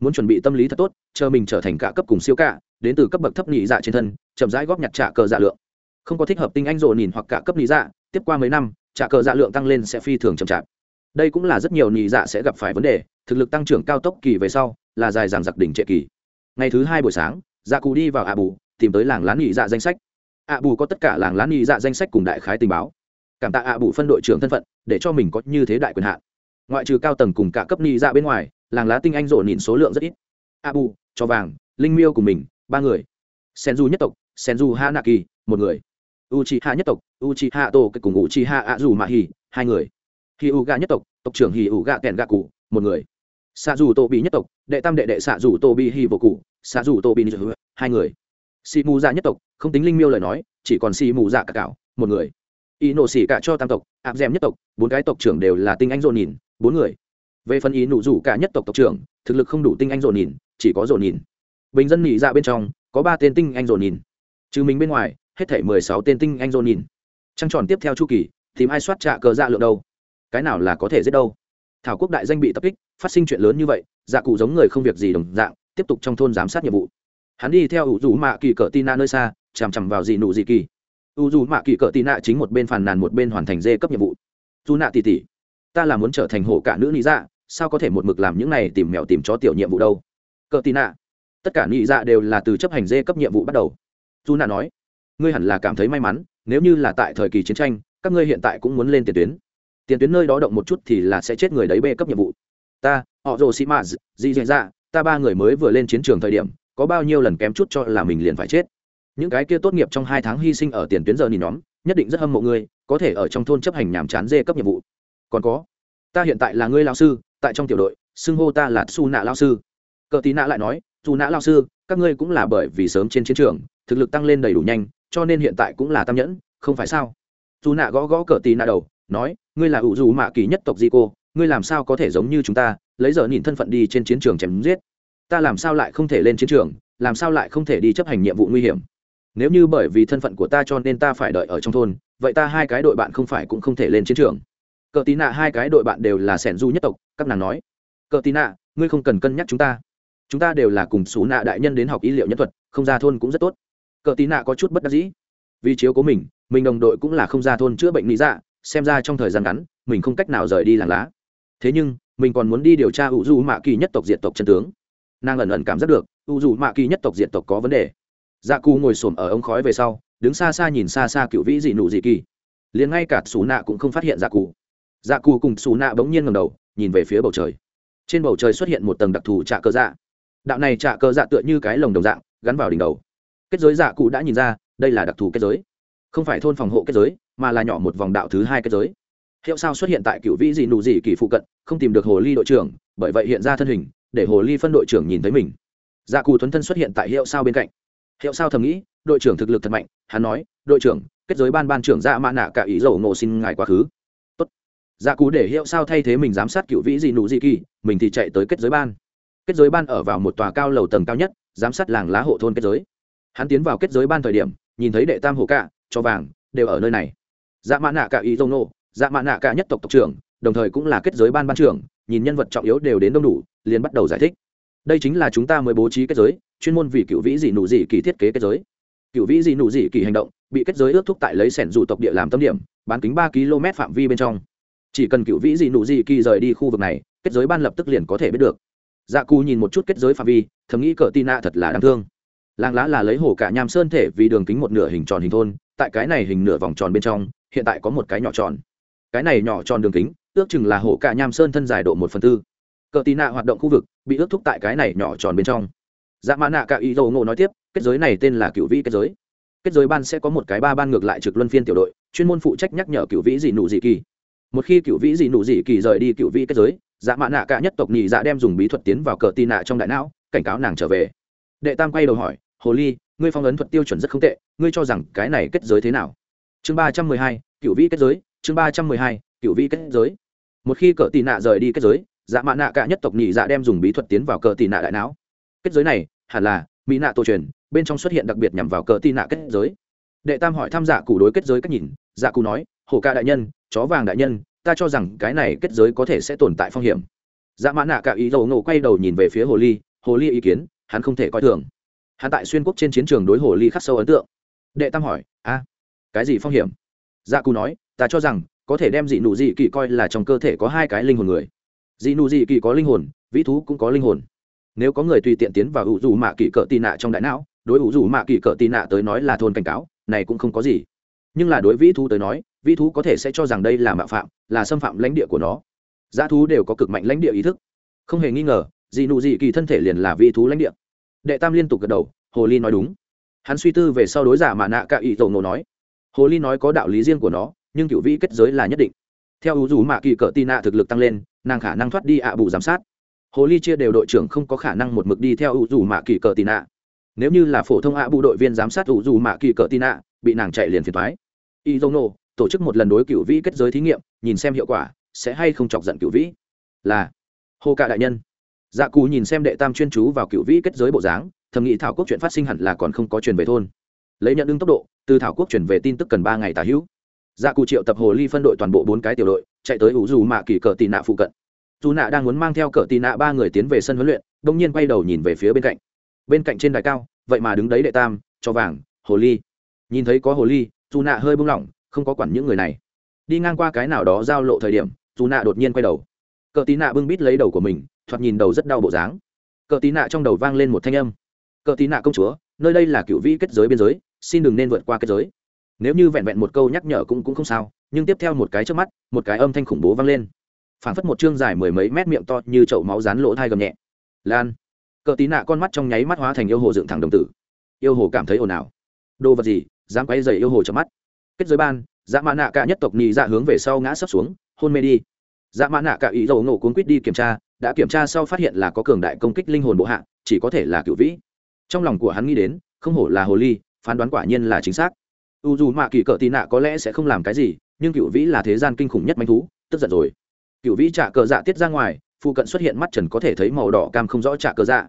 muốn chuẩn bị tâm lý thật tốt, chờ mình trở thành cả cấp cùng siêu cả, đến từ cấp bậc thấp nhị dạ trên thân, chậm rãi góp nhặt trả cờ dạ lượng. Không có thích hợp tinh anh rộ nhìn hoặc cả cấp nhị dạ tiếp qua mấy năm, trả cờ dạ lượng tăng lên sẽ phi thường chậm chạp. Đây cũng là rất nhiều nhị dạ sẽ gặp phải vấn đề, thực lực tăng trưởng cao tốc kỳ về sau, là dài dàng giặc đỉnh trệ kỳ. Ngày thứ hai buổi sáng dạ cù đi vào ạ bù tìm tới làng lán nhị dạ danh sách. Ạ bù có tất cả làng lán nhị dạ danh sách cùng đại khái tình báo. Cảm tạ ạ bù phân đội trưởng thân phận, để cho mình có như thế đại quyền hạn. Ngoại trừ cao tầng cùng cả cấp nhị dạ bên ngoài làng lá tinh anh rộ nhìn số lượng rất ít. Abu cho vàng, linh miêu cùng mình, ba người. Senju nhất tộc, senju hanaki, một người. U c hạ nhất tộc u c hạ tô cùng u c hạ a dù mạ hi hai người. Hi u gà nhất tộc tộc trưởng hi u gà kèn gà cụ một người. Xạ dù tô bị nhất tộc, đệ tam đệ đệ xạ dù tô bị hi vô cụ xạ dù tô bị ni hai người. Xì mù dạ nhất tộc, không tính linh miêu lời nói, chỉ còn xì mù dạ cả cạo một người. Y nổ xỉ cả cho tam tộc áp d nhất tộc, bốn cái tộc trưởng đều là tinh anh rộn nhìn bốn người về phần ý nụ rủ cả nhất tộc tộc trưởng, thực lực không đủ tinh anh rộn nhìn, chỉ có rộn nhìn. Bình dân nhị dạ bên trong, có ba tên tinh anh rộn nhìn. Trừ mình bên ngoài, hết thể mười sáu tên tinh anh rộn nhìn. Trăng tròn tiếp theo chu kỳ, tìm ai soát trạ cờ dạ lượng đâu? Cái nào là có thể giết đâu? Thảo quốc đại danh bị tập kích, phát sinh chuyện lớn như vậy dạ cụ giống người không việc gì đồng dạng, tiếp tục trong thôn giám sát nhiệm vụ. Hắn đi theo ủ dù mạ kỳ cờ tina nơi xa, chằm chằm vào dị nụ dị kỳ. U dù mạ kỳ cỡ tina chính một bên phàn nàn một bên hoàn thành dê cấp nhiệm vụ. Dù nạ tỉ tỉ, ta là muốn trở thành hộ cả nữ lý dạ sao có thể một mực làm những này tìm mèo tìm chó tiểu nhiệm vụ đâu? Cỡ nạ, tất cả nhị dạ đều là từ chấp hành dê cấp nhiệm vụ bắt đầu. Dù nạ nói, ngươi hẳn là cảm thấy may mắn, nếu như là tại thời kỳ chiến tranh, các ngươi hiện tại cũng muốn lên tiền tuyến. Tiền tuyến nơi đó động một chút thì là sẽ chết người đấy bê cấp nhiệm vụ. Ta, họ rồ sĩ mã dì dạ dạ ta ba người mới vừa lên chiến trường thời điểm, có bao nhiêu lần kém chút cho là mình liền phải chết. Những cái kia tốt nghiệp trong hai tháng hy sinh ở tiền tuyến giờ nhìn nhóm, nhất định rất hâm mộ ngươi, có thể ở trong thôn chấp hành nhàm chán dê cấp nhiệm vụ. Còn có, ta hiện tại là ngươi lao sư tại trong tiểu đội, xưng hô ta là su nạ lao sư. Cờ tí nạ lại nói su nạ lao sư, các ngươi cũng là bởi vì sớm trên chiến trường, thực lực tăng lên đầy đủ nhanh, cho nên hiện tại cũng là tam nhẫn, không phải sao? Su nạ gõ gõ cờ tí nạ đầu, nói, ngươi là ủ dù mạ kỳ nhất tộc di cô ngươi làm sao có thể giống như chúng ta, lấy giờ nhìn thân phận đi trên chiến trường chém giết? Ta làm sao lại không thể lên chiến trường, làm sao lại không thể đi chấp hành nhiệm vụ nguy hiểm? Nếu như bởi vì thân phận của ta cho nên ta phải đợi ở trong thôn, vậy ta hai cái đội bạn không phải cũng không thể lên chiến trường. Cờ tí nạ hai cái đội bạn đều là sẻn du nhất tộc các nàng nói. Cờ tì nạ, ngươi không cần cân nhắc chúng ta. Chúng ta đều là cùng xú nạ đại nhân đến học y liệu nhân thuật, không ra thôn cũng rất tốt. Cờ tì nạ có chút bất đắc dĩ. Vì chiếu của mình mình đồng đội cũng là không ra thôn chữa bệnh lý dạ xem ra trong thời gian ngắn, mình không cách nào rời đi làng lá. Thế nhưng, mình còn muốn đi điều tra ủ du mạ kỳ nhất tộc diệt tộc chân tướng. Nàng ẩn ẩn cảm giác được u du mạ kỳ nhất tộc diện tộc có vấn đề. Dạ cù ngồi xổm ở ống khói về sau, đứng xa xa nhìn xa xa cựu vĩ dị nụ dị kỳ. Liền ngay cả xú nạ cũng không phát hiện dạ cù dạ cù cùng xù nạ bỗng nhiên ngầm đầu, nhìn về phía bầu trời. Trên bầu trời xuất hiện một tầng đặc thù trạ cơ dạ. Đạo này trạ cơ dạ tựa như cái lồng đồng dạng, gắn vào đỉnh đầu. Kết giới dạ cụ đã nhìn ra, đây là đặc thù kết giới. Không phải thôn phòng hộ kết giới, mà là nhỏ một vòng đạo thứ hai kết giới. Hiệu sao xuất hiện tại cựu vĩ dị nụ dị kỳ phụ cận, không tìm được hồ ly đội trưởng, bởi vậy hiện ra thân hình, để hồ ly phân đội trưởng nhìn thấy mình. Dạ cù thuấn thân xuất hiện tại hiệu sao bên cạnh. Hiệu sao thầm nghĩ, đội trưởng thực lực thật mạnh, hắn nói, đội trưởng, kết giới ban ban trưởng dạ mã nạ cả ý dầu ngộ xin ngài quá khứ dạ cú để hiệu sao thay thế mình giám sát cựu vĩ dị nụ dị kỳ mình thì chạy tới kết giới ban. Kết giới ban ở vào một tòa cao lầu tầng cao nhất giám sát làng lá hộ thôn kết giới. Hắn tiến vào kết giới ban thời điểm nhìn thấy đệ tam hồ cạ cho vàng đều ở nơi này. Dạ mã nạ cả ý dầu nô, dạ mã nạ cả nhất tộc tộc trưởng đồng thời cũng là kết giới ban ban trưởng nhìn nhân vật trọng yếu đều đến đông đủ liền bắt đầu giải thích. Đây chính là chúng ta mới bố trí kết giới chuyên môn vì cựu vĩ dị nụ dị kỳ thiết kế kết giới. Cựu vĩ dị nụ dị kỳ hành động bị kết giới ước thúc tại lấy sẻn dù tộc địa làm tâm điểm bán kính ba km phạm vi bên trong chỉ cần cựu vĩ dị nụ dị kỳ rời đi khu vực này, kết giới ban lập tức liền có thể biết được. Dạ cù nhìn một chút kết giới phạm vi, thầm nghĩ cờ tin nạ thật là đáng thương. Làng lá là lấy hồ cả nham sơn thể vì đường kính một nửa hình tròn hình thôn, tại cái này hình nửa vòng tròn bên trong, hiện tại có một cái nhỏ tròn. Cái này nhỏ tròn đường kính, ước chừng là hồ cả nham sơn thân dài độ một phần tư. Cờ tì nạ hoạt động khu vực, bị ước thúc tại cái này nhỏ tròn bên trong. Dạ mã nạ cả ý dầu ngộ nói tiếp, kết giới này tên là cựu vĩ kết giới. Kết giới ban sẽ có một cái ba ban ngược lại trực luân phiên tiểu đội, chuyên môn phụ trách nhắc nhở cựu vĩ dị nụ dị kỳ một khi cựu vĩ dị nụ dị kỳ rời đi cựu vĩ kết giới dạ mạ nạ cả nhất tộc nhị dạ đem dùng bí thuật tiến vào cờ tì nạ trong đại não, cảnh cáo nàng trở về. Đệ tam quay đầu hỏi, hồ ly, ngươi phong ấn thuật tiêu chuẩn rất không tệ, ngươi cho rằng cái này kết giới thế nào? Chương ba trăm mười hai, cựu vĩ kết giới, chương ba trăm mười hai, cựu vĩ kết giới. Một khi cờ tì nạ rời đi kết giới dạ mạ nạ cả nhất tộc nhị dạ đem dùng bí thuật tiến vào cờ tì nạ đại não. Kết giới này, hẳn là mỹ nạ tổ truyền, bên trong xuất hiện đặc biệt nhằm vào cờ tì nạ kết giới đệ tam hỏi tham dạ cụ đối kết giới cách nhìn dạ cụ nói hồ ca đại nhân, chó vàng đại nhân, ta cho rằng cái này kết giới có thể sẽ tồn tại phong hiểm. Dạ mã nạ cả ý dầu ngộ quay đầu nhìn về phía hồ ly hồ ly ý kiến, hắn không thể coi thường. Hắn tại xuyên quốc trên chiến trường đối hồ ly khắc sâu ấn tượng. Đệ tam hỏi, a, cái gì phong hiểm? Dạ cụ nói, ta cho rằng, có thể đem dị nụ dị kỳ coi là trong cơ thể có hai cái linh hồn người. Dị nụ dị kỳ có linh hồn, vĩ thú cũng có linh hồn. Nếu có người tùy tiện tiến vào ủ dù mạ kỳ cỡ tì nạ trong đại não, đối ủ dù mạ kỳ cỡ tì nạ tới nói là thôn cảnh cáo này cũng không có gì. Nhưng là đối vĩ thú tới nói, vĩ thú có thể sẽ cho rằng đây là mạo phạm, là xâm phạm lãnh địa của nó. Giá thú đều có cực mạnh lãnh địa ý thức. Không hề nghi ngờ, dị nụ dị kỳ thân thể liền là vĩ thú lãnh địa. Đệ tam liên tục gật đầu, hồ ly nói đúng. Hắn suy tư về sau đối giả mà nạ cả ý tổ ngộ nói. Hồ ly nói có đạo lý riêng của nó, nhưng cựu vĩ kết giới là nhất định. Theo ưu dù mạ kỳ cỡ tì nạ thực lực tăng lên, nàng khả năng thoát đi ạ bù giám sát. Hồ ly chia đều đội trưởng không có khả năng một mực đi theo ưu dù mạ kỳ cỡ tì nạ nếu như là phổ thông ạ bộ đội viên giám sát ủ dù mạ kỳ cỡ tì nạ bị nàng chạy liền phiền thoái y dông Nô, tổ chức một lần đối cựu vĩ kết giới thí nghiệm, nhìn xem hiệu quả, sẽ hay không chọc giận cựu vĩ? Là. Hồ cạ đại nhân. Dạ cù nhìn xem đệ tam chuyên chú vào cựu vĩ kết giới bộ dáng, thầm nghĩ thảo quốc chuyện phát sinh hẳn là còn không có truyền về thôn. Lấy nhận ứng tốc độ, từ thảo quốc chuyển về tin tức cần ba ngày tả hữu. Dạ cù triệu tập hồ ly phân đội toàn bộ bốn cái tiểu đội, chạy tới ủ dù mạ kỳ cờ tì nạ phụ cận. Dù nạ đang muốn mang theo cờ tì nạ ba người tiến về sân huấn luyện đ ỗ n g nhiên quay đầu nhìn về phía bên cạnh bên cạnh trên đài cao, vậy mà đứng đấy đệ tam, cho vàng, hồ ly. Nhìn thấy có hồ ly, dù nạ hơi buông lỏng, không có quản những người này. Đi ngang qua cái nào đó giao lộ thời điểm, dù nạ đột nhiên quay đầu. Cờ tí nạ bưng bít lấy đầu của mình, thoạt nhìn đầu rất đau bộ dáng. Cờ tí nạ trong đầu vang lên một thanh âm. Cờ tí nạ công chúa, nơi đây là cựu vĩ kết giới biên giới, xin đừng nên vượt qua kết giới. Nếu như vẹn vẹn một câu nhắc nhở cũng cũng không sao, nhưng tiếp theo một cái trước mắt, một cái âm thanh khủng bố vang lên. Phảng phất một chương dài mười mấy mét miệng to như chậu máu rán lỗ thai gầm nhẹ. Lan! Cờ tí nạ con mắt trong nháy mắt hóa thành yêu hồ dựng thẳng đồng tử. Yêu hồ cảm thấy ồn ào. Đồ vật gì? Dám quay dày yêu hồ trong mắt. Kết giới ban dạ mã nạ cả nhất tộc nhì dạ hướng về sau ngã sấp xuống, hôn mê đi. Dạ mã nạ cả ý dầu nổ cuốn quýt đi kiểm tra, đã kiểm tra sau phát hiện là có cường đại công kích linh hồn bộ hạ, chỉ có thể là cựu vĩ. Trong lòng của hắn nghĩ đến, không hổ là hồ ly, phán đoán quả nhiên là chính xác. U dù mạ kỳ cỡ tì nạ có lẽ sẽ không làm cái gì, nhưng cựu vĩ là thế gian kinh khủng nhất manh thú, tức giận rồi. Cựu vĩ trả cờ dạ tiết ra ngoài, phụ cận xuất hiện mắt trần có thể thấy màu đỏ cam không rõ trả cờ dạ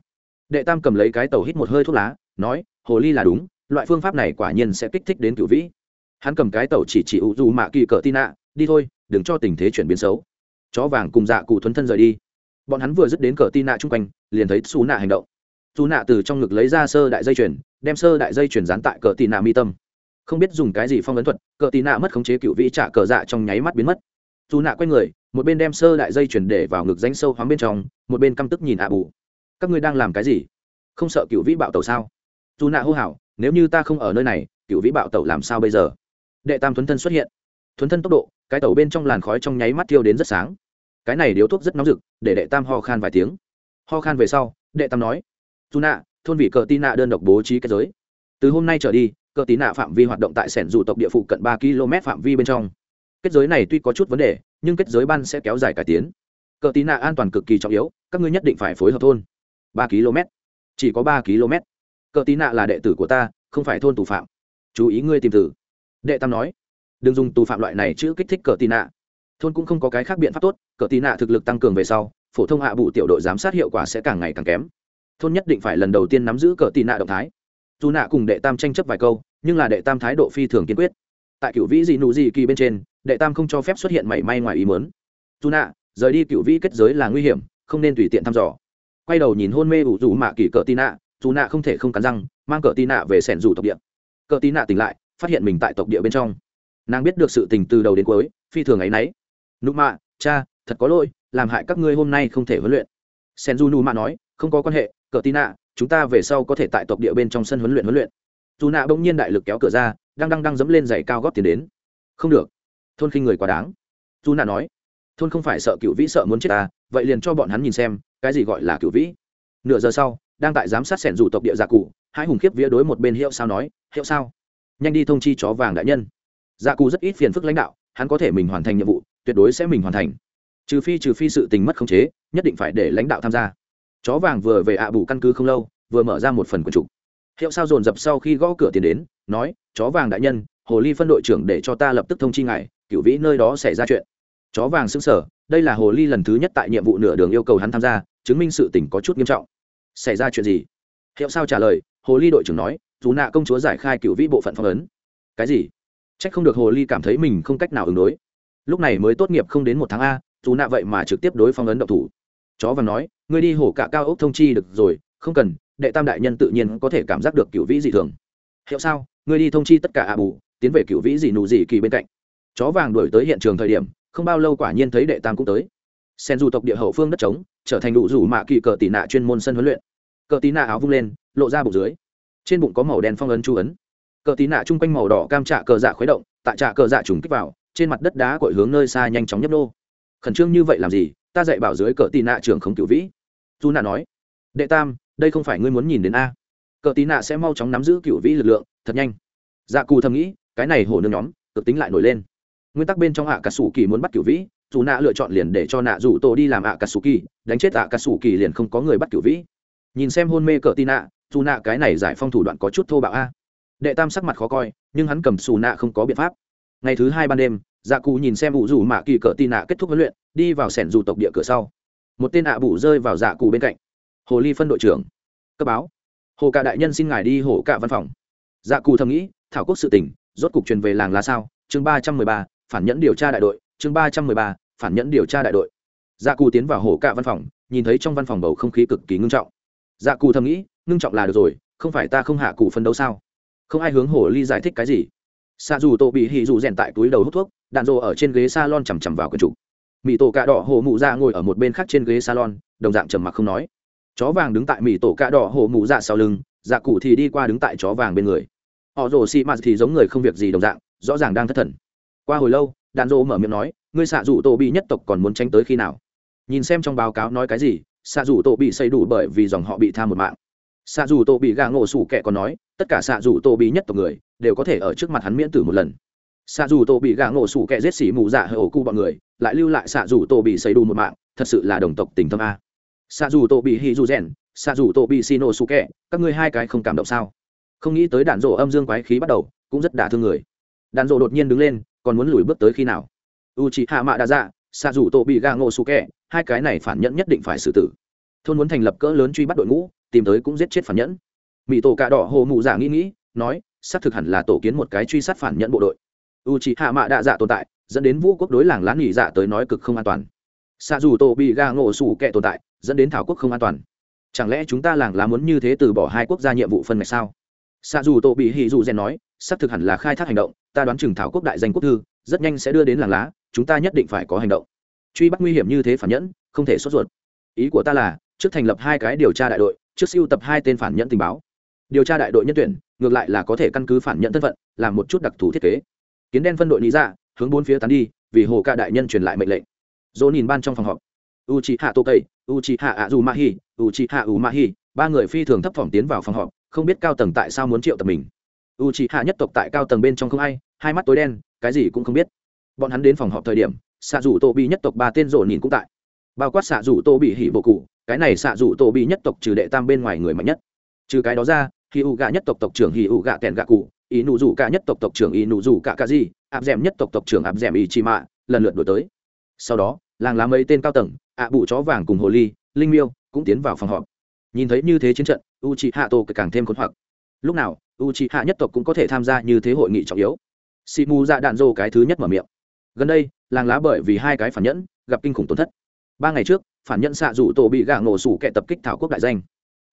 đệ tam cầm lấy cái tàu hít một hơi thuốc lá, nói, hồ ly là đúng, loại phương pháp này quả nhiên sẽ kích thích đến cựu vĩ. Hắn cầm cái tàu chỉ chỉ u dù mạ kỳ cỡ tì nạ, đi thôi, đừng cho tình thế chuyển biến xấu. Chó vàng cùng dạ cụ thuấn thân rời đi. Bọn hắn vừa dứt đến cỡ tì nạ chung quanh, liền thấy xù nạ hành động. Xù nạ từ trong ngực lấy ra sơ đại dây chuyền, đem sơ đại dây chuyển dán tại cờ tì nạ mi tâm. Không biết dùng cái gì phong ấn thuật, cờ tì nạ mất khống chế cựu vĩ trả cờ dạ trong nháy mắt biến mất. Xù nạ quay người, một bên đem sơ đại dây chuyển để vào ngực danh sâu hoáng bên trong, một bên căm tức nhìn ạ bù các ngươi đang làm cái gì? Không sợ cựu vĩ bạo tàu sao? Dù nạ hô hào, nếu như ta không ở nơi này, cựu vĩ bạo tàu làm sao bây giờ? Đệ tam thuấn thân xuất hiện. Thuấn thân tốc độ, cái tàu bên trong làn khói trong nháy mắt tiêu đến rất sáng. Cái này điếu thuốc rất nóng rực, để đệ tam ho khan vài tiếng. Ho khan về sau, đệ tam nói, dù nạ, thôn vị cờ tin nạ đơn độc bố trí kết giới. Từ hôm nay trở đi, cờ tín nạ phạm vi hoạt động tại sẻn dù tộc địa phụ cận ba km phạm vi bên trong. Kết giới này tuy có chút vấn đề, nhưng kết giới ban sẽ kéo dài cải tiến. Cờ tín nạ an toàn cực kỳ trọng yếu, các ngươi nhất định phải phối hợp thôn ba km. Chỉ có ba km. Cờ tí nạ là đệ tử của ta, không phải thôn tù phạm. Chú ý ngươi tìm tử đệ tam nói. Đừng dùng tù phạm loại này chữ kích thích cờ tí nạ. Thôn cũng không có cái khác biện pháp tốt, cờ tí nạ thực lực tăng cường về sau, phổ thông hạ bụ tiểu đội giám sát hiệu quả sẽ càng ngày càng kém. Thôn nhất định phải lần đầu tiên nắm giữ cờ tì nạ động thái. Dù nạ cùng đệ tam tranh chấp vài câu, nhưng là đệ tam thái độ phi thường kiên quyết. Tại cựu vĩ dị nụ dị kỳ bên trên, đệ tam không cho phép xuất hiện mảy may ngoài ý mớn dù nạ, rời đi cựu vĩ kết giới là nguy hiểm, không nên tùy tiện thăm dò quay đầu nhìn hôn mê ủ rủ mạ kỳ cờ tì nạ, dù nạ không thể không cắn răng, mang cờ tì nạ về sẻn rủ tộc địa. Cờ tì nạ tỉnh lại, phát hiện mình tại tộc địa bên trong. Nàng biết được sự tình từ đầu đến cuối, phi thường ấ y n ấ y nụ mạ, cha, thật có lỗi, làm hại các ngươi hôm nay không thể huấn luyện. Sen du nụ mạ nói, không có quan hệ, cờ tí nạ, chúng ta về sau có thể tại tộc địa bên trong sân huấn luyện huấn luyện. Dù nạ bỗng nhiên đại lực kéo cửa ra, đang đang đang dẫm lên giày cao góp tiền đến. Không được. Thôn khinh người quá đáng. Dù nạ nói, thôn không phải sợ cựu vĩ sợ muốn chết ta, vậy liền cho bọn hắn nhìn xem cái gì gọi là cựu vĩ? Nửa giờ sau, đang tại giám sát sẻn dù tộc địa giả cụ, hai hùng khiếp vía đối một bên hiệu sao nói, hiệu sao, nhanh đi thông chi chó vàng đại nhân. Giả cụ rất ít phiền phức lãnh đạo, hắn có thể mình hoàn thành nhiệm vụ, tuyệt đối sẽ mình hoàn thành. Trừ phi trừ phi sự tình mất khống chế, nhất định phải để lãnh đạo tham gia. Chó vàng vừa về ạ à bù căn cứ không lâu, vừa mở ra một phần quần trục. Hiệu sao dồn dập sau khi gõ cửa tiền đến, nói, chó vàng đại nhân, hồ ly phân đội trưởng để cho ta lập tức thông chi ngài cựu vĩ nơi đó xảy ra chuyện. Chó vàng xứng sở đây là hồ ly lần thứ nhất tại nhiệm vụ nửa đường yêu cầu hắn tham gia chứng minh sự tình có chút nghiêm trọng. Xảy ra chuyện gì? Hiệu sao trả lời, hồ ly đội trưởng nói, dù nạ công chúa giải khai cựu vĩ bộ phận phong ấn. Cái gì? C h ắ c không được hồ ly cảm thấy mình không cách nào ứng đối. Lúc này mới tốt nghiệp không đến một tháng a, dù nạ vậy mà trực tiếp đối phong ấn độc thủ. Chó vàng nói, ngươi đi hổ cả cao ốc thông chi được rồi, không cần, đệ tam đại nhân tự nhiên có thể cảm giác được cựu vĩ dị thường. Hiệu sao, ngươi đi thông chi tất cả ạ bù, tiến về cựu vĩ dị nụ dị kỳ bên cạnh. Chó vàng đổi tới hiện trường thời điểm, không bao lâu quả nhiên thấy đệ tam cũng tới. Sen du tộc địa hậu phương đất trống trở thành đủ rủ mạ kỳ cờ tị nạ chuyên môn sân huấn luyện. Cờ tị nạ áo vung lên, lộ ra bụng dưới. Trên bụng có màu đen phong ấn chu ấn. Cờ tị nạ chung quanh màu đỏ cam trạ cờ dạ khuấy động, tại trạ cờ dạ trùng kích vào, trên mặt đất đá cội hướng nơi xa nhanh chóng nhấp nô. Khẩn trương như vậy làm gì? Ta dạy bảo dưới cờ tị nạ trưởng không cựu vĩ. Dù nạ nói, đệ tam, đây không phải ngươi muốn nhìn đến a. Cờ tị nạ sẽ mau chóng nắm giữ cựu vĩ lực lượng, thật nhanh. Dạ cù thầm nghĩ, cái này hổ nương nhóm, cực tính lại nổi lên. Nguyên tắc bên trong hạ cả sủ kỳ muốn bắt cựu vĩ dù nạ lựa chọn liền để cho nạ rủ tổ đi làm ạ cà sù kỳ đánh chết ạ cà sù kỳ liền không có người bắt cửu vĩ. Nhìn xem hôn mê cỡ tì nạ dù nạ cái này giải phong thủ đoạn có chút thô bạo a. Đệ tam sắc mặt khó coi, nhưng hắn cầm xù nạ không có biện pháp. Ngày thứ hai ban đêm dạ cụ nhìn xem ủ rủ mạ kỳ cỡ tì nạ kết thúc huấn luyện, đi vào sẻn dù tộc địa cửa sau. Một tên ạ à bụ rơi vào dạ cụ bên cạnh. Hồ ly phân đội trưởng. Cấp báo. Hồ cả đại nhân xin ngài đi hổ cả văn phòng. Dạ cụ thầm nghĩ, thảo quốc sự tỉnh rốt cục truyền về làng là sao? Chương ba trăm mười ba, phản nhẫn điều tra đại đội chương ba trăm mười ba, phản nhẫn điều tra đại đội. Dạ cù tiến vào hổ cạ văn phòng, nhìn thấy trong văn phòng bầu không khí cực kỳ ngưng trọng. Dạ cù thầm nghĩ, ngưng trọng là được rồi, không phải ta không hạ cụ phân đấu sao? Không ai hướng hổ ly giải thích cái gì. Xa dù tổ bị hì dù rèn tại túi đầu hút thuốc, đạn rồ ở trên ghế salon chằm chằm vào quần chủ. Mỹ tổ cạ đỏ hổ mụ dạ ngồi ở một bên khác trên ghế salon, đồng dạng trầm mặc không nói. Chó vàng đứng tại mỹ tổ cạ đỏ hổ mụ dạ sau lưng dạ cụ thì đi qua đứng tại chó vàng bên người. Họ rồ xị mạt thì giống người không việc gì đồng dạng, rõ ràng đang thất thần. Qua hồi lâu đàn rồ mở miệng nói, ngươi xạ rủ tổ bị nhất tộc còn muốn tranh tới khi nào? Nhìn xem trong báo cáo nói cái gì, xạ rủ tổ bị xây đủ bởi vì dòng họ bị tha một mạng. Xạ rủ tổ bị gà ngộ sủ kẻ còn nói, tất cả xạ rủ tổ bị nhất tộc người đều có thể ở trước mặt hắn miễn tử một lần. Xạ rủ tổ bị gà ngộ sủ kẻ giết xỉ mù dạ hở ổ cu bọn người, lại lưu lại xạ rủ tổ bị xây đủ một mạng, thật sự là đồng tộc tình thâm a. Xạ rủ tổ bị hi du rèn, xạ rủ tổ bị xì nổ sủ kẻ, các ngươi hai cái không cảm động sao? Không nghĩ tới đạn rộ âm dương quái khí bắt đầu, cũng rất đả thương người. Đạn rộ đột nhiên đứng lên còn muốn lùi bước tới khi nào? U c h ị hạ mạ đa dạ xạ dù tổ bị gà ngộ su kẹ hai cái này phản nhẫn nhất định phải xử tử. Thôn muốn thành lập cỡ lớn truy bắt đội ngũ, tìm tới cũng giết chết phản nhẫn. Mỹ tổ cà đỏ hồ mụ giả nghĩ nghĩ, nói, xác thực hẳn là tổ kiến một cái truy sát phản nhẫn bộ đội. U c h ị hạ mạ đa dạ tồn tại, dẫn đến vũ quốc đối làng lán nghỉ dạ tới nói cực không an toàn. Xạ dù tổ bị gà ngộ su kẹ tồn tại, dẫn đến thảo quốc không an toàn. Chẳng lẽ chúng ta làng lá muốn như thế từ bỏ hai quốc gia nhiệm vụ phân ngạch sao? Xạ dù tổ bị hì dù rèn nói, xác thực hẳn là khai thác hành động, ta đoán chừng thảo quốc đại danh quốc thư, rất nhanh sẽ đưa đến làng lá, chúng ta nhất định phải có hành động. Truy bắt nguy hiểm như thế phản nhẫn, không thể sốt ruột. Ý của ta là, trước thành lập hai cái điều tra đại đội, trước siêu tập hai tên phản nhẫn tình báo. Điều tra đại đội nhân tuyển, ngược lại là có thể căn cứ phản nhận thân phận, làm một chút đặc thù thiết kế. Kiến đen phân đội lý ra hướng bốn phía tán đi, vì hồ ca đại nhân truyền lại mệnh lệnh. Dỗ nhìn ban trong phòng họp. U c hạ tô cây u c hạ a dù ma hi u c hạ u ma hi ba người phi thường thấp thỏm tiến vào phòng họp không biết cao tầng tại sao muốn triệu tập mình. U c hạ nhất tộc tại cao tầng bên trong không ai, hai mắt tối đen, cái gì cũng không biết. Bọn hắn đến phòng họp thời điểm xạ rủ tô bị nhất tộc ba tên rổ nhìn cũng tại. Bao quát xạ rủ tô bị hỉ bộ cụ cái này xạ rủ tô bị nhất tộc trừ đệ tam bên ngoài người mạnh nhất. Trừ cái đó ra hì ụ gạ nhất tộc tộc trưởng hì ụ gạ kèn gạ cụ ý nụ rủ cả nhất tộc tộc trưởng ý nụ rủ cả cả di áp d nhất tộc tộc trưởng áp d ý chi mạ lần lượt đổi tới. Sau đó, làng lá mấy tên cao tầng, ạ à bụ chó vàng cùng hồ ly, linh miêu cũng tiến vào phòng họp nhìn thấy như thế chiến trận u c hạ tô càng thêm khốn hoặc. Lúc nào u c hạ nhất tộc cũng có thể tham gia như thế hội nghị trọng yếu. Si mù ra đạn dô cái thứ nhất mở miệng. Gần đây, làng lá bởi vì hai cái phản nhẫn, gặp kinh khủng tổn thất. Ba ngày trước, phản nhẫn xạ rủ tổ bị gạ nổ sủ kẻ tập kích thảo quốc đại danh.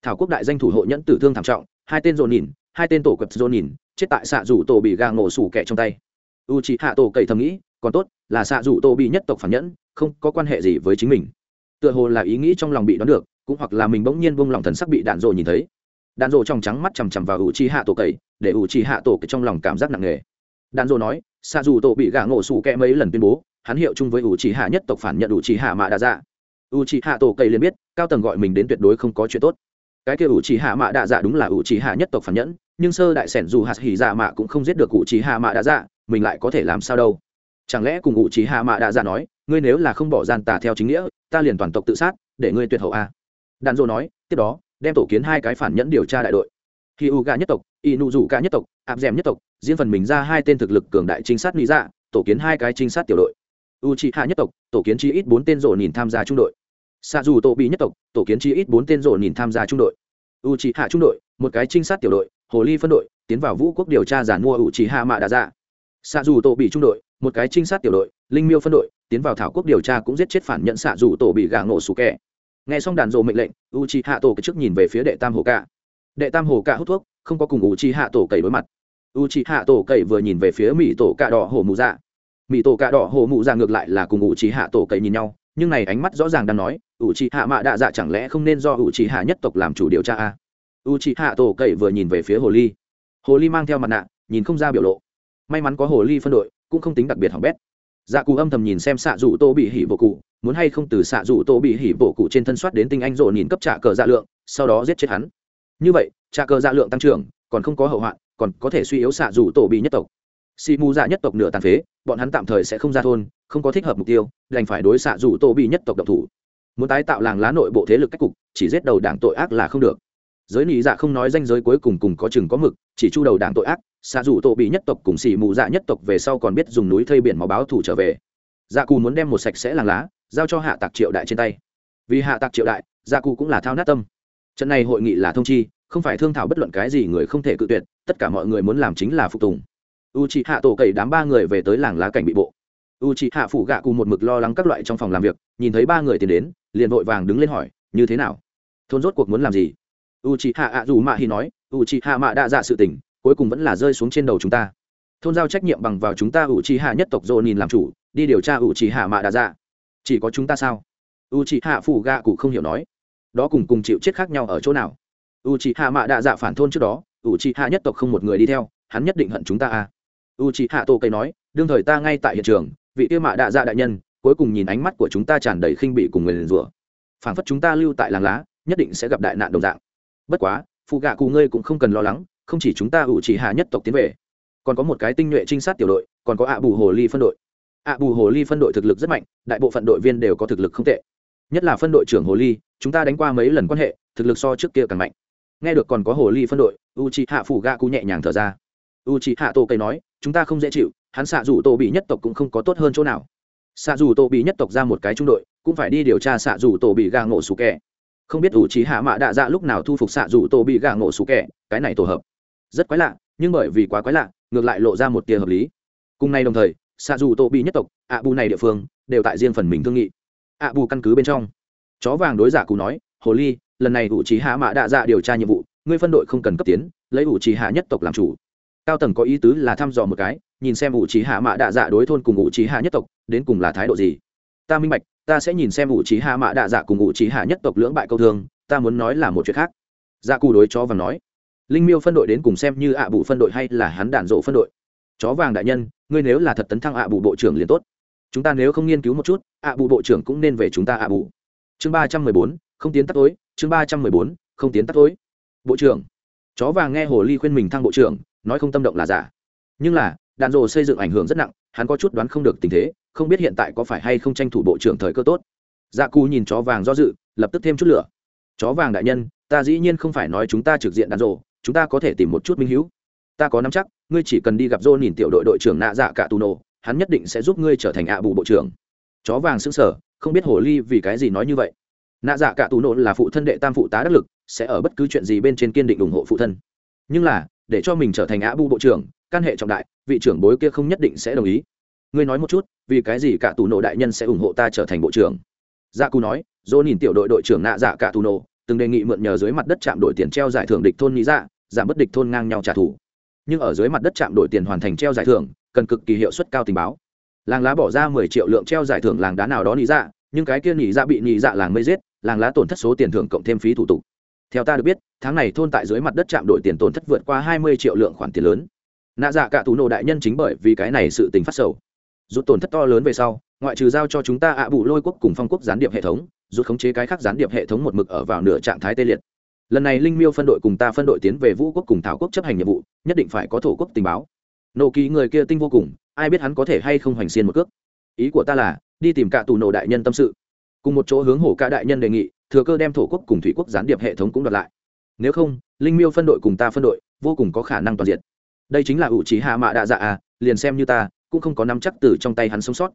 Thảo quốc đại danh thủ hộ nhẫn tử thương thảm trọng, hai tên dồn nhìn, hai tên tổ quật dồn nhìn, chết tại xạ rủ tổ bị gạ nổ sủ kẻ trong tay. U c hạ tổ cậy thầm nghĩ, còn tốt, là xạ rủ tổ bị nhất tộc phản nhẫn, không có quan hệ gì với chính mình. Tựa hồ là ý nghĩ trong lòng bị đoán được cũng hoặc là mình bỗng nhiên buông lòng thần sắc bị đạn rồ nhìn thấy. Đạn rồ trong trắng mắt chằm chằm vào u trì hạ tổ cậy, để u trì hạ tổ cậy trong lòng cảm giác nặng nề. Đạn rồ nói xạ dù tổ bị gã ngộ sủ kẹ mấy lần tuyên bố, hắn hiệu chung với ủ trì hạ nhất tộc phản nhận ủ trì hạ mạ đa dạ. Ủ trì hạ tổ cây liền biết, cao tầng gọi mình đến tuyệt đối không có chuyện tốt. Cái kia ủ trì hạ mạ đa dạ đúng là ủ trì hạ nhất tộc phản nhẫn nhưng sơ đại sẻn dù hạt hỉ dạ mạ cũng không giết được cụ trì hạ mạ đa dạ mình lại có thể làm sao đâu? Chẳng lẽ cùng cụ trì hạ mạ đa dạ nói, ngươi nếu là không bỏ gian tà theo chính nghĩa, ta liền toàn tộc tự sát, để ngươi tuyệt hậu a đàn dô nói, tiếp đó, đem tổ kiến hai cái phản nhẫn điều tra đại đội. Khi u gà nhất tộc y nụ rủ cả nhất tộc áp d nhất tộc, diễn phần mình ra hai tên thực lực cường đại trinh sát lý dạ tổ kiến hai cái trinh sát tiểu đội. U trị hạ nhất tộc, tổ kiến chi ít bốn tên rộ nhìn tham gia trung đội. Xa dù tổ bị nhất tộc, tổ kiến chi ít bốn tên rộ nhìn tham gia trung đội. U trị hạ trung đội, một cái trinh sát tiểu đội, hồ ly phân đội, tiến vào vũ quốc điều tra giản mua u trị hạ mạ đà dạ. Xa dù tổ bị trung đội, một cái trinh sát tiểu đội, linh miêu phân đội, tiến vào thảo quốc điều tra cũng giết chết phản nhận xạ dù tổ bị gà ngộ sủ kẻ nghe xong đàn rộ mệnh lệnh u c hạ tổ cái trước nhìn về phía đệ tam hồ cạ. đệ tam hồ cạ hút thuốc, không có cùng u c hạ tổ cậy đối mặt. U c hạ tổ cậy vừa nhìn về phía mỹ tổ cạ đỏ hồ mụ dạ. Mỹ tổ cạ đỏ hồ mụ dạ ngược lại là cùng u c hạ tổ cậy nhìn nhau, nhưng này ánh mắt rõ ràng đang nói u c hạ mạ đạ dạ chẳng lẽ không nên do u c hạ nhất tộc làm chủ điều tra a? À? u c hạ tổ cậy vừa nhìn về phía hồ ly. Hồ ly mang theo mặt nạ, nhìn không ra biểu lộ. May mắn có hồ ly phân đội, cũng không tính đặc biệt hỏng bét dạ cụ âm thầm nhìn xem xạ dù tô bị hỉ vô cụ, muốn hay không từ xạ dù tô bị hỉ vô cụ trên thân soát đến tinh anh rộ nhìn cấp trả cờ dạ lượng, sau đó giết chết hắn. Như vậy, trả cờ dạ lượng tăng trưởng, còn không có hậu hoạn, còn có thể suy yếu xạ dù tổ bị nhất tộc. Xì mù dạ nhất tộc nửa tàn phế, bọn hắn tạm thời sẽ không ra thôn, không có thích hợp mục tiêu, đành phải đối xạ dù tổ bị nhất tộc độc thủ. Muốn tái tạo làng lá nội bộ thế lực cách cục, chỉ giết đầu đảng tội ác là không được giới nị dạ không nói danh giới cuối cùng cùng có chừng có mực, chỉ chu đầu đảng tội ác, xạ dù tổ bị nhất tộc cùng xì mù dạ nhất tộc về sau còn biết dùng núi thây biển máu báo thủ trở về. Dạ cù muốn đem một sạch sẽ làng lá, giao cho hạ tạc triệu đại trên tay. Vì hạ tạc triệu đại dạ cù cũng là thao nát tâm. Trận này hội nghị là thông chi, không phải thương thảo bất luận cái gì người không thể cự tuyệt, tất cả mọi người muốn làm chính là phục tùng. U c h ị hạ tổ cậy đám ba người về tới làng lá cảnh bị bộ. U c h ị hạ phủ gạ cù một mực lo lắng các loại trong phòng làm việc, nhìn thấy ba người tiến đến, liền vội vàng đứng lên hỏi, như thế nào? Thôn rốt cuộc muốn làm gì? U c h hạ ạ dù mạ hi nói u c h hạ mạ đa dạ sự tình, cuối cùng vẫn là rơi xuống trên đầu chúng ta. Thôn giao trách nhiệm bằng vào chúng ta u c h hạ nhất tộc dô nhìn làm chủ, đi điều tra u c h hạ mạ đa dạ chỉ có chúng ta sao? U c h hạ phụ gạ cụ không hiểu nói. Đó cùng cùng chịu chết khác nhau ở chỗ nào? U c h hạ mạ đa dạ phản thôn trước đó u c h hạ nhất tộc không một người đi theo, hắn nhất định hận chúng ta à? U c h hạ tô cây nói, đương thời ta ngay tại hiện trường, vị tiêu mạ đa dạ đại nhân, cuối cùng nhìn ánh mắt của chúng ta tràn đầy khinh bị cùng người liền rủa. Phảng phất chúng ta lưu tại làng lá, nhất định sẽ gặp đại nạn đồng dạng bất quá, phụ gạ cụ ngươi cũng không cần lo lắng, không chỉ chúng ta ủ chỉ hạ nhất tộc tiến về. Còn có một cái tinh nhuệ trinh sát tiểu đội, còn có ạ bù hồ ly phân đội. Ạ bù hồ ly phân đội thực lực rất mạnh, đại bộ phận đội viên đều có thực lực không tệ. Nhất là phân đội trưởng hồ ly, chúng ta đánh qua mấy lần quan hệ, thực lực so trước kia càng mạnh. Nghe được còn có hồ ly phân đội, u c h ị hạ phủ gạ cụ nhẹ nhàng thở ra. U c h hạ tổ cây nói, chúng ta không dễ chịu, hắn xạ dù tổ bị nhất tộc cũng không có tốt hơn chỗ nào. Xạ dù tổ bị nhất tộc ra một cái trung đội, cũng phải đi điều tra xạ dù tổ bị gà ngộ sủ kẻ không biết ủ trí hạ mạ đạ dạ lúc nào thu phục xạ dù tổ bị gà ngộ sủ kẻ, cái này tổ hợp. Rất quái lạ, nhưng bởi vì quá quái lạ, ngược lại lộ ra một tia hợp lý. Cùng nay đồng thời, xạ dù tổ bị nhất tộc, ạ bù này địa phương, đều tại riêng phần mình thương nghị. Ạ bù căn cứ bên trong. Chó vàng đối giả cù nói, hồ ly, lần này ủ trí hạ mạ đạ dạ điều tra nhiệm vụ, ngươi phân đội không cần cấp tiến, lấy ủ trí hạ nhất tộc làm chủ. Cao tầng có ý tứ là thăm dò một cái, nhìn xem ủ trí hạ mạ đạ dạ đối thôn cùng ủ trí hạ nhất tộc, đến cùng là thái độ gì. Ta minh bạch ta sẽ nhìn xem ủ trí hạ mạ đạ dạ cùng ủ trí hạ nhất tộc lưỡng bại câu thương, ta muốn nói là một chuyện khác. Dạ cù đối chó vàng nói. Linh miêu phân đội đến cùng xem như ạ bụ phân đội hay là hắn đản rộ phân đội? Chó vàng đại nhân, ngươi nếu là thật tấn thăng ạ bụ bộ trưởng liền tốt. Chúng ta nếu không nghiên cứu một chút, ạ bụ bộ trưởng cũng nên về chúng ta ạ bụ chương ba trăm mười bốn, không tiến tắt tối, chương ba trăm mười bốn, không tiến tắt tối. Bộ trưởng. Chó vàng nghe hồ ly khuyên mình thăng bộ trưởng, nói không tâm động là giả. Nhưng là, đạn rộ xây dựng ảnh hưởng rất nặng, hắn có chút đoán không được tình thế không biết hiện tại có phải hay không tranh thủ bộ trưởng thời cơ tốt. Dạ cù nhìn chó vàng do dự, lập tức thêm chút lửa. Chó vàng đại nhân, ta dĩ nhiên không phải nói chúng ta trực diện đàn rộ chúng ta có thể tìm một chút minh hữu. Ta có nắm chắc, ngươi chỉ cần đi gặp dô nhìn tiểu đội đội trưởng nạ dạ cả tù nổ, hắn nhất định sẽ giúp ngươi trở thành ạ bù bộ trưởng. Chó vàng xứng sở không biết hồ ly vì cái gì nói như vậy. Nạ dạ cả tù nộ là phụ thân đệ tam phụ tá đắc lực, sẽ ở bất cứ chuyện gì bên trên kiên định ủng hộ phụ thân. Nhưng là, để cho mình trở thành á Bù bộ trưởng, căn hệ trọng đại, vị trưởng bối kia không nhất định sẽ đồng ý. Ngươi nói một chút vì cái gì cả tù nộ đại nhân sẽ ủng hộ ta trở thành bộ trưởng? Dạ cù nói, dỗ nhìn tiểu đội đội trưởng nạ dạ cả tù nộ từng đề nghị mượn nhờ dưới mặt đất chạm đổi tiền treo giải thưởng địch thôn nghĩ dạ giảm bất địch thôn ngang nhau trả thù. Nhưng ở dưới mặt đất chạm đổi tiền hoàn thành treo giải thưởng, cần cực kỳ hiệu suất cao tình báo. Làng lá bỏ ra mười triệu lượng treo giải thưởng làng đá nào đó nghĩ dạ nhưng cái kia nghĩ dạ bị nghĩ dạ làng mây giết, làng lá tổn thất số tiền thưởng cộng thêm phí thủ tục. Theo ta được biết, tháng này thôn tại dưới mặt đất chạm đổi tiền tổn thất vượt qua hai mươi triệu lượng khoản tiền lớn. Nạ dạ cả tù nộ đại nhân chính bởi vì cái này sự tình phát sầu rút tổn thất to lớn về sau, ngoại trừ giao cho chúng ta ạ à bụ lôi quốc cùng phong quốc gián điệp hệ thống, rút khống chế cái khác gián điệp hệ thống một mực ở vào nửa trạng thái tê liệt. Lần này linh miêu phân đội cùng ta phân đội tiến về vũ quốc cùng thảo quốc chấp hành nhiệm vụ, nhất định phải có thổ quốc tình báo. Nộ ký người kia tinh vô cùng, ai biết hắn có thể hay không hoành xiên một cước. Ý của ta là, đi tìm cả tù nổ đại nhân tâm sự. Cùng một chỗ hướng hổ cả đại nhân đề nghị, thừa cơ đem thổ quốc cùng thủy quốc gián điệp hệ thống cũng đoạt lại. Nếu không, linh miêu phân đội cùng ta phân đội vô cùng có khả năng toàn diện. Đây chính là ủ trí hạ mạ đạ dạ à liền xem như ta cũng không có nắm chắc từ trong tay hắn sống sót.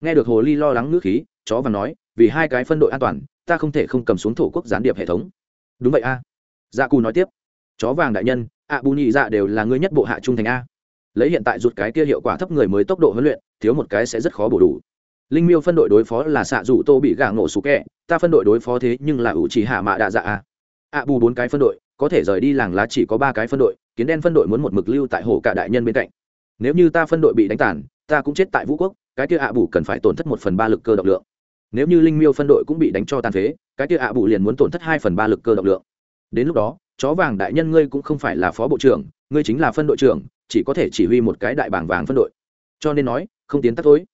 Nghe được hồ ly lo lắng ngữ khí, chó và nói, vì hai cái phân đội an toàn, ta không thể không cầm xuống thổ quốc gián điệp hệ thống. Đúng vậy a. Dạ cù nói tiếp, chó vàng đại nhân, ạ bù nhị dạ đều là người nhất bộ hạ trung thành a. Lấy hiện tại rụt cái kia hiệu quả thấp người mới tốc độ huấn luyện, thiếu một cái sẽ rất khó bổ đủ. Linh miêu phân đội đối phó là xạ dù tô bị gà ngộ sủ kẹ, ta phân đội đối phó thế nhưng là ủ chỉ hạ mạ đạ dạ a. Ạ bù bốn cái phân đội, có thể rời đi làng lá chỉ có ba cái phân đội, kiến đen phân đội muốn một mực lưu tại hồ cả đại nhân bên cạnh nếu như ta phân đội bị đánh tàn, ta cũng chết tại vũ quốc, cái kia ạ bù cần phải tổn thất một phần ba lực cơ động lượng. Nếu như linh miêu phân đội cũng bị đánh cho tàn phế, cái kia ạ bù liền muốn tổn thất hai phần ba lực cơ động lượng. Đến lúc đó, chó vàng đại nhân ngươi cũng không phải là phó bộ trưởng, ngươi chính là phân đội trưởng, chỉ có thể chỉ huy một cái đại bảng vàng phân đội. Cho nên nói, không tiến tắt tối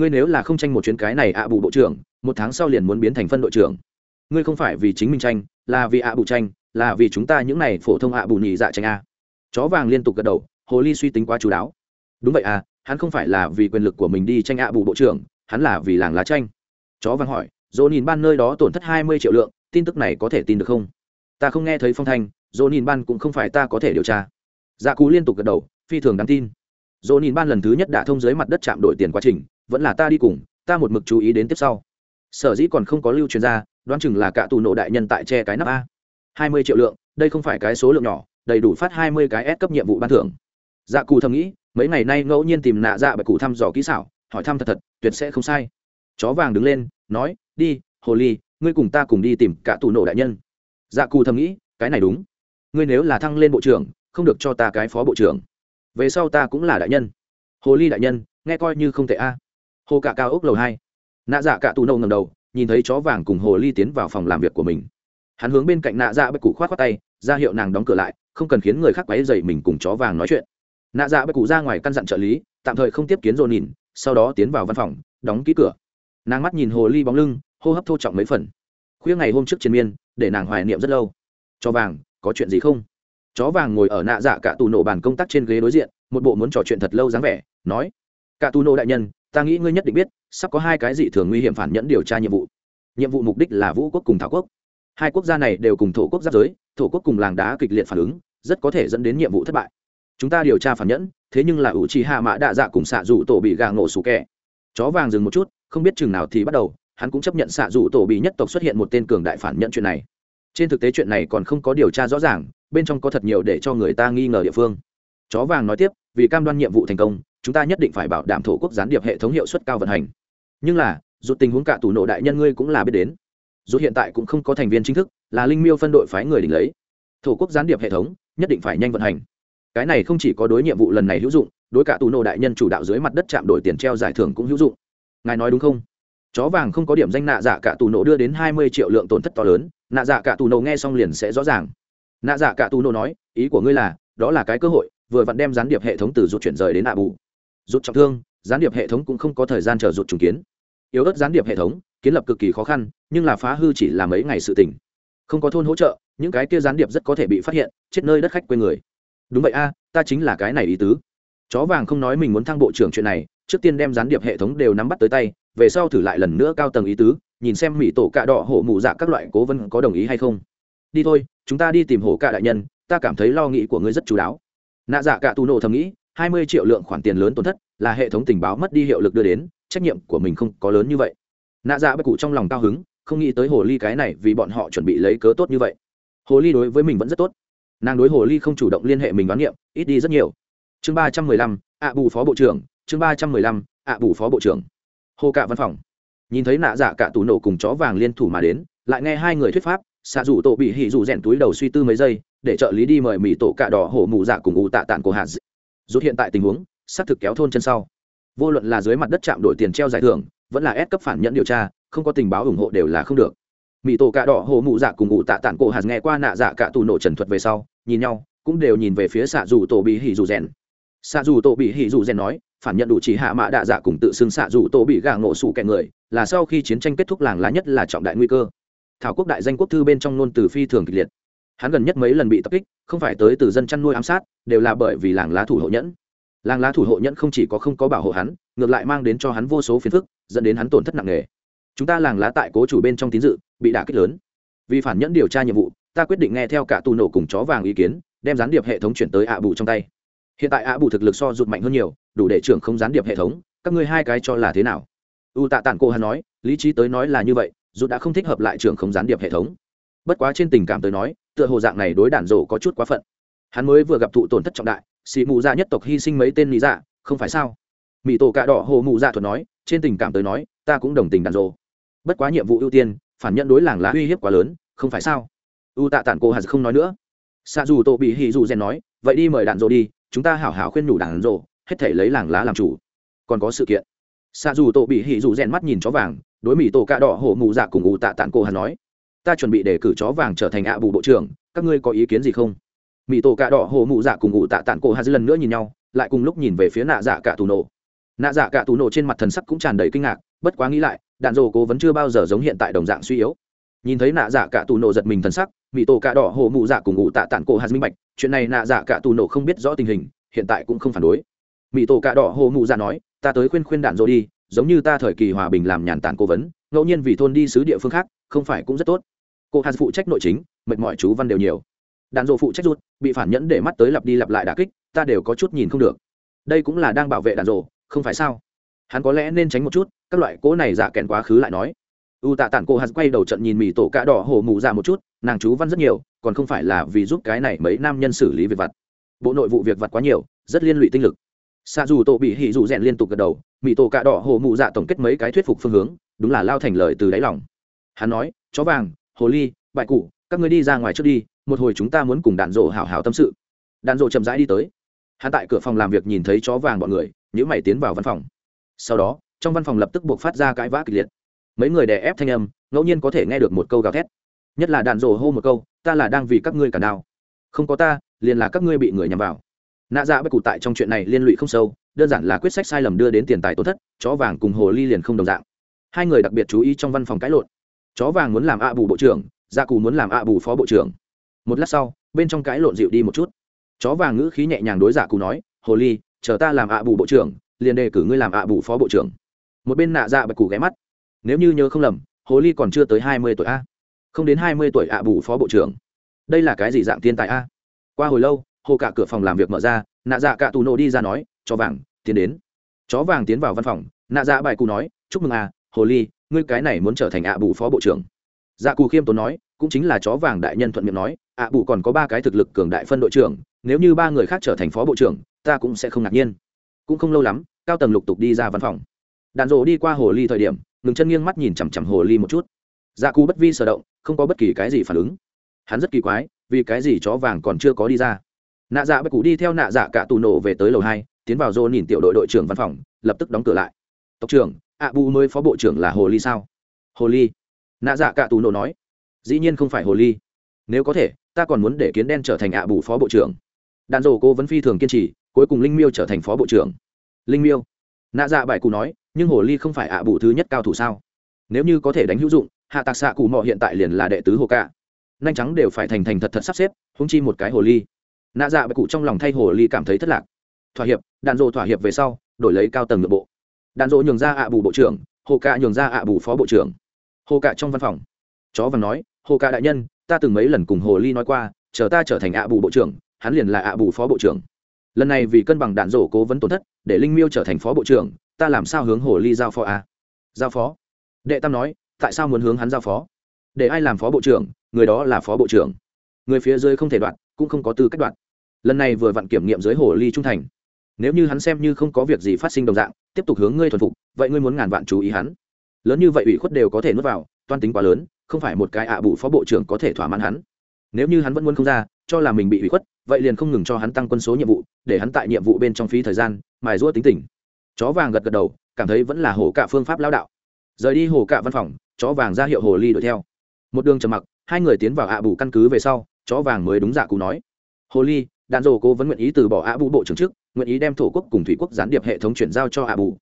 ngươi nếu là không tranh một chuyến cái này ạ bù bộ trưởng, một tháng sau liền muốn biến thành phân đội trưởng. Ngươi không phải vì chính mình tranh, là vì ạ bù tranh, là vì chúng ta những này phổ thông ạ bù nhị dạ tranh a. Chó vàng liên tục gật đầu, hồ ly suy tính quá chú đáo đúng vậy à hắn không phải là vì quyền lực của mình đi tranh ạ bù bộ trưởng, hắn là vì làng lá tranh chó vàng hỏi, dỗ nhìn ban nơi đó tổn thất hai mươi triệu lượng, tin tức này có thể tin được không? Ta không nghe thấy phong thanh, dỗ nhìn ban cũng không phải ta có thể điều tra. Dạ cú liên tục gật đầu, phi thường đáng tin. Dỗ nhìn ban lần thứ nhất đã thông dưới mặt đất chạm đổi tiền quá trình, vẫn là ta đi cùng, ta một mực chú ý đến tiếp sau. Sở dĩ còn không có lưu truyền ra, đoán chừng là cả tù nộ đại nhân tại che cái nắp a. hai mươi triệu lượng, đây không phải cái số lượng nhỏ, đầy đủ phát hai mươi cái S cấp nhiệm vụ ban thưởng. Dạ cù thầm nghĩ mấy ngày nay ngẫu nhiên tìm nạ dạ bạch cụ thăm dò kỹ xảo, hỏi thăm thật thật, tuyệt sẽ không sai. Chó vàng đứng lên, nói, đi, hồ ly, ngươi cùng ta cùng đi tìm cả tù nổ đại nhân. Dạ cù thầm nghĩ, cái này đúng. Ngươi nếu là thăng lên bộ trưởng, không được cho ta cái phó bộ trưởng. Về sau ta cũng là đại nhân. Hồ ly đại nhân, nghe coi như không tệ a. Hồ cả cao ốc lầu hai. Nạ dạ cả tù nổ ngầm đầu, nhìn thấy chó vàng cùng hồ ly tiến vào phòng làm việc của mình. Hắn hướng bên cạnh nạ dạ bạch cụ khoát khoát tay, ra hiệu nàng đóng cửa lại, không cần khiến người khác quấy dậy mình cùng chó vàng nói chuyện nạ dạ bạch cụ ra ngoài căn dặn trợ lý, tạm thời không tiếp kiến dồn nhìn sau đó tiến vào văn phòng, đóng ký cửa. Nàng mắt nhìn hồ ly bóng lưng, hô hấp thô trọng mấy phần. Khuya ngày hôm trước triền miên, để nàng hoài niệm rất lâu. Chó vàng, có chuyện gì không? Chó vàng ngồi ở nạ dạ cả tù nổ bàn công tác trên ghế đối diện, một bộ muốn trò chuyện thật lâu dáng vẻ, nói, cả tù nổ đại nhân, ta nghĩ ngươi nhất định biết, sắp có hai cái gì thường nguy hiểm phản nhẫn điều tra nhiệm vụ. Nhiệm vụ mục đích là vũ quốc cùng thảo quốc. Hai quốc gia này đều cùng thổ quốc giáp giới, thổ quốc cùng làng đá kịch liệt phản ứng, rất có thể dẫn đến nhiệm vụ thất bại chúng ta điều tra phản nhẫn, thế nhưng là ủ trì hạ mã đạ dạ cùng xạ dù tổ bị gà ngộ sủ kẹ. Chó vàng dừng một chút, không biết chừng nào thì bắt đầu, hắn cũng chấp nhận xạ dù tổ bị nhất tộc xuất hiện một tên cường đại phản nhẫn chuyện này. Trên thực tế chuyện này còn không có điều tra rõ ràng, bên trong có thật nhiều để cho người ta nghi ngờ địa phương. Chó vàng nói tiếp, vì cam đoan nhiệm vụ thành công, chúng ta nhất định phải bảo đảm thổ quốc gián điệp hệ thống hiệu suất cao vận hành. Nhưng là dù tình huống cả tù nộ đại nhân ngươi cũng là biết đến. Dù hiện tại cũng không có thành viên chính thức, là linh miêu phân đội phái người đỉnh lấy. Thổ quốc gián điệp hệ thống, nhất định phải nhanh vận hành cái này không chỉ có đối nhiệm vụ lần này hữu dụng, đối cả tù nộ đại nhân chủ đạo dưới mặt đất chạm đổi tiền treo giải thưởng cũng hữu dụng. Ngài nói đúng không? Chó vàng không có điểm danh nạ dạ cả tù nộ đưa đến hai mươi triệu lượng tổn thất to lớn, nạ dạ cả tù nộ nghe xong liền sẽ rõ ràng. Nạ dạ cả tù nộ nói, ý của ngươi là, đó là cái cơ hội, vừa vặn đem gián điệp hệ thống từ rụt chuyển rời đến nạ bù. Rụt trọng thương, gián điệp hệ thống cũng không có thời gian chờ rụt trùng kiến. Yếu ớt gián điệp hệ thống, kiến lập cực kỳ khó khăn, nhưng là phá hư chỉ là mấy ngày sự tình. Không có thôn hỗ trợ, những cái kia gián điệp rất có thể bị phát hiện, chết nơi đất khách quê người đúng vậy a, ta chính là cái này ý tứ. Chó vàng không nói mình muốn thăng bộ trưởng chuyện này, trước tiên đem gián điệp hệ thống đều nắm bắt tới tay, về sau thử lại lần nữa cao tầng ý tứ, nhìn xem mỹ tổ cạ đỏ hổ mụ dạ các loại cố vấn có đồng ý hay không. Đi thôi, chúng ta đi tìm hổ cạ đại nhân, ta cảm thấy lo nghĩ của ngươi rất chú đáo. Nạ dạ cạ tù nổ thầm nghĩ, hai mươi triệu lượng khoản tiền lớn tổn thất là hệ thống tình báo mất đi hiệu lực đưa đến, trách nhiệm của mình không có lớn như vậy. Nạ dạ bất cụ trong lòng cao hứng, không nghĩ tới hồ ly cái này vì bọn họ chuẩn bị lấy cớ tốt như vậy. Hồ ly đối với mình vẫn rất tốt nàng đối hồ ly không chủ động liên hệ mình đoán niệm ít đi rất nhiều. Chương ba trăm mười lăm, ạ bù phó bộ trưởng, chương ba trăm mười lăm, ạ bù phó bộ trưởng. Hồ cạ văn phòng. Nhìn thấy nạ dạ cả tủ nổ cùng chó vàng liên thủ mà đến, lại nghe hai người thuyết pháp, xạ rủ tổ bị hỉ rủ rèn túi đầu suy tư mấy giây, để trợ lý đi mời mỹ tổ cạ đỏ hổ mù dạ cùng ủ tạ tạng của hạt rút hiện tại tình huống, xác thực kéo thôn chân sau. Vô luận là dưới mặt đất chạm đổi tiền treo giải thưởng, vẫn là ép cấp phản nhận điều tra, không có tình báo ủng hộ đều là không được mỹ tổ cạ đỏ hồ mụ dạ cùng ngụ tạ tản cổ hạt nghe qua nạ dạ cả tù nổ trần thuật về sau, nhìn nhau, cũng đều nhìn về phía xạ dù tổ bị hỉ dù rèn. Xạ dù tổ bị hỉ dù rèn nói, phản nhận đủ chỉ hạ mạ đạ dạ cùng tự xưng xạ dù tổ bị gà ngộ sụ kẻ người, là sau khi chiến tranh kết thúc làng lá nhất là trọng đại nguy cơ. Thảo quốc đại danh quốc thư bên trong nôn từ phi thường kịch liệt. Hắn gần nhất mấy lần bị tập kích, không phải tới từ dân chăn nuôi ám sát, đều là bởi vì làng lá thủ hộ nhẫn. Làng lá thủ hộ nhẫn không chỉ có không có bảo hộ hắn, ngược lại mang đến cho hắn vô số phiền phức, dẫn đến hắn tổn thất nặng nề. Chúng ta làng lá tại cố chủ bên trong tín dự bị đả kích lớn. Vì phản nhẫn điều tra nhiệm vụ, ta quyết định nghe theo cả tù nổ cùng chó vàng ý kiến, đem gián điệp hệ thống chuyển tới ạ bù trong tay. Hiện tại ạ bù thực lực so rụt mạnh hơn nhiều, đủ để trưởng không gián điệp hệ thống, các ngươi hai cái cho là thế nào? U tạ tản cô hắn nói, lý trí tới nói là như vậy, dù đã không thích hợp lại trưởng không gián điệp hệ thống. Bất quá trên tình cảm tới nói, tựa hồ dạng này đối đản rổ có chút quá phận. Hắn mới vừa gặp thụ tổn thất trọng đại, xì mù dạ nhất tộc hy sinh mấy tên lý dạ không phải sao? Mỹ tổ cạ đỏ hồ mù dạ thuật nói, trên tình cảm tới nói, ta cũng đồng tình đàn rồ bất quá nhiệm vụ ưu tiên phản nhận đối làng lá uy hiếp quá lớn, không phải sao? U tạ tản cô hà không nói nữa. Xa dù tổ bị hì dù rèn nói, vậy đi mời đạn rộ đi, chúng ta hảo hảo khuyên nhủ đạn rộ hết thể lấy làng lá làm chủ. Còn có sự kiện. Xa dù tổ bị hì dù rèn mắt nhìn chó vàng, đối mỹ tổ cạ đỏ hổ mù dạ cùng u tạ tản cô hà nói, ta chuẩn bị để cử chó vàng trở thành ạ bù bộ trưởng, các ngươi có ý kiến gì không? Mỹ tổ cạ đỏ hổ mù dạ cùng u tạ tản cô hà lần nữa nhìn nhau, lại cùng lúc nhìn về phía nạ dạ cả tù nổ. Nạ dạ cả tù nổ trên mặt thần sắc cũng tràn đầy kinh ngạc, bất quá nghĩ lại đạn dồ cố vẫn chưa bao giờ giống hiện tại đồng dạng suy yếu. Nhìn thấy nạ dạ cả tù nổ giật mình thần sắc mỹ tổ cạ đỏ hồ mụ dạ cùng ngụ tạ tản cổ hạt minh bạch, chuyện này nạ dạ cả tù nổ không biết rõ tình hình, hiện tại cũng không phản đối. Mỹ tổ cạ đỏ hồ mụ dạ nói, ta tới khuyên khuyên đạn dồ đi, giống như ta thời kỳ hòa bình làm nhàn tản cố vấn, ngẫu nhiên vì thôn đi xứ địa phương khác, không phải cũng rất tốt. Cô hạt phụ trách nội chính, mệt mỏi chú văn đều nhiều. Đạn dồ phụ trách rút bị phản nhẫn để mắt tới lặp đi lặp lại đà kích, ta đều có chút nhìn không được. Đây cũng là đang bảo vệ đạn dồ không phải sao? Hắn có lẽ nên tránh một chút, các loại cỗ này dạ kèn quá khứ lại nói. U tạ tản cô hắn quay đầu trận nhìn mì tổ cạ đỏ hổ mù ra một chút, nàng chú văn rất nhiều, còn không phải là vì giúp cái này mấy nam nhân xử lý việc vặt. Bộ nội vụ việc vặt quá nhiều, rất liên lụy tinh lực. Xa dù tổ bị hỉ dù rèn liên tục gật đầu, mì tổ cạ đỏ hổ mù dạ tổng kết mấy cái thuyết phục phương hướng, đúng là lao thành lời từ đáy lòng. Hắn nói, chó vàng, hồ ly, bại cụ, các người đi ra ngoài trước đi, một hồi chúng ta muốn cùng đàn rộ hảo hảo tâm sự. Đàn rộ chậm rãi đi tới. Hắn tại cửa phòng làm việc nhìn thấy chó vàng bọn người nhữ mày tiến vào văn phòng sau đó, trong văn phòng lập tức buộc phát ra cãi vã kịch liệt. Mấy người đè ép thanh âm, ngẫu nhiên có thể nghe được một câu gào thét. Nhất là đạn rồ hô một câu, ta là đang vì các ngươi cả đau không có ta, liền là các ngươi bị người nhằm vào. Nạ dạ bất cụ tại trong chuyện này liên lụy không sâu, đơn giản là quyết sách sai lầm đưa đến tiền tài tổn thất, chó vàng cùng hồ ly liền không đồng dạng. Hai người đặc biệt chú ý trong văn phòng cãi lộn. Chó vàng muốn làm ạ bù bộ trưởng gia cù muốn làm ạ bù phó bộ trưởng. Một lát sau, bên trong cãi lộn dịu đi một chút. Chó vàng ngữ khí nhẹ nhàng đối giả cù nói, hồ ly, chờ ta làm ạ bù bộ trưởng liền đề cử ngươi làm ạ bù phó bộ trưởng. Một bên nạ dạ bạch cụ ghé mắt. Nếu như nhớ không lầm, hồ ly còn chưa tới hai mươi tuổi a. Không đến hai mươi tuổi ạ bù phó bộ trưởng. Đây là cái gì dạng thiên tài a? Qua hồi lâu, hồ cả cửa phòng làm việc mở ra, nạ dạ cả tù nộ đi ra nói cho vàng, tiến đến. Chó vàng tiến vào văn phòng, nạ dạ bài cụ nói, chúc mừng a, hồ ly, ngươi cái này muốn trở thành ạ bù phó bộ trưởng. Dạ cù khiêm tốn nói, cũng chính là chó vàng đại nhân thuận miệng nói, ạ bù còn có ba cái thực lực cường đại phân đội trưởng, nếu như ba người khác trở thành phó bộ trưởng, ta cũng sẽ không ngạc nhiên cũng không lâu lắm, cao tầng lục tục đi ra văn phòng. Đàn rộ đi qua hồ ly thời điểm, ngừng chân nghiêng mắt nhìn chằm chằm hồ ly một chút. Dạ cù bất vi sở động, không có bất kỳ cái gì phản ứng. Hắn rất kỳ quái, vì cái gì chó vàng còn chưa có đi ra? Nạ dạ bất cụ đi theo nạ dạ cả tù nổ về tới lầu hai, tiến vào rô nhìn tiểu đội đội trưởng văn phòng, lập tức đóng cửa lại. Tộc trưởng, ạ bù mới phó bộ trưởng là hồ ly sao? Hồ ly. Nạ dạ cả tù nổ nói. Dĩ nhiên không phải hồ ly. Nếu có thể, ta còn muốn để kiến đen trở thành ạ bù phó bộ trưởng đàn dồ cô vẫn phi thường kiên trì, cuối cùng linh miêu trở thành phó bộ trưởng. Linh miêu. Nạ dạ bài cụ nói, nhưng hồ ly không phải ạ bù thứ nhất cao thủ sao? Nếu như có thể đánh hữu dụng, hạ tạc xạ cụ mọ hiện tại liền là đệ tứ hồ ca. Nhanh trắng đều phải thành thành thật thật sắp xếp húng chi một cái hồ ly. Nạ dạ bài cụ trong lòng thay hồ ly cảm thấy thất lạc. Thỏa hiệp đàn dồ thỏa hiệp về sau, đổi lấy cao tầng nội bộ. Đàn dỗ nhường ra ạ bù bộ trưởng, hồ cạ nhường ra ạ bù phó bộ trưởng. Hồ cạ trong văn phòng. Chó vàng nói, hồ cạ đại nhân, ta từng mấy lần cùng hồ ly nói qua, chờ ta trở thành ạ bù bộ trưởng hắn liền là ạ bù phó bộ trưởng. Lần này vì cân bằng đạn rổ cố vấn tổn thất, để linh miêu trở thành phó bộ trưởng, ta làm sao hướng hồ ly giao phó a giao phó? Đệ tam nói, tại sao muốn hướng hắn giao phó? Để ai làm phó bộ trưởng, người đó là phó bộ trưởng. Người phía dưới không thể đoạn cũng không có tư cách đoạn lần này vừa vặn kiểm nghiệm dưới hồ ly trung thành. Nếu như hắn xem như không có việc gì phát sinh đồng dạng, tiếp tục hướng ngươi thuần phục, vậy ngươi muốn ngàn vạn chú ý hắn. Lớn như vậy ủy khuất đều có thể nuốt vào, toan tính quá lớn, không phải một cái ạ bụ phó bộ trưởng có thể thỏa mãn hắn. Nếu như hắn vẫn muốn không ra cho là mình bị ủy khuất, vậy liền không ngừng cho hắn tăng quân số nhiệm vụ, để hắn tại nhiệm vụ bên trong phí thời gian, mài rũa tính tình. Chó vàng gật gật đầu, cảm thấy vẫn là hổ cả phương pháp lao đạo. Rời đi hồ cả văn phòng, chó vàng ra hiệu hồ ly đuổi theo. Một đường trầm mặc, hai người tiến vào ạ bù căn cứ về sau, chó vàng mới đúng dạ cụ nói. Hồ ly đàn rồ cố vẫn nguyện ý từ bỏ ạ bù bộ trưởng chức, nguyện ý đem thổ quốc cùng thủy quốc gián điệp hệ thống chuyển giao cho ạ bù.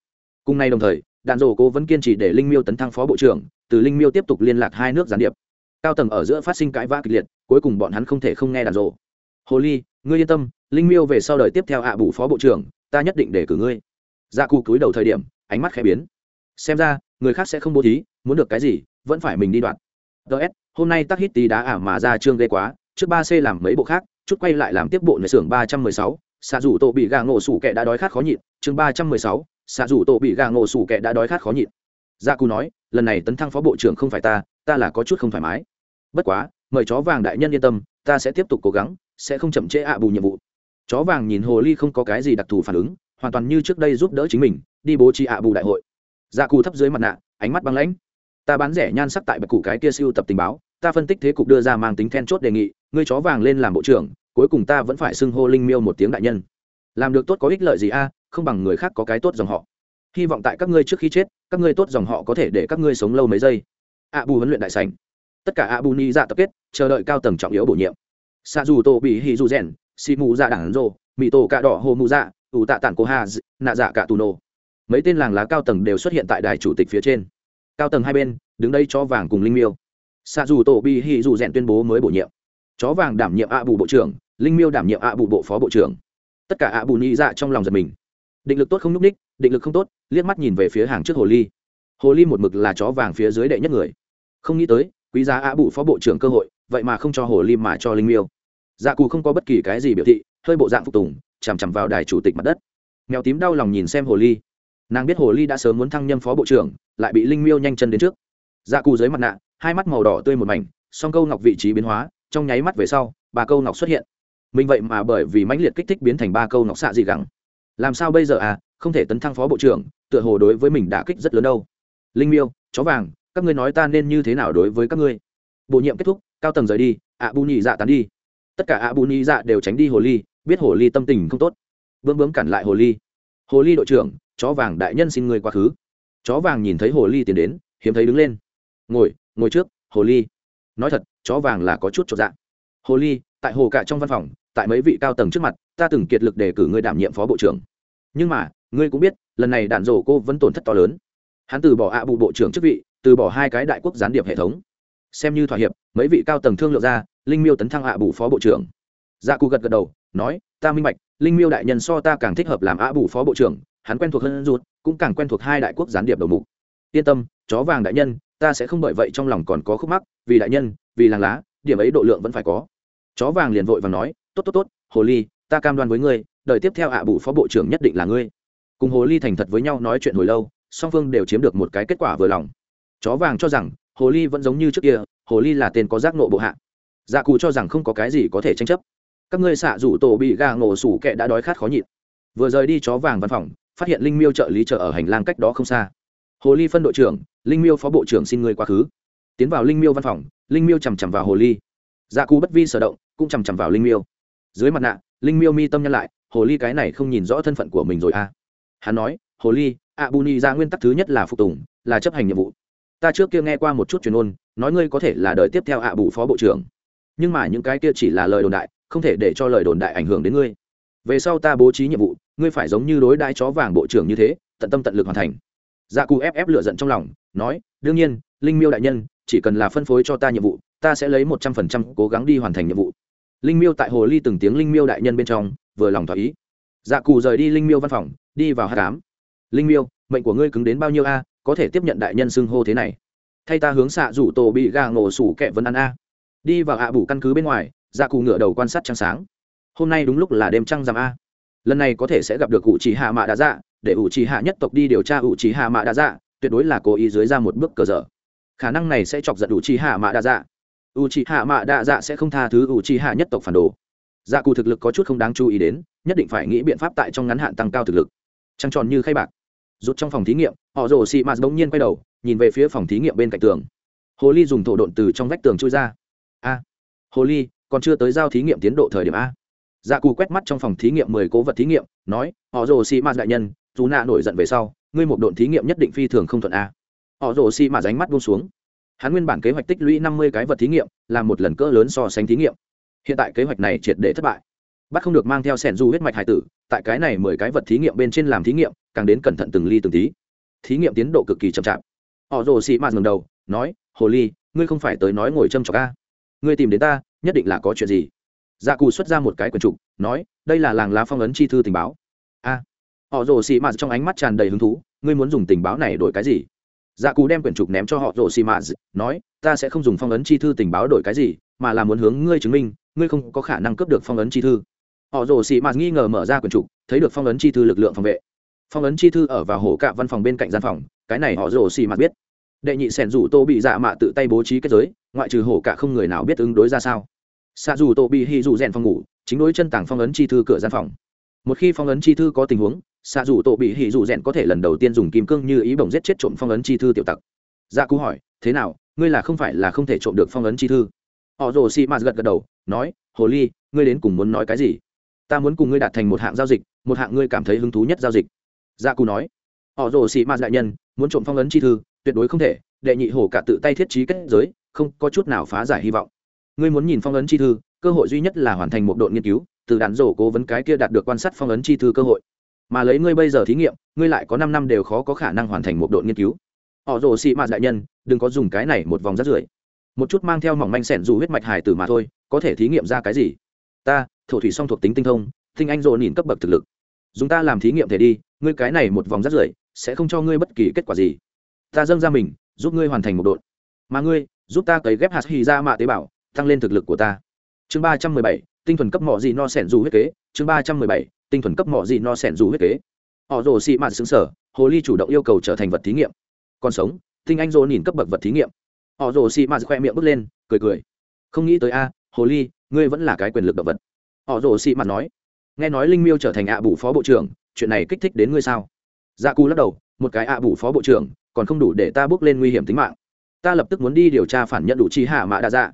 Cùng nay đồng thời đàn rồ cố vẫn kiên trì để linh miêu tấn thăng phó bộ trưởng, từ linh miêu tiếp tục liên lạc hai nước gián điệp. Cao tầng ở giữa phát sinh cãi vã kịch liệt cuối cùng bọn hắn không thể không nghe đàn rộ. Hồ ly, ngươi yên tâm, linh miêu về sau đời tiếp theo ạ bù phó bộ trưởng, ta nhất định để cử ngươi. Dạ cụ cúi đầu thời điểm, ánh mắt khẽ biến. Xem ra, người khác sẽ không bố thí, muốn được cái gì, vẫn phải mình đi đoạt. Ts hôm nay tắc hít tí đá ả mà ra trương ghê quá, trước ba c làm mấy bộ khác, chút quay lại làm tiếp bộ nơi xưởng ba trăm mười sáu, xạ rủ tổ bị gà ngộ sủ kẻ đã đói khát khó nhịn, chương ba trăm mười sáu, xạ rủ tổ bị gà ngộ sủ kẻ đã đói khát khó nhịn. Gia cụ nói, lần này tấn thăng phó bộ trưởng không phải ta ta là có chút không thoải mái. Bất quá mời chó vàng đại nhân yên tâm, ta sẽ tiếp tục cố gắng, sẽ không chậm trễ ạ bù nhiệm vụ. Chó vàng nhìn hồ ly không có cái gì đặc thù phản ứng, hoàn toàn như trước đây giúp đỡ chính mình, đi bố trí ạ bù đại hội. Gia cù thấp dưới mặt nạ, ánh mắt băng lãnh. Ta bán rẻ nhan sắc tại bạch cụ cái kia siêu tập tình báo, ta phân tích thế cục đưa ra mang tính then chốt đề nghị, ngươi chó vàng lên làm bộ trưởng, cuối cùng ta vẫn phải xưng hô linh miêu một tiếng đại nhân. Làm được tốt có ích lợi gì a, không bằng người khác có cái tốt dòng họ. Hy vọng tại các ngươi trước khi chết, các ngươi tốt dòng họ có thể để các ngươi sống lâu mấy giây. Ạ bù huấn luyện đại sành tất cả Abu ni dạ tập kết, chờ đợi cao tầng trọng yếu bổ nhiệm. Sa dù tô bị hì dù rèn si mù dạ đảng rô mì tổ cà đỏ hồ mù dạ ủ tạ tản cô hà nạ dạ cả tù nổ mấy tên làng lá cao tầng đều xuất hiện tại đài chủ tịch phía trên. Cao tầng hai bên, đứng đây cho vàng cùng linh miêu. Sa dù tổ bị hì dù rèn tuyên bố mới bổ nhiệm. Chó vàng đảm nhiệm ạ bù bộ trưởng, linh miêu đảm nhiệm ạ bù bộ phó bộ trưởng. Tất cả ạ bù ni dạ trong lòng giật mình. Định lực tốt không n ú c ních định lực không tốt, liếc mắt nhìn về phía hàng trước hồ ly. Hồ ly một mực là chó vàng phía dưới đệ nhất người. Không nghĩ tới quý giá ạ Bụ phó bộ trưởng cơ hội, vậy mà không cho hồ ly mà cho linh miêu. Dạ cù không có bất kỳ cái gì biểu thị, hơi bộ dạng phục tùng, chằm chằm vào đài chủ tịch mặt đất. Mèo tím đau lòng nhìn xem hồ ly. Nàng biết hồ ly đã sớm muốn thăng nhâm phó bộ trưởng, lại bị linh miêu nhanh chân đến trước. Dạ cù dưới mặt nạ, hai mắt màu đỏ tươi một mảnh, song câu ngọc vị trí biến hóa, trong nháy mắt về sau, ba câu ngọc xuất hiện. Mình vậy mà bởi vì mãnh liệt kích thích biến thành ba câu ngọc xạ gì gắng làm sao bây giờ à? Không thể tấn thăng phó bộ trưởng, tựa hồ đối với mình đã kích rất lớn đâu. Linh miêu, chó vàng các ngươi nói ta nên như thế nào đối với các ngươi? Bổ nhiệm kết thúc, cao tầng rời đi, ạ bù nhị dạ tán đi. Tất cả ạ bù nhị dạ đều tránh đi hồ ly, biết hồ ly tâm tình không tốt. Bướm bướm cản lại hồ ly. Hồ ly đội trưởng, chó vàng đại nhân xin người quá khứ. Chó vàng nhìn thấy hồ ly tiến đến, hiếm thấy đứng lên. Ngồi ngồi trước, hồ ly. Nói thật, chó vàng là có chút trọn dạng hồ ly, tại hồ cả trong văn phòng, tại mấy vị cao tầng trước mặt, ta từng kiệt lực đề cử ngươi đảm nhiệm phó bộ trưởng. Nhưng mà, ngươi cũng biết, lần này đạn rổ cô vẫn tổn thất to lớn. Hắn từ bỏ ạ bù bộ trưởng chức vị từ bỏ hai cái đại quốc gián điệp hệ thống. Xem như thỏa hiệp, mấy vị cao tầng thương lượng ra, linh miêu tấn thăng hạ bù phó bộ trưởng. Dạ cụ gật gật đầu, nói, ta minh bạch, linh miêu đại nhân so ta càng thích hợp làm ạ bù phó bộ trưởng, hắn quen thuộc hơn ruột cũng càng quen thuộc hai đại quốc gián điệp đầu mục. Yên tâm, chó vàng đại nhân, ta sẽ không bởi vậy trong lòng còn có khúc mắc, vì đại nhân, vì làng lá, điểm ấy độ lượng vẫn phải có. Chó vàng liền vội và nói, tốt tốt tốt, hồ ly, ta cam đoan với ngươi đợi tiếp theo ạ à bù phó bộ trưởng nhất định là ngươi. Cùng hồ ly thành thật với nhau nói chuyện hồi lâu, song phương đều chiếm được một cái kết quả vừa lòng chó vàng cho rằng, hồ ly vẫn giống như trước kia, hồ ly là tên có giác nộ bộ hạ. Dạ cụ cho rằng không có cái gì có thể tranh chấp. Các ngươi xạ rủ tổ bị gà ngộ sủ kệ đã đói khát khó nhịn. Vừa rời đi chó vàng văn phòng, phát hiện linh miêu trợ lý trợ ở hành lang cách đó không xa. Hồ ly phân đội trưởng, linh miêu phó bộ trưởng xin người quá khứ. Tiến vào linh miêu văn phòng, linh miêu chằm chằm vào hồ ly. Dạ cù bất vi sở động, cũng chằm chằm vào linh miêu. Dưới mặt nạ, linh miêu mi tâm nhân lại, hồ ly cái này không nhìn rõ thân phận của mình rồi à. Hắn nói, hồ ly ạ bù ni ra nguyên tắc thứ nhất là phục tùng, là chấp hành nhiệm vụ ta trước kia nghe qua một chút truyền ôn, nói ngươi có thể là đời tiếp theo ạ bù phó bộ trưởng. Nhưng mà những cái kia chỉ là lời đồn đại, không thể để cho lời đồn đại ảnh hưởng đến ngươi. Về sau ta bố trí nhiệm vụ, ngươi phải giống như đối đai chó vàng bộ trưởng như thế, tận tâm tận lực hoàn thành. Dạ cù ép ép lựa giận trong lòng, nói, đương nhiên, linh miêu đại nhân, chỉ cần là phân phối cho ta nhiệm vụ, ta sẽ lấy một trăm phần trăm cố gắng đi hoàn thành nhiệm vụ. Linh miêu tại hồ ly từng tiếng linh miêu đại nhân bên trong, vừa lòng thỏa ý. Dạ cù rời đi linh miêu văn phòng, đi vào hát cám linh miêu, mệnh của ngươi cứng đến bao nhiêu a? Có thể tiếp nhận đại nhân xưng hô thế này. Thay ta hướng xạ rủ tổ bị gà ngổ sủ kẹ vân ăn a. Đi vào ạ bủ căn cứ bên ngoài dạ cù ngựa đầu quan sát trăng sáng. Hôm nay đúng lúc là đêm trăng rằm a. Lần này có thể sẽ gặp được cụ chỉ hạ mạ đa dạ để ủ chỉ hạ nhất tộc đi điều tra ủ chỉ hạ mạ đa dạ tuyệt đối là cố ý dưới ra một bước cờ dở. Khả năng này sẽ chọc giận ủ chỉ hạ mạ đa dạ ủ chỉ hạ mạ đa dạ sẽ không tha thứ ủ chỉ hạ nhất tộc phản đồ. Dạ cụ thực lực có chút không đáng chú ý đến, nhất định phải nghĩ biện pháp tại trong ngắn hạn tăng cao thực lực. Trăng tròn như khay bạc rút trong phòng thí nghiệm, họ rồ xị mạt bỗng nhiên quay đầu, nhìn về phía phòng thí nghiệm bên cạnh tường. Hồ ly dùng thổ độn từ trong vách tường chui ra. A, hồ ly, còn chưa tới giao thí nghiệm tiến độ thời điểm a. Dạ cù quét mắt trong phòng thí nghiệm mười cố vật thí nghiệm, nói, họ rồ xì mạt đại nhân, dù nạ nổi giận về sau, ngươi một độn thí nghiệm nhất định phi thường không thuận a. Họ rồ xì mạt ránh mắt buông xuống. Hắn nguyên bản kế hoạch tích lũy năm mươi cái vật thí nghiệm là một lần cỡ lớn so sánh thí nghiệm. Hiện tại kế hoạch này triệt để thất bại. Bắt không được mang theo sẻn du huyết mạch hải tử, tại cái này mười cái vật thí nghiệm bên trên làm thí nghiệm càng đến cẩn thận từng ly từng tí. Thí nghiệm tiến độ cực kỳ chậm chạp. Họ rồ xì mạt ngầm đầu, nói, hồ ly, ngươi không phải tới nói ngồi châm trọc a? Ngươi tìm đến ta, nhất định là có chuyện gì? Dạ cù xuất ra một cái quyển trục, nói, đây là làng lá phong ấn chi thư tình báo. A. Họ rồ xì mạt trong ánh mắt tràn đầy hứng thú, ngươi muốn dùng tình báo này đổi cái gì? Dạ cù đem quyển trục ném cho họ rồ xì mạt nói, ta sẽ không dùng phong ấn chi thư tình báo đổi cái gì, mà là muốn hướng ngươi chứng minh, ngươi không có khả năng cướp được phong ấn chi thư. Họ rồ xì mạt nghi ngờ mở ra quyển trục, thấy được phong ấn chi thư lực lượng phòng vệ phong ấn chi thư ở vào hổ cạ văn phòng bên cạnh gian phòng, cái này họ rồ xì mặt biết. Đệ nhị sẻn rủ tô bị dạ mạ tự tay bố trí kết giới, ngoại trừ hổ cạ không người nào biết ứng đối ra sao. Xạ dù tô bị hy dù rèn phòng ngủ, chính đối chân tảng phong ấn chi thư cửa gian phòng. Một khi phong ấn chi thư có tình huống xạ dù tô bị hỉ dù rèn có thể lần đầu tiên dùng kim cương như ý bổng giết chết trộm phong ấn chi thư tiểu tặc. Dạ cú hỏi, thế nào, ngươi là không phải là không thể trộm được phong ấn chi thư? Họ rồ xì mạt gật gật đầu, nói, hồ ly, ngươi đến cùng muốn nói cái gì? Ta muốn cùng ngươi đạt thành một hạng giao dịch, một hạng ngươi cảm thấy hứng thú nhất giao dịch dạ cú nói, họ rồ xì ma đại nhân, muốn trộm phong ấn chi thư, tuyệt đối không thể, đệ nhị hổ cả tự tay thiết trí kết giới, không có chút nào phá giải hy vọng. Ngươi muốn nhìn phong ấn chi thư, cơ hội duy nhất là hoàn thành một đội nghiên cứu, từ đạn rổ cố vấn cái kia đạt được quan sát phong ấn chi thư cơ hội. Mà lấy ngươi bây giờ thí nghiệm, ngươi lại có năm năm đều khó có khả năng hoàn thành một đội nghiên cứu. Họ rồ xị mạt đại nhân, đừng có dùng cái này một vòng rắt rưởi. Một chút mang theo mỏng manh sẻn dù huyết mạch hải tử mà thôi, có thể thí nghiệm ra cái gì? Ta, thổ thủy song thuộc tính tinh thông, tinh anh rồ nhìn cấp bậc thực lực. Dùng ta làm thí nghiệm thể đi ngươi cái này một vòng rắt rưởi, sẽ không cho ngươi bất kỳ kết quả gì. Ta dâng ra mình, giúp ngươi hoàn thành một đột mà ngươi, giúp ta cấy ghép hạt hy ra mạ tế bào, tăng lên thực lực của ta. Chương ba trăm mười bảy, tinh thuần cấp mỏ gì no sẻn dù huyết kế. Chương ba trăm mười bảy, tinh thuần cấp mỏ gì no sẻn dù huyết kế. Họ rồ xị mạt xứng sở, hồ ly chủ động yêu cầu trở thành vật thí nghiệm. Còn sống, tinh anh rồ nhìn cấp bậc vật thí nghiệm. Họ rồ xị mạt khoe miệng bước lên, cười cười. Không nghĩ tới a, hồ ly, ngươi vẫn là cái quyền lực động vật. Họ rồ xị mạt nói. Nghe nói linh miêu trở thành ạ bù phó bộ trưởng chuyện này kích thích đến ngươi sao? Dạ cù lắc đầu, một cái ạ bù phó bộ trưởng, còn không đủ để ta bước lên nguy hiểm tính mạng. Ta lập tức muốn đi điều tra phản nhận đủ chi hạ mạ đa dạ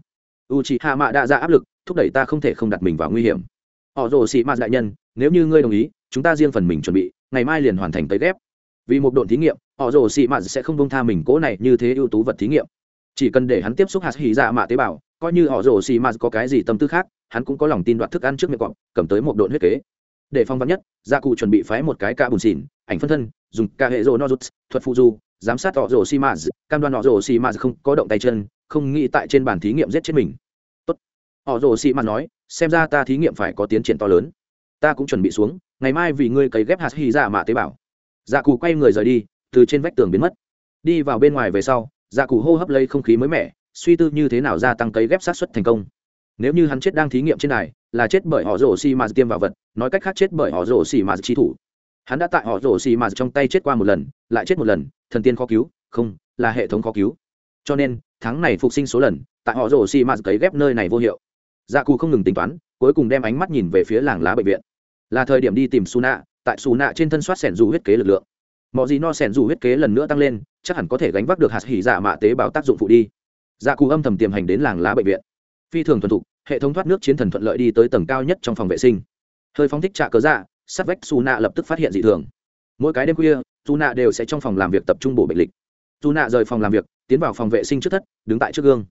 u chi hạ mạ đa dạ áp lực, thúc đẩy ta không thể không đặt mình vào nguy hiểm. Họ rồ xị mạt đại nhân, nếu như ngươi đồng ý, chúng ta riêng phần mình chuẩn bị, ngày mai liền hoàn thành tới ghép. Vì một độn thí nghiệm, họ rồ xị mạt sẽ không bông tha mình cố này như thế ưu tú vật thí nghiệm. Chỉ cần để hắn tiếp xúc hạt hỉ dạ mạ tế bào, coi như họ rồ xì mạt có cái gì tâm tư khác, hắn cũng có lòng tin đoạt thức ăn trước miệng cọp, cầm tới một độn huyết kế để phong vắn nhất, gia cụ chuẩn bị phái một cái ca bùn xỉn, ảnh phân thân, dùng ca hệ rô nozuts, thuật phụ du, giám sát họ rồ xi maz cam đoan họ rồ xi maz không có động tay chân, không nghĩ tại trên bàn thí nghiệm giết chết mình. Tốt. Họ rồ xi maz nói, xem ra ta thí nghiệm phải có tiến triển to lớn. Ta cũng chuẩn bị xuống, ngày mai vì ngươi cấy ghép hạt hy ra mạ tế bào. Dạ cụ quay người rời đi, từ trên vách tường biến mất. Đi vào bên ngoài về sau dạ cụ hô hấp lấy không khí mới mẻ, suy tư như thế nào gia tăng cấy ghép sát xuất thành công nếu như hắn chết đang thí nghiệm trên này là chết bởi họ rổ xi mà tiêm vào vật, nói cách khác chết bởi họ rổ xi mà chi thủ. Hắn đã tại họ rổ xi mà trong tay chết qua một lần, lại chết một lần, thần tiên khó cứu, không, là hệ thống khó cứu. Cho nên, tháng này phục sinh số lần, tại họ rổ xi mà cấy ghép nơi này vô hiệu. Dạ cù không ngừng tính toán, cuối cùng đem ánh mắt nhìn về phía làng lá bệnh viện. Là thời điểm đi tìm su nạ tại su nạ trên thân soát sẻn dù huyết kế lực lượng. Mọi gì no sẻn dù huyết kế lần nữa tăng lên, chắc hẳn có thể gánh vác được hạt hỉ dạ mạ tế bào tác dụng phụ đi. Dạ cù âm thầm tiềm hành đến làng lá bệnh viện phi thường thuần thục, hệ thống thoát nước chiến thần thuận lợi đi tới tầng cao nhất trong phòng vệ sinh. Hơi phóng thích trạ cớ dạ sát vách su nạ lập tức phát hiện dị thường. Mỗi cái đêm khuya, su nạ đều sẽ trong phòng làm việc tập trung bổ bệnh lịch. Su nạ rời phòng làm việc, tiến vào phòng vệ sinh trước thất, đứng tại trước gương.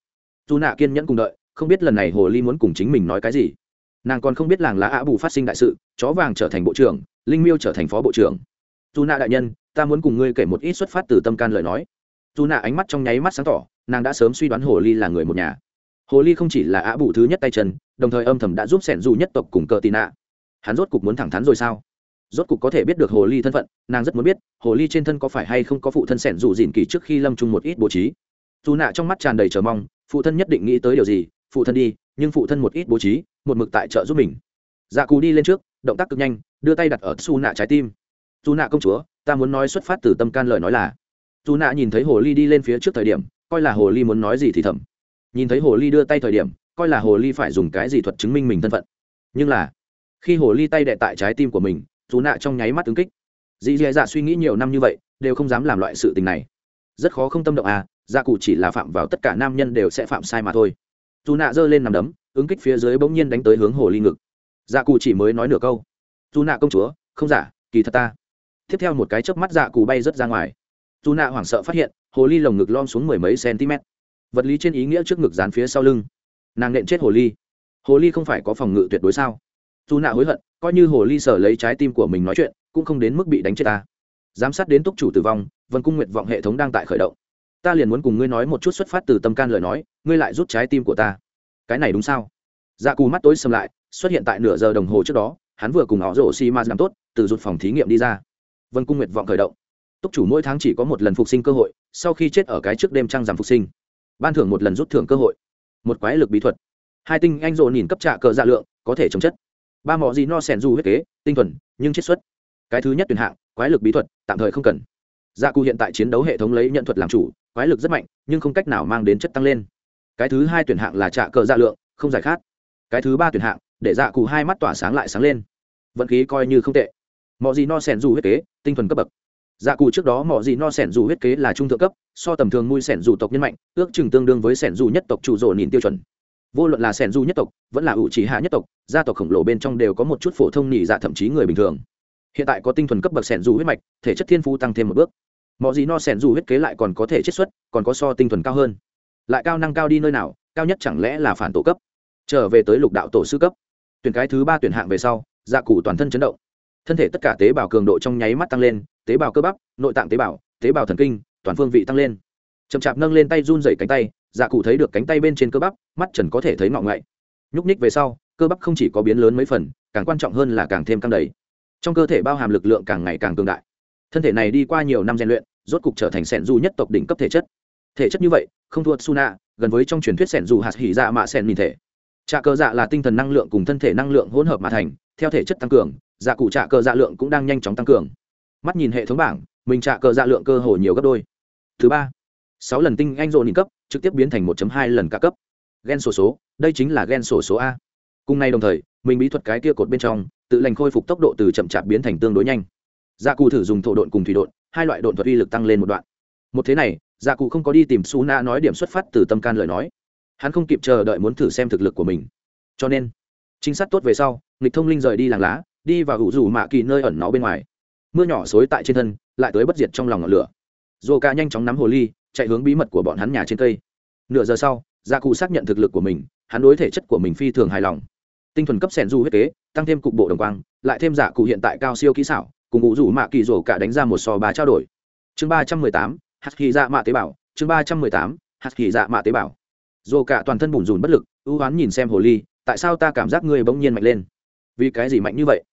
Su nạ kiên nhẫn cùng đợi, không biết lần này hồ ly muốn cùng chính mình nói cái gì. Nàng còn không biết làng lá ạ bù phát sinh đại sự, chó vàng trở thành bộ trưởng, linh miêu trở thành phó bộ trưởng. Dù nạ đại nhân, ta muốn cùng ngươi kể một ít xuất phát từ tâm can lời nói. Dù nạ ánh mắt trong nháy mắt sáng tỏ, nàng đã sớm suy đoán hồ ly là người một nhà hồ ly không chỉ là ạ bù thứ nhất tay chân, đồng thời âm thầm đã giúp sẻn dù nhất tộc cùng cờ tị nạ. Hắn rốt cục muốn thẳng thắn rồi sao? Rốt cục có thể biết được hồ ly thân phận, nàng rất muốn biết, hồ ly trên thân có phải hay không có phụ thân sẻn dù dìn kỳ trước khi lâm chung một ít bố trí. Dù nạ trong mắt tràn đầy chờ mong, phụ thân nhất định nghĩ tới điều gì, phụ thân đi, nhưng phụ thân một ít bố trí, một mực tại trợ giúp mình. Dạ cù đi lên trước, động tác cực nhanh, đưa tay đặt ở xu nạ trái tim. Dù nạ công chúa, ta muốn nói xuất phát từ tâm can lời nói là. Dù nạ nhìn thấy hồ ly đi lên phía trước thời điểm, coi là hồ ly muốn nói gì thì thầm nhìn thấy hồ ly đưa tay thời điểm, coi là hồ ly phải dùng cái gì thuật chứng minh mình thân phận. Nhưng là, khi hồ ly tay đệ tại trái tim của mình, dù nạ trong nháy mắt ứng kích. Dì dì dạ suy nghĩ nhiều năm như vậy, đều không dám làm loại sự tình này. Rất khó không tâm động à gia cụ chỉ là phạm vào tất cả nam nhân đều sẽ phạm sai mà thôi. Dù nạ giơ lên nằm đấm, ứng kích phía dưới bỗng nhiên đánh tới hướng hồ ly ngực. Dạ cụ chỉ mới nói nửa câu. Dù nạ công chúa, không giả, kỳ thật ta. Tiếp theo một cái chớp mắt dạ cụ bay rớt ra ngoài. Dù nạ hoảng sợ phát hiện, hồ ly lồng ngực lom xuống mười mấy cm vật lý trên ý nghĩa trước ngực dán phía sau lưng. Nàng nện chết hồ ly. Hồ ly không phải có phòng ngự tuyệt đối sao? Dù nạ hối hận, coi như hồ ly sở lấy trái tim của mình nói chuyện, cũng không đến mức bị đánh chết ta. Giám sát đến túc chủ tử vong, vân cung nguyện vọng hệ thống đang tại khởi động. Ta liền muốn cùng ngươi nói một chút xuất phát từ tâm can lời nói, ngươi lại rút trái tim của ta. Cái này đúng sao? Dạ cù mắt tối xâm lại, xuất hiện tại nửa giờ đồng hồ trước đó, hắn vừa cùng họ rổ xi ma giảm tốt, từ rụt phòng thí nghiệm đi ra. Vân cung nguyện vọng khởi động. Túc chủ mỗi tháng chỉ có một lần phục sinh cơ hội, sau khi chết ở cái trước đêm trăng giảm phục sinh ban thưởng một lần rút thưởng cơ hội. Một quái lực bí thuật. Hai tinh anh rộ nhìn cấp trạ cờ dạ lượng, có thể chống chất. Ba mỏ gì no sẻn dù huyết kế, tinh thuần, nhưng chiết xuất. Cái thứ nhất tuyển hạng, quái lực bí thuật, tạm thời không cần. Dạ cụ hiện tại chiến đấu hệ thống lấy nhận thuật làm chủ, quái lực rất mạnh, nhưng không cách nào mang đến chất tăng lên. Cái thứ hai tuyển hạng là trạ cờ dạ lượng, không giải khát. Cái thứ ba tuyển hạng, để dạ cụ hai mắt tỏa sáng lại sáng lên. Vận khí coi như không tệ. Mọi gì no sẻn dù huyết kế, tinh thuần cấp bậc dạ cụ trước đó mọi gì no sẻn dù huyết kế là trung thượng cấp, so tầm thường mùi sẻn dù tộc nhân mạnh, ước chừng tương đương với sẻn dù nhất tộc chủ rộ nhìn tiêu chuẩn. Vô luận là sẻn dù nhất tộc, vẫn là ủ chỉ hạ nhất tộc, gia tộc khổng lồ bên trong đều có một chút phổ thông nhị dạ thậm chí người bình thường. Hiện tại có tinh thuần cấp bậc sẻn dù huyết mạch, thể chất thiên phú tăng thêm một bước. Mọi gì no sẻn dù huyết kế lại còn có thể chiết xuất, còn có so tinh thuần cao hơn. Lại cao năng cao đi nơi nào, cao nhất chẳng lẽ là phản tổ cấp? Trở về tới lục đạo tổ sư cấp. Tuyển cái thứ ba tuyển hạng về sau dạ cụ toàn thân chấn động thân thể tất cả tế bào cường độ trong nháy mắt tăng lên, tế bào cơ bắp, nội tạng tế bào tế bào thần kinh, toàn phương vị tăng lên. Chậm chạp nâng lên tay run dày cánh tay dạ cụ thấy được cánh tay bên trên cơ bắp, mắt trần có thể thấy ngọng ngậy. Nhúc ních về sau, cơ bắp không chỉ có biến lớn mấy phần, càng quan trọng hơn là càng thêm căng đầy. Trong cơ thể bao hàm lực lượng càng ngày càng cường đại. Thân thể này đi qua nhiều năm rèn luyện, rốt cục trở thành sẻn du nhất tộc đỉnh cấp thể chất. Thể chất như vậy, không thua suna gần với trong truyền thuyết sẻn dù hạt hỉ dạ mạ sẻn nhìn thể. Trà cơ dạ là tinh thần năng lượng cùng thân thể năng lượng hỗn hợp mà thành, theo thể chất tăng cường dạ cụ trạ cơ dạ lượng cũng đang nhanh chóng tăng cường. Mắt nhìn hệ thống bảng, mình trạ cơ dạ lượng cơ hồ nhiều gấp đôi. Thứ ba, sáu lần tinh anh rộn nhị cấp, trực tiếp biến thành một hai lần cả cấp. Gen sổ số, đây chính là gen sổ số a. Cùng nay đồng thời, mình bí thuật cái kia cột bên trong, tự lành khôi phục tốc độ từ chậm chạp biến thành tương đối nhanh. Dạ cụ thử dùng thổ độn cùng thủy độn, hai loại độn thuật uy lực tăng lên một đoạn. Một thế này dạ cụ không có đi tìm su na nói điểm xuất phát từ tâm can lời nói. Hắn không kịp chờ đợi muốn thử xem thực lực của mình. Cho nên, trinh sát tốt về sau, nghịch thông linh rời đi làng lá đi vào hữu rủ mạ kỳ nơi ẩn nó bên ngoài. Mưa nhỏ xối tại trên thân, lại tới bất diệt trong lòng ngọn lửa. Dồ ca nhanh chóng nắm hồ ly, chạy hướng bí mật của bọn hắn nhà trên cây. Nửa giờ sau gia cụ xác nhận thực lực của mình, hắn đối thể chất của mình phi thường hài lòng. Tinh thuần cấp sẻn du huyết kế, tăng thêm cục bộ đồng quang, lại thêm giả cụ hiện tại cao siêu kỹ xảo, cùng ngụ rủ mạ kỳ rổ cả đánh ra một sò bà trao đổi. Chương ba trăm mười tám hạt kỳ dạ mạ tế bào, chương ba trăm mười tám hạt kỳ dạ mạ tế bào. Rổ cả toàn thân bùn rùn bất lực, ưu hoán nhìn xem hồ ly, tại sao ta cảm giác ngươi bỗng nhiên mạnh lên? Vì cái gì mạnh như vậy?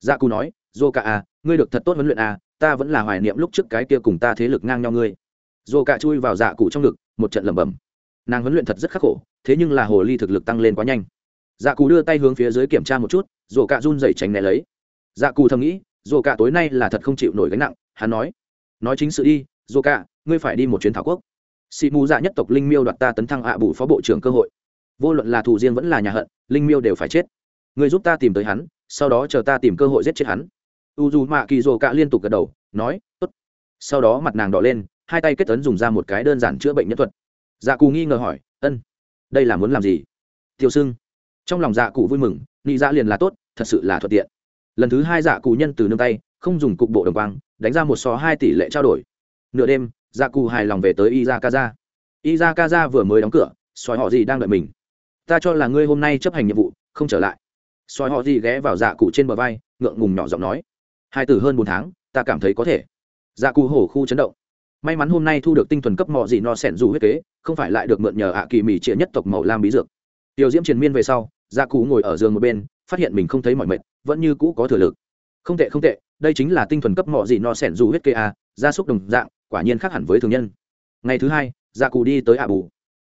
Dạ cụ nói, dô cả à ngươi được thật tốt huấn luyện à ta vẫn là hoài niệm lúc trước cái kia cùng ta thế lực ngang nhau ngươi. Dô cả chui vào dạ cụ trong ngực, một trận lẩm bẩm. Nàng huấn luyện thật rất khắc khổ, thế nhưng là hồ ly thực lực tăng lên quá nhanh. Dạ cụ đưa tay hướng phía dưới kiểm tra một chút, dô cả run dậy tránh né lấy. Dạ cụ thầm nghĩ, dô cả tối nay là thật không chịu nổi gánh nặng, hắn nói. Nói chính sự đi, dô cả ngươi phải đi một chuyến thảo quốc. Xị mù dạ nhất tộc linh miêu đoạt ta tấn thăng ạ à bù phó bộ trưởng cơ hội. Vô luận là thù riêng vẫn là nhà hận, linh miêu đều phải chết ngươi giúp ta tìm tới hắn, sau đó chờ ta tìm cơ hội giết chết hắn. U dù mạ kỳ rồ cạ liên tục gật đầu, nói, tốt. Sau đó mặt nàng đỏ lên, hai tay kết tấn dùng ra một cái đơn giản chữa bệnh nhân thuật. Dạ cù nghi ngờ hỏi, ân, đây là muốn làm gì? Tiêu sưng. Trong lòng dạ cụ vui mừng, nghĩ dạ liền là tốt, thật sự là thuận tiện. Lần thứ hai dạ cụ nhân từ nương tay, không dùng cục bộ đồng quang, đánh ra một so hai tỷ lệ trao đổi. Nửa đêm dạ cụ hài lòng về tới izakaza. Izakaza vừa mới đóng cửa xoài họ gì đang đợi mình. Ta cho là ngươi hôm nay chấp hành nhiệm vụ, không trở lại soi họ gì ghé vào dạ cụ trên bờ vai, ngượng ngùng nhỏ giọng nói. Hai từ hơn bốn tháng, ta cảm thấy có thể. Dạ cụ hổ khu chấn động. May mắn hôm nay thu được tinh thuần cấp mọ gì no sẻn dù huyết kế, không phải lại được mượn nhờ ạ kỳ mì trịa nhất tộc màu lam bí dược. Tiểu diễm triền miên về sau dạ cụ ngồi ở giường một bên, phát hiện mình không thấy mọi mệt, vẫn như cũ có thừa lực. Không tệ không tệ, đây chính là tinh thuần cấp mọ gì no sẻn dù huyết kế a gia súc đồng dạng, quả nhiên khác hẳn với thường nhân. Ngày thứ hai dạ cụ đi tới ạ bù.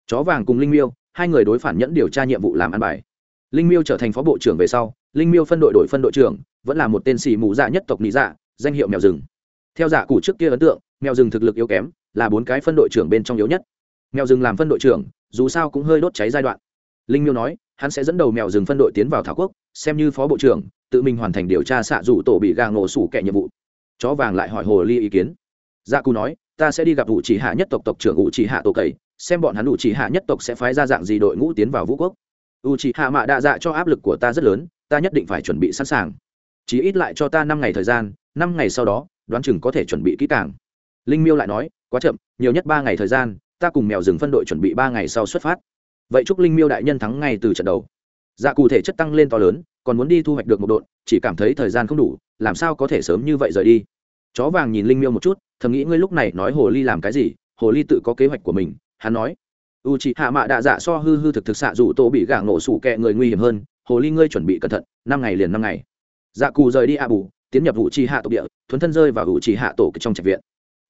Chó vàng cùng linh miêu, hai người đối phản nhẫn điều tra nhiệm vụ làm ăn bài linh miêu trở thành phó bộ trưởng về sau, linh miêu phân đội đội phân đội trưởng, vẫn là một tên xì mù dạ nhất tộc lý dạ danh hiệu mèo rừng. Theo giả cụ trước kia ấn tượng, mèo rừng thực lực yếu kém, là bốn cái phân đội trưởng bên trong yếu nhất. Mèo rừng làm phân đội trưởng, dù sao cũng hơi đốt cháy giai đoạn. Linh miêu nói, hắn sẽ dẫn đầu mèo rừng phân đội tiến vào thảo quốc, xem như phó bộ trưởng, tự mình hoàn thành điều tra xạ rủ tổ bị gà ngộ sủ kẻ nhiệm vụ. Chó vàng lại hỏi hồ ly ý kiến. Dạ Gia cù nói, ta sẽ đi gặp ủ chỉ hạ nhất tộc tộc trưởng ủ chỉ hạ tổ cầy xem bọn hắn ủ chỉ hạ nhất tộc sẽ phái ra dạng gì đội ngũ tiến vào vũ quốc ủ chỉ hạ mạ đa dạ cho áp lực của ta rất lớn, ta nhất định phải chuẩn bị sẵn sàng. Chỉ ít lại cho ta năm ngày thời gian, năm ngày sau đó, đoán chừng có thể chuẩn bị kỹ càng. Linh miêu lại nói, quá chậm, nhiều nhất ba ngày thời gian, ta cùng mèo rừng phân đội chuẩn bị ba ngày sau xuất phát. Vậy chúc linh miêu đại nhân thắng ngay từ trận đầu. Dạ cụ thể chất tăng lên to lớn, còn muốn đi thu hoạch được một đội chỉ cảm thấy thời gian không đủ, làm sao có thể sớm như vậy rời đi? Chó vàng nhìn linh miêu một chút, thầm nghĩ ngươi lúc này nói hồ ly làm cái gì, hồ ly tự có kế hoạch của mình, hắn nói u chị hạ mạ đạ dạ so hư hư thực thực xạ dù tổ bị gã ngộ sủ kẹ người nguy hiểm hơn, hồ ly ngươi chuẩn bị cẩn thận, năm ngày liền năm ngày. Dạ cù rời đi a bù, tiến nhập vụ chi hạ tổ địa, thuấn thân rơi vào u chi hạ tổ trong trạch viện.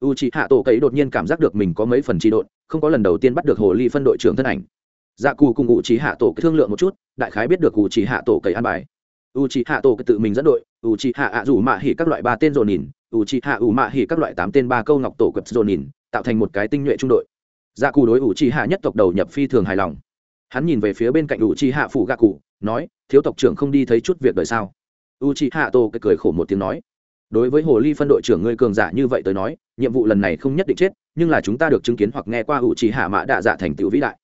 U chi hạ tổ cấy đột nhiên cảm giác được mình có mấy phần trị độn, không có lần đầu tiên bắt được hồ ly phân đội trưởng thân ảnh. Dạ cù cùng u chi hạ tổ thương lượng một chút, đại khái biết được u chi hạ tổ cấy an bài. U chi hạ tổ tự mình dẫn đội u chi hạ ạ rủ mạ hỉ các loại ba tên dồn nhìn u chi hạ ủ mạ hỉ các loại tám tên ba câu ngọc tổ quật dồn nhìn, tạo thành một cái tinh nhuệ trung đội dạ cụ đối u trì hạ nhất tộc đầu nhập phi thường hài lòng. Hắn nhìn về phía bên cạnh u trì hạ phụ gạ cụ, nói, thiếu tộc trưởng không đi thấy chút việc đời sao? U trì hạ tô cười khổ một tiếng nói, đối với hồ ly phân đội trưởng ngươi cường giả như vậy tới nói, nhiệm vụ lần này không nhất định chết, nhưng là chúng ta được chứng kiến hoặc nghe qua u trì hạ mạ đạ dạ thành tựu vĩ đại.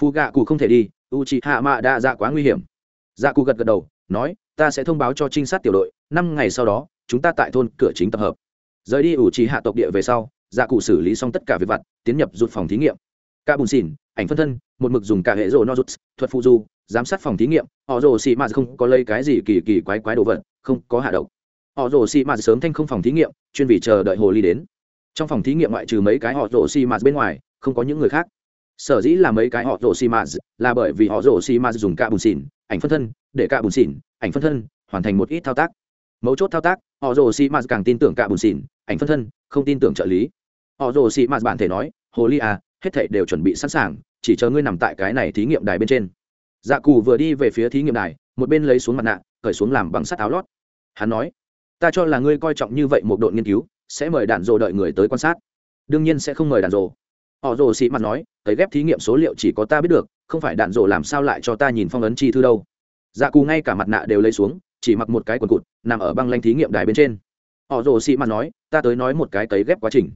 Phu gạ cụ không thể đi u trì hạ mạ đạ dạ quá nguy hiểm. Dạ cụ gật gật đầu, nói, ta sẽ thông báo cho trinh sát tiểu đội, năm ngày sau đó, chúng ta tại thôn cửa chính tập hợp. Rời đi ủ trì hạ tộc địa về sau dạ cụ xử lý xong tất cả việc vặt tiến nhập rụt phòng thí nghiệm. Ca bùn xỉn, ảnh phân thân, một mực dùng cả hệ rồ no rút thuật phụ du, giám sát phòng thí nghiệm. Họ rồ xì mà không có lấy cái gì kỳ kỳ quái quái đồ vật, không có hạ độc. Họ rồ xì mà sớm thanh không phòng thí nghiệm, chuyên vì chờ đợi hồ ly đến. Trong phòng thí nghiệm ngoại trừ mấy cái họ rồ xì mà bên ngoài, không có những người khác. Sở dĩ là mấy cái họ rồ xì mạt là bởi vì họ rồ xì mạt dùng cả bùn xỉn, ảnh phân thân, để cả bùn xỉn, ảnh phân thân, hoàn thành một ít thao tác. Mấu chốt thao tác, họ rồ xì mạt càng tin tưởng cả bùn xỉn, ảnh phân thân, không tin tưởng trợ lý họ rồ sĩ mạt bản thể nói, hồ ly à hết thảy đều chuẩn bị sẵn sàng, chỉ chờ ngươi nằm tại cái này thí nghiệm đài bên trên. Dạ cù vừa đi về phía thí nghiệm đài, một bên lấy xuống mặt nạ, cởi xuống làm bằng sắt áo lót. Hắn nói, ta cho là ngươi coi trọng như vậy một đội nghiên cứu, sẽ mời đạn rồ đợi người tới quan sát. Đương nhiên sẽ không mời đạn rồ họ rồ xị mặt nói, tới ghép thí nghiệm số liệu chỉ có ta biết được, không phải đạn rồ làm sao lại cho ta nhìn phong ấn chi thư đâu. Dạ cù ngay cả mặt nạ đều lấy xuống, chỉ mặc một cái quần cụt, nằm ở băng lanh thí nghiệm đài bên trên. Họ rồ xị mặt nói, ta tới nói một cái cấy ghép quá trình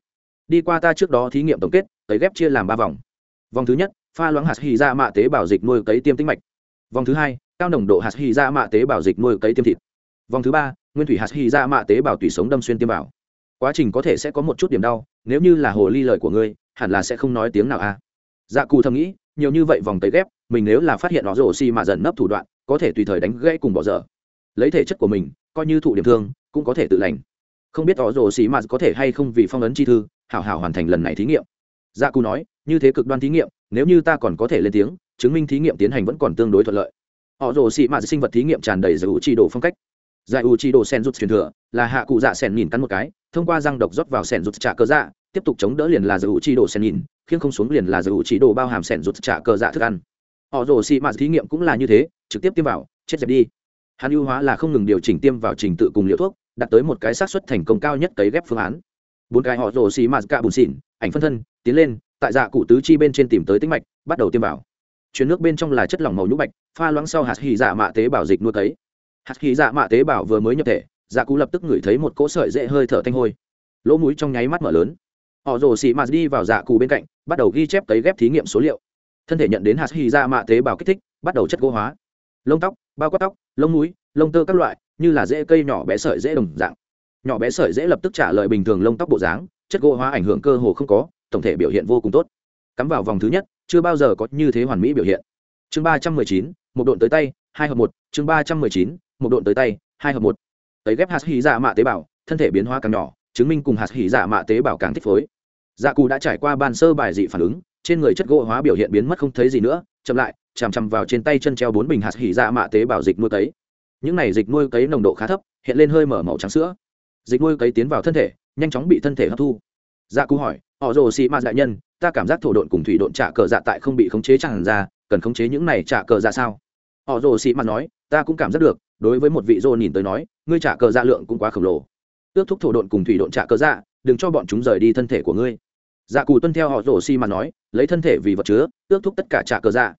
đi qua ta trước đó thí nghiệm tổng kết cấy ghép chia làm ba vòng. Vòng thứ nhất, pha loãng hạt hy ra mạ tế bào dịch nuôi cấy tiêm tĩnh mạch. Vòng thứ hai, cao nồng độ hạt hy ra mạ tế bào dịch nuôi cấy tiêm thịt. Vòng thứ ba, nguyên thủy hạt hy ra mạ tế bào tủy sống đâm xuyên tiêm vào. Quá trình có thể sẽ có một chút điểm đau, nếu như là hồ ly lời của ngươi, hẳn là sẽ không nói tiếng nào a à. dạ cù thầm nghĩ, nhiều như vậy vòng tấy ghép, mình nếu là phát hiện nó rổ xi mà dần nấp thủ đoạn, có thể tùy thời đánh gãy cùng bỏ dở. Lấy thể chất của mình, coi như thụ điểm thương, cũng có thể tự lành. Không biết nó rổ xi mà có thể hay không vì phong ấn chi thư hảo hảo hoàn thành lần này thí nghiệm. Dạ cù nói, như thế cực đoan thí nghiệm, nếu như ta còn có thể lên tiếng, chứng minh thí nghiệm tiến hành vẫn còn tương đối thuận lợi. Họ rồ xị mạ sinh vật thí nghiệm tràn đầy giải u chi đồ phong cách. Giải u chi đồ sen rút truyền thừa, là hạ cụ dạ sen nhìn cắn một cái, thông qua răng độc rót vào sen rút trả cơ dạ tiếp tục chống đỡ liền là giải u chi đồ sen nhìn, khiêng không xuống liền là giải u chi đồ bao hàm sen rút trả cơ dạ thức ăn. Họ rồ xị mạ thí nghiệm cũng là như thế, trực tiếp tiêm vào, chết dẹp đi. Hắn ưu hóa là không ngừng điều chỉnh tiêm vào trình tự cùng liệu thuốc, đạt tới một cái xác suất thành công cao nhất cấy ghép phương án bốn cái họ rồ xì mạt cả bùn xỉn, ảnh phân thân, tiến lên, tại dạ cụ tứ chi bên trên tìm tới tính mạch, bắt đầu tiêm vào. Chuyến nước bên trong là chất lỏng màu nhũ bạch, pha loãng sau hạt hy dạ mạ tế bào dịch nuôi cấy hạt hy dạ mạ tế bào vừa mới nhập thể dạ cụ lập tức ngửi thấy một cỗ sợi dễ hơi thở thanh hôi. Lỗ mũi trong nháy mắt mở lớn. Họ rồ xì mạt đi vào dạ cụ bên cạnh, bắt đầu ghi chép cấy ghép thí nghiệm số liệu. Thân thể nhận đến hạt hy dạ mạ tế bào kích thích, bắt đầu chất gỗ hóa. Lông tóc, bao quát tóc, lông mũi, lông tơ các loại, như là dễ cây nhỏ bé sợi dễ đồng dạng nhỏ bé sợi dễ lập tức trả lời bình thường lông tóc bộ dáng, chất gỗ hóa ảnh hưởng cơ hồ không có, tổng thể biểu hiện vô cùng tốt. Cắm vào vòng thứ nhất, chưa bao giờ có như thế hoàn mỹ biểu hiện. Chương ba trăm mười chín, một độn tới tay, hai hợp một. Chương ba trăm mười chín, một độn tới tay, hai hợp một. Tấy ghép hạt hỉ dạ mạ tế bào, thân thể biến hóa càng nhỏ, chứng minh cùng hạt hỉ dạ mạ tế bào càng thích phối. Dạ cù đã trải qua bàn sơ bài dị phản ứng, trên người chất gỗ hóa biểu hiện biến mất không thấy gì nữa, chậm lại, chằm chằm vào trên tay chân treo bốn bình hạt hỉ dạ mạ tế bào dịch nuôi cấy. Những này dịch nuôi cấy nồng độ khá thấp, hiện lên hơi mở màu trắng sữa dịch nuôi cấy tiến vào thân thể, nhanh chóng bị thân thể hấp thu. Dạ cú hỏi, họ rồ xì ma đại nhân, ta cảm giác thổ độn cùng thủy độn trả cờ dạ tại không bị khống chế chẳng ra, cần khống chế những này trả cờ dạ sao? Họ rồ xì ma nói, ta cũng cảm giác được, đối với một vị rô nhìn tới nói, ngươi trả cờ dạ lượng cũng quá khổng lồ. Ước thúc thổ độn cùng thủy độn trả cờ dạ đừng cho bọn chúng rời đi thân thể của ngươi. Dạ cù tuân theo họ rồ xi ma nói, lấy thân thể vì vật chứa ước thúc tất cả trả cờ dạ.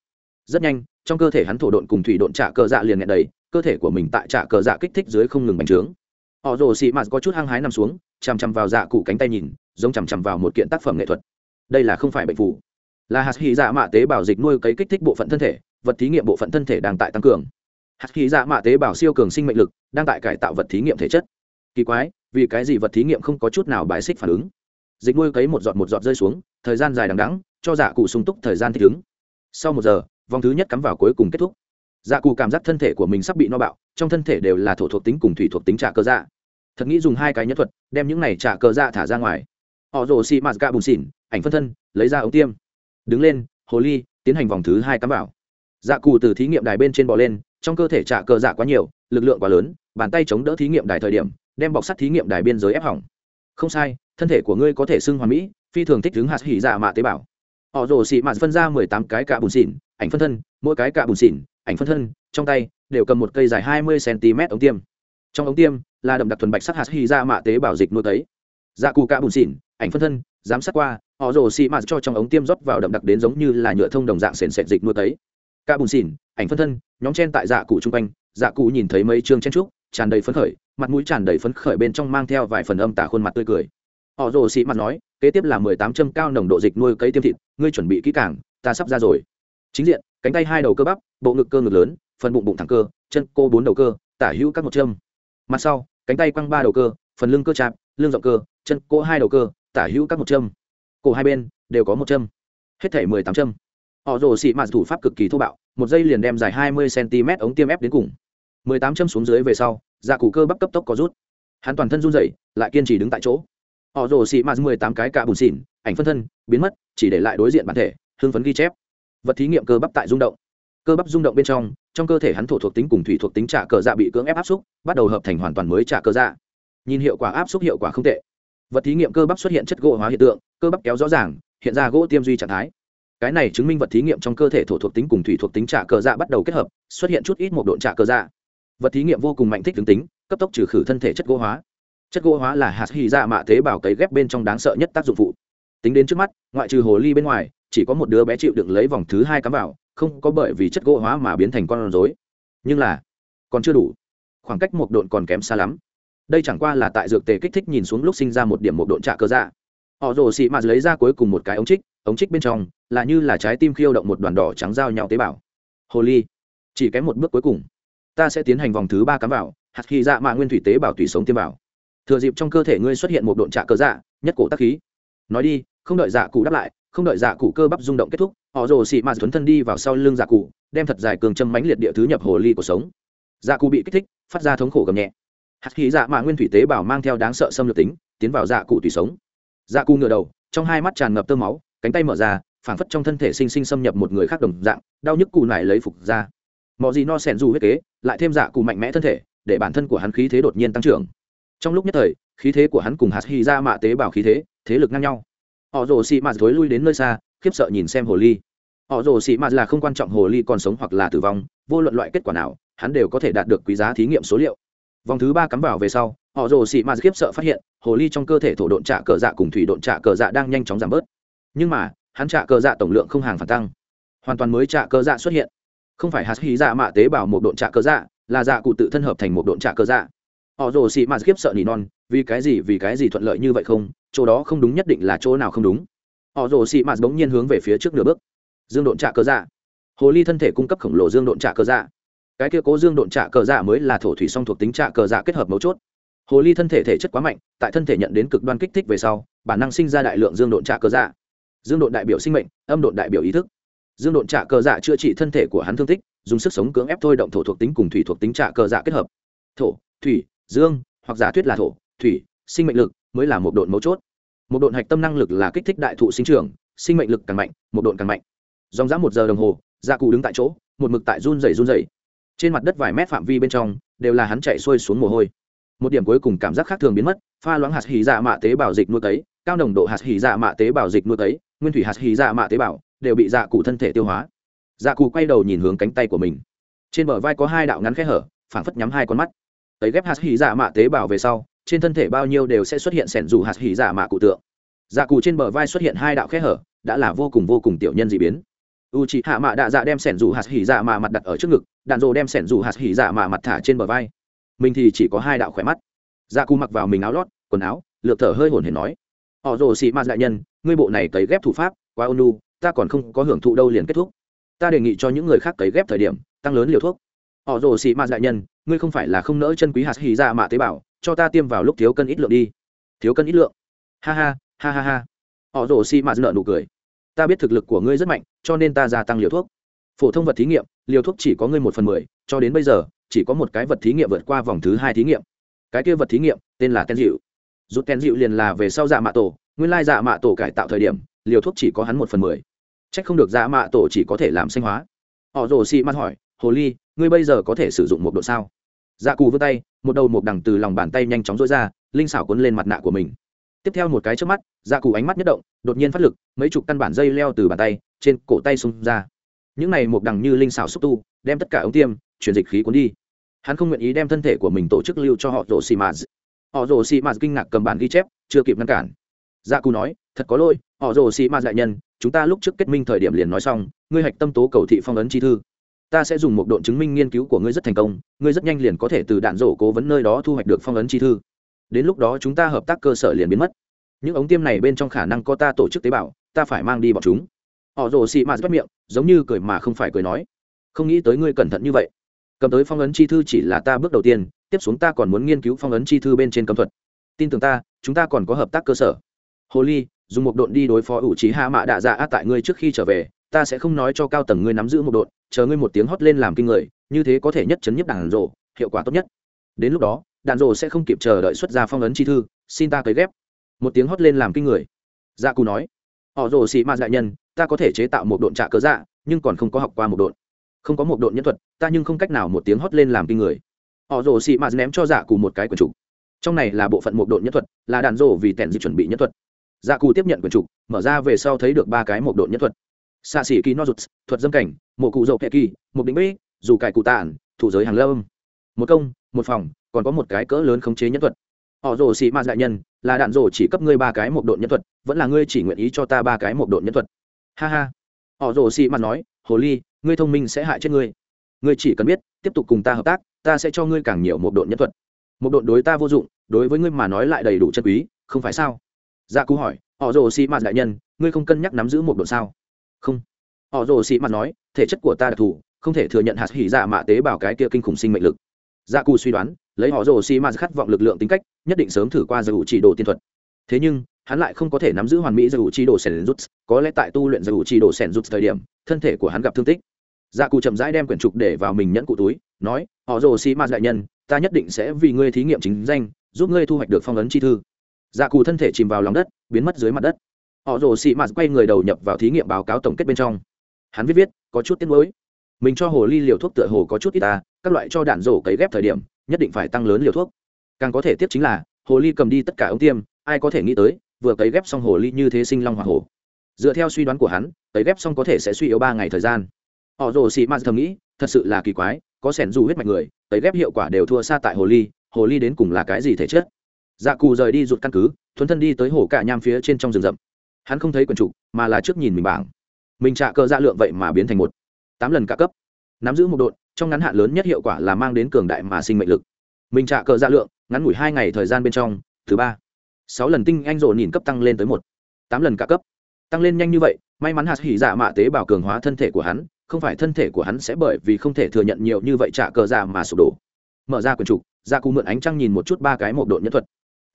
Rất nhanh, trong cơ thể hắn thổ độn cùng thủy độn trả cờ dạ liền nhẹ đầy, cơ thể của mình tại trả cờ dạ kích thích dưới không ngừng bành trướng họ rồ xì mạt có chút hăng hái nằm xuống, chằm chằm vào dạ cụ cánh tay nhìn, giống chằm chằm vào một kiện tác phẩm nghệ thuật. Đây là không phải bệnh phủ là hạt hy dạ mạ tế bào dịch nuôi cấy kích thích bộ phận thân thể, vật thí nghiệm bộ phận thân thể đang tại tăng cường. Hạt hy dạ mạ tế bào siêu cường sinh mệnh lực, đang tại cải tạo vật thí nghiệm thể chất. Kỳ quái, vì cái gì vật thí nghiệm không có chút nào bài xích phản ứng? Dịch nuôi cấy một giọt một giọt rơi xuống, thời gian dài đằng đắng cho dạ cụ sung túc thời gian thích ứng. Sau một giờ, vòng thứ nhất cắm vào cuối cùng kết thúc. Dạ cụ cảm giác thân thể của mình sắp bị no bạo trong thân thể đều là thổ thuộc tính cùng thủy thuộc tính trả cơ dạ. Thật nghĩ dùng hai cái nhất thuật, đem những này trả cơ dạ thả ra ngoài. Họ rồ xị mạt gạ bùn xỉn, ảnh phân thân, lấy ra ống tiêm. Đứng lên, hồ ly, tiến hành vòng thứ hai cắm vào. Dạ cù từ thí nghiệm đài bên trên bò lên, trong cơ thể trả cơ dạ quá nhiều, lực lượng quá lớn, bàn tay chống đỡ thí nghiệm đài thời điểm, đem bọc sắt thí nghiệm đài biên giới ép hỏng. Không sai, thân thể của ngươi có thể xưng hoàn mỹ, phi thường thích đứng hạt hỉ dạ mạ tế bào. Họ rồ xị mạt phân ra mười tám cái cạ bùn xỉn, ảnh phân thân, mỗi cái cạ bùn xỉn, ảnh phân thân, trong tay đều cầm một cây dài hai mươi cm ống tiêm. Trong ống tiêm là đậm đặc thuần bạch sắc hạt hy ra mạ tế bào dịch nuôi tấy. Dạ cù cạ bùn xỉn, ảnh phân thân, giám sát qua, họ rồ xị mạt cho trong ống tiêm rót vào đậm đặc đến giống như là nhựa thông đồng dạng sền sệt dịch nuôi tấy. Cạ bùn xỉn, ảnh phân thân, nhóm chen tại dạ cụ chung quanh. Dạ cụ nhìn thấy mấy chương chen trúc, tràn đầy phấn khởi, mặt mũi tràn đầy phấn khởi bên trong mang theo vài phần âm tả khuôn mặt tươi cười. Họ rồ xị mặt nói, kế tiếp là mười tám châm cao nồng độ dịch nuôi cấy tiêm thịt, ngươi chuẩn bị kỹ càng, ta sắp ra rồi. Chính diện cánh tay hai đầu cơ bắp, bộ ngực cơ ngực lớn, phần bụng bụng thẳng cơ, chân cô bốn đầu cơ, tả hữu các một châm. Mặt sau, cánh tay quăng ba đầu cơ, phần lưng cơ chạm, lưng rộng cơ, chân cô hai đầu cơ, tả hữu các một châm. Cổ hai bên đều có một châm. Hết thể mười tám châm. Họ rồ xị mạt thủ pháp cực kỳ thô bạo, một giây liền đem dài hai mươi cm ống tiêm ép đến cùng. Mười tám châm xuống dưới về sau dạ cụ cơ bắp cấp tốc có rút. Hắn toàn thân run rẩy, lại kiên trì đứng tại chỗ. Họ rồ xị mạt mười tám cái cạ bùn xỉn ảnh phân thân, biến mất, chỉ để lại đối diện bản thể, hưng phấn ghi chép vật thí nghiệm cơ bắp tại rung động. Cơ bắp rung động bên trong trong cơ thể hắn thổ thuộc tính cùng thủy thuộc tính trả cờ dạ bị cưỡng ép áp xúc, bắt đầu hợp thành hoàn toàn mới trả cờ dạ. Nhìn hiệu quả áp xúc hiệu quả không tệ. Vật thí nghiệm cơ bắp xuất hiện chất gỗ hóa hiện tượng, cơ bắp kéo rõ ràng, hiện ra gỗ tiêm duy trạng thái. Cái này chứng minh vật thí nghiệm trong cơ thể thổ thuộc tính cùng thủy thuộc tính trả cờ dạ bắt đầu kết hợp, xuất hiện chút ít một độn trả cờ dạ. Vật thí nghiệm vô cùng mạnh thích tướng tính, cấp tốc trừ khử thân thể chất gỗ hóa. Chất gỗ hóa là hạt hy dạ mạ tế bào cấy ghép bên trong đáng sợ nhất tác dụng phụ. Tính đến trước mắt, ngoại trừ hồ ly bên ngoài chỉ có một đứa bé chịu đựng lấy vòng thứ hai cắm vào, không có bởi vì chất gỗ hóa mà biến thành con rối. Nhưng là, còn chưa đủ. Khoảng cách một độn còn kém xa lắm. Đây chẳng qua là tại dược tề kích thích nhìn xuống lúc sinh ra một điểm một độn trạ cơ dạ. Họ rồ xị mạt lấy ra cuối cùng một cái ống trích ống trích bên trong là như là trái tim khiêu động một đoàn đỏ trắng giao nhau tế bào. Hồ ly chỉ kém một bước cuối cùng. Ta sẽ tiến hành vòng thứ ba cắm vào, hạt khi dạ mạ nguyên thủy tế bào tùy sống tiêm vào. Thừa dịp trong cơ thể ngươi xuất hiện một độn trạ cơ dạ nhất cổ tắc khí. Nói đi, không đợi dạ cụ đáp lại không đợi dạ cụ cơ bắp rung động kết thúc, họ rồ xị mạt thuấn thân đi vào sau lưng dạ cụ, đem thật dài cường châm mánh liệt địa thứ nhập hồ ly của sống. Dạ cụ bị kích thích, phát ra thống khổ gầm nhẹ. Hạt khí dạ mạ nguyên thủy tế bào mang theo đáng sợ xâm lược tính, tiến vào dạ cụ tùy sống. Dạ cụ ngựa đầu, trong hai mắt tràn ngập tơ máu, cánh tay mở ra, phảng phất trong thân thể sinh sinh xâm nhập một người khác đồng dạng, đau nhức cụ nải lấy phục ra. Mọi gì no sẻn dù huyết kế, lại thêm dạ cụ mạnh mẽ thân thể, để bản thân của hắn khí thế đột nhiên tăng trưởng. Trong lúc nhất thời, khí thế của hắn cùng hạt hy ra mạ tế bào khí thế thế lực ngang nhau họ rồ xị mạt thối lui đến nơi xa, khiếp sợ nhìn xem hồ ly. Họ rồ xị mạt là không quan trọng hồ ly còn sống hoặc là tử vong, vô luận loại kết quả nào, hắn đều có thể đạt được quý giá thí nghiệm số liệu. Vòng thứ ba cắm vào về sau, họ rồ xị mạt khiếp sợ phát hiện, hồ ly trong cơ thể thổ độn trạ cờ dạ cùng thủy độn trạ cờ dạ đang nhanh chóng giảm bớt. Nhưng mà, hắn trạ cờ dạ tổng lượng không hàng phản tăng. Hoàn toàn mới trạ cờ dạ xuất hiện. Không phải hạt hí dạ mạ tế bào một độn trạ cờ dạ là dạ cụ tự thân hợp thành một độn trạ cờ dạ. Họ rồ xị mạt khiếp sợ nỉ non, vì cái gì, vì cái gì thuận lợi như vậy không? Chỗ đó không đúng nhất định là chỗ nào không đúng. Họ rồ xị mạt bỗng nhiên hướng về phía trước nửa bước. Dương độn trạ cờ dạ. Hồ ly thân thể cung cấp khổng lồ dương độn trạ cờ dạ. Cái kia cố dương độn trạ cờ dạ mới là thổ thủy song thuộc tính trạ cờ dạ kết hợp mấu chốt. Hồ ly thân thể thể chất quá mạnh, tại thân thể nhận đến cực đoan kích thích về sau, bản năng sinh ra đại lượng dương độn trạ cờ dạ. Dương độn đại biểu sinh mệnh, âm độn đại biểu ý thức. Dương độn trạ cờ dạ chữa trị thân thể của hắn thương tích, dùng sức sống cưỡng ép thôi động thổ thuộc tính cùng thủy thuộc tính trạ cờ dạ kết hợp. Thổ, thủy, dương, hoặc giả thuyết là thổ, thủy, sinh mệnh lực mới là một độn mấu chốt. Một độn hạch tâm năng lực là kích thích đại thụ sinh trưởng, sinh mệnh lực càng mạnh, một độn càng mạnh. Dòng dã một giờ đồng hồ gia cụ đứng tại chỗ, một mực tại run rẩy run rẩy. Trên mặt đất vài mét phạm vi bên trong, đều là hắn chạy xuôi xuống mồ hôi. Một điểm cuối cùng cảm giác khác thường biến mất, pha loãng hạt hì dạ mạ tế bào dịch nuôi tấy cao nồng độ hạt hì dạ mạ tế bào dịch nuôi tấy nguyên thủy hạt hì dạ mạ tế bào đều bị dạ cụ thân thể tiêu hóa. Dạ cụ quay đầu nhìn hướng cánh tay của mình. Trên bờ vai có hai đạo ngắn khe hở, phảng phất nhắm hai con mắt. Tấy ghép hạt hỉ dạ mạ tế bào về sau trên thân thể bao nhiêu đều sẽ xuất hiện sẻn dù hạt hỉ giả mạ cụ tượng. Dạ cụ trên bờ vai xuất hiện hai đạo khe hở, đã là vô cùng vô cùng tiểu nhân d ị biến. U c h ị hạ mạ đạ dạ đem sẻn dù hạt hỉ dạ mạ mặt đặt ở trước ngực, đạn dồ đem sẻn dù hạt hỉ dạ mạ mặt thả trên bờ vai. Mình thì chỉ có hai đạo khỏe mắt. Dạ cụ mặc vào mình áo lót, quần áo, lược thở hơi hồn hển nói, họ rồ xị mạ đại nhân, ngươi bộ này cấy ghép thủ pháp qua ônu ta còn không có hưởng thụ đâu liền kết thúc. Ta đề nghị cho những người khác cấy ghép thời điểm, tăng lớn liều thuốc. Họ rồ xị mạ đại nhân, ngươi không phải là không nỡ chân quý hạt hỉ giả mạ tế bào cho ta tiêm vào lúc thiếu cân ít lượng đi. Thiếu cân ít lượng. Ha ha ha ha ha. Họ rồ xi mạ nợ nụ cười. Ta biết thực lực của ngươi rất mạnh, cho nên ta gia tăng liều thuốc. Phổ thông vật thí nghiệm, liều thuốc chỉ có ngươi một phần mười, cho đến bây giờ, chỉ có một cái vật thí nghiệm vượt qua vòng thứ hai thí nghiệm. Cái kia vật thí nghiệm, tên là ten dịu rút ten dịu liền là về sau dạ mạ tổ, nguyên lai dạ mạ tổ cải tạo thời điểm, liều thuốc chỉ có hắn một phần mười. Trách không được dạ mạ tổ chỉ có thể làm sanh hóa. Họ rồ xi mạt hỏi, hồ ly, ngươi bây giờ có thể sử dụng một độ sao? Dạ cù vươn tay, một đầu một đằng từ lòng bàn tay nhanh chóng rối ra, linh xảo cuốn lên mặt nạ của mình. Tiếp theo một cái trước mắt dạ cù ánh mắt nhất động, đột nhiên phát lực, mấy chục căn bản dây leo từ bàn tay, trên cổ tay xung ra. Những này một đằng như linh xảo xúc tu, đem tất cả ống tiêm, chuyển dịch khí cuốn đi. Hắn không nguyện ý đem thân thể của mình tổ chức lưu cho họ rổ xì mạt họ rổ xì mạt kinh ngạc cầm bản ghi chép, chưa kịp ngăn cản. Dạ cù nói, thật có lỗi, họ rổ xì mạt đại nhân, chúng ta lúc trước kết minh thời điểm liền nói xong, ngươi hạch tâm tố cầu thị phong ấn chi thư ta sẽ dùng một độn chứng minh nghiên cứu của ngươi rất thành công, ngươi rất nhanh liền có thể từ đạn rổ cố vấn nơi đó thu hoạch được phong ấn chi thư. Đến lúc đó chúng ta hợp tác cơ sở liền biến mất. Những ống tiêm này bên trong khả năng có ta tổ chức tế bào, ta phải mang đi bọn chúng. Họ rồ xị mạt bắt miệng, giống như cười mà không phải cười nói. Không nghĩ tới ngươi cẩn thận như vậy. Cầm tới phong ấn chi thư chỉ là ta bước đầu tiên, tiếp xuống ta còn muốn nghiên cứu phong ấn chi thư bên trên cấm thuật. Tin tưởng ta, chúng ta còn có hợp tác cơ sở. Hồ ly, dùng một độn đi đối phó ủ trí hạ mạ đạ dạ tại ngươi trước khi trở về ta sẽ không nói cho cao tầng ngươi nắm giữ một đội, chờ ngươi một tiếng hót lên làm kinh người, như thế có thể nhất chấn nhất đàn rộ hiệu quả tốt nhất. Đến lúc đó, đàn rộ sẽ không kịp chờ đợi xuất ra phong ấn chi thư, xin ta cấy ghép. Một tiếng hót lên làm kinh người. Dạ cù nói, họ rồ xị ma đại nhân, ta có thể chế tạo một độn trạ cớ dạ nhưng còn không có học qua một độn. Không có một độn nhân thuật, ta nhưng không cách nào một tiếng hót lên làm kinh người. Họ rồ xị ma ném cho dạ cù một cái quần trục. Trong này là bộ phận một độn nhân thuật, là đàn rộ vì tèn di chuẩn bị nhân thuật. Dạ cù tiếp nhận quần trục, mở ra về sau thấy được ba cái một độn nhân thuật xạ xỉ kỳ no rụt thuật dâm cảnh mộ cụ dậu kệ kỳ một định mỹ, dù cải cụ tản thủ giới hàng lâm. Một công một phòng còn có một cái cỡ lớn khống chế nhân thuật. Họ rồ xị ma đại nhân là đạn rồ chỉ cấp ngươi ba cái một độn nhân thuật vẫn là ngươi chỉ nguyện ý cho ta ba cái một độn nhân thuật. Ha ha. Họ rồ xị ma nói hồ ly ngươi thông minh sẽ hại chết ngươi. Ngươi chỉ cần biết tiếp tục cùng ta hợp tác ta sẽ cho ngươi càng nhiều một độn nhân thuật. Một độn đối ta vô dụng đối với ngươi mà nói lại đầy đủ chân quý không phải sao? Dạ cú hỏi họ rồ xị ma đại nhân ngươi không cân nhắc nắm giữ một độn sao? Không. Họ rồ xị mặt nói, thể chất của ta đặc thù, không thể thừa nhận hạt hỉ dạ mạ tế bào cái kia kinh khủng sinh mệnh lực. Dạ cù suy đoán, lấy họ rồ xị mặt khát vọng lực lượng tính cách, nhất định sớm thử qua giải chỉ đồ tiên thuật. Thế nhưng, hắn lại không có thể nắm giữ hoàn mỹ giải chỉ đồ sẻn rút, có lẽ tại tu luyện giải chỉ đồ sẻn rút thời điểm, thân thể của hắn gặp thương tích. Dạ cù chậm rãi đem quyển trục để vào mình nhẫn cụ túi, nói, họ rồ xị mặt đại nhân, ta nhất định sẽ vì ngươi thí nghiệm chính danh, giúp ngươi thu hoạch được phong ấn chi thư. Dạ cù thân thể chìm vào lòng đất, biến mất dưới mặt đất họ rồ xị mạt quay người đầu nhập vào thí nghiệm báo cáo tổng kết bên trong. Hắn viết viết, có chút tiếc nuối. Mình cho hồ ly liều thuốc tựa hồ có chút ít ta các loại cho đạn rổ cấy ghép thời điểm, nhất định phải tăng lớn liều thuốc. Càng có thể tiếp chính là, hồ ly cầm đi tất cả ống tiêm, ai có thể nghĩ tới, vừa cấy ghép xong hồ ly như thế sinh long hoa hồ dựa theo suy đoán của hắn, cấy ghép xong có thể sẽ suy yếu ba ngày thời gian. Họ rồ xị mạt thầm nghĩ, thật sự là kỳ quái, có sẻn dù huyết mạch người, cấy ghép hiệu quả đều thua xa tại hồ ly hồ ly đến cùng là cái gì thể chất? Dạ cù rời đi rụt căn cứ, thuấn thân đi tới hồ cả nham phía trên trong rừng rậm hắn không thấy quần trục mà là trước nhìn mình bảng. Mình trả cơ dạ lượng vậy mà biến thành một. Tám lần cả cấp. Nắm giữ một độn trong ngắn hạn lớn nhất hiệu quả là mang đến cường đại mà sinh mệnh lực. Mình trả cờ dạ lượng, ngắn ngủi hai ngày thời gian bên trong, thứ ba. Sáu lần tinh anh rộ nhìn cấp tăng lên tới một. Tám lần cả cấp. Tăng lên nhanh như vậy, may mắn hạt hỉ dạ mạ tế bào cường hóa thân thể của hắn, không phải thân thể của hắn sẽ bởi vì không thể thừa nhận nhiều như vậy trả cờ dạ mà sụp đổ. Mở ra quần trục ra cụ mượn ánh trăng nhìn một chút ba cái một độn nhân thuật.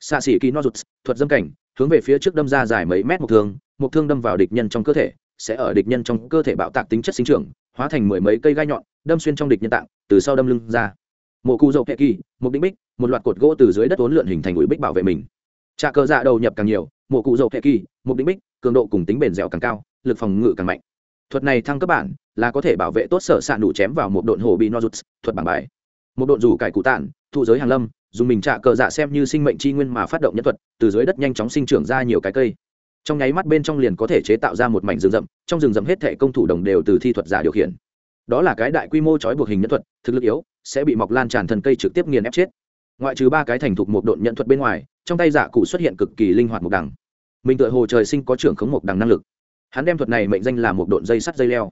Xạ xỉ kỳ no rụt thuật dâm cảnh hướng về phía trước đâm ra dài mấy mét một thương một thương đâm vào địch nhân trong cơ thể, sẽ ở địch nhân trong cơ thể bạo tạc tính chất sinh trưởng, hóa thành mười mấy cây gai nhọn, đâm xuyên trong địch nhân tạng, từ sau đâm lưng ra. Mộ cụ dậu hệ kỳ một đỉnh bích, một loạt cột gỗ từ dưới đất uốn lượn hình thành ủi bích bảo vệ mình. Trà cơ dạ đầu nhập càng nhiều, mộ cụ dậu hệ kỳ một đỉnh bích, cường độ cùng tính bền dẻo càng cao, lực phòng ngự càng mạnh. Thuật này thăng cấp bản là có thể bảo vệ tốt sở s đủ chém vào một độn hồ bị no rút thuật bảng bài một độn rủ cải cụ tản thụ giới hàng lâm, dùng mình trạ cờ dạ xem như sinh mệnh chi nguyên mà phát động nhân thuật, từ dưới đất nhanh chóng sinh trưởng ra nhiều cái cây. Trong nháy mắt bên trong liền có thể chế tạo ra một mảnh rừng rậm, trong rừng rậm hết thể công thủ đồng đều từ thi thuật giả điều khiển. Đó là cái đại quy mô trói buộc hình nhân thuật, thực lực yếu, sẽ bị mọc lan tràn thần cây trực tiếp nghiền ép chết. Ngoại trừ ba cái thành thục một độn nhận thuật bên ngoài, trong tay giả cụ xuất hiện cực kỳ linh hoạt một đằng. Mình tựa hồ trời sinh có trưởng khống một đằng năng lực. Hắn đem thuật này mệnh danh là một độn dây sắt dây leo.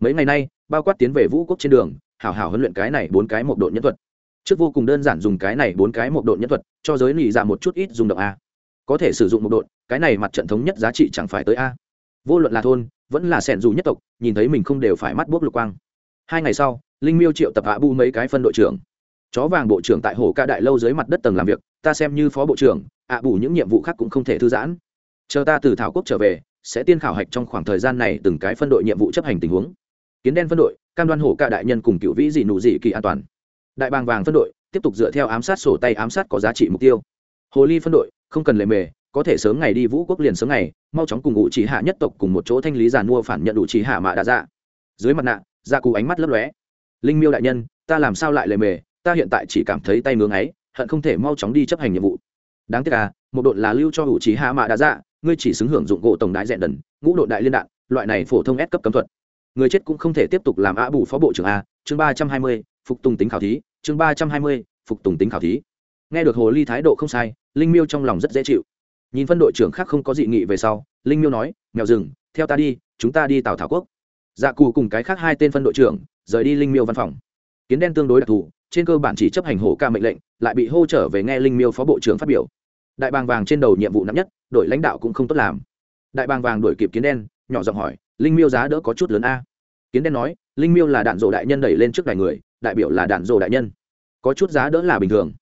Mấy ngày nay, bao quát tiến về vũ quốc trên đường hảo hảo huấn luyện cái này bốn cái một độn nhân thuật. Trước vô cùng đơn giản dùng cái này bốn cái một độn nhân thuật, cho giới nị dạ một chút ít dùng động a. Có thể sử dụng một độn, cái này mặt trận thống nhất giá trị chẳng phải tới a. Vô luận là thôn, vẫn là sẻn dù nhất tộc, nhìn thấy mình không đều phải mắt buốc lục quang. Hai ngày sau, linh miêu triệu tập hạ bu mấy cái phân đội trưởng. Chó vàng bộ trưởng tại hồ ca đại lâu dưới mặt đất tầng làm việc, ta xem như phó bộ trưởng ạ bù những nhiệm vụ khác cũng không thể thư giãn. Chờ ta từ thảo quốc trở về, sẽ tiên khảo hạch trong khoảng thời gian này từng cái phân đội nhiệm vụ chấp hành tình huống kiến đen phân đội, cam đoan hổ cả đại nhân cùng cựu vĩ dị nụ dị kỳ an toàn. Đại bàng vàng phân đội, tiếp tục dựa theo ám sát sổ tay ám sát có giá trị mục tiêu. Hồ ly phân đội, không cần lệ mề, có thể sớm ngày đi vũ quốc liền sớm ngày, mau chóng cùng ủ chỉ hạ nhất tộc cùng một chỗ thanh lý giàn mua phản nhận ủ chỉ hạ mạ đã dạ. Dưới mặt nạ ra cù ánh mắt lấp lóe. Linh miêu đại nhân, ta làm sao lại lề mề, ta hiện tại chỉ cảm thấy tay ngưỡng ấy hận không thể mau chóng đi chấp hành nhiệm vụ. Đáng tiếc à một đội là lưu cho ủ chỉ hạ mạ đã dạ ngươi chỉ xứng hưởng dụng gỗ tổng đại dẹn đần, ngũ đội đại liên đạn, loại này phổ thông ép cấp cấm thuật người chết cũng không thể tiếp tục làm ạ bù phó bộ trưởng a, chương ba trăm hai mươi, phục tùng tính khảo thí, chương ba trăm hai mươi, phục tùng tính khảo thí. Nghe được hồ ly thái độ không sai, linh miêu trong lòng rất dễ chịu. Nhìn phân đội trưởng khác không có dị nghị về sau, linh miêu nói, mèo rừng, theo ta đi, chúng ta đi tào thảo quốc. Dạ cù cùng cái khác hai tên phân đội trưởng rời đi linh miêu văn phòng. Kiến đen tương đối đặc thù, trên cơ bản chỉ chấp hành hổ ca mệnh lệnh, lại bị hô trở về nghe linh miêu phó bộ trưởng phát biểu. Đại bàng vàng trên đầu nhiệm vụ nặng nhất, đội lãnh đạo cũng không tốt làm. Đại bàng vàng đổi kịp kiến đen nhỏ giọng hỏi, linh miêu giá đỡ có chút lớn a? Kiến đen nói, linh miêu là đạn dộ đại nhân đẩy lên trước đài người, đại biểu là đạn dộ đại nhân. Có chút giá đỡ là bình thường.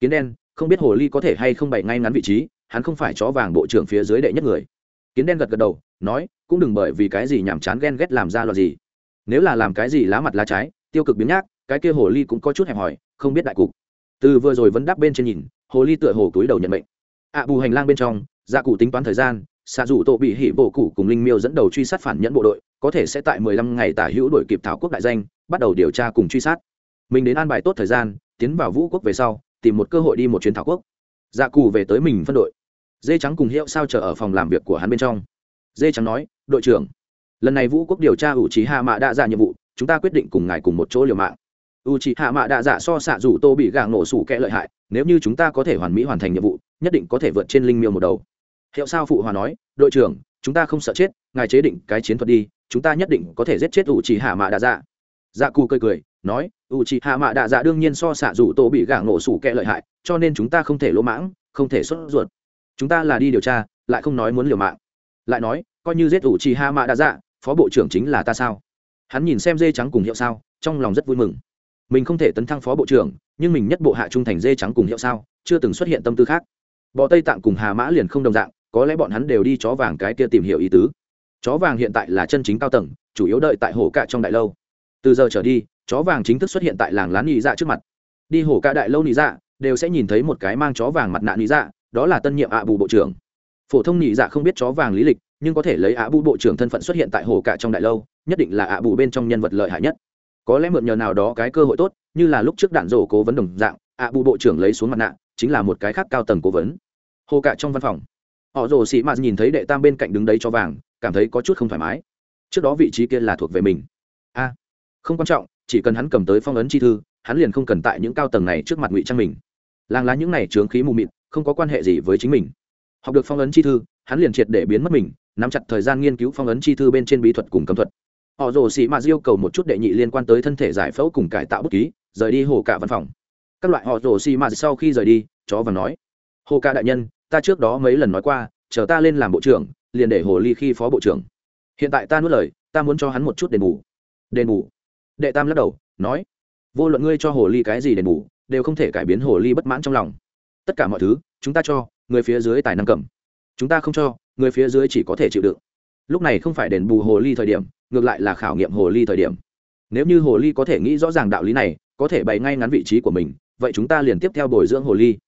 Kiến đen, không biết hồ ly có thể hay không bày ngay ngắn vị trí, hắn không phải chó vàng bộ trưởng phía dưới đệ nhất người. Kiến đen gật gật đầu, nói, cũng đừng bởi vì cái gì nhàm chán ghen ghét làm ra loạt gì. Nếu là làm cái gì lá mặt lá trái, tiêu cực biến nhác, cái kia hồ ly cũng có chút hẹp hòi, không biết đại cục. Từ vừa rồi vẫn đáp bên trên nhìn, hồ ly tựa hồ túi đầu nhận mệnh. Ạ bù hành lang bên trong gia cụ tính toán thời gian xạ dù tổ bị hỉ bộ cụ cùng linh miêu dẫn đầu truy sát phản nhẫn bộ đội, có thể sẽ tại mười lăm ngày tả hữu đội kịp thảo quốc đại danh, bắt đầu điều tra cùng truy sát. Mình đến an bài tốt thời gian, tiến vào vũ quốc về sau, tìm một cơ hội đi một chuyến thảo quốc. Dạ cù về tới mình phân đội. Dê trắng cùng hiệu sao chờ ở phòng làm việc của hắn bên trong. Dê trắng nói, đội trưởng, lần này vũ quốc điều tra ủ trí hạ mạ đa dạ nhiệm vụ, chúng ta quyết định cùng ngài cùng một chỗ liều mạng. U trí hạ mạ đa dạ so xạ dù tô bị gàng nổ sủ kẽ lợi hại, nếu như chúng ta có thể hoàn mỹ hoàn thành nhiệm vụ, nhất định có thể vượt trên linh miêu một đầu hiệu sao phụ hòa nói, đội trưởng, chúng ta không sợ chết, ngài chế định cái chiến thuật đi, chúng ta nhất định có thể giết chết u Chỉ hạ mạ đa dạ dạ cù cười cười, nói u Chỉ hạ mạ đa dạ đương nhiên so xạ rủ tổ bị gã nổ sủ kẹ lợi hại, cho nên chúng ta không thể lỗ mãng, không thể xuất ruột. Chúng ta là đi điều tra, lại không nói muốn liều mạng. Lại nói, coi như giết U Chỉ Hạ mạ Đa dạ phó bộ trưởng chính là ta sao? Hắn nhìn xem dê trắng cùng hiệu sao, trong lòng rất vui mừng. Mình không thể tấn thăng phó bộ trưởng, nhưng mình nhất bộ hạ trung thành dê trắng cùng hiệu sao, chưa từng xuất hiện tâm tư khác. Bọ tây tạng cùng hà mã liền không đồng dạng có lẽ bọn hắn đều đi chó vàng cái kia tìm hiểu ý tứ. Chó vàng hiện tại là chân chính cao tầng, chủ yếu đợi tại hồ cạ trong đại lâu. Từ giờ trở đi, chó vàng chính thức xuất hiện tại làng lán nhị dạ trước mặt. Đi hồ cạ đại lâu nhị dạ đều sẽ nhìn thấy một cái mang chó vàng mặt nạ nhị dạ đó là tân nhiệm ạ bù bộ trưởng. Phổ thông nhị dạ không biết chó vàng lý lịch, nhưng có thể lấy ạ bù bộ trưởng thân phận xuất hiện tại hồ cả trong đại lâu, nhất định là ạ bù bên trong nhân vật lợi hại nhất. Có lẽ mượn nhờ nào đó cái cơ hội tốt, như là lúc trước đạn rổ cố vấn đồng dạng ạ bù bộ trưởng lấy xuống mặt nạ, chính là một cái khác cao tầng cố vấn. Hồ cả trong văn phòng họ rồ sĩ mạt nhìn thấy đệ tam bên cạnh đứng đấy cho vàng, cảm thấy có chút không thoải mái. Trước đó vị trí kia là thuộc về mình. A, không quan trọng, chỉ cần hắn cầm tới phong ấn chi thư, hắn liền không cần tại những cao tầng này trước mặt ngụy trang mình. Làng lá những này trướng khí mù mịt, không có quan hệ gì với chính mình. Học được phong ấn chi thư, hắn liền triệt để biến mất mình, nắm chặt thời gian nghiên cứu phong ấn chi thư bên trên bí thuật cùng cấm thuật. Họ rồ sĩ mà yêu cầu một chút đệ nhị liên quan tới thân thể giải phẫu cùng cải tạo bút ký, rời đi hồ cả văn phòng. Các loại họ rồ sĩ mà sau khi rời đi, chó và nói, hồ cả đại nhân ta trước đó mấy lần nói qua, chờ ta lên làm bộ trưởng, liền để hồ ly khi phó bộ trưởng. Hiện tại ta nuốt lời, ta muốn cho hắn một chút đền bù. Đền bù? Đệ tam lắc đầu, nói, vô luận ngươi cho hồ ly cái gì đền bù, đều không thể cải biến hồ ly bất mãn trong lòng. Tất cả mọi thứ, chúng ta cho, người phía dưới tài năng cầm. Chúng ta không cho, người phía dưới chỉ có thể chịu đựng. Lúc này không phải đền bù hồ ly thời điểm, ngược lại là khảo nghiệm hồ ly thời điểm. Nếu như hồ ly có thể nghĩ rõ ràng đạo lý này, có thể bày ngay ngắn vị trí của mình, vậy chúng ta liền tiếp theo bồi dưỡng hồ ly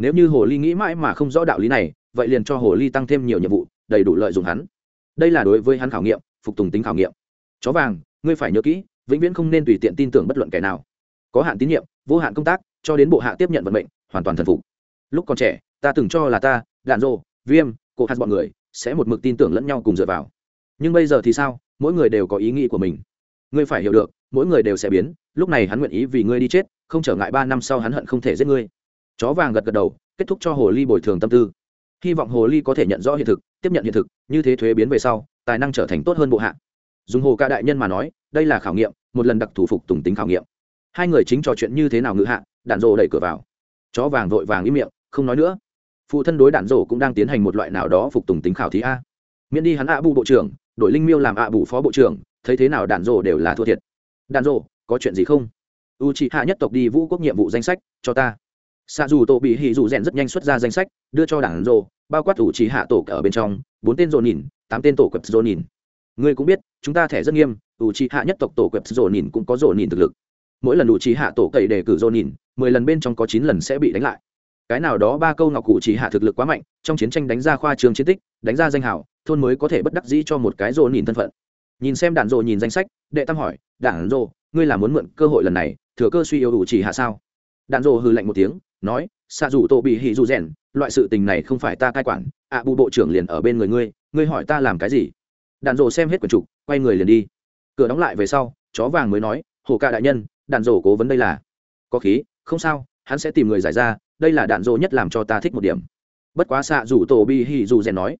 nếu như hồ ly nghĩ mãi mà không rõ đạo lý này, vậy liền cho hồ ly tăng thêm nhiều nhiệm vụ, đầy đủ lợi dụng hắn. Đây là đối với hắn khảo nghiệm, phục tùng tính khảo nghiệm. Chó vàng, ngươi phải nhớ kỹ, vĩnh viễn không nên tùy tiện tin tưởng bất luận kẻ nào. Có hạn tín nhiệm, vô hạn công tác, cho đến bộ hạ tiếp nhận vận mệnh, hoàn toàn thần phục. Lúc còn trẻ, ta từng cho là ta, đạn rô viêm, cổ hạt bọn người, sẽ một mực tin tưởng lẫn nhau cùng dựa vào. Nhưng bây giờ thì sao? Mỗi người đều có ý nghĩ của mình. Ngươi phải hiểu được, mỗi người đều sẽ biến. Lúc này hắn nguyện ý vì ngươi đi chết, không trở ngại ba năm sau hắn hận không thể giết ngươi chó vàng gật gật đầu, kết thúc cho hồ ly bồi thường tâm tư. Hy vọng hồ ly có thể nhận rõ hiện thực, tiếp nhận hiện thực, như thế thuế biến về sau, tài năng trở thành tốt hơn bộ hạ. Dùng hồ ca đại nhân mà nói, đây là khảo nghiệm, một lần đặc thủ phục tùng tính khảo nghiệm. Hai người chính trò chuyện như thế nào ngự hạ, đạn rồ đẩy cửa vào. Chó vàng vội vàng im miệng, không nói nữa. Phụ thân đối đạn rổ cũng đang tiến hành một loại nào đó phục tùng tính khảo thí a. Miễn đi hắn ạ bù bộ trưởng, đổi linh miêu làm ạ bù phó bộ trưởng, thấy thế nào đạn rổ đều là thua thiệt. Đạn rổ có chuyện gì không? U chị hạ nhất tộc đi vũ quốc nhiệm vụ danh sách, cho ta xạ dù tổ bị hì dù rèn rất nhanh xuất ra danh sách, đưa cho đảng rồ, bao quát thủ chị hạ tổ ở bên trong, bốn tên dồn nhìn, tám tên tổ quẹp dồn nhìn. Ngươi cũng biết, chúng ta thẻ rất nghiêm, ủ trì hạ nhất tộc tổ quẹp dồn nhìn cũng có dồn nhìn thực lực. Mỗi lần ủ trì hạ tổ cậy đề cử dồn nhìn, mười lần bên trong có chín lần sẽ bị đánh lại. Cái nào đó ba câu ngọc cụ chỉ hạ thực lực quá mạnh, trong chiến tranh đánh ra khoa trường chiến tích, đánh ra danh hào, thôn mới có thể bất đắc dĩ cho một cái rô nhìn thân phận. Nhìn xem đạn rộ nhìn danh sách, đệ tam hỏi đạn rồ, ngươi là muốn mượn cơ hội lần này, thừa cơ suy yếu ủ trì hạ sao? Đạn rồ hư lạnh một tiếng nói xạ dù tổ bị hỉ dù rèn loại sự tình này không phải ta cai quản ạ à, bù bộ trưởng liền ở bên người ngươi ngươi hỏi ta làm cái gì? Đạn rổ xem hết quần trục quay người liền đi. Cửa đóng lại về sau chó vàng mới nói hồ ca đại nhân đạn rổ cố vấn đây là có khí không sao hắn sẽ tìm người giải ra đây là đạn dỗ nhất làm cho ta thích một điểm. Bất quá xạ dù tổ bi hỉ dù rèn nói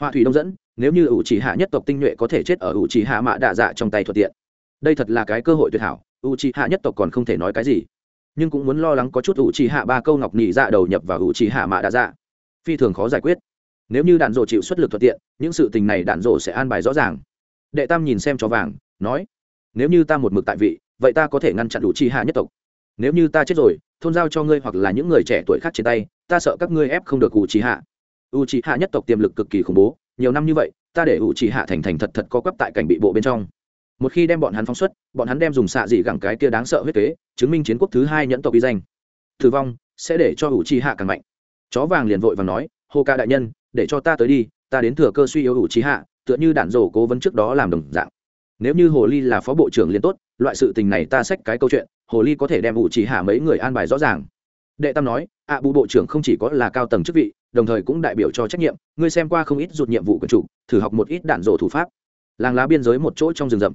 hoa thủy đông dẫn nếu như ủ chỉ hạ nhất tộc tinh nhuệ có thể chết ở ủ chỉ hạ mạ đạ dạ trong tay thuận tiện. Đây thật là cái cơ hội tuyệt hảo ủ chỉ hạ nhất tộc còn không thể nói cái gì nhưng cũng muốn lo lắng có chút ủ trì hạ ba câu ngọc nỉ dạ đầu nhập và ủ trì hạ mạ đã dạ. Phi thường khó giải quyết. Nếu như đạn rộ chịu xuất lực thuận tiện, những sự tình này đạn rộ sẽ an bài rõ ràng. Đệ tam nhìn xem cho vàng, nói, nếu như ta một mực tại vị, vậy ta có thể ngăn chặn ủ trì hạ nhất tộc. Nếu như ta chết rồi, thôn giao cho ngươi hoặc là những người trẻ tuổi khác trên tay, ta sợ các ngươi ép không được ủ trì hạ ủ trì hạ nhất tộc tiềm lực cực kỳ khủng bố, nhiều năm như vậy, ta để ủ trì hạ thành thành thật thật có quắp tại cảnh bị bộ bên trong một khi đem bọn hắn phóng xuất bọn hắn đem dùng xạ dị gẳng cái kia đáng sợ huyết kế chứng minh chiến quốc thứ hai nhẫn tộc uy danh. Thử vong sẽ để cho ủ chi hạ càng mạnh. Chó vàng liền vội và nói hô ca đại nhân để cho ta tới đi ta đến thừa cơ suy yếu ủ chi hạ tựa như đạn rổ cố vấn trước đó làm đồng dạng. Nếu như hồ ly là phó bộ trưởng liên tốt loại sự tình này ta xách cái câu chuyện hồ ly có thể đem ủ chỉ hạ mấy người an bài rõ ràng. Đệ tam nói ạ à, bù bộ trưởng không chỉ có là cao tầng chức vị đồng thời cũng đại biểu cho trách nhiệm ngươi xem qua không ít rụt nhiệm vụ của chủ thử học một ít đạn rổ thủ pháp. Làng lá biên giới một chỗ trong rừng rậm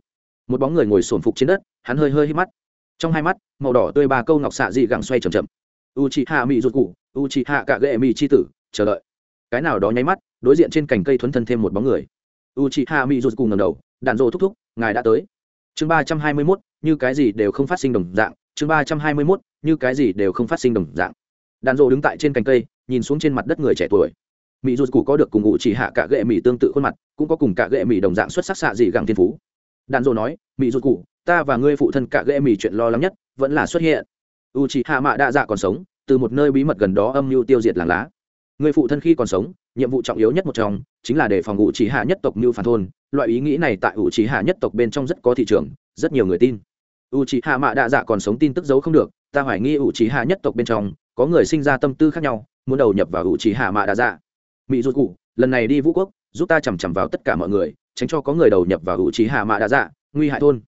một bóng người ngồi sồn phục trên đất, hắn hơi hơi hít mắt. Trong hai mắt, màu đỏ tươi ba câu ngọc xạ dị gẳng xoay c h ậ m chậm. U c h i hạ mị rụt cụ u c h i hạ cạ gệ mị c h i tử, chờ đợi. Cái nào đó nháy mắt, đối diện trên cành cây thuấn thân thêm một bóng người. U c h i hạ mị rụt cụ ngầm đầu, đạn rô thúc thúc, ngài đã tới. Chương ba trăm hai mươi mốt, như cái gì đều không phát sinh đồng dạng. Chương ba trăm hai mươi mốt, như cái gì đều không phát sinh đồng dạng. Đạn rô đứng tại trên cành cây, nhìn xuống trên mặt đất người trẻ tuổi. Mỹ rụt cụ có được cùng ngụ chỉ hạ cả gệ mỹ tương tự khuôn mặt, cũng có cùng cả gệ mỹ đồng dạng xuất sắc xạ dị gẳng thiên phú đạn dồ nói mỹ rụt cụ, ta và ngươi phụ thân cả gệ mỹ chuyện lo lắng nhất vẫn là xuất hiện. U chỉ hạ mạ đa dạ còn sống, từ một nơi bí mật gần đó âm mưu tiêu diệt làng lá. Người phụ thân khi còn sống, nhiệm vụ trọng yếu nhất một trong chính là để phòng ngụ chỉ hạ nhất tộc mưu phản thôn. Loại ý nghĩ này tại u chỉ hạ nhất tộc bên trong rất có thị trường, rất nhiều người tin. U chỉ hạ mạ đa dạ còn sống tin tức giấu không được, ta hoài nghi u chỉ hạ nhất tộc bên trong có người sinh ra tâm tư khác nhau, muốn đầu nhập vào u chỉ hạ mạ đa dạ. Mỹ rụt cụ, lần này đi vũ quốc, giúp ta chằm chằm vào tất cả mọi người tránh cho có người đầu nhập vào u trí hạ mạ đa dạ nguy hại thôn.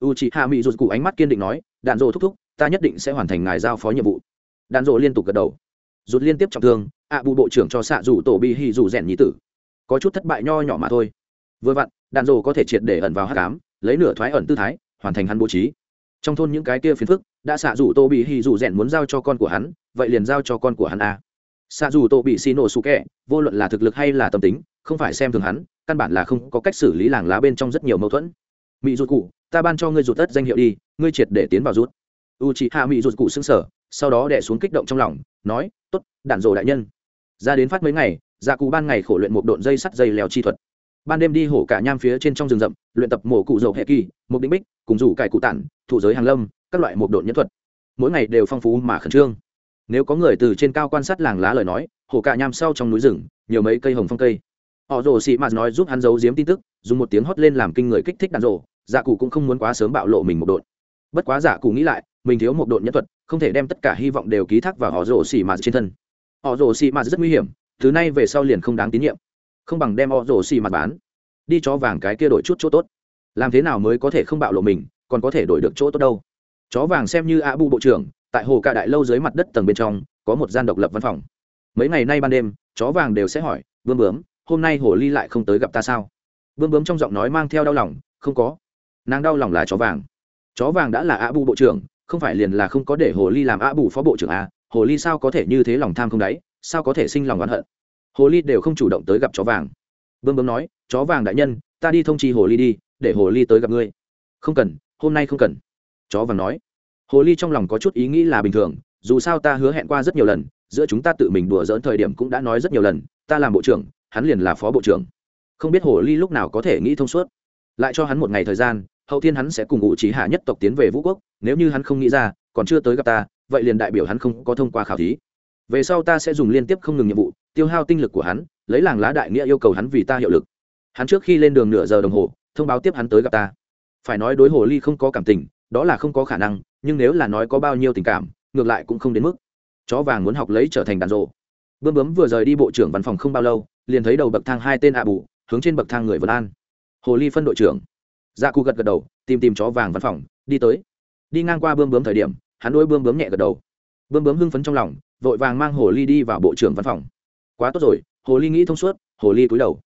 U trí hạ mỹ rụt cụ ánh mắt kiên định nói, đạn dỗ thúc thúc, ta nhất định sẽ hoàn thành ngài giao phó nhiệm vụ. Đạn dỗ liên tục gật đầu. Rụt liên tiếp trọng thương, ạ à bù bộ trưởng cho xạ dù tổ bi hì dù rèn nhí tử. Có chút thất bại nho nhỏ mà thôi. Vừa vặn, đạn dỗ có thể triệt để ẩn vào hát cám lấy nửa thoái ẩn tư thái, hoàn thành hắn bố trí. Trong thôn những cái kia phiền phức, đã xạ dù tô bị hì dù rèn muốn giao cho con của hắn, vậy liền giao cho con của hắn a xạ dù tổ bị xì nổ sụ kẹ vô luận là thực lực hay là tâm tính, không phải xem thường hắn, căn bản là không có cách xử lý làng lá bên trong rất nhiều mâu thuẫn. Mỹ rụt cụ ta ban cho ngươi rụt tất danh hiệu đi, ngươi triệt để tiến vào rút u chị hạ mỹ rụt cụ xứng sở sau đó đẻ xuống kích động trong lòng, nói t ố t đạn rồ đại nhân. Ra đến phát mấy ngày gia cụ ban ngày khổ luyện một độn dây sắt dây leo chi thuật. Ban đêm đi hổ cả nham phía trên trong rừng rậm, luyện tập mổ cụ dầu hệ kỳ một đĩnh bích, cùng rủ cải cụ tản, thủ giới hàng lâm, các loại một độn nhân thuật. Mỗi ngày đều phong phú mà khẩn trương nếu có người từ trên cao quan sát làng lá lời nói hổ cạ nham sau trong núi rừng, nhiều mấy cây hồng phong cây. Họ rồ xị mạt nói giúp hắn giấu giếm tin tức, dùng một tiếng hót lên làm kinh người kích thích đàn rộ dạ cụ cũng không muốn quá sớm bạo lộ mình một độn. Bất quá dạ cụ nghĩ lại, mình thiếu một độn nhân thuật, không thể đem tất cả hy vọng đều ký thác vào họ rồ xị mạt trên thân. Họ rồ xị mạt rất nguy hiểm, thứ này về sau liền không đáng tín nhiệm. Không bằng đem họ rồ xị mạt bán. Đi cho vàng cái kia đổi chút chỗ tốt. Làm thế nào mới có thể không bạo lộ mình, còn có thể đổi được chỗ tốt đâu? Chó vàng xem như a bu bộ trưởng tại hồ cạ đại lâu dưới mặt đất tầng bên trong, có một gian độc lập văn phòng. Mấy ngày nay ban đêm, chó vàng đều sẽ hỏi, vương bướm, hôm nay hồ ly lại không tới gặp ta sao? Vương bướm trong giọng nói mang theo đau lòng, không có. Nàng đau lòng là chó vàng. Chó vàng đã là ạ bù bộ trưởng, không phải liền là không có để hồ ly làm ạ bù phó bộ trưởng à? hồ ly sao có thể như thế lòng tham không đáy? Sao có thể sinh lòng oán hận? Hồ ly đều không chủ động tới gặp chó vàng. Vương bướm nói, chó vàng đại nhân, ta đi thông chi hồ ly đi, để hồ ly tới gặp ngươi. Không cần, hôm nay không cần. Chó vàng nói hồ ly trong lòng có chút ý nghĩ là bình thường, dù sao ta hứa hẹn qua rất nhiều lần, giữa chúng ta tự mình đùa dỡn thời điểm cũng đã nói rất nhiều lần, ta làm bộ trưởng, hắn liền là phó bộ trưởng. Không biết hồ ly lúc nào có thể nghĩ thông suốt. Lại cho hắn một ngày thời gian, hậu thiên hắn sẽ cùng ngụ trí hạ nhất tộc tiến về vũ quốc, nếu như hắn không nghĩ ra, còn chưa tới gặp ta, vậy liền đại biểu hắn không có thông qua khảo thí. Về sau ta sẽ dùng liên tiếp không ngừng nhiệm vụ, tiêu hao tinh lực của hắn, lấy làng lá đại nghĩa yêu cầu hắn vì ta hiệu lực. Hắn trước khi lên đường nửa giờ đồng hồ, thông báo tiếp hắn tới gặp ta. Phải nói đối hồ ly không có cảm tình, đó là không có khả năng nhưng nếu là nói có bao nhiêu tình cảm, ngược lại cũng không đến mức. Chó vàng muốn học lấy trở thành đàn rộ. Bươm bướm vừa rời đi bộ trưởng văn phòng không bao lâu, liền thấy đầu bậc thang hai tên ạ bù, hướng trên bậc thang người vân an. Hồ ly phân đội trưởng. Dạ cụ gật gật đầu, tìm tìm chó vàng văn phòng, đi tới. Đi ngang qua bươm bướm thời điểm, hắn đôi bươm bướm nhẹ gật đầu. Bươm bướm hưng phấn trong lòng, vội vàng mang hồ ly đi vào bộ trưởng văn phòng. Quá tốt rồi, hồ ly nghĩ thông suốt, hồ ly cúi đầu.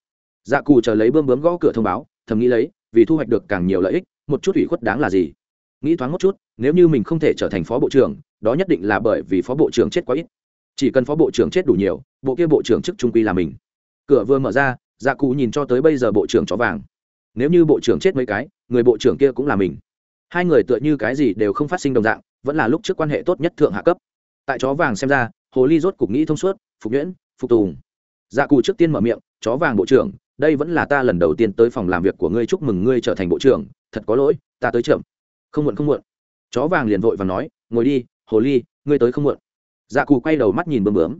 Dạ cụ chờ lấy bươm bướm gõ cửa thông báo, thầm nghĩ lấy, vì thu hoạch được càng nhiều lợi ích, một chút ủy khuất đáng là gì? Nghĩ thoáng một chút nếu như mình không thể trở thành phó bộ trưởng, đó nhất định là bởi vì phó bộ trưởng chết quá ít. Chỉ cần phó bộ trưởng chết đủ nhiều, bộ kia bộ trưởng chức trung quy là mình. Cửa vừa mở ra dạ cụ nhìn cho tới bây giờ bộ trưởng chó vàng. Nếu như bộ trưởng chết mấy cái, người bộ trưởng kia cũng là mình. Hai người tựa như cái gì đều không phát sinh đồng dạng, vẫn là lúc trước quan hệ tốt nhất thượng hạ cấp. Tại chó vàng xem ra, hồ ly rốt cục nghĩ thông suốt, phục nhuyễn, phục tùng. Dạ cụ trước tiên mở miệng, chó vàng bộ trưởng, đây vẫn là ta lần đầu tiên tới phòng làm việc của ngươi chúc mừng ngươi trở thành bộ trưởng, thật có lỗi, ta tới chậm. Không muộn không muộn chó vàng liền vội và nói, ngồi đi, hồ ly, ngươi tới không muộn. Dạ cụ quay đầu mắt nhìn bơm bướm.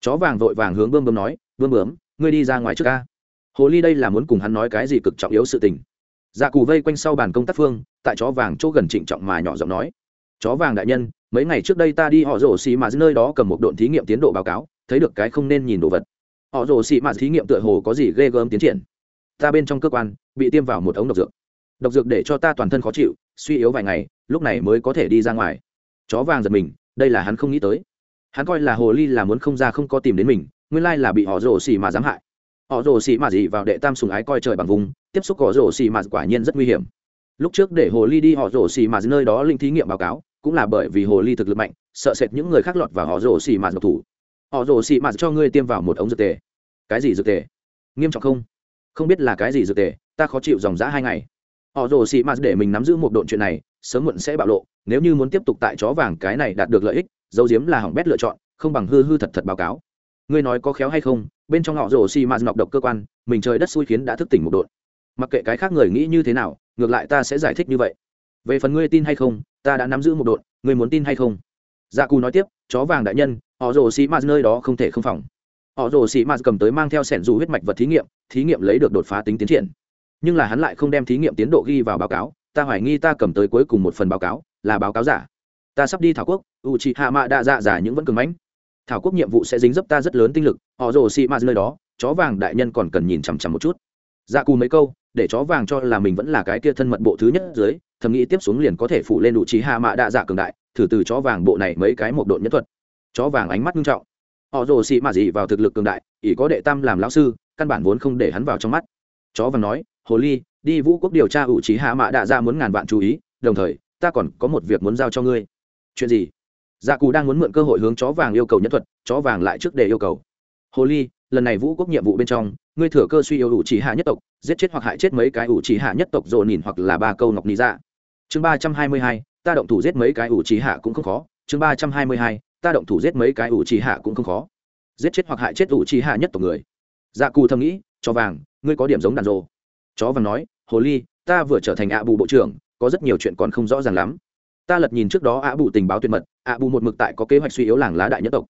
Chó vàng vội vàng hướng bơm bướm nói, bơm bướm, ngươi đi ra ngoài trước ca. Hồ ly đây là muốn cùng hắn nói cái gì cực trọng yếu sự tình. Dạ cụ vây quanh sau bàn công tác phương, tại chó vàng chỗ gần trịnh trọng mà nhỏ giọng nói, chó vàng đại nhân, mấy ngày trước đây ta đi họ rổ xì mà nơi đó cầm một độn thí nghiệm tiến độ báo cáo, thấy được cái không nên nhìn đồ vật. Họ rổ xì mà thí nghiệm tựa hồ có gì ghê gớm tiến triển. Ta bên trong cơ quan, bị tiêm vào một ống độc dược. Độc dược để cho ta toàn thân khó chịu, suy yếu vài ngày lúc này mới có thể đi ra ngoài. Chó vàng giật mình, đây là hắn không nghĩ tới. Hắn coi là hồ ly là muốn không ra không có tìm đến mình, nguyên lai là bị họ rổ xì mà dám hại. Họ rồ xì mà gì vào đệ tam sùng ái coi trời bằng vùng, tiếp xúc họ rồ xì mà quả nhiên rất nguy hiểm. Lúc trước để hồ ly đi họ rồ xì mà nơi đó linh thí nghiệm báo cáo, cũng là bởi vì hồ ly thực lực mạnh, sợ sệt những người khác lọt vào họ rồ xì mà độc thủ. Họ rồ xì mà cho ngươi tiêm vào một ống dược tề. Cái gì dược tề? Nghiêm trọng không? Không biết là cái gì dược tề, ta khó chịu dòng dã hai ngày họ rồ xì mà để mình nắm giữ một độn chuyện này, sớm muộn sẽ bạo lộ, nếu như muốn tiếp tục tại chó vàng cái này đạt được lợi ích, dấu diếm là hỏng bét lựa chọn, không bằng hư hư thật thật báo cáo. Ngươi nói có khéo hay không, bên trong họ rồ xì mà nọc độc cơ quan, mình trời đất xui khiến đã thức tỉnh một độn. Mặc kệ cái khác người nghĩ như thế nào, ngược lại ta sẽ giải thích như vậy. Về phần ngươi tin hay không, ta đã nắm giữ một độn, ngươi muốn tin hay không? Gia cù nói tiếp, chó vàng đại nhân, họ rồ xì mà nơi đó không thể không phòng. Họ rồ xì mà cầm tới mang theo sẻn dù huyết mạch vật thí nghiệm thí nghiệm lấy được đột phá tính tiến triển nhưng là hắn lại không đem thí nghiệm tiến độ ghi vào báo cáo, ta hoài nghi ta cầm tới cuối cùng một phần báo cáo, là báo cáo giả. Ta sắp đi thảo quốc u chị hạ mạ đa dạ giả những vẫn cường mãnh. Thảo quốc nhiệm vụ sẽ dính dấp ta rất lớn tinh lực, họ rồ xị mạt nơi đó, chó vàng đại nhân còn cần nhìn chằm chằm một chút. Dạ cù mấy câu, để chó vàng cho là mình vẫn là cái kia thân mật bộ thứ nhất dưới, thầm nghĩ tiếp xuống liền có thể phụ lên đủ trí hạ mạ đa dạ cường đại, thử từ chó vàng bộ này mấy cái một độn nhất thuật. Chó vàng ánh mắt nghiêm trọng. Họ rồ xị mạt gì vào thực lực cường đại, ỷ có đệ tam làm lão sư, căn bản vốn không để hắn vào trong mắt. Chó vàng nói hồ ly, đi vũ quốc điều tra ủ trí hạ mạ đạ ra muốn ngàn vạn chú ý, đồng thời, ta còn có một việc muốn giao cho ngươi. Chuyện gì? Dạ cù đang muốn mượn cơ hội hướng chó vàng yêu cầu nhân thuật, chó vàng lại trước để yêu cầu. Hồ ly, lần này vũ quốc nhiệm vụ bên trong, ngươi thừa cơ suy yếu ủ chỉ hạ nhất tộc, giết chết hoặc hại chết mấy cái ủ chỉ hạ nhất tộc dồn nhìn hoặc là ba câu ngọc lý dạ. Chương ba trăm hai mươi hai, ta động thủ giết mấy cái ủ chỉ hạ cũng không khó. Chương ba trăm hai mươi hai, ta động thủ giết mấy cái ủ chỉ hạ cũng không khó. Giết chết hoặc hại chết ủ chỉ hạ nhất tộc người. Dạ cù thầm nghĩ, chó vàng, ngươi có điểm giống đàn rồ chó vàng nói, hồ ly, ta vừa trở thành ạ bù bộ trưởng, có rất nhiều chuyện còn không rõ ràng lắm. Ta lật nhìn trước đó ạ bù tình báo tuyệt mật, ạ bù một mực tại có kế hoạch suy yếu làng lá đại nhất tộc.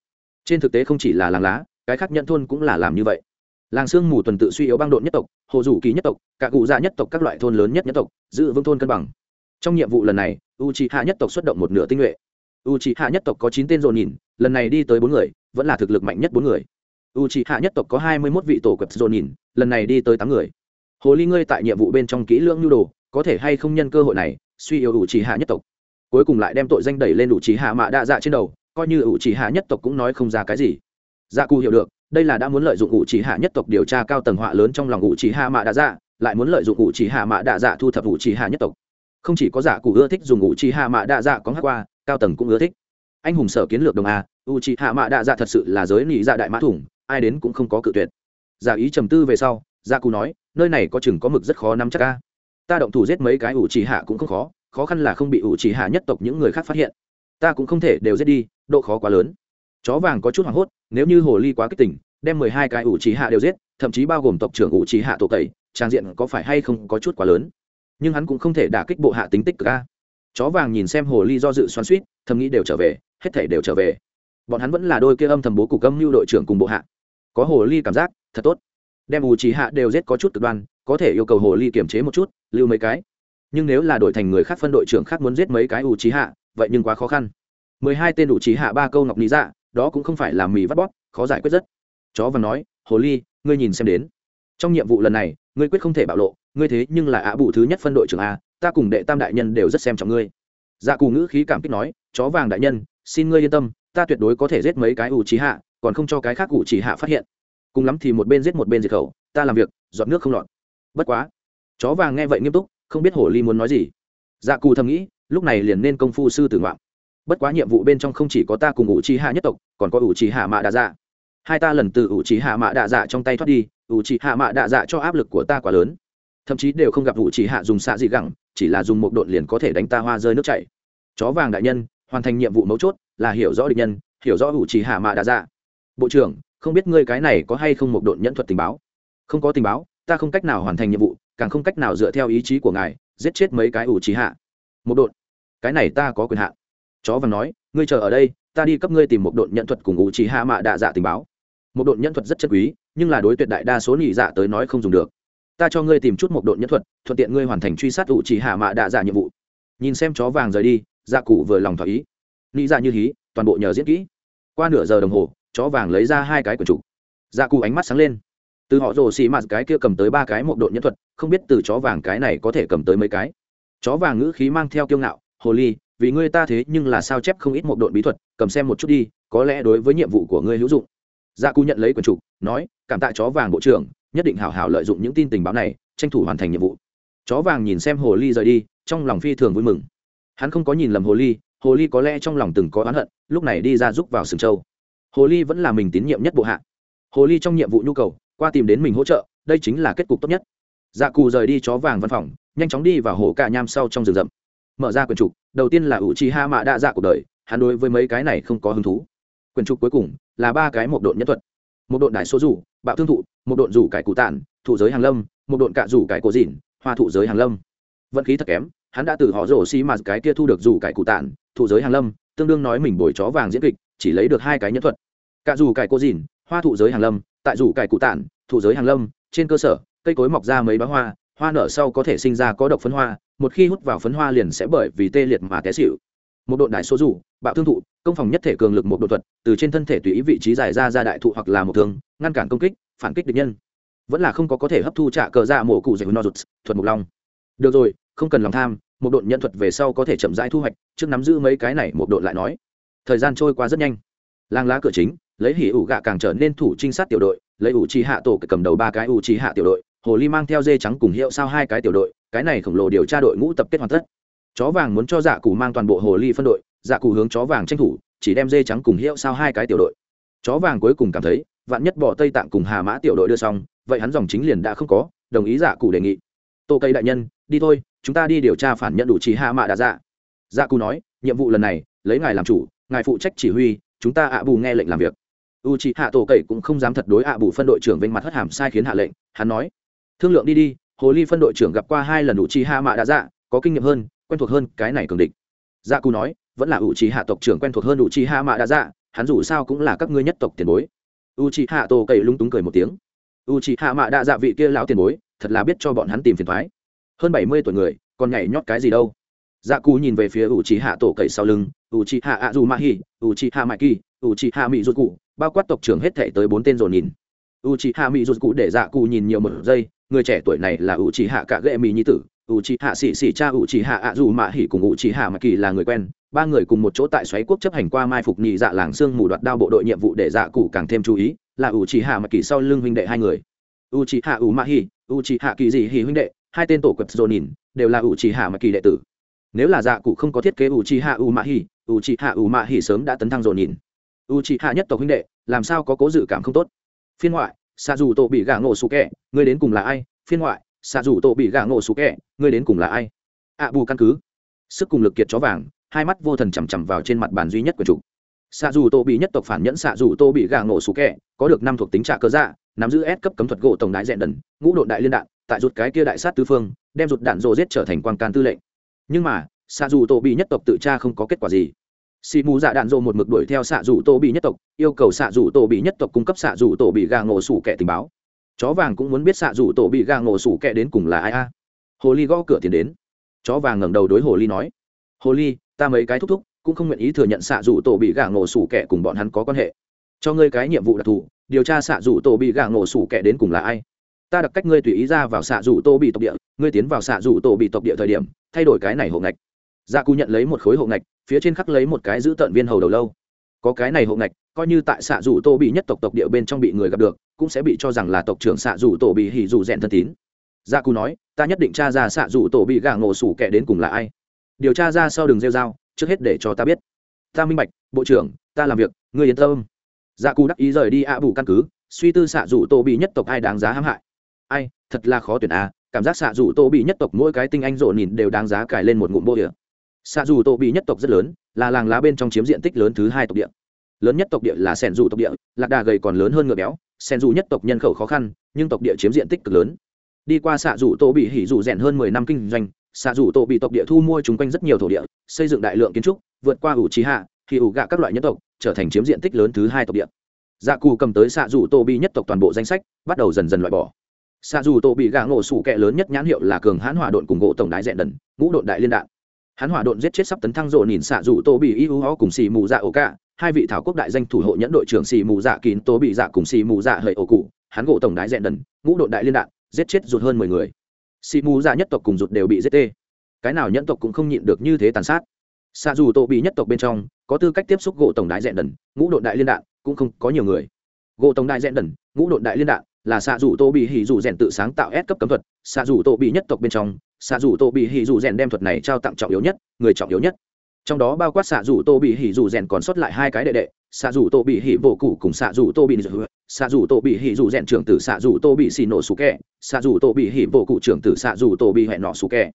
Trên thực tế không chỉ là làng lá, cái khác nhận thôn cũng là làm như vậy. Làng sương mù tuần tự suy yếu băng độn nhất tộc, hồ rủ kỳ nhất tộc, cả cụ gia nhất tộc các loại thôn lớn nhất nhất tộc, giữ vững thôn cân bằng. Trong nhiệm vụ lần này u c hạ nhất tộc xuất động một nửa tinh nhuệ. U c hạ nhất tộc có chín tên dồn nhìn, lần này đi tới bốn người, vẫn là thực lực mạnh nhất bốn người. U c hạ nhất tộc có hai mươi mốt vị tổ quẹp dồn nhìn, lần này đi tới tám người hồ ly ngươi tại nhiệm vụ bên trong kỹ lưỡng nhu đồ, có thể hay không nhân cơ hội này, suy yếu ủ trì hạ nhất tộc. Cuối cùng lại đem tội danh đẩy lên ủ trì hạ mạ đa dạ trên đầu, coi như ủ trì hạ nhất tộc cũng nói không ra cái gì. Dạ cụ hiểu được, đây là đã muốn lợi dụng ủ trì hạ nhất tộc điều tra cao tầng họa lớn trong lòng ủ trì hạ mạ đa dạ lại muốn lợi dụng ủ trì hạ mạ đa dạ thu thập ủ trì hạ nhất tộc. Không chỉ có dạ giả cụ ưa thích dùng ủ trì hạ mạ đa dạ có hát qua, cao tầng cũng ưa thích. Anh hùng sở kiến lược đồng a u trì hạ mạ đa dạ thật sự là giới nị dạ đại mã thủng, ai đến cũng không có cự tuyệt. Giả ý trầm tư về sau gia cù nói, nơi này có chừng có mực rất khó nắm chắc ca. ta động thủ giết mấy cái ủ trì hạ cũng không khó khó khăn là không bị ủ chỉ hạ nhất tộc những người khác phát hiện. Ta cũng không thể đều giết đi, độ khó quá lớn. Chó vàng có chút hoảng hốt, nếu như hồ ly quá kích tỉnh đem mười hai cái ủ chỉ hạ đều giết, thậm chí bao gồm tộc trưởng ủ chỉ hạ tổ tẩy trang diện có phải hay không có chút quá lớn? Nhưng hắn cũng không thể đả kích bộ hạ tính tích ca chó vàng nhìn xem hồ ly do dự xoắn suýt, thầm nghĩ đều trở về, hết thể đều trở về. Bọn hắn vẫn là đôi kia âm thầm bố cục âm như đội trưởng cùng bộ hạ. Có hồ ly cảm giác, thật tốt đem ủ chỉ hạ đều giết có chút cực đoan, có thể yêu cầu hồ ly kiềm chế một chút, lưu mấy cái. Nhưng nếu là đổi thành người khác phân đội trưởng khác muốn giết mấy cái ủ trí hạ, vậy nhưng quá khó khăn. Mười hai tên ủ trí hạ ba câu ngọc lý dạ đó cũng không phải là mì vắt bóp, khó giải quyết rất. Chó vàng nói, hồ ly, ngươi nhìn xem đến. Trong nhiệm vụ lần này, ngươi quyết không thể bạo lộ, ngươi thế nhưng là ạ bù thứ nhất phân đội trưởng a, ta cùng đệ tam đại nhân đều rất xem trọng ngươi. Dạ cù ngữ khí cảm kích nói, chó vàng đại nhân, xin ngươi yên tâm, ta tuyệt đối có thể giết mấy cái ủ trí hạ, còn không cho cái khác ủ trí hạ phát hiện cùng lắm thì một bên giết một bên diệt khẩu, ta làm việc dọn nước không lọt. Bất quá, chó vàng nghe vậy nghiêm túc, không biết hồ ly muốn nói gì. Dạ cù thầm nghĩ, lúc này liền nên công phu sư tử ngoạm bất quá nhiệm vụ bên trong không chỉ có ta cùng ủ trí hạ nhất tộc, còn có ủ trí hạ mạ đạ dạ hai ta lần từ ủ trí hạ mạ đạ dạ trong tay thoát đi ủ trí hạ mạ đạ dạ cho áp lực của ta quá lớn. Thậm chí đều không gặp ủ trí hạ dùng xạ dị gẳng, chỉ là dùng một đột liền có thể đánh ta hoa rơi nước chảy. Chó vàng đại nhân, hoàn thành nhiệm vụ mấu chốt là hiểu rõ địch nhân, hiểu rõ ủ trí hạ mạ đạ dạ bộ trưởng không biết ngươi cái này có hay không một độn nhẫn thuật tình báo. Không có tình báo, ta không cách nào hoàn thành nhiệm vụ, càng không cách nào dựa theo ý chí của ngài, giết chết mấy cái ủ trí hạ. Một độn. Cái này ta có quyền hạn chó vàng nói, ngươi chờ ở đây, ta đi cấp ngươi tìm một độn nhận thuật cùng ủ trí hạ mạ đạ dạ tình báo. Một độn nhận thuật rất chất quý, nhưng là đối tuyệt đại đa số nhị dạ tới nói không dùng được. Ta cho ngươi tìm chút một độn nhân thuật, thuận tiện ngươi hoàn thành truy sát ủ trí hạ mạ đạ dạ nhiệm vụ. Nhìn xem chó vàng rời đi dạ cụ vừa lòng thỏa ý. Nghĩ dạ như hí, toàn bộ nhờ diễn kỹ. Qua nửa giờ đồng hồ chó vàng lấy ra hai cái quyển trục. Dạ cụ ánh mắt sáng lên. Từ họ rồ xì mạt cái kia cầm tới ba cái một độn nhân thuật, không biết từ chó vàng cái này có thể cầm tới mấy cái. Chó vàng ngữ khí mang theo kiêu ngạo, hồ ly, vì ngươi ta thế nhưng là sao chép không ít một độn bí thuật, cầm xem một chút đi, có lẽ đối với nhiệm vụ của ngươi hữu dụng. Gia dạ cụ nhận lấy quyển trục, nói, cảm tạ chó vàng bộ trưởng, nhất định hảo hảo lợi dụng những tin tình báo này, tranh thủ hoàn thành nhiệm vụ. Chó vàng nhìn xem hồ ly rời đi, trong lòng phi thường vui mừng. Hắn không có nhìn lầm hồ ly hồ ly có lẽ trong lòng từng có oán hận, lúc này đi ra giúp vào sừng châu hồ ly vẫn là mình tín nhiệm nhất bộ hạ. Hồ ly trong nhiệm vụ nhu cầu, qua tìm đến mình hỗ trợ, đây chính là kết cục tốt nhất. Dạ cù rời đi chó vàng văn phòng, nhanh chóng đi vào hồ cả nham sau trong rừng rậm. Mở ra quyển trục, đầu tiên là ủ chi ha mạ đa dạ cuộc đời, hắn đối với mấy cái này không có hứng thú. Quyển trục cuối cùng là ba cái một độn nhân thuật. Một độn đại số rủ, bạo thương thụ, một độn rủ cải cụ tản, thụ giới hàng lâm, một độn cạ rủ cải cổ dịn, hoa thụ giới hàng lâm. Vận khí thật kém, hắn đã từ họ rổ xi mà cái kia thu được rủ cải cụ tản, thụ giới hàng lâm, tương đương nói mình bồi chó vàng diễn kịch chỉ lấy được hai cái nhân thuật. Cả rủ cải cô dìn, hoa thụ giới hàng lâm, tại rủ cải cụ tản, thụ giới hàng lâm, trên cơ sở, cây cối mọc ra mấy bá hoa hoa nở sau có thể sinh ra có độc phấn hoa, một khi hút vào phấn hoa liền sẽ bởi vì tê liệt mà té xịu một độn đại số rủ bạo thương thụ, công phòng nhất thể cường lực một độ thuật, từ trên thân thể tùy ý vị trí giải ra ra đại thụ hoặc là một thương, ngăn cản công kích, phản kích địch nhân. Vẫn là không có có thể hấp thu trả cờ ra mổ cụ dạy no rụt thuật mục long. Được rồi, không cần lòng tham, một độn nhận thuật về sau có thể chậm rãi thu hoạch, trước nắm giữ mấy cái này một độn lại nói thời gian trôi qua rất nhanh. Lang lá cửa chính, lấy hỉ ủ gạ càng trở nên thủ trinh sát tiểu đội, lấy ủ trì hạ tổ cầm đầu ba cái ủ trì hạ tiểu đội, hồ ly mang theo dê trắng cùng hiệu sao hai cái tiểu đội, cái này khổng lồ điều tra đội ngũ tập kết hoàn tất. Chó vàng muốn cho dạ cụ mang toàn bộ hồ ly phân đội dạ cụ hướng chó vàng tranh thủ, chỉ đem dê trắng cùng hiệu sao hai cái tiểu đội. Chó vàng cuối cùng cảm thấy, vạn nhất bỏ tây tạng cùng hà mã tiểu đội đưa xong, vậy hắn dòng chính liền đã không có, đồng ý dạ cụ đề nghị. Tô cây đại nhân, đi thôi, chúng ta đi điều tra phản nhận đủ chỉ hạ mã đã dạ. Dạ cụ nói, nhiệm vụ lần này, lấy ngài làm chủ ngài phụ trách chỉ huy, chúng ta ạ bù nghe lệnh làm việc. U chị hạ tổ cậy cũng không dám thật đối ạ bù phân đội trưởng vênh mặt hất hàm sai khiến hạ lệnh, hắn nói. Thương lượng đi đi, hồ ly phân đội trưởng gặp qua hai lần u chị hạ mạ đã dạ có kinh nghiệm hơn, quen thuộc hơn cái này cường địch. Dạ cù nói, vẫn là u chị hạ tộc trưởng quen thuộc hơn u chị hạ mạ đã dạ hắn dù sao cũng là các ngươi nhất tộc tiền bối. U chị hạ tổ cậy lung túng cười một tiếng. U chị hạ mạ đã dạ vị kia lão tiền bối, thật là biết cho bọn hắn tìm phiền thoái. Hơn bảy mươi tuổi người, còn nhảy nhót cái gì đâu. Dạ cù nhìn về phía u chị hạ tổ cậy sau lưng ủ trị hạ ạ dù ma hi ủ trị hạ mãi kỳ ủ trị hạ mỹ rút cụ bao quát tộc trưởng hết thể tới bốn tên dồn nhìn. Ủ trị hạ mỹ rút cụ để dạ cụ nhìn nhiều một giây, người trẻ tuổi này là ủ trị hạ cả ghệ mỹ nhi tử ủ trị hạ xỉ xỉ cha ủ trị hạ ạ dù mạ hỉ cùng ủ trị hạ mạ kỳ là người quen. Ba người cùng một chỗ tại xoáy quốc chấp hành qua mai phục nhị dạ làng xương mù đoạt đao bộ đội nhiệm vụ để dạ cụ càng thêm chú ý, là ủ trị hạ mạ kỳ sau lưng huynh đệ hai người. Ủ trị hạ ủ mạ hỉ ủ trị hạ kỳ dị hỉ huynh đệ hai tên tổ quật dồn nhìn, đều là ủ trị hạ mạ kỳ đệ tử nếu là dạ cụ không có thiết kế u chi hạ u mạ hỉ u chi hạ u mạ hỉ sớm đã tấn thăng rồi nhìn. U chi hạ nhất tộc huynh đệ, làm sao có cố dự cảm không tốt? Phiên ngoại xạ dù tổ bị gà ngộ sụ kẹ ngươi đến cùng là ai? Phiên ngoại xạ dù tổ bị gà ngộ sụ kẹ ngươi đến cùng là ai? Ạ bù căn cứ. Sức cùng lực kiệt chó vàng, hai mắt vô thần chằm chằm vào trên mặt bàn duy nhất của chủ. Xạ dù tổ bị nhất tộc phản nhẫn xạ dù tô bị gà ngộ sủ kẹ có được năm thuộc tính trạ cơ dạ nắm giữ S cấp cấm thuật gỗ tổng đại dẹn đần, ngũ độ đại liên đạn, tại rụt cái kia đại sát tứ phương, đem rụt đạn rồ giết trở thành quan can tư lệnh nhưng mà xạ dù tổ bị nhất tộc tự tra không có kết quả gì. Xì mù dạ đạn dộ một mực đuổi theo xạ dù tổ bị nhất tộc, yêu cầu xạ dù tổ bị nhất tộc cung cấp xạ dù tổ bị gà ngộ sủ kẻ tình báo. Chó vàng cũng muốn biết xạ dù tổ bị gà ngộ sủ kẻ đến cùng là ai a. Hồ ly gõ cửa tiền đến. Chó vàng ngẩng đầu đối hồ ly nói, hồ ly, ta mấy cái thúc thúc cũng không nguyện ý thừa nhận xạ dù tổ bị gà ngộ sủ kẻ cùng bọn hắn có quan hệ. Cho ngươi cái nhiệm vụ đặc thù, điều tra xạ dù tổ bị gà ngộ sủ kẻ đến cùng là ai. Ta đặc cách ngươi tùy ý ra vào xạ dù tô bị tộc địa, ngươi tiến vào xạ dù Tô bị tộc địa thời điểm thay đổi cái này hộ ngạch. Dạ Gia cụ nhận lấy một khối hộ ngạch, phía trên khắc lấy một cái giữ tận viên hầu đầu lâu. Có cái này hộ ngạch, coi như tại xạ dù tô bị nhất tộc tộc địa bên trong bị người gặp được, cũng sẽ bị cho rằng là tộc trưởng xạ dù tổ bị hỉ dù rèn thân tín. Dạ Gia cụ nói, ta nhất định tra ra xạ dù tổ bị gà ngộ sủ kẻ đến cùng là ai. Điều tra ra sau đường rêu dao trước hết để cho ta biết. Ta minh bạch, bộ trưởng, ta làm việc, ngươi yên tâm. Dạ Gia cụ đắc ý rời đi ạ à bù căn cứ, suy tư xạ dù tổ bị nhất tộc ai đáng giá hãm hại. Ai, thật là khó tuyển a cảm giác xạ dù tô bị nhất tộc mỗi cái tinh anh rộn nhìn đều đáng giá cải lên một ngụm bô địa. Xạ dù tô bị nhất tộc rất lớn, là làng lá bên trong chiếm diện tích lớn thứ hai tộc địa. Lớn nhất tộc địa là sẻn dù tộc địa, lạc đà gầy còn lớn hơn ngựa béo. Sẻn dù nhất tộc nhân khẩu khó khăn, nhưng tộc địa chiếm diện tích cực lớn. Đi qua xạ dù tô bị hỉ dù rèn hơn mười năm kinh doanh, xạ dù tô bị tộc địa thu mua chung quanh rất nhiều thổ địa, xây dựng đại lượng kiến trúc, vượt qua ủ trí hạ, thì ủ gạ các loại nhân tộc, trở thành chiếm diện tích lớn thứ hai tộc địa. Dạ cù cầm tới xạ dù tô bị nhất tộc toàn bộ danh sách, bắt đầu dần dần loại bỏ xa dù tổ bị gạ ngộ sủ kẹ lớn nhất nhãn hiệu là cường hãn hỏa độn cùng gỗ tổng đại dẹn đần, ngũ độn đại liên đạn. Hắn hỏa độn giết chết sắp tấn thăng rộ nhìn xạ dù tổ bị y ho cùng xì mù dạ ổ cả, hai vị thảo quốc đại danh thủ hộ nhẫn đội trưởng xì mù dạ kín Tô bị dạ cùng xì mù dạ hợi ổ cụ, hắn gỗ tổng đái dẹn đần, ngũ độn đại liên đạn, giết chết rụt hơn mười người. Xì mù dạ nhất tộc cùng rụt đều bị giết tê. Cái nào nhẫn tộc cũng không nhịn được như thế tàn sát. Xạ dù tổ bị nhất tộc bên trong, có tư cách tiếp xúc gỗ tổng đại dẹn đần, ngũ độn đại liên đạn, cũng không có nhiều người. Gỗ tổng đại dẹn đần, ngũ độn đại liên đạn là xạ dù tô bị hỉ dù rèn tự sáng tạo S cấp cấm thuật xạ dù tô bị nhất tộc bên trong xạ dù tô bị hỉ dù rèn đem thuật này trao tặng trọng yếu nhất người trọng yếu nhất trong đó bao quát xạ dù tô bị hỉ dù rèn còn sót lại hai cái đệ đệ xạ dù tô bị hỉ vô cụ cùng xạ dù tô bị xạ dù tô bị hỉ dù rèn trưởng tử xạ dù tô bị xì nổ sủ kẹ xạ dù tô bị hỉ vô cụ trưởng tử xạ dù tô bị hẹn nọ sủ kẹ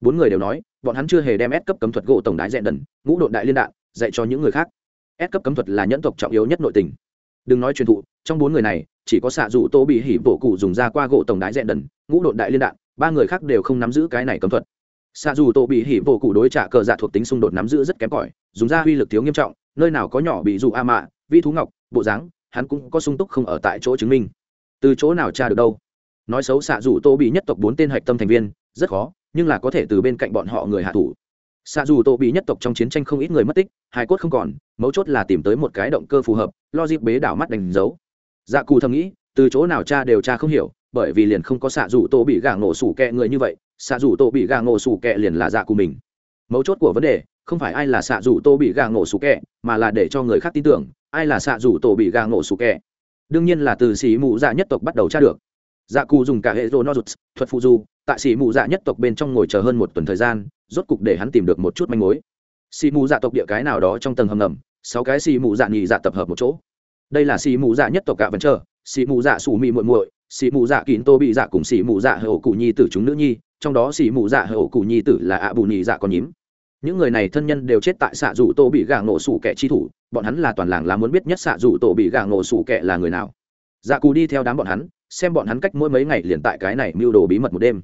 bốn người đều nói bọn hắn chưa hề đem S cấp cấm thuật gỗ tổng đái rèn đần ngũ độn đại liên đạn dạy cho những người khác S cấp cấm thuật là nhẫn tộc trọng yếu nhất nội tình đừng nói truyền thụ, trong bốn người này, chỉ có xạ dù tô bị hỉ bộ cụ dùng ra qua gỗ tổng đái dẹn đần, ngũ độn đại liên đạn, ba người khác đều không nắm giữ cái này cấm thuật. Xạ dù tô bị hỉ bộ cụ đối trả cờ dạ thuộc tính xung đột nắm giữ rất kém cỏi, dùng ra uy lực thiếu nghiêm trọng, nơi nào có nhỏ bị dù a mạ, vi thú ngọc, bộ dáng, hắn cũng có sung túc không ở tại chỗ chứng minh. Từ chỗ nào tra được đâu? Nói xấu xạ dù tô bị nhất tộc bốn tên hạch tâm thành viên, rất khó, nhưng là có thể từ bên cạnh bọn họ người hạ thủ xạ dù tô bị nhất tộc trong chiến tranh không ít người mất tích hai cốt không còn, mấu chốt là tìm tới một cái động cơ phù hợp, lo dịp bế đảo mắt đánh dấu. Dạ cù thầm nghĩ, từ chỗ nào cha đều cha không hiểu, bởi vì liền không có xạ dù tô bị gà ngộ sủ kẹ người như vậy, xạ dù tô bị gà ngộ sủ kẹ liền là dạ cù mình. Mấu chốt của vấn đề, không phải ai là xạ dù tô bị gà ngộ sủ kẹ, mà là để cho người khác tin tưởng, ai là xạ dù tô bị gà ngộ sủ kẹ. Đương nhiên là từ xỉ mụ dạ nhất tộc bắt đầu tra được. Dạ cù dùng cả hệ rô nozuts, thuật phụ du, tại xỉ mụ dạ nhất tộc bên trong ngồi chờ hơn một tuần thời gian rốt cục để hắn tìm được một chút manh mối. Xì mù dạ tộc địa cái nào đó trong tầng hầm ngầm, sáu cái xì mù dạ nhị dạ tập hợp một chỗ. Đây là xì mù dạ nhất tộc cả vẫn chờ xì mù dạ xù mị muội muội, xì mù dạ kín tô bị dạ cùng xì mù dạ hậu cụ nhi tử chúng nữ nhi, trong đó xì mù dạ hậu cụ nhi tử là ạ bù nhị dạ con nhím. Những người này thân nhân đều chết tại xạ dù tô bị gà ngộ sủ kẻ chi thủ, bọn hắn là toàn làng là muốn biết nhất xạ dù tô bị gà ngộ sủ kẻ là người nào. Dạ cù đi theo đám bọn hắn, xem bọn hắn cách mỗi mấy ngày liền tại cái này mưu đồ bí mật một đêm.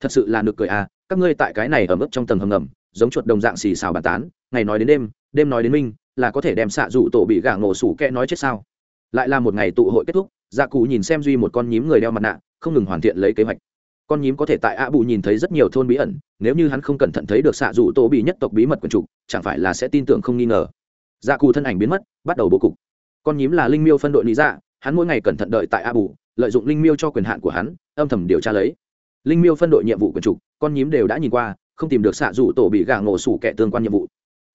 Thật sự là nực cười à các ngươi tại cái này ở mức trong tầng hầm ngầm, giống chuột đồng dạng xì xào bàn tán, ngày nói đến đêm đêm nói đến minh, là có thể đem xạ dụ tổ bị gã ngộ sủ kẽ nói chết sao? Lại là một ngày tụ hội kết thúc dạ cụ nhìn xem duy một con nhím người đeo mặt nạ, không ngừng hoàn thiện lấy kế hoạch. Con nhím có thể tại ạ bù nhìn thấy rất nhiều thôn bí ẩn, nếu như hắn không cẩn thận thấy được xạ dụ tổ bị nhất tộc bí mật quần trục, chẳng phải là sẽ tin tưởng không nghi ngờ. Dạ cụ thân ảnh biến mất, bắt đầu bố cục. Con nhím là linh miêu phân đội lý dạ hắn mỗi ngày cẩn thận đợi tại a bù, lợi dụng linh miêu cho quyền hạn của hắn, âm thầm điều tra lấy linh miêu phân đội nhiệm vụ quyền trục, con nhím đều đã nhìn qua, không tìm được xạ dù tổ bị gà ngộ sủ kẻ tương quan nhiệm vụ.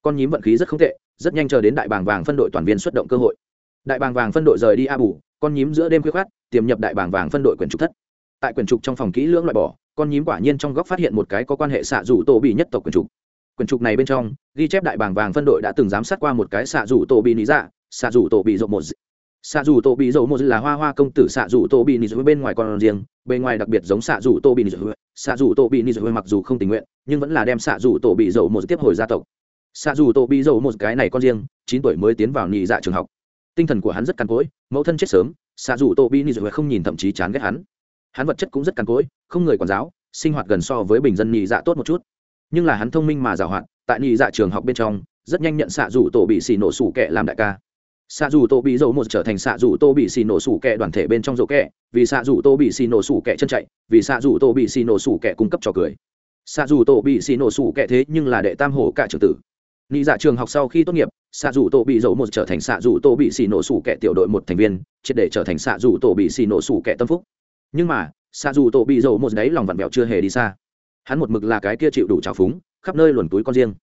Con nhím vận khí rất không tệ, rất nhanh chờ đến đại bàng vàng phân đội toàn viên xuất động cơ hội. Đại bàng vàng phân đội rời đi a bù con nhím giữa đêm khuya khát tiềm nhập đại bàng vàng phân đội quyền trục thất. Tại quyền trục trong phòng kỹ lưỡng loại bỏ, con nhím quả nhiên trong góc phát hiện một cái có quan hệ xạ rủ tổ bị nhất tộc quyền trục. Quyền trục này bên trong, ghi chép đại bàng vàng phân đội đã từng giám sát qua một cái xạ rủ tổ bị lý dạ xạ rủ tổ bị rộng một xạ dù tô bị dầu một là hoa hoa công tử xạ dù tô bị nị dầu bên ngoài còn riêng bên ngoài đặc biệt giống xạ dù tô bị nị dầu xạ dù tô bị nị mặc dù không tình nguyện nhưng vẫn là đem xạ dù tô bị dầu một tiếp hồi gia tộc. Xạ dù tô bị dầu một cái này con riêng chín tuổi mới tiến vào nhị dạ trường học. Tinh thần của hắn rất cằn cỗi mẫu thân chết sớm xạ dù tô bị nị không nhìn thậm chí chán ghét hắn. Hắn vật chất cũng rất cằn cỗi không người quản giáo sinh hoạt gần so với bình dân nhị dạ tốt một chút. Nhưng là hắn thông minh mà giàu hạn, tại nhị dạ trường học bên trong rất nhanh nhận xạ dù tổ bị xì nổ sủ kẻ làm đại ca xạ dù tô bị dầu một trở thành xạ dù tô bị xì nổ sủ kẹ đoàn thể bên trong dầu kẹ, vì xạ dù tô bị xì nổ sủ kẹ chân chạy, vì xạ dù tô bị xì nổ sủ kẹ cung cấp trò cười. Xạ dù tô bị xì nổ sủ kẹ thế nhưng là đệ tam hổ cả trưởng tử. Nghĩ dạ trường học sau khi tốt nghiệp xạ dù tổ bị dầu một trở thành xạ dù tổ bị xì nổ sủ kẹ tiểu đội một thành viên, triệt để trở thành xạ dù tổ bị xì nổ sủ kẹ tâm phúc. Nhưng mà xạ dù tổ bị dầu một đấy lòng vặn vẹo chưa hề đi xa. Hắn một mực là cái kia chịu đủ trào phúng, khắp nơi luồn túi con riêng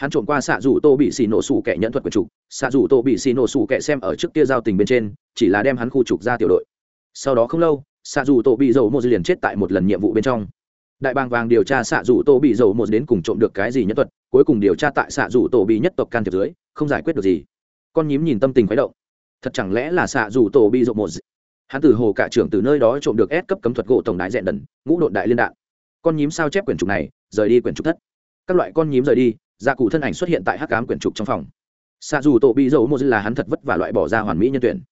hắn trộm qua xạ dù tô bị xì nổ sủ kẻ nhận thuật quần trục xạ dù tô bị xì nổ sủ kẻ xem ở trước kia giao tình bên trên, chỉ là đem hắn khu trục ra tiểu đội. Sau đó không lâu, xạ dù tô bị dầu một liền chết tại một lần nhiệm vụ bên trong. Đại bàng vàng điều tra xạ dù tô bị dầu một đến cùng trộm được cái gì nhất thuật, cuối cùng điều tra tại xạ dù tô bị nhất tộc can thiệp dưới, không giải quyết được gì. Con nhím nhìn tâm tình khuấy động. Thật chẳng lẽ là xạ dù tô bị dầu một hắn từ hồ cả trưởng từ nơi đó trộm được ép cấp cấm thuật gỗ tổng đại dẹn đần, ngũ độn đại liên đạn. Con nhím sao chép quyển trục này, rời đi quyển trục thất. Các loại con nhím rời đi gia cụ thân ảnh xuất hiện tại hắc cám quyển trục trong phòng. Xạ dù tổ bị dầu một là hắn thật vất và loại bỏ ra hoàn mỹ nhân tuyển.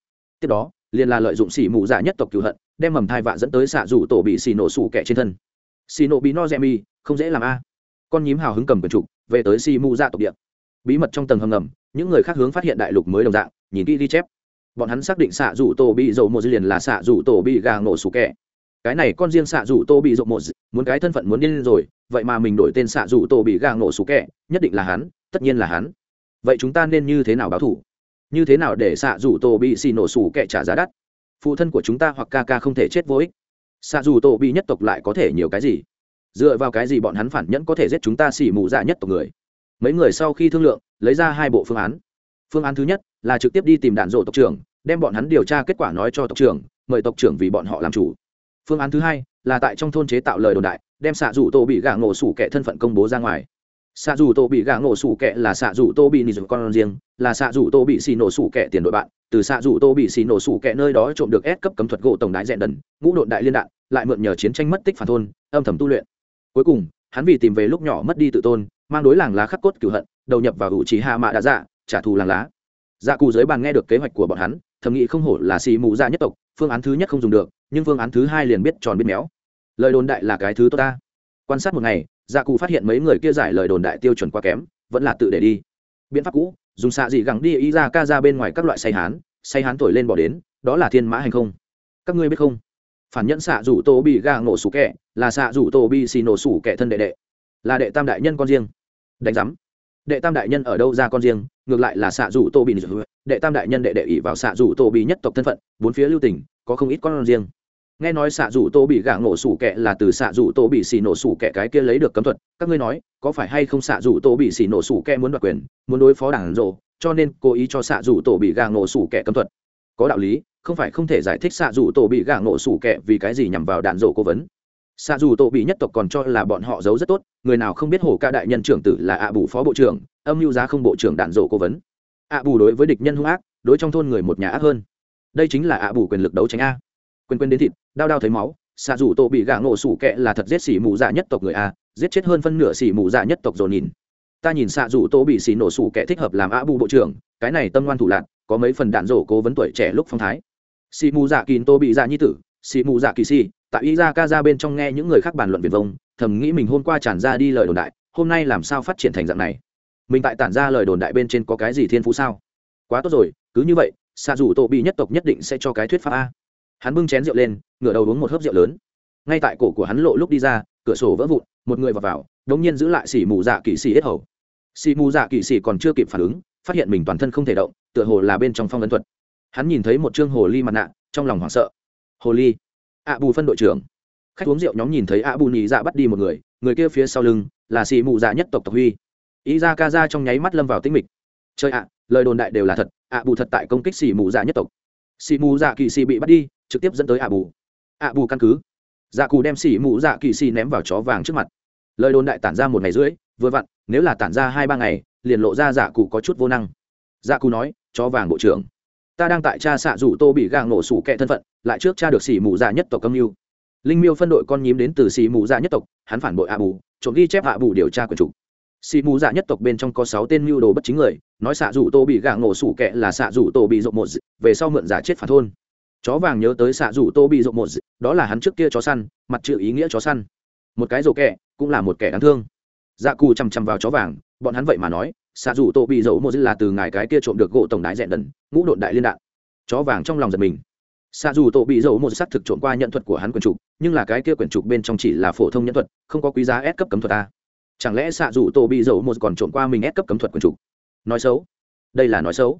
Tiếp đó, liền là lợi dụng xỉ mù dạ nhất tộc cựu hận, đem mầm thai vạ dẫn tới xạ dù tổ bị xì nổ sủ kẻ trên thân. Xì nổ bị no rẽ mi, không dễ làm a. Con nhím hào hứng cầm quyển trục, về tới xì mù dạ tộc địa. Bí mật trong tầng hầm ngầm, những người khác hướng phát hiện đại lục mới đồng dạng, nhìn kỹ ghi chép. Bọn hắn xác định xạ rủ tổ bị dầu một liền là xạ rủ tổ bị gà nổ sủ kẹ cái này con riêng xạ rủ tô bị dầu một muốn cái thân phận muốn điên rồi vậy mà mình đổi tên xạ rủ tổ bị gà ngộ sủ kẹ, nhất định là hắn, tất nhiên là hắn. Vậy chúng ta nên như thế nào báo thủ? Như thế nào để xạ rủ tổ bị xì nổ sủ kẹ trả giá đắt? Phụ thân của chúng ta hoặc ca ca không thể chết vô ích. Xạ rủ tổ bị nhất tộc lại có thể nhiều cái gì? Dựa vào cái gì bọn hắn phản nhẫn có thể giết chúng ta xỉ mù dạ nhất tộc người? Mấy người sau khi thương lượng, lấy ra hai bộ phương án. Phương án thứ nhất là trực tiếp đi tìm đạn rộ tộc trưởng, đem bọn hắn điều tra kết quả nói cho tộc trưởng, mời tộc trưởng vì bọn họ làm chủ. Phương án thứ hai là tại trong thôn chế tạo lời đồn đại, đem xạ rủ tô bị gà ngộ sủ kẻ thân phận công bố ra ngoài. Xạ rủ tô bị gà ngộ sủ kẻ là xạ rủ tô bị nị dụng con riêng, là xạ rủ tô bị xì nổ sủ kẻ tiền đội bạn, từ xạ rủ tô bị xì nổ sủ kẻ nơi đó trộm được ép cấp cấm thuật gỗ tổng đại dẹn đần, ngũ đội đại liên đạn, lại mượn nhờ chiến tranh mất tích phản thôn, âm thầm tu luyện. Cuối cùng, hắn vì tìm về lúc nhỏ mất đi tự tôn, mang đối làng lá khắc cốt cửu hận, đầu nhập vào ủ trí hạ mạ đã dạ trả thù làng lá. Dạ cù dưới bàn nghe được kế hoạch của bọn hắn, thầm nghĩ không hổ là xì mù dạ nhất tộc, phương án thứ nhất không dùng được, nhưng phương án thứ hai liền biết tròn biết méo lời đồn đại là cái thứ tốt ta. Quan sát một ngày gia cụ phát hiện mấy người kia giải lời đồn đại tiêu chuẩn quá kém, vẫn là tự để đi. Biện pháp cũ, dùng xạ dị gắng đi ý ra ca ra bên ngoài các loại say hán say hán thổi lên bỏ đến, đó là thiên mã hành không. Các ngươi biết không? Phản nhẫn xạ rủ tô bị gà nổ sủ kẹ là xạ rủ tô bị xì nổ sủ kẹ thân đệ đệ. Là đệ tam đại nhân con riêng. Đánh giám. Đệ tam đại nhân ở đâu ra con riêng, ngược lại là xạ rủ tô bị đệ tam đại nhân đệ đệ ỉ vào xạ rủ tô bị nhất tộc thân phận, bốn phía lưu tỉnh có không ít con riêng nghe nói xạ rủ tô bị gạ ngộ sủ kẹ là từ xạ rủ tô bị xì nổ sủ kẹ cái kia lấy được cấm thuật. Các ngươi nói, có phải hay không xạ rủ tô bị xì nổ sủ kẹ muốn đoạt quyền, muốn đối phó đảng rộ, cho nên cố ý cho xạ rủ tô bị gạ ngộ sủ kẹ cấm thuật? Có đạo lý, không phải không thể giải thích xạ rủ tô bị gạ ngộ sủ kẹ vì cái gì nhằm vào đạn rộ cố vấn. Xạ dù tổ bị nhất tộc còn cho là bọn họ giấu rất tốt, người nào không biết hồ ca đại nhân trưởng tử là ạ bù phó bộ trưởng, âm mưu giá không bộ trưởng đạn rộ cố vấn. Ạ bù đối với địch nhân hung ác, đối trong thôn người một nhà ác hơn. Đây chính là ạ bù quyền lực đấu tranh a quên quên đến thịt, đau đau thấy máu, xạ dù tổ bị gạ ngộ sủ kệ là thật giết xỉ mù dạ nhất tộc người a, giết chết hơn phân nửa xỉ mù dạ nhất tộc rồi nhìn. Ta nhìn xạ dù tổ bị xỉ nổ sủ kệ thích hợp làm a bù bộ trưởng, cái này tâm ngoan thủ lạc, có mấy phần đạn rổ cố vấn tuổi trẻ lúc phong thái. Xỉ mù dạ kín tô bị dạ nhi tử, xỉ mù dạ kỳ si. tại y ra ca ra bên trong nghe những người khác bàn luận viền vông, thầm nghĩ mình hôm qua tràn ra đi lời đồn đại, hôm nay làm sao phát triển thành dạng này? Mình tại tản ra lời đồn đại bên trên có cái gì thiên phú sao? Quá tốt rồi, cứ như vậy, xạ dù tổ bị nhất tộc nhất định sẽ cho cái thuyết pháp a hắn bưng chén rượu lên, ngửa đầu uống một hớp rượu lớn. Ngay tại cổ của hắn lộ lúc đi ra, cửa sổ vỡ vụn, một người vào vào, đống nhiên giữ lại xỉ mù dạ kỵ xỉ hết hầu. Xỉ mù dạ kỵ xỉ còn chưa kịp phản ứng, phát hiện mình toàn thân không thể động, tựa hồ là bên trong phong ấn thuật. Hắn nhìn thấy một chương hồ ly mặt nạ, trong lòng hoảng sợ. Hồ ly? Ạ bù phân đội trưởng. Khách uống rượu nhóm nhìn thấy ạ bù nhị dạ bắt đi một người người kia phía sau lưng là xì mù dạ nhất tộc tộc huy. Ý ra ca ra trong nháy mắt lâm vào tĩnh mịch. Chơi ạ, lời đồn đại đều là thật ạ bù thật tại công kích xì mù dạ nhất tộc. Xì mù dạ kỳ xì bị bắt đi trực tiếp dẫn tới ạ bù. ạ bù căn cứ. Dạ cù đem xỉ mù dạ kỳ xì ném vào chó vàng trước mặt. Lời đồn đại tản ra một ngày rưỡi, vừa vặn, nếu là tản ra hai ba ngày, liền lộ ra dạ cụ có chút vô năng. Dạ cụ nói, chó vàng bộ trưởng, ta đang tại cha xạ rủ tô bị gàng nổ sủ kẹ thân phận, lại trước cha được xỉ mù dạ nhất tộc âm mưu. Linh miêu phân đội con nhím đến từ xỉ mù dạ nhất tộc, hắn phản bội ạ bù, trộm ghi chép ạ bù điều tra quyền chủ. Xỉ mù dạ nhất tộc bên trong có sáu tên mưu đồ bất chính người, nói xạ rủ tô bị gàng nổ sủ kẹ là xạ rủ tô bị rộng một về sau mượn giả chết phản thôn chó vàng nhớ tới xạ rủ tô bị rộng một đó là hắn trước kia chó săn, mặt chữ ý nghĩa chó săn. Một cái rổ kẹ cũng là một kẻ đáng thương. Dạ cù chằm chằm vào chó vàng, bọn hắn vậy mà nói, xạ rủ tô bị dầu một là từ ngài cái kia trộm được gỗ tổng đái dẹn đần, ngũ độn đại liên đạn. Chó vàng trong lòng giật mình. Xạ dù tổ bị dầu một s thực trộm qua nhận thuật của hắn quyển trục, nhưng là cái kia quyển trục bên trong chỉ là phổ thông nhận thuật, không có quý giá ép cấp cấm thuật ta chẳng lẽ xạ dù tổ bị dầu một còn trộm qua mình ép cấp cấm thuật quyển chủ nói xấu. Đây là nói xấu.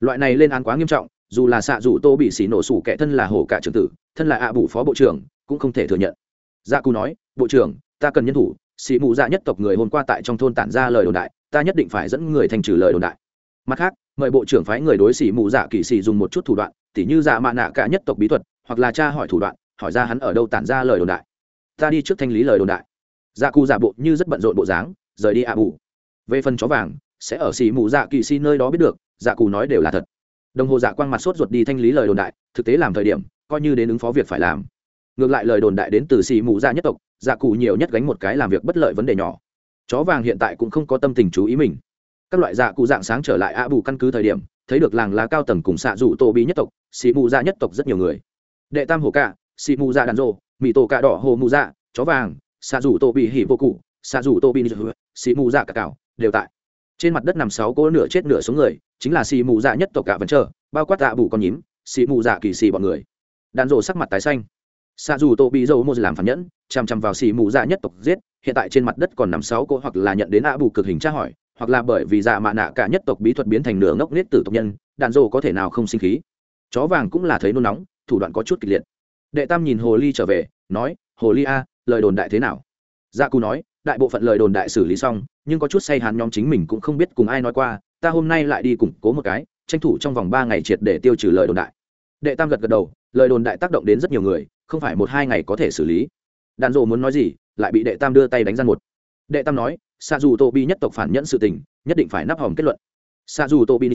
Loại này lên án quá nghiêm trọng dù là xạ dù tô bị xỉ nổ sủ kẻ thân là hổ cả trưởng tử, thân là ạ à phó bộ trưởng, cũng không thể thừa nhận. Dạ cù nói, bộ trưởng, ta cần nhân thủ sĩ mù dạ nhất tộc người hôm qua tại trong thôn tản ra lời đồn đại, ta nhất định phải dẫn người thành trừ lời đồn đại. Mặt khác, mời bộ trưởng phái người đối sĩ mù dạ kỵ sĩ dùng một chút thủ đoạn, tỉ như dạ mạ nạ cả nhất tộc bí thuật, hoặc là cha hỏi thủ đoạn, hỏi ra hắn ở đâu tản ra lời đồn đại. Ta đi trước thanh lý lời đồn đại. Dạ cù giả bộ như rất bận rộn bộ dáng, rời đi ạ bù. Về phần chó vàng, sẽ ở xỉ mù dạ kỵ sĩ nơi đó biết được dạ cù nói đều là thật đồng hồ dạ quang mặt sốt ruột đi thanh lý lời đồn đại, thực tế làm thời điểm, coi như đến ứng phó việc phải làm. Ngược lại lời đồn đại đến từ xì mù dạ nhất tộc dạ cụ nhiều nhất gánh một cái làm việc bất lợi vấn đề nhỏ. Chó vàng hiện tại cũng không có tâm tình chú ý mình. Các loại dạ cụ dạng sáng trở lại a bù căn cứ thời điểm, thấy được làng lá cao tầng cùng xạ rủ tô bi nhất tộc, xì mù dạ nhất tộc rất nhiều người. Đệ tam hồ cạ, xì mù dạ đàn rô mỹ tổ cạ đỏ hồ mù dạ chó vàng, xạ rủ tô bị hỉ vô cụ, xạ rủ tô bị xì mù dạ cả cào, đều tại trên mặt đất nằm sáu cỗ nửa chết nửa số người, chính là xì mù dạ nhất tộc cả vẫn chờ bao quát tạ bù con nhím, xì mù dạ kỳ xì bọn người. Đàn rộ sắc mặt tái xanh. Xa dù tô bị dầu mô làm phản nhẫn chằm chằm vào xì mù dạ nhất tộc giết, hiện tại trên mặt đất còn nằm sáu cỗ hoặc là nhận đến ạ bù cực hình tra hỏi, hoặc là bởi vì dạ mạ nạ cả nhất tộc bí thuật biến thành nửa ngốc nết tử tộc nhân đàn rộ có thể nào không sinh khí. Chó vàng cũng là thấy nôn nóng, thủ đoạn có chút kịch liệt. Đệ tam nhìn hồ ly trở về, nói, hồ ly a, lời đồn đại thế nào? Dạ cù nói đại bộ phận lời đồn đại xử lý xong, nhưng có chút say hàn nhóm chính mình cũng không biết cùng ai nói qua, ta hôm nay lại đi củng cố một cái, tranh thủ trong vòng ba ngày triệt để tiêu trừ lời đồn đại. Đệ tam gật gật đầu, lời đồn đại tác động đến rất nhiều người, không phải một hai ngày có thể xử lý. Đàn rộ muốn nói gì, lại bị đệ tam đưa tay đánh ra một. Đệ tam nói xa dù tô bi nhất tộc phản nhẫn sự tình, nhất định phải nắp hòm kết luận. Xa dù tô bi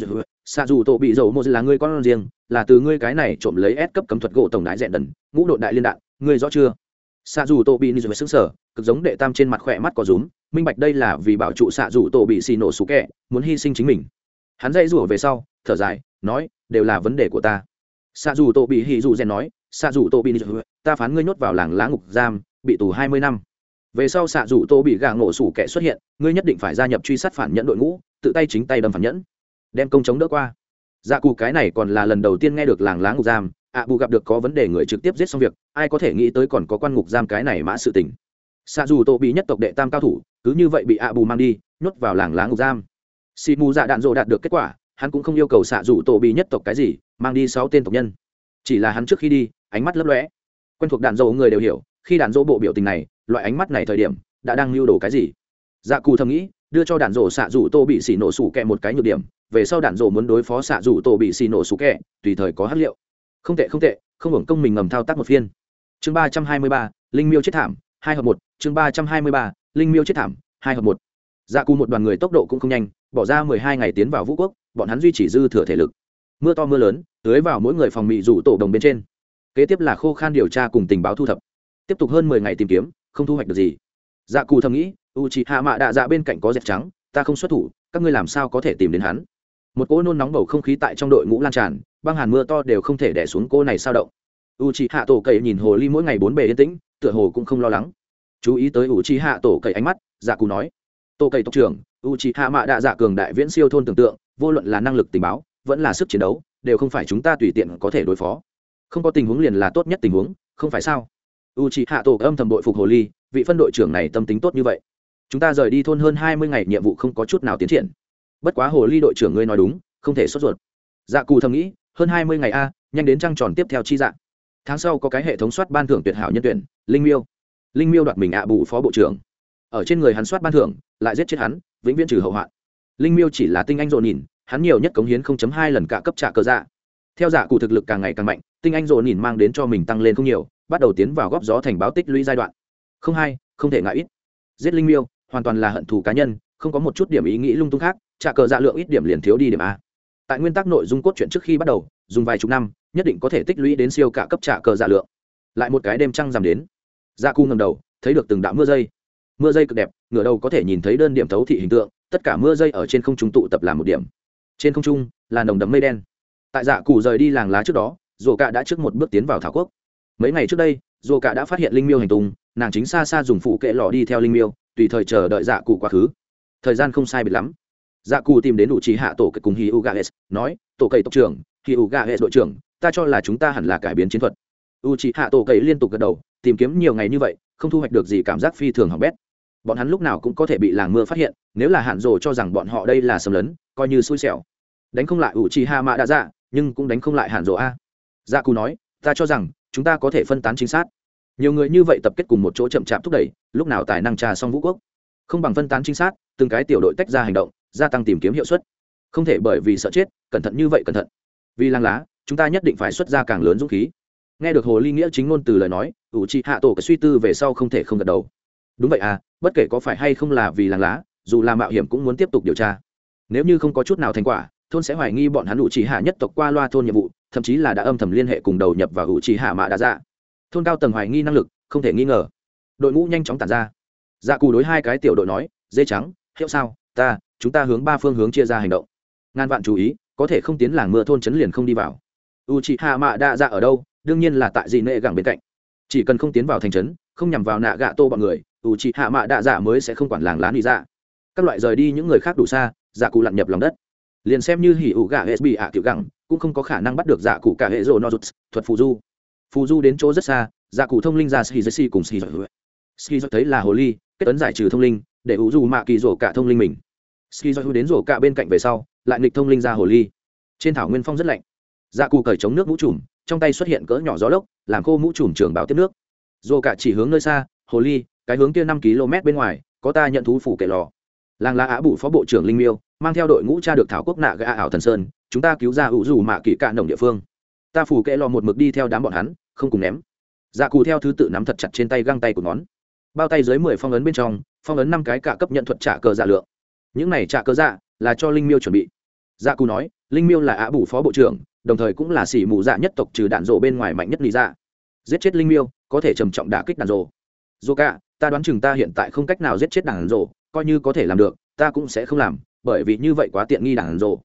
xa dù tô bị dầu một là ngươi con riêng, là từ ngươi cái này trộm lấy ép cấp cấm thuật gỗ tổng đại dẹn đần, ngũ đội đại liên đạn, ngươi rõ chưa? Xạ dù tô bị về xứng sở cực giống đệ tam trên mặt khỏe mắt có rúm, minh bạch đây là vì bảo trụ xạ dù tô bị xì nổ sủ kẹ muốn hy sinh chính mình. Hắn dây rủa về sau, thở dài, nói, đều là vấn đề của ta. Xạ dù tô bị hì dù rèn nói, xạ dù tô bị ni ta phán ngươi nhốt vào làng lá ngục giam, bị tù hai mươi năm. Về sau xạ dù tô bị gà ngộ sủ kẹ xuất hiện, ngươi nhất định phải gia nhập truy sát phản nhẫn đội ngũ, tự tay chính tay đâm phản nhẫn. Đem công chống đỡ qua. Dạ cù cái này còn là lần đầu tiên nghe được làng lá ngục giam ạ bù gặp được có vấn đề người trực tiếp giết xong việc, ai có thể nghĩ tới còn có quan ngục giam cái này mã sự tình. Xạ dù tổ bị nhất tộc đệ tam cao thủ, cứ như vậy bị ạ bù mang đi, nhốt vào làng lá ngục giam. Xì mù dạ đạn dộ đạt được kết quả, hắn cũng không yêu cầu xạ dù tổ bị nhất tộc cái gì, mang đi sáu tên tộc nhân. Chỉ là hắn trước khi đi, ánh mắt lấp lóe. Quen thuộc đạn dộ người đều hiểu, khi đạn dỗ bộ biểu tình này, loại ánh mắt này thời điểm, đã đang lưu đồ cái gì? Dạ cù thầm nghĩ, đưa cho đạn dỗ xạ dù tô bị xì nổ sủ kẹ một cái nhược điểm, về sau đạn dỗ muốn đối phó xạ dù tô bị xì nổ sủ kẹ, tùy thời có hát liệu không tệ không tệ, không hưởng công mình ngầm thao tác một phiên. Chương ba trăm hai mươi ba, linh miêu chết thảm, hai hợp một. Chương ba trăm hai mươi ba, linh miêu chết thảm, hai hợp một. Dạ cù một đoàn người tốc độ cũng không nhanh, bỏ ra mười hai ngày tiến vào vũ quốc, bọn hắn duy trì dư thừa thể lực. Mưa to mưa lớn, tưới vào mỗi người phòng mị rủ tổ đồng bên trên. Kế tiếp là khô khan điều tra cùng tình báo thu thập. Tiếp tục hơn mười ngày tìm kiếm, không thu hoạch được gì. Dạ cù thầm nghĩ u chị hạ mạ đạ dạ bên cạnh có dẹp trắng, ta không xuất thủ, các ngươi làm sao có thể tìm đến hắn? Một cỗ nôn nóng bầu không khí tại trong đội ngũ lan tràn băng hàn mưa to đều không thể đẻ xuống cô này sao động. U c h i hạ tổ cậy nhìn hồ ly mỗi ngày bốn bề yên tĩnh, tựa hồ cũng không lo lắng. Chú ý tới u c h i hạ tổ cậy ánh mắt dạ cù nói. Tổ cậy tộc trưởng u c h i hạ mạ đạ dạ cường đại viễn siêu thôn tưởng tượng, vô luận là năng lực tình báo, vẫn là sức chiến đấu, đều không phải chúng ta tùy tiện có thể đối phó. Không có tình huống liền là tốt nhất tình huống, không phải sao? U c h i hạ tổ âm thầm đội phục hồ ly, vị phân đội trưởng này tâm tính tốt như vậy. Chúng ta rời đi thôn hơn hai mươi ngày, nhiệm vụ không có chút nào tiến triển. Bất quá hồ ly đội trưởng ngươi nói đúng, không thể sốt ruột. Dạ cù thầm nghĩ hơn hai mươi ngày a, nhanh đến trăng tròn tiếp theo chi dạng. tháng sau có cái hệ thống soát ban thưởng tuyệt hảo nhân tuyển, linh miêu. Linh miêu đoạt mình ạ, bù phó bộ trưởng. Ở trên người hắn soát ban thưởng, lại giết chết hắn, vĩnh viễn trừ hậu hoạn. Linh miêu chỉ là tinh anh rộn nhìn, hắn nhiều nhất cống hiến hai lần cả cấp trả cơ dạ. Theo dạ cụ thực lực càng ngày càng mạnh, tinh anh rộn nhìn mang đến cho mình tăng lên không nhiều, bắt đầu tiến vào góp gió thành báo tích lũy giai đoạn. Không hai không thể ngại ít. Giết linh miêu, hoàn toàn là hận thù cá nhân, không có một chút điểm ý nghĩ lung tung khác, trả cờ dạ lượng ít điểm liền thiếu đi điểm a tại nguyên tắc nội dung cốt truyện trước khi bắt đầu, dùng vài chục năm, nhất định có thể tích lũy đến siêu cả cấp trả cờ dạ lượng. Lại một cái đêm trăng giảm đến. Dạ cu ngầm đầu, thấy được từng đạo mưa dây. Mưa dây cực đẹp, ngửa đầu có thể nhìn thấy đơn điểm thấu thị hình tượng, tất cả mưa dây ở trên không trung tụ tập làm một điểm. Trên không trung, là nồng đấm mây đen. Tại dạ cụ rời đi làng lá trước đó dù cạ đã trước một bước tiến vào thảo quốc. Mấy ngày trước đây dù cạ đã phát hiện linh miêu hành tung, nàng chính xa xa dùng phụ kệ lọ đi theo linh miêu, tùy thời chờ đợi dạ cụ quá khứ. Thời gian không sai biệt lắm dạ cù tìm đến đủ trí hạ tổ cậy cùng hi u nói, tổ cậy tộc trưởng hi u đội trưởng, ta cho là chúng ta hẳn là cải biến chiến thuật. U trí hạ tổ cậy liên tục gật đầu, tìm kiếm nhiều ngày như vậy, không thu hoạch được gì cảm giác phi thường hỏng bét. Bọn hắn lúc nào cũng có thể bị làng mưa phát hiện, nếu là hạn rồ cho rằng bọn họ đây là xâm lấn, coi như xui xẻo. Đánh không lại ủ hạ mạ đã dạ nhưng cũng đánh không lại hạn rồ a. Dạ cù nói, ta cho rằng, chúng ta có thể phân tán chính xác. Nhiều người như vậy tập kết cùng một chỗ chậm chạp thúc đẩy, lúc nào tài năng trà xong vũ quốc. Không bằng phân tán chính xác, từng cái tiểu đội tách ra hành động gia tăng tìm kiếm hiệu suất. Không thể bởi vì sợ chết, cẩn thận như vậy cẩn thận. Vì làng lá, chúng ta nhất định phải xuất ra càng lớn dũng khí. Nghe được hồ ly nghĩa chính ngôn từ lời nói, ủ trị hạ tổ cái suy tư về sau không thể không gật đầu. Đúng vậy à bất kể có phải hay không là vì làng lá, dù là mạo hiểm cũng muốn tiếp tục điều tra. Nếu như không có chút nào thành quả, thôn sẽ hoài nghi bọn hắn ủ trì hạ nhất tộc qua loa thôn nhiệm vụ, thậm chí là đã âm thầm liên hệ cùng đầu nhập vào ủ trì hạ mạ đã ra dạ. thôn cao tầng hoài nghi năng lực, không thể nghi ngờ. Đội ngũ nhanh chóng tản ra. Dạ cù đối hai cái tiểu đội nói, dê trắng, hiệu sao? Ta, chúng ta hướng ba phương hướng chia ra hành động. Ngàn vạn chú ý, có thể không tiến làng mưa thôn chấn liền không đi vào. U chị hạ mạ đa dạ ở đâu? Đương nhiên là tại dị nệ gẳng bên cạnh. Chỉ cần không tiến vào thành trấn, không nhằm vào nạ gạ tô bọn người u chị hạ mạ đa dạ mới sẽ không quản làng lán đi dạ. ra các loại rời đi những người khác đủ xa dạ cụ lặn nhập lòng đất. Liền xem như hỉ ủ gạ hệ bị ạ tiểu gẳng, cũng không có khả năng bắt được dạ cụ cả hệ rồ no rút thuật phù du phù du đến chỗ rất xa dạ cụ thông linh ra ski ski cùng ski ski thấy là hồ ly, kết ấn giải trừ thông linh, để ủ dù mạ kỳ rổ cả thông linh mình ski đến rổ cả bên cạnh về sau lại nghịch thông linh ra hồ ly. Trên thảo nguyên phong rất lạnh. Dạ cụ cởi chống nước mũ trùm trong tay xuất hiện cỡ nhỏ gió lốc làm khô mũ trùm trường báo tiếp nước. Rổ cả chỉ hướng nơi xa hồ ly cái hướng kia năm km bên ngoài có ta nhận thú phủ kệ lò. Làng lá á bụ phó bộ trưởng linh miêu mang theo đội ngũ cha được thảo quốc nạ gã ảo thần sơn chúng ta cứu ra ủ dù mạ kỳ cạn nồng địa phương. Ta phủ kệ lò một mực đi theo đám bọn hắn không cùng ném. Dạ cù theo thứ tự nắm thật chặt trên tay găng tay của ngón, bao tay dưới mười phong ấn bên trong phong ấn năm cái cả cấp nhận thuật trả cờ dạ lượng những này trả cơ dạ là cho linh miêu chuẩn bị. Dạ cù nói, linh miêu là ạ bù phó bộ trưởng, đồng thời cũng là xỉ mù dạ nhất tộc trừ đạn rộ bên ngoài mạnh nhất lý dạ. Giết chết linh miêu, có thể trầm trọng đả kích đạn rộ dù cả, ta đoán chừng ta hiện tại không cách nào giết chết đạn rộ coi như có thể làm được, ta cũng sẽ không làm, bởi vì như vậy quá tiện nghi đạn rộ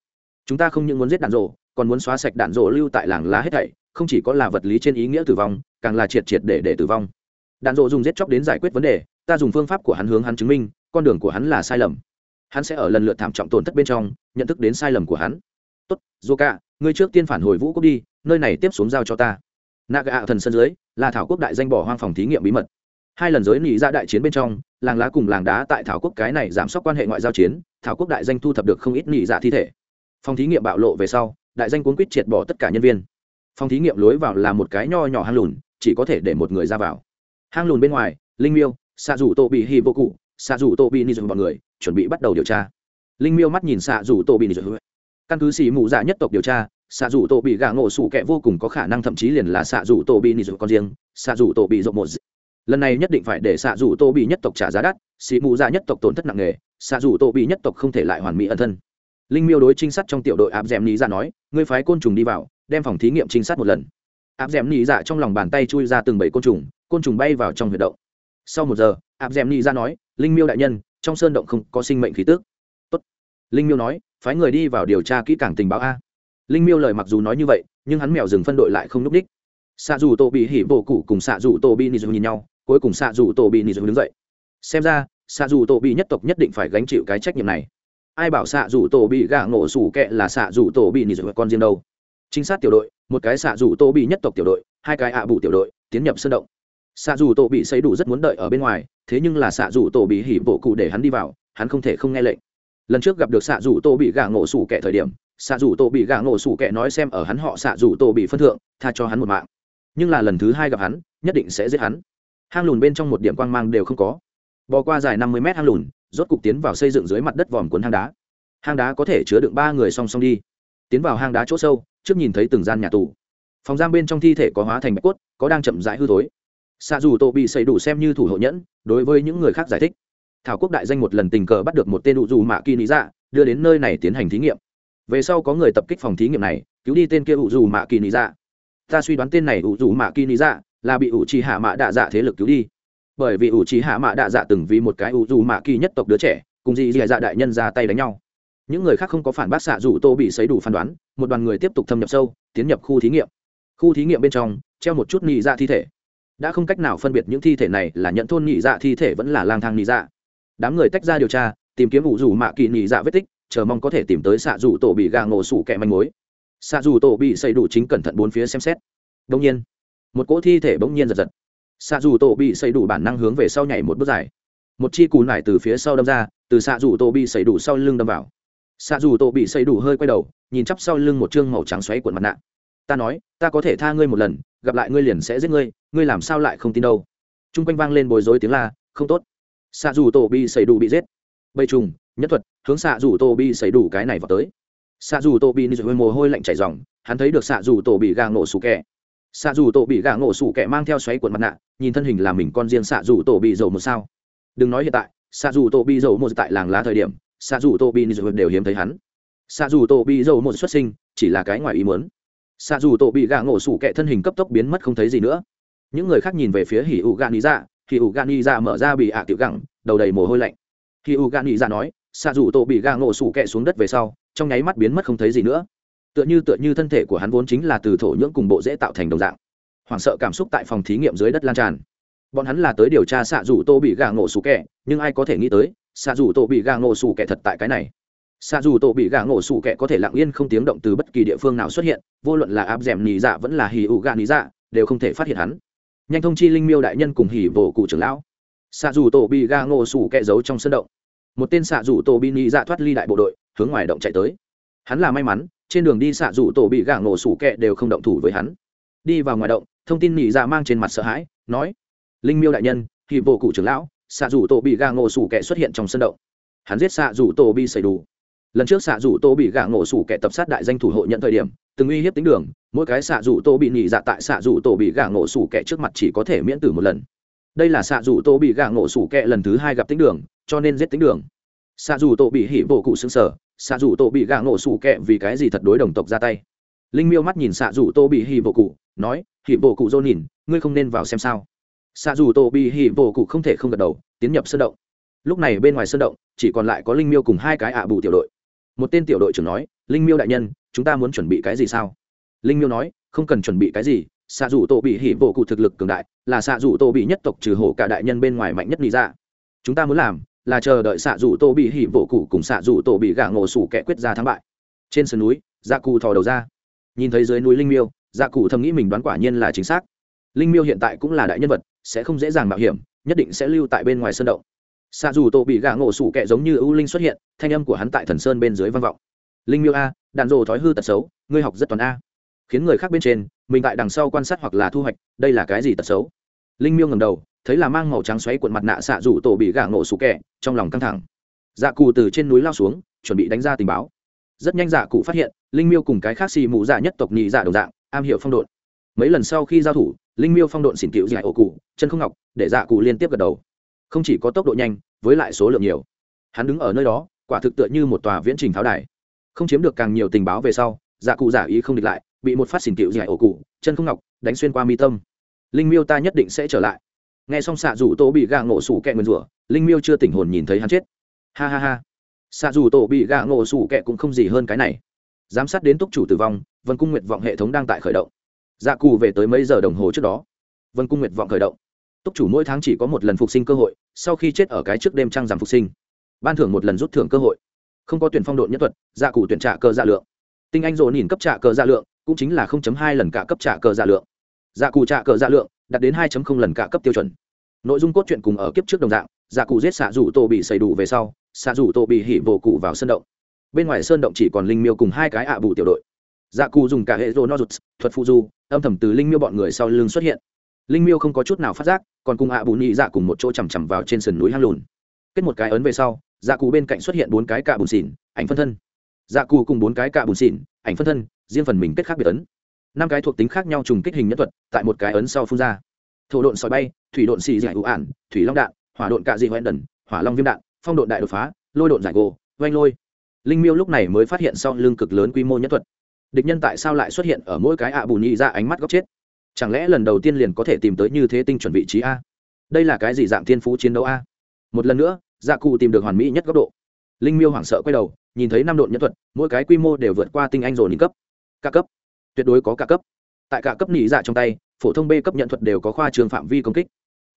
chúng ta không những muốn giết đạn rộ còn muốn xóa sạch đạn rộ lưu tại làng lá hết thảy, không chỉ có là vật lý trên ý nghĩa tử vong, càng là triệt triệt để để tử vong. Đạn rộ dùng giết chóc đến giải quyết vấn đề, ta dùng phương pháp của hắn hướng hắn chứng minh, con đường của hắn là sai lầm hắn sẽ ở lần lượt thảm trọng tổn thất bên trong, nhận thức đến sai lầm của hắn. Tốt dô cả ngươi trước tiên phản hồi vũ quốc đi, nơi này tiếp xuống giao cho ta. Naga thần sân dưới, là thảo quốc đại danh bỏ hoang phòng thí nghiệm bí mật. Hai lần giới nị ra đại chiến bên trong, làng lá cùng làng đá tại thảo quốc cái này giảm sốc quan hệ ngoại giao chiến, thảo quốc đại danh thu thập được không ít nị dạ thi thể. Phòng thí nghiệm bạo lộ về sau, đại danh cuốn quýt triệt bỏ tất cả nhân viên. Phòng thí nghiệm lối vào là một cái nho nhỏ hang lùn, chỉ có thể để một người ra vào. Hang lùn bên ngoài, linh miêu xạ rủ tô bị hì vô cụ xạ rủ tô bị ni dùng bọn người, chuẩn bị bắt đầu điều tra. Linh miêu mắt nhìn xạ rủ tô bị ni dùng căn cứ xì mù dạ nhất tộc điều tra, xạ rủ tô bị gà ngộ sủ kẹ vô cùng có khả năng thậm chí liền là xạ rủ tô bị ni dùng con riêng, xạ rủ tô bị rộng một lần này nhất định phải để xạ rủ tô bị nhất tộc trả giá đắt, xì mù dạ nhất tộc tổn thất nặng nề, xạ rủ tô bị nhất tộc không thể lại hoàn mỹ ẩn thân. Linh miêu đối trinh sát trong tiểu đội áp d è m ra nói, ngươi phái côn trùng đi vào, đem phòng thí nghiệm trinh sát một lần. Áp d è m dạ trong lòng bàn tay chui ra từng bảy côn trùng côn trùng bay vào trong huyệt động. Sau một giờ, áp d è m ra nói linh miêu đại nhân, trong sơn động không có sinh mệnh khí tước Tốt. linh miêu nói, phái người đi vào điều tra kỹ càng tình báo a. Linh miêu lời mặc dù nói như vậy, nhưng hắn mèo rừng phân đội lại không núp đích. Xạ dù Tô bị hỉ bộ cụ cùng xạ dù Tô bị nizu nhìn nhau, cuối cùng xạ dù Tô bị nizu đứng dậy. Xem ra, xạ dù Tô bị nhất tộc nhất định phải gánh chịu cái trách nhiệm này. Ai bảo xạ dù Tô bị gạ ngộ sủ kệ là xạ dù Tô bị nizu con riêng đâu? Trinh sát tiểu đội, một cái xạ dù Tô bị nhất tộc tiểu đội, hai cái ạ à bụ tiểu đội, tiến nhập sơn động xạ dù tổ bị xây đủ rất muốn đợi ở bên ngoài, thế nhưng là xạ dù tổ bị hỉ bộ cụ để hắn đi vào, hắn không thể không nghe lệnh. Lần trước gặp được xạ dù tổ bị gà ngộ sủ kệ thời điểm, xạ dù tổ bị gà ngộ sủ kệ nói xem ở hắn họ xạ dù tổ bị phân thượng, tha cho hắn một mạng. Nhưng là lần thứ hai gặp hắn, nhất định sẽ giết hắn. Hang lùn bên trong một điểm quang mang đều không có. Bò qua dài năm mươi mét hang lùn, rốt cục tiến vào xây dựng dưới mặt đất vòm cuốn hang đá. Hang đá có thể chứa đựng ba người song song đi. Tiến vào hang đá chỗ sâu, trước nhìn thấy từng gian nhà tù. Phòng giam bên trong thi thể có hóa thành bạch cốt, có đang chậm rãi hư thối xạ dù tổ bị xây đủ xem như thủ hộ nhẫn, đối với những người khác giải thích. Thảo quốc đại danh một lần tình cờ bắt được một tên đủ dù mạ kỳ lý dạ đưa đến nơi này tiến hành thí nghiệm. Về sau có người tập kích phòng thí nghiệm này, cứu đi tên kia ủ dù mạ kỳ lý dạ. Ta suy đoán tên này ủ dù mạ kỳ lý dạ là bị ủ trì hạ mạ đạ dạ thế lực cứu đi. Bởi vì ủ trì hạ mạ đạ dạ từng vì một cái ủ dù mạ kỳ nhất tộc đứa trẻ, cùng dị dị dạ đại nhân ra tay đánh nhau. Những người khác không có phản bác xạ dù tô bị xấy đủ phán đoán, một đoàn người tiếp tục thâm nhập sâu, tiến nhập khu thí nghiệm. Khu thí nghiệm bên trong, treo một chút nị dạ thi thể đã không cách nào phân biệt những thi thể này là nhận thôn nhị dạ thi thể vẫn là lang thang nhị dạ. Đám người tách ra điều tra, tìm kiếm ủ rủ mạ kỳ nhị dạ vết tích, chờ mong có thể tìm tới xạ dù tổ bị gà ngộ sủ kẹ manh mối. Xạ dù tổ bị xây đủ chính cẩn thận bốn phía xem xét. Đông nhiên, một cỗ thi thể bỗng nhiên giật giật. Xạ dù tổ bị xây đủ bản năng hướng về sau nhảy một bước dài. Một chi cù nải từ phía sau đâm ra, từ xạ dù tổ bị xây đủ sau lưng đâm vào. Xạ dù tổ bị xây đủ hơi quay đầu, nhìn chắp sau lưng một chương màu trắng xoáy cuộn mặt nạ. Ta nói, ta có thể tha ngươi một lần gặp lại ngươi liền sẽ giết ngươi ngươi làm sao lại không tin đâu? T r u n g quanh vang lên bối rối tiếng la, không tốt. Xạ dù tổ bị xảy đủ bị giết. Bây trùng, nhất thuật, hướng xạ dù tổ bị xảy đủ cái này vào tới. Xạ dù tổ bị nị mồ hôi lạnh chảy dòng hắn thấy được xạ dù tổ bị gà ngộ sủ kẹ xạ dù tổ bị gà ngộ sủ kẹ mang theo xoáy cuộn mặt nạ, nhìn thân hình là mình con riêng xạ dù tổ bị dầu một sao. Đừng nói hiện tại, xạ dù tổ bị dầu một tại làng lá thời điểm, xạ dù tổ bị nị đều hiếm thấy hắn. Xạ dù tổ bị dầu một xuất sinh, chỉ là cái ngoài ý muốn xạ dù tổ bị gạ ngộ sủ kệ thân hình cấp tốc biến mất không thấy gì nữa. Những người khác nhìn về phía hỉ U gạ nghĩ dạ. Hỉ U gạ nghĩ dạ mở ra bị ạ tiểu gẳng đầu đầy mồ hôi lạnh. Hỉ U gạ nghĩ dạ nói xạ dù tổ bị gạ ngộ sủ kệ xuống đất về sau trong nháy mắt biến mất không thấy gì nữa. Tựa như tựa như thân thể của hắn vốn chính là từ thổ nhưỡng cùng bộ dễ tạo thành đồng dạng. Hoảng sợ cảm xúc tại phòng thí nghiệm dưới đất lan tràn. Bọn hắn là tới điều tra xạ dù tô bị gà ngộ sủ kệ, nhưng ai có thể nghĩ tới xạ dù tô bị gà ngộ sủ kệ thật tại cái này xa dù tổ bị gà ngộ sủ kẹ có thể lặng yên không tiếng động từ bất kỳ địa phương nào xuất hiện, vô luận là áp d ẻ m nỉ dạ vẫn là hì ụ gà nỉ dạ đều không thể phát hiện hắn. Nhanh thông chi linh miêu đại nhân cùng hỉ vồ cụ trưởng lão. Xa dù tổ bị gà ngộ sủ kẹ giấu trong sân động. Một tên xạ dù tổ bị nỉ dạ thoát ly đại bộ đội, hướng ngoài động chạy tới. Hắn là may mắn, trên đường đi xạ dù tổ bị gà ngộ sủ kẹ đều không động thủ với hắn. Đi vào ngoài động, thông tin nỉ dạ mang trên mặt sợ hãi, nói, linh miêu đại nhân hỉ vồ cụ trưởng lão xạ dù tổ bị gà ngộ sủ kẹ xuất hiện trong sân động. Hắn giết xạ dù tổ bị xảy đủ lần trước xạ rủ tô bị gạ ngộ sủ kẻ tập sát đại danh thủ hộ nhận thời điểm, từng uy hiếp tính đường, mỗi cái xạ rủ tô bị nhị dạ tại xạ rủ tô bị gạ ngộ sủ kẻ trước mặt chỉ có thể miễn tử một lần. Đây là xạ rủ tô bị gạ ngộ sủ kẻ lần thứ hai gặp tính đường, cho nên giết tính đường. Xạ rủ tô bị hỉ bộ cụ xứng sở xạ rủ tô bị gạ ngộ sủ kẻ vì cái gì thật đối đồng tộc ra tay. Linh miêu mắt nhìn xạ rủ tô bị hỉ bộ cụ, nói, hỉ bộ cụ dô nhìn, ngươi không nên vào xem sao. Xạ rủ tô bị hỉ bộ cụ không thể không gật đầu, tiến nhập sơn động. Lúc này bên ngoài sơn động, chỉ còn lại có linh miêu cùng hai cái ạ bù tiểu đội một tên tiểu đội trưởng nói, linh miêu đại nhân, chúng ta muốn chuẩn bị cái gì sao? Linh miêu nói, không cần chuẩn bị cái gì xạ dù tổ bị hỉ bộ cụ thực lực cường đại, là xạ dù tổ bị nhất tộc trừ hổ cả đại nhân bên ngoài mạnh nhất lý ra dạ. chúng ta muốn làm là chờ đợi xạ dù tổ bị hỉ bộ cụ cùng xạ dù tổ bị gã ngộ sủ kẻ quyết ra thắng bại. Trên sườn núi dạ cụ thò đầu ra. Nhìn thấy dưới núi linh miêu dạ cụ thầm nghĩ mình đoán quả nhiên là chính xác. Linh miêu hiện tại cũng là đại nhân vật, sẽ không dễ dàng mạo hiểm, nhất định sẽ lưu tại bên ngoài sân động xạ dù tổ bị gã ngộ sủ kẹ giống như ưu linh xuất hiện, thanh âm của hắn tại thần sơn bên dưới vang vọng. Linh miêu a đạn rồ thói hư tật xấu, ngươi học rất toàn a. Khiến người khác bên trên, mình tại đằng sau quan sát hoặc là thu hoạch, đây là cái gì tật xấu? Linh miêu ngầm đầu, thấy là mang màu trắng xoáy cuộn mặt nạ xạ rủ tổ bị gã ngộ sủ kẹ, trong lòng căng thẳng. Dạ cụ từ trên núi lao xuống, chuẩn bị đánh ra tình báo. Rất nhanh dạ cụ phát hiện, linh miêu cùng cái khác xì mù dạ nhất tộc nhị dạ đồng dạng, am hiểu phong độn. Mấy lần sau khi giao thủ, linh miêu phong độn xỉn cựu dạy ổ cụ, chân không ngọc, để dạ cụ liên tiếp gật đầu không chỉ có tốc độ nhanh, với lại số lượng nhiều. Hắn đứng ở nơi đó, quả thực tựa như một tòa viễn trình pháo đài. Không chiếm được càng nhiều tình báo về sau dạ cụ giả ý không địch lại, bị một phát xỉn cựu dạy ổ cụ, chân không ngọc, đánh xuyên qua mi tâm. Linh miêu ta nhất định sẽ trở lại. Nghe xong xạ dù tổ bị gà ngộ sủ kẹ nguyên rủa, linh miêu chưa tỉnh hồn nhìn thấy hắn chết. Ha ha ha. Xạ dù tổ bị gà ngộ sủ kẹ cũng không gì hơn cái này. Giám sát đến túc chủ tử vong, vân cung nguyệt vọng hệ thống đang tại khởi động. Dạ cụ về tới mấy giờ đồng hồ trước đó? Vân cung nguyệt vọng khởi động túc chủ mỗi tháng chỉ có một lần phục sinh cơ hội, sau khi chết ở cái trước đêm trăng giảm phục sinh. Ban thưởng một lần rút thưởng cơ hội. Không có tuyển phong độ nhất thuật dạ cụ tuyển trả cơ dạ lượng. Tinh anh dồn nhìn cấp trả cơ dạ lượng, cũng chính là 0.2 lần cả cấp trả cơ dạ lượng. Dạ cụ trả cơ dạ lượng, đạt đến 2.0 lần cả cấp tiêu chuẩn. Nội dung cốt truyện cùng ở kiếp trước đồng dạng dạ cụ giết xạ rủ tô bị xảy đủ về sau, xạ rủ tô bị hỉ vồ cụ vào sân động. Bên ngoài sơn động chỉ còn linh miêu cùng hai cái ạ bù tiểu đội. Dạ cụ dùng cả hệ rô nozuts, thuật phụ du, âm thầm từ linh miêu bọn người sau lưng xuất hiện linh miêu không có chút nào phát giác, còn cùng ạ bù nhị dạ cùng một chỗ chằm chằm vào trên sườn núi hang lùn. Kết một cái ấn về sau dạ cù bên cạnh xuất hiện bốn cái cạ bùn xỉn, ảnh phân thân. Dạ cù cùng bốn cái cạ bùn xỉn, ảnh phân thân, riêng phần mình kết khác biệt ấn. Năm cái thuộc tính khác nhau trùng kích hình nhân thuật, tại một cái ấn sau phun ra. Thổ độn sỏi bay, thủy độn xì giải hữu ản, thủy long đạn, hỏa độn cạ dị hoen đần, hỏa long viêm đạn, phong độn đại đột phá, lôi độn giải gỗ oanh lôi. Linh miêu lúc này mới phát hiện sau lưng cực lớn quy mô nhân thuật. Địch nhân tại sao lại xuất hiện ở mỗi cái ạ bù nhị ra dạ ánh mắt góc chết? Chẳng lẽ lần đầu tiên liền có thể tìm tới như thế tinh chuẩn vị trí a? Đây là cái gì dạng thiên phú chiến đấu a? Một lần nữa dạ cụ tìm được hoàn mỹ nhất góc độ. Linh miêu hoảng sợ quay đầu, nhìn thấy năm độn nhân thuật, mỗi cái quy mô đều vượt qua tinh anh rồi nỉ cấp. Ca cấp. Tuyệt đối có ca cấp. Tại cả cấp nỉ dạ trong tay, phổ thông b cấp nhận thuật đều có khoa trường phạm vi công kích.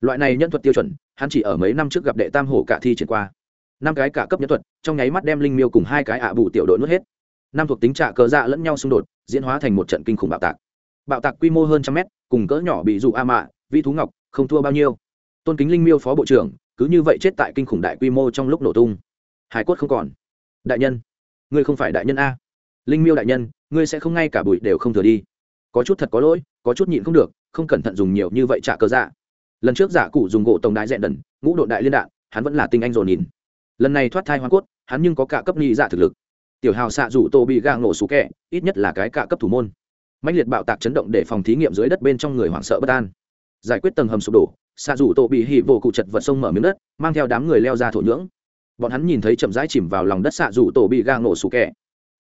Loại này nhân thuật tiêu chuẩn, hắn chỉ ở mấy năm trước gặp đệ tam hổ cả thi triển qua. Năm cái cả cấp nhân thuật, trong nháy mắt đem linh miêu cùng hai cái ạ bù tiểu đội nuốt hết. Năm thuộc tính trạ cờ dạ lẫn nhau xung đột, diễn hóa thành một trận kinh khủng bạo tạc bạo tạc quy mô hơn trăm mét, cùng cỡ nhỏ bị dụ a mạ vi thú ngọc, không thua bao nhiêu. Tôn kính linh miêu phó bộ trưởng, cứ như vậy chết tại kinh khủng đại quy mô trong lúc nổ tung. Hải cốt không còn. Đại nhân, ngươi không phải đại nhân a. Linh miêu đại nhân, ngươi sẽ không ngay cả bụi đều không thừa đi. Có chút thật có lỗi, có chút nhịn không được, không cẩn thận dùng nhiều như vậy trả cơ dạ. Lần trước giả cụ dùng gỗ tổng đại dẹn đần, ngũ độ đại liên đạn, hắn vẫn là tinh anh rồi nhìn. Lần này thoát thai hoa cốt, hắn nhưng có cả cấp nhị dạ thực lực. Tiểu hào xạ rủ tô bị gàng nổ sủ kẹ, ít nhất là cái cả cấp thủ môn mạnh liệt bạo tạc chấn động để phòng thí nghiệm dưới đất bên trong người hoảng sợ bất an. Giải quyết tầng hầm sụp đổ xạ rủ tô bị hì vô cụ chật vật sông mở miếng đất, mang theo đám người leo ra thổ nhưỡng. Bọn hắn nhìn thấy chậm rãi chìm vào lòng đất xạ rủ tổ bị gàng nổ sủ kẹ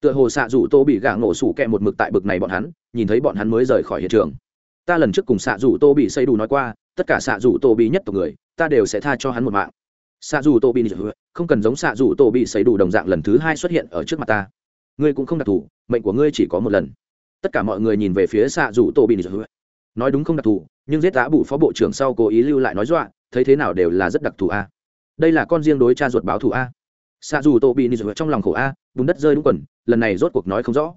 tựa hồ xạ rủ tô bị gàng nổ sủ kẹ một mực tại bực này bọn hắn, nhìn thấy bọn hắn mới rời khỏi hiện trường. Ta lần trước cùng xạ rủ tô bị xây đủ nói qua, tất cả xạ rủ tô bị nhất tộc người, ta đều sẽ tha cho hắn một mạng. Xạ dù tô bị không cần giống xạ dù tô bị xây đủ đồng dạng lần thứ hai xuất hiện ở trước mặt ta. Ngươi cũng không đặc thù, mệnh của ngươi chỉ có một lần tất cả mọi người nhìn về phía xạ dù tổ bị nói đúng không đặc thù, nhưng giết đã bụ phó bộ trưởng sau cố ý lưu lại nói dọa, thấy thế nào đều là rất đặc thù a. Đây là con riêng đối cha ruột báo thù a. Xạ dù tô bị trong lòng khổ a, bùn đất rơi đúng quần, lần này rốt cuộc nói không rõ.